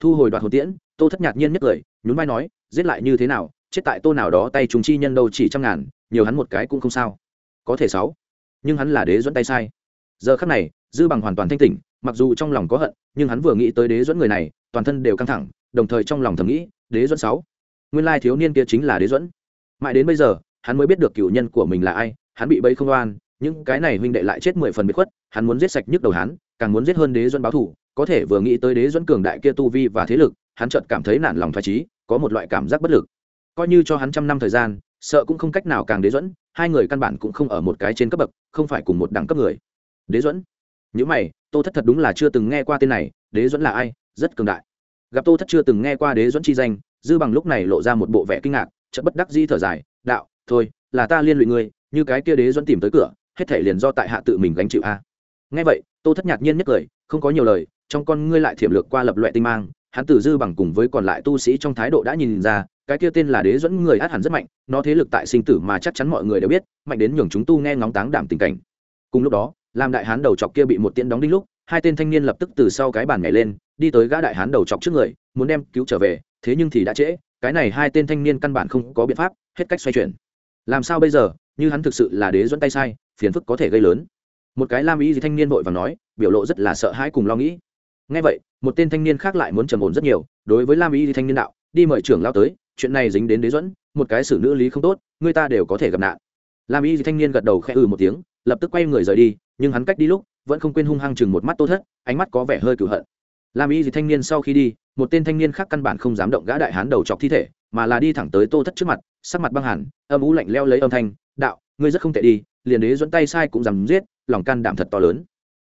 thu hồi đoạt hồn tiễn, tô thất nhạt nhiên nhất cười, nhún vai nói, giết lại như thế nào, chết tại tô nào đó tay chúng chi nhân đâu chỉ trăm ngàn, nhiều hắn một cái cũng không sao. Có thể sáu, nhưng hắn là đế dẫn tay sai. Giờ khắc này, dư bằng hoàn toàn thanh tỉnh, mặc dù trong lòng có hận, nhưng hắn vừa nghĩ tới đế dẫn người này, toàn thân đều căng thẳng, đồng thời trong lòng thầm nghĩ, đế dẫn sáu, nguyên lai thiếu niên kia chính là đế dẫn mãi đến bây giờ, hắn mới biết được cựu nhân của mình là ai, hắn bị bấy không oan, những cái này huynh đệ lại chết mười phần bị khuất, hắn muốn giết sạch nhức đầu hắn, càng muốn giết hơn đế dẫn báo thủ có thể vừa nghĩ tới đế dẫn cường đại kia tu vi và thế lực, hắn chợt cảm thấy nản lòng thoải trí có một loại cảm giác bất lực. Coi như cho hắn trăm năm thời gian, sợ cũng không cách nào càng đế dẫn, hai người căn bản cũng không ở một cái trên cấp bậc, không phải cùng một đẳng cấp người. Đế dẫn? Những mày, tô thất thật đúng là chưa từng nghe qua tên này, đế dẫn là ai? Rất cường đại. Gặp tô thất chưa từng nghe qua đế dẫn chi danh, dư bằng lúc này lộ ra một bộ vẻ kinh ngạc, chợt bất đắc di thở dài, đạo, thôi, là ta liên lụy ngươi, như cái kia đế dẫn tìm tới cửa, hết thể liền do tại hạ tự mình gánh chịu a. Nghe vậy, tô thất nhạt nhiên nhất cười không có nhiều lời trong con ngươi lại thiểm lược qua lập loại tinh mang, hắn tử dư bằng cùng với còn lại tu sĩ trong thái độ đã nhìn ra, cái kia tên là đế dẫn người át hẳn rất mạnh, nó thế lực tại sinh tử mà chắc chắn mọi người đều biết, mạnh đến nhường chúng tu nghe ngóng táng đảm tình cảnh. Cùng lúc đó làm đại hán đầu chọc kia bị một tiễn đóng đinh lúc, hai tên thanh niên lập tức từ sau cái bàn nhảy lên, đi tới gã đại hán đầu chọc trước người, muốn đem cứu trở về, thế nhưng thì đã trễ, cái này hai tên thanh niên căn bản không có biện pháp, hết cách xoay chuyển. Làm sao bây giờ, như hắn thực sự là đế dẫn tay sai, phiền phức có thể gây lớn. Một cái lam ý gì thanh niên vội và nói, biểu lộ rất là sợ hãi cùng lo nghĩ ngay vậy, một tên thanh niên khác lại muốn trầm ổn rất nhiều, đối với lam y thì thanh niên đạo, đi mời trưởng lao tới, chuyện này dính đến đế dẫn một cái xử nữ lý không tốt, người ta đều có thể gặp nạn. Lam y thì thanh niên gật đầu khẽ ừ một tiếng, lập tức quay người rời đi, nhưng hắn cách đi lúc, vẫn không quên hung hăng chừng một mắt tô thất, ánh mắt có vẻ hơi cửu hận. Lam y thì thanh niên sau khi đi, một tên thanh niên khác căn bản không dám động gã đại hán đầu chọc thi thể, mà là đi thẳng tới tô thất trước mặt, sắc mặt băng hẳn, âm ú lạnh leo lấy âm thanh, đạo, ngươi rất không tệ đi, liền đế dẫn tay sai cũng dám giết, lòng can đảm thật to lớn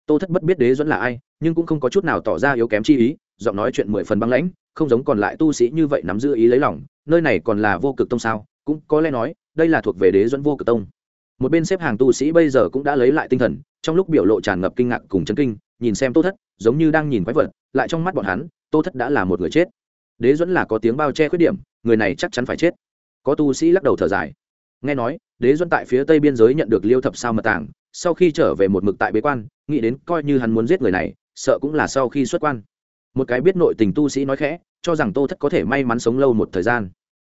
tô thất bất biết đế dẫn là ai, nhưng cũng không có chút nào tỏ ra yếu kém chi ý, giọng nói chuyện mười phần băng lãnh, không giống còn lại tu sĩ như vậy nắm giữ ý lấy lòng, nơi này còn là vô cực tông sao? Cũng có lẽ nói, đây là thuộc về đế dẫn vô cực tông. Một bên xếp hàng tu sĩ bây giờ cũng đã lấy lại tinh thần, trong lúc biểu lộ tràn ngập kinh ngạc cùng chấn kinh, nhìn xem tô thất, giống như đang nhìn quái vật, lại trong mắt bọn hắn, tô thất đã là một người chết. Đế dẫn là có tiếng bao che khuyết điểm, người này chắc chắn phải chết. Có tu sĩ lắc đầu thở dài. Nghe nói, đế dẫn tại phía tây biên giới nhận được liêu thập sao mật tảng sau khi trở về một mực tại bế quan, nghĩ đến coi như hắn muốn giết người này, sợ cũng là sau khi xuất quan. Một cái biết nội tình tu sĩ nói khẽ, cho rằng tô thất có thể may mắn sống lâu một thời gian.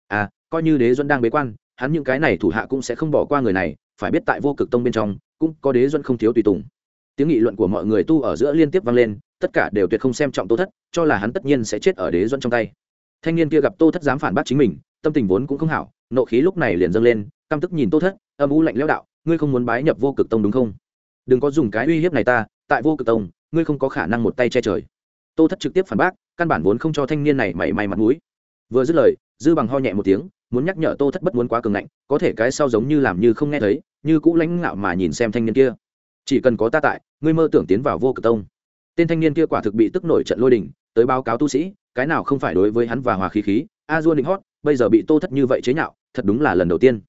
À coi như đế duân đang bế quan, hắn những cái này thủ hạ cũng sẽ không bỏ qua người này, phải biết tại vô cực tông bên trong, cũng có đế duân không thiếu tùy tùng. Tiếng nghị luận của mọi người tu ở giữa liên tiếp vang lên, tất cả đều tuyệt không xem trọng tô thất, cho là hắn tất nhiên sẽ chết ở đế duân trong tay. Thanh niên kia gặp tô thất dám phản bác chính mình, tâm tình vốn cũng không hảo, nộ khí lúc này liền dâng lên, căm tức nhìn tô thất, âm u lạnh lẽo đạo ngươi không muốn bái nhập vô cực tông đúng không? Đừng có dùng cái uy hiếp này ta, tại vô cực tông, ngươi không có khả năng một tay che trời. Tô thất trực tiếp phản bác, căn bản vốn không cho thanh niên này mảy may mặt mũi. Vừa dứt lời, dư bằng ho nhẹ một tiếng, muốn nhắc nhở tô thất bất muốn quá cường ngạnh, có thể cái sau giống như làm như không nghe thấy, như cũ lãnh ngạo mà nhìn xem thanh niên kia. Chỉ cần có ta tại, ngươi mơ tưởng tiến vào vô cực tông. Tên thanh niên kia quả thực bị tức nổi trận lôi đình, tới báo cáo tu sĩ, cái nào không phải đối với hắn và hòa khí khí, a dua định hót, bây giờ bị tô thất như vậy chế nhạo, thật đúng là lần đầu tiên.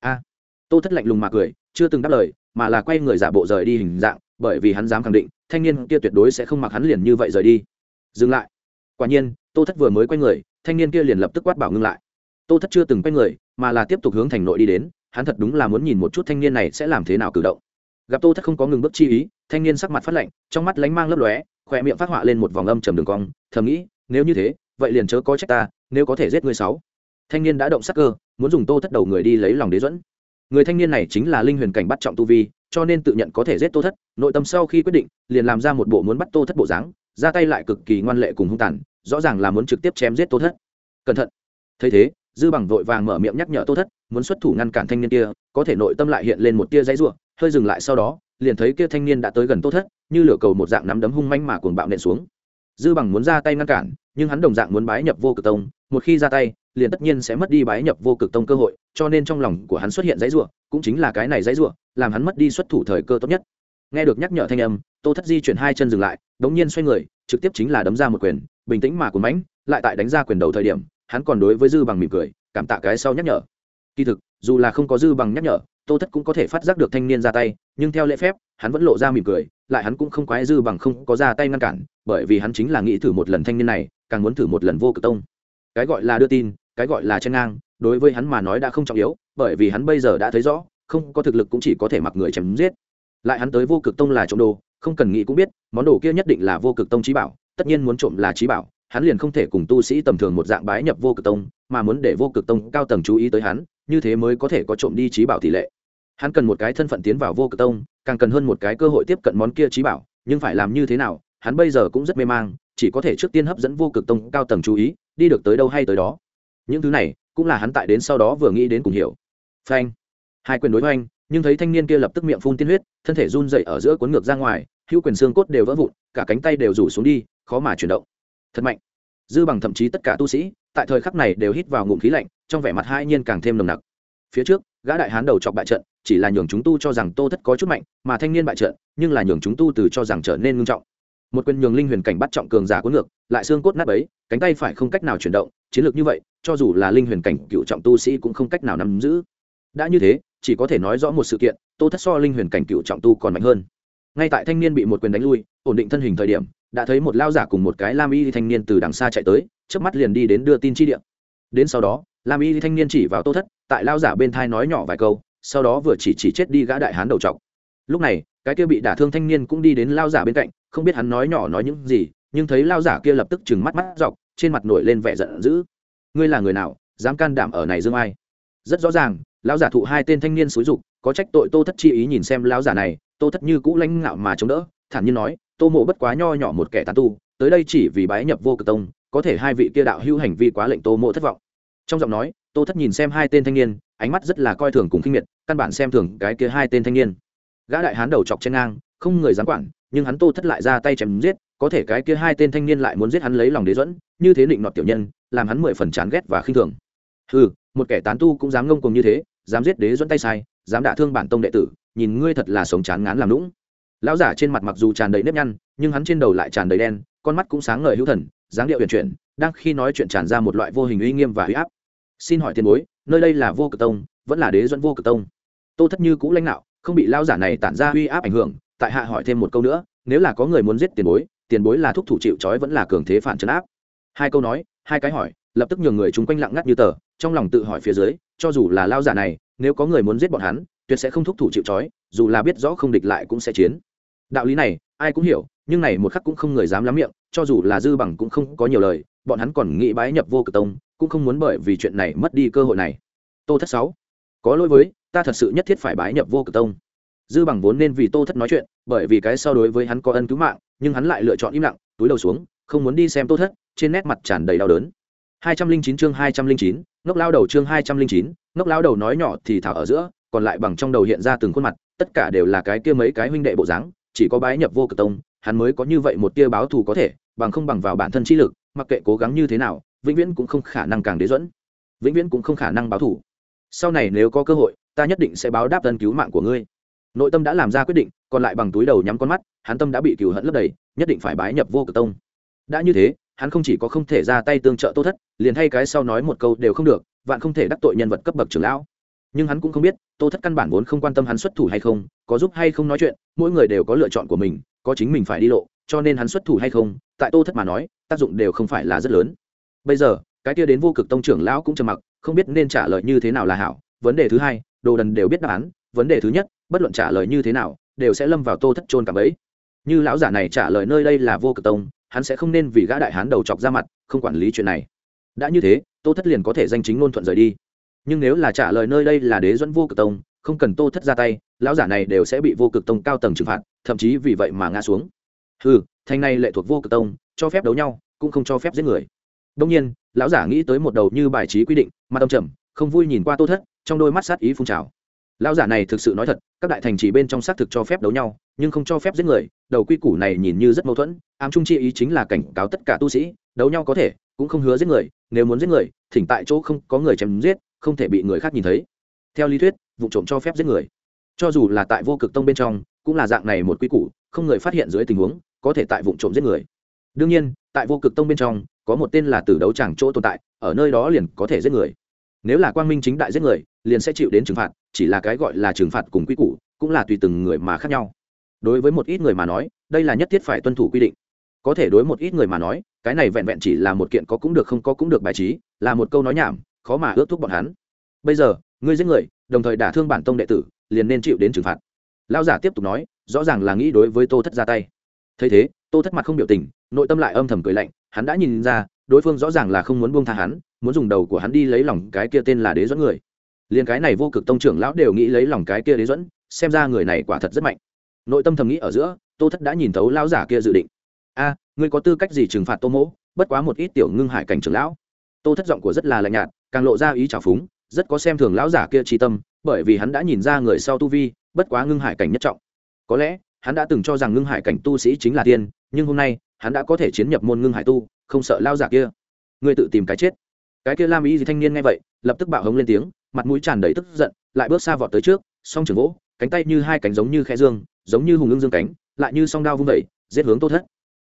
A. Tô thất lạnh lùng mà cười chưa từng đáp lời, mà là quay người giả bộ rời đi hình dạng, bởi vì hắn dám khẳng định, thanh niên kia tuyệt đối sẽ không mặc hắn liền như vậy rời đi. Dừng lại. Quả nhiên, tô thất vừa mới quay người, thanh niên kia liền lập tức quát bảo ngưng lại. Tô thất chưa từng quay người, mà là tiếp tục hướng thành nội đi đến, hắn thật đúng là muốn nhìn một chút thanh niên này sẽ làm thế nào cử động. Gặp tô thất không có ngừng bước chi ý, thanh niên sắc mặt phát lạnh, trong mắt lánh mang lấp lóe khỏe miệng phát họa lên một vòng âm trầm đường cong, thầm nghĩ, nếu như thế, vậy liền chớ có trách ta, nếu có thể giết người sáu. Thanh niên đã động sắc cơ, muốn dùng tô thất đầu người đi lấy lòng đế dẫn người thanh niên này chính là linh huyền cảnh bắt trọng tu vi, cho nên tự nhận có thể giết tô thất, nội tâm sau khi quyết định, liền làm ra một bộ muốn bắt tô thất bộ dáng, ra tay lại cực kỳ ngoan lệ cùng hung tàn, rõ ràng là muốn trực tiếp chém giết tô thất. Cẩn thận. Thấy thế, dư bằng vội vàng mở miệng nhắc nhở tô thất, muốn xuất thủ ngăn cản thanh niên kia, có thể nội tâm lại hiện lên một tia giấy ruộng hơi dừng lại sau đó, liền thấy kia thanh niên đã tới gần tô thất, như lửa cầu một dạng nắm đấm hung manh mà cuồng bạo nện xuống. Dư bằng muốn ra tay ngăn cản, nhưng hắn đồng dạng muốn bái nhập vô cực tông, một khi ra tay liền tất nhiên sẽ mất đi bái nhập vô cực tông cơ hội, cho nên trong lòng của hắn xuất hiện giấy rủa, cũng chính là cái này giấy rủa, làm hắn mất đi xuất thủ thời cơ tốt nhất. Nghe được nhắc nhở thanh âm, tô thất di chuyển hai chân dừng lại, đống nhiên xoay người, trực tiếp chính là đấm ra một quyền, bình tĩnh mà cuốn mãnh, lại tại đánh ra quyền đầu thời điểm, hắn còn đối với dư bằng mỉm cười, cảm tạ cái sau nhắc nhở. Kỳ thực, dù là không có dư bằng nhắc nhở, tô thất cũng có thể phát giác được thanh niên ra tay, nhưng theo lễ phép, hắn vẫn lộ ra mỉm cười, lại hắn cũng không quái dư bằng không có ra tay ngăn cản, bởi vì hắn chính là nghĩ thử một lần thanh niên này, càng muốn thử một lần vô cực tông. Cái gọi là đưa tin cái gọi là chen ngang, đối với hắn mà nói đã không trọng yếu, bởi vì hắn bây giờ đã thấy rõ, không có thực lực cũng chỉ có thể mặc người chém giết. Lại hắn tới vô cực tông là trộm đồ, không cần nghĩ cũng biết, món đồ kia nhất định là vô cực tông trí bảo, tất nhiên muốn trộm là trí bảo, hắn liền không thể cùng tu sĩ tầm thường một dạng bái nhập vô cực tông, mà muốn để vô cực tông cao tầng chú ý tới hắn, như thế mới có thể có trộm đi trí bảo tỷ lệ. Hắn cần một cái thân phận tiến vào vô cực tông, càng cần hơn một cái cơ hội tiếp cận món kia trí bảo, nhưng phải làm như thế nào, hắn bây giờ cũng rất mê mang, chỉ có thể trước tiên hấp dẫn vô cực tông cao tầng chú ý, đi được tới đâu hay tới đó những thứ này, cũng là hắn tại đến sau đó vừa nghĩ đến cùng hiểu. Phanh. Hai quyền đối với anh nhưng thấy thanh niên kia lập tức miệng phun tiên huyết, thân thể run dậy ở giữa cuốn ngược ra ngoài, hữu quyền xương cốt đều vỡ vụn, cả cánh tay đều rủ xuống đi, khó mà chuyển động. Thật mạnh. Dư bằng thậm chí tất cả tu sĩ, tại thời khắc này đều hít vào ngụm khí lạnh, trong vẻ mặt hai nhiên càng thêm nồng nặc. Phía trước, gã đại hán đầu chọc bại trận, chỉ là nhường chúng tu cho rằng tô thất có chút mạnh, mà thanh niên bại trận, nhưng là nhường chúng tu từ cho rằng trở nên ngưng trọng một quyền nhường linh huyền cảnh bắt trọng cường giả cuốn ngược, lại xương cốt nát ấy cánh tay phải không cách nào chuyển động, chiến lược như vậy, cho dù là linh huyền cảnh cựu trọng tu sĩ cũng không cách nào nắm giữ. Đã như thế, chỉ có thể nói rõ một sự kiện, tô thất so linh huyền cảnh cựu trọng tu còn mạnh hơn. Ngay tại thanh niên bị một quyền đánh lui, ổn định thân hình thời điểm, đã thấy một lao giả cùng một cái lam y thanh niên từ đằng xa chạy tới trước mắt liền đi đến đưa tin chi điện đến sau đó, lam y thanh niên chỉ vào tô thất, tại lao giả bên thai nói nhỏ vài câu, sau đó vừa chỉ chỉ chết đi gã đại hán đầu trọc. Lúc này cái kia bị đả thương thanh niên cũng đi đến lao giả bên cạnh, không biết hắn nói nhỏ nói những gì, nhưng thấy lao giả kia lập tức chừng mắt mắt dọc, trên mặt nổi lên vẻ giận dữ. Ngươi là người nào, dám can đảm ở này dương ai? Rất rõ ràng lao giả thụ hai tên thanh niên xúi dục, có trách tội tô thất chi ý nhìn xem lao giả này, tô thất như cũ lãnh ngạo mà chống đỡ, thản nhiên nói, tô mộ bất quá nho nhỏ một kẻ tán tu, tới đây chỉ vì bái nhập vô cực tông, có thể hai vị kia đạo hữu hành vi quá lệnh tô mộ thất vọng. Trong giọng nói, tô thất nhìn xem hai tên thanh niên, ánh mắt rất là coi thường cùng kinh miệt, căn bản xem thường cái kia hai tên thanh niên gã đại hán đầu chọc trên ngang, không người dám quản, nhưng hắn tô thất lại ra tay chém giết, có thể cái kia hai tên thanh niên lại muốn giết hắn lấy lòng đế dẫn như thế định nọt tiểu nhân, làm hắn mười phần chán ghét và khinh thường. Ừ một kẻ tán tu cũng dám ngông cuồng như thế, dám giết đế dẫn tay sai, dám đả thương bản tông đệ tử, nhìn ngươi thật là sống chán ngán làm lũng lão giả trên mặt mặc dù tràn đầy nếp nhăn, nhưng hắn trên đầu lại tràn đầy đen, con mắt cũng sáng ngời hữu thần, dáng điệu huyền chuyển, đang khi nói chuyện tràn ra một loại vô hình uy nghiêm và huy áp. Xin hỏi tiền bối, nơi đây là vô cực tông, vẫn là đế dẫn vô cực tông? Tô thất như cũ lãnh đạo không bị lao giả này tản ra uy áp ảnh hưởng, tại hạ hỏi thêm một câu nữa, nếu là có người muốn giết tiền bối tiền bối là thúc thủ chịu trói vẫn là cường thế phản trấn áp? Hai câu nói, hai cái hỏi, lập tức nhường người chúng quanh lặng ngắt như tờ, trong lòng tự hỏi phía dưới, cho dù là lao giả này, nếu có người muốn giết bọn hắn, tuyệt sẽ không thúc thủ chịu trói, dù là biết rõ không địch lại cũng sẽ chiến. Đạo lý này, ai cũng hiểu, nhưng này một khắc cũng không người dám lắm miệng, cho dù là dư bằng cũng không có nhiều lời, bọn hắn còn nghĩ bái nhập vô cực tông, cũng không muốn bởi vì chuyện này mất đi cơ hội này. Tô thất sáu, có lỗi với ta thật sự nhất thiết phải bái nhập vô cực tông. Dư bằng vốn nên vì tô thất nói chuyện bởi vì cái so đối với hắn có ân cứu mạng nhưng hắn lại lựa chọn im lặng túi đầu xuống không muốn đi xem tô thất trên nét mặt tràn đầy đau đớn. 209 chương 209, ngốc lao đầu chương 209, ngốc lao đầu nói nhỏ thì thảo ở giữa còn lại bằng trong đầu hiện ra từng khuôn mặt tất cả đều là cái kia mấy cái huynh đệ bộ dáng chỉ có bái nhập vô cực tông hắn mới có như vậy một tia báo thù có thể bằng không bằng vào bản thân chi lực mặc kệ cố gắng như thế nào vĩnh viễn cũng không khả năng càng đế dẫn vĩnh viễn cũng không khả năng báo thù. Sau này nếu có cơ hội ta nhất định sẽ báo đáp ơn cứu mạng của ngươi. Nội tâm đã làm ra quyết định, còn lại bằng túi đầu nhắm con mắt, hắn tâm đã bị cừu hận lấp đầy, nhất định phải bái nhập vô cực tông. Đã như thế, hắn không chỉ có không thể ra tay tương trợ tô thất, liền thay cái sau nói một câu đều không được, vạn không thể đắc tội nhân vật cấp bậc trưởng lão. Nhưng hắn cũng không biết, tô thất căn bản vốn không quan tâm hắn xuất thủ hay không, có giúp hay không nói chuyện, mỗi người đều có lựa chọn của mình, có chính mình phải đi lộ, cho nên hắn xuất thủ hay không, tại tô thất mà nói, tác dụng đều không phải là rất lớn. Bây giờ, cái kia đến vô cực tông trưởng lão cũng trầm mặc, không biết nên trả lời như thế nào là hảo. Vấn đề thứ hai đồ đần đều biết đáp án, vấn đề thứ nhất, bất luận trả lời như thế nào, đều sẽ lâm vào tô thất trôn cả bấy như lão giả này trả lời nơi đây là vô cực tông, hắn sẽ không nên vì gã đại hán đầu chọc ra mặt, không quản lý chuyện này. Đã như thế, tô thất liền có thể danh chính ngôn thuận rời đi. Nhưng nếu là trả lời nơi đây là đế dẫn vô cực tông, không cần tô thất ra tay, lão giả này đều sẽ bị vô cực tông cao tầng trừng phạt, thậm chí vì vậy mà ngã xuống. Ừ thanh này lệ thuộc vô cực tông, cho phép đấu nhau, cũng không cho phép giết người. Đông nhiên, lão giả nghĩ tới một đầu như bài trí quy định mà tâm trầm, không vui nhìn qua tô thất trong đôi mắt sát ý phun trào. Lão giả này thực sự nói thật, các đại thành chỉ bên trong xác thực cho phép đấu nhau, nhưng không cho phép giết người, đầu quy củ này nhìn như rất mâu thuẫn, ám trung chi ý chính là cảnh cáo tất cả tu sĩ, đấu nhau có thể, cũng không hứa giết người, nếu muốn giết người, thỉnh tại chỗ không có người chém giết, không thể bị người khác nhìn thấy. Theo lý thuyết, vụ trộm cho phép giết người. Cho dù là tại vô cực tông bên trong, cũng là dạng này một quy củ, không người phát hiện dưới tình huống, có thể tại vụ trộm giết người. Đương nhiên, tại vô cực tông bên trong, có một tên là tử đấu chẳng chỗ tồn tại, ở nơi đó liền có thể giết người. Nếu là quang minh chính đại giết người liền sẽ chịu đến trừng phạt, chỉ là cái gọi là trừng phạt cùng quy củ, cũng là tùy từng người mà khác nhau. Đối với một ít người mà nói, đây là nhất thiết phải tuân thủ quy định. Có thể đối một ít người mà nói, cái này vẹn vẹn chỉ là một kiện có cũng được không có cũng được bài trí, là một câu nói nhảm, khó mà ước thúc bọn hắn. Bây giờ, ngươi giết người, đồng thời đả thương bản tông đệ tử, liền nên chịu đến trừng phạt. Lao giả tiếp tục nói, rõ ràng là nghĩ đối với tô thất ra tay. Thấy thế, tô thất mặt không biểu tình, nội tâm lại âm thầm cười lạnh, hắn đã nhìn ra, đối phương rõ ràng là không muốn buông tha hắn, muốn dùng đầu của hắn đi lấy lòng cái kia tên là đế dẫn người liền cái này vô cực tông trưởng lão đều nghĩ lấy lòng cái kia đế dẫn, xem ra người này quả thật rất mạnh. Nội tâm thầm nghĩ ở giữa, tô thất đã nhìn thấu lão giả kia dự định. A, ngươi có tư cách gì trừng phạt tô mỗ, bất quá một ít tiểu ngưng hải cảnh trưởng lão? Tô thất giọng của rất là lạnh nhạt, càng lộ ra ý trào phúng, rất có xem thường lão giả kia trí tâm, bởi vì hắn đã nhìn ra người sau tu vi, bất quá ngưng hải cảnh nhất trọng. Có lẽ, hắn đã từng cho rằng ngưng hải cảnh tu sĩ chính là tiên, nhưng hôm nay, hắn đã có thể chiến nhập môn ngưng hải tu, không sợ lao giả kia. Ngươi tự tìm cái chết. Cái kia lam ý gì thanh niên nghe vậy, lập tức bạo hống lên tiếng mặt mũi tràn đầy tức giận, lại bước xa vọt tới trước, song trường gỗ cánh tay như hai cánh giống như khe dương, giống như hùng ưng dương cánh, lại như song đao vung vẩy, giết hướng tô thất.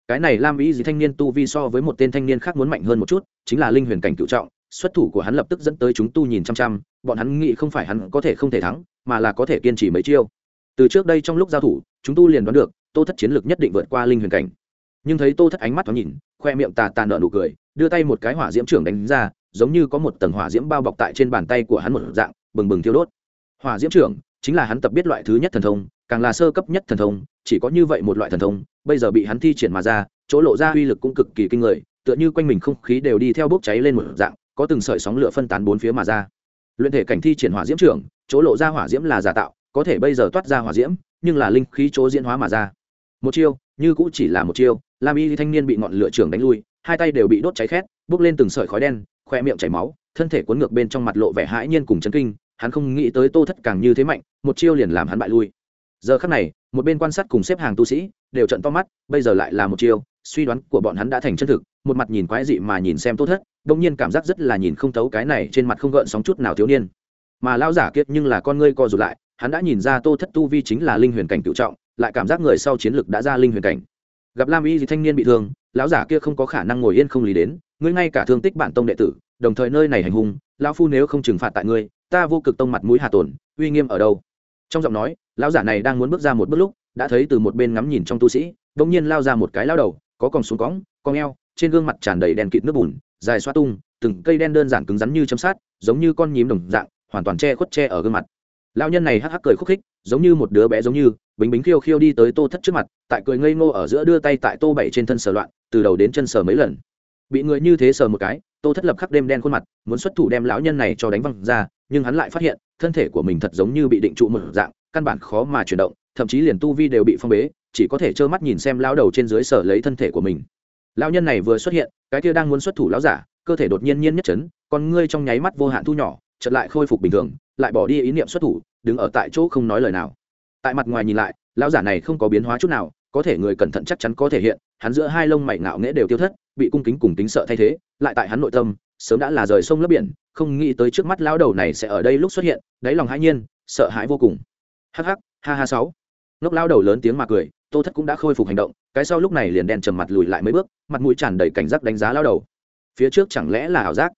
Cái này lam ý gì thanh niên tu vi so với một tên thanh niên khác muốn mạnh hơn một chút, chính là linh huyền cảnh cựu trọng, xuất thủ của hắn lập tức dẫn tới chúng tu nhìn chăm chăm, bọn hắn nghĩ không phải hắn có thể không thể thắng, mà là có thể kiên trì mấy chiêu. Từ trước đây trong lúc giao thủ, chúng tu liền đoán được, tô thất chiến lược nhất định vượt qua linh huyền cảnh. Nhưng thấy tô thất ánh mắt thoáng nhìn, khoe miệng tà tàn nợ nụ cười, đưa tay một cái hỏa diễm trưởng đánh ra giống như có một tầng hỏa diễm bao bọc tại trên bàn tay của hắn một dạng, bừng bừng thiêu đốt. Hỏa diễm trưởng, chính là hắn tập biết loại thứ nhất thần thông, càng là sơ cấp nhất thần thông, chỉ có như vậy một loại thần thông, bây giờ bị hắn thi triển mà ra, chỗ lộ ra uy lực cũng cực kỳ kinh người, tựa như quanh mình không khí đều đi theo bốc cháy lên một dạng, có từng sợi sóng lửa phân tán bốn phía mà ra. Luyện thể cảnh thi triển hỏa diễm trưởng, chỗ lộ ra hỏa diễm là giả tạo, có thể bây giờ toát ra hỏa diễm, nhưng là linh khí chỗ diễn hóa mà ra. Một chiêu, như cũ chỉ là một chiêu, lam y thanh niên bị ngọn lửa trưởng đánh lui, hai tay đều bị đốt cháy khét, bốc lên từng sợi khói đen khoe miệng chảy máu, thân thể cuốn ngược bên trong mặt lộ vẻ hãi nhiên cùng chấn kinh, hắn không nghĩ tới tô thất càng như thế mạnh, một chiêu liền làm hắn bại lui. Giờ khắc này, một bên quan sát cùng xếp hàng tu sĩ, đều trận to mắt, bây giờ lại là một chiêu, suy đoán của bọn hắn đã thành chân thực, một mặt nhìn quái dị mà nhìn xem tô thất đông nhiên cảm giác rất là nhìn không thấu cái này trên mặt không gợn sóng chút nào thiếu niên. Mà lão giả kiệt nhưng là con ngươi co rụt lại, hắn đã nhìn ra tô thất tu vi chính là linh huyền cảnh cựu trọng, lại cảm giác người sau chiến lực đã ra linh huyền cảnh. Gặp lam y gì thanh niên bị thương lão giả kia không có khả năng ngồi yên không lý đến, ngươi ngay cả thương tích bản tông đệ tử, đồng thời nơi này hành hung, lão phu nếu không trừng phạt tại ngươi, ta vô cực tông mặt mũi hà tổn, uy nghiêm ở đâu? Trong giọng nói, lão giả này đang muốn bước ra một bước lúc, đã thấy từ một bên ngắm nhìn trong tu sĩ, bỗng nhiên lao ra một cái lao đầu, có còng xuống cõng, cong eo, trên gương mặt tràn đầy đèn kịt nước bùn, dài xoa tung, từng cây đen đơn giản cứng rắn như chấm sát giống như con nhím đồng dạng, hoàn toàn che khuất che ở gương mặt. Lao nhân này hắc hắc cười khúc khích, giống như một đứa bé giống như bính bính khiêu khiêu đi tới tô thất trước mặt, tại cười ngây ngô ở giữa đưa tay tại tô bảy trên thân sờ loạn, từ đầu đến chân sờ mấy lần. Bị người như thế sờ một cái, tô thất lập khắc đêm đen khuôn mặt, muốn xuất thủ đem lão nhân này cho đánh văng ra, nhưng hắn lại phát hiện, thân thể của mình thật giống như bị định trụ một dạng, căn bản khó mà chuyển động, thậm chí liền tu vi đều bị phong bế, chỉ có thể trơ mắt nhìn xem lão đầu trên dưới sở lấy thân thể của mình. Lão nhân này vừa xuất hiện, cái kia đang muốn xuất thủ lão giả, cơ thể đột nhiên nhiên nhất chấn, con ngươi trong nháy mắt vô hạn thu nhỏ, chợt lại khôi phục bình thường, lại bỏ đi ý niệm xuất thủ, đứng ở tại chỗ không nói lời nào tại mặt ngoài nhìn lại, lão giả này không có biến hóa chút nào, có thể người cẩn thận chắc chắn có thể hiện, hắn giữa hai lông mày ngạo nghễ đều tiêu thất, bị cung kính cùng tính sợ thay thế, lại tại hắn nội tâm, sớm đã là rời sông lấp biển, không nghĩ tới trước mắt lão đầu này sẽ ở đây lúc xuất hiện, đáy lòng hãi nhiên, sợ hãi vô cùng. Hắc hắc, ha ha sáu. Ngốc lão đầu lớn tiếng mà cười, tô thất cũng đã khôi phục hành động, cái sau lúc này liền đen trầm mặt lùi lại mấy bước, mặt mũi tràn đầy cảnh giác đánh giá lão đầu. Phía trước chẳng lẽ là ảo giác?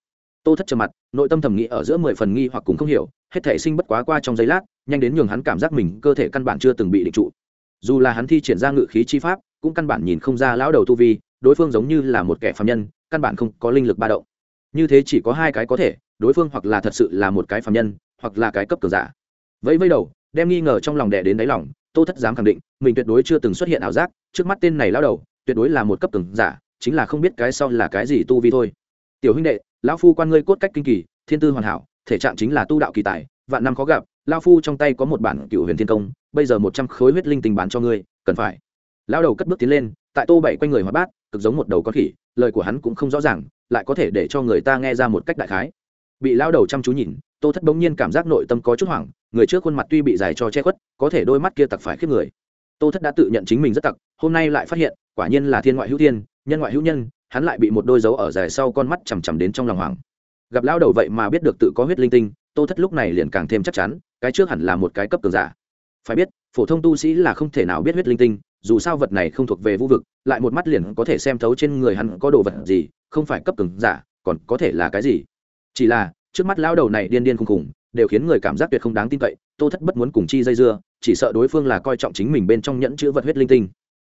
Tô thất trầm mặt, nội tâm thầm nghĩ ở giữa mười phần nghi hoặc cùng không hiểu hết thể sinh bất quá qua trong giây lát, nhanh đến nhường hắn cảm giác mình cơ thể căn bản chưa từng bị định trụ. Dù là hắn thi triển ra ngự khí chi pháp, cũng căn bản nhìn không ra lão đầu tu vi, đối phương giống như là một kẻ phạm nhân, căn bản không có linh lực ba động. Như thế chỉ có hai cái có thể, đối phương hoặc là thật sự là một cái phạm nhân, hoặc là cái cấp cường giả. Vẫy vẫy đầu, đem nghi ngờ trong lòng đẻ đến đáy lòng, tô thất dám khẳng định, mình tuyệt đối chưa từng xuất hiện ảo giác, trước mắt tên này lão đầu, tuyệt đối là một cấp cường giả, chính là không biết cái sau là cái gì tu vi thôi. Tiểu huynh đệ, lão phu quan ngươi cốt cách kinh kỳ, thiên tư hoàn hảo thể trạng chính là tu đạo kỳ tài, vạn năm khó gặp lão phu trong tay có một bản cựu huyền thiên công, bây giờ một trăm khối huyết linh tình bán cho ngươi, cần phải. Lão đầu cất bước tiến lên, tại tô bảy quanh người hoạt bát, cực giống một đầu con khỉ, lời của hắn cũng không rõ ràng, lại có thể để cho người ta nghe ra một cách đại khái. Bị lão đầu chăm chú nhìn, tô thất bỗng nhiên cảm giác nội tâm có chút hoảng, người trước khuôn mặt tuy bị dài cho che khuất, có thể đôi mắt kia tặc phải khiếp người. Tô thất đã tự nhận chính mình rất tặc, hôm nay lại phát hiện, quả nhiên là thiên ngoại hữu thiên, nhân ngoại hữu nhân, hắn lại bị một đôi dấu ở dài sau con mắt chằm chằm đến trong lòng hoảng gặp lao đầu vậy mà biết được tự có huyết linh tinh, tô thất lúc này liền càng thêm chắc chắn, cái trước hẳn là một cái cấp cường giả. Phải biết, phổ thông tu sĩ là không thể nào biết huyết linh tinh, dù sao vật này không thuộc về vũ vực, lại một mắt liền có thể xem thấu trên người hắn có đồ vật gì, không phải cấp cường giả, còn có thể là cái gì. Chỉ là, trước mắt lao đầu này điên điên khùng khùng, đều khiến người cảm giác tuyệt không đáng tin cậy, tô thất bất muốn cùng chi dây dưa, chỉ sợ đối phương là coi trọng chính mình bên trong nhẫn chữ vật huyết linh tinh.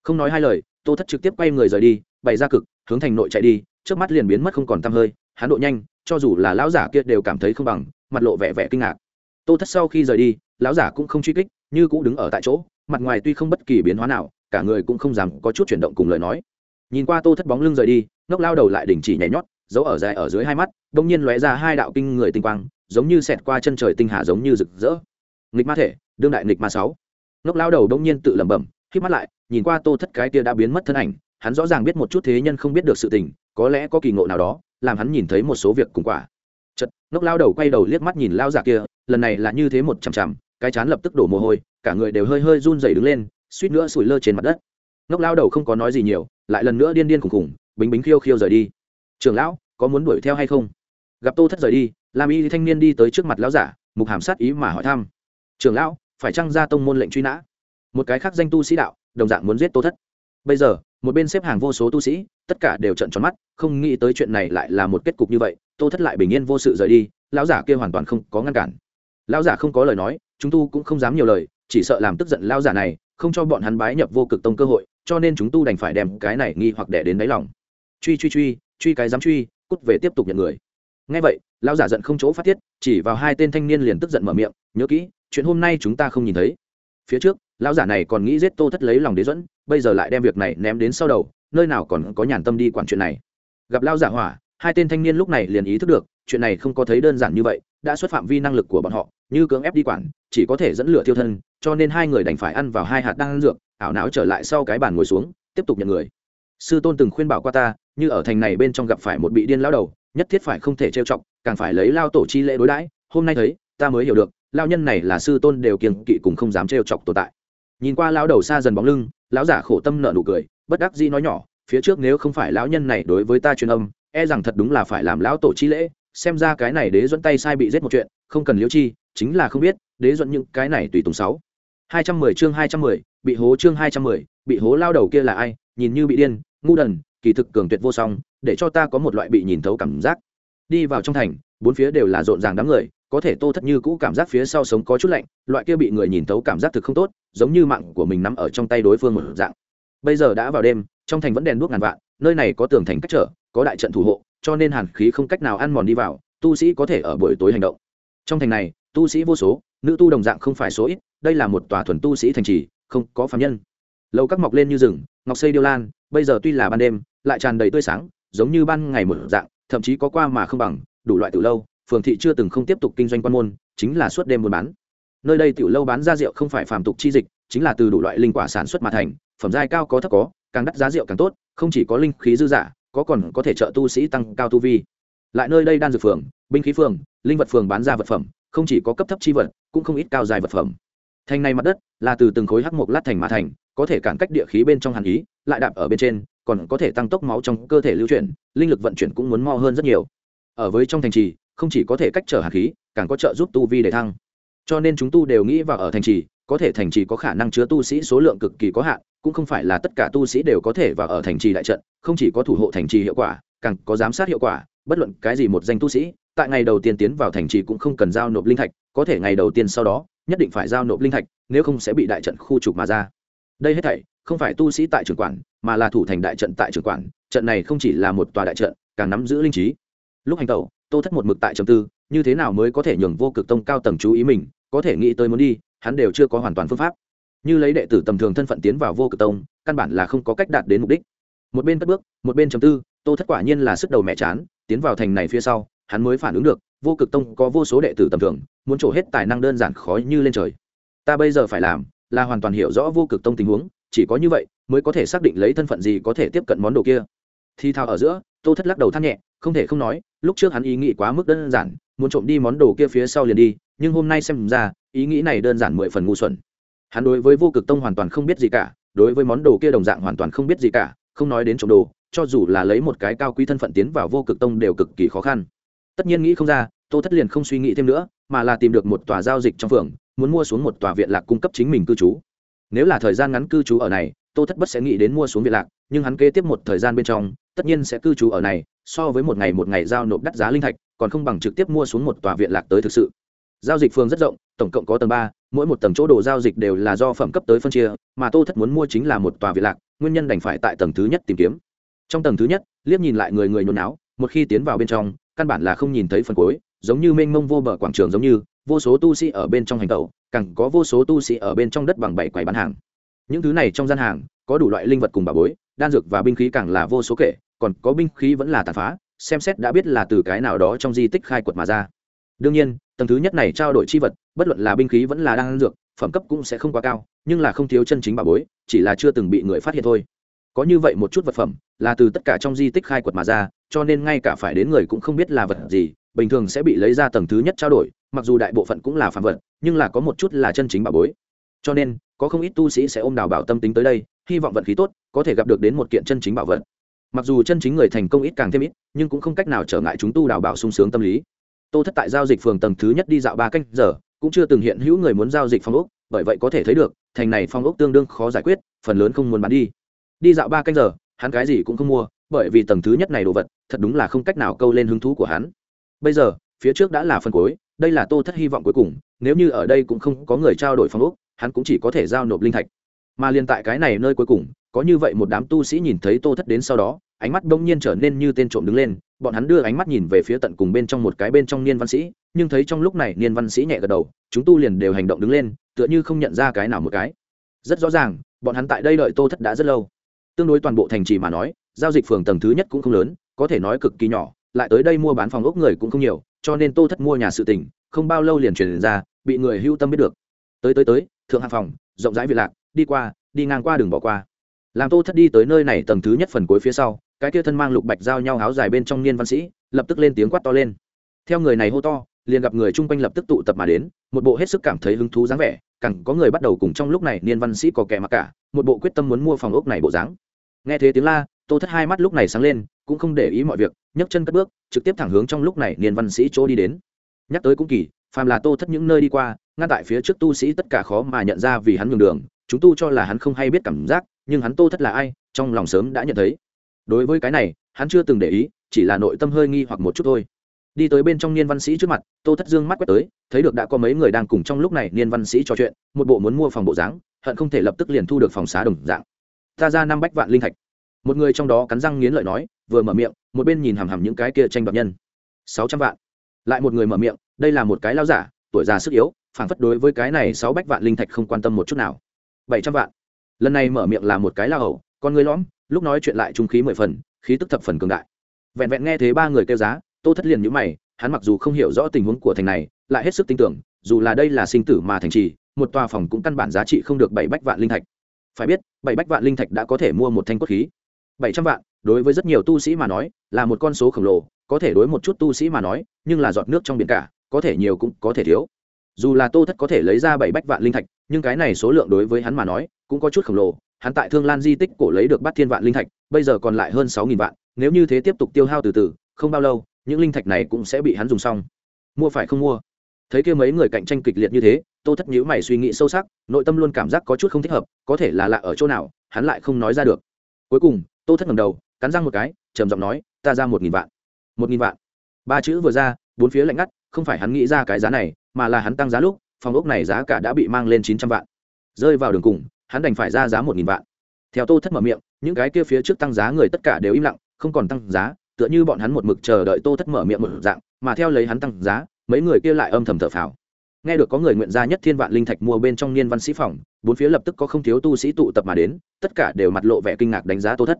Không nói hai lời, tô thất trực tiếp quay người rời đi, bày ra cực, hướng thành nội chạy đi, trước mắt liền biến mất không còn tăm hơi hắn độ nhanh, cho dù là lão giả kia đều cảm thấy không bằng, mặt lộ vẻ vẻ kinh ngạc. Tô thất sau khi rời đi, lão giả cũng không truy kích, như cũng đứng ở tại chỗ, mặt ngoài tuy không bất kỳ biến hóa nào, cả người cũng không dám có chút chuyển động cùng lời nói. Nhìn qua tô thất bóng lưng rời đi, ngốc lao đầu lại đình chỉ nhảy nhót, giấu ở dài ở dưới hai mắt đông nhiên lóe ra hai đạo kinh người tinh quang, giống như xẹt qua chân trời tinh hà giống như rực rỡ. Nghịch ma thể, đương đại nghịch ma sáu. Ngốc lao đầu đông nhiên tự lẩm bẩm khi mắt lại, nhìn qua tô thất cái kia đã biến mất thân ảnh, hắn rõ ràng biết một chút thế nhân không biết được sự tình, có lẽ có kỳ ngộ nào đó làm hắn nhìn thấy một số việc cùng quả. Chật ngốc lao đầu quay đầu liếc mắt nhìn lao giả kia, lần này là như thế một chằm chằm, cái chán lập tức đổ mồ hôi, cả người đều hơi hơi run rẩy đứng lên, suýt nữa sủi lơ trên mặt đất. Ngốc lao đầu không có nói gì nhiều, lại lần nữa điên điên khùng khùng bính bính khiêu khiêu rời đi. Trưởng lão, có muốn đuổi theo hay không? Gặp tô thất rời đi làm y thanh niên đi tới trước mặt lão giả, mục hàm sát ý mà hỏi thăm. Trưởng lão, phải trăng ra tông môn lệnh truy nã? Một cái khác danh tu sĩ đạo, đồng dạng muốn giết tô thất. Bây giờ một bên xếp hàng vô số tu sĩ, tất cả đều trận tròn mắt, không nghĩ tới chuyện này lại là một kết cục như vậy, tô thất lại bình yên vô sự rời đi, lão giả kia hoàn toàn không có ngăn cản. Lão giả không có lời nói, chúng tu cũng không dám nhiều lời, chỉ sợ làm tức giận lão giả này, không cho bọn hắn bái nhập vô cực tông cơ hội, cho nên chúng tu đành phải đem cái này nghi hoặc đẻ đến đáy lòng. Truy truy truy truy cái dám truy, cút về tiếp tục nhận người. Ngay vậy, lão giả giận không chỗ phát tiết, chỉ vào hai tên thanh niên liền tức giận mở miệng, nhớ kỹ, chuyện hôm nay chúng ta không nhìn thấy. Phía trước lão giả này còn nghĩ giết tô thất lấy lòng đế dẫn bây giờ lại đem việc này ném đến sau đầu, nơi nào còn có nhàn tâm đi quản chuyện này. Gặp lão giả hỏa, hai tên thanh niên lúc này liền ý thức được, chuyện này không có thấy đơn giản như vậy, đã xuất phạm vi năng lực của bọn họ, như cưỡng ép đi quản, chỉ có thể dẫn lửa tiêu thân, cho nên hai người đành phải ăn vào hai hạt đan dược, ảo não trở lại sau cái bàn ngồi xuống, tiếp tục nhận người. Sư tôn từng khuyên bảo qua ta, như ở thành này bên trong gặp phải một bị điên lao đầu, nhất thiết phải không thể trêu chọc, càng phải lấy lao tổ chi lễ đối đãi, hôm nay thấy, ta mới hiểu được lao nhân này là sư tôn đều kiêng kỵ cùng không dám trêu chọc tồn tại nhìn qua lão đầu xa dần bóng lưng, lão giả khổ tâm nợ nụ cười, bất đắc dĩ nói nhỏ, phía trước nếu không phải lão nhân này đối với ta truyền âm e rằng thật đúng là phải làm lão tổ chi lễ, xem ra cái này đế dẫn tay sai bị giết một chuyện, không cần liễu chi, chính là không biết, đế dẫn những cái này tùy tùng sáu. Hai trăm mười chương hai trăm mười, bị hố chương hai trăm mười, bị hố lao đầu kia là ai, nhìn như bị điên, ngu đần, kỳ thực cường tuyệt vô song, để cho ta có một loại bị nhìn thấu cảm giác. Đi vào trong thành, bốn phía đều là rộn ràng đám người có thể tô thất như cũ cảm giác phía sau sống có chút lạnh, loại kia bị người nhìn thấu cảm giác thực không tốt, giống như mạng của mình nắm ở trong tay đối phương một dạng. Bây giờ đã vào đêm, trong thành vẫn đèn đuốc ngàn vạn, nơi này có tường thành cách trở, có đại trận thủ hộ, cho nên hàn khí không cách nào ăn mòn đi vào, tu sĩ có thể ở buổi tối hành động. Trong thành này, tu sĩ vô số, nữ tu đồng dạng không phải số ít, đây là một tòa thuần tu sĩ thành trì, không có phạm nhân. Lâu các mọc lên như rừng, ngọc xây điêu lan, bây giờ tuy là ban đêm, lại tràn đầy tươi sáng, giống như ban ngày một dạng, thậm chí có qua mà không bằng, đủ loại từ lâu phường thị chưa từng không tiếp tục kinh doanh quan môn, chính là suốt đêm buôn bán. Nơi đây tiểu lâu bán ra rượu không phải phàm tục chi dịch, chính là từ đủ loại linh quả sản xuất mà thành, phẩm giai cao có thấp có, càng đắt giá rượu càng tốt, không chỉ có linh khí dư giả, có còn có thể trợ tu sĩ tăng cao tu vi. Lại nơi đây đan dược phường, binh khí phường, linh vật phường bán ra vật phẩm, không chỉ có cấp thấp chi vật, cũng không ít cao dài vật phẩm. Thành này mặt đất là từ từng khối hắc mộc lát thành mà thành, có thể cản cách địa khí bên trong hàn ý, lại đạp ở bên trên, còn có thể tăng tốc máu trong cơ thể lưu chuyển, linh lực vận chuyển cũng muốn mo hơn rất nhiều. Ở với trong thành trì không chỉ có thể cách trở hàn khí, càng có trợ giúp tu vi để thăng. Cho nên chúng tu đều nghĩ vào ở thành trì, có thể thành trì có khả năng chứa tu sĩ số lượng cực kỳ có hạn, cũng không phải là tất cả tu sĩ đều có thể vào ở thành trì đại trận, không chỉ có thủ hộ thành trì hiệu quả, càng có giám sát hiệu quả, bất luận cái gì một danh tu sĩ, tại ngày đầu tiên tiến vào thành trì cũng không cần giao nộp linh thạch, có thể ngày đầu tiên sau đó, nhất định phải giao nộp linh thạch, nếu không sẽ bị đại trận khu trục mà ra. Đây hết thảy, không phải tu sĩ tại trường quản, mà là thủ thành đại trận tại trường quản, trận này không chỉ là một tòa đại trận, càng nắm giữ linh trí. Lúc hành tẩu tô thất một mực tại trầm tư, như thế nào mới có thể nhường vô cực tông cao tầng chú ý mình, có thể nghĩ tới muốn đi, hắn đều chưa có hoàn toàn phương pháp. Như lấy đệ tử tầm thường thân phận tiến vào vô cực tông, căn bản là không có cách đạt đến mục đích. Một bên cất bước, một bên trầm tư, tô thất quả nhiên là sức đầu mẹ chán, tiến vào thành này phía sau, hắn mới phản ứng được, vô cực tông có vô số đệ tử tầm thường, muốn trổ hết tài năng đơn giản khó như lên trời. Ta bây giờ phải làm là hoàn toàn hiểu rõ vô cực tông tình huống, chỉ có như vậy mới có thể xác định lấy thân phận gì có thể tiếp cận món đồ kia. Thì thao ở giữa tô thất lắc đầu than nhẹ, không thể không nói, lúc trước hắn ý nghĩ quá mức đơn giản, muốn trộm đi món đồ kia phía sau liền đi, nhưng hôm nay xem ra, ý nghĩ này đơn giản mười phần ngu xuẩn. Hắn đối với vô cực tông hoàn toàn không biết gì cả, đối với món đồ kia đồng dạng hoàn toàn không biết gì cả, không nói đến trộm đồ, cho dù là lấy một cái cao quý thân phận tiến vào vô cực tông đều cực kỳ khó khăn. Tất nhiên nghĩ không ra, tô thất liền không suy nghĩ thêm nữa, mà là tìm được một tòa giao dịch trong phường, muốn mua xuống một tòa viện lạc cung cấp chính mình cư trú. Nếu là thời gian ngắn cư trú ở này tô thất bất sẽ nghĩ đến mua xuống viện lạc, nhưng hắn kế tiếp một thời gian bên trong, tất nhiên sẽ cư trú ở này, so với một ngày một ngày giao nộp đắt giá linh thạch, còn không bằng trực tiếp mua xuống một tòa viện lạc tới thực sự. Giao dịch phường rất rộng, tổng cộng có tầng ba, mỗi một tầng chỗ đồ giao dịch đều là do phẩm cấp tới phân chia, mà tô thất muốn mua chính là một tòa viện lạc, nguyên nhân đành phải tại tầng thứ nhất tìm kiếm. Trong tầng thứ nhất, liếc nhìn lại người người nhốn náo, một khi tiến vào bên trong, căn bản là không nhìn thấy phần cuối, giống như mênh mông vô bờ quảng trường giống như, vô số tu sĩ ở bên trong hành tẩu, càng có vô số tu sĩ ở bên trong đất bằng bảy quầy bán hàng những thứ này trong gian hàng, có đủ loại linh vật cùng bà bối, đan dược và binh khí càng là vô số kể, còn có binh khí vẫn là tàn phá, xem xét đã biết là từ cái nào đó trong di tích khai quật mà ra. Đương nhiên, tầng thứ nhất này trao đổi chi vật, bất luận là binh khí vẫn là đan dược, phẩm cấp cũng sẽ không quá cao, nhưng là không thiếu chân chính bà bối, chỉ là chưa từng bị người phát hiện thôi. Có như vậy một chút vật phẩm, là từ tất cả trong di tích khai quật mà ra, cho nên ngay cả phải đến người cũng không biết là vật gì, bình thường sẽ bị lấy ra tầng thứ nhất trao đổi, mặc dù đại bộ phận cũng là phạm vật, nhưng là có một chút là chân chính bà bối cho nên, có không ít tu sĩ sẽ ôm đào bảo tâm tính tới đây, hy vọng vận khí tốt, có thể gặp được đến một kiện chân chính bảo vật. Mặc dù chân chính người thành công ít càng thêm ít, nhưng cũng không cách nào trở ngại chúng tu đào bảo sung sướng tâm lý. Tô thất tại giao dịch phường tầng thứ nhất đi dạo ba canh giờ, cũng chưa từng hiện hữu người muốn giao dịch phong ốc, bởi vậy có thể thấy được, thành này phong ốc tương đương khó giải quyết, phần lớn không muốn bán đi. Đi dạo ba canh giờ, hắn cái gì cũng không mua, bởi vì tầng thứ nhất này đồ vật, thật đúng là không cách nào câu lên hứng thú của hắn. Bây giờ, phía trước đã là phần cuối, đây là tô thất hy vọng cuối cùng, nếu như ở đây cũng không có người trao đổi phong ốc hắn cũng chỉ có thể giao nộp linh thạch. Mà liên tại cái này nơi cuối cùng, có như vậy một đám tu sĩ nhìn thấy tô thất đến sau đó, ánh mắt đông nhiên trở nên như tên trộm đứng lên, bọn hắn đưa ánh mắt nhìn về phía tận cùng bên trong một cái bên trong niên văn sĩ, nhưng thấy trong lúc này niên văn sĩ nhẹ gật đầu, chúng tu liền đều hành động đứng lên, tựa như không nhận ra cái nào một cái. Rất rõ ràng, bọn hắn tại đây đợi tô thất đã rất lâu. Tương đối toàn bộ thành trì mà nói, giao dịch phường tầng thứ nhất cũng không lớn, có thể nói cực kỳ nhỏ, lại tới đây mua bán phòng ốc người cũng không nhiều, cho nên tô thất mua nhà sự tỉnh không bao lâu liền truyền ra, bị người hưu tâm biết được. Tới tới tới thượng hạ phòng, rộng rãi việt lạc, đi qua, đi ngang qua đường bỏ qua. Làm tô thất đi tới nơi này tầng thứ nhất phần cuối phía sau, cái kia thân mang lục bạch giao nhau áo dài bên trong niên văn sĩ, lập tức lên tiếng quát to lên. Theo người này hô to, liền gặp người chung quanh lập tức tụ tập mà đến, một bộ hết sức cảm thấy hứng thú dáng vẻ, càng có người bắt đầu cùng trong lúc này niên văn sĩ có kẻ mặc cả, một bộ quyết tâm muốn mua phòng ốc này bộ dáng. Nghe thế tiếng la, tô thất hai mắt lúc này sáng lên, cũng không để ý mọi việc, nhấc chân cất bước, trực tiếp thẳng hướng trong lúc này niên văn sĩ chỗ đi đến. Nhắc tới cũng kỳ, phàm là tô thất những nơi đi qua ngăn tại phía trước tu sĩ tất cả khó mà nhận ra vì hắn nhường đường, chúng tu cho là hắn không hay biết cảm giác, nhưng hắn tô thất là ai, trong lòng sớm đã nhận thấy. Đối với cái này, hắn chưa từng để ý, chỉ là nội tâm hơi nghi hoặc một chút thôi. Đi tới bên trong niên văn sĩ trước mặt, tô thất dương mắt quét tới, thấy được đã có mấy người đang cùng trong lúc này niên văn sĩ trò chuyện, một bộ muốn mua phòng bộ dáng, hận không thể lập tức liền thu được phòng xá đồng dạng. Ta ra năm bách vạn linh thạch. Một người trong đó cắn răng nghiến lợi nói, vừa mở miệng, một bên nhìn hằm hằm những cái kia tranh đoạt nhân. Sáu trăm vạn. Lại một người mở miệng, đây là một cái lao giả, tuổi già sức yếu phản phất đối với cái này sáu bách vạn linh thạch không quan tâm một chút nào. Bảy trăm vạn. Lần này mở miệng là một cái la hầu, con người lõm, lúc nói chuyện lại trung khí mười phần, khí tức thập phần cường đại. Vẹn vẹn nghe thấy ba người kêu giá, tô thất liền nhữ mày, hắn mặc dù không hiểu rõ tình huống của thành này, lại hết sức tin tưởng, dù là đây là sinh tử mà thành trì, một tòa phòng cũng căn bản giá trị không được bảy bách vạn linh thạch. Phải biết, bảy bách vạn linh thạch đã có thể mua một thanh cốt khí. Bảy trăm vạn, đối với rất nhiều tu sĩ mà nói, là một con số khổng lồ, có thể đối một chút tu sĩ mà nói, nhưng là giọt nước trong biển cả, có thể nhiều cũng có thể thiếu dù là tô thất có thể lấy ra bảy bách vạn linh thạch, nhưng cái này số lượng đối với hắn mà nói, cũng có chút khổng lồ. Hắn tại thương lan di tích cổ lấy được bắt thiên vạn linh thạch, bây giờ còn lại hơn sáu nghìn vạn, nếu như thế tiếp tục tiêu hao từ từ, không bao lâu, những linh thạch này cũng sẽ bị hắn dùng xong. Mua phải không mua? Thấy kia mấy người cạnh tranh kịch liệt như thế, tô thất nhíu mày suy nghĩ sâu sắc, nội tâm luôn cảm giác có chút không thích hợp, có thể là lạ ở chỗ nào, hắn lại không nói ra được. Cuối cùng, tô thất ngẩng đầu, cắn răng một cái, trầm giọng nói, ta ra một nghìn vạn. Một nghìn vạn. Ba chữ vừa ra, bốn phía lạnh ngắt, không phải hắn nghĩ ra cái giá này mà là hắn tăng giá lúc, phòng ốc này giá cả đã bị mang lên chín trăm vạn. Rơi vào đường cùng, hắn đành phải ra giá một nghìn vạn. Theo tô thất mở miệng, những cái kia phía trước tăng giá người tất cả đều im lặng, không còn tăng giá, tựa như bọn hắn một mực chờ đợi tô thất mở miệng một dạng, mà theo lấy hắn tăng giá, mấy người kia lại âm thầm thở phào. Nghe được có người nguyện ra nhất thiên vạn linh thạch mua bên trong niên văn sĩ phòng, bốn phía lập tức có không thiếu tu sĩ tụ tập mà đến, tất cả đều mặt lộ vẻ kinh ngạc đánh giá tô thất.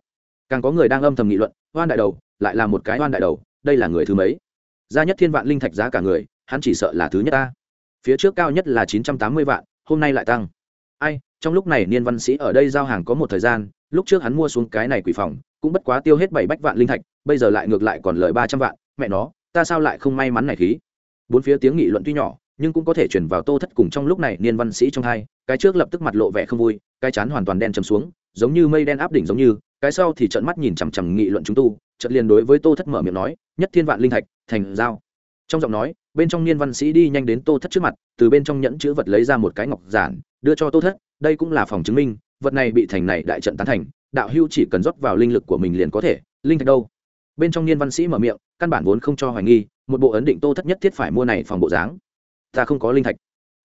Càng có người đang âm thầm nghị luận hoan đại đầu, lại là một cái hoan đại đầu, đây là người thứ mấy? Ra nhất thiên vạn linh thạch giá cả người hắn chỉ sợ là thứ nhất ta. Phía trước cao nhất là chín trăm tám mươi vạn, hôm nay lại tăng. Ai, trong lúc này niên văn sĩ ở đây giao hàng có một thời gian, lúc trước hắn mua xuống cái này quỷ phòng, cũng bất quá tiêu hết bảy bách vạn linh thạch, bây giờ lại ngược lại còn lời ba trăm vạn, mẹ nó, ta sao lại không may mắn này khí? Bốn phía tiếng nghị luận tuy nhỏ, nhưng cũng có thể chuyển vào tô thất cùng trong lúc này niên văn sĩ trong hai, cái trước lập tức mặt lộ vẻ không vui, cái chán hoàn toàn đen chầm xuống, giống như mây đen áp đỉnh giống như, cái sau thì trợn mắt nhìn chằm chằm nghị luận chúng tu trận liền đối với tô thất mở miệng nói, nhất thiên vạn linh thạch, thành giao. Trong giọng nói bên trong niên văn sĩ đi nhanh đến tô thất trước mặt, từ bên trong nhẫn chữ vật lấy ra một cái ngọc giản, đưa cho tô thất, đây cũng là phòng chứng minh, vật này bị thành này đại trận tán thành, đạo hưu chỉ cần rót vào linh lực của mình liền có thể, linh thạch đâu? Bên trong niên văn sĩ mở miệng, căn bản vốn không cho hoài nghi, một bộ ấn định tô thất nhất thiết phải mua này phòng bộ dáng. Ta không có linh thạch.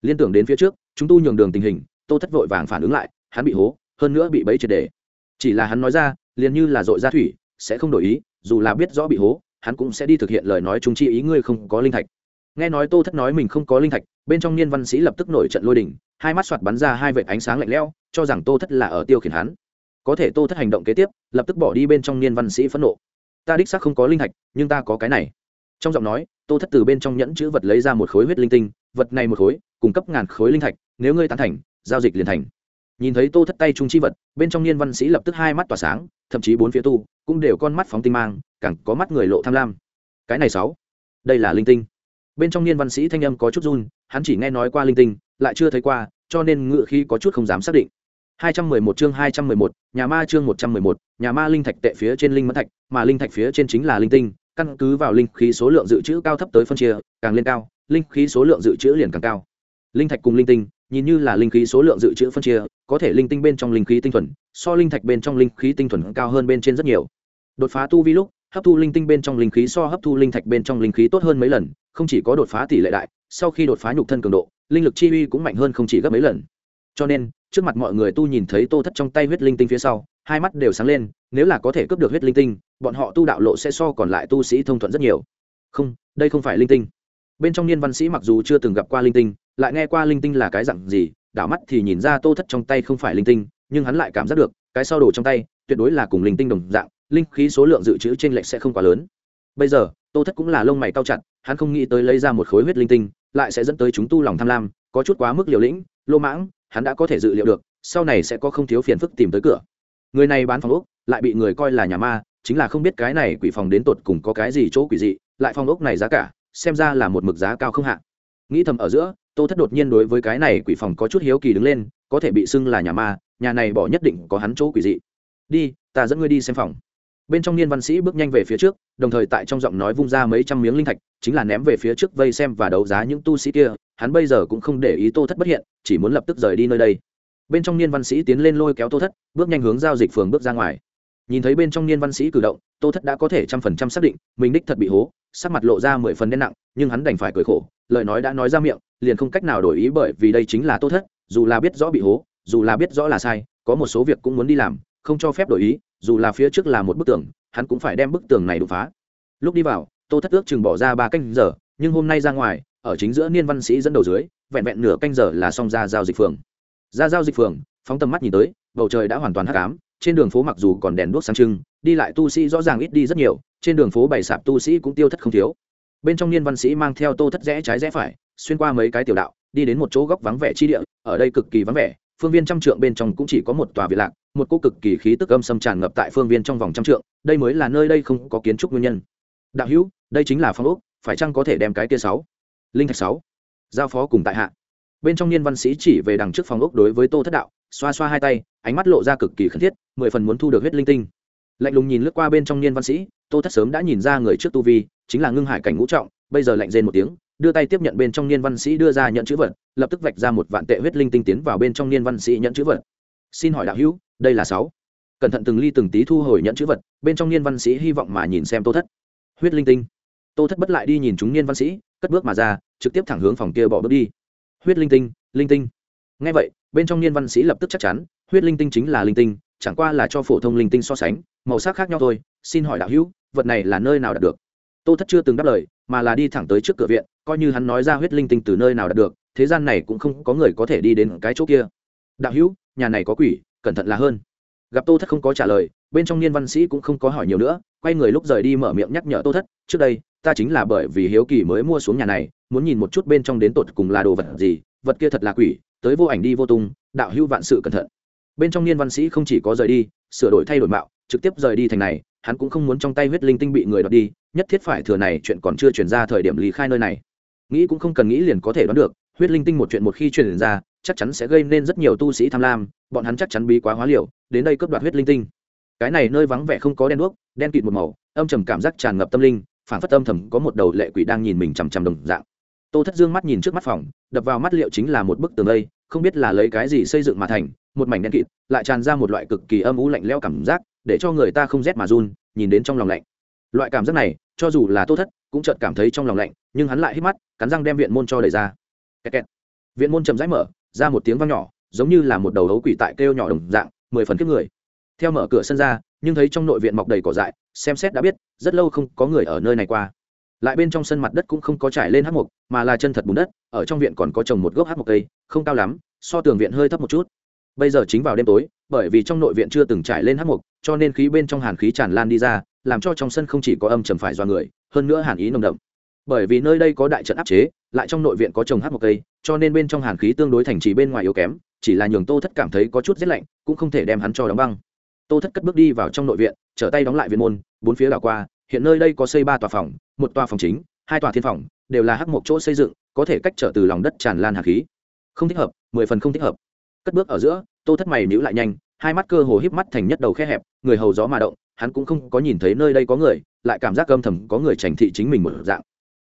Liên tưởng đến phía trước, chúng tu nhường đường tình hình, tô thất vội vàng phản ứng lại, hắn bị hố, hơn nữa bị bẫy triệt đề chỉ là hắn nói ra, liền như là dội ra thủy, sẽ không đổi ý, dù là biết rõ bị hố, hắn cũng sẽ đi thực hiện lời nói chúng chi ý, ngươi không có linh thạch nghe nói tô thất nói mình không có linh thạch, bên trong niên văn sĩ lập tức nổi trận lôi đình, hai mắt soạt bắn ra hai vệt ánh sáng lạnh lẽo, cho rằng tô thất là ở tiêu khiển hắn. Có thể tô thất hành động kế tiếp, lập tức bỏ đi bên trong niên văn sĩ phẫn nộ. Ta đích xác không có linh thạch, nhưng ta có cái này. Trong giọng nói, tô thất từ bên trong nhẫn chữ vật lấy ra một khối huyết linh tinh, vật này một khối, cung cấp ngàn khối linh thạch, nếu ngươi tán thành, giao dịch liền thành. Nhìn thấy tô thất tay trung chi vật, bên trong niên văn sĩ lập tức hai mắt tỏa sáng, thậm chí bốn phía tu cũng đều con mắt phóng tinh mang, càng có mắt người lộ tham lam. Cái này sáu, đây là linh tinh bên trong niên văn sĩ thanh âm có chút run hắn chỉ nghe nói qua linh tinh lại chưa thấy qua cho nên ngựa khi có chút không dám xác định 211 chương 211, nhà ma chương 111, nhà ma linh thạch tệ phía trên linh mẫn thạch, mà linh thạch phía trên chính là linh tinh, căn cứ vào linh khí số lượng dự trữ cao thấp tới phân chia, càng lên cao, linh khí số lượng dự trữ liền càng cao. Linh thạch cùng linh tinh, nhìn như là linh khí số lượng dự trữ phân chia, có thể linh tinh bên trong linh khí tinh thuần, so linh thạch bên trong linh khí tinh thuần cao hơn bên trên rất nhiều. Đột phá tu vi lúc, hấp thu linh tinh bên trong linh khí so hấp thu linh thạch bên trong linh khí tốt hơn mấy lần, không chỉ có đột phá tỷ lệ đại, sau khi đột phá nhục thân cường độ, linh lực chi uy cũng mạnh hơn không chỉ gấp mấy lần. Cho nên, trước mặt mọi người tu nhìn thấy Tô Thất trong tay huyết linh tinh phía sau, hai mắt đều sáng lên, nếu là có thể cướp được huyết linh tinh, bọn họ tu đạo lộ sẽ so còn lại tu sĩ thông thuận rất nhiều. Không, đây không phải linh tinh. Bên trong niên văn sĩ mặc dù chưa từng gặp qua linh tinh, lại nghe qua linh tinh là cái dạng gì, đảo mắt thì nhìn ra Tô Thất trong tay không phải linh tinh, nhưng hắn lại cảm giác được, cái sau đồ trong tay tuyệt đối là cùng linh tinh đồng dạng, linh khí số lượng dự trữ trên lệch sẽ không quá lớn bây giờ tô thất cũng là lông mày cao chặt hắn không nghĩ tới lấy ra một khối huyết linh tinh, lại sẽ dẫn tới chúng tu lòng tham lam, có chút quá mức liều lĩnh, lô mãng, hắn đã có thể dự liệu được, sau này sẽ có không thiếu phiền phức tìm tới cửa. Người này bán phòng ốc, lại bị người coi là nhà ma, chính là không biết cái này quỷ phòng đến tột cùng có cái gì chỗ quỷ dị, lại phòng ốc này giá cả, xem ra là một mực giá cao không hạ. Nghĩ thầm ở giữa, tô thất đột nhiên đối với cái này quỷ phòng có chút hiếu kỳ đứng lên, có thể bị xưng là nhà ma, nhà này bỏ nhất định có hắn chỗ quỷ dị. Đi, ta dẫn ngươi đi xem phòng bên trong niên văn sĩ bước nhanh về phía trước, đồng thời tại trong giọng nói vung ra mấy trăm miếng linh thạch, chính là ném về phía trước vây xem và đấu giá những tu sĩ kia, hắn bây giờ cũng không để ý tô thất bất hiện, chỉ muốn lập tức rời đi nơi đây. Bên trong niên văn sĩ tiến lên lôi kéo tô thất, bước nhanh hướng giao dịch phường bước ra ngoài. Nhìn thấy bên trong niên văn sĩ cử động, tô thất đã có thể trăm phần trăm xác định, mình đích thật bị hố, sắc mặt lộ ra mười phần đen nặng, nhưng hắn đành phải cười khổ, lời nói đã nói ra miệng, liền không cách nào đổi ý bởi vì đây chính là tô thất, dù là biết rõ bị hố, dù là biết rõ là sai, có một số việc cũng muốn đi làm, không cho phép đổi ý dù là phía trước là một bức tường, hắn cũng phải đem bức tường này đột phá. Lúc đi vào, tô thất ước chừng bỏ ra ba canh giờ, nhưng hôm nay ra ngoài, ở chính giữa niên văn sĩ dẫn đầu dưới, vẹn vẹn nửa canh giờ là xong ra giao dịch phường. Ra giao dịch phường, phóng tầm mắt nhìn tới, bầu trời đã hoàn toàn hắc ám, trên đường phố mặc dù còn đèn đuốc sáng trưng, đi lại tu sĩ rõ ràng ít đi rất nhiều, trên đường phố bày sạp tu sĩ cũng tiêu thất không thiếu. Bên trong niên văn sĩ mang theo tô thất rẽ trái rẽ phải, xuyên qua mấy cái tiểu đạo, đi đến một chỗ góc vắng vẻ chi địa, ở đây cực kỳ vắng vẻ phương viên trăm trượng bên trong cũng chỉ có một tòa vị lạc, một cô cực kỳ khí tức âm xâm tràn ngập tại phương viên trong vòng trăm trượng, đây mới là nơi đây không có kiến trúc nguyên nhân. Đạo hữu, đây chính là phong ốc, phải chăng có thể đem cái tia sáu, linh thạch sáu giao phó cùng tại hạ? Bên trong niên văn sĩ chỉ về đằng trước phòng ốc đối với tô thất đạo, xoa xoa hai tay, ánh mắt lộ ra cực kỳ khẩn thiết, mười phần muốn thu được huyết linh tinh. Lạnh lùng nhìn lướt qua bên trong niên văn sĩ, tô thất sớm đã nhìn ra người trước tu vi, chính là ngưng hải cảnh ngũ trọng, bây giờ lạnh rên một tiếng đưa tay tiếp nhận bên trong niên văn sĩ đưa ra nhận chữ vật, lập tức vạch ra một vạn tệ huyết linh tinh tiến vào bên trong niên văn sĩ nhận chữ vật. Xin hỏi đạo hữu, đây là sáu. Cẩn thận từng ly từng tí thu hồi nhận chữ vật, bên trong niên văn sĩ hy vọng mà nhìn xem tô thất. Huyết linh tinh. Tô thất bất lại đi nhìn chúng niên văn sĩ, cất bước mà ra, trực tiếp thẳng hướng phòng kia bỏ bước đi. Huyết linh tinh linh tinh. Ngay vậy, bên trong niên văn sĩ lập tức chắc chắn, huyết linh tinh chính là linh tinh, chẳng qua là cho phổ thông linh tinh so sánh, màu sắc khác nhau thôi. Xin hỏi đạo hữu, vật này là nơi nào đạt được? Tô thất chưa từng đáp lời, mà là đi thẳng tới trước cửa viện coi như hắn nói ra huyết linh tinh từ nơi nào đạt được, thế gian này cũng không có người có thể đi đến cái chỗ kia. Đạo hữu, nhà này có quỷ, cẩn thận là hơn. Gặp tô thất không có trả lời, bên trong niên văn sĩ cũng không có hỏi nhiều nữa, quay người lúc rời đi mở miệng nhắc nhở tô thất, trước đây, ta chính là bởi vì hiếu kỳ mới mua xuống nhà này, muốn nhìn một chút bên trong đến tột cùng là đồ vật gì, vật kia thật là quỷ, tới vô ảnh đi vô tung, đạo hữu vạn sự cẩn thận. Bên trong niên văn sĩ không chỉ có rời đi, sửa đổi thay đổi mạo, trực tiếp rời đi thành này, hắn cũng không muốn trong tay huyết linh tinh bị người đoạt đi, nhất thiết phải thừa này chuyện còn chưa chuyển ra thời điểm lý khai nơi này nghĩ cũng không cần nghĩ liền có thể đoán được, huyết linh tinh một chuyện một khi truyền ra, chắc chắn sẽ gây nên rất nhiều tu sĩ tham lam, bọn hắn chắc chắn bí quá hóa liều, đến đây cướp đoạt huyết linh tinh. Cái này nơi vắng vẻ không có đen đuốc, đen kịt một màu, âm trầm cảm giác tràn ngập tâm linh, phản phất âm thầm có một đầu lệ quỷ đang nhìn mình chằm chằm đồng dạng. Tô thất dương mắt nhìn trước mắt phòng, đập vào mắt liệu chính là một bức tường đây, không biết là lấy cái gì xây dựng mà thành, một mảnh đen kịt, lại tràn ra một loại cực kỳ âm u lạnh lẽo cảm giác, để cho người ta không rét mà run, nhìn đến trong lòng lạnh. Loại cảm giác này, cho dù là tô thất cũng chợt cảm thấy trong lòng lạnh, nhưng hắn lại hít mắt, cắn răng đem viện môn cho đẩy ra. Kẹt kẹt. viện môn chầm rãi mở, ra một tiếng vang nhỏ, giống như là một đầu hấu quỷ tại kêu nhỏ đồng dạng, mười phần kiếp người. Theo mở cửa sân ra, nhưng thấy trong nội viện mọc đầy cỏ dại, xem xét đã biết, rất lâu không có người ở nơi này qua. Lại bên trong sân mặt đất cũng không có trải lên hát mục mà là chân thật bùn đất, ở trong viện còn có trồng một gốc hát mục cây, không cao lắm, so tường viện hơi thấp một chút. Bây giờ chính vào đêm tối, bởi vì trong nội viện chưa từng trải lên hát mục cho nên khí bên trong hàn khí tràn lan đi ra làm cho trong sân không chỉ có âm trầm phải do người, hơn nữa hàn ý nồng đậm. Bởi vì nơi đây có đại trận áp chế, lại trong nội viện có trồng hát một cây, cho nên bên trong hàn khí tương đối thành trì bên ngoài yếu kém, chỉ là nhường tô thất cảm thấy có chút rét lạnh, cũng không thể đem hắn cho đóng băng. Tô thất cất bước đi vào trong nội viện, trở tay đóng lại viện môn, bốn phía đảo qua, hiện nơi đây có xây ba tòa phòng, một tòa phòng chính, hai tòa thiên phòng, đều là hắc một chỗ xây dựng, có thể cách trở từ lòng đất tràn lan hàn khí. Không thích hợp, mười phần không thích hợp. Cất bước ở giữa, tô thất mày níu lại nhanh, hai mắt cơ hồ híp mắt thành nhất đầu khe hẹp người hầu gió mà động, hắn cũng không có nhìn thấy nơi đây có người, lại cảm giác âm thầm có người trành thị chính mình một dạng.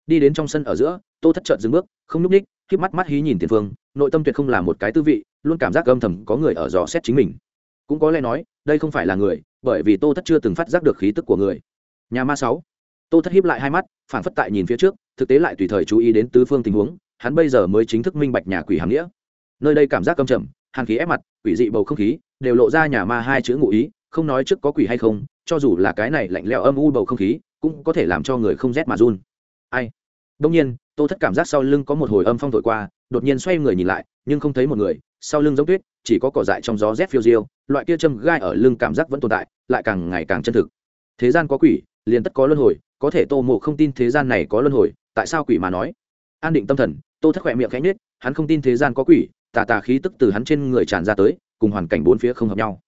Đi đến trong sân ở giữa, tô thất trợn dừng bước, không núp ních híp mắt mắt hí nhìn tiền phương, nội tâm tuyệt không là một cái tư vị, luôn cảm giác âm thầm có người ở dò xét chính mình. Cũng có lẽ nói, đây không phải là người, bởi vì tô thất chưa từng phát giác được khí tức của người. Nhà ma sáu. Tô thất hiếp lại hai mắt phản phất tại nhìn phía trước, thực tế lại tùy thời chú ý đến tứ phương tình huống, hắn bây giờ mới chính thức minh bạch nhà quỷ hàm nghĩa. Nơi đây cảm giác âm trầm, hàn khí ép mặt, quỷ dị bầu không khí, đều lộ ra nhà ma hai chữ ngụ ý không nói trước có quỷ hay không cho dù là cái này lạnh lẽo âm u bầu không khí cũng có thể làm cho người không rét mà run. Ai? Đông nhiên tô thất cảm giác sau lưng có một hồi âm phong thổi qua đột nhiên xoay người nhìn lại nhưng không thấy một người sau lưng giống tuyết chỉ có cỏ dại trong gió rét phiêu diêu loại kia châm gai ở lưng cảm giác vẫn tồn tại lại càng ngày càng chân thực. Thế gian có quỷ liền tất có luân hồi có thể tô mộ không tin thế gian này có luân hồi tại sao quỷ mà nói? An định tâm thần tô thất khỏe miệng khẽ nhếch, hắn không tin thế gian có quỷ tà tà khí tức từ hắn trên người tràn ra tới cùng hoàn cảnh bốn phía không hợp nhau.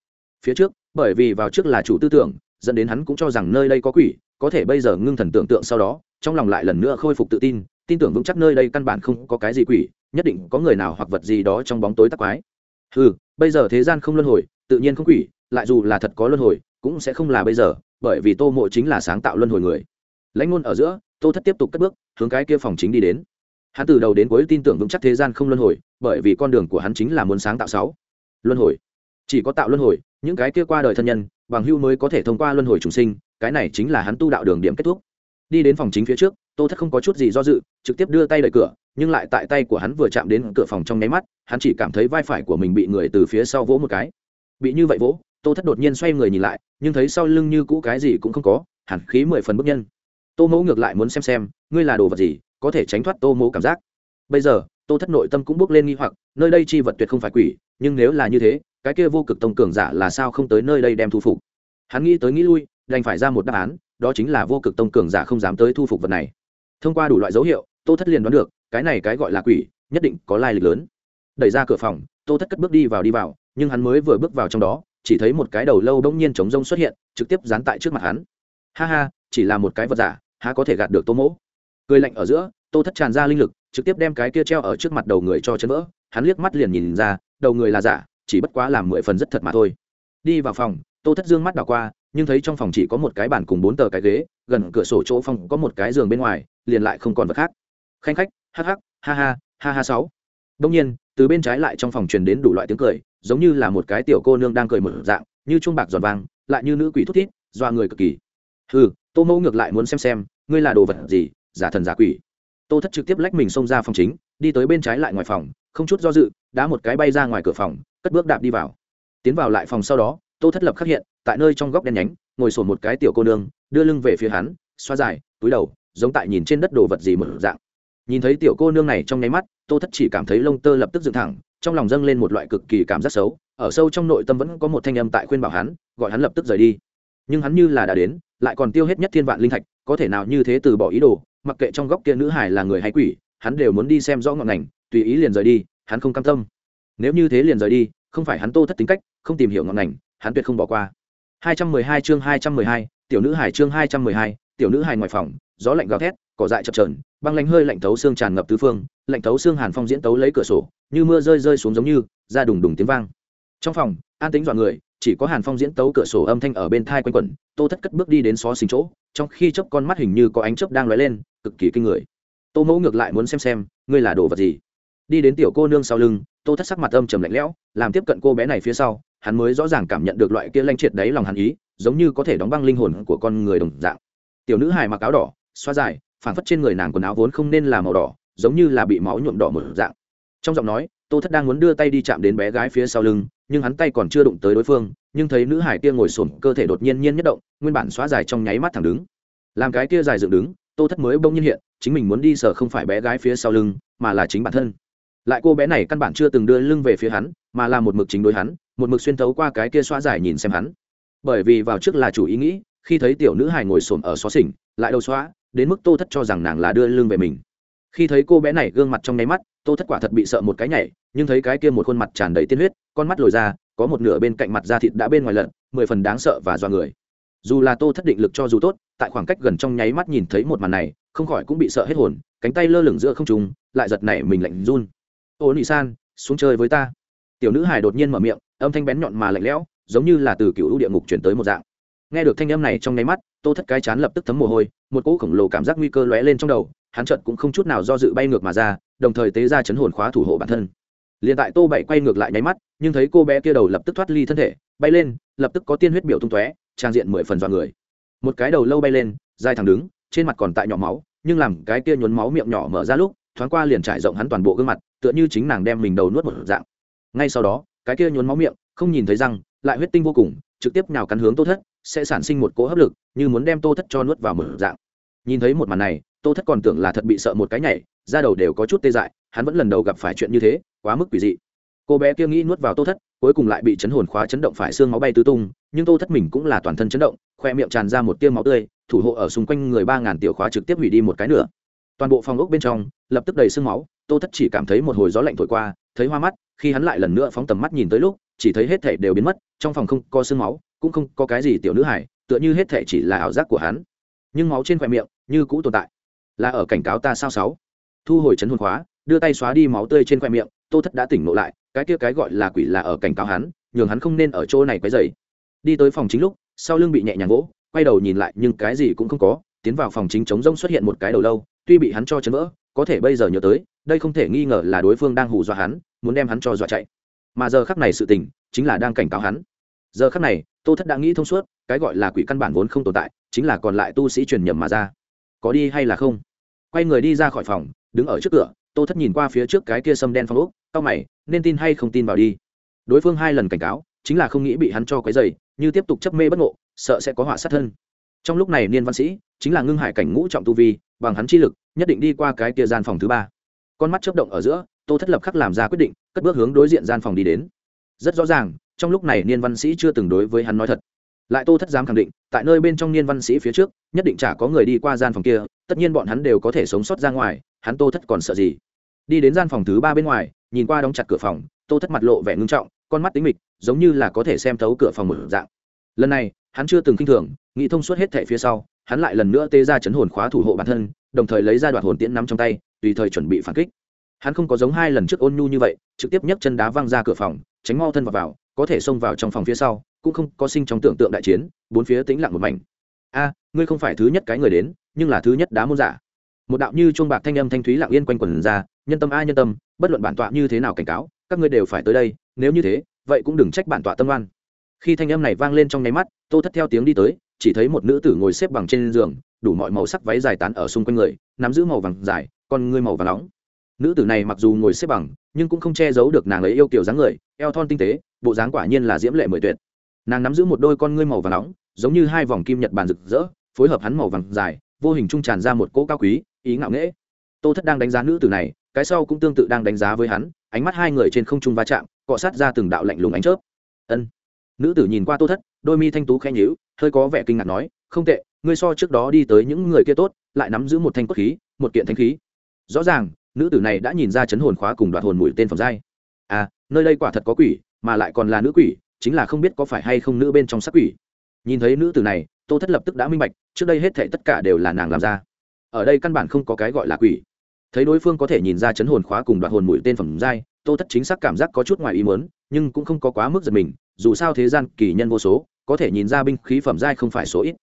Phía trước bởi vì vào trước là chủ tư tưởng, dẫn đến hắn cũng cho rằng nơi đây có quỷ, có thể bây giờ ngưng thần tưởng tượng sau đó, trong lòng lại lần nữa khôi phục tự tin tin tưởng vững chắc nơi đây căn bản không có cái gì quỷ, nhất định có người nào hoặc vật gì đó trong bóng tối tắc quái. Ừ bây giờ thế gian không luân hồi, tự nhiên không quỷ, lại dù là thật có luân hồi, cũng sẽ không là bây giờ, bởi vì tô mộ chính là sáng tạo luân hồi người. Lãnh ngôn ở giữa, tô thất tiếp tục cất bước, hướng cái kia phòng chính đi đến. Hắn từ đầu đến cuối tin tưởng vững chắc thế gian không luân hồi, bởi vì con đường của hắn chính là muốn sáng tạo sáu luân hồi. Chỉ có tạo luân hồi những cái kia qua đời thân nhân, bằng hưu mới có thể thông qua luân hồi trùng sinh, cái này chính là hắn tu đạo đường điểm kết thúc. Đi đến phòng chính phía trước, tô thất không có chút gì do dự, trực tiếp đưa tay đẩy cửa, nhưng lại tại tay của hắn vừa chạm đến cửa phòng trong nháy mắt, hắn chỉ cảm thấy vai phải của mình bị người từ phía sau vỗ một cái. Bị như vậy vỗ, tô thất đột nhiên xoay người nhìn lại, nhưng thấy sau lưng như cũ cái gì cũng không có hẳn khí mười phần bức nhân. Tô mẫu ngược lại muốn xem xem, ngươi là đồ vật gì, có thể tránh thoát tô mẫu cảm giác. Bây giờ, tô thất nội tâm cũng bước lên nghi hoặc, nơi đây chi vật tuyệt không phải quỷ, nhưng nếu là như thế cái kia vô cực tông cường giả là sao không tới nơi đây đem thu phục? Hắn nghĩ tới nghĩ lui, đành phải ra một đáp án, đó chính là vô cực tông cường giả không dám tới thu phục vật này. Thông qua đủ loại dấu hiệu, tô thất liền đoán được, cái này cái gọi là quỷ, nhất định có lai lịch lớn. Đẩy ra cửa phòng, tô thất cất bước đi vào đi vào, nhưng hắn mới vừa bước vào trong đó, chỉ thấy một cái đầu lâu đông nhiên chống rông xuất hiện, trực tiếp dán tại trước mặt hắn. Ha ha, chỉ là một cái vật giả, há có thể gạt được tô mỗ? Cười lạnh ở giữa, tô thất tràn ra linh lực, trực tiếp đem cái kia treo ở trước mặt đầu người cho chân vỡ. Hắn liếc mắt liền nhìn ra, đầu người là giả chỉ bất quá làm mười phần rất thật mà thôi. Đi vào phòng, tô thất dương mắt đảo qua, nhưng thấy trong phòng chỉ có một cái bàn cùng bốn tờ cái ghế, gần cửa sổ chỗ phòng có một cái giường bên ngoài, liền lại không còn vật khác. Khanh khách, hắc hắc, ha ha ha ha sáu. Đông nhiên, từ bên trái lại trong phòng truyền đến đủ loại tiếng cười, giống như là một cái tiểu cô nương đang cười mở dạng, như chuông bạc giòn vang, lại như nữ quỷ thút thít doa người cực kỳ. Ừ tô mẫu ngược lại muốn xem xem, ngươi là đồ vật gì, giả thần giả quỷ. Tô thất trực tiếp lách mình xông ra phòng chính, đi tới bên trái lại ngoài phòng không chút do dự, đá một cái bay ra ngoài cửa phòng, cất bước đạp đi vào. Tiến vào lại phòng sau đó, tô thất lập khắc hiện, tại nơi trong góc đen nhánh, ngồi sổ một cái tiểu cô nương, đưa lưng về phía hắn, xoa dài, túi đầu, giống tại nhìn trên đất đồ vật gì một dạng. Nhìn thấy tiểu cô nương này trong nháy mắt, tô thất chỉ cảm thấy lông tơ lập tức dựng thẳng, trong lòng dâng lên một loại cực kỳ cảm giác xấu, ở sâu trong nội tâm vẫn có một thanh âm tại khuyên bảo hắn, gọi hắn lập tức rời đi. Nhưng hắn như là đã đến, lại còn tiêu hết nhất thiên vạn linh thạch, có thể nào như thế từ bỏ ý đồ, mặc kệ trong góc kia nữ hải là người hay quỷ, hắn đều muốn đi xem rõ ngọn ngành tùy ý liền rời đi hắn không cam tâm. Nếu như thế liền rời đi không phải hắn tô thất tính cách không tìm hiểu ngọn ngành hắn tuyệt không bỏ qua. 212 chương 212, tiểu nữ hải chương 212, tiểu nữ hải ngoài phòng gió lạnh gào thét cỏ dại chập chờn băng lạnh hơi lạnh thấu xương tràn ngập tứ phương lạnh thấu xương hàn phong diễn tấu lấy cửa sổ như mưa rơi rơi xuống giống như ra đùng đùng tiếng vang. Trong phòng an tĩnh dọa người chỉ có hàn phong diễn tấu cửa sổ âm thanh ở bên thai quanh quẩn tô thất cất bước đi đến xó xình chỗ trong khi chớp con mắt hình như có ánh chớp đang lóe lên cực kỳ kinh người. Tô mẫu ngược lại muốn xem xem ngươi là đồ vật gì? Đi đến tiểu cô nương sau lưng, tô thất sắc mặt âm trầm lạnh lẽo, làm tiếp cận cô bé này phía sau, hắn mới rõ ràng cảm nhận được loại kia lanh triệt đáy lòng hắn ý, giống như có thể đóng băng linh hồn của con người đồng dạng. Tiểu nữ hài mặc áo đỏ, xoa dài phản phất trên người nàng quần áo vốn không nên là màu đỏ, giống như là bị máu nhuộm đỏ một dạng. Trong giọng nói, tô thất đang muốn đưa tay đi chạm đến bé gái phía sau lưng, nhưng hắn tay còn chưa đụng tới đối phương, nhưng thấy nữ hải kia ngồi xổm, cơ thể đột nhiên nhiên nhất động, nguyên bản xóa dài trong nháy mắt thẳng đứng. Làm cái kia dài dựng đứng, tô thất mới bỗng nhiên hiện, chính mình muốn đi sở không phải bé gái phía sau lưng, mà là chính bản thân lại cô bé này căn bản chưa từng đưa lưng về phía hắn, mà là một mực chính đối hắn, một mực xuyên thấu qua cái kia xóa dài nhìn xem hắn. Bởi vì vào trước là chủ ý nghĩ, khi thấy tiểu nữ hài ngồi xổm ở xó xỉnh, lại đầu xóa, đến mức tô thất cho rằng nàng là đưa lưng về mình. Khi thấy cô bé này gương mặt trong nháy mắt, tô thất quả thật bị sợ một cái nhảy, nhưng thấy cái kia một khuôn mặt tràn đầy tiên huyết, con mắt lồi ra, có một nửa bên cạnh mặt da thịt đã bên ngoài lận mười phần đáng sợ và do người. Dù là tô thất định lực cho dù tốt, tại khoảng cách gần trong nháy mắt nhìn thấy một màn này, không khỏi cũng bị sợ hết hồn, cánh tay lơ lửng giữa không trung, lại giật nảy mình lạnh run ô nị san, xuống chơi với ta. Tiểu nữ hài đột nhiên mở miệng, âm thanh bén nhọn mà lạnh lẽo, giống như là từ cựu lũ địa ngục chuyển tới một dạng. Nghe được thanh âm này trong nháy mắt, tô thất cái chán lập tức thấm mồ hôi, một cỗ khổng lồ cảm giác nguy cơ lóe lên trong đầu, hắn chợt cũng không chút nào do dự bay ngược mà ra, đồng thời tế ra chấn hồn khóa thủ hộ bản thân. Liền tại tô bảy quay ngược lại nháy mắt, nhưng thấy cô bé kia đầu lập tức thoát ly thân thể, bay lên, lập tức có tiên huyết biểu tung tóe, trang diện mười phần dọa người. Một cái đầu lâu bay lên, dài thẳng đứng, trên mặt còn tại nhỏ máu, nhưng làm cái kia nhuốm máu miệng nhỏ mở ra lúc thoáng qua liền trải rộng hắn toàn bộ gương mặt, tựa như chính nàng đem mình đầu nuốt một dạng. Ngay sau đó, cái kia nhốn máu miệng, không nhìn thấy răng, lại huyết tinh vô cùng, trực tiếp nhào cắn hướng tô thất, sẽ sản sinh một cỗ hấp lực, như muốn đem tô thất cho nuốt vào một dạng. Nhìn thấy một màn này, tô thất còn tưởng là thật bị sợ một cái nhảy ra đầu đều có chút tê dại, hắn vẫn lần đầu gặp phải chuyện như thế, quá mức quỷ dị. Cô bé kia nghĩ nuốt vào tô thất, cuối cùng lại bị chấn hồn khóa chấn động phải xương máu bay tứ tung, nhưng tô thất mình cũng là toàn thân chấn động, khoe miệng tràn ra một tiêu máu tươi, thủ hộ ở xung quanh người ba ngàn tiểu khóa trực tiếp hủy đi một cái nữa toàn bộ phòng ốc bên trong lập tức đầy sương máu, tô thất chỉ cảm thấy một hồi gió lạnh thổi qua, thấy hoa mắt, khi hắn lại lần nữa phóng tầm mắt nhìn tới lúc, chỉ thấy hết thể đều biến mất, trong phòng không có sương máu, cũng không có cái gì tiểu nữ hải tựa như hết thể chỉ là ảo giác của hắn. Nhưng máu trên khoe miệng như cũ tồn tại. Là ở cảnh cáo ta sao sáu? Thu hồi chấn hồn khóa, đưa tay xóa đi máu tươi trên khoe miệng, tô thất đã tỉnh ngộ lại, cái kia cái gọi là quỷ là ở cảnh cáo hắn, nhường hắn không nên ở chỗ này quấy rầy. Đi tới phòng chính lúc, sau lưng bị nhẹ nhàng gỗ quay đầu nhìn lại, nhưng cái gì cũng không có tiến vào phòng chính chống rông xuất hiện một cái đầu lâu, tuy bị hắn cho chấn vỡ, có thể bây giờ nhớ tới, đây không thể nghi ngờ là đối phương đang hù dọa hắn, muốn đem hắn cho dọa chạy. Mà giờ khắc này sự tình, chính là đang cảnh cáo hắn. Giờ khắc này, tô thất đã nghĩ thông suốt, cái gọi là quỷ căn bản vốn không tồn tại, chính là còn lại tu sĩ truyền nhầm mà ra. Có đi hay là không? Quay người đi ra khỏi phòng, đứng ở trước cửa, tô thất nhìn qua phía trước cái kia sâm đen phong ốc tao mày, nên tin hay không tin vào đi. Đối phương hai lần cảnh cáo, chính là không nghĩ bị hắn cho cái dày như tiếp tục chấp mê bất ngộ, sợ sẽ có họa sát thân trong lúc này niên văn sĩ chính là ngưng hải cảnh ngũ trọng tu vi, bằng hắn chi lực, nhất định đi qua cái kia gian phòng thứ ba. Con mắt chớp động ở giữa, tô thất lập khắc làm ra quyết định, cất bước hướng đối diện gian phòng đi đến. Rất rõ ràng, trong lúc này niên văn sĩ chưa từng đối với hắn nói thật. Lại tô thất dám khẳng định, tại nơi bên trong niên văn sĩ phía trước, nhất định chả có người đi qua gian phòng kia, tất nhiên bọn hắn đều có thể sống sót ra ngoài, hắn tô thất còn sợ gì? Đi đến gian phòng thứ ba bên ngoài, nhìn qua đóng chặt cửa phòng, tô thất mặt lộ vẻ ngưng trọng, con mắt tính mịch, giống như là có thể xem thấu cửa phòng mở dạng lần này hắn chưa từng kinh thường nghĩ thông suốt hết thẻ phía sau hắn lại lần nữa tê ra chấn hồn khóa thủ hộ bản thân đồng thời lấy ra đoạn hồn tiễn nắm trong tay tùy thời chuẩn bị phản kích. Hắn không có giống hai lần trước ôn nhu như vậy trực tiếp nhấc chân đá văng ra cửa phòng tránh mau thân vào, vào có thể xông vào trong phòng phía sau cũng không có sinh trong tưởng tượng đại chiến bốn phía tĩnh lặng một mảnh. A ngươi không phải thứ nhất cái người đến nhưng là thứ nhất đá môn giả. Một đạo như chuông bạc thanh âm thanh thúy lặng yên quanh quần ra nhân tâm a nhân tâm bất luận bản tọa như thế nào cảnh cáo các ngươi đều phải tới đây nếu như thế vậy cũng đừng trách bản tọa tâm oan khi thanh âm này vang lên trong nháy mắt, tô thất theo tiếng đi tới, chỉ thấy một nữ tử ngồi xếp bằng trên giường, đủ mọi màu sắc váy dài tán ở xung quanh người, nắm giữ màu vàng dài, con ngươi màu vàng nóng. Nữ tử này mặc dù ngồi xếp bằng, nhưng cũng không che giấu được nàng ấy yêu kiểu dáng người, eo thon tinh tế, bộ dáng quả nhiên là diễm lệ mười tuyệt. Nàng nắm giữ một đôi con ngươi màu vàng nóng, giống như hai vòng kim nhật bàn rực rỡ, phối hợp hắn màu vàng dài, vô hình trung tràn ra một cỗ cao quý, ý ngạo nghễ. Tô thất đang đánh giá nữ tử này, cái sau cũng tương tự đang đánh giá với hắn, ánh mắt hai người trên không trung va chạm, cọ sát ra từng đạo lạnh lùng ánh chớp. Ân nữ tử nhìn qua tô thất, đôi mi thanh tú khẽ nhíu, hơi có vẻ kinh ngạc nói, không tệ, ngươi so trước đó đi tới những người kia tốt, lại nắm giữ một thanh cốt khí, một kiện thanh khí. Rõ ràng, nữ tử này đã nhìn ra chấn hồn khóa cùng đoạt hồn mũi tên phẩm giai. À nơi đây quả thật có quỷ, mà lại còn là nữ quỷ, chính là không biết có phải hay không nữ bên trong sắc quỷ. Nhìn thấy nữ tử này, tô thất lập tức đã minh bạch, trước đây hết thảy tất cả đều là nàng làm ra. Ở đây căn bản không có cái gọi là quỷ. Thấy đối phương có thể nhìn ra chấn hồn khóa cùng đoạt hồn mũi tên phẩm giai, tô thất chính xác cảm giác có chút ngoài ý muốn, nhưng cũng không có quá mức giật mình dù sao thế gian kỳ nhân vô số, có thể nhìn ra binh khí phẩm giai không phải số ít.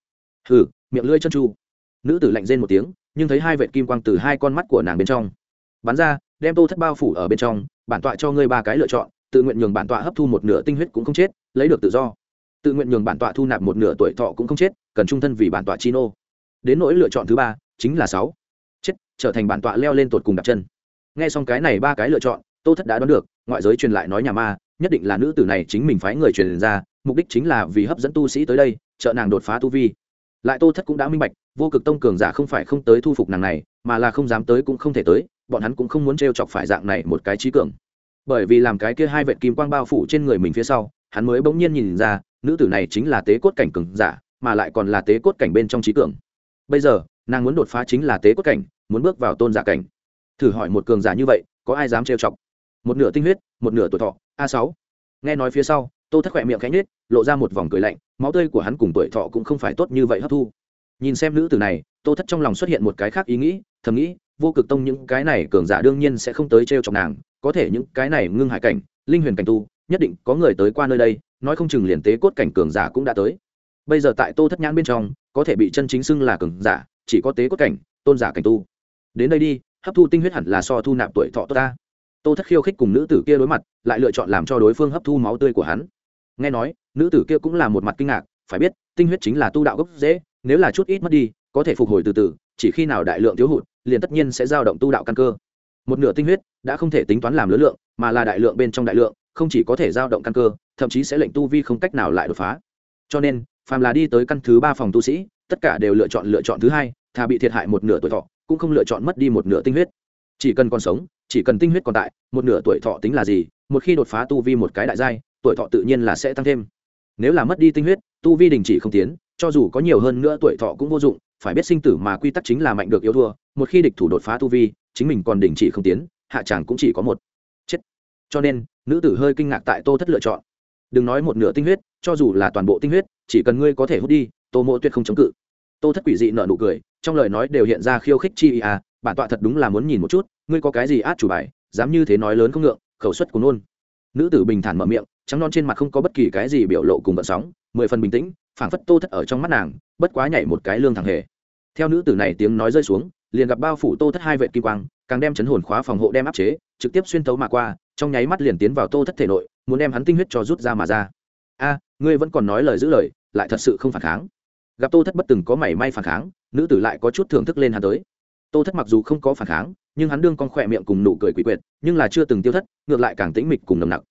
Hừ, miệng lưỡi chân chu. Nữ tử lạnh rên một tiếng, nhưng thấy hai vệ kim quang từ hai con mắt của nàng bên trong. Bắn ra, đem tô thất bao phủ ở bên trong, bản tọa cho ngươi ba cái lựa chọn, tự nguyện nhường bản tọa hấp thu một nửa tinh huyết cũng không chết, lấy được tự do. Tự nguyện nhường bản tọa thu nạp một nửa tuổi thọ cũng không chết, cần trung thân vì bản tọa chi nô. Đến nỗi lựa chọn thứ ba, chính là sáu. Chết, trở thành bản tọa leo lên tột cùng đặt chân. Nghe xong cái này ba cái lựa chọn, tô thất đã đoán được, ngoại giới truyền lại nói nhà ma nhất định là nữ tử này chính mình phái người truyền ra, mục đích chính là vì hấp dẫn tu sĩ tới đây, trợ nàng đột phá tu vi. Lại tô thất cũng đã minh bạch, vô cực tông cường giả không phải không tới thu phục nàng này, mà là không dám tới cũng không thể tới, bọn hắn cũng không muốn t chọc phải dạng này một cái trí cường. Bởi vì làm cái kia hai vệt kim quang bao phủ trên người mình phía sau, hắn mới bỗng nhiên nhìn ra, nữ tử này chính là tế cốt cảnh cường giả, mà lại còn là tế cốt cảnh bên trong trí cường. Bây giờ, nàng muốn đột phá chính là tế cốt cảnh, muốn bước vào tôn giả cảnh. Thử hỏi một cường giả như vậy, có ai dám trêu chọc? Một nửa tinh huyết, một nửa tuổi thọ a sáu. Nghe nói phía sau, tô thất khỏe miệng cánh nết lộ ra một vòng cười lạnh, máu tươi của hắn cùng tuổi thọ cũng không phải tốt như vậy hấp thu. Nhìn xem nữ tử này, tô thất trong lòng xuất hiện một cái khác ý nghĩ, thầm nghĩ, vô cực tông những cái này cường giả đương nhiên sẽ không tới trêu chọc nàng, có thể những cái này ngưng hải cảnh, linh huyền cảnh tu, nhất định có người tới qua nơi đây, nói không chừng liền tế cốt cảnh cường giả cũng đã tới. Bây giờ tại tô thất nhãn bên trong, có thể bị chân chính xưng là cường giả, chỉ có tế cốt cảnh, tôn giả cảnh tu. Đến đây đi, hấp thu tinh huyết hẳn là so thu nạp tuổi thọ tốt ta tô thất khiêu khích cùng nữ tử kia đối mặt, lại lựa chọn làm cho đối phương hấp thu máu tươi của hắn. Nghe nói, nữ tử kia cũng là một mặt kinh ngạc, phải biết, tinh huyết chính là tu đạo gốc dễ nếu là chút ít mất đi, có thể phục hồi từ từ, chỉ khi nào đại lượng thiếu hụt, liền tất nhiên sẽ giao động tu đạo căn cơ. Một nửa tinh huyết đã không thể tính toán làm lớn lượng, mà là đại lượng bên trong đại lượng, không chỉ có thể giao động căn cơ, thậm chí sẽ lệnh tu vi không cách nào lại đột phá. Cho nên, phàm là đi tới căn thứ ba phòng tu sĩ, tất cả đều lựa chọn lựa chọn thứ hai, thà bị thiệt hại một nửa tuổi thọ, cũng không lựa chọn mất đi một nửa tinh huyết. Chỉ cần còn sống chỉ cần tinh huyết còn tại, một nửa tuổi thọ tính là gì, một khi đột phá tu vi một cái đại giai, tuổi thọ tự nhiên là sẽ tăng thêm. Nếu là mất đi tinh huyết, tu vi đình chỉ không tiến, cho dù có nhiều hơn nữa tuổi thọ cũng vô dụng, phải biết sinh tử mà quy tắc chính là mạnh được yếu thua, một khi địch thủ đột phá tu vi, chính mình còn đình chỉ không tiến, hạ tràng cũng chỉ có một. Chết. Cho nên, nữ tử hơi kinh ngạc tại tô thất lựa chọn. Đừng nói một nửa tinh huyết, cho dù là toàn bộ tinh huyết, chỉ cần ngươi có thể hút đi, tô mộ tuyệt không chống cự. Tô thất quỷ dị nợ nụ cười, trong lời nói đều hiện ra khiêu khích chi à bản tọa thật đúng là muốn nhìn một chút ngươi có cái gì át chủ bài, dám như thế nói lớn không ngượng, khẩu suất của nôn. Nữ tử bình thản mở miệng, trắng non trên mặt không có bất kỳ cái gì biểu lộ cùng vận sóng, mười phần bình tĩnh, phảng phất tô thất ở trong mắt nàng, bất quá nhảy một cái lương thẳng hề. Theo nữ tử này tiếng nói rơi xuống, liền gặp bao phủ tô thất hai vệ kim quang, càng đem chấn hồn khóa phòng hộ đem áp chế, trực tiếp xuyên tấu mà qua, trong nháy mắt liền tiến vào tô thất thể nội, muốn đem hắn tinh huyết cho rút ra mà ra. A, ngươi vẫn còn nói lời giữ lời, lại thật sự không phản kháng. Gặp tô thất bất từng có mảy may phản kháng, nữ tử lại có chút thưởng thức lên hắn tới. Tô thất mặc dù không có phản kháng nhưng hắn đương con khỏe miệng cùng nụ cười quỷ quyệt, nhưng là chưa từng tiêu thất, ngược lại càng tĩnh mịch cùng nồng nặc.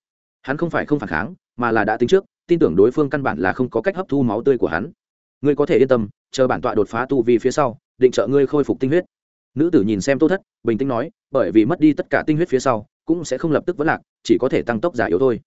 Hắn không phải không phản kháng, mà là đã tính trước, tin tưởng đối phương căn bản là không có cách hấp thu máu tươi của hắn. Ngươi có thể yên tâm, chờ bản tọa đột phá tu vi phía sau, định trợ ngươi khôi phục tinh huyết. Nữ tử nhìn xem tô thất, bình tĩnh nói, bởi vì mất đi tất cả tinh huyết phía sau, cũng sẽ không lập tức vẫn lạc, chỉ có thể tăng tốc giả yếu thôi.